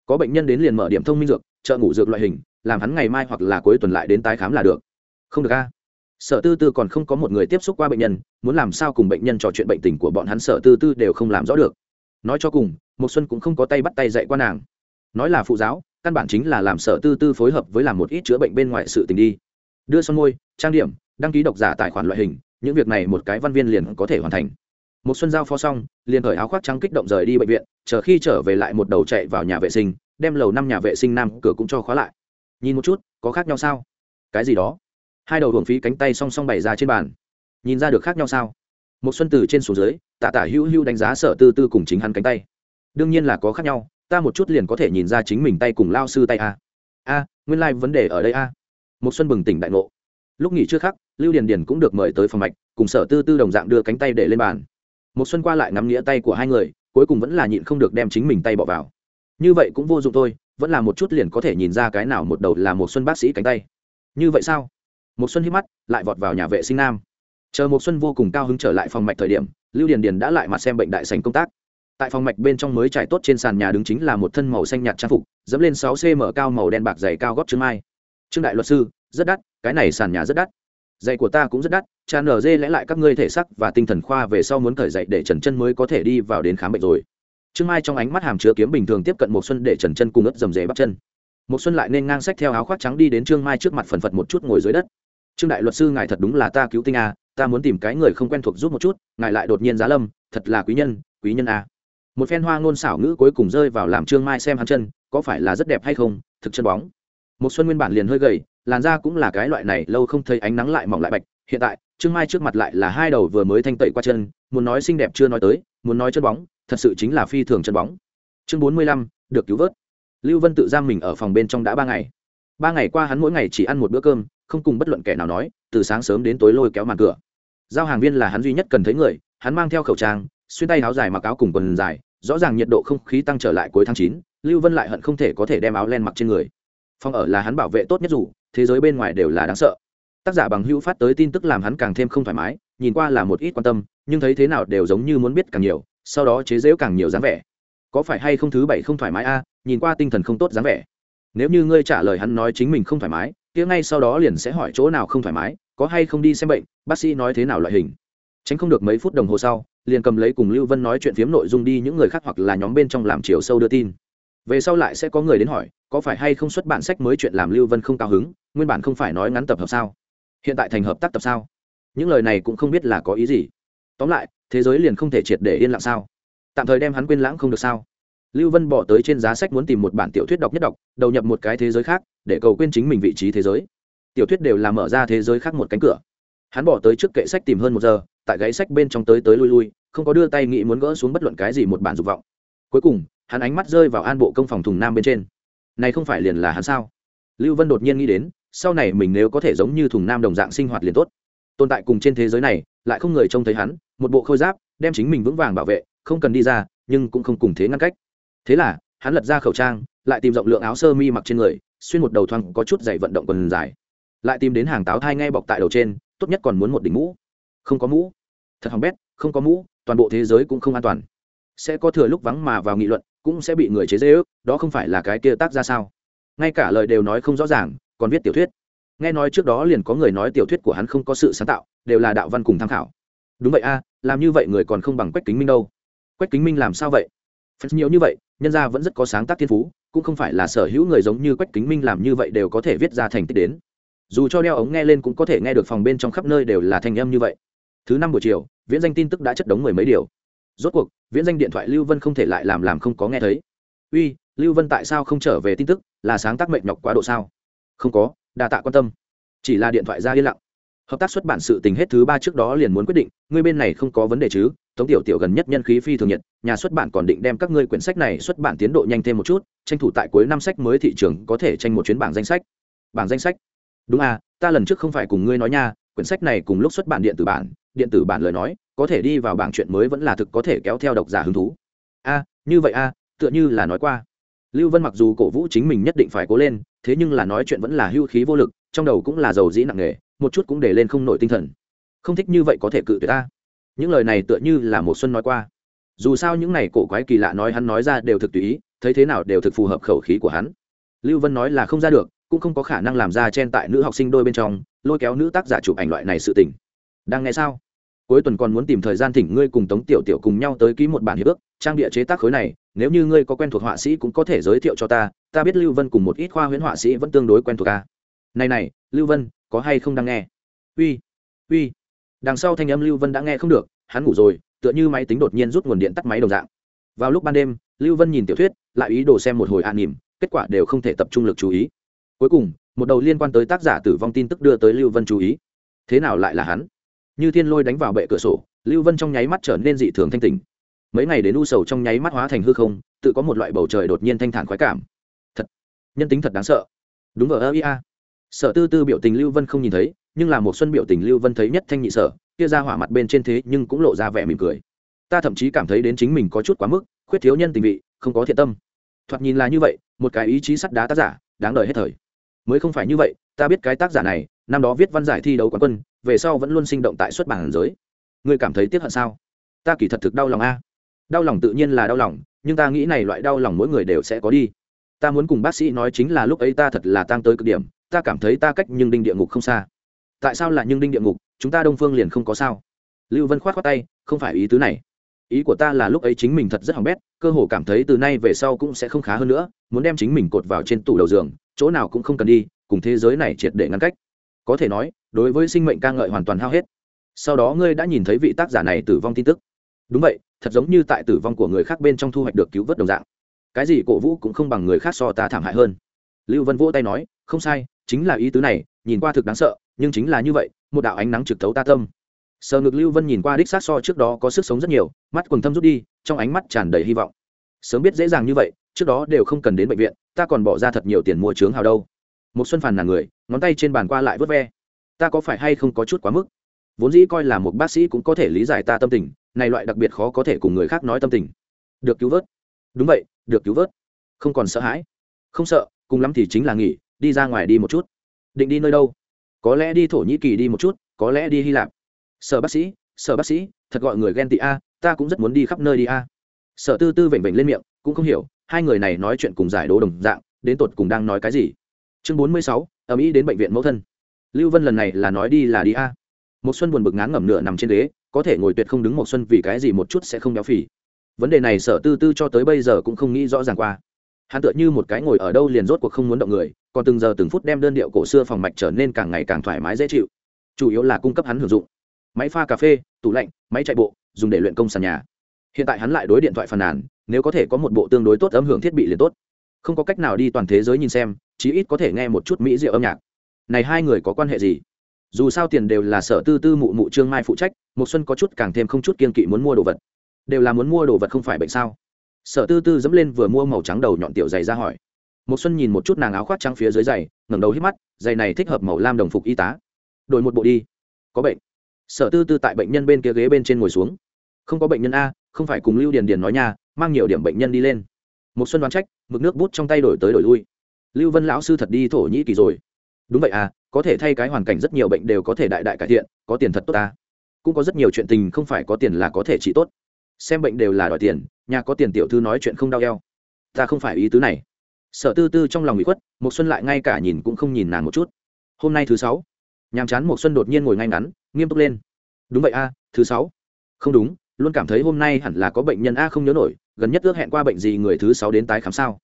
Có bệnh nhân đến liền mở điểm thông minh dược chợ ngủ dược loại hình, làm hắn ngày mai hoặc là cuối tuần lại đến tái khám là được. Không được a. Sở tư tư còn không có một người tiếp xúc qua bệnh nhân, muốn làm sao cùng bệnh nhân trò chuyện bệnh tình của bọn hắn sở tư tư đều không làm rõ được. Nói cho cùng một xuân cũng không có tay bắt tay dạy qua nàng. Nói là phụ giáo căn bản chính là làm sở tư tư phối hợp với làm một ít chữa bệnh bên ngoài sự tình đi. Đưa son môi, trang điểm, đăng ký độc giả tài khoản loại hình, những việc này một cái văn viên liền có thể hoàn thành. Một xuân giao phó xong, liền thời áo khoác trắng kích động rời đi bệnh viện, chờ khi trở về lại một đầu chạy vào nhà vệ sinh, đem lầu năm nhà vệ sinh nam cửa cũng cho khóa lại. Nhìn một chút, có khác nhau sao? Cái gì đó? Hai đầu hưởng phí cánh tay song song bày ra trên bàn. Nhìn ra được khác nhau sao? Một xuân từ trên xuống dưới tạ tạ hữu hữu đánh giá sở tư tư cùng chính hắn cánh tay. Đương nhiên là có khác nhau ta một chút liền có thể nhìn ra chính mình tay cùng lao sư tay a. A, nguyên lai vấn đề ở đây a. Một xuân bừng tỉnh đại ngộ. Lúc nghỉ trước khắc, lưu điền điền cũng được mời tới phòng mạch, cùng sở tư tư đồng dạng đưa cánh tay để lên bàn. Một xuân qua lại ngắm nghĩa tay của hai người, cuối cùng vẫn là nhịn không được đem chính mình tay bỏ vào. Như vậy cũng vô dụng thôi, vẫn là một chút liền có thể nhìn ra cái nào một đầu là một xuân bác sĩ cánh tay. Như vậy sao? Một xuân hít mắt, lại vọt vào nhà vệ sinh nam. Chờ một xuân vô cùng cao hứng trở lại phòng mạch thời điểm, lưu điền điền đã lại mặt xem bệnh đại sành công tác tại phòng mạch bên trong mới trải tốt trên sàn nhà đứng chính là một thân màu xanh nhạt trang phục, dẫm lên sáu cm cao màu đen bạc dày cao góp trương mai. Trương đại luật sư, rất đắt, cái này sàn nhà rất đắt. Giày của ta cũng rất đắt, cha nở dê lẽ lại các ngươi thể sắc và tinh thần khoa về sau muốn khởi dậy để trần chân mới có thể đi vào đến khám bệnh rồi. Trương mai trong ánh mắt hàm chứa kiếm bình thường tiếp cận một xuân để trần chân cùng ướt dầm dề bắp chân. Một xuân lại nên ngang sách theo áo khoác trắng đi đến trương mai trước mặt phần phật một chút ngồi dưới đất. Trương đại luật sư, ngài thật đúng là ta cứu tinh a, ta muốn tìm cái người không quen thuộc giúp một chút, ngài lại đột nhiên giá lâm, thật là quý nhân quý nhân a một phen hoa ngôn xảo ngữ cuối cùng rơi vào làm trương mai xem hắn chân, có phải là rất đẹp hay không, thực chân bóng. Một xuân nguyên bản liền hơi gầy, làn da cũng là cái loại này, lâu không thấy ánh nắng lại mỏng lại bạch, hiện tại, trương mai trước mặt lại là hai đầu vừa mới thanh tẩy qua chân, muốn nói xinh đẹp chưa nói tới, muốn nói chân bóng, thật sự chính là phi thường chân bóng. Chương bốn mươi lăm, được cứu vớt. Lưu vân tự giam mình ở phòng bên trong đã ba ngày. Ba ngày qua hắn mỗi ngày chỉ ăn một bữa cơm, không cùng bất luận kẻ nào nói, từ sáng sớm đến tối lôi kéo màn cửa. Giao hàng viên là hắn duy nhất cần thấy người, hắn mang theo khẩu trang xuyên tay áo dài mặc áo cùng quần dài, rõ ràng nhiệt độ không khí tăng trở lại cuối tháng chín, lưu vân lại hận không thể có thể đem áo len mặc trên người. Phòng ở là hắn bảo vệ tốt nhất dù, thế giới bên ngoài đều là đáng sợ. Tác giả bằng hữu phát tới tin tức làm hắn càng thêm không thoải mái, nhìn qua là một ít quan tâm, nhưng thấy thế nào đều giống như muốn biết càng nhiều, sau đó chế giễu càng nhiều dáng vẻ. Có phải hay không thứ bảy không thoải mái a, nhìn qua tinh thần không tốt dáng vẻ. Nếu như ngươi trả lời hắn nói chính mình không thoải mái, kia ngay sau đó liền sẽ hỏi chỗ nào không thoải mái, có hay không đi xem bệnh, bác sĩ nói thế nào loại hình. Tránh không được mấy phút đồng hồ sau liền cầm lấy cùng lưu vân nói chuyện phiếm nội dung đi những người khác hoặc là nhóm bên trong làm chiều sâu đưa tin. Về sau lại sẽ có người đến hỏi, có phải hay không xuất bản sách mới chuyện làm lưu vân không cao hứng, nguyên bản không phải nói ngắn tập hợp sao? Hiện tại thành hợp tác tập sao? Những lời này cũng không biết là có ý gì. Tóm lại, thế giới liền không thể triệt để yên lặng sao? Tạm thời đem hắn quên lãng không được sao? Lưu vân bỏ tới trên giá sách muốn tìm một bản tiểu thuyết đọc nhất đọc, đầu nhập một cái thế giới khác, để cầu quên chính mình vị trí thế giới. Tiểu thuyết đều là mở ra thế giới khác một cánh cửa. Hắn bỏ tới trước kệ sách tìm hơn một giờ tại gáy sách bên trong tới tới lui lui, không có đưa tay nghĩ muốn gỡ xuống bất luận cái gì một bản dục vọng. Cuối cùng, hắn ánh mắt rơi vào an bộ công phòng thùng nam bên trên. Này không phải liền là hắn sao? Lưu vân đột nhiên nghĩ đến, sau này mình nếu có thể giống như thùng nam đồng dạng sinh hoạt liền tốt. Tồn tại cùng trên thế giới này, lại không người trông thấy hắn, một bộ khôi giáp, đem chính mình vững vàng bảo vệ, không cần đi ra, nhưng cũng không cùng thế ngăn cách. Thế là, hắn lật ra khẩu trang, lại tìm rộng lượng áo sơ mi mặc trên người, xuyên một đầu thoáng có chút dày vận động quần dài. Lại tìm đến hàng táo thai ngay bọc tại đầu trên, tốt nhất còn muốn một đỉnh mũ không có mũ. Thật hỏng bét, không có mũ, toàn bộ thế giới cũng không an toàn. Sẽ có thừa lúc vắng mà vào nghị luận, cũng sẽ bị người chế dễ ước đó không phải là cái kia tác ra sao? Ngay cả lời đều nói không rõ ràng, còn viết tiểu thuyết. Nghe nói trước đó liền có người nói tiểu thuyết của hắn không có sự sáng tạo, đều là đạo văn cùng tham khảo. Đúng vậy a, làm như vậy người còn không bằng quách kính minh đâu. Quách kính minh làm sao vậy? Phần nhiều như vậy, nhân gia vẫn rất có sáng tác thiên phú, cũng không phải là sở hữu người giống như quách kính minh làm như vậy đều có thể viết ra thành tích đến. Dù cho đeo ống nghe lên cũng có thể nghe được phòng bên trong khắp nơi đều là thanh âm như vậy thứ năm buổi chiều, viễn danh tin tức đã chất đống mười mấy điều. Rốt cuộc, viễn danh điện thoại lưu vân không thể lại làm làm không có nghe thấy. Uy, lưu vân tại sao không trở về tin tức? Là sáng tác mệnh nhọc quá độ sao? Không có, đa tạ quan tâm. Chỉ là điện thoại ra yên lặng. Hợp tác xuất bản sự tình hết thứ ba trước đó liền muốn quyết định, ngươi bên này không có vấn đề chứ? Tống tiểu tiểu gần nhất nhân khí phi thường nhật nhà xuất bản còn định đem các ngươi quyển sách này xuất bản tiến độ nhanh thêm một chút, tranh thủ tại cuối năm sách mới thị trường có thể tranh một chuyến bảng danh sách. Bảng danh sách? Đúng à ta lần trước không phải cùng ngươi nói nha, quyển sách này cùng lúc xuất bản điện tử bản điện tử bản lời nói, có thể đi vào bảng chuyện mới vẫn là thực có thể kéo theo độc giả hứng thú. A, như vậy a, tựa như là nói qua. Lưu vân mặc dù cổ vũ chính mình nhất định phải cố lên, thế nhưng là nói chuyện vẫn là hưu khí vô lực, trong đầu cũng là dầu dĩ nặng nề, một chút cũng để lên không nổi tinh thần. Không thích như vậy có thể cự tuyệt ta. Những lời này tựa như là một xuân nói qua. Dù sao những này cổ quái kỳ lạ nói hắn nói ra đều thực tùy ý, thấy thế nào đều thực phù hợp khẩu khí của hắn. Lưu vân nói là không ra được, cũng không có khả năng làm ra chen tại nữ học sinh đôi bên trong, lôi kéo nữ tác giả chụp ảnh loại này sự tình. Đang nghe sao? Cuối tuần còn muốn tìm thời gian thỉnh ngươi cùng tống tiểu tiểu cùng nhau tới ký một bản hiệp ước, trang địa chế tác khối này, nếu như ngươi có quen thuộc họa sĩ cũng có thể giới thiệu cho ta ta biết lưu vân cùng một ít khoa huyễn họa sĩ vẫn tương đối quen thuộc ta này này, lưu vân, có hay không đang nghe? Uy uy. Đằng sau thanh âm lưu vân đã nghe không được, hắn ngủ rồi, tựa như máy tính đột nhiên rút nguồn điện tắt máy đồng dạng. Vào lúc ban đêm, lưu vân nhìn tiểu thuyết, lại ý đồ xem một hồi an nỉm, kết quả đều không thể tập trung lực chú ý. Cuối cùng, một đầu liên quan tới tác giả tử vong tin tức đưa tới lưu vân chú ý. Thế nào lại là hắn? Như thiên lôi đánh vào bệ cửa sổ, lưu vân trong nháy mắt trở nên dị thường thanh tình mấy ngày đến u sầu trong nháy mắt hóa thành hư không, tự có một loại bầu trời đột nhiên thanh thản khoái cảm. Thật, nhân tính thật đáng sợ. Đúng vào ơ ia sở tư tư biểu tình lưu vân không nhìn thấy, nhưng là một xuân biểu tình lưu vân thấy nhất thanh nhị sở, kia ra hỏa mặt bên trên thế nhưng cũng lộ ra vẻ mỉm cười. Ta thậm chí cảm thấy đến chính mình có chút quá mức, khuyết thiếu nhân tình vị, không có thiện tâm. Thoạt nhìn là như vậy, một cái ý chí sắt đá tác giả, đáng đời hết thời. Mới không phải như vậy, ta biết cái tác giả này, năm đó viết văn giải thi đấu quán quân về sau vẫn luôn sinh động tại xuất bản giới. Ngươi cảm thấy tiếc hận sao? Ta kỳ thật thực đau lòng a. Đau lòng tự nhiên là đau lòng, nhưng ta nghĩ này loại đau lòng mỗi người đều sẽ có đi. Ta muốn cùng bác sĩ nói chính là lúc ấy ta thật là tăng tới cực điểm, ta cảm thấy ta cách nhưng đinh địa ngục không xa. Tại sao là nhưng đinh địa ngục, chúng ta đông phương liền không có sao? Lưu vân khoát khoát tay, không phải ý tứ này. Ý của ta là lúc ấy chính mình thật rất hỏng bét, cơ hồ cảm thấy từ nay về sau cũng sẽ không khá hơn nữa, muốn đem chính mình cột vào trên tủ đầu giường, chỗ nào cũng không cần đi, cùng thế giới này triệt để ngăn cách có thể nói, đối với sinh mệnh ca ngợi hoàn toàn hao hết. Sau đó ngươi đã nhìn thấy vị tác giả này tử vong tin tức. Đúng vậy, thật giống như tại tử vong của người khác bên trong thu hoạch được cứu vớt đồng dạng. Cái gì cổ vũ cũng không bằng người khác so ta thảm hại hơn. Lưu vân vỗ tay nói, không sai, chính là ý tứ này, nhìn qua thực đáng sợ, nhưng chính là như vậy, một đạo ánh nắng trực thấu ta tâm. Sờ ngực lưu vân nhìn qua đích sát so trước đó có sức sống rất nhiều, mắt quần thâm rút đi, trong ánh mắt tràn đầy hy vọng. Sớm biết dễ dàng như vậy, trước đó đều không cần đến bệnh viện, ta còn bỏ ra thật nhiều tiền mua trướng hào đâu một xuân phàn nàn người, ngón tay trên bàn qua lại vớt ve. Ta có phải hay không có chút quá mức? Vốn dĩ coi là một bác sĩ cũng có thể lý giải ta tâm tình, này loại đặc biệt khó có thể cùng người khác nói tâm tình. Được cứu vớt. Đúng vậy, được cứu vớt. Không còn sợ hãi. Không sợ, cùng lắm thì chính là nghỉ, đi ra ngoài đi một chút. Định đi nơi đâu? Có lẽ đi thổ nhĩ kỳ đi một chút, có lẽ đi hy lạp. Sở bác sĩ sở bác sĩ, thật gọi người ghen tị a, ta cũng rất muốn đi khắp nơi đi a. Sở tư tư vểnh vểnh lên miệng, cũng không hiểu, hai người này nói chuyện cùng giải đố đồng dạng, đến tột cùng đang nói cái gì chương bốn mươi sáu đến bệnh viện mẫu thân. Lưu vân lần này là nói đi là đi a. Một xuân buồn bực ngán ngẩm nửa nằm trên ghế, có thể ngồi tuyệt không đứng một xuân vì cái gì một chút sẽ không béo phì. Vấn đề này sở tư tư cho tới bây giờ cũng không nghĩ rõ ràng qua. Hắn tựa như một cái ngồi ở đâu liền rốt cuộc không muốn động người, còn từng giờ từng phút đem đơn điệu cổ xưa phòng mạch trở nên càng ngày càng thoải mái dễ chịu. Chủ yếu là cung cấp hắn hưởng dụng. Máy pha cà phê, tủ lạnh, máy chạy bộ, dùng để luyện công sàn nhà. Hiện tại hắn lại đối điện thoại phàn nàn, nếu có thể có một bộ tương đối tốt âm hưởng thiết bị liền tốt. Không có cách nào đi toàn thế giới nhìn xem chí ít có thể nghe một chút mỹ diệu âm nhạc. Này hai người có quan hệ gì? Dù sao tiền đều là sở tư tư mụ mụ trương mai phụ trách một xuân có chút càng thêm không chút kiên kỵ muốn mua đồ vật. Đều là muốn mua đồ vật không phải bệnh sao? Sở tư tư dẫm lên vừa mua màu trắng đầu nhọn tiểu giày ra hỏi. Một xuân nhìn một chút nàng áo khoác trắng phía dưới giày, ngẩng đầu hít mắt, giày này thích hợp màu lam đồng phục y tá. Đổi một bộ đi. Có bệnh. Sở tư tư tại bệnh nhân bên kia ghế bên trên ngồi xuống. Không có bệnh nhân a, không phải cùng lưu điền điền nói nhà mang nhiều điểm bệnh nhân đi lên. Một xuân đoán trách, mực nước bút trong tay đổi tới đổi lui lưu vân lão sư thật đi thổ nhĩ kỳ rồi. Đúng vậy à có thể thay cái hoàn cảnh rất nhiều bệnh đều có thể đại đại cải thiện, có tiền thật tốt ta. Cũng có rất nhiều chuyện tình không phải có tiền là có thể trị tốt. Xem bệnh đều là đòi tiền, nhà có tiền tiểu thư nói chuyện không đau eo. Ta không phải ý tứ này. Sở tư tư trong lòng bị khuất một xuân lại ngay cả nhìn cũng không nhìn nàng một chút. Hôm nay thứ sáu, nhàm chán một xuân đột nhiên ngồi ngay ngắn, nghiêm túc lên. Đúng vậy a, thứ sáu. Không đúng, luôn cảm thấy hôm nay hẳn là có bệnh nhân a không nhớ nổi, gần nhất ước hẹn qua bệnh gì người thứ sáu đến tái khám sao?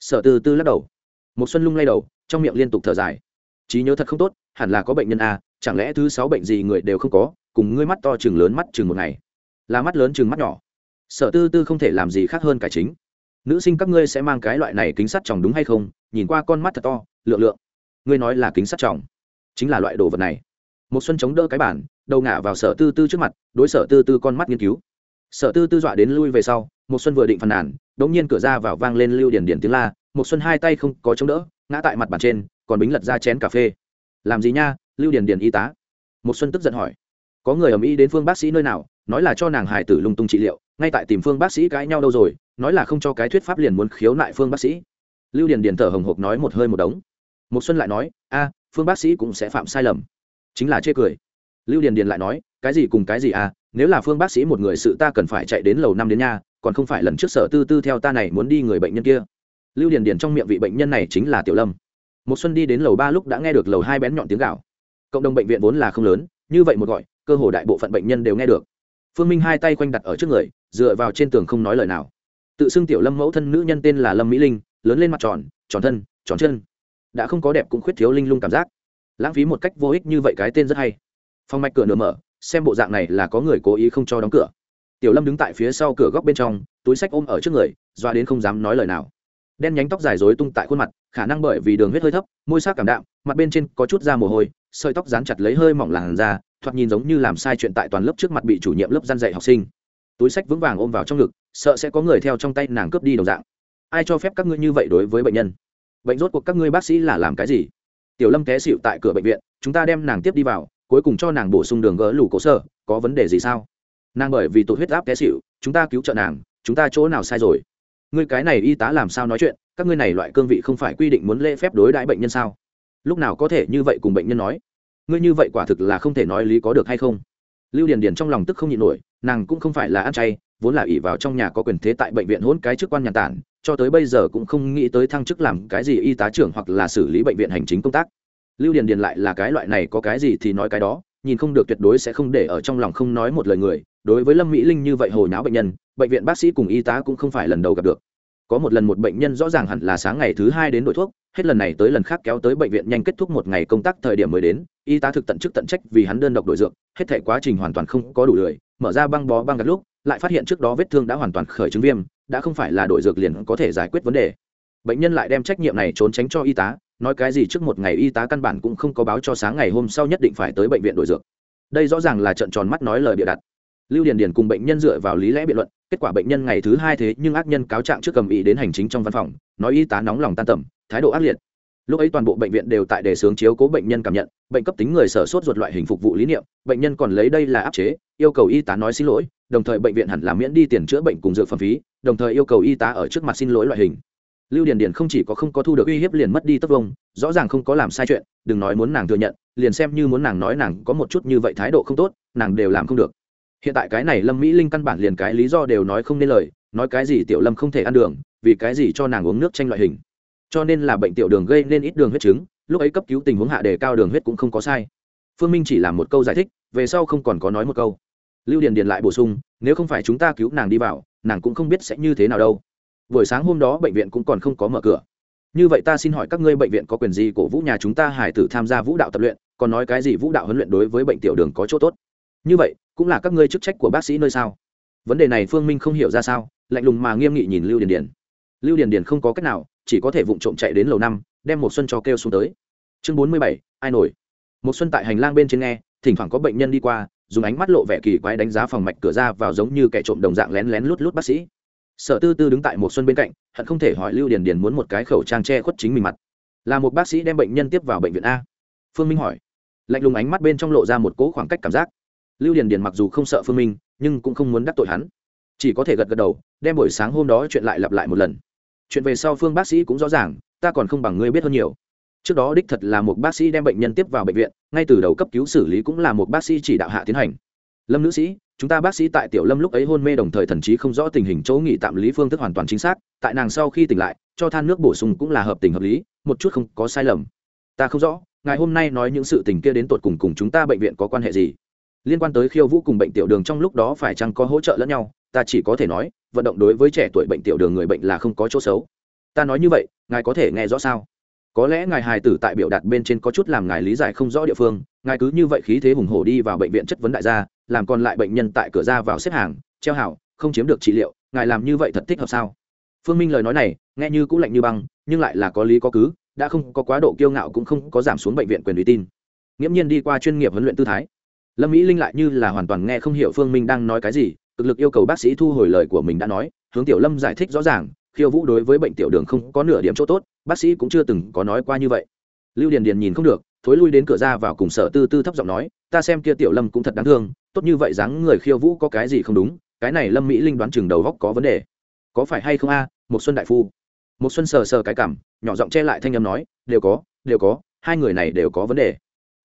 Sở tư tư lắc đầu một xuân lung lay đầu, trong miệng liên tục thở dài. Trí nhớ thật không tốt, hẳn là có bệnh nhân a, chẳng lẽ thứ sáu bệnh gì người đều không có, cùng ngươi mắt to chừng lớn mắt chừng một ngày. Là mắt lớn chừng mắt nhỏ. Sở tư tư không thể làm gì khác hơn cải chính. Nữ sinh các ngươi sẽ mang cái loại này kính sắt tròng đúng hay không? Nhìn qua con mắt thật to, lượng lượng. Ngươi nói là kính sắt tròng chính là loại đồ vật này. Một xuân chống đỡ cái bản đầu ngả vào sở tư tư trước mặt, đối sở tư tư con mắt nghiên cứu. Sở tư tư dọa đến lui về sau một xuân vừa định phàn nàn đống nhiên cửa ra vào vang lên lưu điển điển tiếng la một xuân hai tay không có chống đỡ, ngã tại mặt bàn trên, còn bính lật ra chén cà phê. Làm gì nha, lưu Điền Điền y tá. Một xuân tức giận hỏi. Có người ở Mỹ đến phương bác sĩ nơi nào, nói là cho nàng hài tử lung tung trị liệu, ngay tại tìm phương bác sĩ cãi nhau đâu rồi, nói là không cho cái thuyết pháp liền muốn khiếu nại phương bác sĩ. Lưu điền điền thở hồng hộc nói một hơi một đống. Một xuân lại nói, a, phương bác sĩ cũng sẽ phạm sai lầm. Chính là chê cười. Lưu điền điền lại nói, cái gì cùng cái gì à nếu là phương bác sĩ một người sự ta cần phải chạy đến lầu năm đến nha còn không phải lần trước sở tư tư theo ta này muốn đi người bệnh nhân kia lưu điền điền trong miệng vị bệnh nhân này chính là tiểu lâm. Một xuân đi đến lầu ba lúc đã nghe được lầu hai bén nhọn tiếng gạo cộng đồng bệnh viện vốn là không lớn, như vậy một gọi, cơ hồ đại bộ phận bệnh nhân đều nghe được. Phương minh hai tay quanh đặt ở trước người, dựa vào trên tường không nói lời nào. Tự xưng tiểu lâm mẫu thân nữ nhân tên là lâm mỹ linh, lớn lên mặt tròn tròn thân, tròn chân. Đã không có đẹp cũng khuyết thiếu linh lung cảm giác. Lãng phí một cách vô ích như vậy cái tên rất hay. Phong mạch cửa nửa mở, xem bộ dạng này là có người cố ý không cho đóng cửa. Tiểu lâm đứng tại phía sau cửa góc bên trong, túi sách ôm ở trước người, doa đến không dám nói lời nào đen nhánh tóc dài dối tung tại khuôn mặt, khả năng bởi vì đường huyết hơi thấp, môi sắc cảm đạm, mặt bên trên có chút da mồ hôi, sợi tóc dán chặt lấy hơi mỏng làn da, thoạt nhìn giống như làm sai chuyện tại toàn lớp trước mặt bị chủ nhiệm lớp gian dạy học sinh. Túi sách vững vàng ôm vào trong ngực, sợ sẽ có người theo trong tay nàng cướp đi đồng dạng. Ai cho phép các ngươi như vậy đối với bệnh nhân? Bệnh rốt cuộc các ngươi bác sĩ là làm cái gì? Tiểu lâm té xịu tại cửa bệnh viện, chúng ta đem nàng tiếp đi vào, cuối cùng cho nàng bổ sung đường gỡ lủ cổ sơ, có vấn đề gì sao? Nàng bởi vì tụt huyết áp té xịu chúng ta cứu trợ nàng, chúng ta chỗ nào sai rồi? Ngươi cái này y tá làm sao nói chuyện, các ngươi này loại cương vị không phải quy định muốn lễ phép đối đãi bệnh nhân sao? Lúc nào có thể như vậy cùng bệnh nhân nói? Ngươi như vậy quả thực là không thể nói lý có được hay không? Lưu điền điền trong lòng tức không nhịn nổi, nàng cũng không phải là ăn chay, vốn là ỷ vào trong nhà có quyền thế tại bệnh viện hôn cái chức quan nhà tản, cho tới bây giờ cũng không nghĩ tới thăng chức làm cái gì y tá trưởng hoặc là xử lý bệnh viện hành chính công tác. Lưu điền điền lại là cái loại này có cái gì thì nói cái đó, nhìn không được tuyệt đối sẽ không để ở trong lòng không nói một lời người đối với lâm mỹ linh như vậy hồi náo bệnh nhân, bệnh viện bác sĩ cùng y tá cũng không phải lần đầu gặp được. Có một lần một bệnh nhân rõ ràng hẳn là sáng ngày thứ hai đến đội thuốc, hết lần này tới lần khác kéo tới bệnh viện nhanh kết thúc một ngày công tác thời điểm mới đến, y tá thực tận chức tận trách vì hắn đơn độc đổi dược, hết thể quá trình hoàn toàn không có đủ lười, mở ra băng bó băng gạt lúc, lại phát hiện trước đó vết thương đã hoàn toàn khởi chứng viêm, đã không phải là đổi dược liền có thể giải quyết vấn đề. Bệnh nhân lại đem trách nhiệm này trốn tránh cho y tá, nói cái gì trước một ngày y tá căn bản cũng không có báo cho sáng ngày hôm sau nhất định phải tới bệnh viện đổi dược. Đây rõ ràng là trận tròn mắt nói lời bịa đặt lưu điền điền cùng bệnh nhân dựa vào lý lẽ biện luận, kết quả bệnh nhân ngày thứ hai thế nhưng ác nhân cáo trạng trước cầm ý đến hành chính trong văn phòng, nói y tá nóng lòng tan tầm, thái độ ác liệt. Lúc ấy toàn bộ bệnh viện đều tại đề xướng chiếu cố bệnh nhân cảm nhận, bệnh cấp tính người sở sốt ruột loại hình phục vụ lý niệm, bệnh nhân còn lấy đây là áp chế, yêu cầu y tá nói xin lỗi, đồng thời bệnh viện hẳn là miễn đi tiền chữa bệnh cùng dược phẩm phí, đồng thời yêu cầu y tá ở trước mặt xin lỗi loại hình. Lưu điền điền không chỉ có không có thu được uy hiếp liền mất đi tất vông, rõ ràng không có làm sai chuyện, đừng nói muốn nàng thừa nhận, liền xem như muốn nàng nói nàng có một chút như vậy thái độ không tốt, nàng đều làm không được hiện tại cái này lâm mỹ linh căn bản liền cái lý do đều nói không nên lời, nói cái gì tiểu lâm không thể ăn đường, vì cái gì cho nàng uống nước tranh loại hình. Cho nên là bệnh tiểu đường gây nên ít đường huyết chứng, lúc ấy cấp cứu tình huống hạ đề cao đường huyết cũng không có sai. Phương minh chỉ làm một câu giải thích, về sau không còn có nói một câu. Lưu điền điền lại bổ sung, nếu không phải chúng ta cứu nàng đi vào, nàng cũng không biết sẽ như thế nào đâu. Buổi sáng hôm đó bệnh viện cũng còn không có mở cửa. Như vậy ta xin hỏi các ngươi bệnh viện có quyền gì cổ vũ nhà chúng ta hải tử tham gia vũ đạo tập luyện, còn nói cái gì vũ đạo huấn luyện đối với bệnh tiểu đường có chỗ tốt? Như vậy, cũng là các ngươi chức trách của bác sĩ nơi sao? Vấn đề này phương minh không hiểu ra sao, lạnh lùng mà nghiêm nghị nhìn lưu điền điền. Lưu điền điền không có cách nào, chỉ có thể vụng trộm chạy đến lầu năm, đem một xuân cho kêu xuống tới. Chương bốn mươi bảy, ai nổi? Một xuân tại hành lang bên trên nghe, thỉnh thoảng có bệnh nhân đi qua, dùng ánh mắt lộ vẻ kỳ quái đánh giá phòng mạch cửa ra vào giống như kẻ trộm đồng dạng lén lén lút lút bác sĩ. Sở tư tư đứng tại một xuân bên cạnh, hận không thể hỏi lưu điền điền muốn một cái khẩu trang che khuất chính mình mặt. Là một bác sĩ đem bệnh nhân tiếp vào bệnh viện a? Phương minh hỏi. Lạnh lùng ánh mắt bên trong lộ ra một cỗ khoảng cách cảm giác lưu điền điền mặc dù không sợ phương minh, nhưng cũng không muốn đắc tội hắn. Chỉ có thể gật gật đầu, đem buổi sáng hôm đó chuyện lại lặp lại một lần. Chuyện về sau phương bác sĩ cũng rõ ràng, ta còn không bằng ngươi biết hơn nhiều. Trước đó đích thật là một bác sĩ đem bệnh nhân tiếp vào bệnh viện, ngay từ đầu cấp cứu xử lý cũng là một bác sĩ chỉ đạo hạ tiến hành. Lâm nữ sĩ, chúng ta bác sĩ tại tiểu lâm lúc ấy hôn mê đồng thời thần trí không rõ tình hình chỗ nghỉ tạm lý phương thức hoàn toàn chính xác, tại nàng sau khi tỉnh lại, cho than nước bổ sung cũng là hợp tình hợp lý, một chút không có sai lầm. Ta không rõ, ngài hôm nay nói những sự tình kia đến tột cùng cùng chúng ta bệnh viện có quan hệ gì liên quan tới khiêu vũ cùng bệnh tiểu đường trong lúc đó phải chăng có hỗ trợ lẫn nhau, ta chỉ có thể nói, vận động đối với trẻ tuổi bệnh tiểu đường người bệnh là không có chỗ xấu. Ta nói như vậy, ngài có thể nghe rõ sao? Có lẽ ngài hài tử tại biểu đạt bên trên có chút làm ngài lý giải không rõ địa phương, ngài cứ như vậy khí thế hùng hổ đi vào bệnh viện chất vấn đại gia, làm còn lại bệnh nhân tại cửa ra vào xếp hàng, treo hảo, không chiếm được trị liệu, ngài làm như vậy thật thích hợp sao? Phương minh lời nói này, nghe như cũng lạnh như băng, nhưng lại là có lý có cứ, đã không có quá độ kiêu ngạo cũng không có giảm xuống bệnh viện quyền uy tin. Nghiễm nhiên đi qua chuyên nghiệp huấn luyện tư thái lâm mỹ linh lại như là hoàn toàn nghe không hiểu phương minh đang nói cái gì, cực lực yêu cầu bác sĩ thu hồi lời của mình đã nói, hướng tiểu lâm giải thích rõ ràng, khiêu vũ đối với bệnh tiểu đường không có nửa điểm chỗ tốt, bác sĩ cũng chưa từng có nói qua như vậy. Lưu điền điền nhìn không được, thối lui đến cửa ra vào cùng sở tư tư thấp giọng nói, ta xem kia tiểu lâm cũng thật đáng thương, tốt như vậy dáng người khiêu vũ có cái gì không đúng, cái này lâm mỹ linh đoán chừng đầu góc có vấn đề. Có phải hay không a một xuân đại phu? Một xuân sờ sờ cái cảm nhỏ giọng che lại thanh âm nói, đều có đều có, hai người này đều có vấn đề.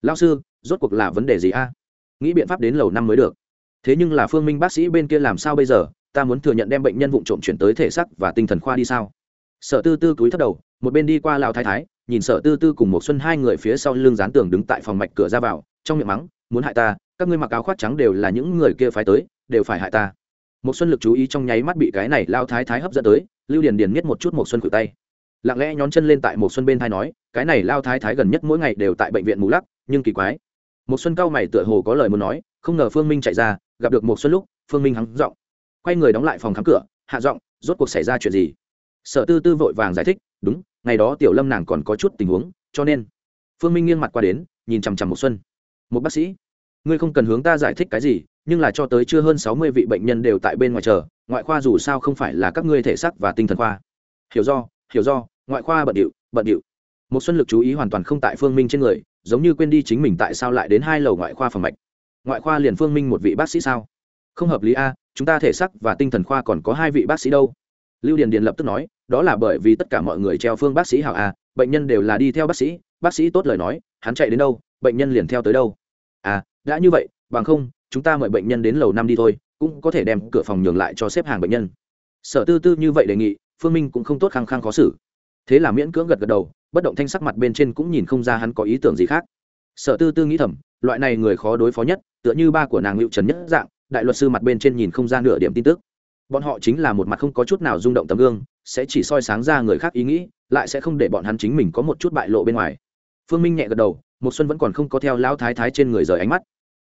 Lao sư, rốt cuộc là vấn đề gì a? Nghĩ biện pháp đến lầu năm mới được. Thế nhưng là phương minh bác sĩ bên kia làm sao bây giờ? Ta muốn thừa nhận đem bệnh nhân vụ trộm chuyển tới thể sắc và tinh thần khoa đi sao? Sở tư tư cúi thấp đầu, một bên đi qua lào thái thái, nhìn sở tư tư cùng một xuân hai người phía sau lưng dán tường đứng tại phòng mạch cửa ra vào, trong miệng mắng, muốn hại ta, các ngươi mặc áo khoác trắng đều là những người kia phái tới, đều phải hại ta. Một xuân lực chú ý trong nháy mắt bị cái này lao thái thái hấp dẫn tới, lưu điền điền miết một chút một xuân cử tay. Lặng lẽ nhón chân lên tại một xuân bên thai nói, cái này lao thái thái gần nhất mỗi ngày đều tại bệnh viện mù lắc, nhưng kỳ quái một xuân cao mày tựa hồ có lời muốn nói, không ngờ phương minh chạy ra, gặp được một xuân lúc, phương minh hắng giọng, quay người đóng lại phòng khám cửa, hạ giọng, rốt cuộc xảy ra chuyện gì? Sở tư tư vội vàng giải thích, đúng, ngày đó tiểu lâm nàng còn có chút tình huống, cho nên. Phương minh nghiêng mặt qua đến, nhìn chằm chằm một xuân. Một bác sĩ, ngươi không cần hướng ta giải thích cái gì, nhưng là cho tới chưa hơn sáu mươi vị bệnh nhân đều tại bên ngoài chờ, ngoại khoa dù sao không phải là các ngươi thể xác và tinh thần khoa. Hiểu do hiểu do, ngoại khoa bận điệu bận điệu. Một xuân lực chú ý hoàn toàn không tại phương minh trên người giống như quên đi chính mình tại sao lại đến hai lầu ngoại khoa phòng mạch. Ngoại khoa liền phương minh một vị bác sĩ sao? Không hợp lý a, chúng ta thể sắc và tinh thần khoa còn có hai vị bác sĩ đâu. Lưu điền điền lập tức nói, đó là bởi vì tất cả mọi người treo phương bác sĩ hảo a, bệnh nhân đều là đi theo bác sĩ bác sĩ tốt lời nói, hắn chạy đến đâu, bệnh nhân liền theo tới đâu. À đã như vậy, bằng không, chúng ta mời bệnh nhân đến lầu năm đi thôi, cũng có thể đem cửa phòng nhường lại cho xếp hàng bệnh nhân. Sở tư tư như vậy đề nghị, phương minh cũng không tốt khăng khăng khó xử. Thế là miễn cưỡng gật gật đầu bất động thanh sắc mặt bên trên cũng nhìn không ra hắn có ý tưởng gì khác. Sở tư tư nghĩ thầm, loại này người khó đối phó nhất, tựa như ba của nàng liệu trần nhất dạng, đại luật sư mặt bên trên nhìn không ra nửa điểm tin tức. Bọn họ chính là một mặt không có chút nào rung động tấm gương, sẽ chỉ soi sáng ra người khác ý nghĩ, lại sẽ không để bọn hắn chính mình có một chút bại lộ bên ngoài. Phương minh nhẹ gật đầu một xuân vẫn còn không có theo lão thái thái trên người rời ánh mắt.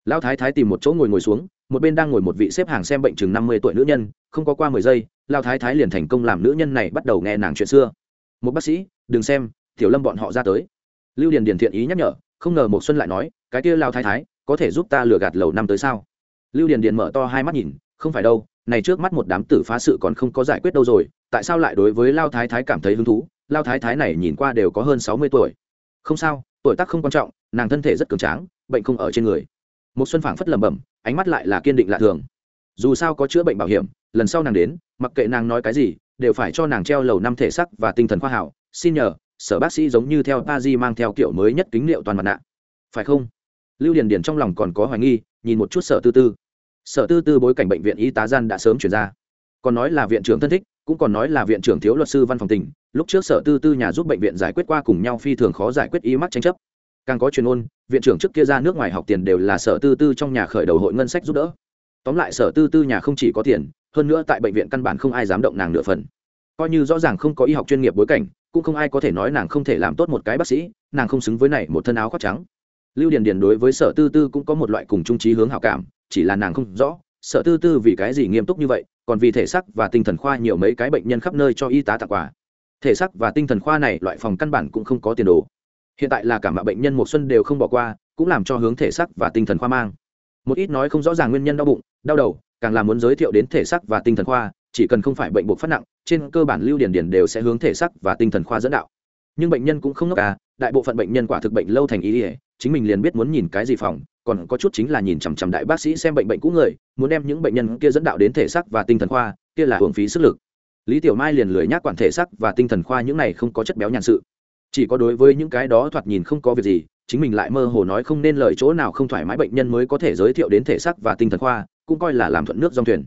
Lão thái thái tìm một chỗ ngồi ngồi xuống, một bên đang ngồi một vị xếp hàng xem bệnh chừng năm mươi tuổi nữ nhân, không có qua mười giây, lão thái thái liền thành công làm nữ nhân này bắt đầu nghe nàng chuyện xưa. Một bác sĩ, đừng xem tiểu lâm bọn họ ra tới. Lưu điền điền thiện ý nhắc nhở, không ngờ một xuân lại nói, cái kia lao thái thái, có thể giúp ta lừa gạt lầu năm tới sao? Lưu điền điền mở to hai mắt nhìn, không phải đâu, này trước mắt một đám tử phá sự còn không có giải quyết đâu rồi, tại sao lại đối với lao thái thái cảm thấy hứng thú? Lao thái thái này nhìn qua đều có hơn sáu mươi tuổi. Không sao, tuổi tác không quan trọng, nàng thân thể rất cường tráng, bệnh không ở trên người. Một xuân phảng phất lẩm bẩm, ánh mắt lại là kiên định lạ thường. Dù sao có chữa bệnh bảo hiểm, lần sau nàng đến, mặc kệ nàng nói cái gì, đều phải cho nàng treo lầu năm thể sắc và tinh thần khoa hảo, xin nhờ sở bác sĩ giống như theo pa di mang theo kiểu mới nhất kính liệu toàn mặt nạ. Phải không? Lưu điền điền trong lòng còn có hoài nghi, nhìn một chút sở tư tư. Sở tư tư bối cảnh bệnh viện y tá gian đã sớm chuyển ra. Còn nói là viện trưởng thân thích, cũng còn nói là viện trưởng thiếu luật sư văn phòng tỉnh lúc trước sở tư tư nhà giúp bệnh viện giải quyết qua cùng nhau phi thường khó giải quyết y mắc tranh chấp. Càng có chuyên ôn viện trưởng trước kia ra nước ngoài học tiền đều là sở tư tư trong nhà khởi đầu hội ngân sách giúp đỡ. Tóm lại sở tư tư nhà không chỉ có tiền, hơn nữa tại bệnh viện căn bản không ai dám động nàng nửa phần. Coi như rõ ràng không có y học chuyên nghiệp bối cảnh cũng không ai có thể nói nàng không thể làm tốt một cái bác sĩ, nàng không xứng với này một thân áo khoác trắng. Lưu điền điền đối với sở tư tư cũng có một loại cùng trung trí hướng hảo cảm, chỉ là nàng không rõ, sở tư tư vì cái gì nghiêm túc như vậy, còn vì thể sắc và tinh thần khoa nhiều mấy cái bệnh nhân khắp nơi cho y tá tặng quà. Thể sắc và tinh thần khoa này loại phòng căn bản cũng không có tiền đồ. Hiện tại là cả mạ bệnh nhân một xuân đều không bỏ qua, cũng làm cho hướng thể sắc và tinh thần khoa mang. Một ít nói không rõ ràng nguyên nhân đau bụng, đau đầu, càng là muốn giới thiệu đến thể sắc và tinh thần khoa chỉ cần không phải bệnh buộc phát nặng, trên cơ bản lưu điển điển đều sẽ hướng thể sắc và tinh thần khoa dẫn đạo. Nhưng bệnh nhân cũng không ngốc à đại bộ phận bệnh nhân quả thực bệnh lâu thành ý ỉa chính mình liền biết muốn nhìn cái gì phòng, còn có chút chính là nhìn chằm chằm đại bác sĩ xem bệnh bệnh cũ người, muốn đem những bệnh nhân kia dẫn đạo đến thể xác và tinh thần khoa, kia là hưởng phí sức lực. Lý tiểu mai liền lười nhác quản thể xác và tinh thần khoa những này không có chất béo nhàn sự. Chỉ có đối với những cái đó thoạt nhìn không có việc gì, chính mình lại mơ hồ nói không nên lời chỗ nào không thoải mái bệnh nhân mới có thể giới thiệu đến thể xác và tinh thần khoa, cũng coi là làm thuận nước dòng thuyền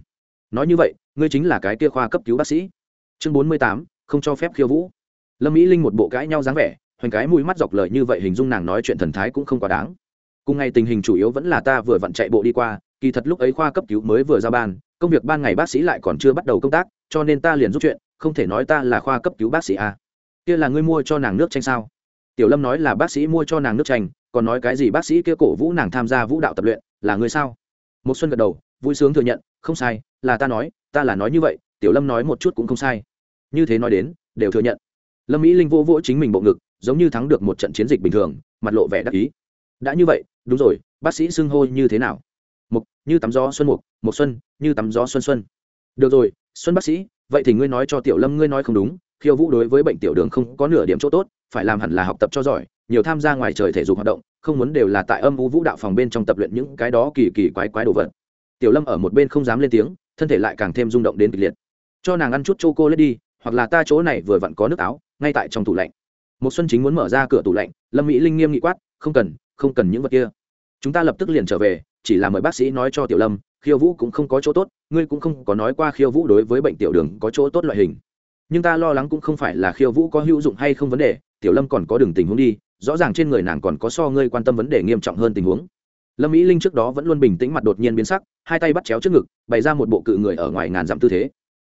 nói như vậy, ngươi chính là cái kia khoa cấp cứu bác sĩ. Chương bốn mươi tám, không cho phép khiêu vũ. Lâm mỹ linh một bộ cãi nhau dáng vẻ, hoành cái mũi mắt dọc lời như vậy hình dung nàng nói chuyện thần thái cũng không quá đáng. Cùng ngày tình hình chủ yếu vẫn là ta vừa vặn chạy bộ đi qua, kỳ thật lúc ấy khoa cấp cứu mới vừa ra ban, công việc ban ngày bác sĩ lại còn chưa bắt đầu công tác, cho nên ta liền giúp chuyện, không thể nói ta là khoa cấp cứu bác sĩ à. kia là ngươi mua cho nàng nước chanh sao? Tiểu lâm nói là bác sĩ mua cho nàng nước chanh, còn nói cái gì bác sĩ kia cổ vũ nàng tham gia vũ đạo tập luyện, là ngươi sao? Một xuân gật đầu, vui sướng thừa nhận, không sai, là ta nói, ta là nói như vậy, tiểu lâm nói một chút cũng không sai. Như thế nói đến, đều thừa nhận. Lâm mỹ linh vô vỗ chính mình bộ ngực, giống như thắng được một trận chiến dịch bình thường, mặt lộ vẻ đắc ý. Đã như vậy, đúng rồi, bác sĩ xưng hô như thế nào? Mục như tắm gió xuân mục một xuân, như tắm gió xuân xuân. Được rồi, xuân bác sĩ, vậy thì ngươi nói cho tiểu lâm ngươi nói không đúng, khiêu vũ đối với bệnh tiểu đường không có nửa điểm chỗ tốt, phải làm hẳn là học tập cho giỏi nhiều tham gia ngoài trời thể dục hoạt động, không muốn đều là tại âm u vũ đạo phòng bên trong tập luyện những cái đó kỳ kỳ quái quái đồ vật. Tiểu lâm ở một bên không dám lên tiếng, thân thể lại càng thêm rung động đến kịch liệt. Cho nàng ăn chút chô cô lết đi, hoặc là ta chỗ này vừa vặn có nước áo, ngay tại trong tủ lạnh. Một xuân chính muốn mở ra cửa tủ lạnh, lâm mỹ linh nghiêm nghị quát, không cần không cần những vật kia. Chúng ta lập tức liền trở về, chỉ là mời bác sĩ nói cho tiểu lâm, khiêu vũ cũng không có chỗ tốt, ngươi cũng không có nói qua khiêu vũ đối với bệnh tiểu đường có chỗ tốt loại hình. Nhưng ta lo lắng cũng không phải là khiêu vũ có hữu dụng hay không vấn đề, tiểu lâm còn có đường tình huống đi rõ ràng trên người nàng còn có so ngươi quan tâm vấn đề nghiêm trọng hơn tình huống. Lâm mỹ linh trước đó vẫn luôn bình tĩnh mặt đột nhiên biến sắc, hai tay bắt chéo trước ngực, bày ra một bộ cự người ở ngoài ngàn dặm tư thế.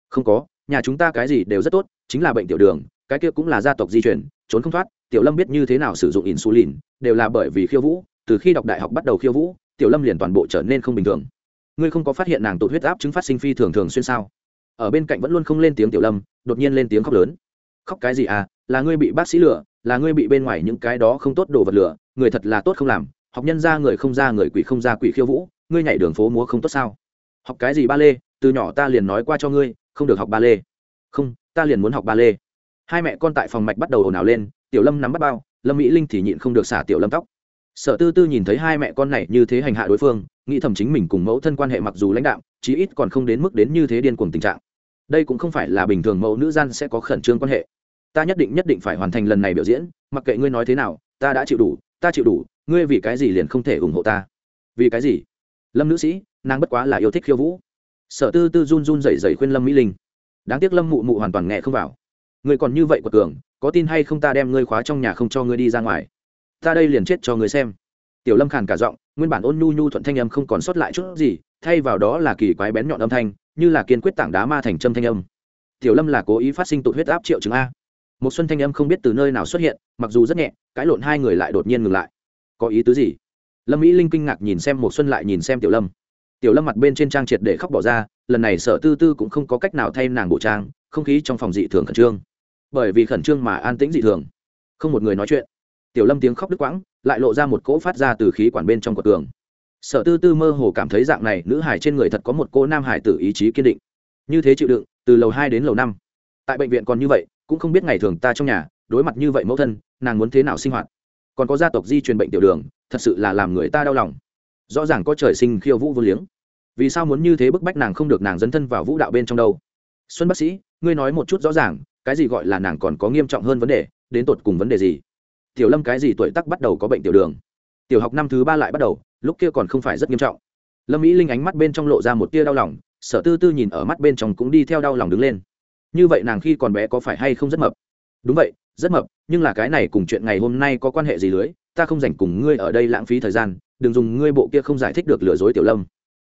Không có, nhà chúng ta cái gì đều rất tốt, chính là bệnh tiểu đường, cái kia cũng là gia tộc di chuyển trốn không thoát, tiểu lâm biết như thế nào sử dụng insulin, đều là bởi vì khiêu vũ, từ khi đọc đại học bắt đầu khiêu vũ, tiểu lâm liền toàn bộ trở nên không bình thường. Ngươi không có phát hiện nàng tụt huyết áp chứng phát sinh phi thường thường xuyên sao? Ở bên cạnh vẫn luôn không lên tiếng tiểu lâm, đột nhiên lên tiếng khóc lớn. Khóc cái gì à là ngươi bị bác sĩ lừa là ngươi bị bên ngoài những cái đó không tốt đồ vật lừa, người thật là tốt không làm, học nhân ra người không ra người quỷ không ra quỷ khiêu vũ, ngươi nhảy đường phố múa không tốt sao? Học cái gì ba lê, từ nhỏ ta liền nói qua cho ngươi, không được học ba lê. Không, ta liền muốn học ba lê. Hai mẹ con tại phòng mạch bắt đầu ồn ào lên, tiểu lâm nắm bắt bao, lâm mỹ linh thì nhịn không được xả tiểu lâm tóc. Sở tư tư nhìn thấy hai mẹ con này như thế hành hạ đối phương, nghĩ thầm chính mình cùng mẫu thân quan hệ mặc dù lãnh đạo chí ít còn không đến mức đến như thế điên cuồng tình trạng. Đây cũng không phải là bình thường mẫu nữ gian sẽ có khẩn trương quan hệ ta nhất định nhất định phải hoàn thành lần này biểu diễn, mặc kệ ngươi nói thế nào, ta đã chịu đủ, ta chịu đủ, ngươi vì cái gì liền không thể ủng hộ ta? Vì cái gì? Lâm nữ sĩ, nàng bất quá là yêu thích khiêu vũ. Sở tư tư run run rẩy rẩy khuyên lâm mỹ linh. Đáng tiếc lâm mụ mụ hoàn toàn nghe không vào. Ngươi còn như vậy của cường có tin hay không ta đem ngươi khóa trong nhà không cho ngươi đi ra ngoài. Ta đây liền chết cho ngươi xem. Tiểu lâm khàn cả giọng, nguyên bản ôn nhu nhu thuận thanh âm không còn sót lại chút gì, thay vào đó là kỳ quái bén nhọn âm thanh, như là kiên quyết tảng đá ma thành châm thanh âm. Tiểu lâm là cố ý phát sinh tụt huyết áp triệu chứng a một xuân thanh âm không biết từ nơi nào xuất hiện, mặc dù rất nhẹ cãi lộn hai người lại đột nhiên ngừng lại. Có ý tứ gì? Lâm mỹ linh kinh ngạc nhìn xem một xuân lại nhìn xem tiểu lâm. Tiểu lâm mặt bên trên trang triệt để khóc bỏ ra, lần này sở tư tư cũng không có cách nào thay nàng bổ trang, không khí trong phòng dị thường khẩn trương. Bởi vì khẩn trương mà an tĩnh dị thường. Không một người nói chuyện. Tiểu lâm tiếng khóc đứt quãng, lại lộ ra một cỗ phát ra từ khí quản bên trong cột tường sở tư tư mơ hồ cảm thấy dạng này nữ hải trên người thật có một cô nam hải tử ý chí kiên định. Như thế chịu đựng, từ lầu hai đến lầu năm. Tại bệnh viện còn như vậy cũng không biết ngày thường ta trong nhà, đối mặt như vậy mẫu thân, nàng muốn thế nào sinh hoạt? Còn có gia tộc di truyền bệnh tiểu đường, thật sự là làm người ta đau lòng. Rõ ràng có trời sinh khiêu vũ vô liếng. Vì sao muốn như thế bức bách nàng không được nàng dấn thân vào vũ đạo bên trong đâu? Xuân bác sĩ, ngươi nói một chút rõ ràng, cái gì gọi là nàng còn có nghiêm trọng hơn vấn đề, đến tột cùng vấn đề gì? Tiểu lâm cái gì tuổi tắc bắt đầu có bệnh tiểu đường? Tiểu học năm thứ ba lại bắt đầu, lúc kia còn không phải rất nghiêm trọng. Lâm mỹ linh ánh mắt bên trong lộ ra một tia đau lòng, sở tư tư nhìn ở mắt bên trong cũng đi theo đau lòng đứng lên như vậy nàng khi còn bé có phải hay không rất mập? Đúng vậy, rất mập, nhưng là cái này cùng chuyện ngày hôm nay có quan hệ gì lưới? Ta không dành cùng ngươi ở đây lãng phí thời gian, đừng dùng ngươi bộ kia không giải thích được lừa dối tiểu lâm.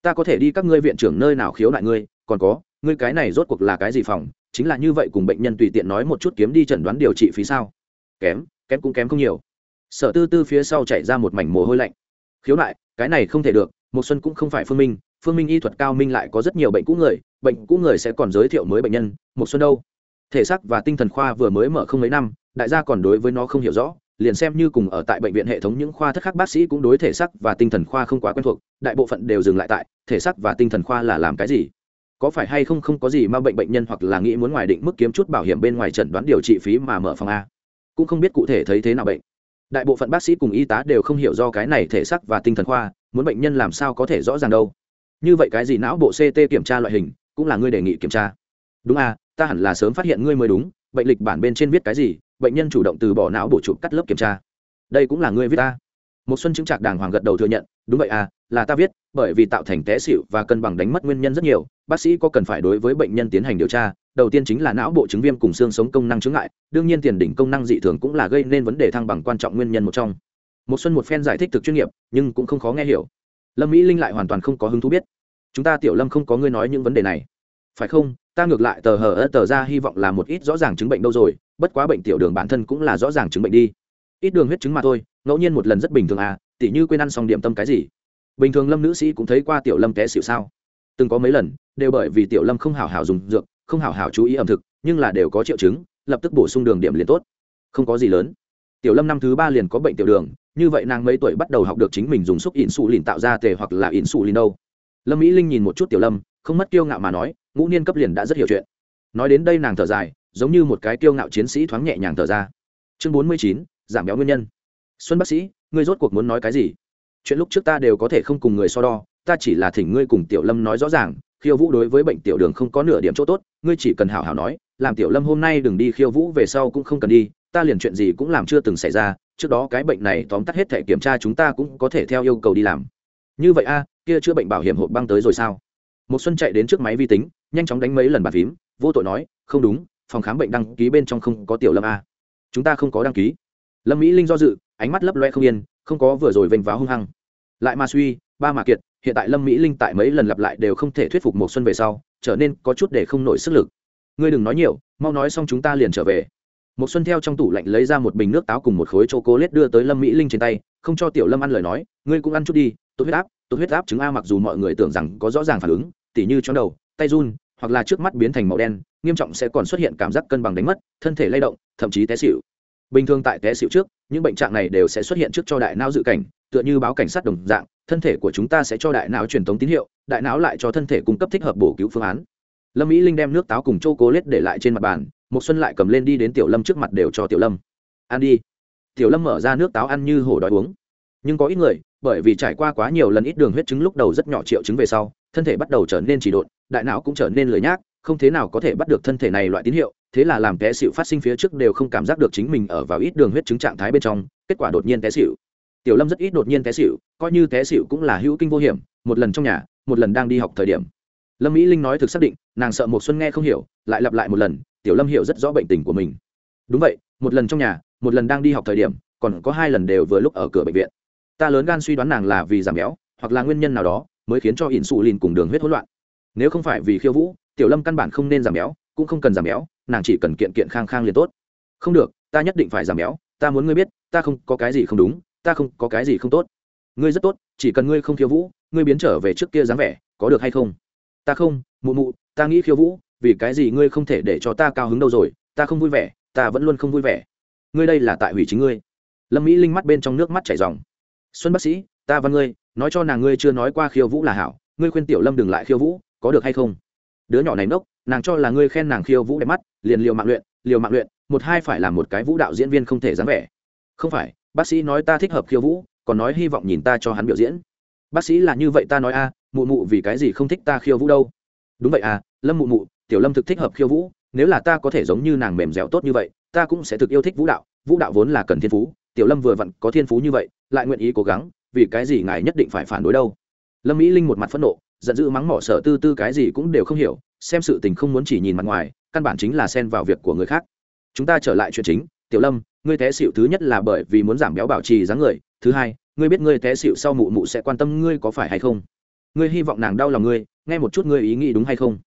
Ta có thể đi các ngươi viện trưởng nơi nào khiếu nại ngươi, còn có, ngươi cái này rốt cuộc là cái gì phòng? Chính là như vậy cùng bệnh nhân tùy tiện nói một chút kiếm đi chẩn đoán điều trị phí sao? Kém kém cũng kém không nhiều. Sở tư tư phía sau chạy ra một mảnh mồ hôi lạnh. Khiếu nại, cái này không thể được một xuân cũng không phải phương minh phương minh y thuật cao minh lại có rất nhiều bệnh cũ người, bệnh cũ người sẽ còn giới thiệu mới bệnh nhân một xuân đâu? Thể xác và tinh thần khoa vừa mới mở không mấy năm, đại gia còn đối với nó không hiểu rõ, liền xem như cùng ở tại bệnh viện hệ thống những khoa thất khác bác sĩ cũng đối thể xác và tinh thần khoa không quá quen thuộc, đại bộ phận đều dừng lại tại, thể xác và tinh thần khoa là làm cái gì? Có phải hay không không có gì mà bệnh bệnh nhân hoặc là nghĩ muốn ngoài định mức kiếm chút bảo hiểm bên ngoài chẩn đoán điều trị phí mà mở phòng a? Cũng không biết cụ thể thấy thế nào bệnh. Đại bộ phận bác sĩ cùng y tá đều không hiểu do cái này thể xác và tinh thần khoa, muốn bệnh nhân làm sao có thể rõ ràng đâu? Như vậy cái gì não bộ ct kiểm tra loại hình, cũng là ngươi đề nghị kiểm tra. Đúng à ta hẳn là sớm phát hiện ngươi mới đúng, bệnh lịch bản bên trên viết cái gì, bệnh nhân chủ động từ bỏ não bộ chụp cắt lớp kiểm tra. Đây cũng là ngươi viết ta. Một xuân chứng trạc đàng hoàng gật đầu thừa nhận, đúng vậy à là ta viết, bởi vì tạo thành té xỉu và cân bằng đánh mất nguyên nhân rất nhiều, bác sĩ có cần phải đối với bệnh nhân tiến hành điều tra, đầu tiên chính là não bộ chứng viêm cùng xương sống công năng chứng ngại, đương nhiên tiền đỉnh công năng dị thường cũng là gây nên vấn đề thăng bằng quan trọng nguyên nhân một trong. Một xuân một phen giải thích thực chuyên nghiệp, nhưng cũng không khó nghe hiểu lâm mỹ linh lại hoàn toàn không có hứng thú biết chúng ta tiểu lâm không có ngươi nói những vấn đề này phải không ta ngược lại tờ hờ ớt tờ ra hy vọng là một ít rõ ràng chứng bệnh đâu rồi bất quá bệnh tiểu đường bản thân cũng là rõ ràng chứng bệnh đi ít đường huyết chứng mà thôi ngẫu nhiên một lần rất bình thường à tỉ như quên ăn xong điểm tâm cái gì bình thường lâm nữ sĩ cũng thấy qua tiểu lâm té xịu sao từng có mấy lần đều bởi vì tiểu lâm không hào hào dùng dược không hào hào chú ý ẩm thực nhưng là đều có triệu chứng lập tức bổ sung đường điểm liền tốt không có gì lớn tiểu lâm năm thứ ba liền có bệnh tiểu đường như vậy nàng mấy tuổi bắt đầu học được chính mình dùng xúc ỉn xù lìn tạo ra tề hoặc là ỉn xù lìn đâu. Lâm mỹ linh nhìn một chút tiểu lâm, không mất kiêu ngạo mà nói, ngũ niên cấp liền đã rất hiểu chuyện. Nói đến đây nàng thở dài, giống như một cái kiêu ngạo chiến sĩ thoáng nhẹ nhàng thở ra. Chương bốn mươi chín, giảm béo nguyên nhân. Xuân bác sĩ, ngươi rốt cuộc muốn nói cái gì? Chuyện lúc trước ta đều có thể không cùng người so đo, ta chỉ là thỉnh ngươi cùng tiểu lâm nói rõ ràng, khiêu vũ đối với bệnh tiểu đường không có nửa điểm chỗ tốt, ngươi chỉ cần hảo hảo nói, làm tiểu lâm hôm nay đừng đi khiêu vũ về sau cũng không cần đi, ta liền chuyện gì cũng làm chưa từng xảy ra trước đó cái bệnh này tóm tắt hết thể kiểm tra chúng ta cũng có thể theo yêu cầu đi làm. Như vậy a, kia chữa bệnh bảo hiểm hộp băng tới rồi sao? Một xuân chạy đến trước máy vi tính, nhanh chóng đánh mấy lần bàn phím, vô tội nói, không đúng, phòng khám bệnh đăng ký bên trong không có tiểu lâm a. Chúng ta không có đăng ký. Lâm mỹ linh do dự, ánh mắt lấp loe không yên, không có vừa rồi vênh váo hung hăng. Lại mà suy, ba mà kiệt, hiện tại lâm mỹ linh tại mấy lần lặp lại đều không thể thuyết phục một xuân về sau, trở nên có chút để không nổi sức lực. Ngươi đừng nói nhiều, mau nói xong chúng ta liền trở về một xuân theo trong tủ lạnh lấy ra một bình nước táo cùng một khối chocolate đưa tới lâm mỹ linh trên tay, không cho tiểu lâm ăn lời nói, ngươi cũng ăn chút đi, tốt huyết áp, tốt huyết áp chứng a, mặc dù mọi người tưởng rằng có rõ ràng phản ứng, tỉ như cho đầu, tay run, hoặc là trước mắt biến thành màu đen, nghiêm trọng sẽ còn xuất hiện cảm giác cân bằng đánh mất, thân thể lay động, thậm chí té xỉu. Bình thường tại té xỉu trước, những bệnh trạng này đều sẽ xuất hiện trước cho đại não dự cảnh, tựa như báo cảnh sát đồng dạng, thân thể của chúng ta sẽ cho đại não truyền thống tín hiệu, đại não lại cho thân thể cung cấp thích hợp bổ cứu phương án. Lâm mỹ linh đem nước táo cùng chô cố lết để lại trên mặt bàn một xuân lại cầm lên đi đến tiểu lâm trước mặt đều cho tiểu lâm. Ăn đi. Tiểu lâm mở ra nước táo ăn như hổ đói uống. Nhưng có ít người, bởi vì trải qua quá nhiều lần ít đường huyết chứng lúc đầu rất nhỏ triệu chứng về sau, thân thể bắt đầu trở nên chỉ độn, đại não cũng trở nên lười nhác, không thế nào có thể bắt được thân thể này loại tín hiệu, thế là làm té xịu phát sinh phía trước đều không cảm giác được chính mình ở vào ít đường huyết chứng trạng thái bên trong, kết quả đột nhiên té xịu tiểu lâm rất ít đột nhiên té xịu coi như té xịu cũng là hữu kinh vô hiểm, một lần trong nhà, một lần đang đi học thời điểm. Lâm mỹ linh nói thực xác định, nàng sợ một xuân nghe không hiểu, lại lặp lại một lần tiểu lâm hiểu rất rõ bệnh tình của mình. Đúng vậy, một lần trong nhà, một lần đang đi học thời điểm, còn có hai lần đều vừa lúc ở cửa bệnh viện. Ta lớn gan suy đoán nàng là vì giảm béo, hoặc là nguyên nhân nào đó, mới khiến cho ỉn xù lìn cùng đường huyết hỗn loạn. Nếu không phải vì khiêu vũ, tiểu lâm căn bản không nên giảm béo, cũng không cần giảm béo, nàng chỉ cần kiện kiện khang khang liền tốt. Không được, ta nhất định phải giảm béo, ta muốn ngươi biết, ta không có cái gì không đúng, ta không có cái gì không tốt. Ngươi rất tốt, chỉ cần ngươi không khiêu vũ, ngươi biến trở về trước kia dáng vẻ, có được hay không? Ta không, mụ mụ, ta nghĩ khiêu vũ vì cái gì ngươi không thể để cho ta cao hứng đâu rồi, ta không vui vẻ, ta vẫn luôn không vui vẻ. Ngươi đây là tại hủy chính ngươi. Lâm mỹ linh mắt bên trong nước mắt chảy dòng xuân bác sĩ, ta và ngươi, nói cho nàng ngươi chưa nói qua khiêu vũ là hảo, ngươi khuyên tiểu lâm đừng lại khiêu vũ, có được hay không? Đứa nhỏ này nốc, nàng cho là ngươi khen nàng khiêu vũ đẹp mắt, liền liều mạng luyện, liều mạng luyện, một hai phải là một cái vũ đạo diễn viên không thể dám vẻ. Không phải, bác sĩ nói ta thích hợp khiêu vũ, còn nói hy vọng nhìn ta cho hắn biểu diễn. Bác sĩ là như vậy ta nói a, mụ mụ vì cái gì không thích ta khiêu vũ đâu? Đúng vậy à lâm mụ mụ tiểu lâm thực thích hợp khiêu vũ, nếu là ta có thể giống như nàng mềm dẻo tốt như vậy, ta cũng sẽ thực yêu thích vũ đạo vũ đạo vốn là cần thiên phú, tiểu lâm vừa vặn có thiên phú như vậy, lại nguyện ý cố gắng, vì cái gì ngài nhất định phải phản đối đâu? Lâm mỹ linh một mặt phẫn nộ, giận dữ mắng mỏ sở tư tư cái gì cũng đều không hiểu, xem sự tình không muốn chỉ nhìn mặt ngoài, căn bản chính là xen vào việc của người khác. Chúng ta trở lại chuyện chính, tiểu lâm, ngươi té xịu thứ nhất là bởi vì muốn giảm béo bảo trì dáng người, thứ hai, ngươi biết ngươi té xịu sau mụ mụ sẽ quan tâm ngươi có phải hay không? Ngươi hy vọng nàng đau lòng ngươi, nghe một chút ngươi ý nghĩ đúng hay không?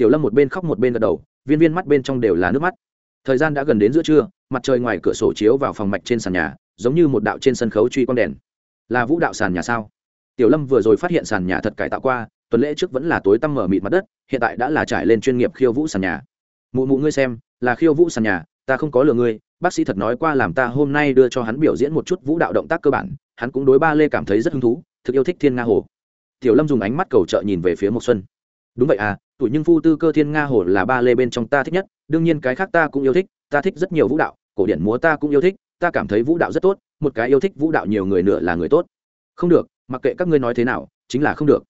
Tiểu lâm một bên khóc một bên gật đầu, viên viên mắt bên trong đều là nước mắt. Thời gian đã gần đến giữa trưa, mặt trời ngoài cửa sổ chiếu vào phòng mạch trên sàn nhà, giống như một đạo trên sân khấu truy con đèn. Là vũ đạo sàn nhà sao? Tiểu lâm vừa rồi phát hiện sàn nhà thật cải tạo qua, tuần lễ trước vẫn là tối tăm mở mịt mặt đất, hiện tại đã là trải lên chuyên nghiệp khiêu vũ sàn nhà. Mụ mụ ngươi xem, là khiêu vũ sàn nhà, ta không có lừa ngươi, bác sĩ thật nói qua làm ta hôm nay đưa cho hắn biểu diễn một chút vũ đạo động tác cơ bản, hắn cũng đối ba lê cảm thấy rất hứng thú, thực yêu thích thiên nga hồ. Tiểu lâm dùng ánh mắt cầu trợ nhìn về phía Mộc xuân đúng vậy à tuổi nhưng phu tư cơ thiên nga hồ là ba lê bên trong ta thích nhất, đương nhiên cái khác ta cũng yêu thích, ta thích rất nhiều vũ đạo, cổ điển múa ta cũng yêu thích, ta cảm thấy vũ đạo rất tốt, một cái yêu thích vũ đạo nhiều người nữa là người tốt. Không được, mặc kệ các ngươi nói thế nào, chính là không được.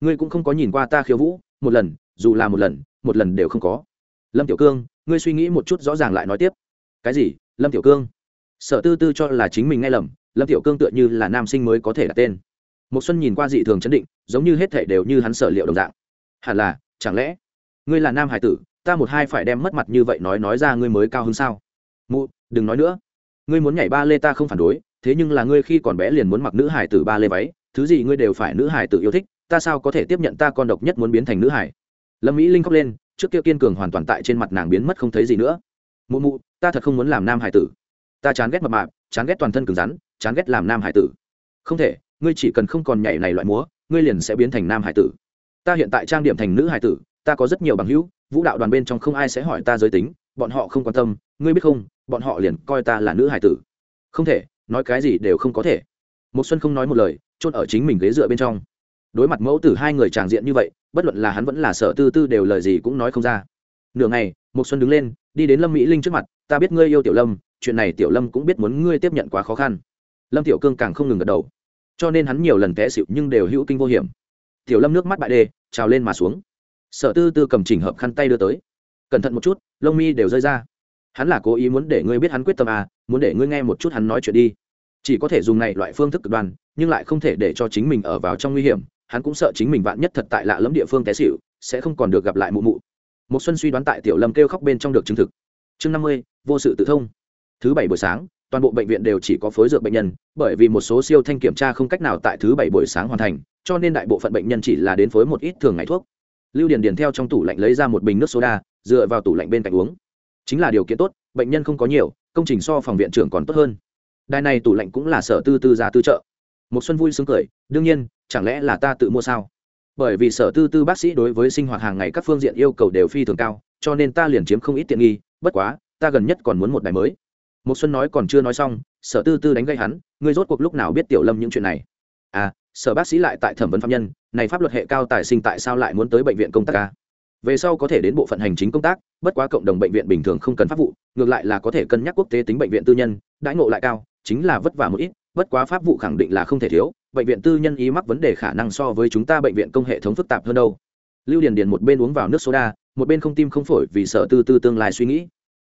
Ngươi cũng không có nhìn qua ta khiêu vũ, một lần, dù là một lần một lần đều không có. Lâm tiểu cương, ngươi suy nghĩ một chút rõ ràng lại nói tiếp. Cái gì? Lâm tiểu cương? Sở tư tư cho là chính mình nghe lầm, lâm tiểu cương tựa như là nam sinh mới có thể đặt tên. Một xuân nhìn qua dị thường chấn định, giống như hết thể đều như hắn sở liệu đồng dạng hẳn là, chẳng lẽ? Ngươi là nam hải tử, ta một hai phải đem mất mặt như vậy nói nói ra ngươi mới cao hơn sao? Mụ, đừng nói nữa. Ngươi muốn nhảy ba lê ta không phản đối, thế nhưng là ngươi khi còn bé liền muốn mặc nữ hải tử ba lê váy, thứ gì ngươi đều phải nữ hải tử yêu thích, ta sao có thể tiếp nhận ta con độc nhất muốn biến thành nữ hải? Lâm mỹ linh khóc lên, trước kia kiên cường hoàn toàn tại trên mặt nàng biến mất không thấy gì nữa. Mụ mụ, ta thật không muốn làm nam hải tử. Ta chán ghét mập mạp, chán ghét toàn thân cứng rắn, chán ghét làm nam hải tử. Không thể, ngươi chỉ cần không còn nhảy này loại múa, ngươi liền sẽ biến thành nam hải tử ta hiện tại trang điểm thành nữ hài tử, ta có rất nhiều bằng hữu, vũ đạo đoàn bên trong không ai sẽ hỏi ta giới tính, bọn họ không quan tâm, ngươi biết không, bọn họ liền coi ta là nữ hài tử. Không thể, nói cái gì đều không có thể. Một xuân không nói một lời, chôn ở chính mình ghế dựa bên trong. Đối mặt mẫu tử hai người tràng diện như vậy, bất luận là hắn vẫn là sợ tư tư đều lời gì cũng nói không ra. Nửa ngày một xuân đứng lên, đi đến lâm mỹ linh trước mặt, ta biết ngươi yêu tiểu lâm, chuyện này tiểu lâm cũng biết muốn ngươi tiếp nhận quá khó khăn. Lâm tiểu cương càng không ngừng gật đầu. Cho nên hắn nhiều lần té xịu nhưng đều hữu kinh vô hiểm tiểu lâm nước mắt bại đê, trào lên mà xuống. Sở tư tư cầm chỉnh hợp khăn tay đưa tới. Cẩn thận một chút, lông mi đều rơi ra. Hắn là cố ý muốn để ngươi biết hắn quyết tâm à muốn để ngươi nghe một chút hắn nói chuyện đi. Chỉ có thể dùng này loại phương thức cực đoan, nhưng lại không thể để cho chính mình ở vào trong nguy hiểm. Hắn cũng sợ chính mình vạn nhất thật tại lạ lẫm địa phương té xịu sẽ không còn được gặp lại mụ mụ. Một xuân suy đoán tại tiểu lâm kêu khóc bên trong được chứng thực. Chương năm mươi, vô sự tự thông. Thứ bảy buổi sáng toàn bộ bệnh viện đều chỉ có phối dược bệnh nhân, bởi vì một số siêu thanh kiểm tra không cách nào tại thứ bảy buổi sáng hoàn thành, cho nên đại bộ phận bệnh nhân chỉ là đến phối một ít thường ngày thuốc. Lưu điền điền theo trong tủ lạnh lấy ra một bình nước soda, dựa vào tủ lạnh bên cạnh uống. Chính là điều kiện tốt, bệnh nhân không có nhiều, công trình so phòng viện trưởng còn tốt hơn. Đài này tủ lạnh cũng là sở tư tư ra tư trợ. Một xuân vui sướng cười, đương nhiên, chẳng lẽ là ta tự mua sao? Bởi vì sở tư tư bác sĩ đối với sinh hoạt hàng ngày các phương diện yêu cầu đều phi thường cao, cho nên ta liền chiếm không ít tiện nghi, bất quá, ta gần nhất còn muốn một đài mới một xuân nói còn chưa nói xong, sở tư tư đánh gây hắn, ngươi rốt cuộc lúc nào biết tiểu lâm những chuyện này? À sở bác sĩ lại tại thẩm vấn phạm nhân, này pháp luật hệ cao tài sinh tại sao lại muốn tới bệnh viện công tác ca về sau có thể đến bộ phận hành chính công tác, bất quá cộng đồng bệnh viện bình thường không cần pháp vụ, ngược lại là có thể cân nhắc quốc tế tính bệnh viện tư nhân, đãi ngộ lại cao, chính là vất vả một ít, bất quá pháp vụ khẳng định là không thể thiếu, bệnh viện tư nhân ý mắc vấn đề khả năng so với chúng ta bệnh viện công hệ thống phức tạp hơn đâu. Lưu điền điền một bên uống vào nước soda, một bên không tim không phổi vì sợ tư tư tương lai suy nghĩ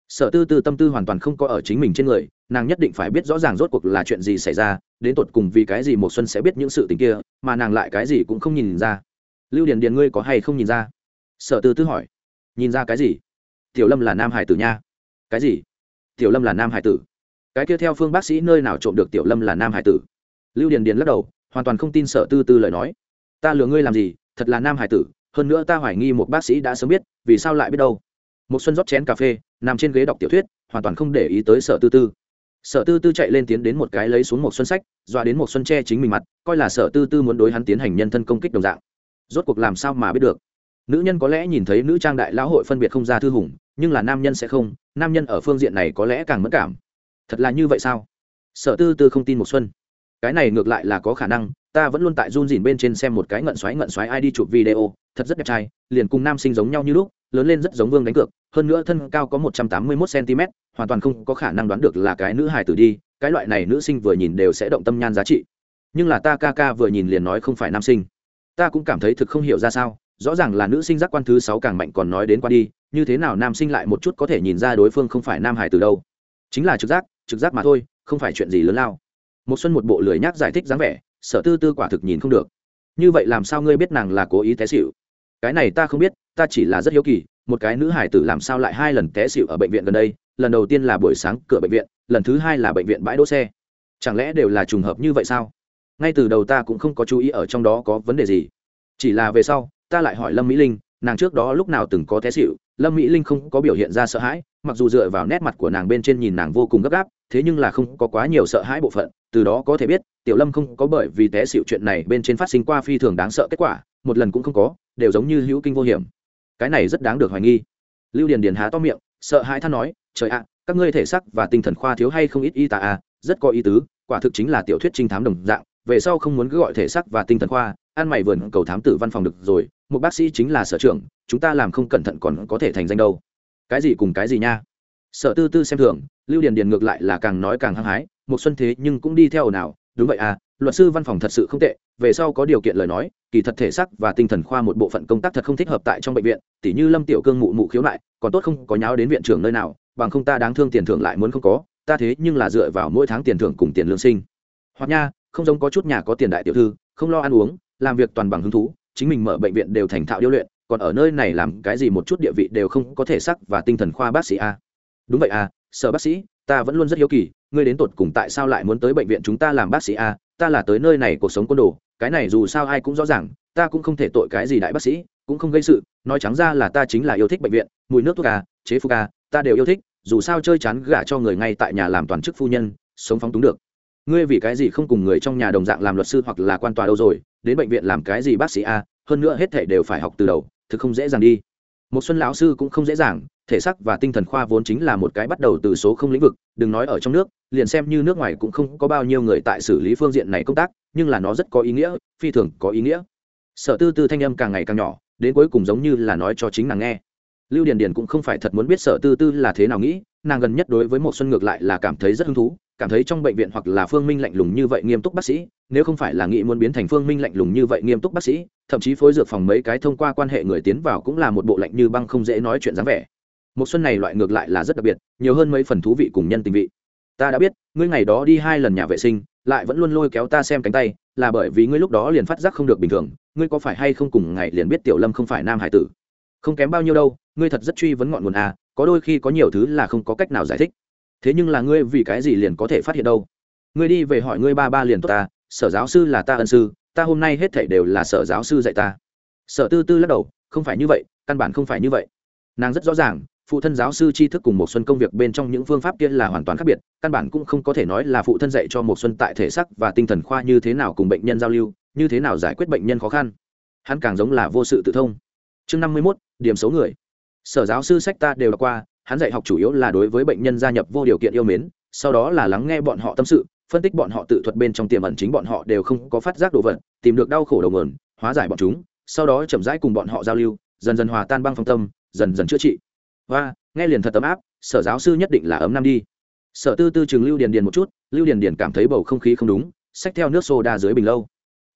sợ tư tư tâm tư hoàn toàn không có ở chính mình trên người, nàng nhất định phải biết rõ ràng rốt cuộc là chuyện gì xảy ra, đến tột cùng vì cái gì một xuân sẽ biết những sự tình kia, mà nàng lại cái gì cũng không nhìn ra. Lưu điền điền ngươi có hay không nhìn ra? Sợ tư tư hỏi. Nhìn ra cái gì? Tiểu lâm là nam hải tử nha. Cái gì? Tiểu lâm là nam hải tử. Cái kia theo phương bác sĩ nơi nào trộm được tiểu lâm là nam hải tử? Lưu điền điền lắc đầu, hoàn toàn không tin sợ tư tư lời nói. Ta lừa ngươi làm gì? Thật là nam hải tử. Hơn nữa ta hoài nghi một bác sĩ đã sớm biết, vì sao lại biết đâu? Một xuân rót chén cà phê, nằm trên ghế đọc tiểu thuyết, hoàn toàn không để ý tới sở tư tư. Sở tư tư chạy lên tiến đến một cái lấy xuống một xuân sách, dọa đến một xuân che chính mình mặt, coi là sở tư tư muốn đối hắn tiến hành nhân thân công kích đồng dạng. Rốt cuộc làm sao mà biết được? Nữ nhân có lẽ nhìn thấy nữ trang đại lão hội phân biệt không ra thư hùng, nhưng là nam nhân sẽ không, nam nhân ở phương diện này có lẽ càng mất cảm. Thật là như vậy sao? Sở tư tư không tin một xuân. Cái này ngược lại là có khả năng ta vẫn luôn tại run dìn bên trên xem một cái ngận xoáy ngận xoáy ai đi chụp video, thật rất đẹp trai, liền cùng nam sinh giống nhau như lúc, lớn lên rất giống vương đánh cược, hơn nữa thân cao có một trăm tám mươi 181 cm hoàn toàn không có khả năng đoán được là cái nữ hài tử đi, cái loại này nữ sinh vừa nhìn đều sẽ động tâm nhan giá trị. Nhưng là ta ca ca vừa nhìn liền nói không phải nam sinh. Ta cũng cảm thấy thực không hiểu ra sao, rõ ràng là nữ sinh giác quan thứ sáu càng mạnh còn nói đến qua đi, như thế nào nam sinh lại một chút có thể nhìn ra đối phương không phải nam hải từ đâu. Chính là trực giác trực giác mà thôi, không phải chuyện gì lớn lao. Một xuân một bộ lười nhác giải thích dáng vẻ sở tư tư quả thực nhìn không được. Như vậy làm sao ngươi biết nàng là cố ý té xịu cái này ta không biết, ta chỉ là rất hiếu kỳ, một cái nữ hải tử làm sao lại hai lần té xịu ở bệnh viện gần đây, lần đầu tiên là buổi sáng cửa bệnh viện, lần thứ hai là bệnh viện bãi đỗ xe. Chẳng lẽ đều là trùng hợp như vậy sao? Ngay từ đầu ta cũng không có chú ý ở trong đó có vấn đề gì. Chỉ là về sau, ta lại hỏi lâm mỹ linh, nàng trước đó lúc nào từng có té xịu lâm mỹ linh không có biểu hiện ra sợ hãi, mặc dù dựa vào nét mặt của nàng bên trên nhìn nàng vô cùng gấp gáp, thế nhưng là không có quá nhiều sợ hãi bộ phận, từ đó có thể biết, tiểu lâm không có bởi vì té xịu chuyện này bên trên phát sinh qua phi thường đáng sợ kết quả, một lần cũng không có, đều giống như hữu kinh vô hiểm. Cái này rất đáng được hoài nghi. Lưu điền điền há to miệng, sợ hãi than nói, trời ạ, các ngươi thể sắc và tinh thần khoa thiếu hay không ít y tá à rất có ý tứ, quả thực chính là tiểu thuyết trinh thám đồng dạng, về sau không muốn cứ gọi thể sắc và tinh thần khoa, ăn mày vườn cầu thám tử văn phòng được rồi một bác sĩ chính là sở trưởng, chúng ta làm không cẩn thận còn có thể thành danh đâu. Cái gì cùng cái gì nha? Sở tư tư xem thường, lưu điền điền ngược lại là càng nói càng hăng hái một xuân thế nhưng cũng đi theo ồn ào, đúng vậy à luật sư văn phòng thật sự không tệ, về sau có điều kiện lời nói, kỳ thật thể xác và tinh thần khoa một bộ phận công tác thật không thích hợp tại trong bệnh viện, tỉ như lâm tiểu cương mụ mụ khiếu nại, còn tốt không có nháo đến viện trưởng nơi nào, bằng không ta đáng thương tiền thưởng lại muốn không có, ta thế nhưng là dựa vào mỗi tháng tiền thưởng cùng tiền lương sinh. Hoặc nha, không giống có chút nhà có tiền đại tiểu thư, không lo ăn uống, làm việc toàn bằng hứng thú chính mình mở bệnh viện đều thành thạo điêu luyện, còn ở nơi này làm cái gì một chút địa vị đều không có thể sắc và tinh thần khoa bác sĩ a. Đúng vậy à sở bác sĩ, ta vẫn luôn rất hiếu kỳ, ngươi đến tột cùng tại sao lại muốn tới bệnh viện chúng ta làm bác sĩ a? Ta là tới nơi này cuộc sống côn đồ, cái này dù sao ai cũng rõ ràng, ta cũng không thể tội cái gì đại bác sĩ, cũng không gây sự, nói trắng ra là ta chính là yêu thích bệnh viện, mùi nước thuốc ca chế phu ca ta đều yêu thích, dù sao chơi chán gả cho người ngay tại nhà làm toàn chức phu nhân, sống phóng túng được. Ngươi vì cái gì không cùng người trong nhà đồng dạng làm luật sư hoặc là quan tòa đâu rồi? Đến bệnh viện làm cái gì bác sĩ a, hơn nữa hết thể đều phải học từ đầu, thực không dễ dàng đi. Một xuân lão sư cũng không dễ dàng, thể xác và tinh thần khoa vốn chính là một cái bắt đầu từ số không lĩnh vực, đừng nói ở trong nước, liền xem như nước ngoài cũng không có bao nhiêu người tại xử lý phương diện này công tác, nhưng là nó rất có ý nghĩa, phi thường có ý nghĩa. Sở tư tư thanh âm càng ngày càng nhỏ, đến cuối cùng giống như là nói cho chính nàng nghe. Lưu điền điền cũng không phải thật muốn biết sở tư tư là thế nào nghĩ, nàng gần nhất đối với một xuân ngược lại là cảm thấy rất hứng thú cảm thấy trong bệnh viện hoặc là phương minh lạnh lùng như vậy nghiêm túc bác sĩ, nếu không phải là nghĩ muốn biến thành phương minh lạnh lùng như vậy nghiêm túc bác sĩ, thậm chí phối dược phòng mấy cái thông qua quan hệ người tiến vào cũng là một bộ lạnh như băng không dễ nói chuyện dáng vẻ. Một xuân này loại ngược lại là rất đặc biệt, nhiều hơn mấy phần thú vị cùng nhân tình vị. Ta đã biết, ngươi ngày đó đi hai lần nhà vệ sinh, lại vẫn luôn lôi kéo ta xem cánh tay, là bởi vì ngươi lúc đó liền phát giác không được bình thường, ngươi có phải hay không cùng ngày liền biết tiểu lâm không phải nam hải tử? Không kém bao nhiêu đâu, ngươi thật rất truy vấn ngọn nguồn à có đôi khi có nhiều thứ là không có cách nào giải thích thế nhưng là ngươi vì cái gì liền có thể phát hiện đâu? Ngươi đi về hỏi ngươi ba ba liền tốt ta, sở giáo sư là ta ân sư, ta hôm nay hết thảy đều là sở giáo sư dạy ta. Sở tư tư lắc đầu, không phải như vậy, căn bản không phải như vậy. Nàng rất rõ ràng, phụ thân giáo sư tri thức cùng một xuân công việc bên trong những phương pháp kia là hoàn toàn khác biệt, căn bản cũng không có thể nói là phụ thân dạy cho một xuân tại thể sắc và tinh thần khoa như thế nào cùng bệnh nhân giao lưu, như thế nào giải quyết bệnh nhân khó khăn. Hắn càng giống là vô sự tự thông. Chương năm mươi mốt, điểm số người. Sở giáo sư sách ta đều đọc qua hắn dạy học chủ yếu là đối với bệnh nhân gia nhập vô điều kiện yêu mến, sau đó là lắng nghe bọn họ tâm sự, phân tích bọn họ tự thuật bên trong tiềm ẩn chính bọn họ đều không có phát giác đồ vật, tìm được đau khổ đầu nguồn, hóa giải bọn chúng, sau đó chậm rãi cùng bọn họ giao lưu, dần dần hòa tan băng phong tâm, dần dần chữa trị. Và, nghe liền thật ấm áp, sở giáo sư nhất định là ấm năm đi. Sở tư tư chừng lưu điền điền một chút, lưu điền điền cảm thấy bầu không khí không đúng, xách theo nước soda dưới bình lâu.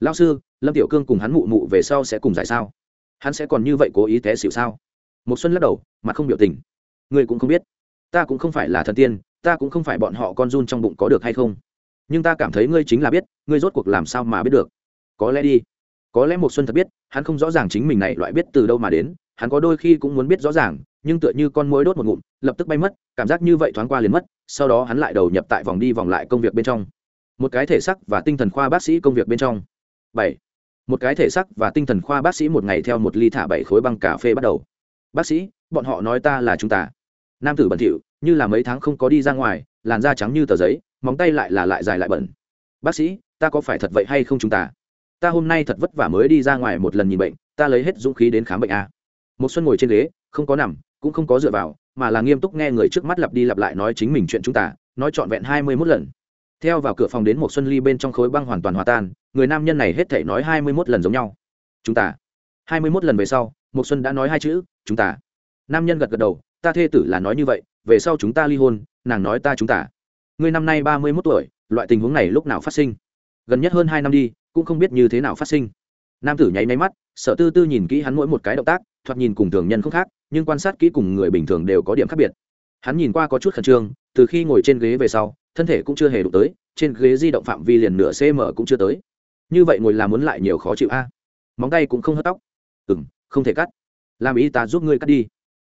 Lao sư, lâm tiểu cương cùng hắn mụ mụ về sau sẽ cùng giải sao? Hắn sẽ còn như vậy cố ý té xịu sao? Một xuân lắc đầu mà không biểu tình ngươi cũng không biết. Ta cũng không phải là thần tiên, ta cũng không phải bọn họ con run trong bụng có được hay không. Nhưng ta cảm thấy ngươi chính là biết, ngươi rốt cuộc làm sao mà biết được. Có lẽ đi. Có lẽ một xuân thật biết, hắn không rõ ràng chính mình này loại biết từ đâu mà đến. Hắn có đôi khi cũng muốn biết rõ ràng, nhưng tựa như con mối đốt một ngụm, lập tức bay mất, cảm giác như vậy thoáng qua liền mất, sau đó hắn lại đầu nhập tại vòng đi vòng lại công việc bên trong. Một cái thể sắc và tinh thần khoa bác sĩ công việc bên trong. Bảy. Một cái thể sắc và tinh thần khoa bác sĩ một ngày theo một ly thả bảy khối băng cà phê bắt đầu. Bác sĩ, bọn họ nói ta là chúng ta nam tử bẩn thỉu, như là mấy tháng không có đi ra ngoài, làn da trắng như tờ giấy, móng tay lại là lại dài lại bẩn. Bác sĩ, ta có phải thật vậy hay không chúng ta? Ta hôm nay thật vất vả mới đi ra ngoài một lần nhìn bệnh, ta lấy hết dũng khí đến khám bệnh a. Một xuân ngồi trên ghế, không có nằm, cũng không có dựa vào, mà là nghiêm túc nghe người trước mắt lặp đi lặp lại nói chính mình chuyện chúng ta, nói trọn vẹn hai mươi mốt lần. Theo vào cửa phòng đến một xuân ly bên trong khối băng hoàn toàn hòa tan, người nam nhân này hết thể nói hai mươi mốt lần giống nhau. Chúng ta. hai mươi mốt lần về sau, một xuân đã nói hai chữ, chúng ta. Nam nhân gật gật đầu ta thê tử là nói như vậy, về sau chúng ta ly hôn, nàng nói ta chúng ta. Ngươi năm nay ba mươi mốt tuổi, loại tình huống này lúc nào phát sinh? Gần nhất hơn hai năm đi, cũng không biết như thế nào phát sinh. Nam tử nháy máy mắt, sợ tư tư nhìn kỹ hắn mỗi một cái động tác, thoạt nhìn cùng thường nhân không khác, nhưng quan sát kỹ cùng người bình thường đều có điểm khác biệt. Hắn nhìn qua có chút khẩn trương, từ khi ngồi trên ghế về sau, thân thể cũng chưa hề đụng tới, trên ghế di động phạm vi liền nửa cm cũng chưa tới. Như vậy ngồi làm muốn lại nhiều khó chịu a. Móng tay cũng không hớt tóc. Ừ m không thể cắt. Làm y tá giúp ngươi cắt đi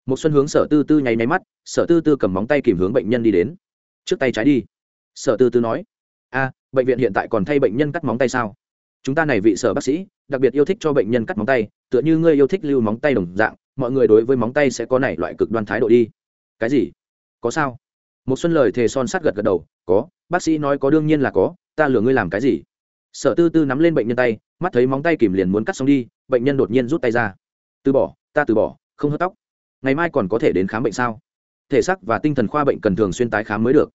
một xuân hướng sở tư tư nháy máy mắt, sở tư tư cầm móng tay kìm hướng bệnh nhân đi đến. Trước tay trái đi. Sở tư tư nói, a, bệnh viện hiện tại còn thay bệnh nhân cắt móng tay sao? Chúng ta này vị sở bác sĩ, đặc biệt yêu thích cho bệnh nhân cắt móng tay, tựa như ngươi yêu thích lưu móng tay đồng dạng, mọi người đối với móng tay sẽ có này loại cực đoan thái độ đi. Cái gì? Có sao? Một xuân lời thề son sắt gật gật đầu, có, bác sĩ nói có đương nhiên là có, ta lừa ngươi làm cái gì? Sở tư tư nắm lên bệnh nhân tay, mắt thấy móng tay kìm liền muốn cắt xong đi, bệnh nhân đột nhiên rút tay ra. Từ bỏ, ta từ bỏ, không hớt tóc ngày mai còn có thể đến khám bệnh sao? Thể xác và tinh thần khoa bệnh cần thường xuyên tái khám mới được.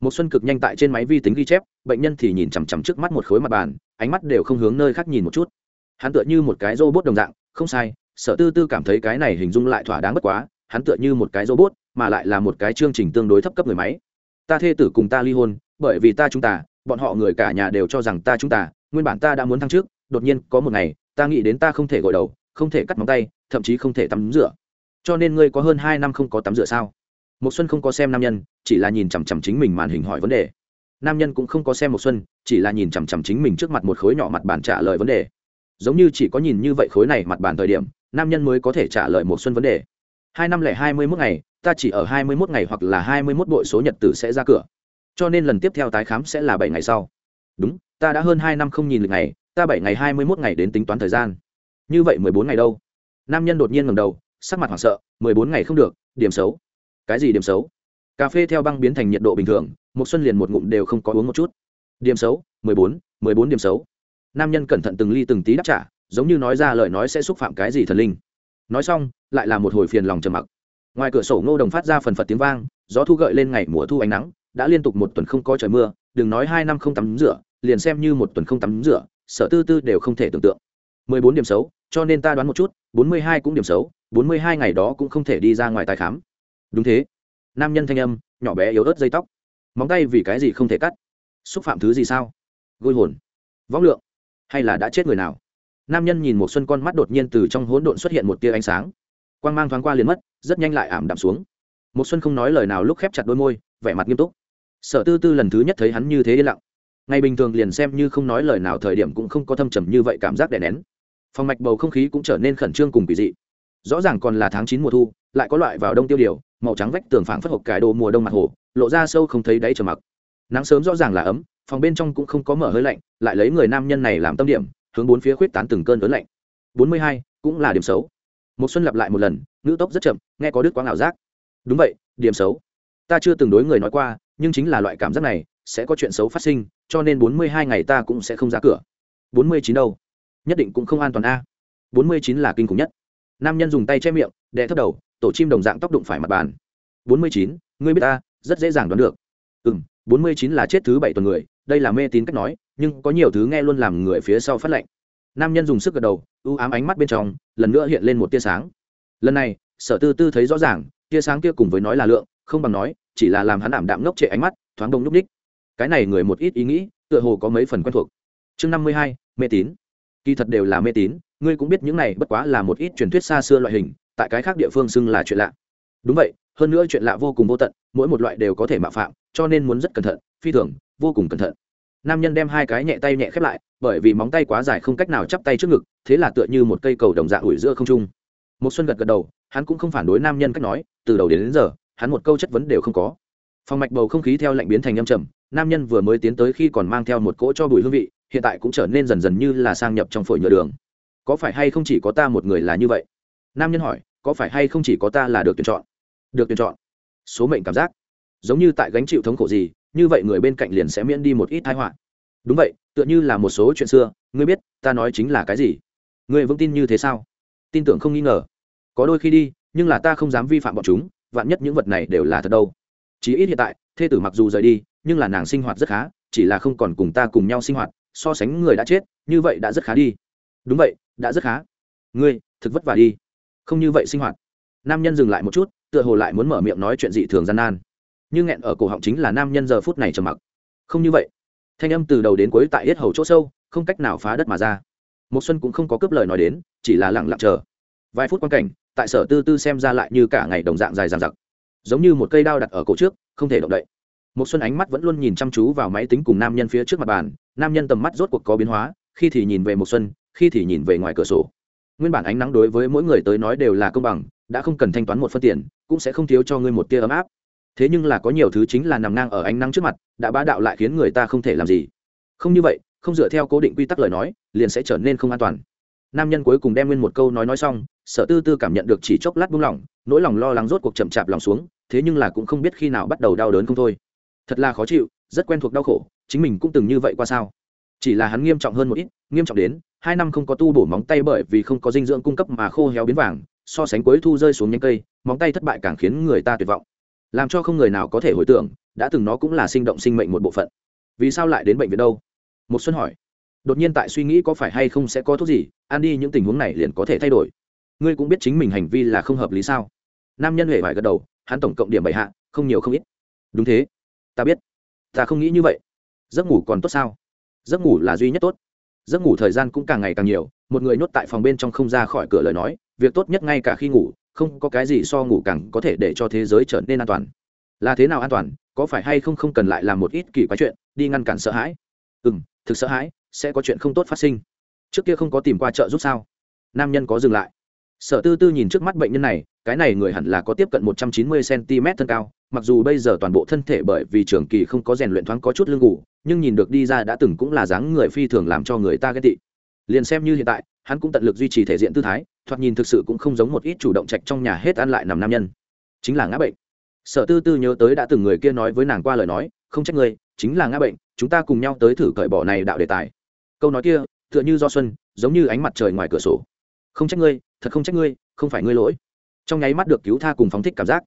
Một xuân cực nhanh tại trên máy vi tính ghi chép, bệnh nhân thì nhìn chằm chằm trước mắt một khối mặt bàn, ánh mắt đều không hướng nơi khác nhìn một chút. Hắn tựa như một cái robot đồng dạng, không sai, sở tư tư cảm thấy cái này hình dung lại thỏa đáng bất quá, hắn tựa như một cái robot, mà lại là một cái chương trình tương đối thấp cấp người máy. Ta thê tử cùng ta ly hôn, bởi vì ta chúng ta, bọn họ người cả nhà đều cho rằng ta chúng ta, nguyên bản ta đã muốn thăng trước đột nhiên có một ngày, ta nghĩ đến ta không thể gội đầu, không thể cắt móng tay, thậm chí không thể tắm rửa cho nên ngươi có hơn hai năm không có tắm rửa sao? Một xuân không có xem nam nhân, chỉ là nhìn chằm chằm chính mình màn hình hỏi vấn đề. Nam nhân cũng không có xem một xuân, chỉ là nhìn chằm chằm chính mình trước mặt một khối nhỏ mặt bàn trả lời vấn đề. Giống như chỉ có nhìn như vậy khối này mặt bàn thời điểm, nam nhân mới có thể trả lời một xuân vấn đề. Hai năm lẻ hai mươi mốt ngày, ta chỉ ở hai mươi mốt ngày hoặc là hai mươi mốt bội số nhật tử sẽ ra cửa. Cho nên lần tiếp theo tái khám sẽ là bảy ngày sau. Đúng, ta đã hơn hai năm không nhìn lịch ngày, ta bảy ngày hai mươi mốt ngày đến tính toán thời gian. Như vậy mười bốn ngày đâu? Nam nhân đột nhiên ngầm đầu sắc mặt hoảng sợ, mười bốn ngày không được, điểm xấu. Cái gì điểm xấu? Cà phê theo băng biến thành nhiệt độ bình thường một xuân liền một ngụm đều không có uống một chút. Điểm xấu, mười bốn mười bốn điểm xấu. Nam nhân cẩn thận từng ly từng tí đáp trả, giống như nói ra lời nói sẽ xúc phạm cái gì thần linh. Nói xong, lại là một hồi phiền lòng trầm mặc. Ngoài cửa sổ ngô đồng phát ra phần phật tiếng vang, gió thu gợi lên ngày mùa thu ánh nắng, đã liên tục một tuần không có trời mưa, đừng nói hai năm không tắm rửa, liền xem như một tuần không tắm rửa, sở tư tư đều không thể tưởng tượng. mười bốn điểm xấu cho nên ta đoán một chút, bốn mươi hai cũng điểm xấu, bốn mươi hai ngày đó cũng không thể đi ra ngoài tài khám. Đúng thế. Nam nhân thanh âm, nhỏ bé yếu ớt dây tóc. Móng tay vì cái gì không thể cắt? Xúc phạm thứ gì sao? Gôi hồn. Võng lượng. Hay là đã chết người nào? Nam nhân nhìn một xuân con mắt đột nhiên từ trong hỗn độn xuất hiện một tia ánh sáng. Quang mang thoáng qua liền mất, rất nhanh lại ảm đạm xuống. Một xuân không nói lời nào lúc khép chặt đôi môi, vẻ mặt nghiêm túc. Sở tư tư lần thứ nhất thấy hắn như thế yên lặng. Ngày bình thường liền xem như không nói lời nào thời điểm cũng không có thâm trầm như vậy cảm giác đè nén phòng mạch bầu không khí cũng trở nên khẩn trương cùng kỳ dị. Rõ ràng còn là tháng chín mùa thu, lại có loại vào đông tiêu điều, màu trắng vách tường phảng phất hộp cải đồ mùa đông mặt hồ, lộ ra sâu không thấy đáy trở mặc. Nắng sớm rõ ràng là ấm, phòng bên trong cũng không có mở hơi lạnh, lại lấy người nam nhân này làm tâm điểm, hướng bốn phía khuyết tán từng cơn lớn lạnh. Bốn mươi hai cũng là điểm xấu. Một xuân lặp lại một lần, ngữ tốc rất chậm, nghe có đứt quá ngạo giác. Đúng vậy, điểm xấu. Ta chưa từng đối người nói qua, nhưng chính là loại cảm giác này, sẽ có chuyện xấu phát sinh, cho nên bốn mươi hai ngày ta cũng sẽ không ra cửa. Bốn mươi chín đâu? Nhất định cũng không an toàn a. Bốn mươi chín là kinh khủng nhất. Nam nhân dùng tay che miệng, đè thấp đầu, tổ chim đồng dạng tóc đụng phải mặt bàn. Bốn mươi chín, ngươi biết ta, rất dễ dàng đoán được. Ừ m bốn mươi chín là chết thứ bảy tuần người, đây là mê tín cách nói, nhưng có nhiều thứ nghe luôn làm người phía sau phát lệnh. Nam nhân dùng sức gật đầu ưu ám ánh mắt bên trong, lần nữa hiện lên một tia sáng. Lần này, sở tư tư thấy rõ ràng, tia sáng kia cùng với nói là lượng, không bằng nói, chỉ là làm hắn ảm đạm ngốc trệ ánh mắt, thoáng đông lúc ních cái này người một ít ý nghĩ, tựa hồ có mấy phần quen thuộc. Chương năm mươi hai, mê tín kỳ thật đều là mê tín ngươi cũng biết những này bất quá là một ít truyền thuyết xa xưa loại hình tại cái khác địa phương xưng là chuyện lạ. Đúng vậy hơn nữa chuyện lạ vô cùng vô tận mỗi một loại đều có thể mạo phạm cho nên muốn rất cẩn thận phi thường vô cùng cẩn thận. Nam nhân đem hai cái nhẹ tay nhẹ khép lại bởi vì móng tay quá dài không cách nào chắp tay trước ngực thế là tựa như một cây cầu đồng dạng ủi giữa không trung. Một xuân gật gật đầu hắn cũng không phản đối nam nhân cách nói từ đầu đến, đến giờ hắn một câu chất vấn đều không có. Phòng mạch bầu không khí theo lạnh biến thành âm trầm nam nhân vừa mới tiến tới khi còn mang theo một cỗ cho bùi hương vị hiện tại cũng trở nên dần dần như là sang nhập trong phổi nhựa đường. Có phải hay không chỉ có ta một người là như vậy? Nam nhân hỏi, có phải hay không chỉ có ta là được tuyển chọn? Được tuyển chọn. Số mệnh cảm giác. Giống như tại gánh chịu thống khổ gì, như vậy người bên cạnh liền sẽ miễn đi một ít thái họa. Đúng vậy, tựa như là một số chuyện xưa, ngươi biết, ta nói chính là cái gì? Ngươi vững tin như thế sao? Tin tưởng không nghi ngờ. Có đôi khi đi, nhưng là ta không dám vi phạm bọn chúng, vạn nhất những vật này đều là thật đâu. Chí ít hiện tại, thê tử mặc dù rời đi, nhưng là nàng sinh hoạt rất khá, chỉ là không còn cùng ta cùng nhau sinh hoạt so sánh người đã chết, như vậy đã rất khá đi. Đúng vậy, đã rất khá. Ngươi, thực vất vả đi. Không như vậy sinh hoạt. Nam nhân dừng lại một chút, tựa hồ lại muốn mở miệng nói chuyện dị thường gian nan. Nhưng nghẹn ở cổ họng chính là nam nhân giờ phút này trầm mặc. Không như vậy. Thanh âm từ đầu đến cuối tại hết hầu chỗ sâu, không cách nào phá đất mà ra. Một xuân cũng không có cướp lời nói đến, chỉ là lặng lặng chờ. Vài phút quan cảnh, tại sở tư tư xem ra lại như cả ngày đồng dạng dài dằng dặc. Giống như một cây đao đặt ở cổ trước, không thể động đậy một xuân ánh mắt vẫn luôn nhìn chăm chú vào máy tính cùng nam nhân phía trước mặt bàn, nam nhân tầm mắt rốt cuộc có biến hóa, khi thì nhìn về một xuân, khi thì nhìn về ngoài cửa sổ. Nguyên bản ánh nắng đối với mỗi người tới nói đều là công bằng, đã không cần thanh toán một phân tiền, cũng sẽ không thiếu cho ngươi một tia ấm áp. Thế nhưng là có nhiều thứ chính là nằm ngang ở ánh nắng trước mặt, đã bá đạo lại khiến người ta không thể làm gì. Không như vậy, không dựa theo cố định quy tắc lời nói, liền sẽ trở nên không an toàn. Nam nhân cuối cùng đem nguyên một câu nói nói xong, sở tư tư cảm nhận được chỉ chốc lát buông lỏng, nỗi lòng lo lắng rốt cuộc chậm chạp lòng xuống, thế nhưng là cũng không biết khi nào bắt đầu đau đớn không thôi thật là khó chịu, rất quen thuộc đau khổ, chính mình cũng từng như vậy qua sao? Chỉ là hắn nghiêm trọng hơn một ít, nghiêm trọng đến, hai năm không có tu bổ móng tay bởi vì không có dinh dưỡng cung cấp mà khô héo biến vàng, so sánh cuối thu rơi xuống nhánh cây, móng tay thất bại càng khiến người ta tuyệt vọng. Làm cho không người nào có thể hồi tưởng, đã từng nó cũng là sinh động sinh mệnh một bộ phận. Vì sao lại đến bệnh viện đâu? Một xuân hỏi. Đột nhiên tại suy nghĩ có phải hay không sẽ có thuốc gì, ăn đi những tình huống này liền có thể thay đổi. Ngươi cũng biết chính mình hành vi là không hợp lý sao? Nam nhân huệ vải gật đầu, hắn tổng cộng điểm bảy hạ, không nhiều không ít. Đúng thế ta biết. Ta không nghĩ như vậy. Giấc ngủ còn tốt sao? Giấc ngủ là duy nhất tốt. Giấc ngủ thời gian cũng càng ngày càng nhiều, một người nhốt tại phòng bên trong không ra khỏi cửa lời nói, việc tốt nhất ngay cả khi ngủ, không có cái gì so ngủ càng có thể để cho thế giới trở nên an toàn. Là thế nào an toàn? Có phải hay không không cần lại làm một ít kỳ quái chuyện, đi ngăn cản sợ hãi? Ừ m thực sợ hãi, sẽ có chuyện không tốt phát sinh. Trước kia không có tìm qua chợ giúp sao? Nam nhân có dừng lại sở tư tư nhìn trước mắt bệnh nhân này, cái này người hẳn là có tiếp cận một trăm chín mươi cm thân cao, mặc dù bây giờ toàn bộ thân thể bởi vì trường kỳ không có rèn luyện thoáng có chút lưng ngủ nhưng nhìn được đi ra đã từng cũng là dáng người phi thường làm cho người ta ghét tị. Liền xem như hiện tại, hắn cũng tận lực duy trì thể diện tư thái, thoạt nhìn thực sự cũng không giống một ít chủ động trạch trong nhà hết ăn lại nằm nam nhân. Chính là ngã bệnh. Sở tư tư nhớ tới đã từng người kia nói với nàng qua lời nói, không trách ngươi, chính là ngã bệnh, chúng ta cùng nhau tới thử cởi bỏ này đạo đề tài. Câu nói kia, tựa như do xuân, giống như ánh mặt trời ngoài cửa sổ. Không trách ngươi thật không trách ngươi, không phải ngươi lỗi. Trong nháy mắt được cứu tha cùng phóng thích cảm giác.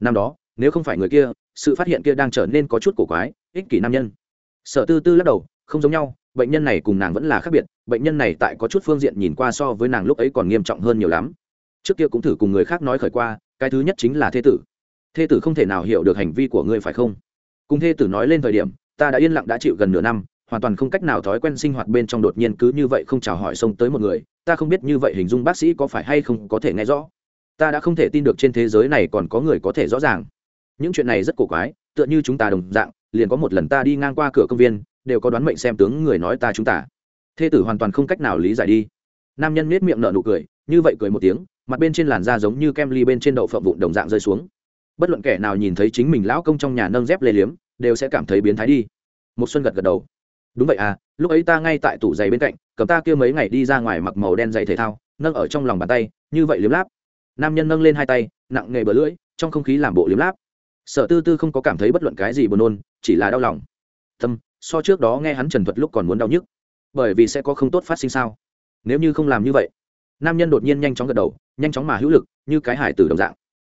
Năm đó, nếu không phải người kia, sự phát hiện kia đang trở nên có chút cổ quái, ích kỷ nam nhân. Sở tư tư lắc đầu, không giống nhau, bệnh nhân này cùng nàng vẫn là khác biệt, bệnh nhân này tại có chút phương diện nhìn qua so với nàng lúc ấy còn nghiêm trọng hơn nhiều lắm. Trước kia cũng thử cùng người khác nói khởi qua, cái thứ nhất chính là thê tử. Thê tử không thể nào hiểu được hành vi của ngươi phải không? Cùng thê tử nói lên thời điểm, ta đã yên lặng đã chịu gần nửa năm, hoàn toàn không cách nào thói quen sinh hoạt bên trong đột nhiên cứ như vậy không chào hỏi xông tới một người ta không biết như vậy hình dung bác sĩ có phải hay không có thể nghe rõ. Ta đã không thể tin được trên thế giới này còn có người có thể rõ ràng. Những chuyện này rất cổ quái, tựa như chúng ta đồng dạng, liền có một lần ta đi ngang qua cửa công viên, đều có đoán mệnh xem tướng người nói ta chúng ta. Thê tử hoàn toàn không cách nào lý giải đi. Nam nhân nết miệng nở nụ cười, như vậy cười một tiếng, mặt bên trên làn da giống như kem ly bên trên đậu phộng vụn đồng dạng rơi xuống. Bất luận kẻ nào nhìn thấy chính mình lão công trong nhà nâng dép lê liếm, đều sẽ cảm thấy biến thái đi. Một xuân gật gật đầu. Đúng vậy à lúc ấy ta ngay tại tủ giày bên cạnh cầm ta kia mấy ngày đi ra ngoài mặc màu đen giày thể thao, nâng ở trong lòng bàn tay, như vậy liếm láp. Nam nhân nâng lên hai tay, nặng nghề bờ lưỡi, trong không khí làm bộ liếm láp. Sở tư tư không có cảm thấy bất luận cái gì buồn nôn, chỉ là đau lòng. Tâm, so trước đó nghe hắn trần thuật lúc còn muốn đau nhức. Bởi vì sẽ có không tốt phát sinh sao? Nếu như không làm như vậy, nam nhân đột nhiên nhanh chóng gật đầu, nhanh chóng mà hữu lực, như cái hải tử đồng dạng.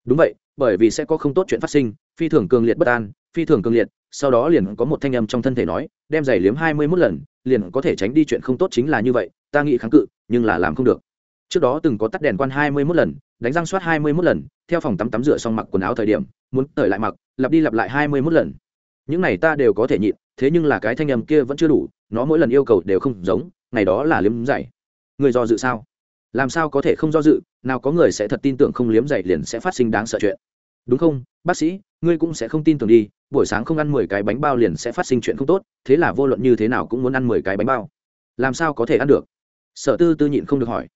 Đúng vậy, bởi vì sẽ có không tốt chuyện phát sinh, phi thường cường liệt bất an, phi thường cường liệt sau đó liền có một thanh âm trong thân thể nói, đem giày liếm hai mươi mốt lần, liền có thể tránh đi chuyện không tốt chính là như vậy, ta nghĩ kháng cự, nhưng là làm không được. Trước đó từng có tắt đèn quan hai mươi mốt lần, đánh răng soát hai mươi mốt lần, theo phòng tắm tắm rửa xong mặc quần áo thời điểm, muốn tởi lại mặc, lặp đi lặp lại hai mươi mốt lần. Những này ta đều có thể nhịn, thế nhưng là cái thanh âm kia vẫn chưa đủ, nó mỗi lần yêu cầu đều không giống, ngày đó là liếm giày. Người do dự sao? Làm sao có thể không do dự, nào có người sẽ thật tin tưởng không liếm giày liền sẽ phát sinh đáng sợ chuyện. Đúng không, bác sĩ? Ngươi cũng sẽ không tin tưởng đi, buổi sáng không ăn mười cái bánh bao liền sẽ phát sinh chuyện không tốt, thế là vô luận như thế nào cũng muốn ăn mười cái bánh bao. Làm sao có thể ăn được? Sở tư tư nhịn không được hỏi.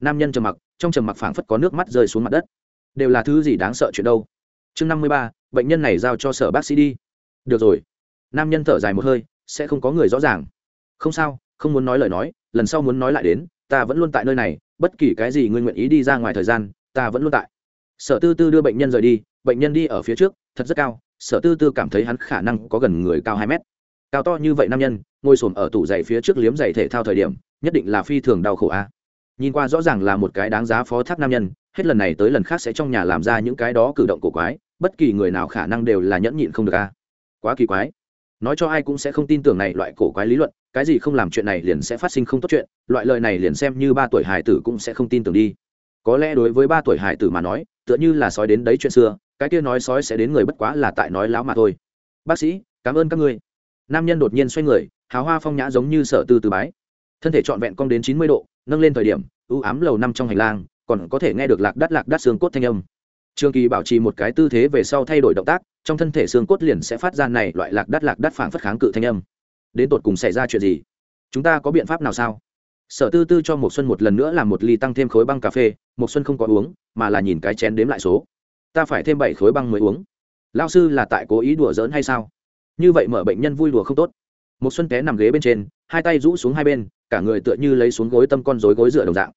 Nam nhân trầm mặc, trong trầm mặc phảng phất có nước mắt rơi xuống mặt đất. Đều là thứ gì đáng sợ chuyện đâu? Chương năm mươi ba, bệnh nhân này giao cho sở bác sĩ đi. Được rồi. Nam nhân thở dài một hơi, sẽ không có người rõ ràng. Không sao, không muốn nói lời nói, lần sau muốn nói lại đến, ta vẫn luôn tại nơi này, bất kỳ cái gì ngươi nguyện ý đi ra ngoài thời gian, ta vẫn luôn tại. Sở tư tư đưa bệnh nhân rời đi, bệnh nhân đi ở phía trước thật rất cao, sở tư tư cảm thấy hắn khả năng có gần người cao hai mét. Cao to như vậy nam nhân, ngồi s ở tủ giày phía trước liếm giày thể thao thời điểm, nhất định là phi thường đau khổ a. Nhìn qua rõ ràng là một cái đáng giá phó thác nam nhân, hết lần này tới lần khác sẽ trong nhà làm ra những cái đó cử động cổ quái, bất kỳ người nào khả năng đều là nhẫn nhịn không được a. Quá kỳ quái. Nói cho ai cũng sẽ không tin tưởng này loại cổ quái lý luận, cái gì không làm chuyện này liền sẽ phát sinh không tốt chuyện, loại lời này liền xem như ba tuổi hải tử cũng sẽ không tin tưởng đi. Có lẽ đối với ba tuổi hải tử mà nói, tựa như là sói đến đấy chuyện xưa cái kia nói sói sẽ đến người bất quá là tại nói láo mà thôi. Bác sĩ, cảm ơn các ngươi. Nam nhân đột nhiên xoay người, hào hoa phong nhã giống như sở tư từ bái. Thân thể trọn vẹn cong đến chín mươi độ, nâng lên thời điểm ưu ám lầu năm trong hành lang, còn có thể nghe được lạc đắt lạc đắt xương cốt thanh âm. Trường kỳ bảo trì một cái tư thế về sau thay đổi động tác, trong thân thể xương cốt liền sẽ phát ra này loại lạc đắt lạc đắt phảng phất kháng cự thanh âm. Đến tột cùng xảy ra chuyện gì? Chúng ta có biện pháp nào sao? Sở tư tư cho một xuân một lần nữa làm một ly tăng thêm khối băng cà phê một xuân không có uống, mà là nhìn cái chén đếm lại số ta phải thêm bảy khối băng mới uống. Lao sư là tại cố ý đùa giỡn hay sao? Như vậy mở bệnh nhân vui đùa không tốt. Một xuân té nằm ghế bên trên, hai tay rũ xuống hai bên, cả người tựa như lấy xuống gối tâm con rối gối dựa đồng dạng.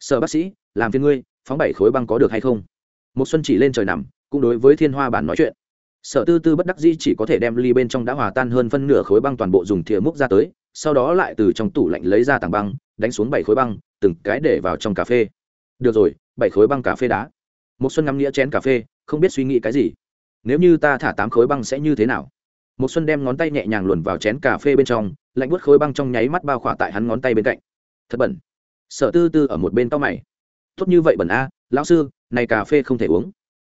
Sở bác sĩ, làm phiền ngươi, phóng bảy khối băng có được hay không? Một xuân chỉ lên trời nằm, cũng đối với thiên hoa bản nói chuyện. Sở tư tư bất đắc dĩ chỉ có thể đem ly bên trong đã hòa tan hơn phân nửa khối băng toàn bộ dùng thìa múc ra tới, sau đó lại từ trong tủ lạnh lấy ra tảng băng, đánh xuống bảy khối băng, từng cái để vào trong cà phê. Được rồi, bảy khối băng cà phê đá một xuân ngắm nghĩa chén cà phê, không biết suy nghĩ cái gì. Nếu như ta thả tám khối băng sẽ như thế nào? Một xuân đem ngón tay nhẹ nhàng luồn vào chén cà phê bên trong, lạnh buốt khối băng trong nháy mắt bao khỏa tại hắn ngón tay bên cạnh. Thật bẩn. Sở tư tư ở một bên tao mày. Tốt như vậy bẩn a, lão sư, này cà phê không thể uống.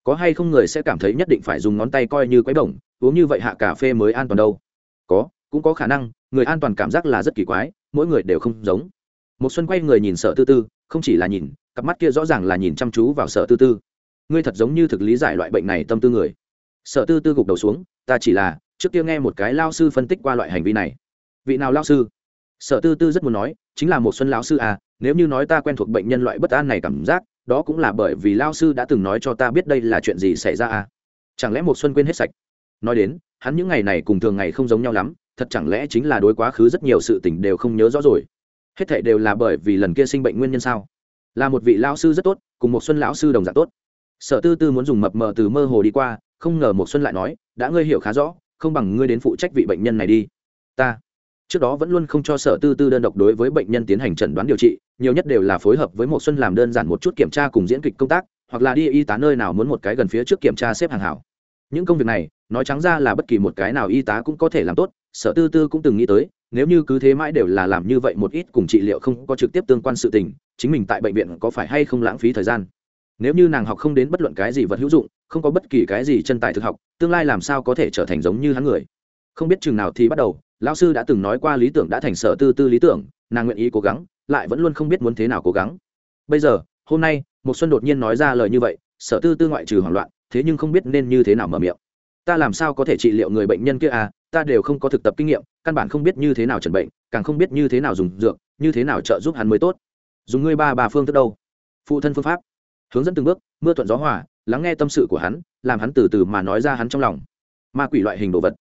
Có hay không người sẽ cảm thấy nhất định phải dùng ngón tay coi như quấy bổng, uống như vậy hạ cà phê mới an toàn đâu? Có, cũng có khả năng, người an toàn cảm giác là rất kỳ quái, mỗi người đều không giống. Một xuân quay người nhìn sở tư tư, không chỉ là nhìn, cặp mắt kia rõ ràng là nhìn chăm chú vào sở tư tư ngươi thật giống như thực lý giải loại bệnh này tâm tư người. Sở tư tư gục đầu xuống, ta chỉ là, trước kia nghe một cái lao sư phân tích qua loại hành vi này. Vị nào lao sư? Sở tư tư rất muốn nói, chính là một xuân lão sư à nếu như nói ta quen thuộc bệnh nhân loại bất an này cảm giác, đó cũng là bởi vì lao sư đã từng nói cho ta biết đây là chuyện gì xảy ra à. Chẳng lẽ một xuân quên hết sạch? Nói đến, hắn những ngày này cùng thường ngày không giống nhau lắm, thật chẳng lẽ chính là đối quá khứ rất nhiều sự tình đều không nhớ rõ rồi? Hết thảy đều là bởi vì lần kia sinh bệnh nguyên nhân sao? Là một vị lão sư rất tốt, cùng một xuân lão sư đồng dạng tốt sở tư tư muốn dùng mập mờ từ mơ hồ đi qua, không ngờ một xuân lại nói, đã ngươi hiểu khá rõ, không bằng ngươi đến phụ trách vị bệnh nhân này đi. Ta. Trước đó vẫn luôn không cho sở tư tư đơn độc đối với bệnh nhân tiến hành chẩn đoán điều trị, nhiều nhất đều là phối hợp với một xuân làm đơn giản một chút kiểm tra cùng diễn kịch công tác, hoặc là đi y tá nơi nào muốn một cái gần phía trước kiểm tra xếp hàng hảo. Những công việc này, nói trắng ra là bất kỳ một cái nào y tá cũng có thể làm tốt, sở tư tư cũng từng nghĩ tới, nếu như cứ thế mãi đều là làm như vậy một ít cùng trị liệu không có trực tiếp tương quan sự tình, chính mình tại bệnh viện có phải hay không lãng phí thời gian? Nếu như nàng học không đến bất luận cái gì vật hữu dụng, không có bất kỳ cái gì chân tài thực học, tương lai làm sao có thể trở thành giống như hắn người? Không biết chừng nào thì bắt đầu, lão sư đã từng nói qua lý tưởng đã thành sở tư tư lý tưởng, nàng nguyện ý cố gắng, lại vẫn luôn không biết muốn thế nào cố gắng. Bây giờ, hôm nay một xuân đột nhiên nói ra lời như vậy, sở tư tư ngoại trừ hoảng loạn, thế nhưng không biết nên như thế nào mở miệng. Ta làm sao có thể trị liệu người bệnh nhân kia à ta đều không có thực tập kinh nghiệm, căn bản không biết như thế nào chẩn bệnh, càng không biết như thế nào dùng dược, như thế nào trợ giúp hắn mới tốt. Dùng ngươi ba bà phương thức đâu? Phụ thân phương pháp hướng dẫn từng bước, mưa thuận gió hòa, lắng nghe tâm sự của hắn, làm hắn từ từ mà nói ra hắn trong lòng. Ma quỷ loại hình đồ vật,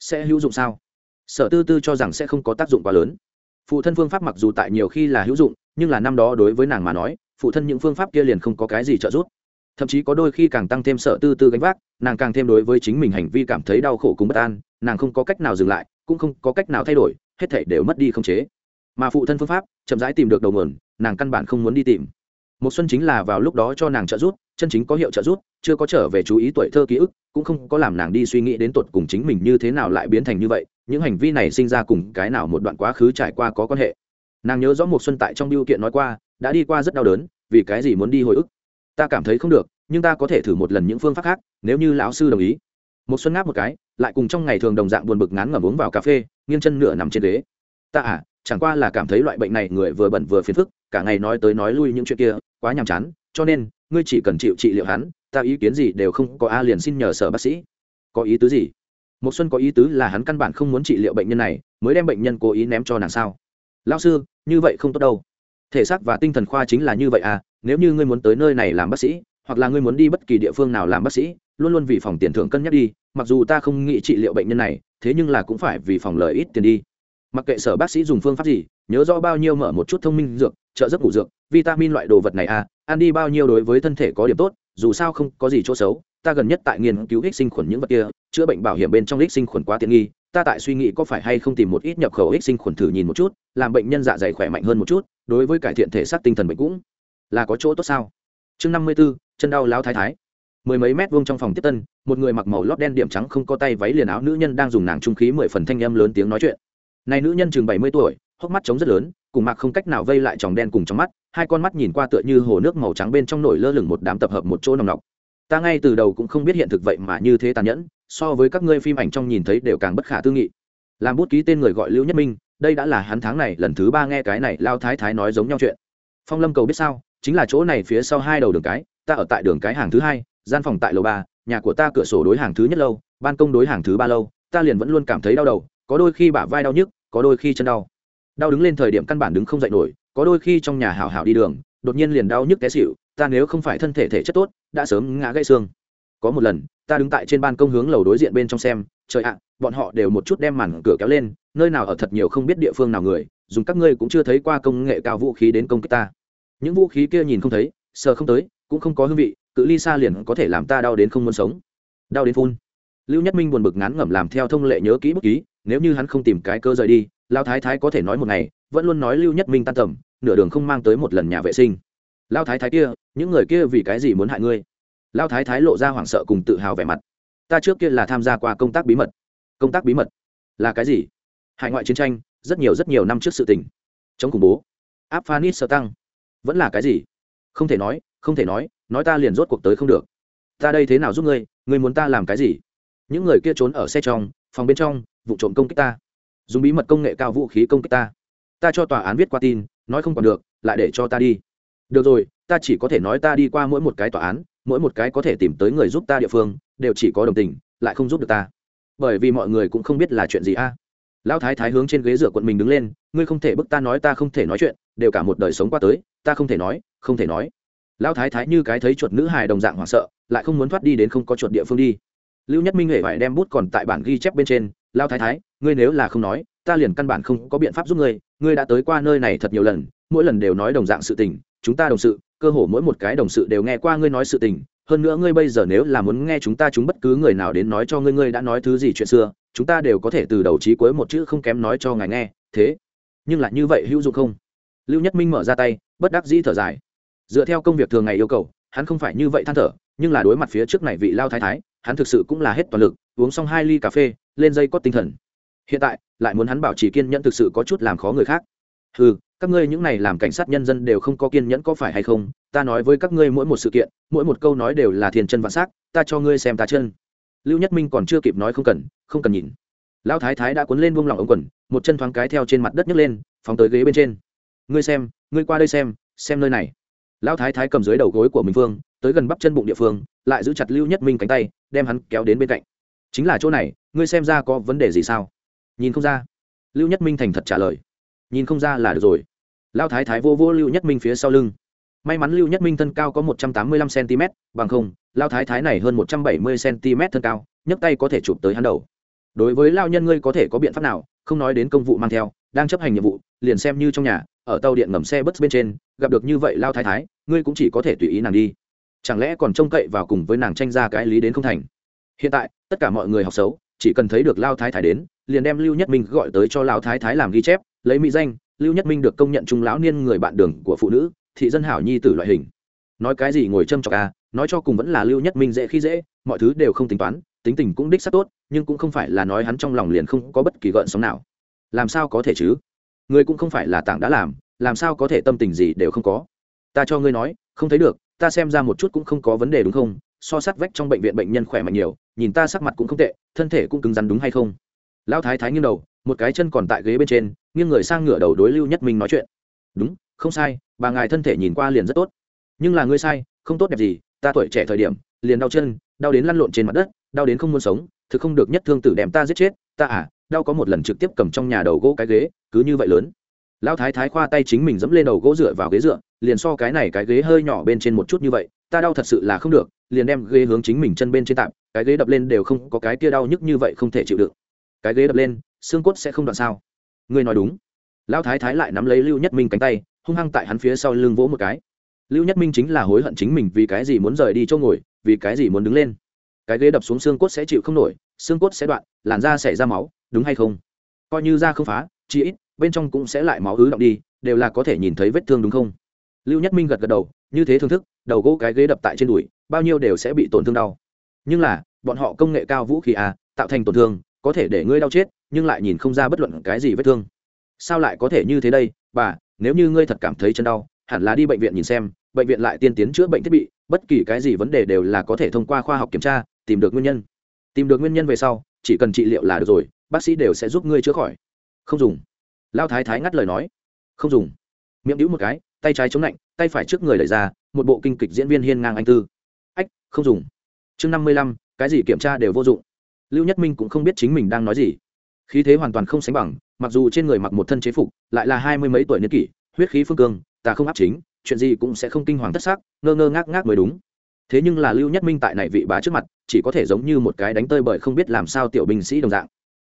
sẽ hữu dụng sao? Sở tư tư cho rằng sẽ không có tác dụng quá lớn. Phụ thân phương pháp mặc dù tại nhiều khi là hữu dụng, nhưng là năm đó đối với nàng mà nói, phụ thân những phương pháp kia liền không có cái gì trợ giúp. Thậm chí có đôi khi càng tăng thêm Sở tư tư gánh vác, nàng càng thêm đối với chính mình hành vi cảm thấy đau khổ cùng bất an, nàng không có cách nào dừng lại, cũng không có cách nào thay đổi, hết thể đều mất đi không chế. Mà phụ thân phương pháp, chậm rãi tìm được đầu nguồn, nàng căn bản không muốn đi tìm một xuân chính là vào lúc đó cho nàng trợ giúp, chân chính có hiệu trợ giúp, chưa có trở về chú ý tuổi thơ ký ức, cũng không có làm nàng đi suy nghĩ đến tột cùng chính mình như thế nào lại biến thành như vậy, những hành vi này sinh ra cùng cái nào một đoạn quá khứ trải qua có quan hệ. Nàng nhớ rõ một xuân tại trong biêu kiện nói qua, đã đi qua rất đau đớn, vì cái gì muốn đi hồi ức? Ta cảm thấy không được, nhưng ta có thể thử một lần những phương pháp khác, nếu như lão sư đồng ý. Một xuân ngáp một cái, lại cùng trong ngày thường đồng dạng buồn bực ngán ngẩm uống vào cà phê, nghiêng chân nửa nằm trên ghế. Ta à chẳng qua là cảm thấy loại bệnh này người vừa bẩn vừa phiền phức, cả ngày nói tới nói lui những chuyện kia, quá nhàm chán, cho nên, ngươi chỉ cần chịu trị liệu hắn, ta ý kiến gì đều không có a liền xin nhờ sở bác sĩ. Có ý tứ gì? Một xuân có ý tứ là hắn căn bản không muốn trị liệu bệnh nhân này, mới đem bệnh nhân cố ý ném cho nàng sao? Lão sư, như vậy không tốt đâu. Thể xác và tinh thần khoa chính là như vậy à nếu như ngươi muốn tới nơi này làm bác sĩ, hoặc là ngươi muốn đi bất kỳ địa phương nào làm bác sĩ, luôn luôn vì phòng tiền thưởng cân nhắc đi, mặc dù ta không nghĩ trị liệu bệnh nhân này, thế nhưng là cũng phải vì phòng lợi ít tiền đi mặc kệ sở bác sĩ dùng phương pháp gì, nhớ rõ bao nhiêu mở một chút thông minh dược, trợ giấc ngủ dược, vitamin loại đồ vật này à ăn đi bao nhiêu đối với thân thể có điểm tốt, dù sao không có gì chỗ xấu, ta gần nhất tại nghiên cứu ích sinh khuẩn những vật kia, chữa bệnh bảo hiểm bên trong ích sinh khuẩn quá tiện nghi, ta tại suy nghĩ có phải hay không tìm một ít nhập khẩu ích sinh khuẩn thử nhìn một chút, làm bệnh nhân dạ dày khỏe mạnh hơn một chút, đối với cải thiện thể xác tinh thần bệnh cũng là có chỗ tốt sao. Chương năm mươi b ố chân đau lao thái thái. Mười mấy mét vuông trong phòng tiếp tân, một người mặc màu lót đen điểm trắng không có tay váy liền áo nữ nhân đang dùng nàng trung khí mười phần thanh âm lớn tiếng nói chuyện này nữ nhân chừng bảy mươi tuổi, hốc mắt trống rất lớn, cùng mặc không cách nào vây lại tròng đen cùng trong mắt, hai con mắt nhìn qua tựa như hồ nước màu trắng bên trong nổi lơ lửng một đám tập hợp một chỗ nòng nọc. Ta ngay từ đầu cũng không biết hiện thực vậy mà như thế tàn nhẫn, so với các ngươi phim ảnh trong nhìn thấy đều càng bất khả tư nghị. Làm bút ký tên người gọi lưu nhất minh, đây đã là hắn tháng này lần thứ ba nghe cái này lao thái thái nói giống nhau chuyện. Phong lâm cầu biết sao, chính là chỗ này phía sau hai đầu đường cái, ta ở tại đường cái hàng thứ hai, gian phòng tại lầu ba, nhà của ta cửa sổ đối hàng thứ nhất lâu, ban công đối hàng thứ ba lâu, ta liền vẫn luôn cảm thấy đau đầu, có đôi khi bả vai đau nhức có đôi khi chân đau. Đau đứng lên thời điểm căn bản đứng không dậy nổi, có đôi khi trong nhà hảo hảo đi đường, đột nhiên liền đau nhức té xịu ta nếu không phải thân thể thể chất tốt, đã sớm ngã gãy xương. Có một lần, ta đứng tại trên ban công hướng lầu đối diện bên trong xem, trời ạ, bọn họ đều một chút đem màn cửa kéo lên, nơi nào ở thật nhiều không biết địa phương nào người, dùng các ngươi cũng chưa thấy qua công nghệ cao vũ khí đến công kích ta. Những vũ khí kia nhìn không thấy, sờ không tới, cũng không có hương vị, cự ly xa liền có thể làm ta đau đến không muốn sống. Đau đến phun. Lưu nhất minh buồn bực ngán ngẩm làm theo thông lệ nhớ kỹ bút ký nếu như hắn không tìm cái cơ rời đi lao thái thái có thể nói một ngày, vẫn luôn nói lưu nhất minh tan tầm, nửa đường không mang tới một lần nhà vệ sinh. Lao thái thái kia, những người kia vì cái gì muốn hại ngươi? Lao thái thái lộ ra hoảng sợ cùng tự hào vẻ mặt. Ta trước kia là tham gia qua công tác bí mật. Công tác bí mật? Là cái gì? Hải ngoại chiến tranh, rất nhiều rất nhiều năm trước sự tình. Chống khủng bố. Áp phanit sơ tăng vẫn là cái gì? Không thể nói, không thể nói nói ta liền rốt cuộc tới không được. Ta đây thế nào giúp ngươi? Ngươi muốn ta làm cái gì? Những người kia trốn ở xe trong, phòng bên trong vụ trộm công kích ta. Dùng bí mật công nghệ cao vũ khí công kích ta. Ta cho tòa án viết qua tin, nói không còn được, lại để cho ta đi. Được rồi, ta chỉ có thể nói ta đi qua mỗi một cái tòa án, mỗi một cái có thể tìm tới người giúp ta địa phương, đều chỉ có đồng tình, lại không giúp được ta. Bởi vì mọi người cũng không biết là chuyện gì a. Lão thái thái hướng trên ghế dựa quận mình đứng lên, ngươi không thể bức ta nói ta không thể nói chuyện, đều cả một đời sống qua tới, ta không thể nói, không thể nói. Lão thái thái như cái thấy chuột nữ hài đồng dạng hoảng sợ, lại không muốn thoát đi đến không có chuột địa phương đi lưu nhất minh hề phải đem bút còn tại bản ghi chép bên trên lão thái thái, ngươi nếu là không nói, ta liền căn bản không có biện pháp giúp ngươi ngươi đã tới qua nơi này thật nhiều lần, mỗi lần đều nói đồng dạng sự tình, chúng ta đồng sự, cơ hồ mỗi một cái đồng sự đều nghe qua ngươi nói sự tình, hơn nữa ngươi bây giờ nếu là muốn nghe chúng ta chúng bất cứ người nào đến nói cho ngươi ngươi đã nói thứ gì chuyện xưa, chúng ta đều có thể từ đầu chí cuối một chữ không kém nói cho ngài nghe, thế. Nhưng lại như vậy hữu dụng không? Lưu nhất minh mở ra tay, bất đắc dĩ thở dài. Dựa theo công việc thường ngày yêu cầu, hắn không phải như vậy than thở, nhưng là đối mặt phía trước này vị lao thái thái hắn thực sự cũng là hết toàn lực, uống xong hai ly cà phê, lên dây có tinh thần. Hiện tại, lại muốn hắn bảo trì kiên nhẫn thực sự có chút làm khó người khác. Ừ các ngươi những này làm cảnh sát nhân dân đều không có kiên nhẫn có phải hay không? Ta nói với các ngươi mỗi một sự kiện, mỗi một câu nói đều là thiền chân vạn s á c ta cho ngươi xem ta chân. Lưu nhất minh còn chưa kịp nói không cần không cần nhìn. Lão thái thái đã cuốn lên buông lỏng ống quần, một chân thoáng cái theo trên mặt đất nhấc lên, phóng tới ghế bên trên. Ngươi xem, ngươi qua đây xem xem nơi này. Lão thái thái cầm dưới đầu gối của mình phương tới gần bắp chân bụng địa phương, lại giữ chặt lưu nhất minh cánh tay đem hắn kéo đến bên cạnh. Chính là chỗ này, ngươi xem ra có vấn đề gì sao? Nhìn không ra. Lưu nhất minh thành thật trả lời. Nhìn không ra là được rồi. Lao thái thái vô vô lưu nhất minh phía sau lưng. May mắn lưu nhất minh thân cao có một trăm tám mươi lăm cm bằng không, lao thái thái này hơn một trăm bảy mươi cm thân cao, nhấc tay có thể chụp tới hắn đầu. Đối với lao nhân ngươi có thể có biện pháp nào, không nói đến công vụ mang theo, đang chấp hành nhiệm vụ, liền xem như trong nhà, ở tàu điện ngầm xe bất bên trên, gặp được như vậy lao thái thái, ngươi cũng chỉ có thể tùy ý nàng đi chẳng lẽ còn trông cậy vào cùng với nàng tranh ra cái lý đến không thành? Hiện tại, tất cả mọi người học xấu, chỉ cần thấy được lao thái thái đến, liền đem lưu nhất minh gọi tới cho lao thái thái làm ghi chép, lấy mỹ danh, lưu nhất minh được công nhận trung lão niên người bạn đường của phụ nữ, thị dân hảo nhi tử loại hình. Nói cái gì ngồi châm chọc à nói cho cùng vẫn là lưu nhất minh dễ khi dễ, mọi thứ đều không tính toán, tính tình cũng đích sắc tốt, nhưng cũng không phải là nói hắn trong lòng liền không có bất kỳ gợn sóng nào. Làm sao có thể chứ? Người cũng không phải là tảng đã làm làm sao có thể tâm tình gì đều không có. Ta cho ngươi nói, không thấy được ta xem ra một chút cũng không có vấn đề đúng không? So sát vách trong bệnh viện bệnh nhân khỏe mạnh nhiều, nhìn ta sắc mặt cũng không tệ, thân thể cũng cứng rắn đúng hay không? Lão thái thái nghiêng đầu, một cái chân còn tại ghế bên trên, nghiêng người sang ngửa đầu đối lưu nhất minh nói chuyện. Đúng, không sai, bà ngài thân thể nhìn qua liền rất tốt. Nhưng là ngươi sai, không tốt đẹp gì, ta tuổi trẻ thời điểm, liền đau chân, đau đến lăn lộn trên mặt đất, đau đến không muốn sống, thực không được nhất thương tử đem ta giết chết, ta à đau có một lần trực tiếp cầm trong nhà đầu gỗ cái ghế, cứ như vậy lớn lão thái thái khoa tay chính mình dẫm lên đầu gỗ dựa vào ghế dựa, liền so cái này cái ghế hơi nhỏ bên trên một chút như vậy, ta đau thật sự là không được, liền đem ghế hướng chính mình chân bên trên tạm, cái ghế đập lên đều không có cái kia đau nhức như vậy không thể chịu đựng. Cái ghế đập lên, xương cốt sẽ không đoạn sao? Ngươi nói đúng. Lão thái thái lại nắm lấy lưu nhất minh cánh tay, hung hăng tại hắn phía sau lưng vỗ một cái. Lưu nhất minh chính là hối hận chính mình vì cái gì muốn rời đi chỗ ngồi, vì cái gì muốn đứng lên. Cái ghế đập xuống xương cốt sẽ chịu không nổi, xương cốt sẽ đoạn, làn da sẽ ra máu, đúng hay không? Coi như da không phá, chỉ ít bên trong cũng sẽ lại máu ứ động đi, đều là có thể nhìn thấy vết thương đúng không? Lưu nhất minh gật gật đầu, như thế thương thức, đầu gỗ cái ghế đập tại trên đùi, bao nhiêu đều sẽ bị tổn thương đau. Nhưng là, bọn họ công nghệ cao vũ khí à tạo thành tổn thương, có thể để ngươi đau chết, nhưng lại nhìn không ra bất luận cái gì vết thương. Sao lại có thể như thế đây? Bà, nếu như ngươi thật cảm thấy chân đau, hẳn là đi bệnh viện nhìn xem, bệnh viện lại tiên tiến chữa bệnh thiết bị, bất kỳ cái gì vấn đề đều là có thể thông qua khoa học kiểm tra, tìm được nguyên nhân. Tìm được nguyên nhân về sau, chỉ cần trị liệu là được rồi, bác sĩ đều sẽ giúp ngươi chữa khỏi. Không dùng lao thái thái ngắt lời nói. Không dùng. Miệng đĩu một cái, tay trái chống lạnh, tay phải trước người đẩy ra, một bộ kinh kịch diễn viên hiên ngang anh tư. Ách, không dùng. Chương năm mươi lăm, cái gì kiểm tra đều vô dụng. Lưu nhất minh cũng không biết chính mình đang nói gì. Khí thế hoàn toàn không sánh bằng, mặc dù trên người mặc một thân chế phục, lại là hai mươi mấy tuổi niên kỷ, huyết khí phương cương, ta không áp chính, chuyện gì cũng sẽ không kinh hoàng thất xác ngơ ngơ ngác ngác mới đúng. Thế nhưng là lưu nhất minh tại này vị bá trước mặt, chỉ có thể giống như một cái đánh tơi bởi không biết làm sao tiểu binh sĩ đồng dạng.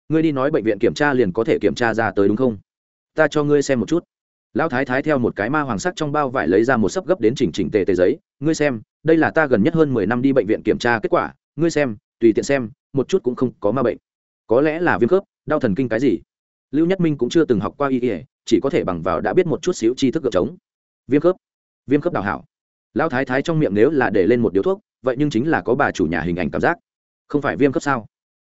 Ngươi đi nói bệnh viện kiểm tra liền có thể kiểm tra ra tới đúng không? Ta cho ngươi xem một chút. Lão thái thái theo một cái ma hoàng sắc trong bao vải lấy ra một sấp gấp đến chỉnh chỉnh tề tề giấy, ngươi xem, đây là ta gần nhất hơn mười năm đi bệnh viện kiểm tra kết quả, ngươi xem, tùy tiện xem, một chút cũng không có ma bệnh. Có lẽ là viêm khớp, đau thần kinh cái gì? Lưu nhất minh cũng chưa từng học qua y ỉa chỉ có thể bằng vào đã biết một chút xíu tri thức gợp trống. Viêm khớp viêm khớp đào hảo. Lão thái thái trong miệng nếu là để lên một điếu thuốc, vậy nhưng chính là có bà chủ nhà hình ảnh cảm giác. Không phải viêm khớp sao?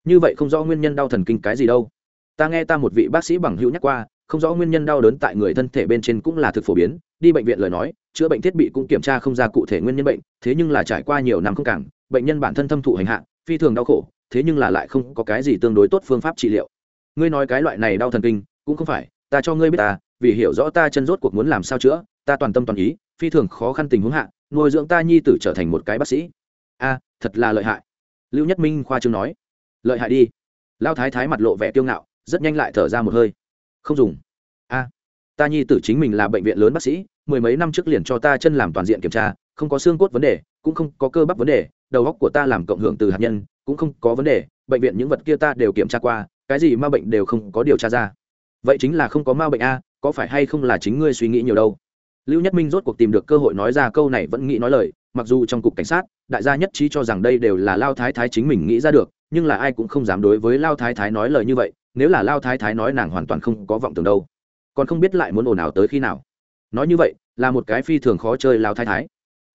Như vậy không rõ nguyên nhân đau thần kinh cái gì đâu. Ta nghe ta một vị bác sĩ bằng hữu nhắc qua không rõ nguyên nhân đau đớn tại người thân thể bên trên cũng là thực phổ biến, đi bệnh viện lời nói, chữa bệnh thiết bị cũng kiểm tra không ra cụ thể nguyên nhân bệnh, thế nhưng là trải qua nhiều năm không cảng, bệnh nhân bản thân thâm thụ hành hạ, phi thường đau khổ, thế nhưng là lại không có cái gì tương đối tốt phương pháp trị liệu. Ngươi nói cái loại này đau thần kinh, cũng không phải, ta cho ngươi biết ta, vì hiểu rõ ta chân rốt cuộc muốn làm sao chữa, ta toàn tâm toàn ý, phi thường khó khăn tình huống hạ, nuôi dưỡng ta nhi tử trở thành một cái bác sĩ. A, thật là lợi hại. Lưu nhất minh khoa trương nói. Lợi hại đi. Lao thái thái mặt lộ vẻ kiêu ngạo, rất nhanh lại thở ra một hơi không dùng. A. Ta nhi tử chính mình là bệnh viện lớn bác sĩ, mười mấy năm trước liền cho ta chân làm toàn diện kiểm tra, không có xương cốt vấn đề, cũng không có cơ bắp vấn đề, đầu góc của ta làm cộng hưởng từ hạt nhân, cũng không có vấn đề, bệnh viện những vật kia ta đều kiểm tra qua, cái gì ma bệnh đều không có điều tra ra. Vậy chính là không có ma bệnh a, có phải hay không là chính ngươi suy nghĩ nhiều đâu? Lưu nhất minh rốt cuộc tìm được cơ hội nói ra câu này vẫn nghĩ nói lời, mặc dù trong cục cảnh sát, đại gia nhất trí cho rằng đây đều là lao thái thái chính mình nghĩ ra được, nhưng là ai cũng không dám đối với lao thái thái nói lời như vậy nếu là lao thái thái nói nàng hoàn toàn không có vọng tưởng đâu, còn không biết lại muốn ồn ào tới khi nào. Nói như vậy, là một cái phi thường khó chơi lao thái thái.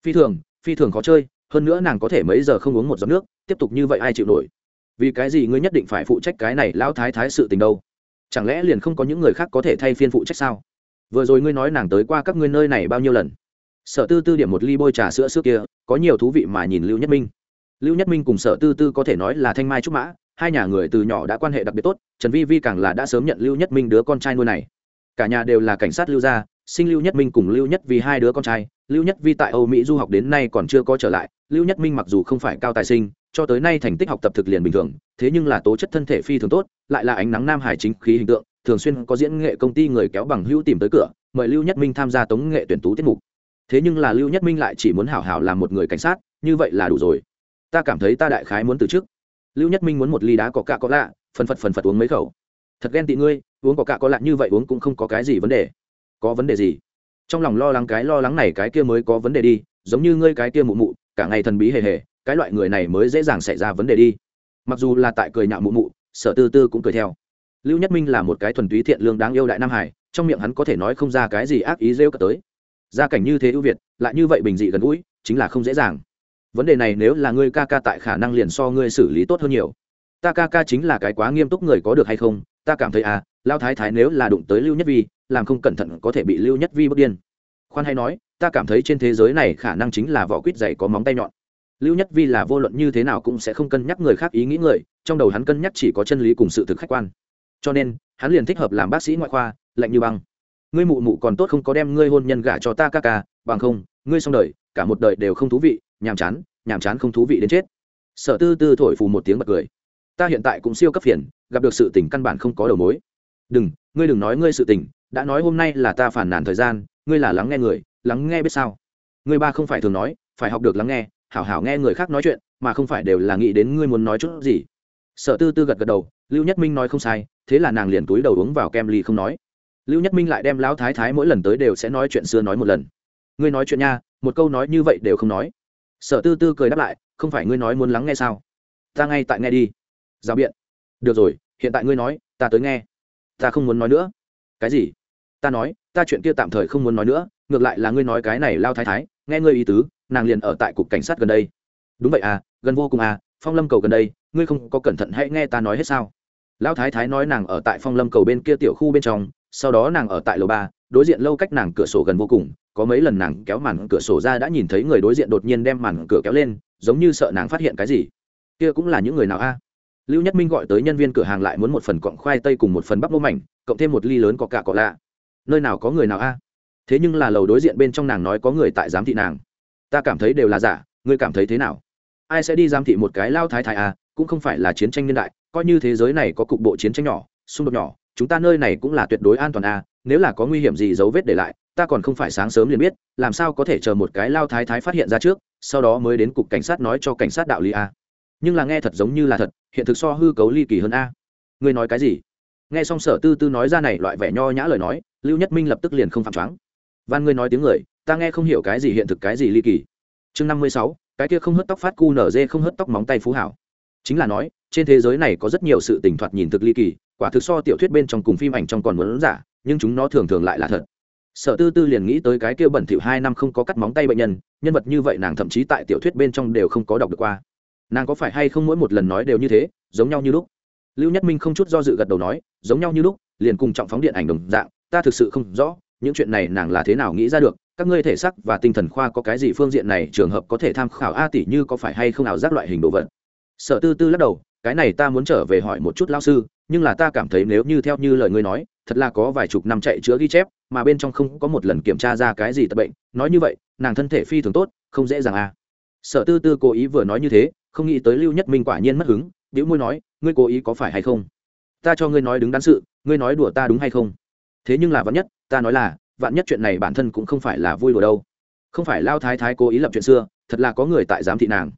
Phi thường phi thường khó chơi, hơn nữa nàng có thể mấy giờ không uống một giọt nước, tiếp tục như vậy ai chịu nổi? Vì cái gì ngươi nhất định phải phụ trách cái này Lão thái thái sự tình đâu? Chẳng lẽ liền không có những người khác có thể thay phiên phụ trách sao? Vừa rồi ngươi nói nàng tới qua các ngươi nơi này bao nhiêu lần? Sở tư tư điểm một ly bôi trà sữa trước kia, có nhiều thú vị mà nhìn lưu nhất minh. Lưu nhất minh cùng sở tư tư có thể nói là thanh mai trúc mã hai nhà người từ nhỏ đã quan hệ đặc biệt tốt, trần vi vi càng là đã sớm nhận lưu nhất minh đứa con trai nuôi này. Cả nhà đều là cảnh sát lưu gia, sinh lưu nhất minh cùng lưu nhất vì hai đứa con trai, lưu nhất vi tại âu mỹ du học đến nay còn chưa có trở lại, lưu nhất minh mặc dù không phải cao tài sinh, cho tới nay thành tích học tập thực liền bình thường, thế nhưng là tố chất thân thể phi thường tốt, lại là ánh nắng nam hải chính khí hình tượng, thường xuyên có diễn nghệ công ty người kéo bằng hữu tìm tới cửa, mời lưu nhất minh tham gia tống nghệ tuyển tú tiết mục. Thế nhưng là lưu nhất minh lại chỉ muốn hảo hảo làm một người cảnh sát, như vậy là đủ rồi. Ta cảm thấy ta đại khái muốn từ chức lưu nhất minh muốn một ly đá có cạ có lạ, phần phật phần phật uống mấy khẩu. Thật ghen tị ngươi, uống có cạ có lạ như vậy uống cũng không có cái gì vấn đề. Có vấn đề gì? Trong lòng lo lắng cái lo lắng này cái kia mới có vấn đề đi, giống như ngươi cái kia mụ mụ, cả ngày thần bí hề hề, cái loại người này mới dễ dàng xảy ra vấn đề đi. Mặc dù là tại cười nhạo mụ mụ, sở tư tư cũng cười theo. Lưu nhất minh là một cái thuần túy thiện lương đáng yêu đại nam hải, trong miệng hắn có thể nói không ra cái gì ác ý rêu cả tới. Gia cảnh như thế ưu việt, lại như vậy bình dị gần gũi, chính là không dễ dàng vấn đề này nếu là ngươi ca ca tại khả năng liền so ngươi xử lý tốt hơn nhiều. Ta ca ca chính là cái quá nghiêm túc người có được hay không, ta cảm thấy à lao thái thái nếu là đụng tới lưu nhất vi, làm không cẩn thận có thể bị lưu nhất vi bước điên. Khoan hay nói, ta cảm thấy trên thế giới này khả năng chính là vỏ quýt dày có móng tay nhọn. Lưu nhất vi là vô luận như thế nào cũng sẽ không cân nhắc người khác ý nghĩ người, trong đầu hắn cân nhắc chỉ có chân lý cùng sự thực khách quan. Cho nên, hắn liền thích hợp làm bác sĩ ngoại khoa, lạnh như băng. Ngươi mụ mụ còn tốt không có đem ngươi hôn nhân gả cho ta ca ca, bằng không, ngươi xong đời, cả một đời đều không thú vị nhàm chán nhàm chán không thú vị đến chết. Sở tư tư thổi phù một tiếng bật cười. Ta hiện tại cũng siêu cấp phiền, gặp được sự tình căn bản không có đầu mối. Đừng, ngươi đừng nói ngươi sự tình, đã nói hôm nay là ta phản nàn thời gian, ngươi là lắng nghe người, lắng nghe biết sao? Ngươi ba không phải thường nói, phải học được lắng nghe, hảo hảo nghe người khác nói chuyện, mà không phải đều là nghĩ đến ngươi muốn nói chút gì. Sở tư tư gật gật đầu, lưu nhất minh nói không sai, thế là nàng liền túi đầu uống vào kem ly không nói. Lưu nhất minh lại đem lão thái thái mỗi lần tới đều sẽ nói chuyện xưa nói một lần. Ngươi nói chuyện nha, một câu nói như vậy đều không nói sở tư tư cười đáp lại, không phải ngươi nói muốn lắng nghe sao? Ta ngay tại nghe đi. Giao biện. Được rồi, hiện tại ngươi nói, ta tới nghe. Ta không muốn nói nữa. Cái gì? Ta nói, ta chuyện kia tạm thời không muốn nói nữa, ngược lại là ngươi nói cái này lao thái thái, nghe ngươi ý tứ, nàng liền ở tại cục cảnh sát gần đây. Đúng vậy à gần vô cùng à phong lâm cầu gần đây, ngươi không có cẩn thận hãy nghe ta nói hết sao? Lão thái thái nói nàng ở tại phong lâm cầu bên kia tiểu khu bên trong, sau đó nàng ở tại lầu ba, đối diện lâu cách nàng cửa sổ gần vô cùng có mấy lần nàng kéo màn cửa sổ ra đã nhìn thấy người đối diện đột nhiên đem màn cửa kéo lên, giống như sợ nàng phát hiện cái gì. Kia cũng là những người nào a? Lưu nhất minh gọi tới nhân viên cửa hàng lại muốn một phần cọng khoai tây cùng một phần bắp mô mảnh, cộng thêm một ly lớn có cả cọ lạ. Nơi nào có người nào a? Thế nhưng là lầu đối diện bên trong nàng nói có người tại giám thị nàng. Ta cảm thấy đều là giả, ngươi cảm thấy thế nào? Ai sẽ đi giám thị một cái lao thái thái a cũng không phải là chiến tranh niên đại, coi như thế giới này có cục bộ chiến tranh nhỏ, xung đột nhỏ, chúng ta nơi này cũng là tuyệt đối an toàn a nếu là có nguy hiểm gì dấu vết để lại ta còn không phải sáng sớm liền biết, làm sao có thể chờ một cái lao thái thái phát hiện ra trước, sau đó mới đến cục cảnh sát nói cho cảnh sát đạo lý a. Nhưng là nghe thật giống như là thật, hiện thực so hư cấu ly kỳ hơn a. Ngươi nói cái gì? Nghe xong sở tư tư nói ra này loại vẻ nho nhã lời nói, lưu nhất minh lập tức liền không phản choáng. Van ngươi nói tiếng người, ta nghe không hiểu cái gì hiện thực cái gì ly kỳ. Chương năm mươi sáu, cái kia không hớt tóc phát cu nở dê không hớt tóc móng tay phú hảo. Chính là nói, trên thế giới này có rất nhiều sự tình thoạt nhìn thực ly kỳ, quả thực so tiểu thuyết bên trong cùng phim ảnh trong còn muốn giả, nhưng chúng nó thường thường lại là thật sở tư tư liền nghĩ tới cái kia bẩn thỉu hai năm không có cắt móng tay bệnh nhân nhân vật như vậy nàng thậm chí tại tiểu thuyết bên trong đều không có đọc được qua. Nàng có phải hay không mỗi một lần nói đều như thế, giống nhau như lúc? Lưu nhất minh không chút do dự gật đầu nói, giống nhau như lúc, liền cùng trọng phóng điện ảnh đồng dạng, ta thực sự không rõ, những chuyện này nàng là thế nào nghĩ ra được, các ngươi thể sắc và tinh thần khoa có cái gì phương diện này trường hợp có thể tham khảo a tỷ như có phải hay không nào giác loại hình đồ vật? Sở tư tư lắc đầu, cái này ta muốn trở về hỏi một chút lao sư, nhưng là ta cảm thấy nếu như theo như lời ngươi nói thật là có vài chục năm chạy chữa ghi chép, mà bên trong không có một lần kiểm tra ra cái gì tật bệnh. Nói như vậy, nàng thân thể phi thường tốt, không dễ dàng à. Sở tư tư cố ý vừa nói như thế, không nghĩ tới lưu nhất minh quả nhiên mất hứng biểu môi nói, ngươi cố ý có phải hay không? Ta cho ngươi nói đứng đắn sự, ngươi nói đùa ta đúng hay không? Thế nhưng là vạn nhất, ta nói là, vạn nhất chuyện này bản thân cũng không phải là vui đùa đâu. Không phải lao thái thái cố ý lập chuyện xưa, thật là có người tại giám thị nàng.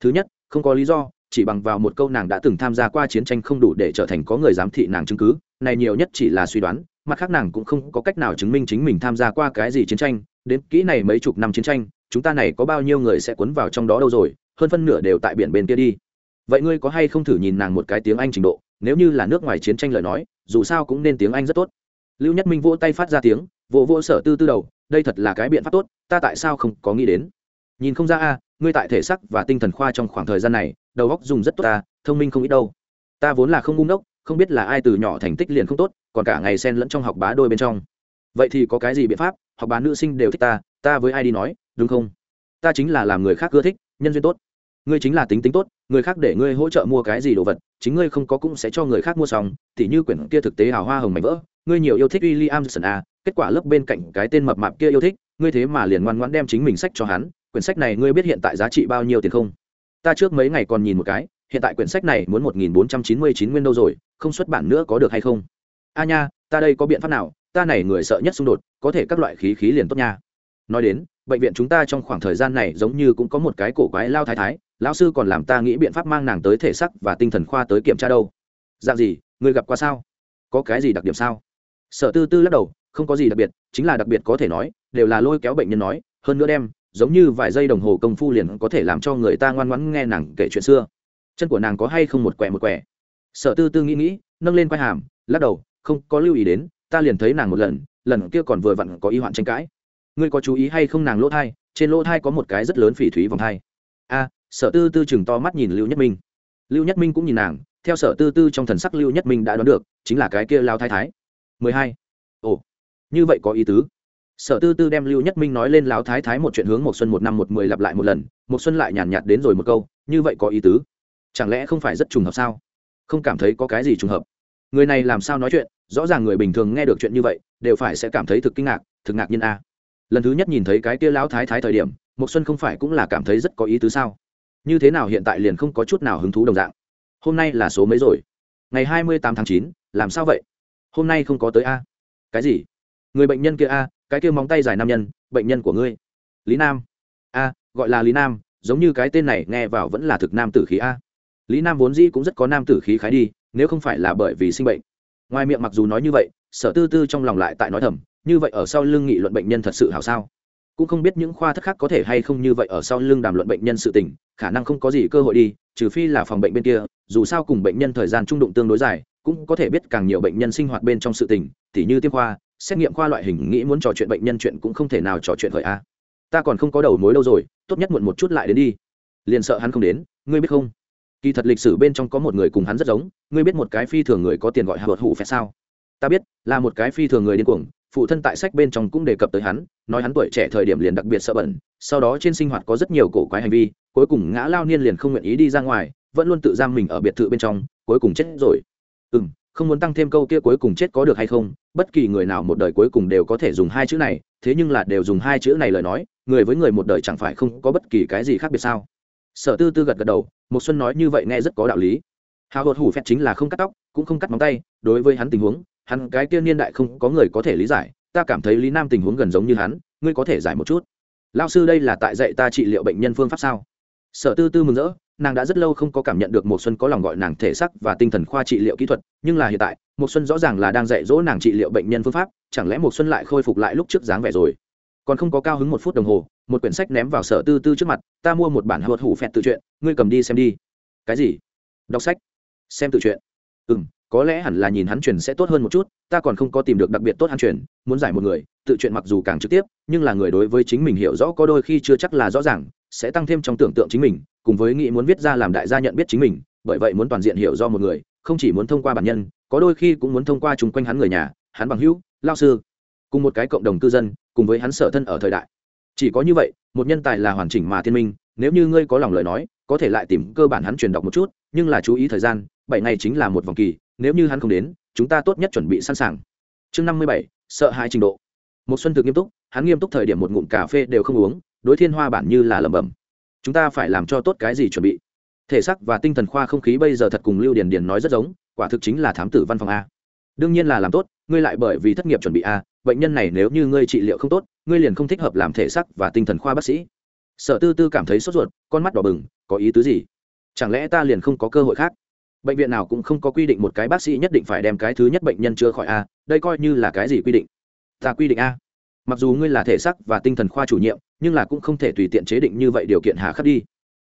Thứ nhất, không có lý do, chỉ bằng vào một câu nàng đã từng tham gia qua chiến tranh không đủ để trở thành có người giám thị nàng chứng cứ này nhiều nhất chỉ là suy đoán, mặt khác nàng cũng không có cách nào chứng minh chính mình tham gia qua cái gì chiến tranh, đến kỹ này mấy chục năm chiến tranh, chúng ta này có bao nhiêu người sẽ cuốn vào trong đó đâu rồi, hơn phân nửa đều tại biển bên kia đi. Vậy ngươi có hay không thử nhìn nàng một cái tiếng anh trình độ, nếu như là nước ngoài chiến tranh lời nói, dù sao cũng nên tiếng anh rất tốt. Lưu nhất minh vỗ tay phát ra tiếng, vỗ vỗ sở tư tư đầu, đây thật là cái biện pháp tốt, ta tại sao không có nghĩ đến? Nhìn không ra a, ngươi tại thể sắc và tinh thần khoa trong khoảng thời gian này, đầu óc dùng rất tốt ta, thông minh không ít đâu. Ta vốn là không ngu ngốc không biết là ai từ nhỏ thành tích liền không tốt, còn cả ngày xen lẫn trong học bá đôi bên trong. Vậy thì có cái gì biện pháp? Học bá nữ sinh đều thích ta ta với ai đi nói, đúng không? Ta chính là làm người khác ưa thích, nhân duyên tốt. Ngươi chính là tính tính tốt, người khác để ngươi hỗ trợ mua cái gì đồ vật, chính ngươi không có cũng sẽ cho người khác mua xong. Thì như quyển kia thực tế hào hoa hồng mảnh vỡ, ngươi nhiều yêu thích William Jackson a à, kết quả lớp bên cạnh cái tên mập mạp kia yêu thích, ngươi thế mà liền ngoan ngoãn đem chính mình sách cho hắn. Quyển sách này ngươi biết hiện tại giá trị bao nhiêu tiền không? Ta trước mấy ngày còn nhìn một cái hiện tại quyển sách này muốn một nghìn bốn trăm chín mươi chín nguyên đâu rồi, không xuất bản nữa có được hay không? A nha, ta đây có biện pháp nào? Ta này người sợ nhất xung đột, có thể các loại khí khí liền tốt nha. Nói đến, bệnh viện chúng ta trong khoảng thời gian này giống như cũng có một cái cổ quái lao thái thái, lão sư còn làm ta nghĩ biện pháp mang nàng tới thể sắc và tinh thần khoa tới kiểm tra đâu. Dạng gì, người gặp qua sao? Có cái gì đặc điểm sao? Sở tư tư lắc đầu, không có gì đặc biệt, chính là đặc biệt có thể nói, đều là lôi kéo bệnh nhân nói, hơn nữa đem, giống như vài giây đồng hồ công phu liền có thể làm cho người ta ngoan ngoãn nghe nàng kể chuyện xưa chân của nàng có hay không một quẻ một quẻ, sở tư tư nghĩ nghĩ nâng lên quai hàm lắc đầu không có lưu ý đến ta liền thấy nàng một lần lần kia còn vừa vặn có ý hoạn tranh cãi. Ngươi có chú ý hay không nàng lỗ thai trên lỗ thai có một cái rất lớn phỉ thúy vòng thai. A sở tư tư chừng to mắt nhìn lưu nhất minh. Lưu nhất minh cũng nhìn nàng theo sở tư tư trong thần sắc lưu nhất minh đã đoán được chính là cái kia lao thái thái. Mười hai. Ồ như vậy có ý tứ. Sở tư tư đem lưu nhất minh nói lên lao thái thái một chuyện hướng một xuân một năm một mười lặp lại một lần một xuân lại nhàn nhạt đến rồi một câu như vậy có ý tứ chẳng lẽ không phải rất trùng hợp sao? Không cảm thấy có cái gì trùng hợp. Người này làm sao nói chuyện, rõ ràng người bình thường nghe được chuyện như vậy, đều phải sẽ cảm thấy thực kinh ngạc, thực ngạc nhiên a. Lần thứ nhất nhìn thấy cái kia lão thái thái thời điểm một xuân không phải cũng là cảm thấy rất có ý tứ sao? Như thế nào hiện tại liền không có chút nào hứng thú đồng dạng? Hôm nay là số mấy rồi? Ngày hai mươi tám tháng chín, làm sao vậy? Hôm nay không có tới a. Cái gì? Người bệnh nhân kia a, cái kia móng tay dài nam nhân, bệnh nhân của ngươi. Lý nam. A, gọi là lý nam, giống như cái tên này nghe vào vẫn là thực nam tử khí a lý nam vốn dĩ cũng rất có nam tử khí khái đi, nếu không phải là bởi vì sinh bệnh. Ngoài miệng mặc dù nói như vậy, sở tư tư trong lòng lại tại nói thầm, như vậy ở sau lưng nghị luận bệnh nhân thật sự hảo sao? Cũng không biết những khoa thất khác có thể hay không như vậy ở sau lưng đàm luận bệnh nhân sự tình, khả năng không có gì cơ hội đi, trừ phi là phòng bệnh bên kia, dù sao cùng bệnh nhân thời gian trung đụng tương đối dài, cũng có thể biết càng nhiều bệnh nhân sinh hoạt bên trong sự tình, tỉ như tiêm khoa, xét nghiệm khoa loại hình nghĩ muốn trò chuyện bệnh nhân chuyện cũng không thể nào trò chuyện khởi a. Ta còn không có đầu mối đâu rồi, tốt nhất muộn một chút lại đến đi. Liền sợ hắn không đến, ngươi biết không? Kỳ thật lịch sử bên trong có một người cùng hắn rất giống, ngươi biết một cái phi thường người có tiền gọi hạ vợt hủ phải sao? Ta biết, là một cái phi thường người điên cuồng, phụ thân tại sách bên trong cũng đề cập tới hắn, nói hắn tuổi trẻ thời điểm liền đặc biệt sợ bẩn, sau đó trên sinh hoạt có rất nhiều cổ quái hành vi, cuối cùng ngã lao niên liền không nguyện ý đi ra ngoài, vẫn luôn tự giam mình ở biệt thự bên trong, cuối cùng chết rồi. Ừ m không muốn tăng thêm câu kia cuối cùng chết có được hay không, bất kỳ người nào một đời cuối cùng đều có thể dùng hai chữ này, thế nhưng là đều dùng hai chữ này lời nói, người với người một đời chẳng phải không có bất kỳ cái gì khác biệt sao? Sở tư tư gật gật đầu một xuân nói như vậy nghe rất có đạo lý. Hào hột hủ phẹt chính là không cắt tóc, cũng không cắt móng tay, đối với hắn tình huống, hắn cái kia niên đại không có người có thể lý giải, ta cảm thấy lý nam tình huống gần giống như hắn, ngươi có thể giải một chút. Lao sư đây là tại dạy ta trị liệu bệnh nhân phương pháp sao? Sở tư tư mừng rỡ, nàng đã rất lâu không có cảm nhận được một xuân có lòng gọi nàng thể sắc và tinh thần khoa trị liệu kỹ thuật, nhưng là hiện tại một xuân rõ ràng là đang dạy dỗ nàng trị liệu bệnh nhân phương pháp, chẳng lẽ một xuân lại khôi phục lại lúc trước dáng vẻ rồi? Còn không có cao hứng một phút đồng hồ một quyển sách ném vào sở tư tư trước mặt, ta mua một bản hợp hủ phẹt tự truyện, ngươi cầm đi xem đi. Cái gì? Đọc sách. Xem tự truyện. Ừ m có lẽ hẳn là nhìn hắn truyền sẽ tốt hơn một chút, ta còn không có tìm được đặc biệt tốt hắn truyền, muốn giải một người, tự truyện mặc dù càng trực tiếp, nhưng là người đối với chính mình hiểu rõ có đôi khi chưa chắc là rõ ràng, sẽ tăng thêm trong tưởng tượng chính mình, cùng với nghĩ muốn viết ra làm đại gia nhận biết chính mình, bởi vậy muốn toàn diện hiểu do một người, không chỉ muốn thông qua bản nhân, có đôi khi cũng muốn thông qua chung quanh hắn người nhà, hắn bằng hữu, lao sư, cùng một cái cộng đồng cư dân, cùng với hắn sở thân ở thời đại chỉ có như vậy, một nhân tài là hoàn chỉnh mà thiên minh, nếu như ngươi có lòng lời nói, có thể lại tìm cơ bản hắn truyền đọc một chút, nhưng là chú ý thời gian, bảy ngày chính là một vòng kỳ, nếu như hắn không đến, chúng ta tốt nhất chuẩn bị sẵn sàng. Chương năm mươi bảy, sợ hãi trình độ. Một xuân thực nghiêm túc, hắn nghiêm túc thời điểm một ngụm cà phê đều không uống, đối thiên hoa bản như là lẩm bẩm. Chúng ta phải làm cho tốt cái gì chuẩn bị? Thể xác và tinh thần khoa không khí bây giờ thật cùng lưu điền điền nói rất giống, quả thực chính là thám tử văn phòng a. Đương nhiên là làm tốt, ngươi lại bởi vì thất nghiệp chuẩn bị a bệnh nhân này nếu như ngươi trị liệu không tốt, ngươi liền không thích hợp làm thể sắc và tinh thần khoa bác sĩ. Sở tư tư cảm thấy sốt ruột, con mắt đỏ bừng, có ý tứ gì? Chẳng lẽ ta liền không có cơ hội khác? Bệnh viện nào cũng không có quy định một cái bác sĩ nhất định phải đem cái thứ nhất bệnh nhân chữa khỏi a, đây coi như là cái gì quy định? Ta quy định a. Mặc dù ngươi là thể sắc và tinh thần khoa chủ nhiệm, nhưng là cũng không thể tùy tiện chế định như vậy điều kiện hà khắc đi.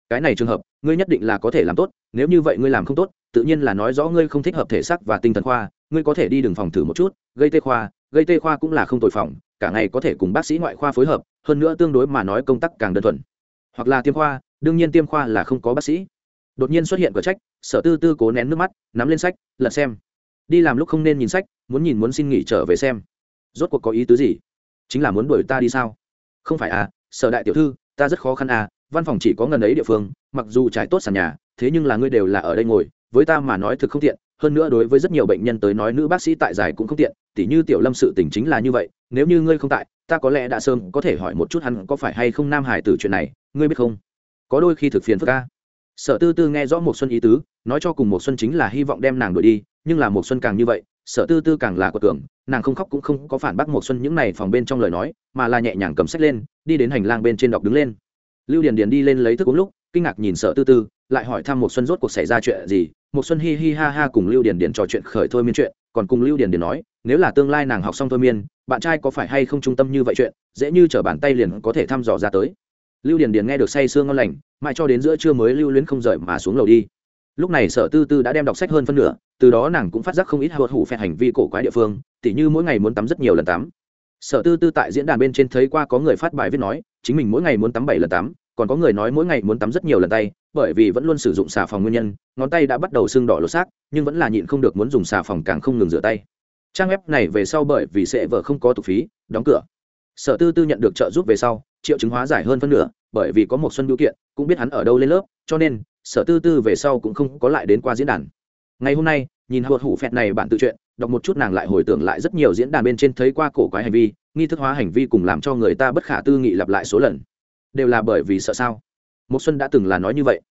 Cái này trường hợp, ngươi nhất định là có thể làm tốt, nếu như vậy ngươi làm không tốt, tự nhiên là nói rõ ngươi không thích hợp thể sắc và tinh thần khoa ngươi có thể đi đường phòng thử một chút, gây tê khoa, gây tê khoa cũng là không tội phòng, cả ngày có thể cùng bác sĩ ngoại khoa phối hợp, hơn nữa tương đối mà nói công tác càng đơn thuần. Hoặc là tiêm khoa, đương nhiên tiêm khoa là không có bác sĩ. Đột nhiên xuất hiện cửa trách, sở tư tư cố nén nước mắt, nắm lên sách, lật xem. Đi làm lúc không nên nhìn sách, muốn nhìn muốn xin nghỉ trở về xem. Rốt cuộc có ý tứ gì? Chính là muốn đuổi ta đi sao? Không phải à sở đại tiểu thư, ta rất khó khăn à văn phòng chỉ có ngần ấy địa phương, mặc dù trải tốt sàn nhà, thế nhưng là ngươi đều là ở đây ngồi, với ta mà nói thực không tiện hơn nữa đối với rất nhiều bệnh nhân tới nói, nữ bác sĩ tại giải cũng không tiện, tỉ như tiểu lâm sự tình chính là như vậy, nếu như ngươi không tại, ta có lẽ đã sớm có thể hỏi một chút hắn có phải hay không nam hải tử chuyện này, ngươi biết không? Có đôi khi thực phiền phức ca sở tư tư nghe rõ một xuân ý tứ, nói cho cùng một xuân chính là hy vọng đem nàng đuổi đi, nhưng là một xuân càng như vậy, sở tư tư càng là của tưởng nàng không khóc cũng không có phản bác một xuân những này phòng bên trong lời nói, mà là nhẹ nhàng cầm sách lên, đi đến hành lang bên trên đọc đứng lên. Lưu điền điền đi lên lấy thức uống lúc, kinh ngạc nhìn sở tư tư lại hỏi thăm một xuân rốt cuộc xảy ra chuyện gì. Một xuân hi hi ha ha cùng lưu điền điền trò chuyện khởi thôi miên chuyện. Còn cùng lưu điền điền nói, nếu là tương lai nàng học xong thôi miên, bạn trai có phải hay không trung tâm như vậy chuyện, dễ như trở bàn tay liền có thể thăm dò ra tới. Lưu điền điền nghe được say sương ngon lành, mãi cho đến giữa trưa mới lưu luyến không rời mà xuống lầu đi. Lúc này sở tư tư đã đem đọc sách hơn phân nửa, từ đó nàng cũng phát giác không ít hụt hủ phe hành vi cổ quái địa phương, tỉ như mỗi ngày muốn tắm rất nhiều lần tắm. Sở tư tư tại diễn đàn bên trên thấy qua có người phát bài viết nói, chính mình mỗi ngày muốn tắm bảy lần tắm, còn có người nói mỗi ngày muốn tắm rất nhiều lần tay bởi vì vẫn luôn sử dụng xà phòng nguyên nhân, ngón tay đã bắt đầu sưng đỏ lột xác, nhưng vẫn là nhịn không được muốn dùng xà phòng càng không ngừng rửa tay. Trang web này về sau bởi vì sẽ vợ không có tục phí, đóng cửa. Sở tư tư nhận được trợ giúp về sau, triệu chứng hóa giải hơn phân nửa, bởi vì có một xuân biểu kiện, cũng biết hắn ở đâu lên lớp, cho nên, sở tư tư về sau cũng không có lại đến qua diễn đàn. Ngày hôm nay, nhìn hụt hủ phẹt này bạn tự chuyện đọc một chút nàng lại hồi tưởng lại rất nhiều diễn đàn bên trên thấy qua cổ quái hành vi, nghi thức hóa hành vi cùng làm cho người ta bất khả tư nghị lặp lại số lần. Đều là bởi vì sợ sao? Một xuân đã từng là nói như vậy.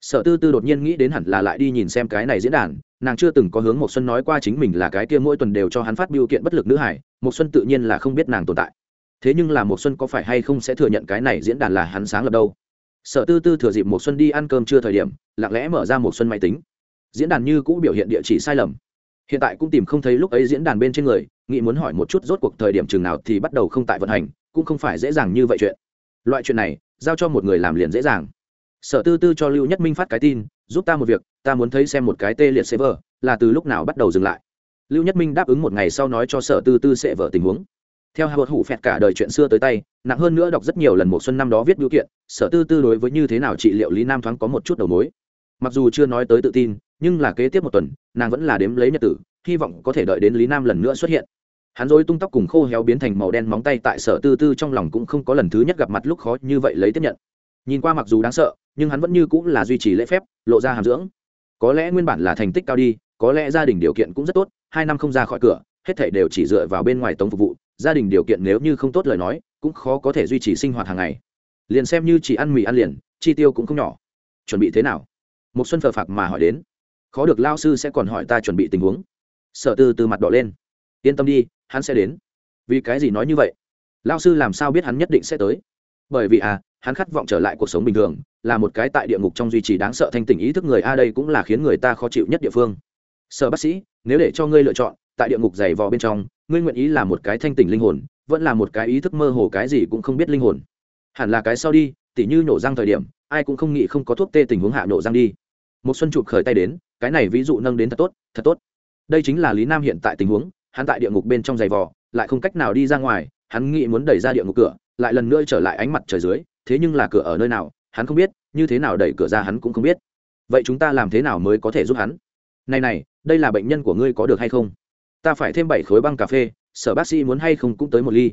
Sở tư tư đột nhiên nghĩ đến hẳn là lại đi nhìn xem cái này diễn đàn, nàng chưa từng có hướng một xuân nói qua chính mình là cái kia mỗi tuần đều cho hắn phát biểu kiện bất lực nữ hải một xuân tự nhiên là không biết nàng tồn tại. Thế nhưng là một xuân có phải hay không sẽ thừa nhận cái này diễn đàn là hắn sáng lập đâu? Sở tư tư thừa dịp một xuân đi ăn cơm chưa thời điểm, lặng lẽ mở ra một xuân máy tính. Diễn đàn như cũ biểu hiện địa chỉ sai lầm. Hiện tại cũng tìm không thấy lúc ấy diễn đàn bên trên người, nghĩ muốn hỏi một chút rốt cuộc thời điểm chừng nào thì bắt đầu không tại vận hành, cũng không phải dễ dàng như vậy chuyện. Loại chuyện này giao cho một người làm liền dễ dàng. Sở tư tư cho lưu nhất minh phát cái tin, giúp ta một việc, ta muốn thấy xem một cái tê liệt server là từ lúc nào bắt đầu dừng lại. Lưu nhất minh đáp ứng một ngày sau nói cho sở tư tư sẽ vở tình huống. Theo hai hủ phẹt cả đời chuyện xưa tới tay, nặng hơn nữa đọc rất nhiều lần một xuân năm đó viết biểu kiện, sở tư tư đối với như thế nào trị liệu lý nam thoáng có một chút đầu mối. Mặc dù chưa nói tới tự tin, nhưng là kế tiếp một tuần, nàng vẫn là đếm lấy nhật tử, hy vọng có thể đợi đến lý nam lần nữa xuất hiện hắn dối tung tóc cùng khô héo biến thành màu đen móng tay tại sở tư tư trong lòng cũng không có lần thứ nhất gặp mặt lúc khó như vậy lấy tiếp nhận. Nhìn qua mặc dù đáng sợ, nhưng hắn vẫn như cũng là duy trì lễ phép, lộ ra hàm dưỡng. Có lẽ nguyên bản là thành tích cao đi, có lẽ gia đình điều kiện cũng rất tốt, hai năm không ra khỏi cửa, hết thể đều chỉ dựa vào bên ngoài tống phục vụ, gia đình điều kiện nếu như không tốt lời nói, cũng khó có thể duy trì sinh hoạt hàng ngày. Liền xem như chỉ ăn mì ăn liền, chi tiêu cũng không nhỏ. Chuẩn bị thế nào? Một xuân phờ phạc mà hỏi đến. Khó được lao sư sẽ còn hỏi ta chuẩn bị tình huống. Sở tư từ mặt đỏ lên. Yên tâm đi hắn sẽ đến. Vì cái gì nói như vậy? Lao sư làm sao biết hắn nhất định sẽ tới? Bởi vì à hắn khát vọng trở lại cuộc sống bình thường, là một cái tại địa ngục trong duy trì đáng sợ thanh tỉnh ý thức người a đây cũng là khiến người ta khó chịu nhất địa phương. Sở bác sĩ, nếu để cho ngươi lựa chọn, tại địa ngục dày vò bên trong, ngươi nguyện ý là một cái thanh tỉnh linh hồn, vẫn là một cái ý thức mơ hồ cái gì cũng không biết linh hồn. Hẳn là cái sau đi, tỉ như nổ răng thời điểm, ai cũng không nghĩ không có thuốc tê tình huống hạ nổ răng đi. Một xuân chụp khởi tay đến, cái này ví dụ nâng đến thật tốt thật tốt. Đây chính là lý nam hiện tại tình huống hắn tại địa ngục bên trong giày vò, lại không cách nào đi ra ngoài, hắn nghĩ muốn đẩy ra địa ngục cửa, lại lần nữa trở lại ánh mặt trời dưới, thế nhưng là cửa ở nơi nào, hắn không biết, như thế nào đẩy cửa ra hắn cũng không biết. Vậy chúng ta làm thế nào mới có thể giúp hắn? Này này, đây là bệnh nhân của ngươi có được hay không? Ta phải thêm bảy khối băng cà phê, sở bác sĩ muốn hay không cũng tới một ly.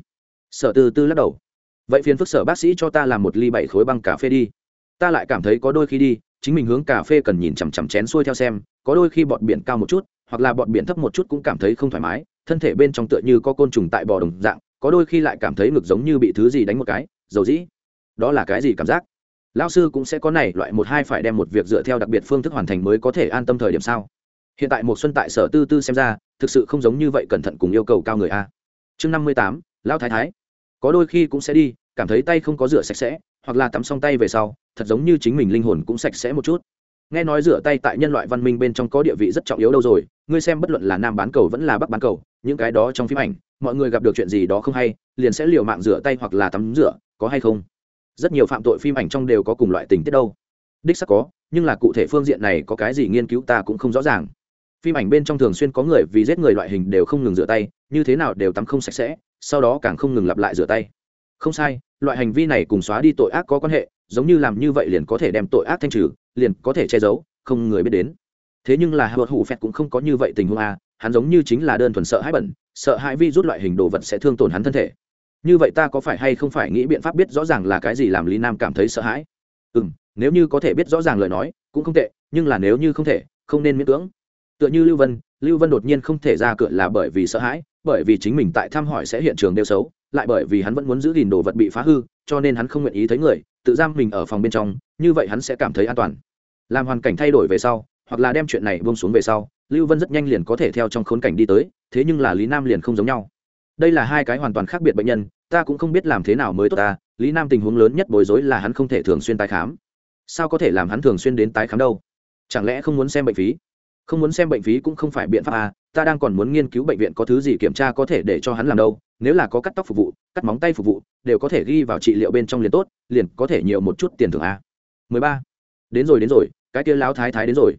Sở từ từ lắc đầu. Vậy phiền phức sở bác sĩ cho ta làm một ly bảy khối băng cà phê đi. Ta lại cảm thấy có đôi khi đi, chính mình hướng cà phê cần nhìn chằm chằm chén xuôi theo xem, có đôi khi bọn biển cao một chút, hoặc là bọn biển thấp một chút cũng cảm thấy không thoải mái thân thể bên trong tựa như có côn trùng tại bò đồng dạng, có đôi khi lại cảm thấy ngực giống như bị thứ gì đánh một cái, dầu dĩ. Đó là cái gì cảm giác? Lao sư cũng sẽ có này, loại một hai phải đem một việc dựa theo đặc biệt phương thức hoàn thành mới có thể an tâm thời điểm sao? Hiện tại một xuân tại sở tư tư xem ra, thực sự không giống như vậy cẩn thận cùng yêu cầu cao người a. Chương năm mươi tám, lão thái thái. Có đôi khi cũng sẽ đi, cảm thấy tay không có rửa sạch sẽ, hoặc là tắm xong tay về sau, thật giống như chính mình linh hồn cũng sạch sẽ một chút nghe nói rửa tay tại nhân loại văn minh bên trong có địa vị rất trọng yếu đâu rồi, ngươi xem bất luận là nam bán cầu vẫn là bắc bán cầu, những cái đó trong phim ảnh, mọi người gặp được chuyện gì đó không hay, liền sẽ liều mạng rửa tay hoặc là tắm rửa, có hay không? Rất nhiều phạm tội phim ảnh trong đều có cùng loại tình tiết đâu. Đích sắc có, nhưng là cụ thể phương diện này có cái gì nghiên cứu ta cũng không rõ ràng. Phim ảnh bên trong thường xuyên có người vì giết người loại hình đều không ngừng rửa tay, như thế nào đều tắm không sạch sẽ, sau đó càng không ngừng lặp lại rửa tay. Không sai, loại hành vi này cùng xóa đi tội ác có quan hệ, giống như làm như vậy liền có thể đem tội ác thanh trừ liền có thể che giấu, không người biết đến. Thế nhưng là hợp hủ phẹt cũng không có như vậy tình huống a, hắn giống như chính là đơn thuần sợ hãi bẩn, sợ hãi vi rút loại hình đồ vật sẽ thương tổn hắn thân thể. Như vậy ta có phải hay không phải nghĩ biện pháp biết rõ ràng là cái gì làm lý nam cảm thấy sợ hãi? Ừ m nếu như có thể biết rõ ràng lời nói, cũng không tệ, nhưng là nếu như không thể, không nên miễn cưỡng. Tựa như lưu vân lưu vân đột nhiên không thể ra cửa là bởi vì sợ hãi, bởi vì chính mình tại thăm hỏi sẽ hiện trường đeo xấu, lại bởi vì hắn vẫn muốn giữ gìn đồ vật bị phá hư, cho nên hắn không nguyện ý thấy người tự giam mình ở phòng bên trong, như vậy hắn sẽ cảm thấy an toàn. Làm hoàn cảnh thay đổi về sau, hoặc là đem chuyện này buông xuống về sau, lưu vân rất nhanh liền có thể theo trong khốn cảnh đi tới, thế nhưng là lý nam liền không giống nhau. Đây là hai cái hoàn toàn khác biệt bệnh nhân, ta cũng không biết làm thế nào mới tốt ta, lý nam tình huống lớn nhất bối rối là hắn không thể thường xuyên tái khám. Sao có thể làm hắn thường xuyên đến tái khám đâu? Chẳng lẽ không muốn xem bệnh phí? Không muốn xem bệnh phí cũng không phải biện pháp à ta đang còn muốn nghiên cứu bệnh viện có thứ gì kiểm tra có thể để cho hắn làm đâu, nếu là có cắt tóc phục vụ, cắt móng tay phục vụ, đều có thể ghi vào trị liệu bên trong liền tốt, liền có thể nhiều một chút tiền thưởng a mười ba. Đến rồi đến rồi, cái kia lão thái thái đến rồi.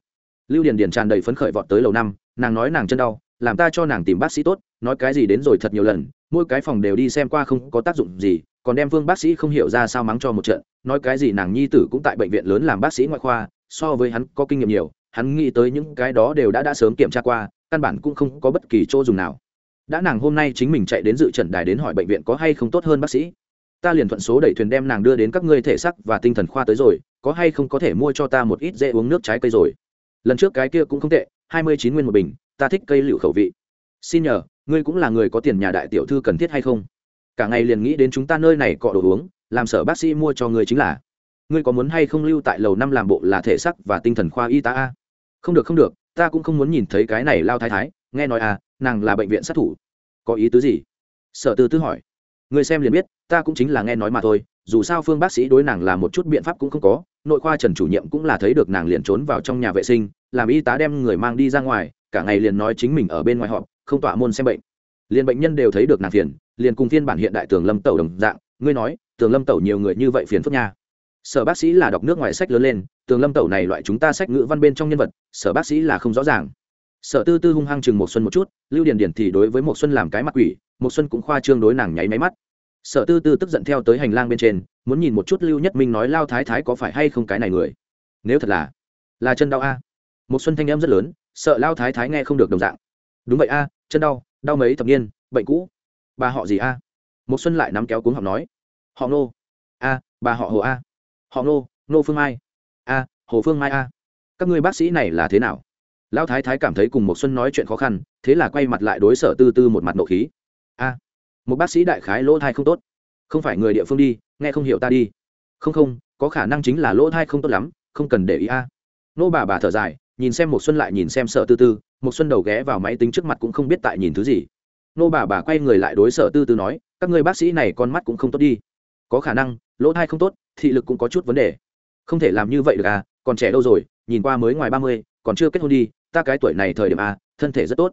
Lưu điền điền tràn đầy phấn khởi vọt tới lầu năm, nàng nói nàng chân đau, làm ta cho nàng tìm bác sĩ tốt, nói cái gì đến rồi thật nhiều lần, mỗi cái phòng đều đi xem qua không có tác dụng gì, còn đem vương bác sĩ không hiểu ra sao mắng cho một trận, nói cái gì nàng nhi tử cũng tại bệnh viện lớn làm bác sĩ ngoại khoa, so với hắn có kinh nghiệm nhiều hắn nghĩ tới những cái đó đều đã đã sớm kiểm tra qua, căn bản cũng không có bất kỳ chỗ dùng nào. Đã nàng hôm nay chính mình chạy đến dự trần đài đến hỏi bệnh viện có hay không tốt hơn bác sĩ. Ta liền thuận số đẩy thuyền đem nàng đưa đến các ngươi thể sắc và tinh thần khoa tới rồi, có hay không có thể mua cho ta một ít dễ uống nước trái cây rồi. Lần trước cái kia cũng không tệ, hai mươi chín nguyên một bình, ta thích cây liệu khẩu vị. Xin nhờ, ngươi cũng là người có tiền nhà đại tiểu thư cần thiết hay không? Cả ngày liền nghĩ đến chúng ta nơi này cọ đồ uống, làm sở bác sĩ mua cho ngươi chính là. Ngươi có muốn hay không lưu tại lầu năm làm bộ là thể sắc và tinh thần khoa y tá a? Không được không được, ta cũng không muốn nhìn thấy cái này lao thái thái, nghe nói à nàng là bệnh viện sát thủ. Có ý tứ gì? Sở tư tư hỏi. Người xem liền biết, ta cũng chính là nghe nói mà thôi, dù sao phương bác sĩ đối nàng là một chút biện pháp cũng không có, nội khoa trần chủ nhiệm cũng là thấy được nàng liền trốn vào trong nhà vệ sinh, làm y tá đem người mang đi ra ngoài, cả ngày liền nói chính mình ở bên ngoài họ không tọa môn xem bệnh. Liền bệnh nhân đều thấy được nàng phiền, liền cùng phiên bản hiện đại tường lâm tẩu đồng dạng, ngươi nói, tường lâm tẩu nhiều người như vậy phiền phức nha sở bác sĩ là đọc nước ngoài sách lớn lên, tường lâm tẩu này loại chúng ta sách ngữ văn bên trong nhân vật, sở bác sĩ là không rõ ràng. Sở tư tư hung hăng chừng một xuân một chút, lưu điền điền thì đối với một xuân làm cái mặt quỷ một xuân cũng khoa trương đối nàng nháy máy mắt. Sở tư tư tức giận theo tới hành lang bên trên, muốn nhìn một chút lưu nhất minh nói lao thái thái có phải hay không cái này người. Nếu thật là là chân đau a. Một xuân thanh em rất lớn, sợ lao thái thái nghe không được đồng dạng. Đúng vậy a, chân đau đau mấy thập niên, bệnh cũ. Bà họ gì a? Một xuân lại nắm kéo cuống học nói. Họ nô. A, bà họ hồ a họ nô nô phương mai. A, hồ phương mai a. Các ngươi bác sĩ này là thế nào? Lão thái thái cảm thấy cùng một xuân nói chuyện khó khăn, thế là quay mặt lại đối sở tư tư một mặt nộ khí. A, một bác sĩ đại khái lỗ thai không tốt. Không phải người địa phương đi, nghe không hiểu ta đi. Không không, có khả năng chính là lỗ thai không tốt lắm, không cần để ý a. Nô bà bà thở dài, nhìn xem một xuân lại nhìn xem sở tư tư một xuân đầu ghé vào máy tính trước mặt cũng không biết tại nhìn thứ gì. Nô bà bà quay người lại đối sở tư tư nói, các người bác sĩ này con mắt cũng không tốt đi. Có khả năng, lỗ thai không tốt thị lực cũng có chút vấn đề. Không thể làm như vậy được à còn trẻ đâu rồi, nhìn qua mới ngoài ba mươi, còn chưa kết hôn đi, ta cái tuổi này thời điểm a thân thể rất tốt.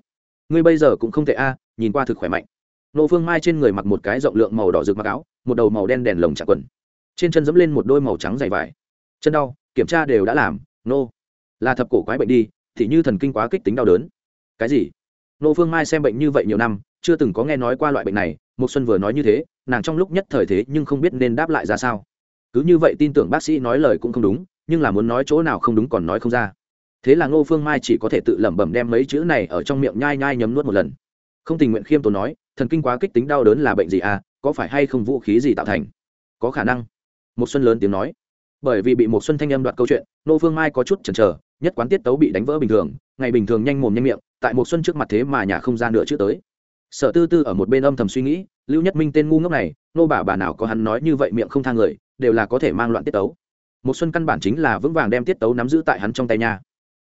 Ngươi bây giờ cũng không thể a à, nhìn qua thực khỏe mạnh. Nô phương mai trên người mặc một cái rộng lượng màu đỏ rực mặc áo, một đầu màu đen đèn lồng chặt quần. Trên chân dẫm lên một đôi màu trắng dày vải. Chân đau, kiểm tra đều đã làm, nô. Là thập cổ quái bệnh đi, thì như thần kinh quá kích tính đau đớn. Cái gì? Nô phương mai xem bệnh như vậy nhiều năm, chưa từng có nghe nói qua loại bệnh này một xuân vừa nói như thế, nàng trong lúc nhất thời thế nhưng không biết nên đáp lại ra sao cứ như vậy tin tưởng bác sĩ nói lời cũng không đúng, nhưng là muốn nói chỗ nào không đúng còn nói không ra. Thế là ngô phương mai chỉ có thể tự lẩm bẩm đem mấy chữ này ở trong miệng nhai nhai nhấm nuốt một lần. Không tình nguyện khiêm tốn nói, thần kinh quá kích tính đau đớn là bệnh gì à có phải hay không vũ khí gì tạo thành? Có khả năng. Một xuân lớn tiếng nói. Bởi vì bị một xuân thanh âm đoạt câu chuyện, ngô phương mai có chút chần chờ, nhất quán tiết tấu bị đánh vỡ bình thường, ngày bình thường nhanh mồm nhanh miệng, tại một xuân trước mặt thế mà nhà không ra nửa chữ tới sở tư tư ở một bên âm thầm suy nghĩ, lưu nhất minh tên ngu ngốc này, nô bà bà nào có hắn nói như vậy miệng không thang người, đều là có thể mang loạn tiết tấu. Một xuân căn bản chính là vững vàng đem tiết tấu nắm giữ tại hắn trong tay nha.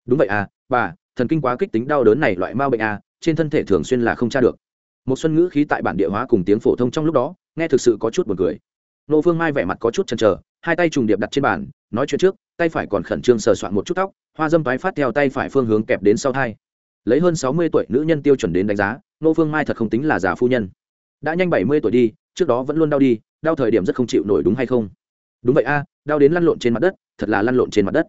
Đúng vậy à bà, thần kinh quá kích tính đau đớn này loại ma bệnh à trên thân thể thường xuyên là không tra được. Một xuân ngữ khí tại bản địa hóa cùng tiếng phổ thông trong lúc đó, nghe thực sự có chút buồn cười. Nô phương mai vẻ mặt có chút chần chờ, hai tay trùng điệp đặt trên bàn, nói chuyện trước, tay phải còn khẩn trương sờ soạn một chút tóc, hoa dâm tái phát theo tay phải phương hướng kẹp đến sau thai lấy hơn sáu mươi tuổi nữ nhân tiêu chuẩn đến đánh giá nô phương mai thật không tính là già phu nhân. Đã nhanh bảy mươi tuổi đi, trước đó vẫn luôn đau đi, đau thời điểm rất không chịu nổi đúng hay không? Đúng vậy a, đau đến lăn lộn trên mặt đất, thật là lăn lộn trên mặt đất.